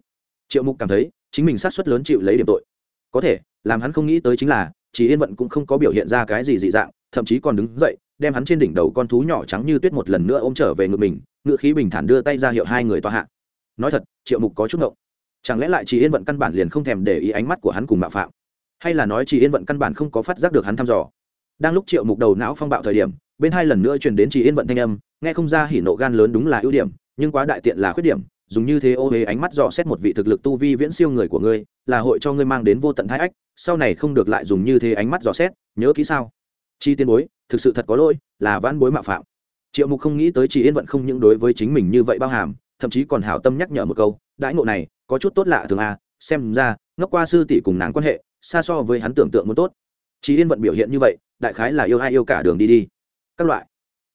Triệu mục cảm thấy chính mình sát xuất lớn chịu lấy điểm tội. Có thể, làm hắn không nghĩ tới chính là, chỉ yên vận cũng không có biểu hiện ra cái gì dị dạng, thậm chí còn đứng dậy, đem hắn trên đỉnh đầu con thú nhỏ trắng như tuyết một lần nữa ôm trở về ngực mình, ngựa khí bình thản đưa tay ra hiệu hai người tòa hạ. Nói thật, triệu mục có chút ngộng. Chẳng lẽ lại chị yên vận căn bản liền không thèm để ý ánh mắt của hắn cùng mạo phạm? Hay là nói chị yên vận căn bản không có phát giác được hắn thăm dò? Đang lúc triệu mục đầu não phong bạo thời điểm, bên hai lần nữa truyền đến chị yên vận thanh âm, nghe không ra hỉ nộ gan lớn đúng là ưu điểm, nhưng quá đại tiện là khuyết điểm dùng như thế ô hế ánh mắt dò xét một vị thực lực tu vi viễn siêu người của ngươi, là hội cho ngươi mang đến vô tận thái ách, sau này không được lại dùng như thế ánh mắt dò xét, nhớ kỹ sao. Chi tiên bối, thực sự thật có lỗi, là vãn bối mạo phạm. Triệu mục không nghĩ tới chị yên vận không những đối với chính mình như vậy bao hàm, thậm chí còn hảo tâm nhắc nhở một câu, đãi ngộ này, có chút tốt lạ thường à xem ra, ngốc qua sư tỷ cùng nàng quan hệ, xa so với hắn tưởng tượng muốn tốt. Chị yên vận biểu hiện như vậy, đại khái là yêu ai yêu cả đường đi đi. Các loại.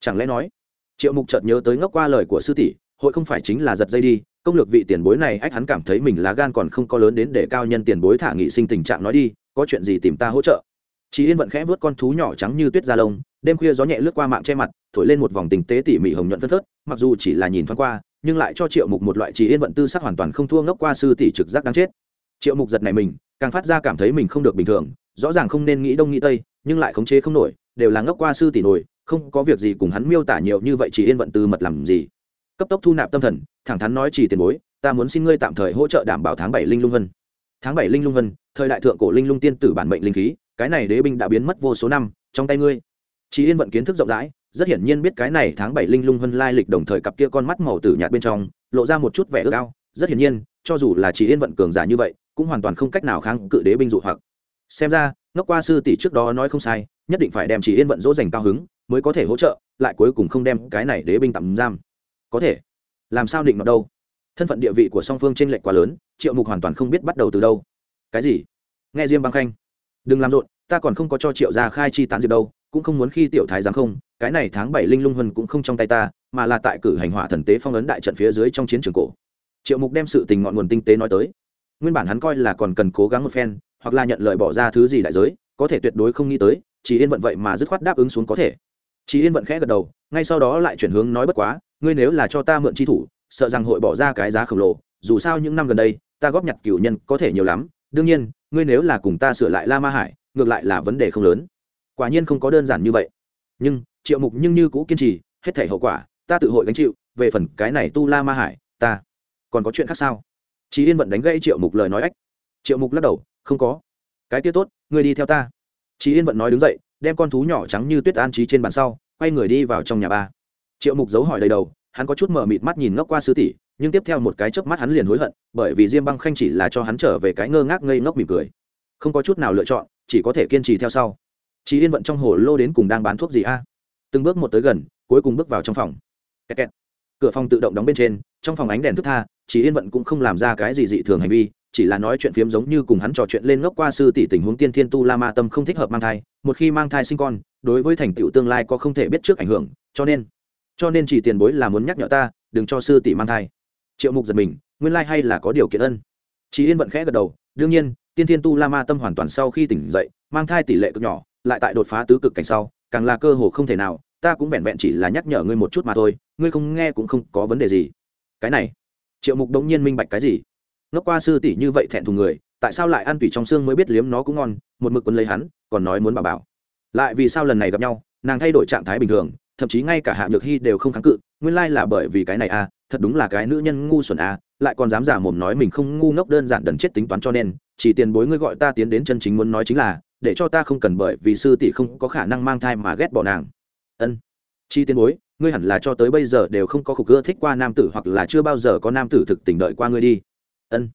Chẳng lẽ nói, triệu mục chợt nhớ tới ngốc qua lời của sư tỷ hội không phải chính là giật dây đi, công lược vị tiền bối này ách hắn cảm thấy mình lá gan còn không có lớn đến để cao nhân tiền bối thả nghị sinh tình trạng nói đi, có chuyện gì tìm ta hỗ trợ. Chị yên vận khẽ vớt con thú nhỏ trắng như tuyết da lông, đêm khuya gió nhẹ lướt qua mạng che mặt, thổi lên một vòng tình tế tỉ mỉ hồng nhuận phân phớt, mặc dù chỉ là nhìn thoáng qua, nhưng lại cho triệu mục một loại chỉ yên vận tư sắc hoàn toàn không thua ngốc qua sư tỷ trực giác đáng chết. Triệu mục giật này mình, càng phát ra cảm thấy mình không được bình thường, rõ ràng không nên nghĩ đông nghĩ tây, nhưng lại khống chế không nổi, đều là ngốc qua sư tỷ nổi, không có việc gì cùng hắn miêu tả nhiều như vậy chỉ yên vận tư mật làm gì cấp tốc thu nạp tâm thần, thẳng thắn nói chỉ tiền bối, ta muốn xin ngươi tạm thời hỗ trợ đảm bảo tháng bảy linh lung vân. Tháng bảy linh lung vân, thời đại thượng cổ linh lung tiên tử bản mệnh linh khí, cái này đế binh đã biến mất vô số năm, trong tay ngươi. Chỉ yên vận kiến thức rộng rãi, rất hiển nhiên biết cái này tháng bảy linh lung vân lai lịch đồng thời cặp kia con mắt màu tử nhạt bên trong, lộ ra một chút vẻ ước ao, rất hiển nhiên, cho dù là chỉ yên vận cường giả như vậy, cũng hoàn toàn không cách nào kháng cự đế binh dụ hoặc. Xem ra, ngốc qua sư tỷ trước đó nói không sai, nhất định phải đem chỉ yên vận dỗ dành cao hứng, mới có thể hỗ trợ, lại cuối cùng không đem cái này đế binh tạm giam có thể. Làm sao định nó đâu? Thân phận địa vị của song phương t r ê n lệch quá lớn, triệu mục hoàn toàn không biết bắt đầu từ đâu. Cái gì? Nghe diêm băng khanh. Đừng làm rộn, ta còn không có cho triệu gia khai chi tán diệp đâu, cũng không muốn khi tiểu thái giám không, cái này tháng bảy linh lung huân cũng không trong tay ta, mà là tại cử hành hỏa thần tế phong ấn đại trận phía dưới trong chiến trường cổ. Triệu mục đem sự tình ngọn nguồn tinh tế nói tới. Nguyên bản hắn coi là còn cần cố gắng một phen, hoặc là nhận lời bỏ ra thứ gì đại giới, có thể tuyệt đối không nghĩ tới, chỉ yên vận vậy mà dứt khoát đáp ứng xuống có thể. Chỉ yên vận khẽ gật đầu, ngay sau đó lại chuyển hướng nói bất quá ngươi nếu là cho ta mượn chi thủ, sợ rằng hội bỏ ra cái giá khổng lồ, dù sao những năm gần đây, ta góp nhặt cửu nhân có thể nhiều lắm, đương nhiên, ngươi nếu là cùng ta sửa lại la ma hải, ngược lại là vấn đề không lớn. Quả nhiên không có đơn giản như vậy. Nhưng, triệu mục nhưng như cũ kiên trì, hết thể hậu quả, ta tự hội gánh chịu, về phần cái này tu la ma hải, ta còn có chuyện khác sao? Chị yên vận đánh gãy triệu mục lời nói ách. Triệu mục lắc đầu, không có. Cái kia tốt, ngươi đi theo ta. Chị yên vận nói đứng dậy, đem con thú nhỏ trắng như tuyết an trí trên bàn sau, quay người đi vào trong nhà ba triệu mục giấu hỏi đầy đầu, hắn có chút mở mịt mắt nhìn ngốc qua sư tỷ, nhưng tiếp theo một cái chớp mắt hắn liền hối hận, bởi vì diêm băng khanh chỉ là cho hắn trở về cái ngơ ngác ngây ngốc mỉm cười. Không có chút nào lựa chọn, chỉ có thể kiên trì theo sau. Chị yên vận trong hồ lô đến cùng đang bán thuốc gì a? Từng bước một tới gần, cuối cùng bước vào trong phòng. Kẹt kẹt. cửa phòng tự động đóng bên trên, trong phòng ánh đèn thức tha chị yên vận cũng không làm ra cái gì dị thường hành vi, chỉ là nói chuyện phiếm giống như cùng hắn trò chuyện lên ngốc qua sư tỷ tình huống tiên thiên tu la ma tâm không thích hợp mang thai, một khi mang thai sinh con, đối với thành tựu tương lai có không thể biết trước ảnh hưởng, cho nên cho nên chỉ tiền bối là muốn nhắc nhở ta, đừng cho sư tỷ mang thai. Triệu mục giật mình, nguyên lai hay là có điều kiện ân. Chị yên vận khẽ gật đầu, đương nhiên, tiên thiên tu la ma tâm hoàn toàn sau khi tỉnh dậy, mang thai tỷ lệ cực nhỏ, lại tại đột phá tứ cực cảnh sau, càng là cơ hồ không thể nào, ta cũng vẹn vẹn chỉ là nhắc nhở ngươi một chút mà thôi, ngươi không nghe cũng không có vấn đề gì. Cái này, triệu mục đống nhiên minh bạch cái gì? Ngốc qua sư tỷ như vậy thẹn thùng người, tại sao lại ăn tủy trong xương mới biết liếm nó cũng ngon, một mực quấn lấy hắn, còn nói muốn bà bảo. Lại vì sao lần này gặp nhau, nàng thay đổi trạng thái bình thường thậm chí ngay cả hạ nhược hy đều không kháng cự, nguyên lai là bởi vì cái này à thật đúng là cái nữ nhân ngu xuẩn à lại còn dám giả mồm nói mình không ngu ngốc đơn giản đần chết tính toán cho nên, chỉ tiền bối ngươi gọi ta tiến đến chân chính muốn nói chính là, để cho ta không cần bởi vì sư tỷ không có khả năng mang thai mà ghét bỏ nàng. Ân. Chi tiền bối, ngươi hẳn là cho tới bây giờ đều không có khục ưa thích qua nam tử hoặc là chưa bao giờ có nam tử thực tình đợi qua ngươi đi. Ân.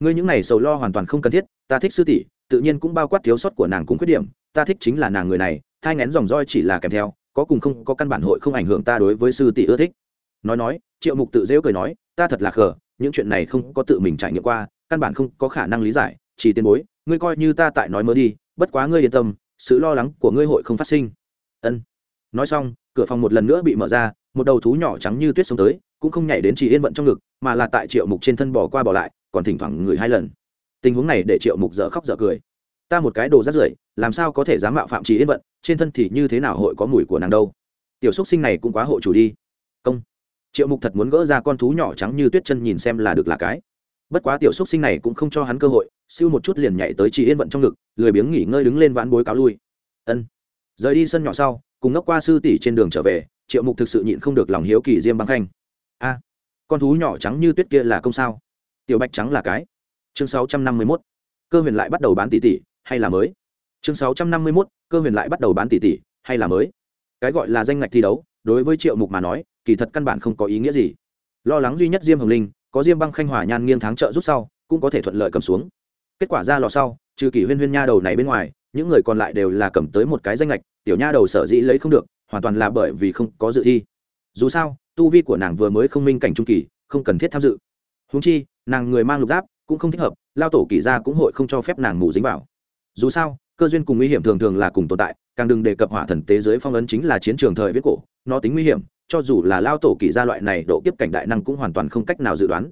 Ngươi những này sầu lo hoàn toàn không cần thiết, ta thích sư tỷ, tự nhiên cũng bao quát thiếu sót của nàng cũng khuyết điểm, ta thích chính là nàng người này, thai ngén dòng roi chỉ là kèm theo có cùng không có căn bản hội không ảnh hưởng ta đối với sư tỷ ưa thích. Nói nói, triệu mục tự dễu cười nói, ta thật là khờ, những chuyện này không có tự mình trải nghiệm qua, căn bản không có khả năng lý giải, chỉ tiền bối, ngươi coi như ta tại nói mơ đi, bất quá ngươi yên tâm, sự lo lắng của ngươi hội không phát sinh. Ân. Nói xong, cửa phòng một lần nữa bị mở ra, một đầu thú nhỏ trắng như tuyết xuống tới, cũng không nhảy đến chị yên vận trong ngực, mà là tại triệu mục trên thân bỏ qua bỏ lại, còn thỉnh thoảng ngửi hai lần. Tình huống này để triệu mục dở khóc dở cười ta một cái đồ rác rưởi, làm sao có thể dám mạo phạm chỉ yên vận, trên thân thì như thế nào hội có mùi của nàng đâu? Tiểu xúc sinh này cũng quá hộ chủ đi. Công. Triệu mục thật muốn gỡ ra con thú nhỏ trắng như tuyết chân nhìn xem là được là cái. Bất quá tiểu xúc sinh này cũng không cho hắn cơ hội, siêu một chút liền nhảy tới chị yên vận trong ngực, lười biếng nghỉ ngơi đứng lên vãn bối cáo lui. Ân. Rời đi sân nhỏ sau, cùng ngốc qua sư tỷ trên đường trở về, triệu mục thực sự nhịn không được lòng hiếu kỳ diêm băng khanh. A, con thú nhỏ trắng như tuyết kia là công sao? Tiểu bạch trắng là cái. Chương sáu trăm năm mươi mốt. Cơ huyền lại bắt đầu bán tỷ tỷ hay là mới? Chương sáu trăm năm mươi mốt, cơ huyền lại bắt đầu bán tỷ tỷ, hay là mới? Cái gọi là danh ngạch thi đấu, đối với triệu mục mà nói, kỳ thật căn bản không có ý nghĩa gì. Lo lắng duy nhất diêm hồng linh, có diêm băng khanh hỏa nhan nghiêng thắng trợ rút sau, cũng có thể thuận lợi cầm xuống. Kết quả ra lò sau, trừ kỷ huyên huyên nha đầu này bên ngoài, những người còn lại đều là cầm tới một cái danh lệch tiểu nha đầu sở dĩ lấy không được, hoàn toàn là bởi vì không có dự thi. Dù sao, tu vi của nàng vừa mới không minh cảnh trung kỳ, không cần thiết tham dự. Húng chi, nàng người mang lục giáp, cũng không thích hợp, lao tổ kỳ ra cũng hội không cho phép nàng mù dính vào dù sao, cơ duyên cùng nguy hiểm thường thường là cùng tồn tại, càng đừng đề cập hỏa thần tế giới phong ấn chính là chiến trường thời viết cổ, nó tính nguy hiểm, cho dù là lao tổ kỳ gia loại này độ kiếp cảnh đại năng cũng hoàn toàn không cách nào dự đoán.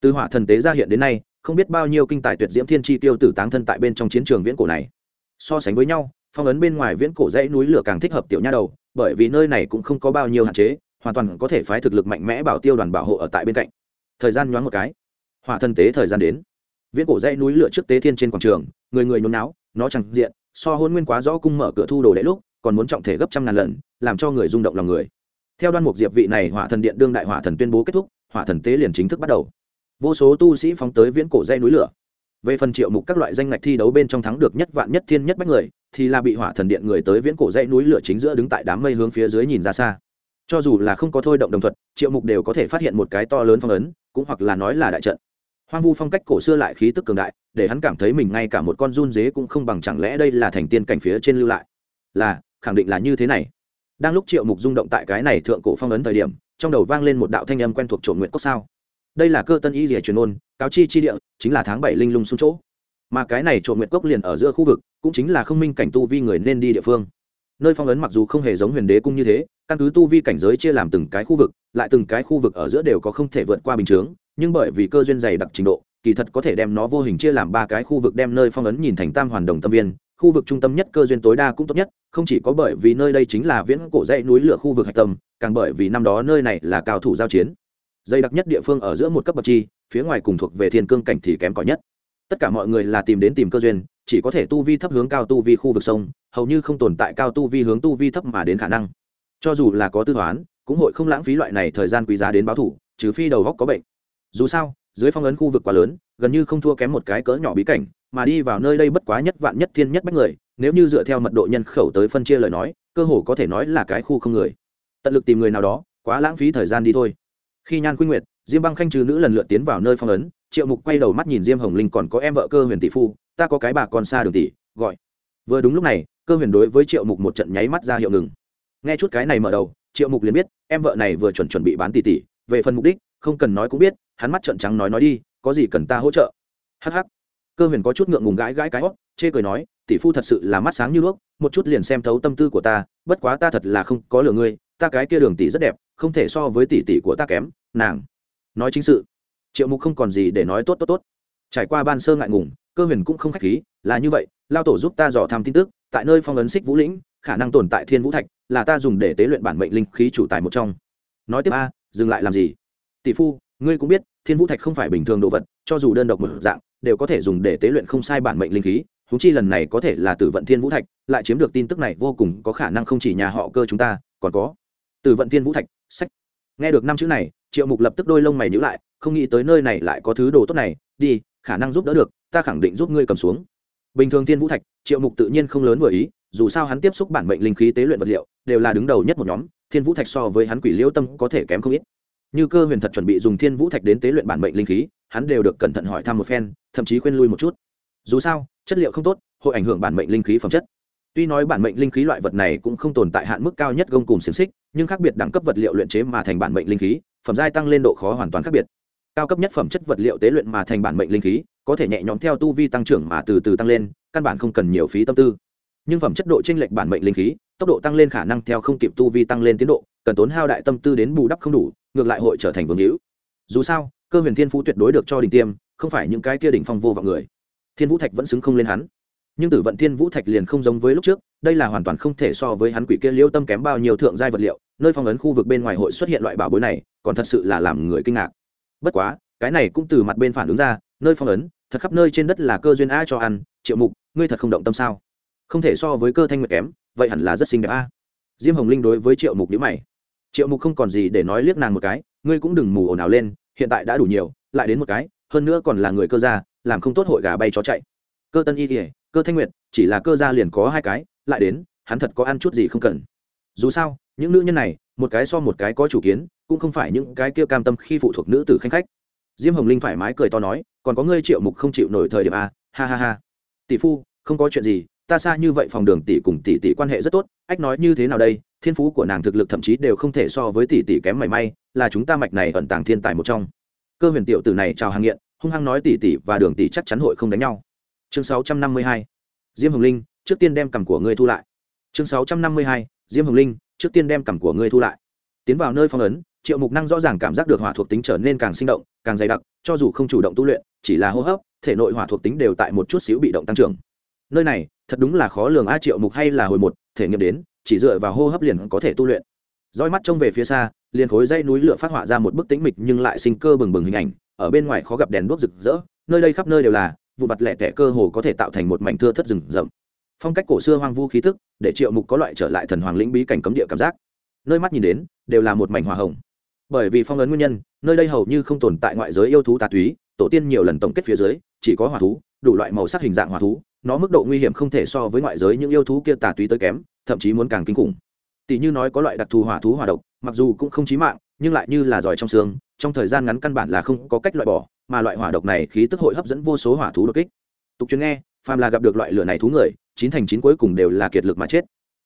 Từ hỏa thần tế ra hiện đến nay, không biết bao nhiêu kinh tài tuyệt diễm thiên chi tiêu tử táng thân tại bên trong chiến trường viễn cổ này. So sánh với nhau, phong ấn bên ngoài viễn cổ dãy núi lửa càng thích hợp tiểu nha đầu, bởi vì nơi này cũng không có bao nhiêu hạn chế, hoàn toàn có thể phái thực lực mạnh mẽ bảo tiêu đoàn bảo hộ ở tại bên cạnh. Thời gian nhoáng một cái. Hỏa thần tế thời gian đến. Viễn cổ dãy núi lửa trước tế thiên trên quảng trường, người người nhốn náo nó chẳng diện, so hôn nguyên quá rõ cung mở cửa thu đồ đệ lúc, còn muốn trọng thể gấp trăm ngàn lần, làm cho người rung động lòng người. Theo đoan mục diệp vị này hỏa thần điện đương đại hỏa thần tuyên bố kết thúc, hỏa thần tế liền chính thức bắt đầu. Vô số tu sĩ phóng tới viễn cổ dây núi lửa. Về phần triệu mục các loại danh ngạch thi đấu bên trong thắng được nhất vạn nhất thiên nhất bách người, thì là bị hỏa thần điện người tới viễn cổ dãy núi lửa chính giữa đứng tại đám mây hướng phía dưới nhìn ra xa. Cho dù là không có thôi động đồng thuật, triệu mục đều có thể phát hiện một cái to lớn phong ấn, cũng hoặc là nói là đại trận hoang vu phong cách cổ xưa lại khí tức cường đại, để hắn cảm thấy mình ngay cả một con run dế cũng không bằng, chẳng lẽ đây là thành tiên cảnh phía trên lưu lại? Là, khẳng định là như thế này. Đang lúc triệu mục rung động tại cái này thượng cổ phong ấn thời điểm, trong đầu vang lên một đạo thanh âm quen thuộc trộm nguyện cốc sao. Đây là cơ tân y rỉa truyền ôn, cáo chi chi địa, chính là tháng bảy linh lung xuống chỗ. Mà cái này trộm nguyện cốc liền ở giữa khu vực, cũng chính là không minh cảnh tu vi người nên đi địa phương. Nơi phong ấn mặc dù không hề giống huyền đế cung như thế, căn cứ tu vi cảnh giới chia làm từng cái khu vực, lại từng cái khu vực ở giữa đều có không thể vượt qua bình chướng nhưng bởi vì cơ duyên dày đặc trình độ, kỳ thật có thể đem nó vô hình chia làm ba cái khu vực đem nơi phong ấn nhìn thành tam hoàn đồng tâm viên. Khu vực trung tâm nhất cơ duyên tối đa cũng tốt nhất, không chỉ có bởi vì nơi đây chính là viễn cổ dãy núi lửa khu vực hạch tâm, càng bởi vì năm đó nơi này là cao thủ giao chiến. Dây đặc nhất địa phương ở giữa một cấp bậc chi, phía ngoài cùng thuộc về thiên cương cảnh thì kém cỏi nhất. Tất cả mọi người là tìm đến tìm cơ duyên, chỉ có thể tu vi thấp hướng cao tu vi khu vực sông, hầu như không tồn tại cao tu vi hướng tu vi thấp mà đến khả năng. Cho dù là có tư toán, cũng hội không lãng phí loại này thời gian quý giá đến báo thủ, trừ phi đầu góc có bệnh dù sao, dưới phong ấn khu vực quá lớn, gần như không thua kém một cái cỡ nhỏ bí cảnh, mà đi vào nơi đây bất quá nhất vạn nhất thiên nhất bách người, nếu như dựa theo mật độ nhân khẩu tới phân chia lời nói, cơ hồ có thể nói là cái khu không người. Tận lực tìm người nào đó, quá lãng phí thời gian đi thôi. Khi nhan quynh nguyệt, diêm băng khanh trừ nữ lần lượt tiến vào nơi phong ấn, triệu mục quay đầu mắt nhìn diêm hồng linh còn có em vợ cơ huyền tỷ phu, ta có cái bà còn xa đường tỷ, gọi. Vừa đúng lúc này, cơ huyền đối với triệu mục một trận nháy mắt ra hiệu ngừng. Nghe chút cái này mở đầu, triệu mục liền biết, em vợ này vừa chuẩn chuẩn bị bán tỷ tỷ, về phần mục đích, không cần nói cũng biết hắn mắt trợn trắng nói nói đi, có gì cần ta hỗ trợ? Hh cơ huyền có chút ngượng ngùng gãi gãi cái hót, chê cười nói, tỷ phu thật sự là mắt sáng như đuốc, một chút liền xem thấu tâm tư của ta, bất quá ta thật là không có lừa ngươi, ta cái kia đường tỷ rất đẹp, không thể so với tỷ tỷ của ta kém, nàng. Nói chính sự. Triệu mục không còn gì để nói tốt tốt tốt. Trải qua ban sơ ngại ngùng, cơ huyền cũng không khách khí, là như vậy, lao tổ giúp ta dò thăm tin tức, tại nơi phong ấn xích vũ lĩnh, khả năng tồn tại thiên vũ thạch, là ta dùng để tế luyện bản mệnh linh khí chủ tài một trong. Nói tiếp a, dừng lại làm gì? Tỷ phu ngươi cũng biết, thiên vũ thạch không phải bình thường đồ vật, cho dù đơn độc một dạng, đều có thể dùng để tế luyện không sai bản mệnh linh khí. Húng chi lần này có thể là tử vận thiên vũ thạch, lại chiếm được tin tức này vô cùng có khả năng không chỉ nhà họ cơ chúng ta, còn có tử vận thiên vũ thạch, sách. Nghe được năm chữ này, triệu mục lập tức đôi lông mày nhữ lại, không nghĩ tới nơi này lại có thứ đồ tốt này, đi, khả năng giúp đỡ được, ta khẳng định giúp ngươi cầm xuống. Bình thường thiên vũ thạch, triệu mục tự nhiên không lớn vừa ý, dù sao hắn tiếp xúc bản mệnh linh khí tế luyện vật liệu, đều là đứng đầu nhất một nhóm, thiên vũ thạch so với hắn quỷ liễu tâm có thể kém không ít như cơ huyền thật chuẩn bị dùng thiên vũ thạch đến tế luyện bản mệnh linh khí, hắn đều được cẩn thận hỏi thăm một phen, thậm chí khuyên lui một chút. Dù sao, chất liệu không tốt, hội ảnh hưởng bản mệnh linh khí phẩm chất. Tuy nói bản mệnh linh khí loại vật này cũng không tồn tại hạn mức cao nhất gông cùng xiềng xích, nhưng khác biệt đẳng cấp vật liệu luyện chế mà thành bản mệnh linh khí, phẩm giai tăng lên độ khó hoàn toàn khác biệt. Cao cấp nhất phẩm chất vật liệu tế luyện mà thành bản mệnh linh khí, có thể nhẹ nhõm theo tu vi tăng trưởng mà từ từ tăng lên, căn bản không cần nhiều phí tâm tư. Nhưng phẩm chất độ t r ê n lệch bản mệnh linh khí, tốc độ tăng lên khả năng theo không kịp tu vi tăng lên tiến độ, cần tốn hao đại tâm tư đến bù đắp không đủ ngược lại hội trở thành vương hữu. Dù sao, cơ huyền thiên phú tuyệt đối được cho đình tiêm, không phải những cái kia đỉnh phong vô vọng người. Thiên vũ thạch vẫn xứng không lên hắn. Nhưng tử vận thiên vũ thạch liền không giống với lúc trước, đây là hoàn toàn không thể so với hắn quỷ kia liêu tâm kém bao nhiêu thượng giai vật liệu, nơi phong ấn khu vực bên ngoài hội xuất hiện loại bảo bối này, còn thật sự là làm người kinh ngạc. Bất quá, cái này cũng từ mặt bên phản ứng ra, nơi phong ấn, thật khắp nơi trên đất là cơ duyên a cho ăn, triệu mục, ngươi thật không động tâm sao? Không thể so với cơ thanh nguyệt kém, vậy hẳn là rất xinh đẹp a. Diêm hồng linh đối với triệu mục nhữ mày triệu mục không còn gì để nói liếc nàng một cái, ngươi cũng đừng mù ồn ào lên, hiện tại đã đủ nhiều, lại đến một cái, hơn nữa còn là người cơ gia, làm không tốt hội gà bay chó chạy. Cơ tân y kỉa cơ thanh nguyệt, chỉ là cơ gia liền có hai cái, lại đến, hắn thật có ăn chút gì không cần. Dù sao, những nữ nhân này, một cái so một cái có chủ kiến, cũng không phải những cái kia cam tâm khi phụ thuộc nữ tử khanh khách. Diêm hồng linh thoải mái cười to nói, còn có ngươi triệu mục không chịu nổi thời điểm a, ha ha ha. Tỷ phu, không có chuyện gì, ta xa như vậy phòng đường tỷ cùng tỷ tỷ quan hệ rất tốt, ách nói như thế nào đây thiên phú của nàng thực lực thậm chí đều không thể so với tỷ tỷ kém mảy may, là chúng ta mạch này ẩn tàng thiên tài một trong. Cơ huyền tiểu tử này chào hàng nghiện, hung hăng nói tỷ tỷ và đường tỷ chắc chắn hội không đánh nhau. Chương sáu trăm năm mươi hai, diêm hồng linh, trước tiên đem cằm của ngươi thu lại. Chương sáu trăm năm mươi hai, diêm hồng linh, trước tiên đem cằm của ngươi thu lại. Tiến vào nơi phong ấn, triệu mục năng rõ ràng cảm giác được hỏa thuộc tính trở nên càng sinh động, càng dày đặc, cho dù không chủ động tu luyện, chỉ là hô hấp, thể nội hỏa thuộc tính đều tại một chút xíu bị động tăng trưởng. Nơi này, thật đúng là khó lường a triệu mục hay là hồi một, thể nghiệm đến chỉ dựa vào hô hấp liền có thể tu luyện. Roi mắt trông về phía xa, liền khối dây núi lửa phát họa ra một bức tĩnh mịch nhưng lại sinh cơ bừng bừng hình ảnh. Ở bên ngoài khó gặp đèn đuốc rực rỡ, nơi đây khắp nơi đều là vụ mặt lẻ tẻ cơ hồ có thể tạo thành một mảnh thưa thất rừng rậm. Phong cách cổ xưa hoang vu khí tức, để triệu mục có loại trở lại thần hoàng lĩnh bí cảnh cấm địa cảm giác. Nơi mắt nhìn đến, đều là một mảnh hòa hồng. Bởi vì phong ấn nguyên nhân, nơi đây hầu như không tồn tại ngoại giới yêu thú tà túy, tổ tiên nhiều lần tổng kết phía dưới, chỉ có hỏa thú, đủ loại màu sắc hình dạng hỏa thú, nó mức độ nguy hiểm không thể so với ngoại giới những yêu thú kia tà túy tới kém thậm chí muốn càng kinh khủng. Tỷ như nói có loại đặc thù hỏa thú hỏa độc, mặc dù cũng không chí mạng, nhưng lại như là giỏi trong xương, trong thời gian ngắn căn bản là không có cách loại bỏ, mà loại hỏa độc này khí tức hội hấp dẫn vô số hỏa thú đột kích. Tục chuyên nghe, phàm là gặp được loại lửa này thú người, chín thành chín cuối cùng đều là kiệt lực mà chết.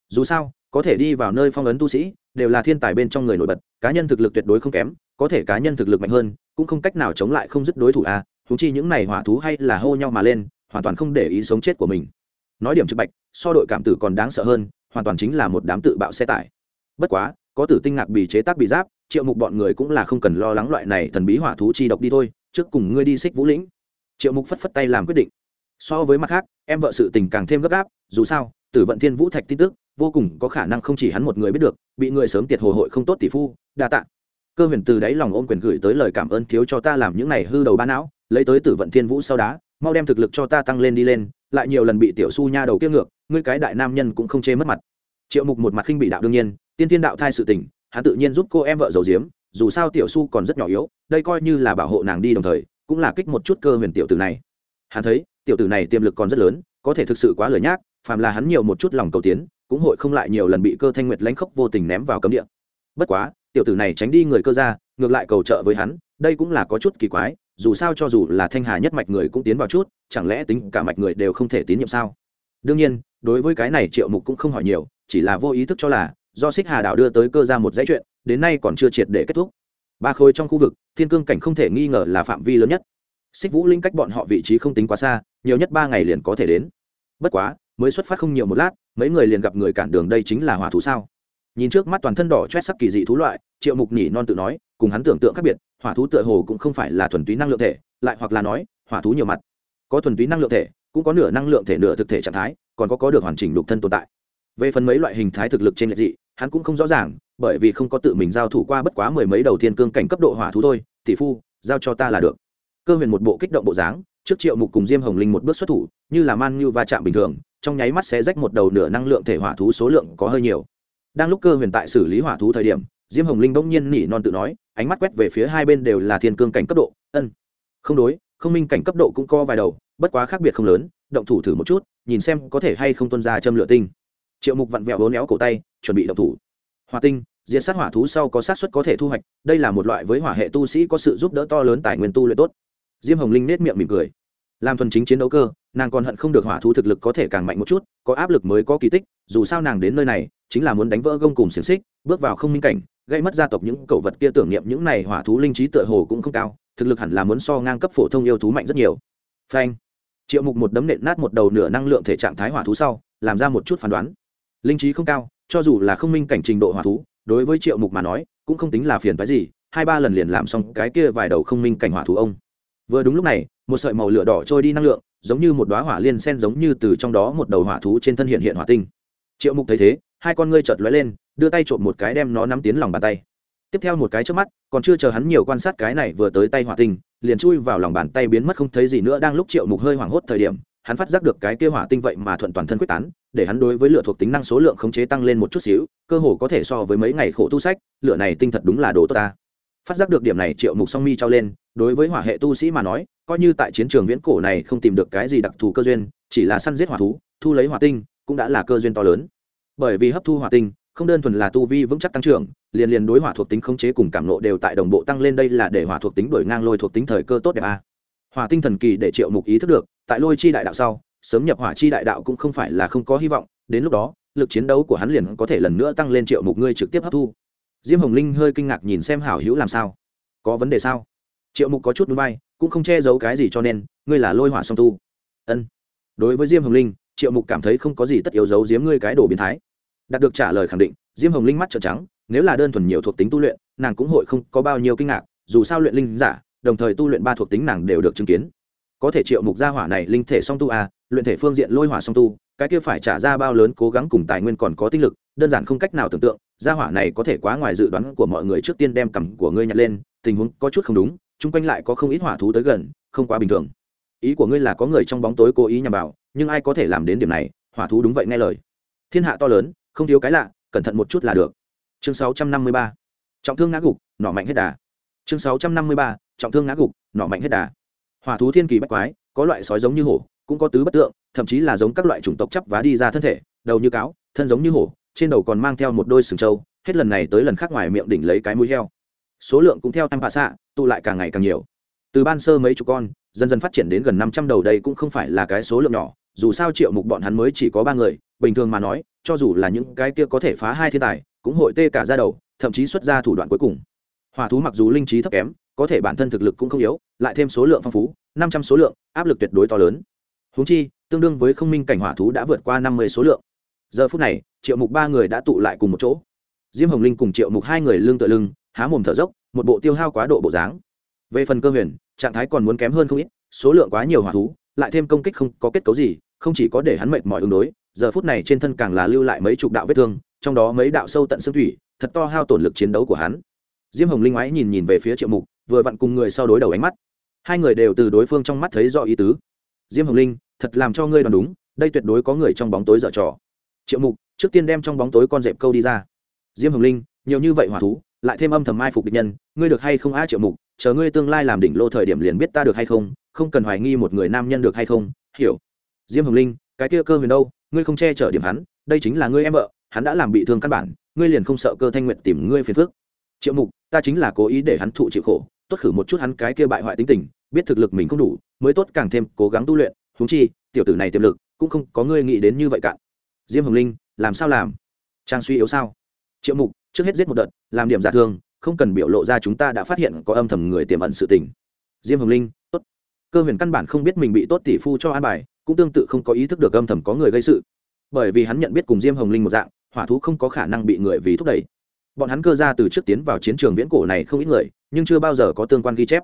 Dù sao, có thể đi vào nơi phong ấn tu sĩ, đều là thiên tài bên trong người nổi bật, cá nhân thực lực tuyệt đối không kém, có thể cá nhân thực lực mạnh hơn, cũng không cách nào chống lại không dứt đối thủ a à. thú chi những này hỏa thú hay là hô nhau mà lên, hoàn toàn không để ý sống chết của mình. Nói điểm trực bạch, so đội cảm tử còn đáng sợ hơn hoàn toàn chính là một đám tự bạo xe tải. Bất quá, có tử tinh ngạc bị chế tác bị giáp, triệu mục bọn người cũng là không cần lo lắng loại này thần bí hỏa thú chi độc đi thôi, trước cùng ngươi đi xích vũ lĩnh. Triệu mục phất phất tay làm quyết định. So với mặt khác, em vợ sự tình càng thêm gấp gáp, dù sao, tử vận thiên vũ thạch tin tức, vô cùng có khả năng không chỉ hắn một người biết được, bị người sớm tiệt hồ hội không tốt tỷ phu, đa tạ. Cơ huyền từ đáy lòng ôm quyền gửi tới lời cảm ơn thiếu cho ta làm những này hư đầu ba não, lấy tới tử vận thiên vũ sau đá, mau đem thực lực cho ta tăng lên đi lên, lại nhiều lần bị tiểu su nha đầu kia ngược ngươi cái đại nam nhân cũng không chê mất mặt. Triệu mục một mặt khinh bị đạo đương nhiên, tiên tiên đạo thai sự tình, hắn tự nhiên giúp cô em vợ giàu diếm dù sao tiểu su còn rất nhỏ yếu, đây coi như là bảo hộ nàng đi đồng thời, cũng là kích một chút cơ huyền tiểu tử này. Hắn thấy, tiểu tử này tiềm lực còn rất lớn, có thể thực sự quá lời nhác, phàm là hắn nhiều một chút lòng cầu tiến, cũng hội không lại nhiều lần bị cơ thanh nguyệt lãnh khốc vô tình ném vào cấm địa. Bất quá, tiểu tử này tránh đi người cơ ra ngược lại cầu trợ với hắn, đây cũng là có chút kỳ quái, dù sao cho dù là thanh hà nhất mạch người cũng tiến vào chút, chẳng lẽ tính cả mạch người đều không thể tín nhiệm sao? Đương nhiên đối với cái này triệu mục cũng không hỏi nhiều, chỉ là vô ý thức cho là, do xích hà đạo đưa tới cơ ra một dãy chuyện, đến nay còn chưa triệt để kết thúc. Ba khối trong khu vực, thiên cương cảnh không thể nghi ngờ là phạm vi lớn nhất. Xích vũ linh cách bọn họ vị trí không tính quá xa, nhiều nhất ba ngày liền có thể đến. Bất quá, mới xuất phát không nhiều một lát, mấy người liền gặp người cản đường đây chính là hỏa thú sao? Nhìn trước mắt toàn thân đỏ chét sắc kỳ dị thú loại, triệu mục nhỉ non tự nói, cùng hắn tưởng tượng khác biệt, hỏa thú tựa hồ cũng không phải là thuần túy năng lượng thể, lại hoặc là nói, hỏa thú nhiều mặt. Có thuần túy năng lượng thể, cũng có nửa năng lượng thể nửa thực thể trạng thái còn có có được hoàn chỉnh lục thân tồn tại. Về phần mấy loại hình thái thực lực trên lệch dị, hắn cũng không rõ ràng, bởi vì không có tự mình giao thủ qua bất quá mười mấy đầu thiên cương cảnh cấp độ hỏa thú thôi, tỷ phu, giao cho ta là được. Cơ huyền một bộ kích động bộ dáng, trước triệu mục cùng diêm hồng linh một bước xuất thủ, như là man như va chạm bình thường, trong nháy mắt sẽ rách một đầu nửa năng lượng thể hỏa thú số lượng có hơi nhiều. Đang lúc cơ huyền tại xử lý hỏa thú thời điểm, diêm hồng linh bỗng nhiên nỉ non tự nói, ánh mắt quét về phía hai bên đều là thiên cương cảnh cấp độ, ân, không đối, không minh cảnh cấp độ cũng có vài đầu, bất quá khác biệt không lớn, động thủ thử một chút nhìn xem có thể hay không tuân ra châm lửa tinh. Triệu mục vặn vẹo hố néo cổ tay, chuẩn bị động thủ. Hỏa tinh, diệt sát hỏa thú sau có sát xuất có thể thu hoạch, đây là một loại với hỏa hệ tu sĩ có sự giúp đỡ to lớn tài nguyên tu luyện tốt. Diêm hồng linh nết miệng mỉm cười. Làm thuần chính chiến đấu cơ, nàng còn hận không được hỏa thú thực lực có thể càng mạnh một chút, có áp lực mới có kỳ tích, dù sao nàng đến nơi này, chính là muốn đánh vỡ gông cùng xiềng xích, bước vào không minh cảnh, gây mất gia tộc những cậu vật kia tưởng niệm những này hỏa thú linh trí tựa hồ cũng không cao, thực lực hẳn là muốn so ngang cấp phổ thông yêu thú mạnh rất nhiều. Phanh triệu mục một đấm nện nát một đầu nửa năng lượng thể trạng thái hỏa thú sau, làm ra một chút phán đoán. Linh trí không cao, cho dù là không minh cảnh trình độ hỏa thú, đối với triệu mục mà nói, cũng không tính là phiền phái gì, hai ba lần liền làm xong cái kia vài đầu không minh cảnh hỏa thú ông. Vừa đúng lúc này, một sợi màu lửa đỏ trôi đi năng lượng, giống như một đoá hỏa liên sen giống như từ trong đó một đầu hỏa thú trên thân hiện hiện hỏa tinh. Triệu mục thấy thế, hai con ngươi chợt lóe lên, đưa tay trộm một cái đem nó nắm tiến lòng bàn tay tiếp theo một cái trước mắt, còn chưa chờ hắn nhiều quan sát cái này vừa tới tay hỏa tinh, liền chui vào lòng bàn tay biến mất không thấy gì nữa đang lúc triệu mục hơi hoảng hốt thời điểm, hắn phát giác được cái kia hỏa tinh vậy mà thuận toàn thân quyết tán, để hắn đối với lửa thuộc tính năng số lượng khống chế tăng lên một chút xíu, cơ hồ có thể so với mấy ngày khổ tu sách, lửa này tinh thật đúng là đồ tốt ta. Phát giác được điểm này, triệu mục song mi trao lên, đối với hỏa hệ tu sĩ mà nói, coi như tại chiến trường viễn cổ này không tìm được cái gì đặc thù cơ duyên, chỉ là săn giết hỏa thú, thu lấy hỏa tinh, cũng đã là cơ duyên to lớn. Bởi vì hấp thu hỏa tinh, không đơn thuần là tu vi vững chắc tăng trưởng liền liền đối hỏa thuộc tính khống chế cùng cảm nộ đều tại đồng bộ tăng lên, đây là để hỏa thuộc tính đổi ngang lôi thuộc tính thời cơ tốt đẹp a hỏa tinh thần kỳ để triệu mục ý thức được, tại lôi chi đại đạo sau, sớm nhập hỏa chi đại đạo cũng không phải là không có hy vọng, đến lúc đó, lực chiến đấu của hắn liền có thể lần nữa tăng lên, triệu mục ngươi trực tiếp hấp thu. Diêm hồng linh hơi kinh ngạc nhìn xem hảo hữu làm sao. Có vấn đề sao? Triệu mục có chút núi bay cũng không che giấu cái gì cho nên, ngươi là lôi hỏa song tu. Ân. Đối với diêm hồng linh, triệu mục cảm thấy không có gì tất yếu giấu giếm ngươi cái đồ biến thái. Đạt được trả lời khẳng định, diêm hồng linh mắt trợn trắng nếu là đơn thuần nhiều thuộc tính tu luyện, nàng cũng hội không có bao nhiêu kinh ngạc, dù sao luyện linh giả, đồng thời tu luyện ba thuộc tính nàng đều được chứng kiến. Có thể triệu mục gia hỏa này linh thể song tu à luyện thể phương diện lôi hỏa song tu, cái kia phải trả ra bao lớn cố gắng cùng tài nguyên còn có tinh lực, đơn giản không cách nào tưởng tượng, gia hỏa này có thể quá ngoài dự đoán của mọi người trước tiên đem cằm của ngươi nhặt lên, tình huống có chút không đúng, chung quanh lại có không ít hỏa thú tới gần, không quá bình thường. Ý của ngươi là có người trong bóng tối cố ý nhằm vào, nhưng ai có thể làm đến điểm này, hỏa thú đúng vậy nghe lời. Thiên hạ to lớn, không thiếu cái lạ, cẩn thận một chút là được chương 653. trọng thương ngã gục nỏ mạnh hết đà chương 653. trọng thương ngã gục nỏ mạnh hết đà hỏa thú thiên kỳ bách quái, có loại sói giống như hổ, cũng có tứ bất tượng, thậm chí là giống các loại chủng tộc chắp vá đi ra thân thể, đầu như cáo, thân giống như hổ, trên đầu còn mang theo một đôi sừng trâu, hết lần này tới lần khác ngoài miệng đỉnh lấy cái mũi heo số lượng cũng theo em bạ xạ, tụ lại càng ngày càng nhiều từ ban sơ mấy chục con, dần dần phát triển đến gần năm trăm đầu đây cũng không phải là cái số lượng nhỏ, dù sao triệu mục bọn hắn mới chỉ có ba người, bình thường mà nói, cho dù là những cái kia có thể phá hai thiên tài cũng hội tê cả ra đầu, thậm chí xuất ra thủ đoạn cuối cùng. Hỏa thú mặc dù linh trí thấp kém, có thể bản thân thực lực cũng không yếu, lại thêm số lượng phong phú, năm trăm số lượng, áp lực tuyệt đối to lớn. Húng chi, tương đương với không minh cảnh hỏa thú đã vượt qua năm mươi số lượng. Giờ phút này, triệu mục ba người đã tụ lại cùng một chỗ. Diêm hồng linh cùng triệu mục hai người lưng tựa lưng, há mồm thở dốc, một bộ tiêu hao quá độ bộ dáng. Về phần cơ huyền, trạng thái còn muốn kém hơn không ít, số lượng quá nhiều hỏa thú, lại thêm công kích không có kết cấu gì, không chỉ có để hắn mệt mỏi ứng đối, giờ phút này trên thân càng là lưu lại mấy chục đạo vết thương trong đó mấy đạo sâu tận xương thủy, thật to hao tổn lực chiến đấu của hắn. Diêm hồng linh ngoái nhìn nhìn về phía triệu mục, vừa vặn cùng người sau đối đầu ánh mắt. Hai người đều từ đối phương trong mắt thấy rõ ý tứ. Diêm hồng linh, thật làm cho ngươi đoán đúng, đây tuyệt đối có người trong bóng tối dở trò. Triệu mục, trước tiên đem trong bóng tối con dẹp câu đi ra. Diêm hồng linh, nhiều như vậy hỏa thú, lại thêm âm thầm mai phục địch nhân, ngươi được hay không a triệu mục? Chờ ngươi tương lai làm đỉnh lô thời điểm liền biết ta được hay không không cần hoài nghi một người nam nhân được hay không, hiểu. Diêm hồng linh, cái kia cơ huyền đâu, ngươi không che chở điểm hắn, đây chính là ngươi em vợ hắn đã làm bị thương căn bản, ngươi liền không sợ cơ thanh nguyện tìm ngươi phiền phước triệu mục, ta chính là cố ý để hắn thụ chịu khổ, tốt khử một chút hắn cái kia bại hoại tính tình, biết thực lực mình không đủ, mới tốt càng thêm cố gắng tu luyện. Húng chi, tiểu tử này tiềm lực, cũng không có ngươi nghĩ đến như vậy cạn diêm hồng linh, làm sao làm? Trang suy yếu sao? Triệu mục, trước hết giết một đợt, làm điểm giả thương, không cần biểu lộ ra chúng ta đã phát hiện có âm thầm người tiềm ẩn sự tình. Diêm hồng linh, tốt. Cơ huyền căn bản không biết mình bị tốt tỷ phu cho an bài, cũng tương tự không có ý thức được âm thầm có người gây sự. Bởi vì hắn nhận biết cùng diêm hồng linh một dạng hỏa thú không có khả năng bị người vì thúc đẩy. Bọn hắn cơ ra từ trước tiến vào chiến trường viễn cổ này không ít người, nhưng chưa bao giờ có tương quan ghi chép.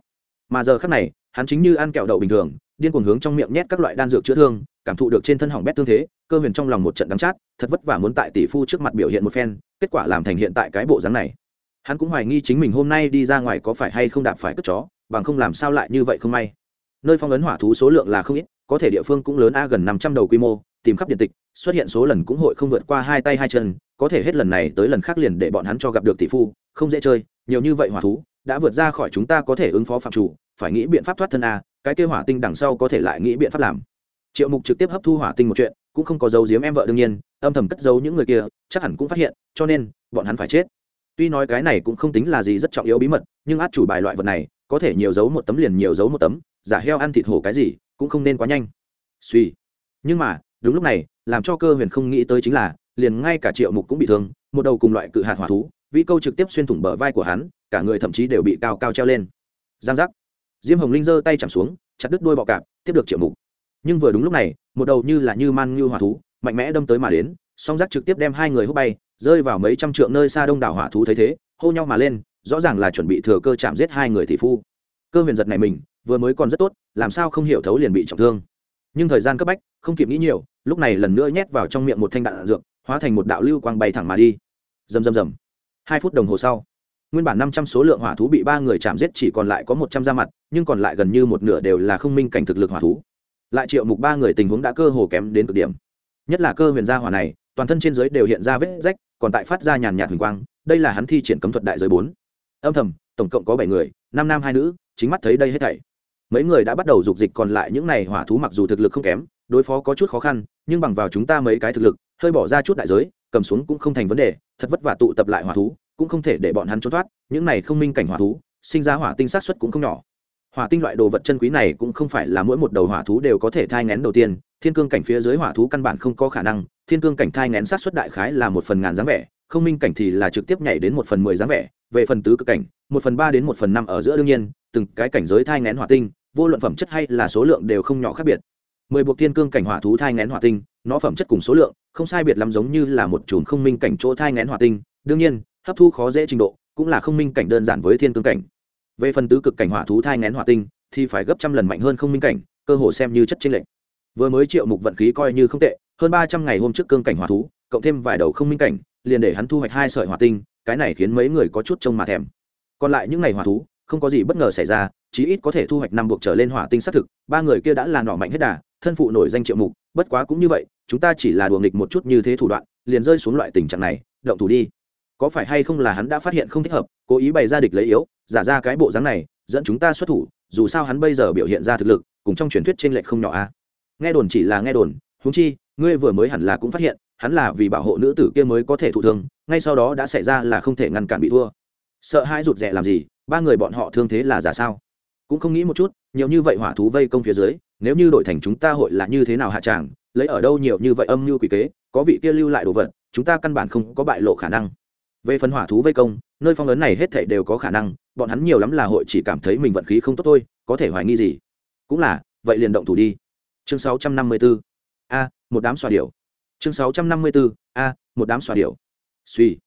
Mà giờ khác này, hắn chính như ăn kẹo đậu bình thường, điên cuồng hướng trong miệng nhét các loại đan dược chữa thương, cảm thụ được trên thân hỏng bét tương thế, cơ huyền trong lòng một trận đắng chát, thật vất vả muốn tại tỷ phu trước mặt biểu hiện một phen, kết quả làm thành hiện tại cái bộ dáng này. Hắn cũng hoài nghi chính mình hôm nay đi ra ngoài có phải hay không đạp phải cất chó, bằng không làm sao lại như vậy không may. Nơi phong ấn hỏa thú số lượng là không ít, có thể địa phương cũng lớn a, gần năm trăm đầu quy mô, tìm khắp điện tịch xuất hiện số lần cũng hội không vượt qua hai tay hai chân, có thể hết lần này tới lần khác liền để bọn hắn cho gặp được tỷ phu, không dễ chơi, nhiều như vậy hỏa thú, đã vượt ra khỏi chúng ta có thể ứng phó phạm chủ, phải nghĩ biện pháp thoát thân a, cái kêu hỏa tinh đằng sau có thể lại nghĩ biện pháp làm. Triệu mục trực tiếp hấp thu hỏa tinh một chuyện, cũng không có dấu giếm em vợ đương nhiên, âm thầm cất giấu những người kia, chắc hẳn cũng phát hiện, cho nên, bọn hắn phải chết. Tuy nói cái này cũng không tính là gì rất trọng yếu bí mật, nhưng át chủ bài loại vật này, có thể nhiều giấu một tấm liền nhiều giấu một tấm, giả heo ăn thịt hổ cái gì, cũng không nên quá nhanh. Suy nhưng mà đúng lúc này, làm cho cơ huyền không nghĩ tới chính là, liền ngay cả triệu mục cũng bị thương, một đầu cùng loại cự hạt hỏa thú, vĩ câu trực tiếp xuyên thủng bờ vai của hắn, cả người thậm chí đều bị cao cao treo lên. Giang giác. Diêm hồng linh giơ tay chạm xuống, chặt đứt đuôi bọ cạp, tiếp được triệu mục. Nhưng vừa đúng lúc này, một đầu như là như man như hỏa thú, mạnh mẽ đâm tới mà đến, song giác trực tiếp đem hai người hút bay, rơi vào mấy trăm trượng nơi xa đông đảo hỏa thú thấy thế, hô nhau mà lên, rõ ràng là chuẩn bị thừa cơ chạm giết hai người tỷ phu. Cơ huyền giật này mình, vừa mới còn rất tốt, làm sao không hiểu thấu liền bị trọng thương. Nhưng thời gian cấp bách, không kịp nghĩ nhiều lúc này lần nữa nhét vào trong miệng một thanh đạn dược, hóa thành một đạo lưu quang bay thẳng mà đi. Rầm rầm rầm. Hai phút đồng hồ sau, nguyên bản năm trăm số lượng hỏa thú bị ba người chạm giết chỉ còn lại có một trăm ra mặt, nhưng còn lại gần như một nửa đều là không minh cảnh thực lực hỏa thú. Lại triệu mục ba người tình huống đã cơ hồ kém đến cực điểm. Nhất là cơ huyền gia hỏa này, toàn thân trên giới đều hiện ra vết rách, còn tại phát ra nhàn nhạt huỳnh quang, đây là hắn thi triển cấm thuật đại giới bốn. Âm thầm, tổng cộng có bảy người, năm nam hai nữ, chính mắt thấy đây hết thảy. Mấy người đã bắt đầu dục dịch còn lại, những này hỏa thú mặc dù thực lực không kém đối phó có chút khó khăn, nhưng bằng vào chúng ta mấy cái thực lực, hơi bỏ ra chút đại giới, cầm xuống cũng không thành vấn đề, thật vất vả tụ tập lại hỏa thú, cũng không thể để bọn hắn trốn thoát, những này không minh cảnh hỏa thú, sinh ra hỏa tinh sát xuất cũng không nhỏ. Hỏa tinh loại đồ vật chân quý này cũng không phải là mỗi một đầu hỏa thú đều có thể thai ngén đầu tiên, thiên cương cảnh phía dưới hỏa thú căn bản không có khả năng, thiên cương cảnh thai ngén sát xuất đại khái là một phần ngàn dáng vẻ, không minh cảnh thì là trực tiếp nhảy đến một phần mười dáng vẻ, về phần tứ cực cảnh, một phần ba đến một phần năm ở giữa đương nhiên, từng cái cảnh giới thai ngén hỏa tinh, vô luận phẩm chất hay là số lượng đều không nhỏ khác biệt mười buộc thiên cương cảnh hỏa thú thai ngén hỏa tinh, nó phẩm chất cùng số lượng không sai biệt lắm giống như là một chùm không minh cảnh chỗ thai ngén hỏa tinh, đương nhiên, hấp thu khó dễ trình độ cũng là không minh cảnh đơn giản với thiên cương cảnh. Về phần tứ cực cảnh hỏa thú thai ngén hỏa tinh thì phải gấp trăm lần mạnh hơn không minh cảnh, cơ hồ xem như chất chênh lệch. Vừa mới triệu mục vận khí coi như không tệ, hơn ba trăm ngày hôm trước cương cảnh hỏa thú, cộng thêm vài đầu không minh cảnh, liền để hắn thu hoạch hai sợi hỏa tinh, cái này khiến mấy người có chút trông mà thèm. Còn lại những ngày hỏa thú, không có gì bất ngờ xảy ra, chí ít có thể thu hoạch năm buộc trở lên hỏa tinh xác thực, ba người kia đã là nỏ mạnh hết đà thân phụ nổi danh triệu mục, bất quá cũng như vậy, chúng ta chỉ là đùa nghịch một chút như thế thủ đoạn, liền rơi xuống loại tình trạng này, động thủ đi. Có phải hay không là hắn đã phát hiện không thích hợp, cố ý bày ra địch lấy yếu, giả ra cái bộ dáng này, dẫn chúng ta xuất thủ, dù sao hắn bây giờ biểu hiện ra thực lực, cùng trong truyền thuyết trên lệch không nhỏ a nghe đồn chỉ là nghe đồn, huống chi, ngươi vừa mới hẳn là cũng phát hiện, hắn là vì bảo hộ nữ tử kia mới có thể thụ thương, ngay sau đó đã xảy ra là không thể ngăn cản bị thua. Sợ hãi rụt rè làm gì, ba người bọn họ thương thế là giả sao? Cũng không nghĩ một chút, nhiều như vậy hỏa thú vây công phía dưới nếu như đổi thành chúng ta hội là như thế nào hạ tràng, lấy ở đâu nhiều như vậy âm mưu quỷ kế, có vị kia lưu lại đồ vật, chúng ta căn bản không có bại lộ khả năng. Về phần hỏa thú vây công, nơi phong ấn này hết thảy đều có khả năng, bọn hắn nhiều lắm là hội chỉ cảm thấy mình vận khí không tốt thôi, có thể hoài nghi gì? Cũng là, vậy liền động thủ đi. Chương 654 a, một đám xoa điểu. Chương 654 a, một đám xoa điểu. Suy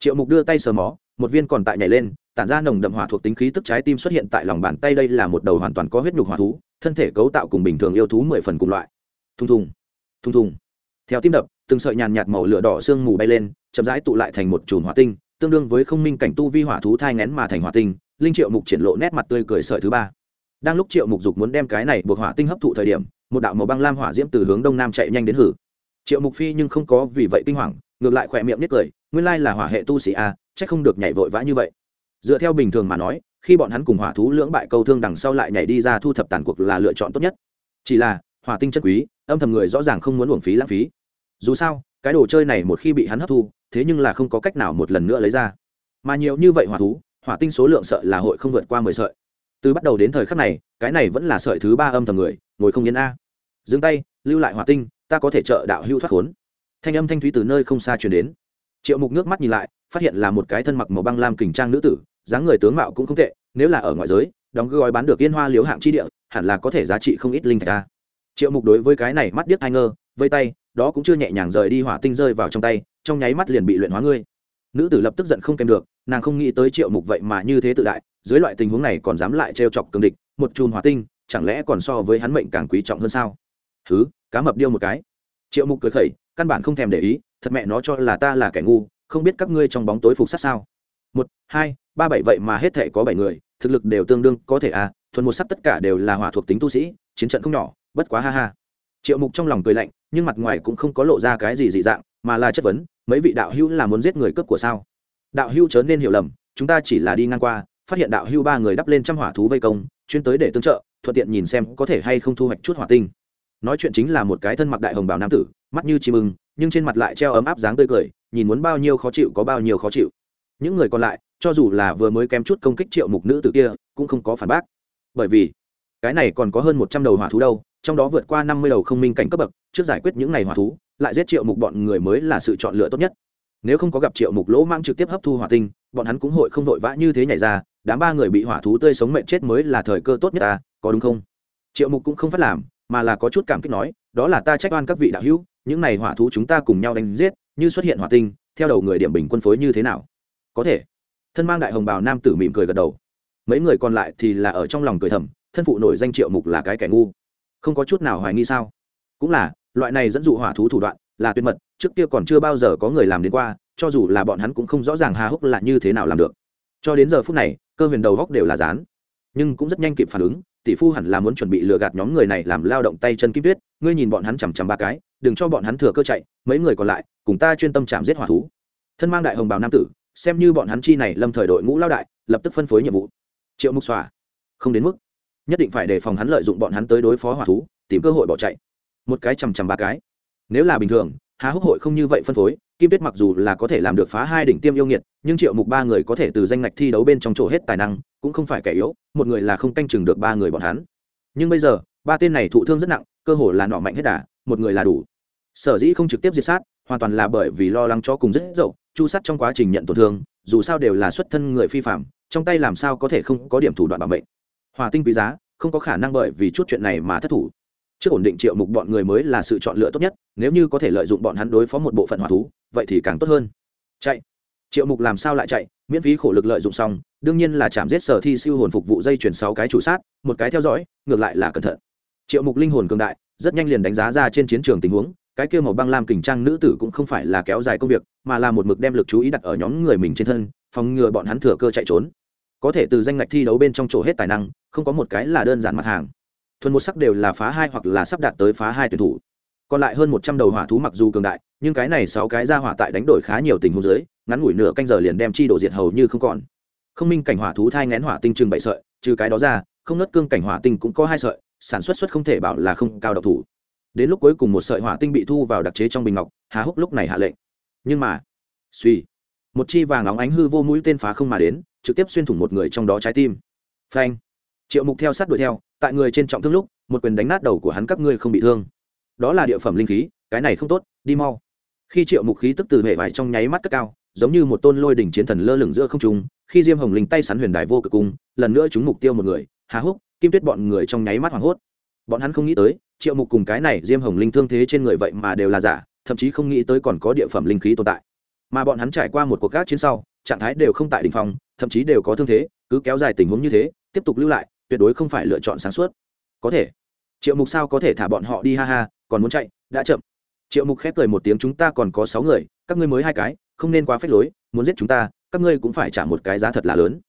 triệu mục đưa tay sờ mó, một viên còn tại nhảy lên, tản ra nồng đậm hỏa thuộc tính khí tức trái tim xuất hiện tại lòng bàn tay đây là một đầu hoàn toàn có huyết nhục hỏa thú thân thể cấu tạo cùng bình thường yêu thú mười phần cùng loại. Thùng thùng thùng thùng. Theo tim đập, từng sợi nhàn nhạt màu lửa đỏ sương mù bay lên, chậm rãi tụ lại thành một chùm hỏa tinh, tương đương với không minh cảnh tu vi hỏa thú thai ngén mà thành hỏa tinh, linh triệu mục triển lộ nét mặt tươi cười sợi thứ ba. Đang lúc triệu mục dục muốn đem cái này buộc hỏa tinh hấp thụ thời điểm, một đạo màu băng lam hỏa diễm từ hướng đông nam chạy nhanh đến hử. Triệu mục phi nhưng không có vì vậy kinh hoàng, ngược lại khỏe miệng nhất cười, nguyên lai là hỏa hệ tu sĩ a, chắc không được nhảy vội vã như vậy. Dựa theo bình thường mà nói khi bọn hắn cùng hỏa thú lưỡng bại câu thương đằng sau lại nhảy đi ra thu thập tàn cuộc là lựa chọn tốt nhất. Chỉ là, hỏa tinh chất quý, âm thầm người rõ ràng không muốn uổng phí lãng phí. Dù sao, cái đồ chơi này một khi bị hắn hấp thu, thế nhưng là không có cách nào một lần nữa lấy ra. Mà nhiều như vậy hỏa thú, hỏa tinh số lượng sợ là hội không vượt qua mười sợi. Từ bắt đầu đến thời khắc này, cái này vẫn là sợi thứ ba âm thầm người, ngồi không yên a. Dừng tay, lưu lại hỏa tinh, ta có thể trợ đạo hưu thoát khốn. Thanh âm thanh thúy từ nơi không xa truyền đến. Triệu mục nước mắt nhìn lại, phát hiện là một cái thân mặc màu băng lam kình trang nữ tử dáng người tướng mạo cũng không tệ, nếu là ở ngoại giới, đóng gói bán được yên hoa liếu hạng chi địa, hẳn là có thể giá trị không ít linh thạch a. Triệu mục đối với cái này mắt điếc hai ngơ, vây tay, đó cũng chưa nhẹ nhàng rời đi hỏa tinh rơi vào trong tay, trong nháy mắt liền bị luyện hóa ngươi. Nữ tử lập tức giận không kèm được, nàng không nghĩ tới triệu mục vậy mà như thế tự đại, dưới loại tình huống này còn dám lại trêu chọc cường địch, một chùm hỏa tinh, chẳng lẽ còn so với hắn mệnh càng quý trọng hơn sao? Thứ cá mập điêu một cái. Triệu mục cười khẩy, căn bản không thèm để ý, thật mẹ nó cho là ta là kẻ ngu, không biết các ngươi trong bóng tối phục sát sao? Một, hai ba bảy vậy mà hết thể có bảy người, thực lực đều tương đương có thể à thuần một sắc tất cả đều là hỏa thuộc tính tu sĩ, chiến trận không nhỏ, bất quá ha ha. Triệu mục trong lòng cười lạnh, nhưng mặt ngoài cũng không có lộ ra cái gì dị dạng, mà là chất vấn, mấy vị đạo hữu là muốn giết người cướp của sao? Đạo hữu chớ nên hiểu lầm, chúng ta chỉ là đi ngang qua, phát hiện đạo hữu ba người đắp lên trăm hỏa thú vây công, chuyên tới để tương trợ, thuận tiện nhìn xem có thể hay không thu hoạch chút hỏa tinh. Nói chuyện chính là một cái thân mặc đại hồng bào nam tử, mắt như chim ưng, nhưng trên mặt lại treo ấm áp dáng tươi cười, nhìn muốn bao nhiêu khó chịu có bao nhiêu khó chịu. Những người còn lại cho dù là vừa mới kém chút công kích triệu mục nữ tử kia, cũng không có phản bác. Bởi vì, cái này còn có hơn một trăm đầu hỏa thú đâu, trong đó vượt qua năm mươi đầu không minh cảnh cấp bậc, trước giải quyết những ngày hỏa thú, lại giết triệu mục bọn người mới là sự chọn lựa tốt nhất. Nếu không có gặp triệu mục lỗ mang trực tiếp hấp thu hỏa tinh, bọn hắn cũng hội không vội vã như thế nhảy ra, đám ba người bị hỏa thú tươi sống mệnh chết mới là thời cơ tốt nhất ta, có đúng không? Triệu mục cũng không phát làm, mà là có chút cảm kích nói, đó là ta trách oan các vị đạo hữu, những này hỏa thú chúng ta cùng nhau đánh giết, như xuất hiện hỏa tinh, theo đầu người điểm bình quân phối như thế nào? Có thể thân mang đại hồng bào nam tử mỉm cười gật đầu. Mấy người còn lại thì là ở trong lòng cười thầm, thân phụ nổi danh triệu mục là cái kẻ ngu. Không có chút nào hoài nghi sao? Cũng là, loại này dẫn dụ hỏa thú thủ đoạn là tuyệt mật, trước kia còn chưa bao giờ có người làm đến qua, cho dù là bọn hắn cũng không rõ ràng hà húc là như thế nào làm được. Cho đến giờ phút này, cơ huyền đầu góc đều là dán. Nhưng cũng rất nhanh kịp phản ứng, tỷ phu hẳn là muốn chuẩn bị lừa gạt nhóm người này làm lao động tay chân kim tuyết, ngươi nhìn bọn hắn chằm chằm ba cái, đừng cho bọn hắn thừa cơ chạy, mấy người còn lại, cùng ta chuyên tâm chạm giết hỏa thú. Thân mang đại hồng bào nam tử xem như bọn hắn chi này lâm thời đội ngũ lao đại, lập tức phân phối nhiệm vụ. Triệu mục xòa, không đến mức. Nhất định phải đề phòng hắn lợi dụng bọn hắn tới đối phó hỏa thú, tìm cơ hội bỏ chạy. Một cái chằm chằm ba cái. Nếu là bình thường há húc hội không như vậy phân phối, kim tuyết mặc dù là có thể làm được phá hai đỉnh tiêm yêu nghiệt, nhưng triệu mục ba người có thể từ danh ngạch thi đấu bên trong chỗ hết tài năng, cũng không phải kẻ yếu, một người là không canh chừng được ba người bọn hắn. Nhưng bây giờ, ba tên này thụ thương rất nặng, cơ hồ là nọ mạnh hết đà, một người là đủ. Sở dĩ không trực tiếp diệt sát, hoàn toàn là bởi vì lo lắng cho cùng rất dậu chu sát trong quá trình nhận tổn thương, dù sao đều là xuất thân người phi phạm, trong tay làm sao có thể không có điểm thủ đoạn bảo mệnh. Hòa tinh quý giá, không có khả năng bởi vì chút chuyện này mà thất thủ. Trước ổn định triệu mục bọn người mới là sự chọn lựa tốt nhất, nếu như có thể lợi dụng bọn hắn đối phó một bộ phận hỏa thú, vậy thì càng tốt hơn. Chạy. Triệu mục làm sao lại chạy, miễn phí khổ lực lợi dụng xong, đương nhiên là chạm giết sở thi siêu hồn phục vụ dây chuyển sáu cái chủ sát, một cái theo dõi, ngược lại là cẩn thận. Triệu mục linh hồn cường đại, rất nhanh liền đánh giá ra trên chiến trường tình huống cái kia màu băng lam kình trang nữ tử cũng không phải là kéo dài công việc, mà là một mực đem lực chú ý đặt ở nhóm người mình trên thân, phòng ngừa bọn hắn thừa cơ chạy trốn. Có thể từ danh ngạch thi đấu bên trong chỗ hết tài năng, không có một cái là đơn giản mặt hàng. Thuần một sắc đều là phá hai hoặc là sắp đạt tới phá hai tuyển thủ. Còn lại hơn một trăm đầu hỏa thú mặc dù cường đại, nhưng cái này sáu cái ra hỏa tại đánh đổi khá nhiều tình huống dưới, ngắn ngủi nửa canh giờ liền đem chi đổ diệt hầu như không còn. Không minh cảnh hỏa thú thai ngén hỏa tinh chừng bảy sợi, trừ cái đó ra, không nớt cương cảnh hỏa tinh cũng có hai sợi, sản xuất xuất không thể bảo là không cao độc thủ đến lúc cuối cùng một sợi hỏa tinh bị thu vào đặc chế trong bình ngọc hà húc lúc này hạ lệnh. Nhưng mà, suy, một chi vàng óng ánh hư vô mũi tên phá không mà đến, trực tiếp xuyên thủng một người trong đó trái tim. Phanh, triệu mục theo sát đuổi theo, tại người trên trọng thương lúc, một quyền đánh nát đầu của hắn các ngươi không bị thương. Đó là địa phẩm linh khí, cái này không tốt, đi mau. Khi triệu mục khí tức từ hệ vải trong nháy mắt cất cao, giống như một tôn lôi đỉnh chiến thần lơ lửng giữa không trung, khi diêm hồng linh tay sắn huyền đài vô cực cung, lần nữa chúng mục tiêu một người hà húc kim tuyết bọn người trong nháy mắt hoảng hốt. Bọn hắn không nghĩ tới triệu mục cùng cái này diêm hồng linh thương thế trên người vậy mà đều là giả, thậm chí không nghĩ tới còn có địa phẩm linh khí tồn tại. Mà bọn hắn trải qua một cuộc gác chiến sau, trạng thái đều không tại đ ỉ n h phòng thậm chí đều có thương thế, cứ kéo dài tình huống như thế, tiếp tục lưu lại, tuyệt đối không phải lựa chọn sáng suốt. Có thể. Triệu mục sao có thể thả bọn họ đi ha ha, còn muốn chạy, đã chậm. Triệu mục khép cười một tiếng, chúng ta còn có sáu người, các ngươi mới hai cái, không nên quá phép lối, muốn giết chúng ta, các ngươi cũng phải trả một cái giá thật là lớn.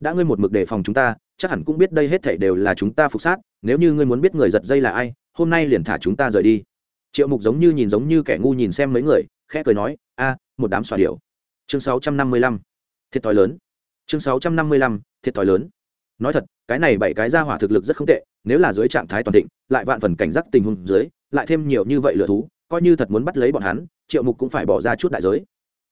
Đã ngươi một mực đề phòng chúng ta, chắc hẳn cũng biết đây hết thảy đều là chúng ta phục sát, nếu như ngươi muốn biết người giật dây là ai hôm nay liền thả chúng ta rời đi. Triệu mục giống như nhìn giống như kẻ ngu nhìn xem mấy người, khẽ cười nói, a, một đám xòa điệu chương sáu trăm năm mươi lăm. Thiệt thòi lớn. Chương sáu trăm năm mươi lăm, thiệt thòi lớn. Nói thật, cái này bảy cái ra hỏa thực lực rất không tệ, nếu là dưới trạng thái toàn thịnh, lại vạn phần cảnh giác tình huống dưới, lại thêm nhiều như vậy lựa thú, coi như thật muốn bắt lấy bọn hắn, triệu mục cũng phải bỏ ra chút đại giới.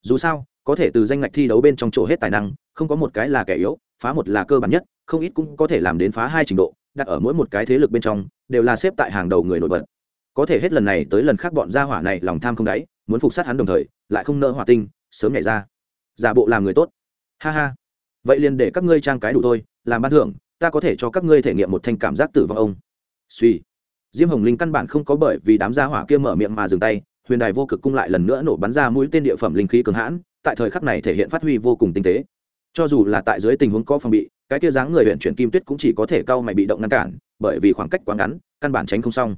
Dù sao, có thể từ danh ngạch thi đấu bên trong chỗ hết tài năng, không có một cái là kẻ yếu, phá một là cơ bản nhất, không ít cũng có thể làm đến phá hai trình độ, đặt ở mỗi một cái thế lực bên trong đều là xếp tại hàng đầu người nổi bật. Có thể hết lần này tới lần khác bọn gia hỏa này lòng tham không đáy, muốn phục sát hắn đồng thời, lại không nỡ hỏa tinh, sớm nhảy ra. Giả bộ làm người tốt. Ha ha. Vậy liền để các ngươi trang cái đủ thôi, làm ban thưởng, ta có thể cho các ngươi thể nghiệm một thanh cảm giác tử vong ông. Suy. Diêm hồng linh căn bản không có bởi vì đám gia hỏa kia mở miệng mà dừng tay, huyền đài vô cực cung lại lần nữa nổ bắn ra mũi tên địa phẩm linh khí cường hãn, tại thời khắc này thể hiện phát huy vô cùng tinh tế. Cho dù là tại dưới tình huống có phòng bị cái kia dáng người huyện chuyển kim tuyết cũng chỉ có thể cau mày bị động ngăn cản, bởi vì khoảng cách quá ngắn, căn bản tránh không xong.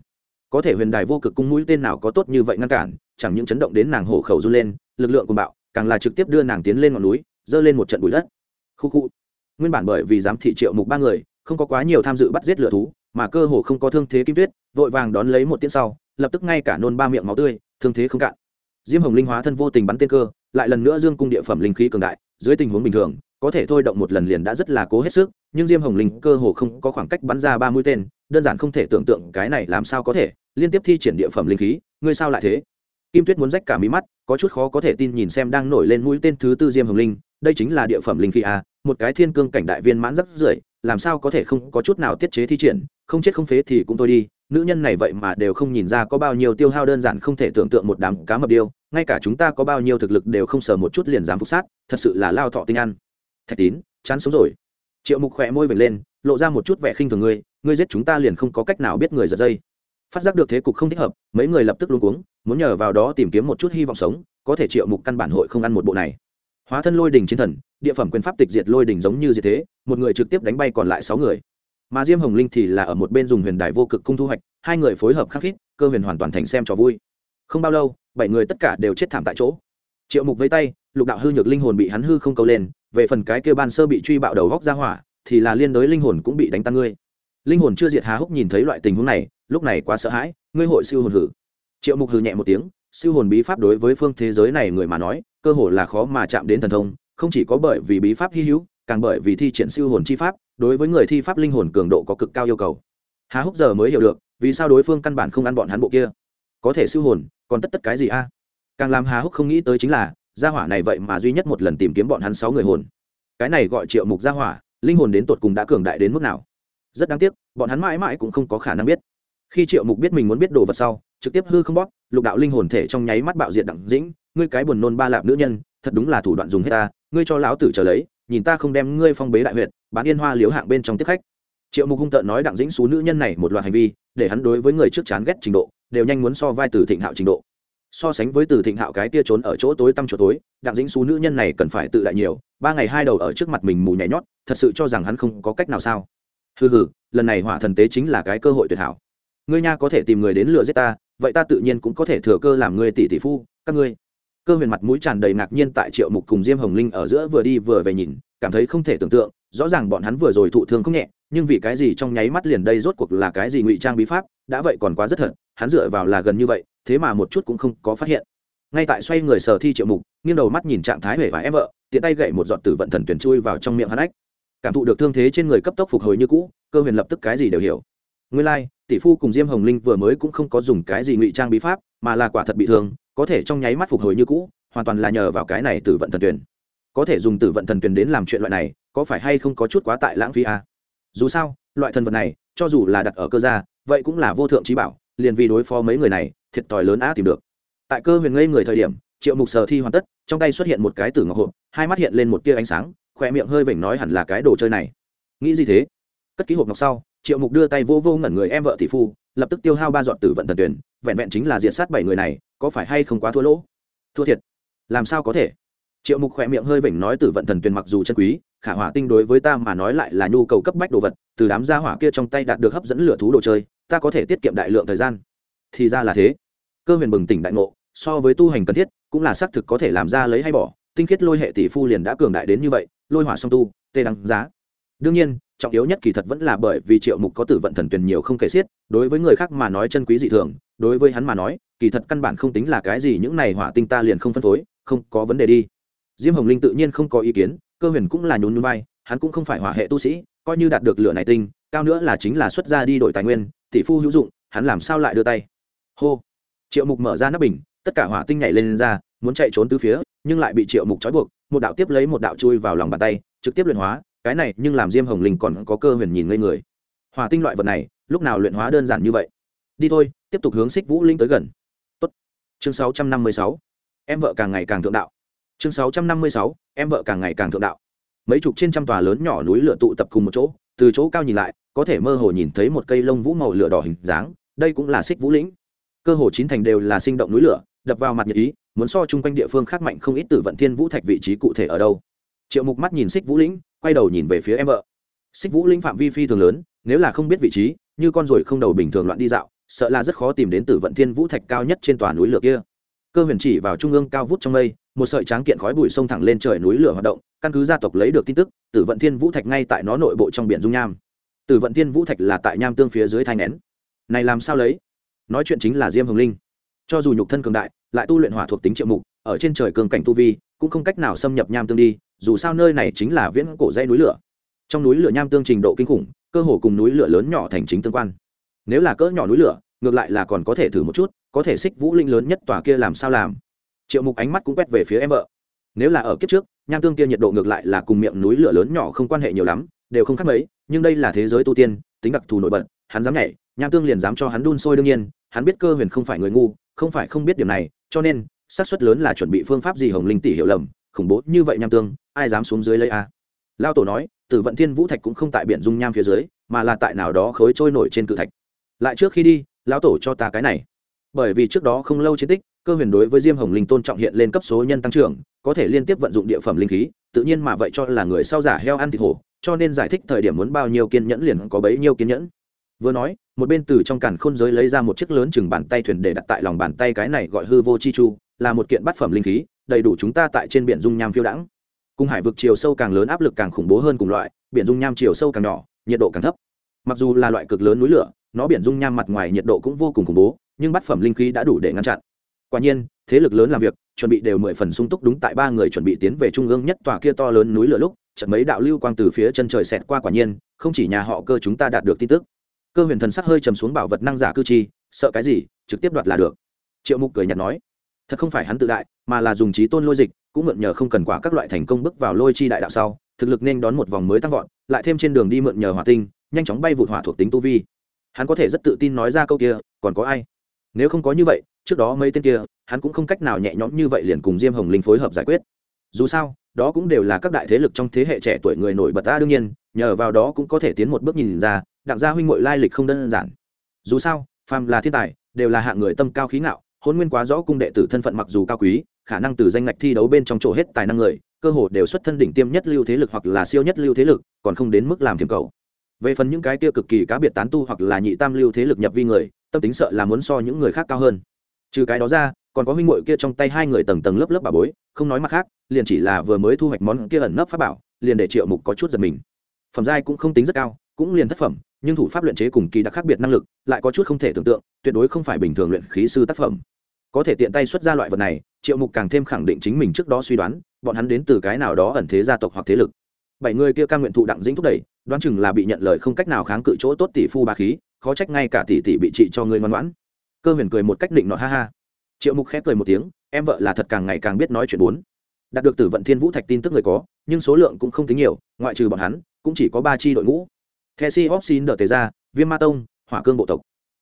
Có thể huyền đài vô cực cung mũi tên nào có tốt như vậy ngăn cản, chẳng những chấn động đến nàng hổ khẩu run lên, lực lượng của bạo, càng là trực tiếp đưa nàng tiến lên ngọn núi dơ lên một trận bụi đất. Khu khu. Nguyên bản bởi vì giám thị triệu mục ba người, không có quá nhiều tham dự bắt giết lửa thú, mà cơ hồ không có thương thế kim tuyết, vội vàng đón lấy một tiếng sau, lập tức ngay cả nôn ba miệng máu tươi, thương thế không cạn. Diêm hồng linh hóa thân vô tình bắn tên cơ, lại lần nữa dương cung địa phẩm linh khí cường đại, dưới tình huống bình thường có thể thôi động một lần liền đã rất là cố hết sức, nhưng diêm hồng linh cơ hồ không có khoảng cách bắn ra ba mũi tên, đơn giản không thể tưởng tượng cái này làm sao có thể, liên tiếp thi triển địa phẩm linh khí, ngươi sao lại thế? Kim tuyết muốn rách cả mí mắt, có chút khó có thể tin nhìn xem đang nổi lên mũi tên thứ tư diêm hồng linh, đây chính là địa phẩm linh khí a một cái thiên cương cảnh đại viên mãn rất rưởi, làm sao có thể không có chút nào tiết chế thi triển, không chết không phế thì cũng thôi đi, nữ nhân này vậy mà đều không nhìn ra có bao nhiêu tiêu hao đơn giản không thể tưởng tượng một đám cá mập điêu, ngay cả chúng ta có bao nhiêu thực lực đều không sờ một chút liền dám phục sát, thật sự là lao thọ tinh ăn thạch tín, chán sống rồi. Triệu mục khỏe môi vệt lên, lộ ra một chút vẻ khinh thường ngươi ngươi giết chúng ta liền không có cách nào biết người giật dây. Phát giác được thế cục không thích hợp, mấy người lập tức luôn cuống, muốn nhờ vào đó tìm kiếm một chút hy vọng sống, có thể triệu mục căn bản hội không ăn một bộ này. Hóa thân lôi đình chiến thần, địa phẩm quyền pháp tịch diệt lôi đình giống như diệt thế, một người trực tiếp đánh bay còn lại sáu người. Mà diêm hồng linh thì là ở một bên dùng huyền đài vô cực cung thu hoạch, hai người phối hợp khắc khít, cơ huyền hoàn toàn thành xem trò vui. Không bao lâu, bảy người tất cả đều chết thảm tại chỗ. Triệu mục vây tay, lục đạo hư nhược linh hồn bị hắn hư không câu lên về phần cái kia ban sơ bị truy bạo đầu góc ra hỏa, thì là liên đối linh hồn cũng bị đánh tan ngươi. Linh hồn chưa diệt há húc nhìn thấy loại tình huống này, lúc này quá sợ hãi, ngươi hội siêu hồn hử. Triệu mục hừ nhẹ một tiếng, siêu hồn bí pháp đối với phương thế giới này người mà nói, cơ hồ là khó mà chạm đến thần thông, không chỉ có bởi vì bí pháp hy hữu, càng bởi vì thi triển siêu hồn chi pháp, đối với người thi pháp linh hồn cường độ có cực cao yêu cầu. Há húc giờ mới hiểu được, vì sao đối phương căn bản không ăn bọn hắn bộ kia. Có thể siêu hồn, còn tất tất cái gì a? Càng làm há húc không nghĩ tới chính là gia hỏa này vậy mà duy nhất một lần tìm kiếm bọn hắn sáu người hồn. Cái này gọi triệu mục gia hỏa, linh hồn đến tột cùng đã cường đại đến mức nào? Rất đáng tiếc, bọn hắn mãi mãi cũng không có khả năng biết. Khi triệu mục biết mình muốn biết đồ vật sau, trực tiếp hư không bóp, lục đạo linh hồn thể trong nháy mắt bạo diện đặng dĩnh. Ngươi cái buồn nôn ba lạp nữ nhân, thật đúng là thủ đoạn dùng hết ta. Ngươi cho lão tử trở lấy, nhìn ta không đem ngươi phong bế đại huyện bán yên hoa liếu hạng bên trong tiếp khách. Triệu mục hung tợn nói đặng dĩnh xú nữ nhân này một loạt hành vi, để hắn đối với người trước chán ghét trình độ, đều nhanh muốn so vai từ thịnh hạo trình độ so sánh với từ thịnh hạo cái kia trốn ở chỗ tối tăm chỗ tối, đặng dĩnh xú nữ nhân này cần phải tự đại nhiều, ba ngày hai đầu ở trước mặt mình mù nhảy nhót, thật sự cho rằng hắn không có cách nào sao? Hừ hừ, lần này hỏa thần tế chính là cái cơ hội tuyệt hảo. Ngươi nha có thể tìm người đến lừa giết ta, vậy ta tự nhiên cũng có thể thừa cơ làm ngươi tỷ tỷ phu, các ngươi. Cơ huyền mặt mũi tràn đầy ngạc nhiên tại triệu mục cùng diêm hồng linh ở giữa vừa đi vừa về nhìn, cảm thấy không thể tưởng tượng, rõ ràng bọn hắn vừa rồi thụ thương không nhẹ, nhưng vì cái gì trong nháy mắt liền đây rốt cuộc là cái gì ngụy trang bí pháp, đã vậy còn quá rất thật, hắn dựa vào là gần như vậy thế mà một chút cũng không có phát hiện. Ngay tại xoay người sở thi triệu mục nghiêng đầu mắt nhìn trạng thái huệ và em vợ tiện tay gậy một giọt tử vận thần tuyển chui vào trong miệng hắn ách. Cảm thụ được thương thế trên người cấp tốc phục hồi như cũ cơ huyền lập tức cái gì đều hiểu. Nguyên lai、like, tỷ phu cùng diêm hồng linh vừa mới cũng không có dùng cái gì ngụy trang bí pháp mà là quả thật bị thương có thể trong nháy mắt phục hồi như cũ hoàn toàn là nhờ vào cái này tử vận thần tuyển. Có thể dùng tử vận thần tuyển đến làm chuyện loại này có phải hay không có chút quá tại lãng phí à? dù sao loại thần vật này cho dù là đặt ở cơ gia vậy cũng là vô thượng trí bảo liền vì đối phó mấy người này thiệt thòi lớn á tìm được. Tại cơ huyền ngây người thời điểm, triệu mục sở thi hoàn tất, trong tay xuất hiện một cái tử ngọc hộp, hai mắt hiện lên một tia ánh sáng khoe miệng hơi vểnh nói hẳn là cái đồ chơi này. Nghĩ gì thế? Cất ký hộp ngọc sau, triệu mục đưa tay vô vô ngẩn người em vợ tỷ phu, lập tức tiêu hao ba dọn tử vận thần tuyển, vẹn vẹn chính là diện sát bảy người này, có phải hay không quá thua lỗ? Thua thiệt. Làm sao có thể? Triệu mục khoe miệng hơi vểnh nói tử vận thần tuyển mặc dù chân quý, khả hỏa tinh đối với ta mà nói lại là nhu cầu cấp bách đồ vật, từ đám gia hỏa kia trong tay đạt được hấp dẫn lửa thú đồ chơi, ta có thể tiết kiệm đại lượng thời gian. Thì ra là thế cơ huyền bừng tỉnh đại ngộ, so với tu hành cần thiết, cũng là xác thực có thể làm ra lấy hay bỏ. Tinh khiết lôi hệ tỷ phu liền đã cường đại đến như vậy, lôi hỏa song tu, tê đăng giá. Đương nhiên, trọng yếu nhất kỳ thật vẫn là bởi vì triệu mục có tử vận thần tuyển nhiều không kể xiết, đối với người khác mà nói chân quý dị thường, đối với hắn mà nói, kỳ thật căn bản không tính là cái gì những này hỏa tinh ta liền không phân phối, không có vấn đề đi. Diêm hồng linh tự nhiên không có ý kiến, cơ huyền cũng là nhún nhún vai, hắn cũng không phải hỏa hệ tu sĩ, coi như đạt được lửa này tinh, cao nữa là chính là xuất ra đi đổi tài nguyên, tỷ phu hữu dụng, hắn làm sao lại đưa tay? Hô triệu mục mở ra nắp bình tất cả hỏa tinh nhảy lên, lên ra muốn chạy trốn từ phía nhưng lại bị triệu mục trói buộc một đạo tiếp lấy một đạo chui vào lòng bàn tay trực tiếp luyện hóa cái này nhưng làm diêm hồng linh còn có cơ huyền nhìn ngây người hỏa tinh loại vật này lúc nào luyện hóa đơn giản như vậy đi thôi tiếp tục hướng xích vũ linh tới gần Tốt. chương 656. em vợ càng ngày càng thượng đạo chương 656. em vợ càng ngày càng thượng đạo mấy chục trên trăm tòa lớn nhỏ núi lửa tụ tập cùng một chỗ từ chỗ cao nhìn lại có thể mơ hồ nhìn thấy một cây lông vũ màu lửa đỏ hình dáng đây cũng là xích vũ lĩnh cơ hồ chín thành đều là sinh động núi lửa, đập vào mặt nhật ý, muốn so chung quanh địa phương khác mạnh không ít từ vận thiên vũ thạch vị trí cụ thể ở đâu. Triệu mục mắt nhìn xích vũ lĩnh, quay đầu nhìn về phía em vợ. Xích vũ lĩnh phạm vi phi thường lớn, nếu là không biết vị trí, như con ruồi không đầu bình thường loạn đi dạo, sợ là rất khó tìm đến từ vận thiên vũ thạch cao nhất trên tòa núi lửa kia. Cơ huyền chỉ vào trung ương cao vút trong mây, một sợi tráng kiện khói bụi sông thẳng lên trời núi lửa hoạt động, căn cứ gia tộc lấy được tin tức tử vận thiên vũ thạch ngay tại nó nội bộ trong biển dung nham. Tử vận thiên vũ thạch là tại nham tương phía dưới thai nén này làm sao lấy? Nói chuyện chính là diêm hồng linh. Cho dù nhục thân cường đại, lại tu luyện hỏa thuộc tính triệu mục, ở trên trời cường cảnh tu vi, cũng không cách nào xâm nhập nham tương đi, dù sao nơi này chính là viễn cổ dây núi lửa. Trong núi lửa nham tương trình độ kinh khủng, cơ hồ cùng núi lửa lớn nhỏ thành chính tương quan. Nếu là cỡ nhỏ núi lửa, ngược lại là còn có thể thử một chút, có thể xích vũ linh lớn nhất tòa kia làm sao làm. Triệu mục ánh mắt cũng quét về phía em vợ. Nếu là ở kiếp trước, nham tương kia nhiệt độ ngược lại là cùng miệng núi lửa lớn nhỏ không quan hệ nhiều lắm, đều không khác mấy, nhưng đây là thế giới tu tiên, tính đặc thù nổi bật, hắn dám nhảy nham tương liền dám cho hắn đun sôi đương nhiên, hắn biết cơ huyền không phải người ngu, không phải không biết điểm này, cho nên, xác suất lớn là chuẩn bị phương pháp gì hồng linh tỷ hiểu lầm, khủng bố như vậy nham tương, ai dám xuống dưới lấy a? Lao tổ nói, tử vận thiên vũ thạch cũng không tại biển dung nham phía dưới, mà là tại nào đó khối trôi nổi trên cự thạch. Lại trước khi đi, lão tổ cho ta cái này. Bởi vì trước đó không lâu chiến tích, cơ huyền đối với diêm hồng linh tôn trọng hiện lên cấp số nhân tăng trưởng, có thể liên tiếp vận dụng địa phẩm linh khí, tự nhiên mà vậy cho là người sau giả heo ăn thịt hổ, cho nên giải thích thời điểm muốn bao nhiêu kiên nhẫn liền có bấy nhiêu kiên nhẫn vừa nói, một bên từ trong càn khôn giới lấy ra một chiếc lớn chừng bàn tay thuyền để đặt tại lòng bàn tay cái này gọi hư vô chi chu, là một kiện bát phẩm linh khí, đầy đủ chúng ta tại trên biển dung nham phiêu đãng. Cùng hải vực chiều sâu càng lớn áp lực càng khủng bố hơn cùng loại, biển dung nham chiều sâu càng nhỏ, nhiệt độ càng thấp. Mặc dù là loại cực lớn núi lửa, nó biển dung nham mặt ngoài nhiệt độ cũng vô cùng khủng bố, nhưng bát phẩm linh khí đã đủ để ngăn chặn. Quả nhiên, thế lực lớn làm việc, chuẩn bị đều mười phần sung túc đúng tại ba người chuẩn bị tiến về trung ương nhất tòa kia to lớn núi lửa lúc trận mấy đạo lưu quang từ phía chân trời xẹt qua quả nhiên, không chỉ nhà họ cơ chúng ta đạt được tin tức cơ huyền thần sắc hơi trầm xuống bảo vật năng giả cư chi, sợ cái gì, trực tiếp đoạt là được. Triệu mục cười nhạt nói, thật không phải hắn tự đại, mà là dùng trí tôn lôi dịch, cũng mượn nhờ không cần quả các loại thành công bước vào lôi chi đại đạo sau, thực lực nên đón một vòng mới tăng vọt, lại thêm trên đường đi mượn nhờ hỏa tinh, nhanh chóng bay vụt hỏa thuộc tính tu vi. Hắn có thể rất tự tin nói ra câu kia, còn có ai? Nếu không có như vậy, trước đó mấy tên kia, hắn cũng không cách nào nhẹ nhõm như vậy liền cùng diêm hồng linh phối hợp giải quyết. Dù sao, đó cũng đều là các đại thế lực trong thế hệ trẻ tuổi người nổi bật ta đương nhiên, nhờ vào đó cũng có thể tiến một bước nhìn ra đặng gia huynh mội lai lịch không đơn giản. Dù sao, phàm là thiên tài, đều là hạng người tâm cao khí ngạo, hôn nguyên quá rõ cung đệ tử thân phận mặc dù cao quý, khả năng từ danh ngạch thi đấu bên trong chỗ hết tài năng người, cơ hồ đều xuất thân đỉnh tiêm nhất lưu thế lực hoặc là siêu nhất lưu thế lực, còn không đến mức làm thiềm cầu. Về phần những cái tiêu cực kỳ cá biệt tán tu hoặc là nhị tam lưu thế lực nhập vi người, tâm tính sợ là muốn so những người khác cao hơn. Trừ cái đó ra, còn có huynh muội kia trong tay hai người tầng tầng lớp lớp bà bối, không nói mặt khác, liền chỉ là vừa mới thu hoạch món kia ẩn nấp pháp bảo, liền để triệu mục có chút giật mình. Phẩm giai cũng không tính rất cao cũng liền thất phẩm, nhưng thủ pháp luyện chế cùng kỳ đặc khác biệt năng lực lại có chút không thể tưởng tượng, tuyệt đối không phải bình thường luyện khí sư tác phẩm. Có thể tiện tay xuất ra loại vật này, triệu mục càng thêm khẳng định chính mình trước đó suy đoán, bọn hắn đến từ cái nào đó ẩn thế gia tộc hoặc thế lực. Bảy người kia ca nguyện thụ đặng dĩnh thúc đẩy, đoán chừng là bị nhận lời không cách nào kháng cự chỗ tốt tỷ phu ba khí, khó trách ngay cả tỷ tỷ bị trị cho người ngoan ngoãn. Cơ huyền cười một cách định nọ ha ha. Triệu mục khép cười một tiếng, em vợ là thật càng ngày càng biết nói chuyện bốn. Đạt được tử vận thiên vũ thạch tin tức người có, nhưng số lượng cũng không tính nhiều, ngoại trừ bọn hắn, cũng chỉ có ba chi đội ngũ the si hóc xin đỡ tề gia, viêm ma tông, hỏa cương bộ tộc.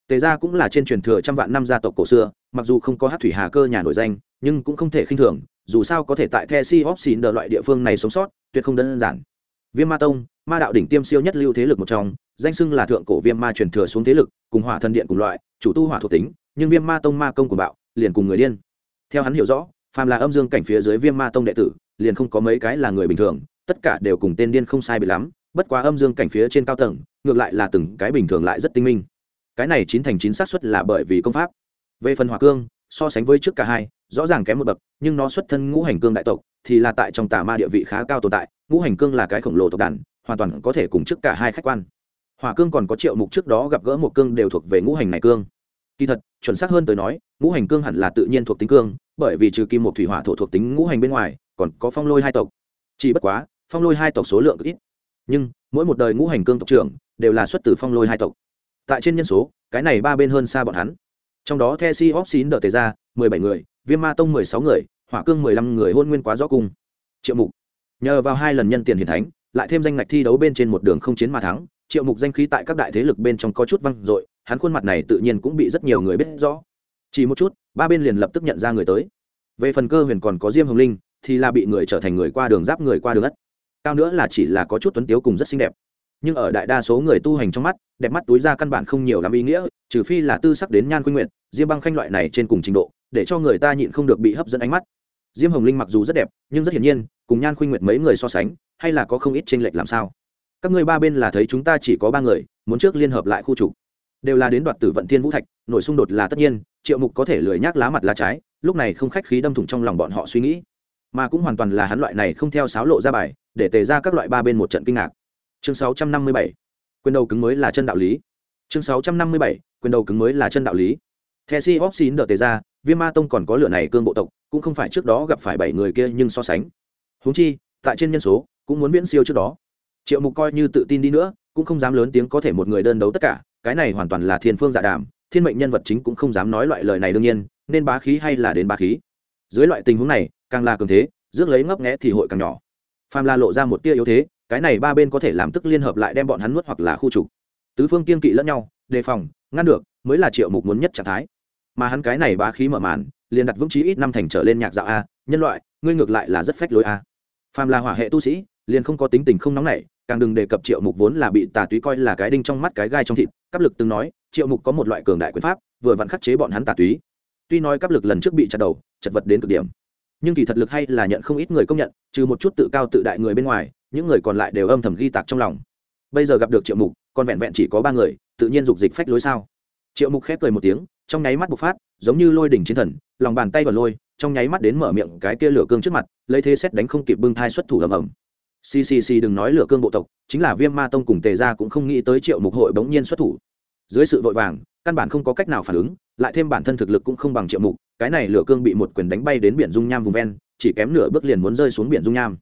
Tề gia cũng là trên truyền thừa trăm vạn năm gia tộc cổ xưa, mặc dù không có hát thủy hà cơ nhà nổi danh, nhưng cũng không thể khinh thường, dù sao có thể tại the si hóc xin đỡ loại địa phương này sống sót, tuyệt không đơn giản. Viêm ma tông, ma đạo đỉnh tiêm siêu nhất lưu thế lực một trong, danh xưng là thượng cổ viêm ma truyền thừa xuống thế lực, cùng hỏa thần điện cùng loại, chủ tu hỏa thuộc tính, nhưng viêm ma tông ma công của bạo, liền cùng người điên. Theo hắn hiểu rõ, phàm là âm dương cảnh phía dưới viêm ma tông đệ tử, liền không có mấy cái là người bình thường, tất cả đều cùng tên điên không sai bị lắm bất quá âm dương cảnh phía trên cao tầng, ngược lại là từng cái bình thường lại rất tinh minh. Cái này chín thành chín xác suất là bởi vì công pháp. Về phần hỏa cương, so sánh với trước cả hai, rõ ràng kém một bậc, nhưng nó xuất thân ngũ hành cương đại tộc, thì là tại trong tà ma địa vị khá cao tồn tại, ngũ hành cương là cái khổng lồ tộc đàn, hoàn toàn có thể cùng trước cả hai khách quan. Hỏa cương còn có triệu mục trước đó gặp gỡ một cương đều thuộc về ngũ hành này cương. Kỳ thật, chuẩn xác hơn tới nói, ngũ hành cương hẳn là tự nhiên thuộc tính cương, bởi vì trừ kim một thủy hỏa thổ thuộc tính ngũ hành bên ngoài, còn có phong lôi hai tộc. Chỉ bất quá, phong lôi hai tộc số lượng ít nhưng mỗi một đời ngũ hành cương tộc trưởng đều là xuất từ phong lôi hai tộc. Tại trên nhân số, cái này ba bên hơn xa bọn hắn. Trong đó the si hóc xín đợt tề ra, mười bảy người, viêm ma tông mười sáu người, hỏa cương mười lăm người hôn nguyên quá rõ cung triệu mục. Nhờ vào hai lần nhân tiền hiền thánh, lại thêm danh ngạch thi đấu bên trên một đường không chiến mà thắng, triệu mục danh khí tại các đại thế lực bên trong có chút văng dội, hắn khuôn mặt này tự nhiên cũng bị rất nhiều người biết rõ. Chỉ một chút, ba bên liền lập tức nhận ra người tới. Về phần cơ huyền còn có diêm hồng linh, thì là bị người trở thành người qua đường giáp, người qua đường ất cao nữa là chỉ là có chút tuấn tiếu cùng rất xinh đẹp. Nhưng ở đại đa số người tu hành trong mắt, đẹp mắt túi ra căn bản không nhiều lắm ý nghĩa, trừ phi là tư sắc đến nhan khuynh nguyện diêm băng khanh loại này trên cùng trình độ, để cho người ta nhịn không được bị hấp dẫn ánh mắt. Diêm hồng linh mặc dù rất đẹp, nhưng rất hiển nhiên, cùng nhan khuynh nguyện mấy người so sánh, hay là có không ít tranh lệch làm sao. Các ngươi ba bên là thấy chúng ta chỉ có ba người, muốn trước liên hợp lại khu trục. Đều là đến đoạt tử vận thiên vũ thạch, nội xung đột là tất nhiên, triệu mục có thể lười nhác lá mặt lá trái, lúc này không khách khí đâm thủng trong lòng bọn họ suy nghĩ mà cũng hoàn toàn là hắn loại này không theo sáo lộ ra bài, để tề ra các loại ba bên một trận kinh ngạc chương 657. quyền đầu cứng mới là chân đạo lý chương 657. quyền đầu cứng mới là chân đạo lý the si hóc xin đỡ tề ra, viêm ma tông còn có lửa này cương bộ tộc, cũng không phải trước đó gặp phải bảy người kia nhưng so sánh huống chi, tại trên nhân số, cũng muốn viễn siêu trước đó triệu mục coi như tự tin đi nữa, cũng không dám lớn tiếng có thể một người đơn đấu tất cả, cái này hoàn toàn là thiên phương dạ đàm, thiên mệnh nhân vật chính cũng không dám nói loại lời này đương nhiên, nên bá khí hay là đến bá khí dưới loại tình huống này, càng là cường thế, rước lấy ngấp nghẽ thì hội càng nhỏ. Phàm la lộ ra một tia yếu thế, cái này ba bên có thể làm tức liên hợp lại đem bọn hắn nuốt hoặc là khu trục. Tứ phương kiên kỵ lẫn nhau, đề phòng, ngăn được, mới là triệu mục muốn nhất trạng thái. Mà hắn cái này bá khí mở màn, liền đặt vững chí ít năm thành trở lên nhạc dạo a, nhân loại, ngươi ngược lại là rất phách lối a. Phàm là hỏa hệ tu sĩ, liền không có tính tình không nóng nảy, càng đừng đề cập triệu mục vốn là bị tà túy coi là cái đinh trong mắt cái gai trong thịt. Cấp lực từng nói, triệu mục có một loại cường đại quyền pháp, vừa vặn khắc chế bọn hắn tà túy tuy nói cấp lực lần trước bị chặt đầu, chật vật đến cực điểm, nhưng kỳ thật lực hay là nhận không ít người công nhận, trừ một chút tự cao tự đại người bên ngoài, những người còn lại đều âm thầm ghi tạc trong lòng. Bây giờ gặp được triệu mục, còn vẹn vẹn chỉ có ba người, tự nhiên dục dịch phách lối sao? Triệu mục khép cười một tiếng, trong nháy mắt bộc phát, giống như lôi đỉnh chiến thần, lòng bàn tay vào lôi, trong nháy mắt đến mở miệng cái kia lửa cương trước mặt, lấy thế xét đánh không kịp bưng thai xuất thủ ầm ầm. Ccc đừng nói lửa cương bộ tộc, chính là viêm ma tông cùng tề gia cũng không nghĩ tới triệu mục hội bỗng nhiên xuất thủ. Dưới sự vội vàng căn bản không có cách nào phản ứng, lại thêm bản thân thực lực cũng không bằng triệu mục, cái này lửa cương bị một quyền đánh bay đến biển dung nham vùng ven, chỉ kém nửa bước liền muốn rơi xuống biển dung nham.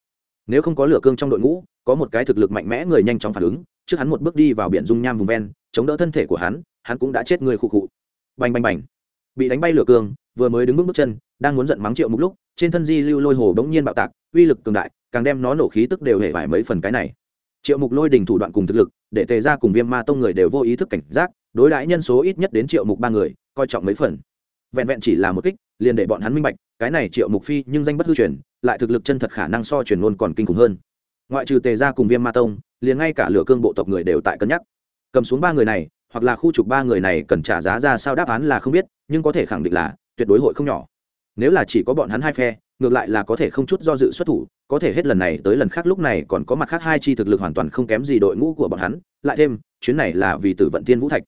Nếu không có lửa cương trong đội ngũ, có một cái thực lực mạnh mẽ người nhanh chóng phản ứng, trước hắn một bước đi vào biển dung nham vùng ven, chống đỡ thân thể của hắn hắn cũng đã chết người khụ khụ. Bành bành bành. Bị đánh bay lửa cương, vừa mới đứng bước bước chân, đang muốn giận mắng triệu mục lúc, trên thân di lưu lôi hồ bỗng nhiên bạo tạc, uy lực cường đại, càng đem nó nổ khí tức đều hề vải mấy phần cái này triệu mục lôi đình thủ đoạn cùng thực lực, để tề ra cùng viêm ma tông người đều vô ý thức cảnh giác, đối đãi nhân số ít nhất đến triệu mục ba người, coi trọng mấy phần. Vẹn vẹn chỉ là một kích, liền để bọn hắn minh bạch, cái này triệu mục phi nhưng danh bất hư truyền, lại thực lực chân thật khả năng so truyền luôn còn kinh khủng hơn. Ngoại trừ tề ra cùng viêm ma tông, liền ngay cả lửa cương bộ tộc người đều tại cân nhắc. Cầm xuống ba người này, hoặc là khu trục ba người này cần trả giá ra sao đáp án là không biết, nhưng có thể khẳng định là, tuyệt đối hội không nhỏ nếu là chỉ có bọn hắn hai phe, ngược lại là có thể không chút do dự xuất thủ, có thể hết lần này tới lần khác lúc này còn có mặt khác hai chi thực lực hoàn toàn không kém gì đội ngũ của bọn hắn. Lại thêm, chuyến này là vì tử vận thiên vũ thạch.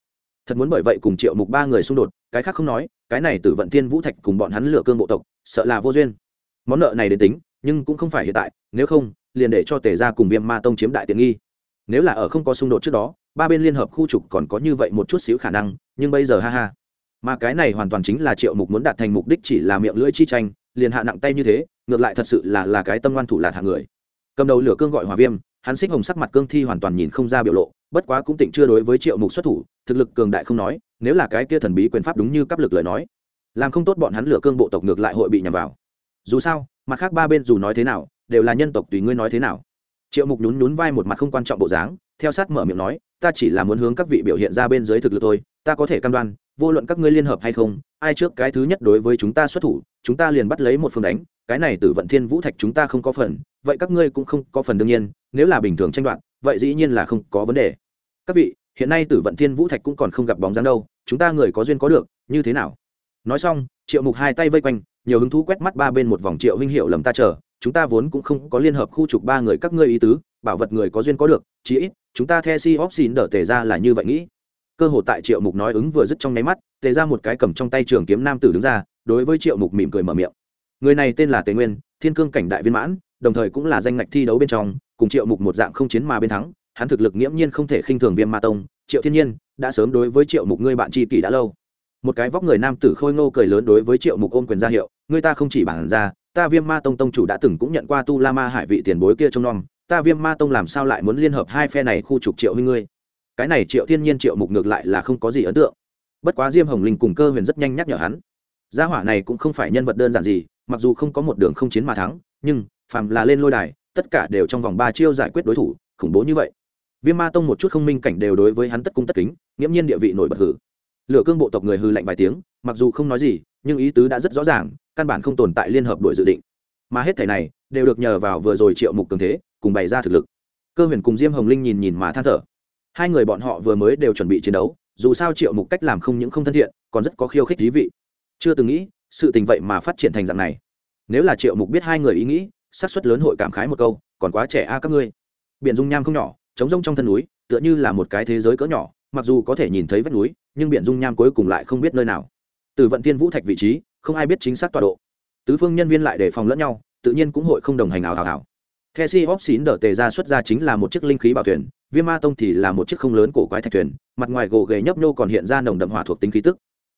Thật muốn bởi vậy cùng triệu mục ba người xung đột, cái khác không nói, cái này tử vận thiên vũ thạch cùng bọn hắn lựa cương bộ tộc, sợ là vô duyên. Món nợ này đến tính, nhưng cũng không phải hiện tại, nếu không, liền để cho tề ra cùng viêm ma tông chiếm đại tiện nghi. Nếu là ở không có xung đột trước đó, ba bên liên hợp khu trục còn có như vậy một chút xíu khả năng, nhưng bây giờ ha ha mà cái này hoàn toàn chính là triệu mục muốn đạt thành mục đích chỉ là miệng lưỡi chi tranh, liền hạ nặng tay như thế, ngược lại thật sự là là cái tâm ngoan thủ là hạng người. Cầm đầu lửa cương gọi hòa viêm, hắn xích hồng sắc mặt cương thi hoàn toàn nhìn không ra biểu lộ, bất quá cũng tỉnh chưa đối với triệu mục xuất thủ, thực lực cường đại không nói, nếu là cái kia thần bí quyền pháp đúng như cấp lực lời nói, làm không tốt bọn hắn lửa cương bộ tộc ngược lại hội bị nhằm vào. Dù sao, mặt khác ba bên dù nói thế nào, đều là nhân tộc tùy ngươi nói thế nào. Triệu mục nhún nhún vai một mặt không quan trọng bộ dáng, theo sát mở miệng nói, ta chỉ là muốn hướng các vị biểu hiện ra bên dưới thực lực thôi, ta có thể cam đoan vô luận các ngươi liên hợp hay không, ai trước cái thứ nhất đối với chúng ta xuất thủ, chúng ta liền bắt lấy một phương đánh, cái này tử vận thiên vũ thạch chúng ta không có phần, vậy các ngươi cũng không có phần đương nhiên, nếu là bình thường tranh đoạt, vậy dĩ nhiên là không có vấn đề. Các vị, hiện nay tử vận thiên vũ thạch cũng còn không gặp bóng dáng đâu, chúng ta người có duyên có được, như thế nào? Nói xong, triệu mục hai tay vây quanh, nhiều hứng thú quét mắt ba bên một vòng triệu huynh hiệu lầm ta chờ, chúng ta vốn cũng không có liên hợp khu trục ba người các ngươi ý tứ, bảo vật người có duyên có được, chí ít, chúng ta the si óp xin đỡ tề ra là như vậy nghĩ cơ hội tại triệu mục nói ứng vừa dứt trong nháy mắt, tề ra một cái cầm trong tay trường kiếm nam tử đứng ra, đối với triệu mục mỉm cười mở miệng. Người này tên là tề nguyên, thiên cương cảnh đại viên mãn, đồng thời cũng là danh ngạch thi đấu bên trong, cùng triệu mục một dạng không chiến mà bên thắng, hắn thực lực nghiễm nhiên không thể khinh thường viêm ma tông, triệu thiên nhiên, đã sớm đối với triệu mục ngươi bạn tri kỷ đã lâu. Một cái vóc người nam tử khôi ngô cười lớn đối với triệu mục ôm quyền ra hiệu người ta không chỉ bản ra, ta viêm ma tông tông chủ đã từng cũng nhận qua tu la ma hải vị tiền bối kia trông nom, ta viêm ma tông làm sao lại muốn liên hợp hai phe này khu trục triệu huynh ngươi? Cái này triệu thiên nhiên triệu mục ngược lại là không có gì ấn tượng. Bất quá diêm hồng linh cùng cơ huyền rất nhanh nhắc nhở hắn. Gia hỏa này cũng không phải nhân vật đơn giản gì, mặc dù không có một đường không chiến mà thắng, nhưng, phàm là lên lôi đài, tất cả đều trong vòng ba chiêu giải quyết đối thủ, khủng bố như vậy. Viêm ma tông một chút không minh cảnh đều đối với hắn tất cung tất kính, nghiễm nhiên địa vị nổi bật hử. Lửa cương bộ tộc người hư lạnh vài tiếng, mặc dù không nói gì, nhưng ý tứ đã rất rõ ràng, căn bản không tồn tại liên hợp đội dự định. Mà hết thể này, đều được nhờ vào vừa rồi triệu mục cường thế, cùng bày ra thực lực. Cơ huyền cùng diêm hồng linh nhìn nhìn mà than thở hai người bọn họ vừa mới đều chuẩn bị chiến đấu, dù sao triệu mục cách làm không những không thân thiện, còn rất có khiêu khích thí vị. Chưa từng nghĩ, sự tình vậy mà phát triển thành dạng này. Nếu là triệu mục biết hai người ý nghĩ, xác suất lớn hội cảm khái một câu, còn quá trẻ a các ngươi. Biển dung nham không nhỏ, trống rông trong thân núi, tựa như là một cái thế giới cỡ nhỏ, mặc dù có thể nhìn thấy vách núi, nhưng biển dung nham cuối cùng lại không biết nơi nào. Từ vận thiên vũ thạch vị trí, không ai biết chính xác tọa độ. Tứ phương nhân viên lại đề phòng lẫn nhau, tự nhiên cũng hội không đồng hành ảo hào hào the si hop xín đỡ tề ra xuất ra chính là một chiếc linh khí bảo thuyền, viêm ma tông thì là một chiếc không lớn cổ quái thạch thuyền, mặt ngoài gỗ ghề nhấp nhô còn hiện ra nồng đậm hỏa thuộc tính khí tức.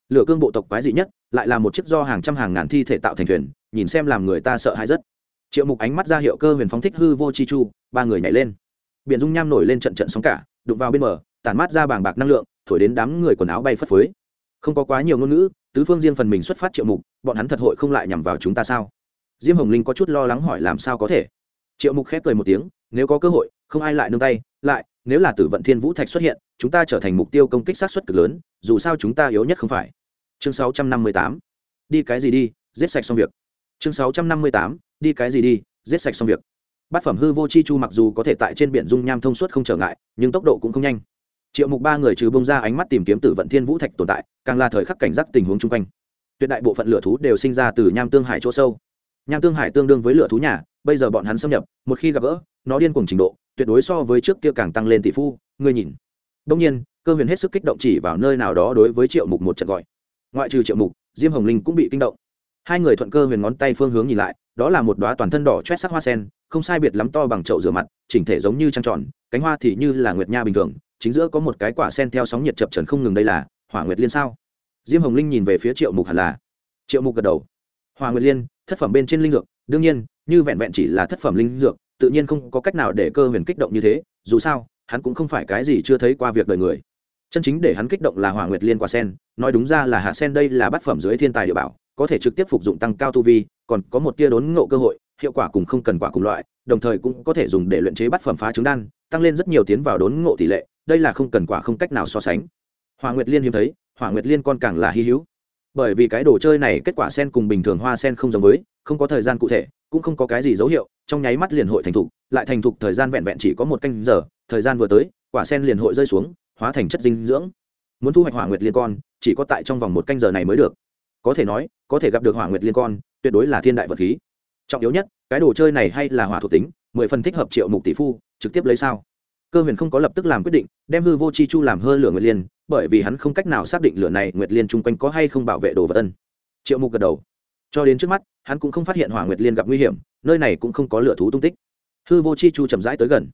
Lửa cương bộ tộc quái dị nhất, lại là một chiếc do hàng trăm hàng ngàn thi thể tạo thành thuyền, nhìn xem làm người ta sợ hãi rất. Triệu mục ánh mắt ra hiệu cơ huyền phóng thích hư vô chi chu, ba người nhảy lên. Biển dung nham nổi lên trận trận sóng cả, đụng vào bên bờ, tản mát ra bàng bạc năng lượng, thổi đến đám người quần áo bay phất phới. Không có quá nhiều ngôn ngữ, tứ phương riêng phần mình xuất phát triệu mục, bọn hắn thật hội không lại nhằm vào chúng ta sao? Diêm hồng linh có chút lo lắng hỏi làm sao có thể triệu mục khép cười một tiếng, nếu có cơ hội, không ai lại nương tay, lại, nếu là tử vận thiên vũ thạch xuất hiện, chúng ta trở thành mục tiêu công kích sát xuất cực lớn, dù sao chúng ta yếu nhất không phải. Chương sáu trăm năm mươi tám, đi cái gì đi, giết sạch xong việc. Chương sáu trăm năm mươi tám, đi cái gì đi, giết sạch xong việc. Bát phẩm hư vô chi chu mặc dù có thể tại trên biển dung nham thông suốt không trở ngại, nhưng tốc độ cũng không nhanh. Triệu mục ba người trừ bông ra ánh mắt tìm kiếm tử vận thiên vũ thạch tồn tại, càng là thời khắc cảnh giác tình huống chung quanh. Tuyệt đại bộ phận lửa thú đều sinh ra từ nham tương hải chỗ sâu. Nham tương hải tương đương với lửa thú nhà bây giờ bọn hắn xâm nhập, một khi gặp gỡ, nó điên cùng trình độ, tuyệt đối so với trước kia càng tăng lên tỷ phu, ngươi nhìn. Đông nhiên, cơ huyền hết sức kích động chỉ vào nơi nào đó đối với triệu mục một trận gọi. Ngoại trừ triệu mục, diêm hồng linh cũng bị kinh động. Hai người thuận cơ huyền ngón tay phương hướng nhìn lại, đó là một đoá toàn thân đỏ chét sắc hoa sen, không sai biệt lắm to bằng chậu rửa mặt, chỉnh thể giống như trăng tròn, cánh hoa thì như là nguyệt nha bình thường, chính giữa có một cái quả sen theo sóng nhiệt chập trần không ngừng đây là, hỏa nguyệt liên sao? Diêm hồng linh nhìn về phía triệu mục hẳn là. Triệu mục gật đầu. Hỏa nguyệt liên, thất phẩm bên trên linh dược đương nhiên, như vẹn vẹn chỉ là thất phẩm linh dược, tự nhiên không có cách nào để cơ huyền kích động như thế, dù sao, hắn cũng không phải cái gì chưa thấy qua việc đời người. Chân chính để hắn kích động là hỏa nguyệt liên quả sen, nói đúng ra là hạ sen đây là bát phẩm dưới thiên tài địa bảo, có thể trực tiếp phục dụng tăng cao tu vi, còn có một tia đốn ngộ cơ hội, hiệu quả cùng không cần quả cùng loại, đồng thời cũng có thể dùng để luyện chế bát phẩm phá trứng đan, tăng lên rất nhiều tiến vào đốn ngộ tỷ lệ, đây là không cần quả không cách nào so sánh. Hỏa nguyệt liên hiếm thấy, hỏa nguyệt liên con càng là hy hữu bởi vì cái đồ chơi này kết quả sen cùng bình thường hoa sen không giống với, không có thời gian cụ thể, cũng không có cái gì dấu hiệu, trong nháy mắt liền hội thành thục, lại thành thục thời gian vẹn vẹn chỉ có một canh giờ, thời gian vừa tới, quả sen liền hội rơi xuống, hóa thành chất dinh dưỡng. Muốn thu hoạch hỏa nguyệt liên con, chỉ có tại trong vòng một canh giờ này mới được. Có thể nói, có thể gặp được hỏa nguyệt liên con, tuyệt đối là thiên đại vật khí. Trọng yếu nhất, cái đồ chơi này hay là hỏa thuộc tính, mười phần thích hợp triệu mục tỷ phu, trực tiếp lấy sao cơ huyền không có lập tức làm quyết định, đem hư vô chi chu làm hơ lửa nguyệt liên, bởi vì hắn không cách nào xác định lửa này nguyệt liên chung quanh có hay không bảo vệ đồ vật ân. Triệu mục gật đầu. Cho đến trước mắt, hắn cũng không phát hiện hỏa nguyệt liên gặp nguy hiểm, nơi này cũng không có lửa thú tung tích. Hư vô chi chu chậm rãi tới gần.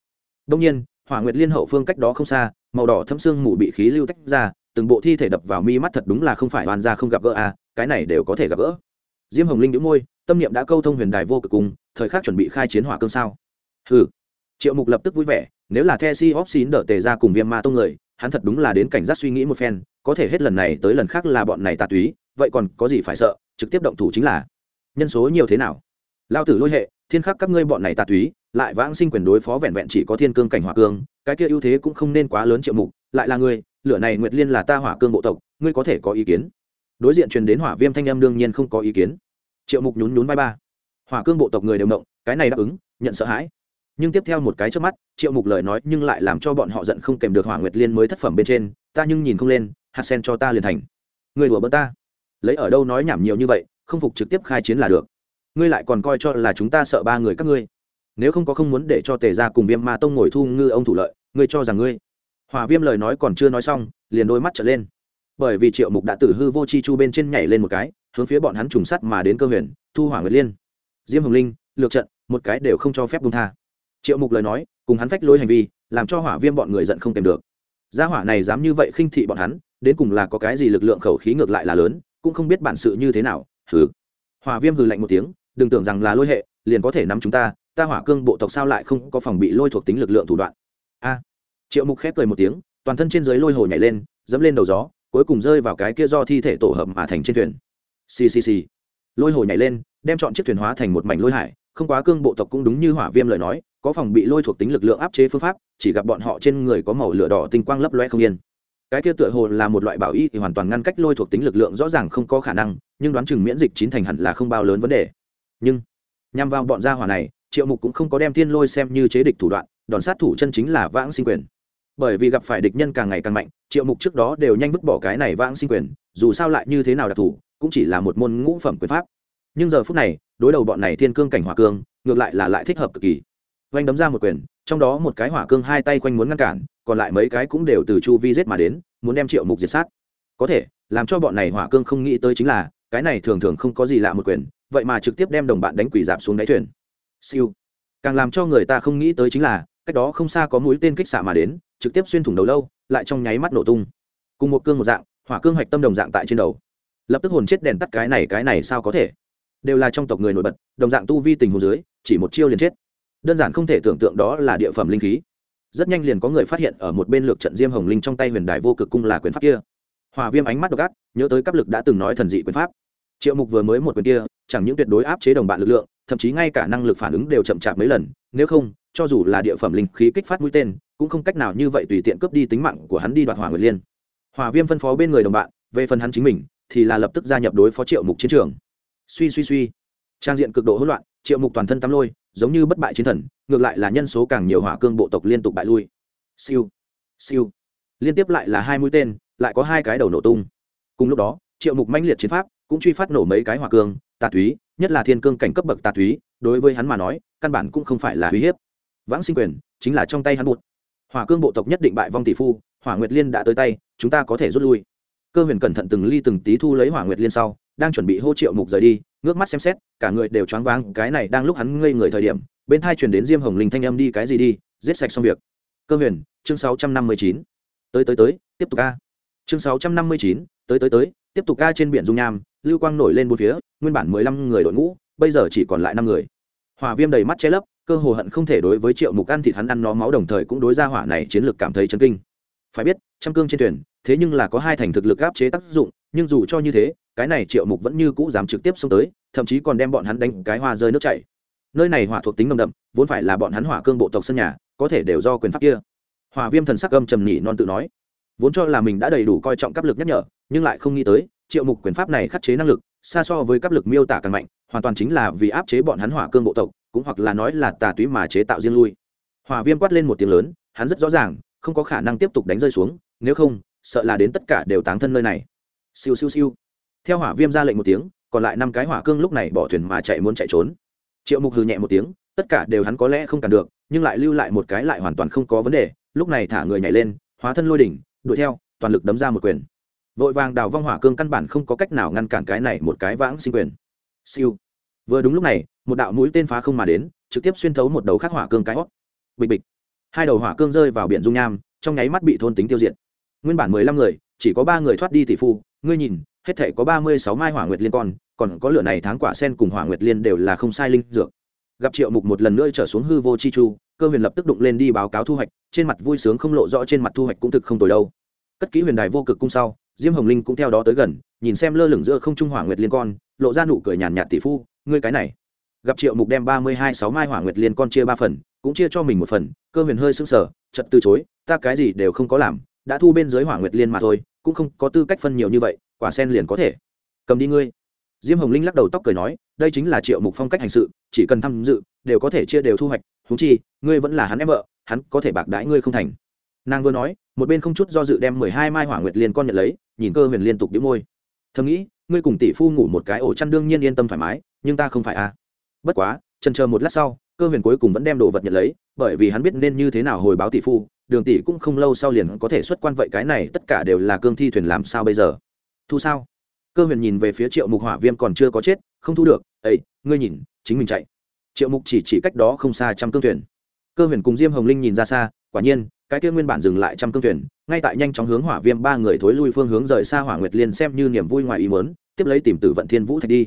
Đông nhiên, hỏa nguyệt liên hậu phương cách đó không xa, màu đỏ thâm xương mù bị khí lưu tách ra, từng bộ thi thể đập vào mi mắt thật đúng là không phải hoàn ra không gặp gỡ à cái này đều có thể gặp gỡ. Diêm hồng linh nhũ môi, tâm niệm đã câu thông huyền đài vô cực cùng, thời khắc chuẩn bị khai chiến hỏa cương sao. Hừ. Triệu mục lập tức vui vẻ nếu là the si hóc xín đỡ tề ra cùng viêm ma tông người, hắn thật đúng là đến cảnh giác suy nghĩ một phen, có thể hết lần này tới lần khác là bọn này tà túy, vậy còn có gì phải sợ, trực tiếp động thủ chính là nhân số nhiều thế nào? Lao tử lôi hệ, thiên khắc các ngươi bọn này tà túy, lại vãng sinh quyền đối phó vẹn vẹn chỉ có thiên cương cảnh hỏa cương, cái kia ưu thế cũng không nên quá lớn triệu mục, lại là ngươi, lửa này nguyệt liên là ta hỏa cương bộ tộc, ngươi có thể có ý kiến? Đối diện truyền đến hỏa viêm thanh âm đương nhiên không có ý kiến. Triệu mục nhún nhún vai ba. Hỏa cương bộ tộc người đều động, cái này đáp ứng, nhận sợ hãi nhưng tiếp theo một cái trước mắt, triệu mục lời nói nhưng lại làm cho bọn họ giận không kèm được hỏa nguyệt liên mới thất phẩm bên trên, ta nhưng nhìn không lên, hạt sen cho ta liền thành. Người đùa bỡ ta. Lấy ở đâu nói nhảm nhiều như vậy, không phục trực tiếp khai chiến là được. Ngươi lại còn coi cho là chúng ta sợ ba người các ngươi. Nếu không có không muốn để cho tề ra cùng viêm ma tông ngồi thu ngư ông thủ lợi, ngươi cho rằng ngươi. Hỏa viêm lời nói còn chưa nói xong, liền đôi mắt trở lên. Bởi vì triệu mục đã tử hư vô chi chu bên trên nhảy lên một cái, hướng phía bọn hắn trùng sắt mà đến cơ huyền, thu hỏa nguyệt liên. Diêm hồng linh, lược trận, một cái đều không cho phép bung tha triệu mục lời nói, cùng hắn phách lối hành vi, làm cho hỏa viêm bọn người giận không kèm được. Gia hỏa này dám như vậy khinh thị bọn hắn, đến cùng là có cái gì lực lượng khẩu khí ngược lại là lớn, cũng không biết bản sự như thế nào, hừ. Hỏa viêm hừ lạnh một tiếng, đừng tưởng rằng là lôi hệ, liền có thể nắm chúng ta ta hỏa cương bộ tộc sao lại không có phòng bị lôi thuộc tính lực lượng thủ đoạn. A. Triệu mục khép cười một tiếng, toàn thân trên dưới lôi hồ nhảy lên, dẫm lên đầu gió, cuối cùng rơi vào cái kia do thi thể tổ hợp mà thành trên thuyền. Ccc lôi hồ nhảy lên, đem chọn chiếc thuyền hóa thành một mảnh lôi hải, không quá cương bộ tộc cũng đúng như hỏa viêm lời nói có phòng bị lôi thuộc tính lực lượng áp chế phương pháp, chỉ gặp bọn họ trên người có màu lửa đỏ tinh quang lấp loe không yên. Cái kia tựa hồ là một loại bảo y thì hoàn toàn ngăn cách lôi thuộc tính lực lượng rõ ràng không có khả năng, nhưng đoán chừng miễn dịch chín thành hẳn là không bao lớn vấn đề. Nhưng, nhằm vào bọn gia hỏa này, triệu mục cũng không có đem thiên lôi xem như chế địch thủ đoạn, đòn sát thủ chân chính là vãng sinh quyền. Bởi vì gặp phải địch nhân càng ngày càng mạnh, triệu mục trước đó đều nhanh vứt bỏ cái này vãng sinh quyền, dù sao lại như thế nào đặc thủ cũng chỉ là một môn ngũ phẩm quyền pháp. Nhưng giờ phút này, đối đầu bọn này thiên cương cảnh hỏa cương, ngược lại là lại thích hợp cực kỳ oanh đấm ra một quyền, trong đó một cái hỏa cương hai tay quanh muốn ngăn cản, còn lại mấy cái cũng đều từ chu vi giết mà đến, muốn đem triệu mục diệt sát. Có thể, làm cho bọn này hỏa cương không nghĩ tới chính là, cái này thường thường không có gì lạ một quyền, vậy mà trực tiếp đem đồng bạn đánh quỷ dạp xuống đáy thuyền. Siêu. Càng làm cho người ta không nghĩ tới chính là, cách đó không xa có mũi tên kích xạ mà đến, trực tiếp xuyên thủng đầu lâu, lại trong nháy mắt nổ tung. Cùng một cương một dạng, hỏa cương hạch tâm đồng dạng tại trên đầu. Lập tức hồn chết đèn tắt cái này cái này sao có thể? Đều là trong tộc người nổi bật, đồng dạng tu vi tình hồ dưới, chỉ một chiêu liền chết đơn giản không thể tưởng tượng đó là địa phẩm linh khí. Rất nhanh liền có người phát hiện ở một bên lược trận diêm hồng linh trong tay huyền đài vô cực cung là quyền pháp kia. Hòa viêm ánh mắt độc ác, nhớ tới cấp lực đã từng nói thần dị quyền pháp. Triệu mục vừa mới một quyền kia, chẳng những tuyệt đối áp chế đồng bạn lực lượng, thậm chí ngay cả năng lực phản ứng đều chậm chạp mấy lần, nếu không, cho dù là địa phẩm linh khí kích phát mũi tên, cũng không cách nào như vậy tùy tiện cướp đi tính mạng của hắn đi đoạt hỏa nguyệt liên. Hòa viêm phân phó bên người đồng bạn, về phần hắn chính mình, thì là lập tức gia nhập đối phó triệu mục chiến trường. Suy suy suy. Trang diện cực độ hỗn loạn, triệu mục toàn thân tắm lôi giống như bất bại chiến thần, ngược lại là nhân số càng nhiều hỏa cương bộ tộc liên tục bại lui. Siêu siêu. Liên tiếp lại là hai mũi tên, lại có hai cái đầu nổ tung. Cùng lúc đó, triệu mục manh liệt chiến pháp cũng truy phát nổ mấy cái hỏa cương, tà túy, nhất là thiên cương cảnh cấp bậc tà túy, đối với hắn mà nói, căn bản cũng không phải là uy hiếp. Vãng sinh quyền, chính là trong tay hắn bụt. Hỏa cương bộ tộc nhất định bại vong tỷ phu, hỏa nguyệt liên đã tới tay, chúng ta có thể rút lui. Cơ huyền cẩn thận từng ly từng tí thu lấy hỏa nguyệt liên sau, đang chuẩn bị hô triệu mục rời đi ngước mắt xem xét, cả người đều choáng váng, cái này đang lúc hắn ngây người thời điểm, bên thai chuyển đến diêm hồng linh thanh âm đi cái gì đi, giết sạch xong việc. Cơ huyền, chương sáu trăm năm mươi chín. Tới tới tới, tiếp tục ca. Chương sáu trăm năm mươi chín, tới tới tới, tiếp tục ca trên biển dung nham, lưu quang nổi lên bốn phía, nguyên bản mười lăm người đội ngũ, bây giờ chỉ còn lại năm người. Hòa viêm đầy mắt che lấp, cơ hồ hận không thể đối với triệu mục ăn thịt hắn ăn nó máu đồng thời cũng đối ra hỏa này chiến lược cảm thấy chấn kinh. Phải biết, trăm cương trên thuyền, thế nhưng là có hai thành thực lực áp chế tác dụng, nhưng dù cho như thế cái này triệu mục vẫn như cũ dám trực tiếp xông tới, thậm chí còn đem bọn hắn đánh cái hoa rơi nước chảy. Nơi này hỏa thuộc tính nồng đậm, vốn phải là bọn hắn hỏa cương bộ tộc sân nhà, có thể đều do quyền pháp kia. Hỏa viêm thần sắc âm trầm nhị non tự nói. Vốn cho là mình đã đầy đủ coi trọng cấp lực nhắc nhở, nhưng lại không nghĩ tới, triệu mục quyền pháp này khắc chế năng lực, xa so với cấp lực miêu tả càng mạnh, hoàn toàn chính là vì áp chế bọn hắn hỏa cương bộ tộc, cũng hoặc là nói là tà túy mà chế tạo riêng lui. Hỏa viêm quát lên một tiếng lớn, hắn rất rõ ràng, không có khả năng tiếp tục đánh rơi xuống, nếu không, sợ là đến tất cả đều táng thân nơi này. Siêu siêu siêu theo hỏa viêm ra lệnh một tiếng, còn lại năm cái hỏa cương lúc này bỏ thuyền mà chạy muốn chạy trốn. Triệu mục hừ nhẹ một tiếng, tất cả đều hắn có lẽ không cản được, nhưng lại lưu lại một cái lại hoàn toàn không có vấn đề, lúc này thả người nhảy lên, hóa thân lôi đỉnh, đuổi theo, toàn lực đấm ra một quyền. Vội vàng đào vong hỏa cương căn bản không có cách nào ngăn cản cái này một cái vãng sinh quyền. Siêu. Vừa đúng lúc này, một đạo mũi tên phá không mà đến, trực tiếp xuyên thấu một đầu khác hỏa cương cái hót. Bịch bịch. Hai đầu hỏa cương rơi vào biển dung nham, trong nháy mắt bị thôn tính tiêu diệt. Nguyên bản mười lăm người, chỉ có ba người thoát đi tỷ phu, ngươi nhìn hết thể có ba mươi sáu mai hỏa nguyệt liên con, còn có lửa này tháng quả sen cùng hỏa nguyệt liên đều là không sai linh dược. Gặp triệu mục một lần nữa trở xuống hư vô chi chu, cơ huyền lập tức đụng lên đi báo cáo thu hoạch, trên mặt vui sướng không lộ rõ trên mặt thu hoạch cũng thực không tồi đâu. Cất kỹ huyền đài vô cực cung sau, diêm hồng linh cũng theo đó tới gần, nhìn xem lơ lửng giữa không trung hỏa nguyệt liên con, lộ ra nụ cười nhàn nhạt tỷ phu, ngươi cái này. Gặp triệu mục đem ba mươi hai sáu mai hỏa nguyệt liên con chia ba phần, cũng chia cho mình một phần, cơ huyền hơi sững sờ chật từ chối, ta cái gì đều không có làm, đã thu bên dưới hỏa nguyệt liên mà thôi, cũng không có tư cách phân nhiều như vậy quả sen liền có thể. Cầm đi ngươi. Diêm hồng linh lắc đầu tóc cười nói, đây chính là triệu mục phong cách hành sự, chỉ cần tham dự, đều có thể chia đều thu hoạch thú chi, ngươi vẫn là hắn em vợ, hắn có thể bạc đãi ngươi không thành. Nàng vừa nói, một bên không chút do dự đem mười hai mai hỏa nguyệt liên con nhận lấy, nhìn cơ huyền liên tục đĩu môi. Thầm nghĩ, ngươi cùng tỷ phu ngủ một cái ổ chăn đương nhiên yên tâm thoải mái, nhưng ta không phải à. Bất quá trần chờ một lát sau, cơ huyền cuối cùng vẫn đem đồ vật nhận lấy, bởi vì hắn biết nên như thế nào hồi báo tỷ phu, đường tỷ cũng không lâu sau liền có thể xuất quan, vậy cái này tất cả đều là cương thi thuyền làm sao bây giờ? Thu sao? Cơ huyền nhìn về phía triệu mục hỏa viêm còn chưa có chết, không thu được ấy ngươi nhìn, chính mình chạy. Triệu mục chỉ chỉ cách đó không xa trăm cương thuyền. Cơ huyền cùng diêm hồng linh nhìn ra xa, quả nhiên, cái kia nguyên bản dừng lại trăm cương thuyền, ngay tại nhanh chóng hướng hỏa viêm ba người thối lui phương hướng rời xa hỏa nguyệt liên xem như niềm vui ngoài ý mớn tiếp lấy tìm tử vận thiên vũ thạch đi.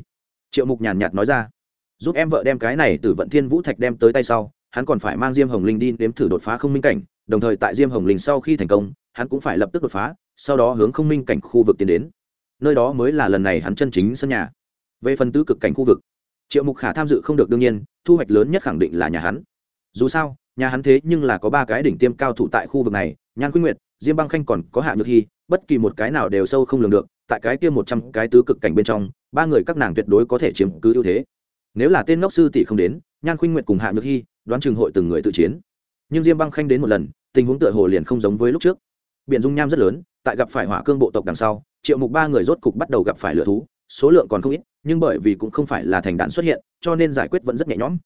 Triệu mục nhàn nhạt nói ra, giúp em vợ đem cái này tử vận thiên vũ thạch đem tới tay sau, hắn còn phải mang diêm hồng linh đi nếm thử đột phá không minh cảnh, đồng thời tại diêm hồng linh sau khi thành công, hắn cũng phải lập tức đột phá, sau đó hướng không minh cảnh khu vực tiến đến nơi đó mới là lần này hắn chân chính sân nhà. Về phần tứ cực cảnh khu vực, triệu mục khả tham dự không được đương nhiên, thu hoạch lớn nhất khẳng định là nhà hắn. Dù sao, nhà hắn thế nhưng là có ba cái đỉnh tiêm cao thủ tại khu vực này, nhan quyết nguyệt, diêm băng khanh còn có hạ nhược hy, bất kỳ một cái nào đều sâu không lường được, tại cái kia một trăm cái tứ cực cảnh bên trong, ba người các nàng tuyệt đối có thể chiếm cứ ưu thế. Nếu là tên ngốc sư tỷ không đến, nhan khuynh nguyệt cùng hạ nhược hy, đoán chừng hội từng người tự chiến. Nhưng diêm băng khanh đến một lần, tình huống tựa hồ liền không giống với lúc trước. Biện dung nham rất lớn, tại gặp phải hỏa cương bộ tộc đằng sau triệu mục ba người rốt cục bắt đầu gặp phải lửa thú, số lượng còn không ít, nhưng bởi vì cũng không phải là thành đạn xuất hiện, cho nên giải quyết vẫn rất nhẹ nhõm.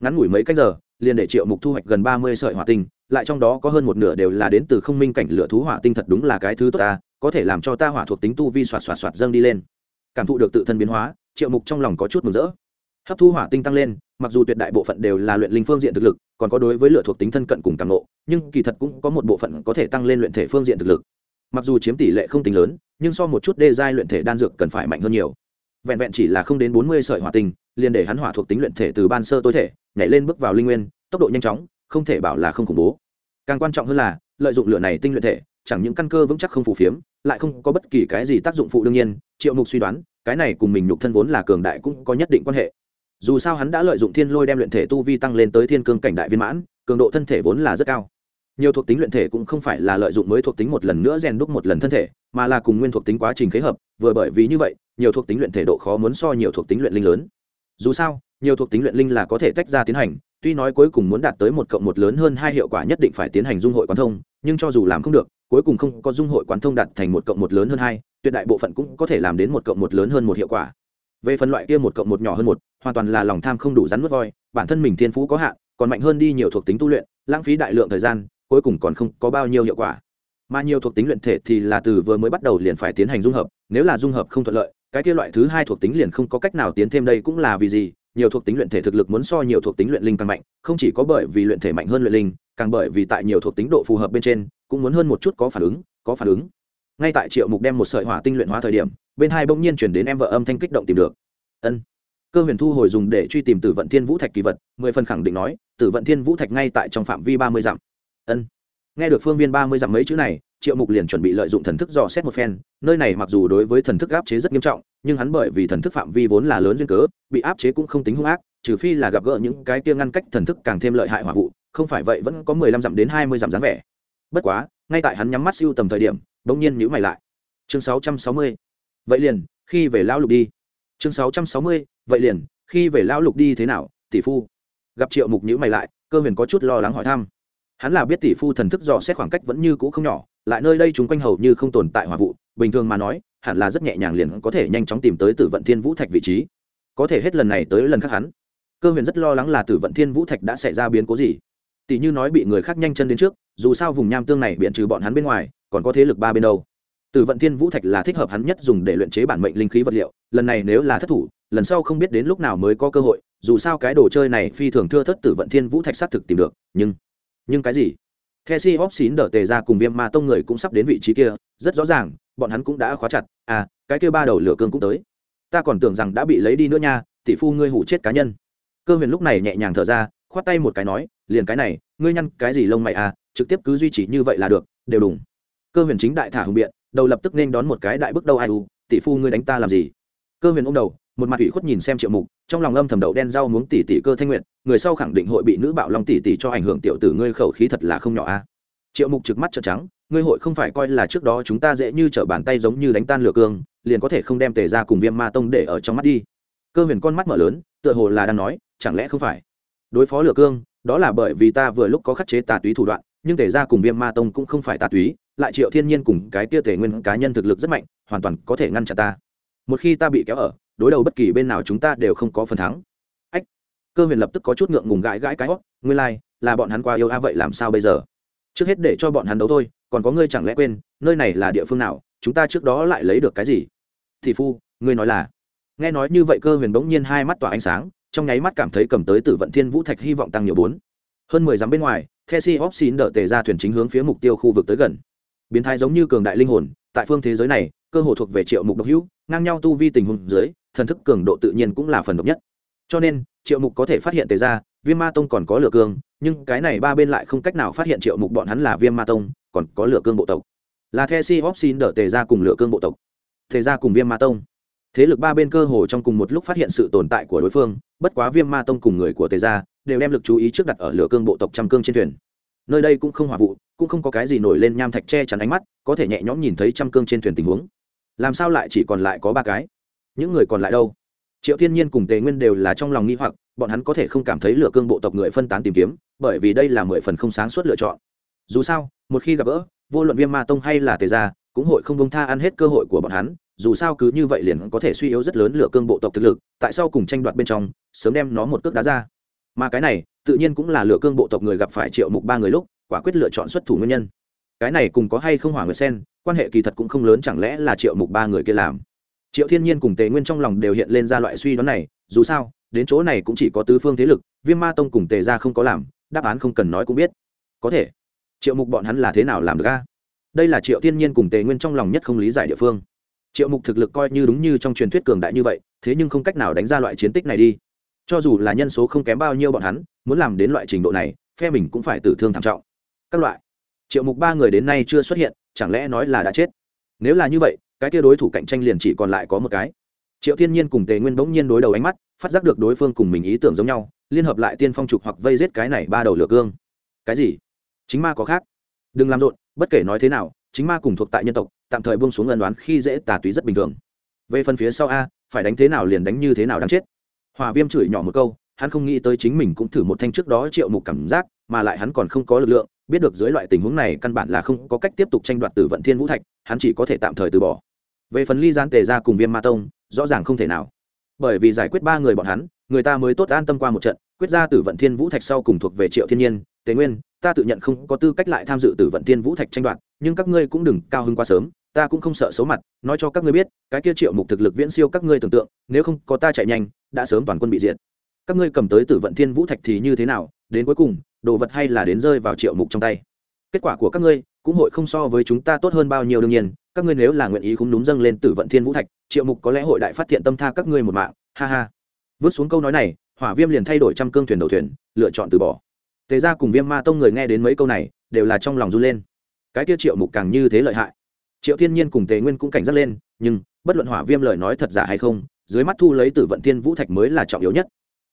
Ngắn ngủi mấy cách giờ, liền để triệu mục thu hoạch gần ba mươi sợi hỏa tinh, lại trong đó có hơn một nửa đều là đến từ không minh cảnh lửa thú hỏa tinh thật đúng là cái thứ tốt ta, có thể làm cho ta hỏa thuộc tính tu vi soạt soạt soạt dâng đi lên. Cảm thụ được tự thân biến hóa, triệu mục trong lòng có chút mừng rỡ. Hấp thu hỏa tinh tăng lên, mặc dù tuyệt đại bộ phận đều là luyện linh phương diện thực lực, còn có đối với lửa thuộc tính thân cận cùng càng nộ nhưng kỳ thật cũng có một bộ phận có thể tăng lên luyện thể phương diện thực lực mặc dù chiếm tỷ lệ không tính lớn, nhưng so một chút đê giai luyện thể đan dược cần phải mạnh hơn nhiều. Vẹn vẹn chỉ là không đến bốn mươi sợi hỏa tinh, liền để hắn hỏa thuộc tính luyện thể từ ban sơ tối thể, nhảy lên bước vào linh nguyên, tốc độ nhanh chóng, không thể bảo là không khủng bố. Càng quan trọng hơn là, lợi dụng lửa này tinh luyện thể, chẳng những căn cơ vững chắc không phù phiếm, lại không có bất kỳ cái gì tác dụng phụ đương nhiên, triệu mục suy đoán, cái này cùng mình nhục thân vốn là cường đại cũng có nhất định quan hệ. Dù sao hắn đã lợi dụng thiên lôi đem luyện thể tu vi tăng lên tới thiên cương cảnh đại viên mãn, cường độ thân thể vốn là rất cao nhiều thuộc tính luyện thể cũng không phải là lợi dụng mới thuộc tính một lần nữa rèn đúc một lần thân thể, mà là cùng nguyên thuộc tính quá trình khế hợp, vừa bởi vì như vậy, nhiều thuộc tính luyện thể độ khó muốn so nhiều thuộc tính luyện linh lớn. Dù sao, nhiều thuộc tính luyện linh là có thể tách ra tiến hành, tuy nói cuối cùng muốn đạt tới một cộng một lớn hơn hai hiệu quả nhất định phải tiến hành dung hội quán thông, nhưng cho dù làm không được, cuối cùng không có dung hội quán thông đạt thành một cộng một lớn hơn hai, tuyệt đại bộ phận cũng có thể làm đến một cộng một lớn hơn một hiệu quả. Về phần loại kia một cộng một nhỏ hơn một, hoàn toàn là lòng tham không đủ rắn mất voi, bản thân mình thiên phú có hạn, còn mạnh hơn đi nhiều thuộc tính tu luyện, lãng phí đại lượng thời gian cuối cùng còn không có bao nhiêu hiệu quả. Mà nhiều thuộc tính luyện thể thì là từ vừa mới bắt đầu liền phải tiến hành dung hợp, nếu là dung hợp không thuận lợi, cái kia loại thứ hai thuộc tính liền không có cách nào tiến thêm đây cũng là vì gì? Nhiều thuộc tính luyện thể thực lực muốn so nhiều thuộc tính luyện linh càng mạnh, không chỉ có bởi vì luyện thể mạnh hơn luyện linh, càng bởi vì tại nhiều thuộc tính độ phù hợp bên trên, cũng muốn hơn một chút có phản ứng, có phản ứng. Ngay tại triệu mục đem một sợi hỏa tinh luyện hóa thời điểm, bên hai bỗng nhiên chuyển đến em vợ âm thanh kích động tìm được. Ân. Cơ huyền thu hồi dùng để truy tìm tử vận thiên vũ thạch kỳ vật, mười phần khẳng định nói, tử vận thiên vũ thạch ngay tại trong phạm vi ba mươi dặm ân. Nghe được phương viên ba mươi dặm mấy chữ này, triệu mục liền chuẩn bị lợi dụng thần thức dò xét một phen. Nơi này mặc dù đối với thần thức áp chế rất nghiêm trọng, nhưng hắn bởi vì thần thức phạm vi vốn là lớn duyên cớ, bị áp chế cũng không tính hung ác, trừ phi là gặp gỡ những cái kia ngăn cách thần thức càng thêm lợi hại hỏa vụ, không phải vậy vẫn có mười lăm dặm đến hai mươi dặm dáng vẻ. Bất quá, ngay tại hắn nhắm mắt siêu tầm thời điểm, bỗng nhiên nhữ mày lại. Chương sáu trăm sáu mươi. Vậy liền, khi về lão lục đi. Chương sáu trăm sáu mươi, vậy liền, khi về lão lục đi thế nào, tỷ phu? Gặp triệu mục nhữ mày lại, cơ huyền có chút lo lắng hỏi thăm hắn là biết tỷ phu thần thức dò xét khoảng cách vẫn như cũ không nhỏ, lại nơi đây chúng quanh hầu như không tồn tại hỏa vụ, bình thường mà nói, hẳn là rất nhẹ nhàng liền có thể nhanh chóng tìm tới tử vận thiên vũ thạch vị trí. Có thể hết lần này tới lần khác hắn. Cơ huyền rất lo lắng là tử vận thiên vũ thạch đã xảy ra biến cố gì. Tỷ như nói bị người khác nhanh chân đến trước, dù sao vùng nham tương này biện trừ bọn hắn bên ngoài, còn có thế lực ba bên đâu. Tử vận thiên vũ thạch là thích hợp hắn nhất dùng để luyện chế bản mệnh linh khí vật liệu, lần này nếu là thất thủ, lần sau không biết đến lúc nào mới có cơ hội, dù sao cái đồ chơi này phi thường thưa thất tử vận thiên vũ thạch xác thực tìm được, nhưng nhưng cái gì? The si hop xín đỡ tề ra cùng viêm ma tông người cũng sắp đến vị trí kia, rất rõ ràng, bọn hắn cũng đã khóa chặt. À cái kia ba đầu lửa cương cũng tới. Ta còn tưởng rằng đã bị lấy đi nữa nha, tỷ phu ngươi hủ chết cá nhân. Cơ huyền lúc này nhẹ nhàng thở ra, khoát tay một cái nói, liền cái này, ngươi nhăn cái gì lông mày à trực tiếp cứ duy trì như vậy là được, đều đúng cơ huyền chính đại thả hùng biện, đầu lập tức nên đón một cái đại bước đầu ai u, tỷ phu ngươi đánh ta làm gì? Cơ huyền ôm đầu một mặt ủy khuất nhìn xem triệu mục, trong lòng âm thầm đậu đen rau muống tỷ tỷ cơ thanh nguyện người sau khẳng định hội bị nữ bạo long tỷ tỷ cho ảnh hưởng tiểu tử ngươi khẩu khí thật là không nhỏ a. Triệu mục trực mắt trợn trắng, ngươi hội không phải coi là trước đó chúng ta dễ như trở bàn tay giống như đánh tan lửa cương, liền có thể không đem tề ra cùng viêm ma tông để ở trong mắt đi. Cơ huyền con mắt mở lớn, tựa hồ là đang nói, chẳng lẽ không phải? Đối phó lửa cương, đó là bởi vì ta vừa lúc có khắc chế tà túy thủ đoạn, nhưng tề ra cùng viêm ma tông cũng không phải tà túy, lại triệu thiên nhiên cùng cái tia tề nguyên cá nhân thực lực rất mạnh, hoàn toàn có thể ngăn chặn ta. Một khi ta bị kéo ở đối đầu bất kỳ bên nào chúng ta đều không có phần thắng. Ách cơ huyền lập tức có chút ngượng ngùng gãi gãi cái hót nguyên lai、like, là bọn hắn qua yêu a vậy làm sao bây giờ? Trước hết để cho bọn hắn đấu thôi còn có ngươi chẳng lẽ quên nơi này là địa phương nào chúng ta trước đó lại lấy được cái gì? Thì phu ngươi nói là. Nghe nói như vậy cơ huyền bỗng nhiên hai mắt tỏa ánh sáng trong nháy mắt cảm thấy cầm tới tử vận thiên vũ thạch hy vọng tăng nhiều bốn. Hơn mười dặm bên ngoài the si hóc xin đỡ tề ra thuyền chính hướng phía mục tiêu khu vực tới gần. Biến thái giống như cường đại linh hồn tại phương thế giới này cơ hồ thuộc về triệu mục độc hữu ngang nhau tu vi tình huống dưới thần thức cường độ tự nhiên cũng là phần độc nhất. Cho nên, triệu mục có thể phát hiện tề ra viêm ma tông còn có lửa cương, nhưng cái này ba bên lại không cách nào phát hiện triệu mục bọn hắn là viêm ma tông, còn có lửa cương bộ tộc. Là the si hop xin đỡ tề ra cùng lửa cương bộ tộc. Tề ra cùng viêm ma tông. Thế lực ba bên cơ hồ trong cùng một lúc phát hiện sự tồn tại của đối phương, bất quá viêm ma tông cùng người của tề gia đều đem lực chú ý trước đặt ở lửa cương bộ tộc trăm cương trên thuyền. Nơi đây cũng không hòa vụ, cũng không có cái gì nổi lên nham thạch che chắn ánh mắt, có thể nhẹ nhõm nhìn thấy trăm cương trên thuyền tình huống. Làm sao lại chỉ còn lại có ba cái? Những người còn lại đâu? Triệu thiên nhiên cùng tề nguyên đều là trong lòng nghi hoặc, bọn hắn có thể không cảm thấy lửa cương bộ tộc người phân tán tìm kiếm, bởi vì đây là mười phần không sáng suốt lựa chọn. Dù sao, một khi gặp gỡ, vô luận viêm ma tông hay là tề gia, cũng hội không bông tha ăn hết cơ hội của bọn hắn, dù sao cứ như vậy liền có thể suy yếu rất lớn lửa cương bộ tộc thực lực, tại sao cùng tranh đoạt bên trong, sớm đem nó một cước đá ra. Mà cái này, tự nhiên cũng là lửa cương bộ tộc người gặp phải triệu mục ba người lúc, quả quyết lựa chọn xuất thủ nguyên nhân. Cái này cùng có hay không hỏa người sen, quan hệ kỳ thật cũng không lớn, chẳng lẽ là triệu mục ba người kia làm? Triệu thiên nhiên cùng tề nguyên trong lòng đều hiện lên ra loại suy đoán này, dù sao, đến chỗ này cũng chỉ có tứ phương thế lực, viêm ma tông cùng tề ra không có làm, đáp án không cần nói cũng biết. Có thể. Triệu mục bọn hắn là thế nào làm được a? Đây là triệu thiên nhiên cùng tề nguyên trong lòng nhất không lý giải địa phương. Triệu mục thực lực coi như đúng như trong truyền thuyết cường đại như vậy, thế nhưng không cách nào đánh ra loại chiến tích này đi. Cho dù là nhân số không kém bao nhiêu bọn hắn, muốn làm đến loại trình độ này, phe mình cũng phải tử thương thảm trọng. Các loại. Triệu mục ba người đến nay chưa xuất hiện, chẳng lẽ nói là đã chết? Nếu là như vậy cái kia đối thủ cạnh tranh liền chỉ còn lại có một cái. Triệu thiên nhiên cùng tề nguyên bỗng nhiên đối đầu ánh mắt, phát giác được đối phương cùng mình ý tưởng giống nhau, liên hợp lại tiên phong trục hoặc vây giết cái này ba đầu lửa cương. Cái gì? Chính ma có khác. Đừng làm rộn, bất kể nói thế nào, chính ma cùng thuộc tại nhân tộc, tạm thời buông xuống ân đoán khi dễ tà túy rất bình thường. Về phần phía sau a, phải đánh thế nào liền đánh như thế nào đáng chết. Hòa viêm chửi nhỏ một câu, hắn không nghĩ tới chính mình cũng thử một thanh trước đó triệu mục cảm giác, mà lại hắn còn không có lực lượng, biết được dưới loại tình huống này căn bản là không có cách tiếp tục tranh đoạt từ vận thiên vũ thạch, hắn chỉ có thể tạm thời từ bỏ về phần ly gián tề ra cùng viêm ma tông, rõ ràng không thể nào. Bởi vì giải quyết ba người bọn hắn, người ta mới tốt an tâm qua một trận, quyết ra tử vận thiên vũ thạch sau cùng thuộc về triệu thiên nhiên. Tề nguyên, ta tự nhận không có tư cách lại tham dự tử vận thiên vũ thạch tranh đoạt, nhưng các ngươi cũng đừng cao hứng quá sớm, ta cũng không sợ xấu mặt, nói cho các ngươi biết, cái kia triệu mục thực lực viễn siêu các ngươi tưởng tượng, nếu không có ta chạy nhanh, đã sớm toàn quân bị diệt. Các ngươi cầm tới tử vận thiên vũ thạch thì như thế nào, đến cuối cùng, đồ vật hay là đến rơi vào triệu mục trong tay kết quả của các ngươi cũng hội không so với chúng ta tốt hơn bao nhiêu đương nhiên, các ngươi nếu là nguyện ý cũng đúng dâng lên tử vận thiên vũ thạch, triệu mục có lẽ hội đại phát thiện tâm tha các ngươi một mạng, ha ha. Vứt xuống câu nói này, hỏa viêm liền thay đổi trăm cương thuyền đầu thuyền, lựa chọn từ bỏ. Tề ra cùng viêm ma tông người nghe đến mấy câu này, đều là trong lòng run lên. Cái kia triệu mục càng như thế lợi hại. Triệu thiên nhiên cùng tề nguyên cũng cảnh giác lên, nhưng, bất luận hỏa viêm lời nói thật giả hay không, dưới mắt thu lấy tử vận thiên vũ thạch mới là trọng yếu nhất.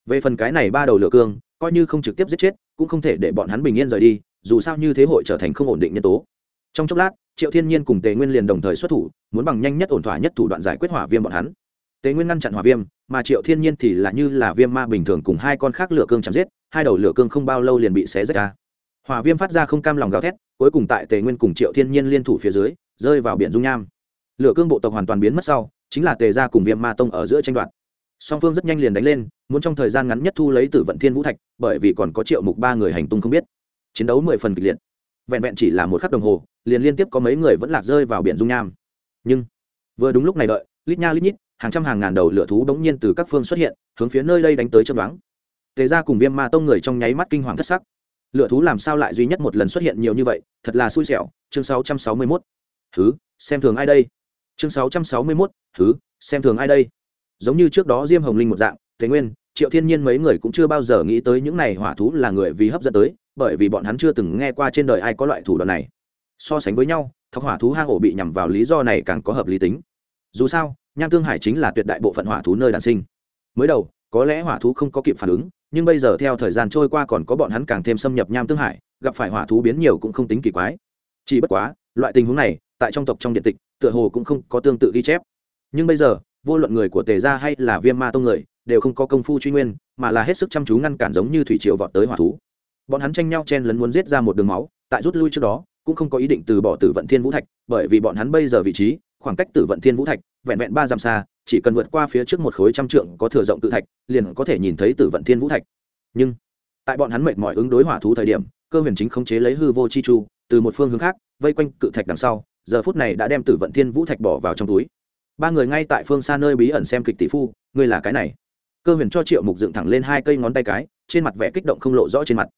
Về phần cái này ba đầu lửa cương, coi như không trực tiếp giết chết, cũng không thể để bọn hắn bình yên rời đi dù sao như thế hội trở thành không ổn định nhân tố. Trong chốc lát, triệu thiên nhiên cùng tề nguyên liền đồng thời xuất thủ, muốn bằng nhanh nhất ổn thỏa nhất thủ đoạn giải quyết hỏa viêm bọn hắn. Tề nguyên ngăn chặn hỏa viêm, mà triệu thiên nhiên thì là như là viêm ma bình thường cùng hai con khác lửa cương chạm giết, hai đầu lửa cương không bao lâu liền bị xé rách ra. Hỏa viêm phát ra không cam lòng gào thét, cuối cùng tại tề nguyên cùng triệu thiên nhiên liên thủ phía dưới, rơi vào biển dung nham. Lửa cương bộ tộc hoàn toàn biến mất sau, chính là tề gia cùng viêm ma tông ở giữa tranh đoạt. Song phương rất nhanh liền đánh lên, muốn trong thời gian ngắn nhất thu lấy tử vận thiên vũ thạch, bởi vì còn có triệu mục ba người hành tung không biết chiến đấu mười phần kịch liệt. Vẹn vẹn chỉ là một khắc đồng hồ, liền liên tiếp có mấy người vẫn lạc rơi vào biển dung nham. Nhưng, vừa đúng lúc này đợi, lít nha lít nhít, hàng trăm hàng ngàn đầu lửa thú bỗng nhiên từ các phương xuất hiện, hướng phía nơi đây đánh tới chân đoán tề ra cùng viêm ma tông người trong nháy mắt kinh hoàng thất sắc. Lửa thú làm sao lại duy nhất một lần xuất hiện nhiều như vậy, thật là xui xẻo. Chương 661. thứ, xem thường ai đây? Chương 661. thứ, xem thường ai đây? Giống như trước đó diêm hồng linh một dạng thế nguyên triệu thiên nhiên mấy người cũng chưa bao giờ nghĩ tới những này hỏa thú là người vì hấp dẫn tới, bởi vì bọn hắn chưa từng nghe qua trên đời ai có loại thủ đoạn này. So sánh với nhau, thọc hỏa thú hang ổ bị nhằm vào lý do này càng có hợp lý tính. Dù sao, nham tương hải chính là tuyệt đại bộ phận hỏa thú nơi đàn sinh. Mới đầu, có lẽ hỏa thú không có kịp phản ứng, nhưng bây giờ theo thời gian trôi qua còn có bọn hắn càng thêm xâm nhập nham tương hải, gặp phải hỏa thú biến nhiều cũng không tính kỳ quái. Chỉ bất quá, loại tình huống này, tại trong tộc trong điện tịch, tựa hồ cũng không có tương tự ghi chép. Nhưng bây giờ, vô luận người của tề gia hay là viêm ma tông người đều không có công phu truy nguyên, mà là hết sức chăm chú ngăn cản giống như thủy triều vọt tới hỏa thú. Bọn hắn tranh nhau chen lấn muốn giết ra một đường máu, tại rút lui trước đó, cũng không có ý định từ bỏ tử vận thiên vũ thạch, bởi vì bọn hắn bây giờ vị trí, khoảng cách tử vận thiên vũ thạch, vẹn vẹn ba dặm xa, chỉ cần vượt qua phía trước một khối trăm trượng có thừa rộng tự thạch, liền có thể nhìn thấy tử vận thiên vũ thạch. Nhưng, tại bọn hắn mệt mỏi ứng đối hỏa thú thời điểm, cơ huyền chính khống chế lấy hư vô chi chu, từ một phương hướng khác, vây quanh cự thạch đằng sau, giờ phút này đã đem tử vận thiên vũ thạch bỏ vào trong túi. Ba người ngay tại phương xa nơi bí ẩn xem kịch tỷ phu, ngươi là cái này cơ huyền cho triệu mục dựng thẳng lên hai cây ngón tay cái, trên mặt vẻ kích động không lộ rõ trên mặt.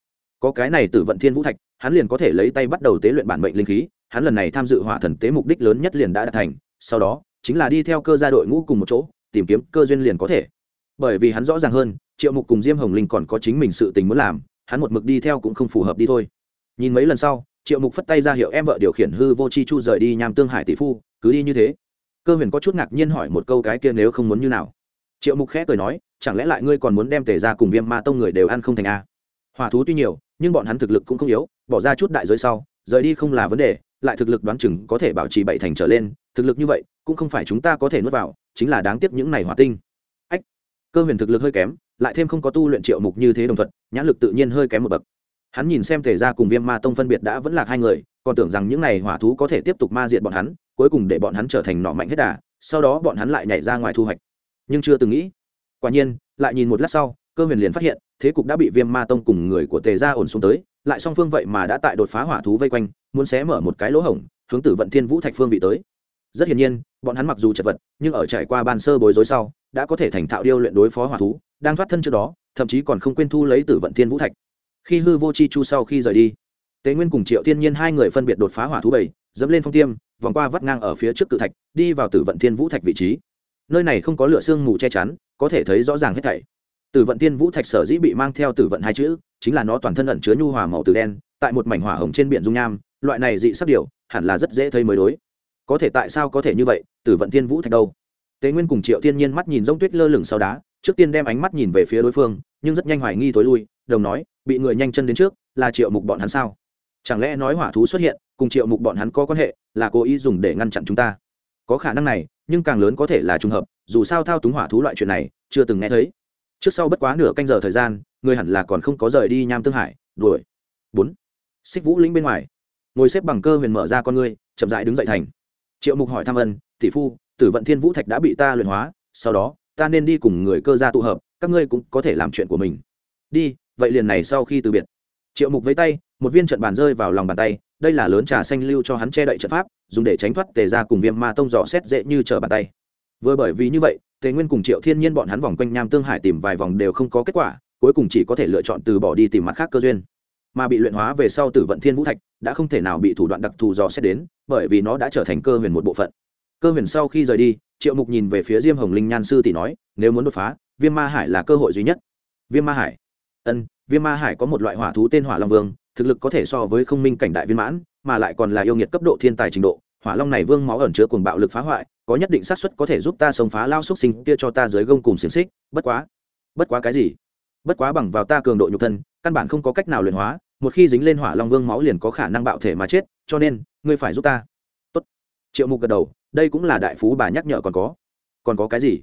Có cái này từ vận thiên vũ thạch, hắn liền có thể lấy tay bắt đầu tế luyện bản mệnh linh khí, hắn lần này tham dự hỏa thần tế mục đích lớn nhất liền đã đạt thành, sau đó, chính là đi theo cơ gia đội ngũ cùng một chỗ, tìm kiếm cơ duyên liền có thể. Bởi vì hắn rõ ràng hơn, triệu mục cùng diêm hồng linh còn có chính mình sự tình muốn làm, hắn một mực đi theo cũng không phù hợp đi thôi. Nhìn mấy lần sau, triệu mục phất tay ra hiệu em vợ điều khiển hư vô chi chu rời đi nhằm tương hải tỷ phu, cứ đi như thế. Cơ huyền có chút ngạc nhiên hỏi một câu cái kia nếu không muốn như nào. Triệu mục khẽ cười nói chẳng lẽ lại ngươi còn muốn đem tề ra cùng viêm ma tông người đều ăn không thành a? Hỏa thú tuy nhiều, nhưng bọn hắn thực lực cũng không yếu, bỏ ra chút đại giới sau, rời đi không là vấn đề, lại thực lực đoán chừng có thể bảo trì bảy thành trở lên, thực lực như vậy, cũng không phải chúng ta có thể nuốt vào, chính là đáng tiếc những này hỏa tinh. Ách, cơ huyền thực lực hơi kém, lại thêm không có tu luyện triệu mục như thế đồng thuận, nhãn lực tự nhiên hơi kém một bậc. Hắn nhìn xem thể ra cùng viêm ma tông phân biệt đã vẫn là hai người, còn tưởng rằng những này hỏa thú có thể tiếp tục ma diệt bọn hắn, cuối cùng để bọn hắn trở thành nọ mạnh hết đà, sau đó bọn hắn lại nhảy ra ngoài thu hoạch. Nhưng chưa từng nghĩ quả nhiên, lại nhìn một lát sau, cơ huyền liền phát hiện, thế cục đã bị viêm ma tông cùng người của tề Gia ổn xuống tới, lại song phương vậy mà đã tại đột phá hỏa thú vây quanh, muốn xé mở một cái lỗ hổng, hướng tử vận thiên vũ thạch phương vị tới. Rất hiển nhiên, bọn hắn mặc dù chật vật, nhưng ở trải qua ban sơ bối rối sau, đã có thể thành thạo điêu luyện đối phó hỏa thú, đang thoát thân trước đó, thậm chí còn không quên thu lấy tử vận thiên vũ thạch. Khi hư vô chi chu sau khi rời đi, tế nguyên cùng triệu thiên nhiên hai người phân biệt đột phá hỏa thú bảy, dẫm lên phong tiêm, vòng qua vắt ngang ở phía trước cự thạch, đi vào tử vận thiên vũ thạch vị trí. Nơi này không có lửa sương mù che chắn có thể thấy rõ ràng hết thảy. Tử vận tiên vũ thạch sở dĩ bị mang theo tử vận hai chữ, chính là nó toàn thân ẩn chứa nhu hòa màu từ đen, tại một mảnh hỏa hồng trên biển dung nham, loại này dị sắc điều, hẳn là rất dễ thấy mới đối. Có thể tại sao có thể như vậy, tử vận tiên vũ thạch đâu? Tế nguyên cùng triệu thiên nhiên mắt nhìn rông tuyết lơ lửng sau đá, trước tiên đem ánh mắt nhìn về phía đối phương, nhưng rất nhanh hoài nghi tối lui, đồng nói, bị người nhanh chân đến trước, là triệu mục bọn hắn sao? Chẳng lẽ nói hỏa thú xuất hiện, cùng triệu mục bọn hắn có quan hệ, là cố ý dùng để ngăn chặn chúng ta? Có khả năng này nhưng càng lớn có thể là trùng hợp, dù sao thao túng hỏa thú loại chuyện này, chưa từng nghe thấy. Trước sau bất quá nửa canh giờ thời gian, người hẳn là còn không có rời đi nham tương hải, đuổi. Bốn. Xích vũ lĩnh bên ngoài. Ngồi xếp bằng cơ huyền mở ra con ngươi, chậm dại đứng dậy thành. Triệu mục hỏi thăm ân, tỷ phu, tử vận thiên vũ thạch đã bị ta luyện hóa, sau đó, ta nên đi cùng người cơ gia tụ hợp, các ngươi cũng có thể làm chuyện của mình. Đi, vậy liền này sau khi từ biệt. Triệu mục với tay, một viên trận bàn rơi vào lòng bàn tay đây là lớn trà xanh lưu cho hắn che đậy trận pháp, dùng để tránh thoát tề ra cùng viêm ma tông dò xét dễ như trở bàn tay. Vừa bởi vì như vậy, tề nguyên cùng triệu thiên nhiên bọn hắn vòng quanh nham tương hải tìm vài vòng đều không có kết quả, cuối cùng chỉ có thể lựa chọn từ bỏ đi tìm mặt khác cơ duyên. Mà bị luyện hóa về sau tử vận thiên vũ thạch, đã không thể nào bị thủ đoạn đặc thù dò xét đến, bởi vì nó đã trở thành cơ huyền một bộ phận. Cơ huyền sau khi rời đi, triệu mục nhìn về phía diêm hồng linh nhan sư thì nói, nếu muốn đột phá, viêm ma hải là cơ hội duy nhất. Viêm ma hải? Ân, viêm ma hải có một loại hỏa thú tên hỏa long vương thực lực có thể so với không minh cảnh đại viên mãn, mà lại còn là yêu nghiệt cấp độ thiên tài trình độ, hỏa long này vương máu ẩn chứa cuồng bạo lực phá hoại, có nhất định xác suất có thể giúp ta sống phá lao xúc sinh kia cho ta dưới gông cùng xiềng xích, bất quá bất quá cái gì? Bất quá bằng vào ta cường độ nhục thân, căn bản không có cách nào luyện hóa, một khi dính lên hỏa long vương máu liền có khả năng bạo thể mà chết, cho nên, ngươi phải giúp ta. Tốt. triệu mục gật đầu, đây cũng là đại phú bà nhắc nhở còn có. Còn có cái gì?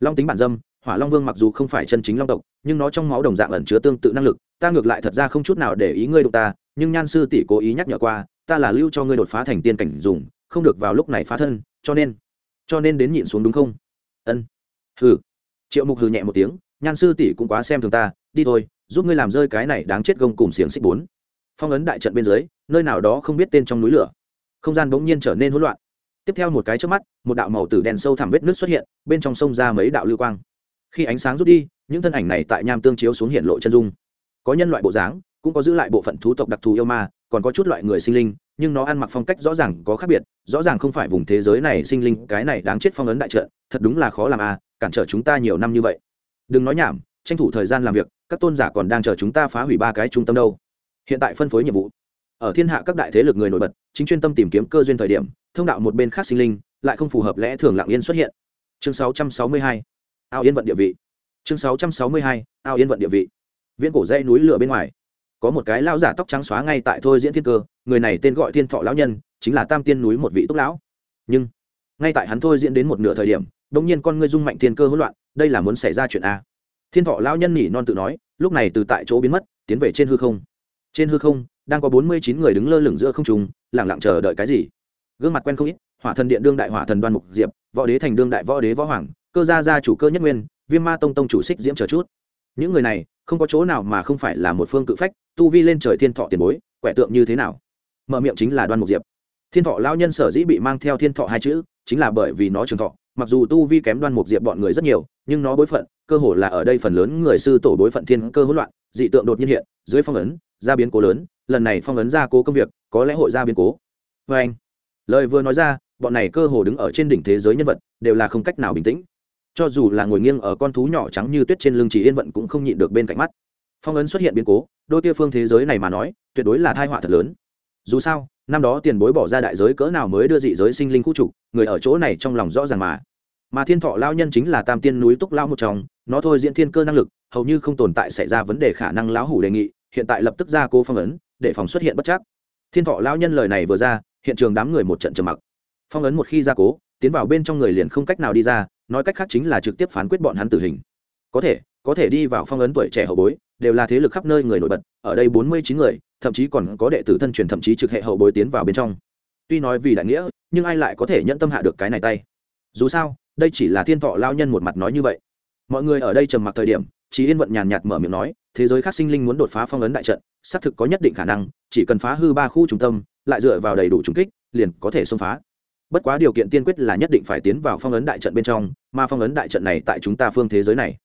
Long tính bản dâm hỏa long vương mặc dù không phải chân chính long tộc, nhưng nó trong máu đồng dạng ẩn chứa tương tự năng lực, ta ngược lại thật ra không chút nào để ý ngươi đụng ta, nhưng nhan sư tỷ cố ý nhắc nhở qua, ta là lưu cho ngươi đột phá thành tiên cảnh dùng, không được vào lúc này phá thân, cho nên cho nên đến nhịn xuống đúng không? Ân. Hừ. Triệu mục hừ nhẹ một tiếng, nhan sư tỷ cũng quá xem thường ta, đi thôi, giúp ngươi làm rơi cái này đáng chết gông cùng xiềng xích bốn. Phong ấn đại trận bên dưới, nơi nào đó không biết tên trong núi lửa. Không gian bỗng nhiên trở nên hỗn loạn. Tiếp theo một cái trước mắt, một đạo màu tử đen sâu thẳm vết nước xuất hiện, bên trong sông ra mấy đạo lưu quang khi ánh sáng rút đi, những thân ảnh này tại nham tương chiếu xuống hiện lộ chân dung. Có nhân loại bộ dáng, cũng có giữ lại bộ phận thú tộc đặc thù yêu ma, còn có chút loại người sinh linh, nhưng nó ăn mặc phong cách rõ ràng có khác biệt, rõ ràng không phải vùng thế giới này sinh linh, cái này đáng chết phong ấn đại trợ. thật đúng là khó làm à cản trở chúng ta nhiều năm như vậy. Đừng nói nhảm, tranh thủ thời gian làm việc, các tôn giả còn đang chờ chúng ta phá hủy ba cái trung tâm đâu. Hiện tại phân phối nhiệm vụ. Ở thiên hạ các đại thế lực người nổi bật, chính chuyên tâm tìm kiếm cơ duyên thời điểm, thông đạo một bên khác sinh linh, lại không phù hợp lẽ thường lặng yên xuất hiện. Chương 662 ao yên vận địa vị. Chương 662 ao yên vận địa vị. Viễn cổ dây núi lửa bên ngoài. Có một cái lão giả tóc trắng xóa ngay tại thôi diễn thiên cơ, người này tên gọi thiên thọ lão nhân, chính là tam tiên núi một vị túc lão. Nhưng, ngay tại hắn thôi diễn đến một nửa thời điểm đông nhiên con ngươi dung mạnh thiên cơ hỗn loạn, đây là muốn xảy ra chuyện a. Thiên thọ lão nhân nhỉ non tự nói, lúc này từ tại chỗ biến mất, tiến về trên hư không. Trên hư không, đang có bốn mươi chín người đứng lơ lửng giữa không trung lẳng lặng chờ đợi cái gì? Gương mặt quen không ít, hỏa thần điện đương đại hỏa thần đoan mục diệp, võ đế thành đương đại võ đế võ hoàng cơ gia gia chủ cơ nhất nguyên, viêm ma tông tông chủ xích diễm chờ chút. Những người này, không có chỗ nào mà không phải là một phương cự phách, tu vi lên trời thiên thọ tiền bối, quẻ tượng như thế nào? Mở miệng chính là đoan mục diệp. Thiên thọ lao nhân sở dĩ bị mang theo thiên thọ hai chữ, chính là bởi vì nó trường thọ. Mặc dù tu vi kém đoan mục diệp bọn người rất nhiều, nhưng nó bối phận, cơ hồ là ở đây phần lớn người sư tổ bối phận thiên cơ hỗn loạn, dị tượng đột nhiên hiện, dưới phong ấn, ra biến cố lớn, lần này phong ấn ra cố công việc, có lẽ hội ra biến cố. Vê anh lời vừa nói ra, bọn này cơ hồ đứng ở trên đỉnh thế giới nhân vật, đều là không cách nào bình tĩnh cho dù là ngồi nghiêng ở con thú nhỏ trắng như tuyết trên lưng chỉ yên vận cũng không nhịn được bên cạnh mắt. Phong ấn xuất hiện biến cố, đôi tia phương thế giới này mà nói, tuyệt đối là thai họa thật lớn. Dù sao, năm đó tiền bối bỏ ra đại giới cỡ nào mới đưa dị giới sinh linh khu trục, người ở chỗ này trong lòng rõ ràng mà. Mà thiên thọ lao nhân chính là tam tiên núi túc lao một trong, nó thôi diễn thiên cơ năng lực, hầu như không tồn tại xảy ra vấn đề khả năng lão hủ đề nghị, hiện tại lập tức ra cố phong ấn, để phòng xuất hiện bất chắc. Thiên thọ lao nhân lời này vừa ra, hiện trường đám người một trận trầm mặc. Phong ấn một khi ra cố, tiến vào bên trong người liền không cách nào đi ra nói cách khác chính là trực tiếp phán quyết bọn hắn tử hình. Có thể có thể đi vào phong ấn tuổi trẻ hậu bối, đều là thế lực khắp nơi người nổi bật, ở đây bốn mươi chín người, thậm chí còn có đệ tử thân truyền thậm chí trực hệ hậu bối tiến vào bên trong. Tuy nói vì đại nghĩa, nhưng ai lại có thể nhận tâm hạ được cái này tay? Dù sao, đây chỉ là thiên thọ lao nhân một mặt nói như vậy. Mọi người ở đây trầm mặc thời điểm chỉ yên vận nhàn nhạt mở miệng nói, thế giới khác sinh linh muốn đột phá phong ấn đại trận, xác thực có nhất định khả năng, chỉ cần phá hư ba khu trung tâm, lại dựa vào đầy đủ trùng kích, liền có thể xông phá bất quá điều kiện tiên quyết là nhất định phải tiến vào phong ấn đại trận bên trong, mà phong ấn đại trận này tại chúng ta phương thế giới này.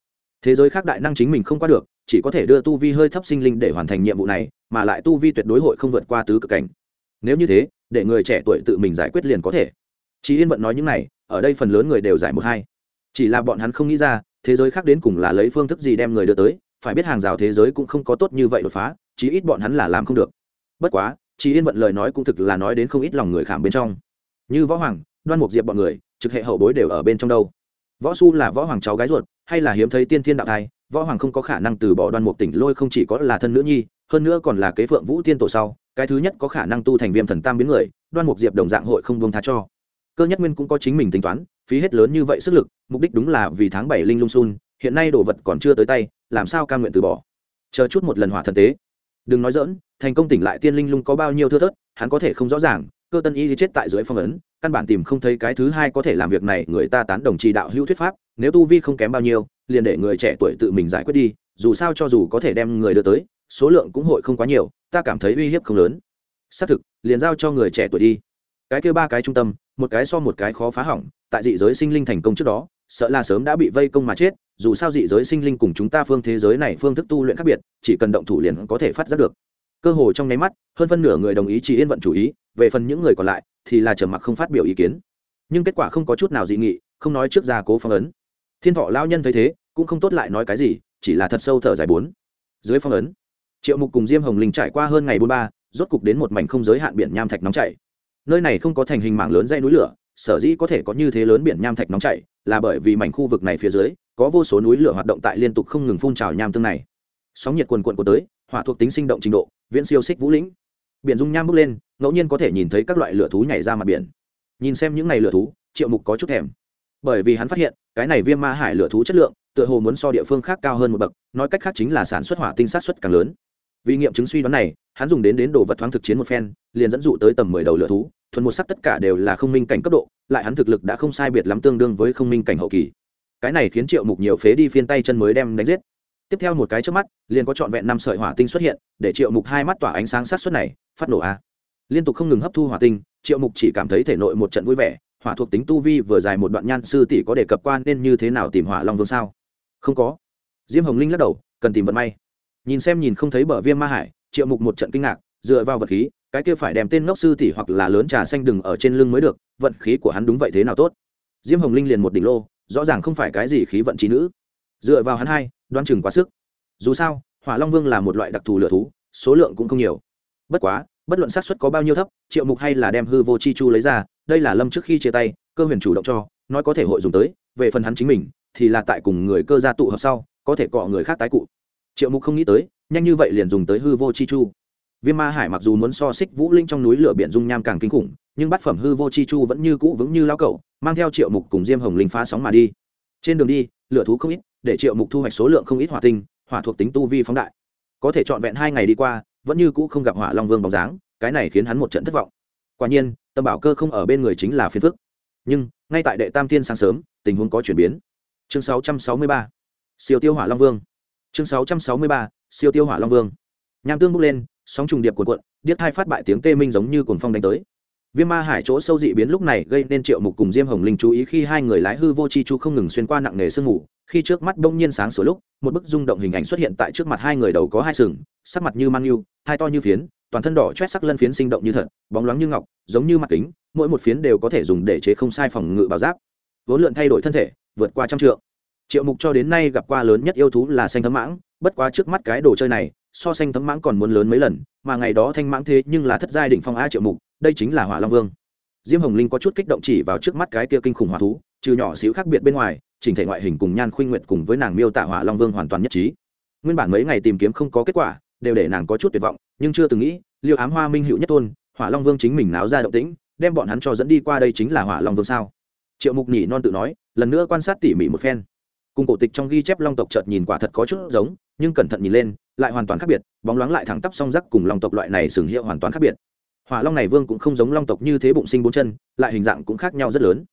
Thế giới khác đại năng chính mình không qua được, chỉ có thể đưa tu vi hơi thấp sinh linh để hoàn thành nhiệm vụ này, mà lại tu vi tuyệt đối hội không vượt qua tứ cực cảnh. Nếu như thế, để người trẻ tuổi tự mình giải quyết liền có thể. Chỉ yên vận nói những này, ở đây phần lớn người đều giải một hai. Chỉ là bọn hắn không nghĩ ra, thế giới khác đến cùng là lấy phương thức gì đem người đưa tới, phải biết hàng rào thế giới cũng không có tốt như vậy đột phá, chí ít bọn hắn là làm không được. Bất quá chỉ yên vận lời nói cũng thực là nói đến không ít lòng người khảm bên trong như võ hoàng, đoan mục diệp bọn người, trực hệ hậu bối đều ở bên trong đâu. Võ su là võ hoàng cháu gái ruột, hay là hiếm thấy tiên thiên đạo thai, võ hoàng không có khả năng từ bỏ đoan mục tỉnh lôi không chỉ có là thân nữ nhi, hơn nữa còn là kế phượng vũ tiên tổ sau, cái thứ nhất có khả năng tu thành viêm thần tam biến người, đoan mục diệp đồng dạng hội không buông tha cho. Cơ nhất nguyên cũng có chính mình tính toán, phí hết lớn như vậy sức lực, mục đích đúng là vì tháng bảy linh lung sun hiện nay đồ vật còn chưa tới tay, làm sao ca nguyện từ bỏ? Chờ chút một lần hỏa thần tế. Đừng nói dỡn thành công tỉnh lại tiên linh lung có bao nhiêu thưa thớt, hắn có thể không rõ ràng cơ tân y chết tại dưới phong ấn, căn bản tìm không thấy cái thứ hai có thể làm việc này, người ta tán đồng trì đạo hữu thuyết pháp, nếu tu vi không kém bao nhiêu, liền để người trẻ tuổi tự mình giải quyết đi, dù sao cho dù có thể đem người đưa tới, số lượng cũng hội không quá nhiều, ta cảm thấy uy hiếp không lớn. Xác thực, liền giao cho người trẻ tuổi đi. Cái kêu ba cái trung tâm, một cái so một cái khó phá hỏng, tại dị giới sinh linh thành công trước đó, sợ là sớm đã bị vây công mà chết, dù sao dị giới sinh linh cùng chúng ta phương thế giới này phương thức tu luyện khác biệt, chỉ cần động thủ liền có thể phát giác được cơ hồ trong nháy mắt, hơn phân nửa người đồng ý chỉ yên vận chủ ý, về phần những người còn lại thì là trầm mặc không phát biểu ý kiến. Nhưng kết quả không có chút nào dị nghị, không nói trước ra cố phong ấn. Thiên thọ lao nhân thấy thế, cũng không tốt lại nói cái gì, chỉ là thật sâu thở dài bốn. Dưới phong ấn, triệu mục cùng diêm hồng linh trải qua hơn ngày bốn ba, rốt cục đến một mảnh không giới hạn biển nham thạch nóng chảy. Nơi này không có thành hình mảng lớn dây núi lửa, sở dĩ có thể có như thế lớn biển nham thạch nóng chảy là bởi vì mảnh khu vực này phía dưới có vô số núi lửa hoạt động tại liên tục không ngừng phun trào nham tương này. Sóng nhiệt quần quận của tới, hỏa thuộc tính sinh động trình độ viễn siêu xích vũ lĩnh. Biển dung nham bốc lên, ngẫu nhiên có thể nhìn thấy các loại lửa thú nhảy ra mặt biển. Nhìn xem những này lửa thú, triệu mục có chút thèm. Bởi vì hắn phát hiện, cái này viêm ma hải lửa thú chất lượng, tựa hồ muốn so địa phương khác cao hơn một bậc, nói cách khác chính là sản xuất hỏa tinh sát xuất càng lớn. Vì nghiệm chứng suy đoán này, hắn dùng đến đến đồ vật thoáng thực chiến một phen, liền dẫn dụ tới tầm mười đầu lửa thú, thuần một sắc tất cả đều là không minh cảnh cấp độ, lại hắn thực lực đã không sai biệt lắm tương đương với không minh cảnh hậu kỳ. Cái này khiến triệu mục nhiều phế đi phiên tay chân mới đem đánh giết tiếp theo một cái trước mắt, liền có trọn vẹn năm sợi hỏa tinh xuất hiện, để triệu mục hai mắt tỏa ánh sáng sát xuất này, phát nổ a. Liên tục không ngừng hấp thu hỏa tinh, triệu mục chỉ cảm thấy thể nội một trận vui vẻ, hỏa thuộc tính tu vi vừa dài một đoạn nhan sư tỷ có đề cập quan nên như thế nào tìm hỏa long vương sao? Không có. Diêm hồng linh lắc đầu, cần tìm vận may. Nhìn xem nhìn không thấy bờ viêm ma hải, triệu mục một trận kinh ngạc, dựa vào vật khí, cái kia phải đem tên ngốc sư tỷ hoặc là lớn trà xanh đừng ở trên lưng mới được, vận khí của hắn đúng vậy thế nào tốt? Diêm hồng linh liền một đỉnh lô, rõ ràng không phải cái gì khí vận trí nữ dựa vào hắn hai đoan chừng quá sức. Dù sao, hỏa long vương là một loại đặc thù lửa thú, số lượng cũng không nhiều. Bất quá, bất luận xác suất có bao nhiêu thấp, triệu mục hay là đem hư vô chi chu lấy ra, đây là lâm trước khi chia tay, cơ huyền chủ động cho, nói có thể hội dùng tới, về phần hắn chính mình, thì là tại cùng người cơ gia tụ hợp sau, có thể cọ người khác tái cụ. Triệu mục không nghĩ tới, nhanh như vậy liền dùng tới hư vô chi chu. Viêm ma hải mặc dù muốn so xích vũ linh trong núi lửa biển dung nham càng kinh khủng, nhưng bát phẩm hư vô chi chu vẫn như cũ vững như lao cậu mang theo triệu mục cùng diêm hồng linh phá sóng mà đi. Trên đường đi, lửa thú không ít để triệu mục thu hoạch số lượng không ít hỏa tinh, hỏa thuộc tính tu vi phóng đại. Có thể trọn vẹn hai ngày đi qua, vẫn như cũ không gặp hỏa long vương bóng dáng, cái này khiến hắn một trận thất vọng. Quả nhiên, tâm bảo cơ không ở bên người chính là phiền phức. Nhưng, ngay tại đệ tam thiên sáng sớm, tình huống có chuyển biến. Chương 663 siêu tiêu hỏa long vương. Chương 663 siêu tiêu hỏa long vương. Nham tương bốc lên, sóng trùng điệp cuộn cuộn, điếc thai phát bại tiếng tê minh giống như cuồng phong đánh tới. Viêm ma hải chỗ sâu dị biến lúc này gây nên triệu mục cùng diêm hồng linh chú ý khi hai người lái hư vô chi chu không ngừng xuyên qua nặng nề sương mù khi trước mắt đông nhiên sáng sửa lúc, một bức rung động hình ảnh xuất hiện tại trước mặt hai người đầu có hai sừng, sắc mặt như mang yêu, hai to như phiến, toàn thân đỏ chét sắc lân phiến sinh động như thật, bóng loáng như ngọc, giống như mặt kính, mỗi một phiến đều có thể dùng để chế không sai phòng ngự bảo giáp. Vốn lượn thay đổi thân thể, vượt qua trăm trượng. Triệu mục cho đến nay gặp qua lớn nhất yêu thú là xanh thấm mãng, bất quá trước mắt cái đồ chơi này, so xanh thấm mãng còn muốn lớn mấy lần, mà ngày đó thanh mãng thế nhưng là thất giai đỉnh phong a triệu mục, đây chính là hỏa long vương. Diêm hồng linh có chút kích động chỉ vào trước mắt cái kia kinh khủng hỏa thú, trừ nhỏ xíu khác biệt bên ngoài chỉnh thể ngoại hình cùng nhan khuynh nguyệt cùng với nàng miêu tả hỏa long vương hoàn toàn nhất trí. Nguyên bản mấy ngày tìm kiếm không có kết quả, đều để nàng có chút tuyệt vọng, nhưng chưa từng nghĩ, liêu ám hoa minh hữu nhất thôn hỏa long vương chính mình náo ra động tĩnh, đem bọn hắn cho dẫn đi qua đây chính là hỏa long vương sao? Triệu mục nhỉ non tự nói, lần nữa quan sát tỉ mỉ một phen. Cùng cổ tịch trong ghi chép long tộc chợt nhìn quả thật có chút giống, nhưng cẩn thận nhìn lên, lại hoàn toàn khác biệt, bóng loáng lại thẳng tắp song rắc cùng long tộc loại này sừng hiệu hoàn toàn khác biệt. Hỏa long này vương cũng không giống long tộc như thế bụng sinh bốn chân, lại hình dạng cũng khác nhau rất lớn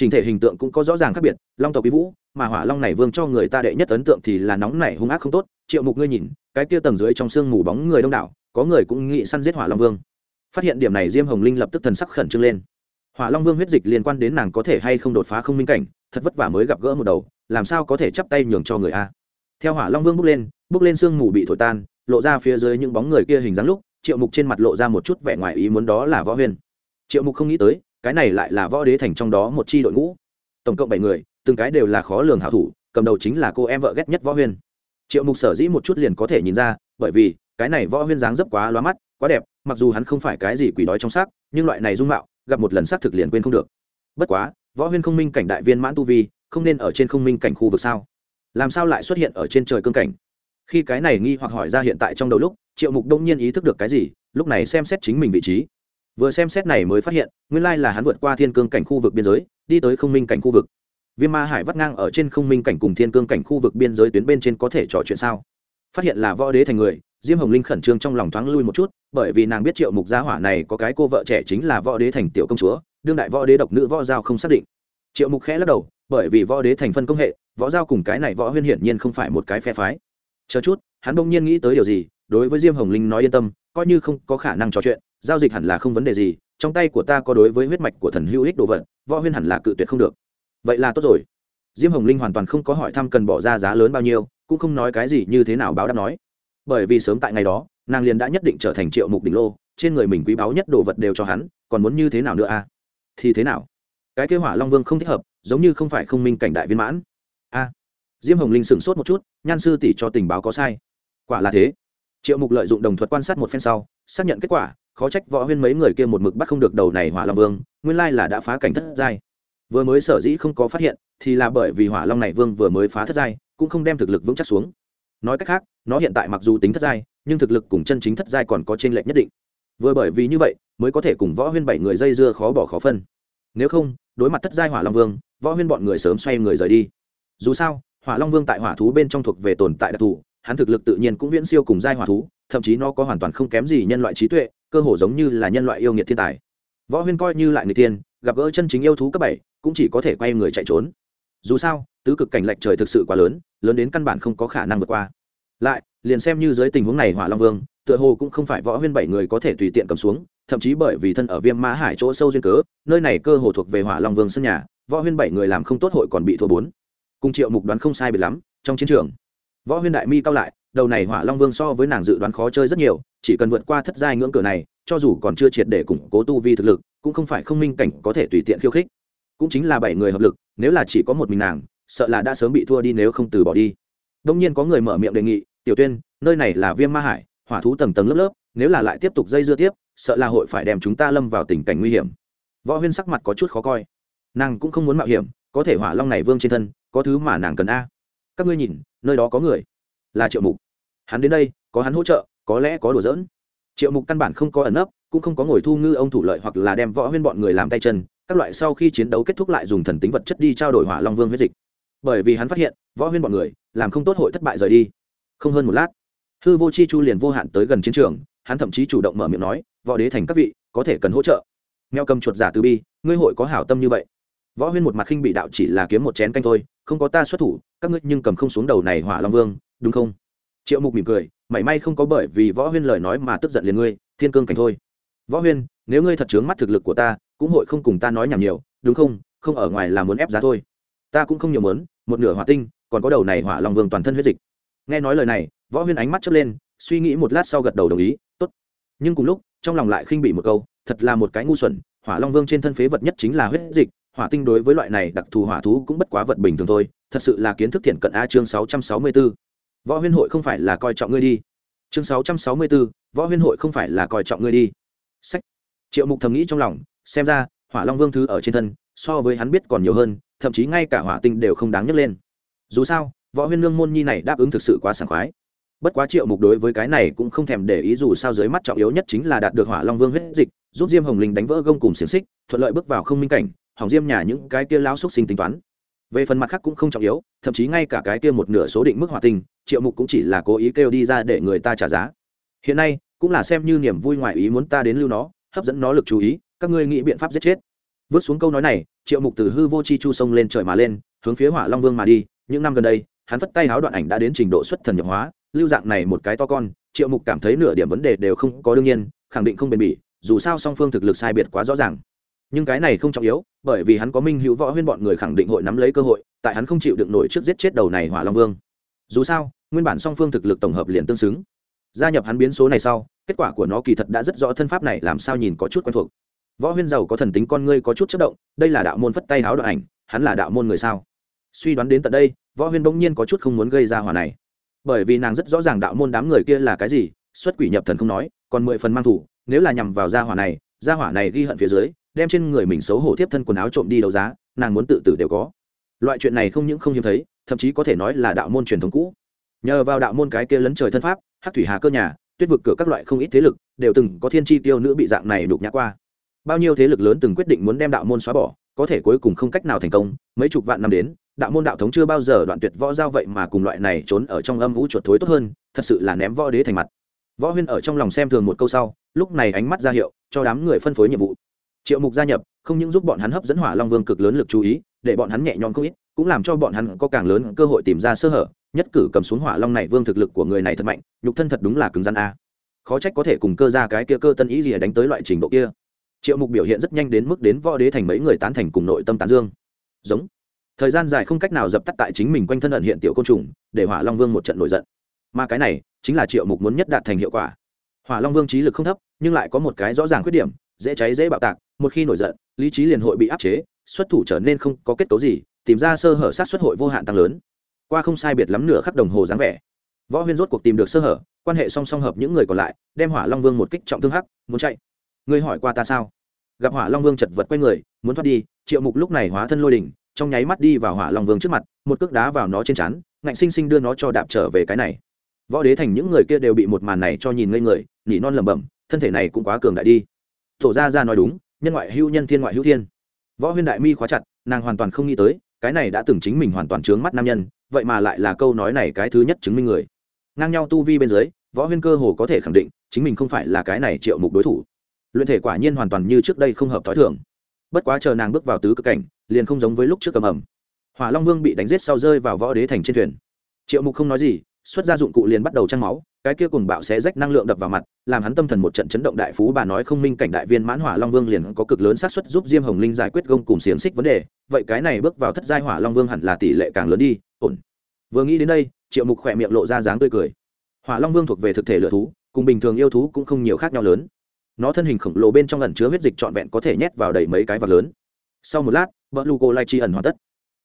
trình thể hình tượng cũng có rõ ràng khác biệt, long tộc quý vũ, mà hỏa long này vương cho người ta đệ nhất ấn tượng thì là nóng nảy hung ác không tốt, triệu mục ngươi nhìn, cái kia tầng dưới trong sương mù bóng người đông đảo, có người cũng nghĩ săn giết hỏa long vương. Phát hiện điểm này, diêm hồng linh lập tức thần sắc khẩn trương lên. Hỏa long vương huyết dịch liên quan đến nàng có thể hay không đột phá không minh cảnh, thật vất vả mới gặp gỡ một đầu, làm sao có thể chắp tay nhường cho người a? Theo hỏa long vương bước lên bước lên sương mù bị thổi tan, lộ ra phía dưới những bóng người kia hình dáng lúc, triệu mục trên mặt lộ ra một chút vẻ ngoài ý muốn đó là võ huyên. Triệu mục không nghĩ tới cái này lại là võ đế thành trong đó một chi đội ngũ. Tổng cộng bảy người, từng cái đều là khó lường hảo thủ, cầm đầu chính là cô em vợ ghét nhất võ huyên. Triệu mục sở dĩ một chút liền có thể nhìn ra, bởi vì, cái này võ huyên dáng dấp quá lóa mắt, quá đẹp, mặc dù hắn không phải cái gì quỷ đói trong xác, nhưng loại này dung mạo, gặp một lần xác thực liền quên không được. Bất quá, võ huyên không minh cảnh đại viên mãn tu vi, không nên ở trên không minh cảnh khu vực sao? Làm sao lại xuất hiện ở trên trời cương cảnh? Khi cái này nghi hoặc hỏi ra hiện tại trong đầu lúc, triệu mục đông nhiên ý thức được cái gì, lúc này xem xét chính mình vị trí vừa xem xét này mới phát hiện, nguyên lai là hắn vượt qua thiên cương cảnh khu vực biên giới, đi tới không minh cảnh khu vực. Viêm ma hải vắt ngang ở trên không minh cảnh cùng thiên cương cảnh khu vực biên giới tuyến bên trên có thể trò chuyện sao? Phát hiện là võ đế thành người, diêm hồng linh khẩn trương trong lòng thoáng lui một chút, bởi vì nàng biết triệu mục gia hỏa này có cái cô vợ trẻ chính là võ đế thành tiểu công chúa, đương đại võ đế độc nữ võ giao không xác định. Triệu mục khẽ lắc đầu, bởi vì võ đế thành phân công hệ, võ giao cùng cái này võ huyên hiển nhiên không phải một cái phe phái. Chờ chút, hắn bỗng nhiên nghĩ tới điều gì, đối với diêm hồng linh nói yên tâm, coi như không có khả năng trò chuyện giao dịch hẳn là không vấn đề gì, trong tay của ta có đối với huyết mạch của thần hữu ích đồ vật, võ huyên hẳn là cự tuyệt không được. Vậy là tốt rồi. Diêm hồng linh hoàn toàn không có hỏi thăm cần bỏ ra giá lớn bao nhiêu, cũng không nói cái gì như thế nào báo đáp nói. Bởi vì sớm tại ngày đó, nàng liền đã nhất định trở thành triệu mục đỉnh lô, trên người mình quý báu nhất đồ vật đều cho hắn, còn muốn như thế nào nữa à? Thì thế nào? Cái kế hỏa long vương không thích hợp, giống như không phải không minh cảnh đại viên mãn. A diêm hồng linh sửng sốt một chút, nhan sư tỷ cho tình báo có sai. Quả là thế. Triệu mục lợi dụng đồng thuật quan sát một phen sau, xác nhận kết quả khó trách võ huyên mấy người kia một mực bắt không được đầu này hỏa long vương, nguyên lai là đã phá cảnh thất giai. Vừa mới sở dĩ không có phát hiện, thì là bởi vì hỏa long này vương vừa mới phá thất giai, cũng không đem thực lực vững chắc xuống. Nói cách khác, nó hiện tại mặc dù tính thất giai, nhưng thực lực cùng chân chính thất giai còn có t r ê n lệch nhất định. Vừa bởi vì như vậy, mới có thể cùng võ huyên bảy người dây dưa khó bỏ khó phân. Nếu không, đối mặt thất giai hỏa long vương, võ huyên bọn người sớm xoay người rời đi. Dù sao, hỏa long vương tại hỏa thú bên trong thuộc về tồn tại đặc thù, hắn thực lực tự nhiên cũng viễn siêu cùng giai hỏa thú thậm chí nó có hoàn toàn không kém gì nhân loại trí tuệ, cơ hồ giống như là nhân loại yêu nghiệt thiên tài. Võ huyên coi như lại người tiên gặp gỡ chân chính yêu thú cấp bảy, cũng chỉ có thể quay người chạy trốn. Dù sao, tứ cực cảnh lệch trời thực sự quá lớn lớn đến căn bản không có khả năng vượt qua. Lại, liền xem như dưới tình huống này hỏa long vương, tựa hồ cũng không phải võ huyên bảy người có thể tùy tiện cầm xuống, thậm chí bởi vì thân ở viêm mã hải chỗ sâu duyên cớ, nơi này cơ hồ thuộc về hỏa long vương sân nhà, võ huyên bảy người làm không tốt hội còn bị thua bốn. Cùng triệu mục đoán không sai biệt lắm, trong chiến trường, võ huyên đại mi cao lại đầu này hỏa long vương so với nàng dự đoán khó chơi rất nhiều, chỉ cần vượt qua thất giai ngưỡng cửa này, cho dù còn chưa triệt để củng cố tu vi thực lực, cũng không phải không minh cảnh có thể tùy tiện khiêu khích. Cũng chính là bảy người hợp lực, nếu là chỉ có một mình nàng, sợ là đã sớm bị thua đi nếu không từ bỏ đi. Đông nhiên có người mở miệng đề nghị, tiểu tuyên, nơi này là viêm ma hải, hỏa thú tầng tầng lớp lớp, nếu là lại tiếp tục dây dưa tiếp, sợ là hội phải đem chúng ta lâm vào tình cảnh nguy hiểm. Võ huyên sắc mặt có chút khó coi. Nàng cũng không muốn mạo hiểm, có thể hỏa long này vương trên thân, có thứ mà nàng cần a. Các ngươi nhìn, nơi đó có người là triệu mục. Hắn đến đây, có hắn hỗ trợ, có lẽ có đùa giỡn. Triệu mục căn bản không có ẩn ấp cũng không có ngồi thu ngư ông thủ lợi hoặc là đem võ huyên bọn người làm tay chân. Các loại sau khi chiến đấu kết thúc lại dùng thần tính vật chất đi trao đổi hỏa long vương huyết dịch. Bởi vì hắn phát hiện, võ huyên bọn người, làm không tốt hội thất bại rời đi. Không hơn một lát, hư vô chi chu liền vô hạn tới gần chiến trường, hắn thậm chí chủ động mở miệng nói, võ đế thành các vị, có thể cần hỗ trợ. Mèo cầm chuột giả từ bi, ngươi hội có hảo tâm như vậy. Võ huyên một mặt khinh bị đạo chỉ là kiếm một chén canh thôi không có ta xuất thủ, các ngươi nhưng cầm không xuống đầu này hỏa long vương, đúng không? Triệu mục mỉm cười, mảy may không có bởi vì võ huyên lời nói mà tức giận liền ngươi, thiên cương cảnh thôi. Võ huyên, nếu ngươi thật chướng mắt thực lực của ta, cũng hội không cùng ta nói nhảm nhiều, đúng không? Không ở ngoài là muốn ép giá thôi. Ta cũng không nhiều mớn một nửa hỏa tinh, còn có đầu này hỏa long vương toàn thân huyết dịch. Nghe nói lời này, võ huyên ánh mắt chớp lên, suy nghĩ một lát sau gật đầu đồng ý, tốt. Nhưng cùng lúc, trong lòng lại khinh bị một câu, thật là một cái ngu xuẩn, hỏa long vương trên thân phế vật nhất chính là huyết dịch hỏa tinh đối với loại này đặc thù hỏa thú cũng bất quá vật bình thường thôi thật sự là kiến thức thiện cận a chương sáu trăm sáu mươi 664. võ huyên hội không phải là coi trọng ngươi đi. Chương sáu trăm sáu mươi 664, võ huyên hội không phải là coi trọng ngươi đi. Sách. Triệu mục thầm nghĩ trong lòng xem ra hỏa long vương thứ ở trên thân so với hắn biết còn nhiều hơn thậm chí ngay cả hỏa tinh đều không đáng nhắc lên. Dù sao võ huyên lương môn nhi này đáp ứng thực sự quá sảng khoái. Bất quá triệu mục đối với cái này cũng không thèm để ý dù sao dưới mắt trọng yếu nhất chính là đạt được hỏa long vương huyết dịch giúp diêm hồng linh đánh vỡ gông cùng xiềng xích thuận lợi bước vào không minh cảnh hỏng diêm nhà những cái kia lao xúc sinh tính toán. Về phần mặt khác cũng không trọng yếu, thậm chí ngay cả cái kia một nửa số định mức hỏa tình triệu mục cũng chỉ là cố ý kêu đi ra để người ta trả giá. Hiện nay, cũng là xem như niềm vui ngoại ý muốn ta đến lưu nó, hấp dẫn nó lực chú ý, các ngươi nghĩ biện pháp giết chết. Vớt xuống câu nói này, triệu mục từ hư vô chi chu sông lên trời mà lên, hướng phía hỏa long vương mà đi. Những năm gần đây, hắn phất tay háo đoạn ảnh đã đến trình độ xuất thần nhập hóa, lưu dạng này một cái to con, triệu mục cảm thấy nửa điểm vấn đề đều không có đương nhiên, khẳng định không bền bỉ, dù sao song phương thực lực sai biệt quá rõ ràng nhưng cái này không trọng yếu, bởi vì hắn có minh hữu võ huyên bọn người khẳng định hội nắm lấy cơ hội, tại hắn không chịu được nổi trước giết chết đầu này hỏa long vương. Dù sao, nguyên bản song phương thực lực tổng hợp liền tương xứng. Gia nhập hắn biến số này sau, kết quả của nó kỳ thật đã rất rõ thân pháp này làm sao nhìn có chút quen thuộc. Võ huyên giàu có thần tính con ngươi có chút chất động, đây là đạo môn phất tay háo đoạn ảnh, hắn là đạo môn người sao? Suy đoán đến tận đây, võ huyên bỗng nhiên có chút không muốn gây ra hỏa này. Bởi vì nàng rất rõ ràng đạo môn đám người kia là cái gì, xuất quỷ nhập thần không nói, còn mười phần mang thủ, nếu là nhằm vào gia hỏa này, gia hỏa này ghi hận phía dưới đem trên người mình xấu hổ tiếp thân quần áo trộm đi đấu giá, nàng muốn tự tử đều có. Loại chuyện này không những không hiếm thấy, thậm chí có thể nói là đạo môn truyền thống cũ. Nhờ vào đạo môn cái kia lấn trời thân pháp hát thủy hà cơ nhà, tuyết vực cửa các loại không ít thế lực, đều từng có thiên tri tiêu nữ bị dạng này đục nhã qua. Bao nhiêu thế lực lớn từng quyết định muốn đem đạo môn xóa bỏ, có thể cuối cùng không cách nào thành công, mấy chục vạn năm đến, đạo môn đạo thống chưa bao giờ đoạn tuyệt võ giao vậy mà cùng loại này trốn ở trong âm vũ chuột thối tốt hơn, thật sự là ném võ đế thành mặt. Võ huyên ở trong lòng xem thường một câu sau, lúc này ánh mắt ra hiệu cho đám người phân phối nhiệm vụ triệu mục gia nhập, không những giúp bọn hắn hấp dẫn hỏa long vương cực lớn lực chú ý, để bọn hắn nhẹ nhõm không ít, cũng làm cho bọn hắn có càng lớn cơ hội tìm ra sơ hở, nhất cử cầm xuống hỏa long này vương thực lực của người này thật mạnh, nhục thân thật đúng là cứng rắn a. Khó trách có thể cùng cơ ra cái kia cơ tân ý gì đánh tới loại trình độ kia. Triệu mục biểu hiện rất nhanh đến mức đến võ đế thành mấy người tán thành cùng nội tâm tán dương. Giống. Thời gian dài không cách nào dập tắt tại chính mình quanh thân ẩn hiện tiểu côn trùng, để hỏa long vương một trận nổi giận. Mà cái này, chính là triệu mục muốn nhất đạt thành hiệu quả. Hỏa long vương trí lực không thấp, nhưng lại có một cái rõ ràng khuyết điểm, dễ cháy dễ bạo tạc một khi nổi giận lý trí liền hội bị áp chế xuất thủ trở nên không có kết cấu gì tìm ra sơ hở sát xuất hội vô hạn tăng lớn. Qua không sai biệt lắm nửa khắc đồng hồ dáng vẻ võ huyên rốt cuộc tìm được sơ hở quan hệ song song hợp những người còn lại đem hỏa long vương một kích trọng thương hắc muốn chạy. Ngươi hỏi qua ta sao? Gặp hỏa long vương chật vật q u a y người muốn thoát đi triệu mục lúc này hóa thân lôi đình, trong nháy mắt đi vào hỏa long vương trước mặt một cước đá vào nó trên chắn ngạnh xinh xinh đưa nó cho đạp trở về cái này. Võ đế thành những người kia đều bị một màn này cho nhìn ngây người nỉ non lẩm bẩm thân thể này cũng quá cường đại đi. Thổ ra ra nói đúng nhân ngoại hữu nhân thiên ngoại hữu thiên. Võ huyên đại mi khóa chặt, nàng hoàn toàn không nghĩ tới, cái này đã từng chính mình hoàn toàn trướng mắt nam nhân, vậy mà lại là câu nói này cái thứ nhất chứng minh người. Ngang nhau tu vi bên dưới, võ huyên cơ hồ có thể khẳng định, chính mình không phải là cái này triệu mục đối thủ. Luyện thể quả nhiên hoàn toàn như trước đây không hợp t h ó i thường. Bất quá chờ nàng bước vào tứ cực cảnh, liền không giống với lúc trước cầm ẩm hỏa long vương bị đánh giết sau rơi vào võ đế thành trên thuyền. Triệu mục không nói gì xuất ra dụng cụ liền bắt đầu chăn máu, cái kia cùng bạo sẽ rách năng lượng đập vào mặt, làm hắn tâm thần một trận chấn động đại phú bà nói không minh cảnh đại viên mãn hỏa long vương liền có cực lớn xác suất giúp diêm hồng linh giải quyết gông cùng xiềng xích vấn đề. Vậy cái này bước vào thất giai hỏa long vương hẳn là tỷ lệ càng lớn đi, ổn. Vừa nghĩ đến đây, triệu mục khỏe miệng lộ ra dáng tươi cười. Hỏa long vương thuộc về thực thể lựa thú, cùng bình thường yêu thú cũng không nhiều khác nhau lớn. Nó thân hình khổng lồ bên trong ẩn chứa huyết dịch trọn vẹn có thể nhét vào đầy mấy cái vật lớn. Sau một lát vợ lugo cô lai chi ẩn hoàn tất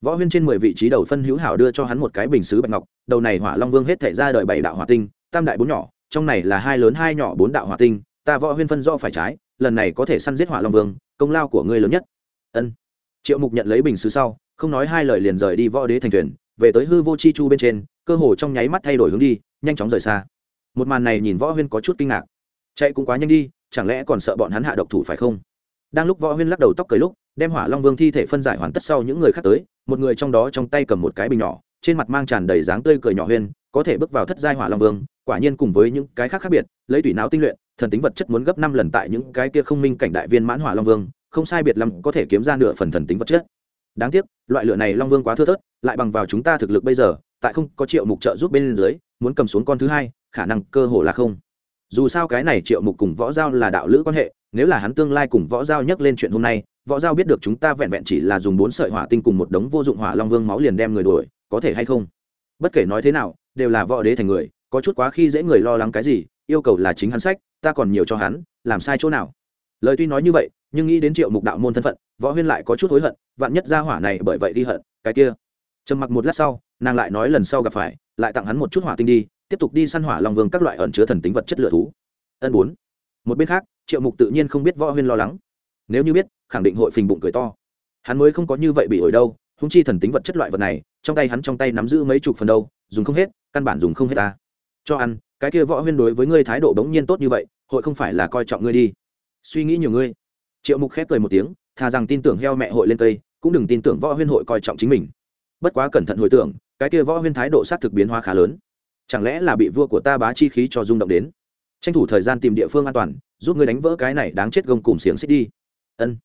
võ huyên trên mười vị trí đầu phân hữu hảo đưa cho hắn một cái bình xứ bạch ngọc, đầu này hỏa long vương hết thể ra đời bảy đạo hỏa tinh, tam đại bốn nhỏ, trong này là hai lớn hai nhỏ bốn đạo hỏa tinh, ta võ huyên phân do phải trái, lần này có thể săn giết hỏa long vương, công lao của ngươi lớn nhất. Ân. Triệu mục nhận lấy bình xứ sau, không nói hai lời liền rời đi võ đế thành thuyền, về tới hư vô chi chu bên trên, cơ hồ trong nháy mắt thay đổi hướng đi, nhanh chóng rời xa. Một màn này nhìn võ huyên có chút kinh ngạc. Chạy cũng quá nhanh đi, chẳng lẽ còn sợ bọn hắn hạ độc thủ phải không? Đang lúc võ huyên lắc đầu tóc cười lúc, đem hỏa long vương thi thể phân giải hoàn tất sau những người khác tới một người trong đó trong tay cầm một cái bình nhỏ, trên mặt mang tràn đầy dáng tươi cười nhỏ huyên, có thể bước vào thất giai hỏa long vương, quả nhiên cùng với những cái khác khác biệt, lấy tủy não tinh luyện, thần tính vật chất muốn gấp năm lần tại những cái kia không minh cảnh đại viên mãn hỏa long vương, không sai biệt lắm có thể kiếm ra nửa phần thần tính vật chất. Đáng tiếc, loại lửa này long vương quá thưa thớt, lại bằng vào chúng ta thực lực bây giờ, tại không có triệu mục trợ giúp bên dưới, muốn cầm xuống con thứ hai, khả năng cơ hồ là không. Dù sao cái này triệu mục cùng võ giao là đạo lữ quan hệ, nếu là hắn tương lai cùng võ giao nhắc lên chuyện hôm nay võ giao biết được chúng ta vẹn vẹn chỉ là dùng bốn sợi hỏa tinh cùng một đống vô dụng hỏa long vương máu liền đem người đuổi, có thể hay không? Bất kể nói thế nào, đều là võ đế thành người, có chút quá khi dễ người lo lắng cái gì, yêu cầu là chính hắn sách, ta còn nhiều cho hắn, làm sai chỗ nào? Lời tuy nói như vậy, nhưng nghĩ đến triệu mục đạo môn thân phận, võ huyên lại có chút hối hận, vạn nhất ra hỏa này bởi vậy đi hận, cái kia. Trầm mặc một lát sau, nàng lại nói lần sau gặp phải, lại tặng hắn một chút hỏa tinh đi, tiếp tục đi săn hỏa long vương các loại ẩn chứa thần tính vật chất lửa thú. Ân bốn. Một bên khác, triệu mục tự nhiên không biết võ huyên lo lắng nếu như biết, khẳng định hội phình bụng cười to. Hắn mới không có như vậy bị ổi đâu húng chi thần tính vật chất loại vật này, trong tay hắn trong tay nắm giữ mấy chục phần đâu, dùng không hết, căn bản dùng không hết ta. Cho ăn, cái kia võ huyên đối với ngươi thái độ bỗng nhiên tốt như vậy, hội không phải là coi trọng ngươi đi. Suy nghĩ nhiều ngươi. Triệu mục khép cười một tiếng thà rằng tin tưởng heo mẹ hội lên cây, cũng đừng tin tưởng võ huyên hội coi trọng chính mình. Bất quá cẩn thận hồi tưởng, cái kia võ huyên thái độ sát thực biến hóa khá lớn. Chẳng lẽ là bị vua của ta bá chi khí cho rung động đến? Tranh thủ thời gian tìm địa phương an toàn, giúp ngươi đánh vỡ cái này đáng chết gông cùng xiềng xích đi ân.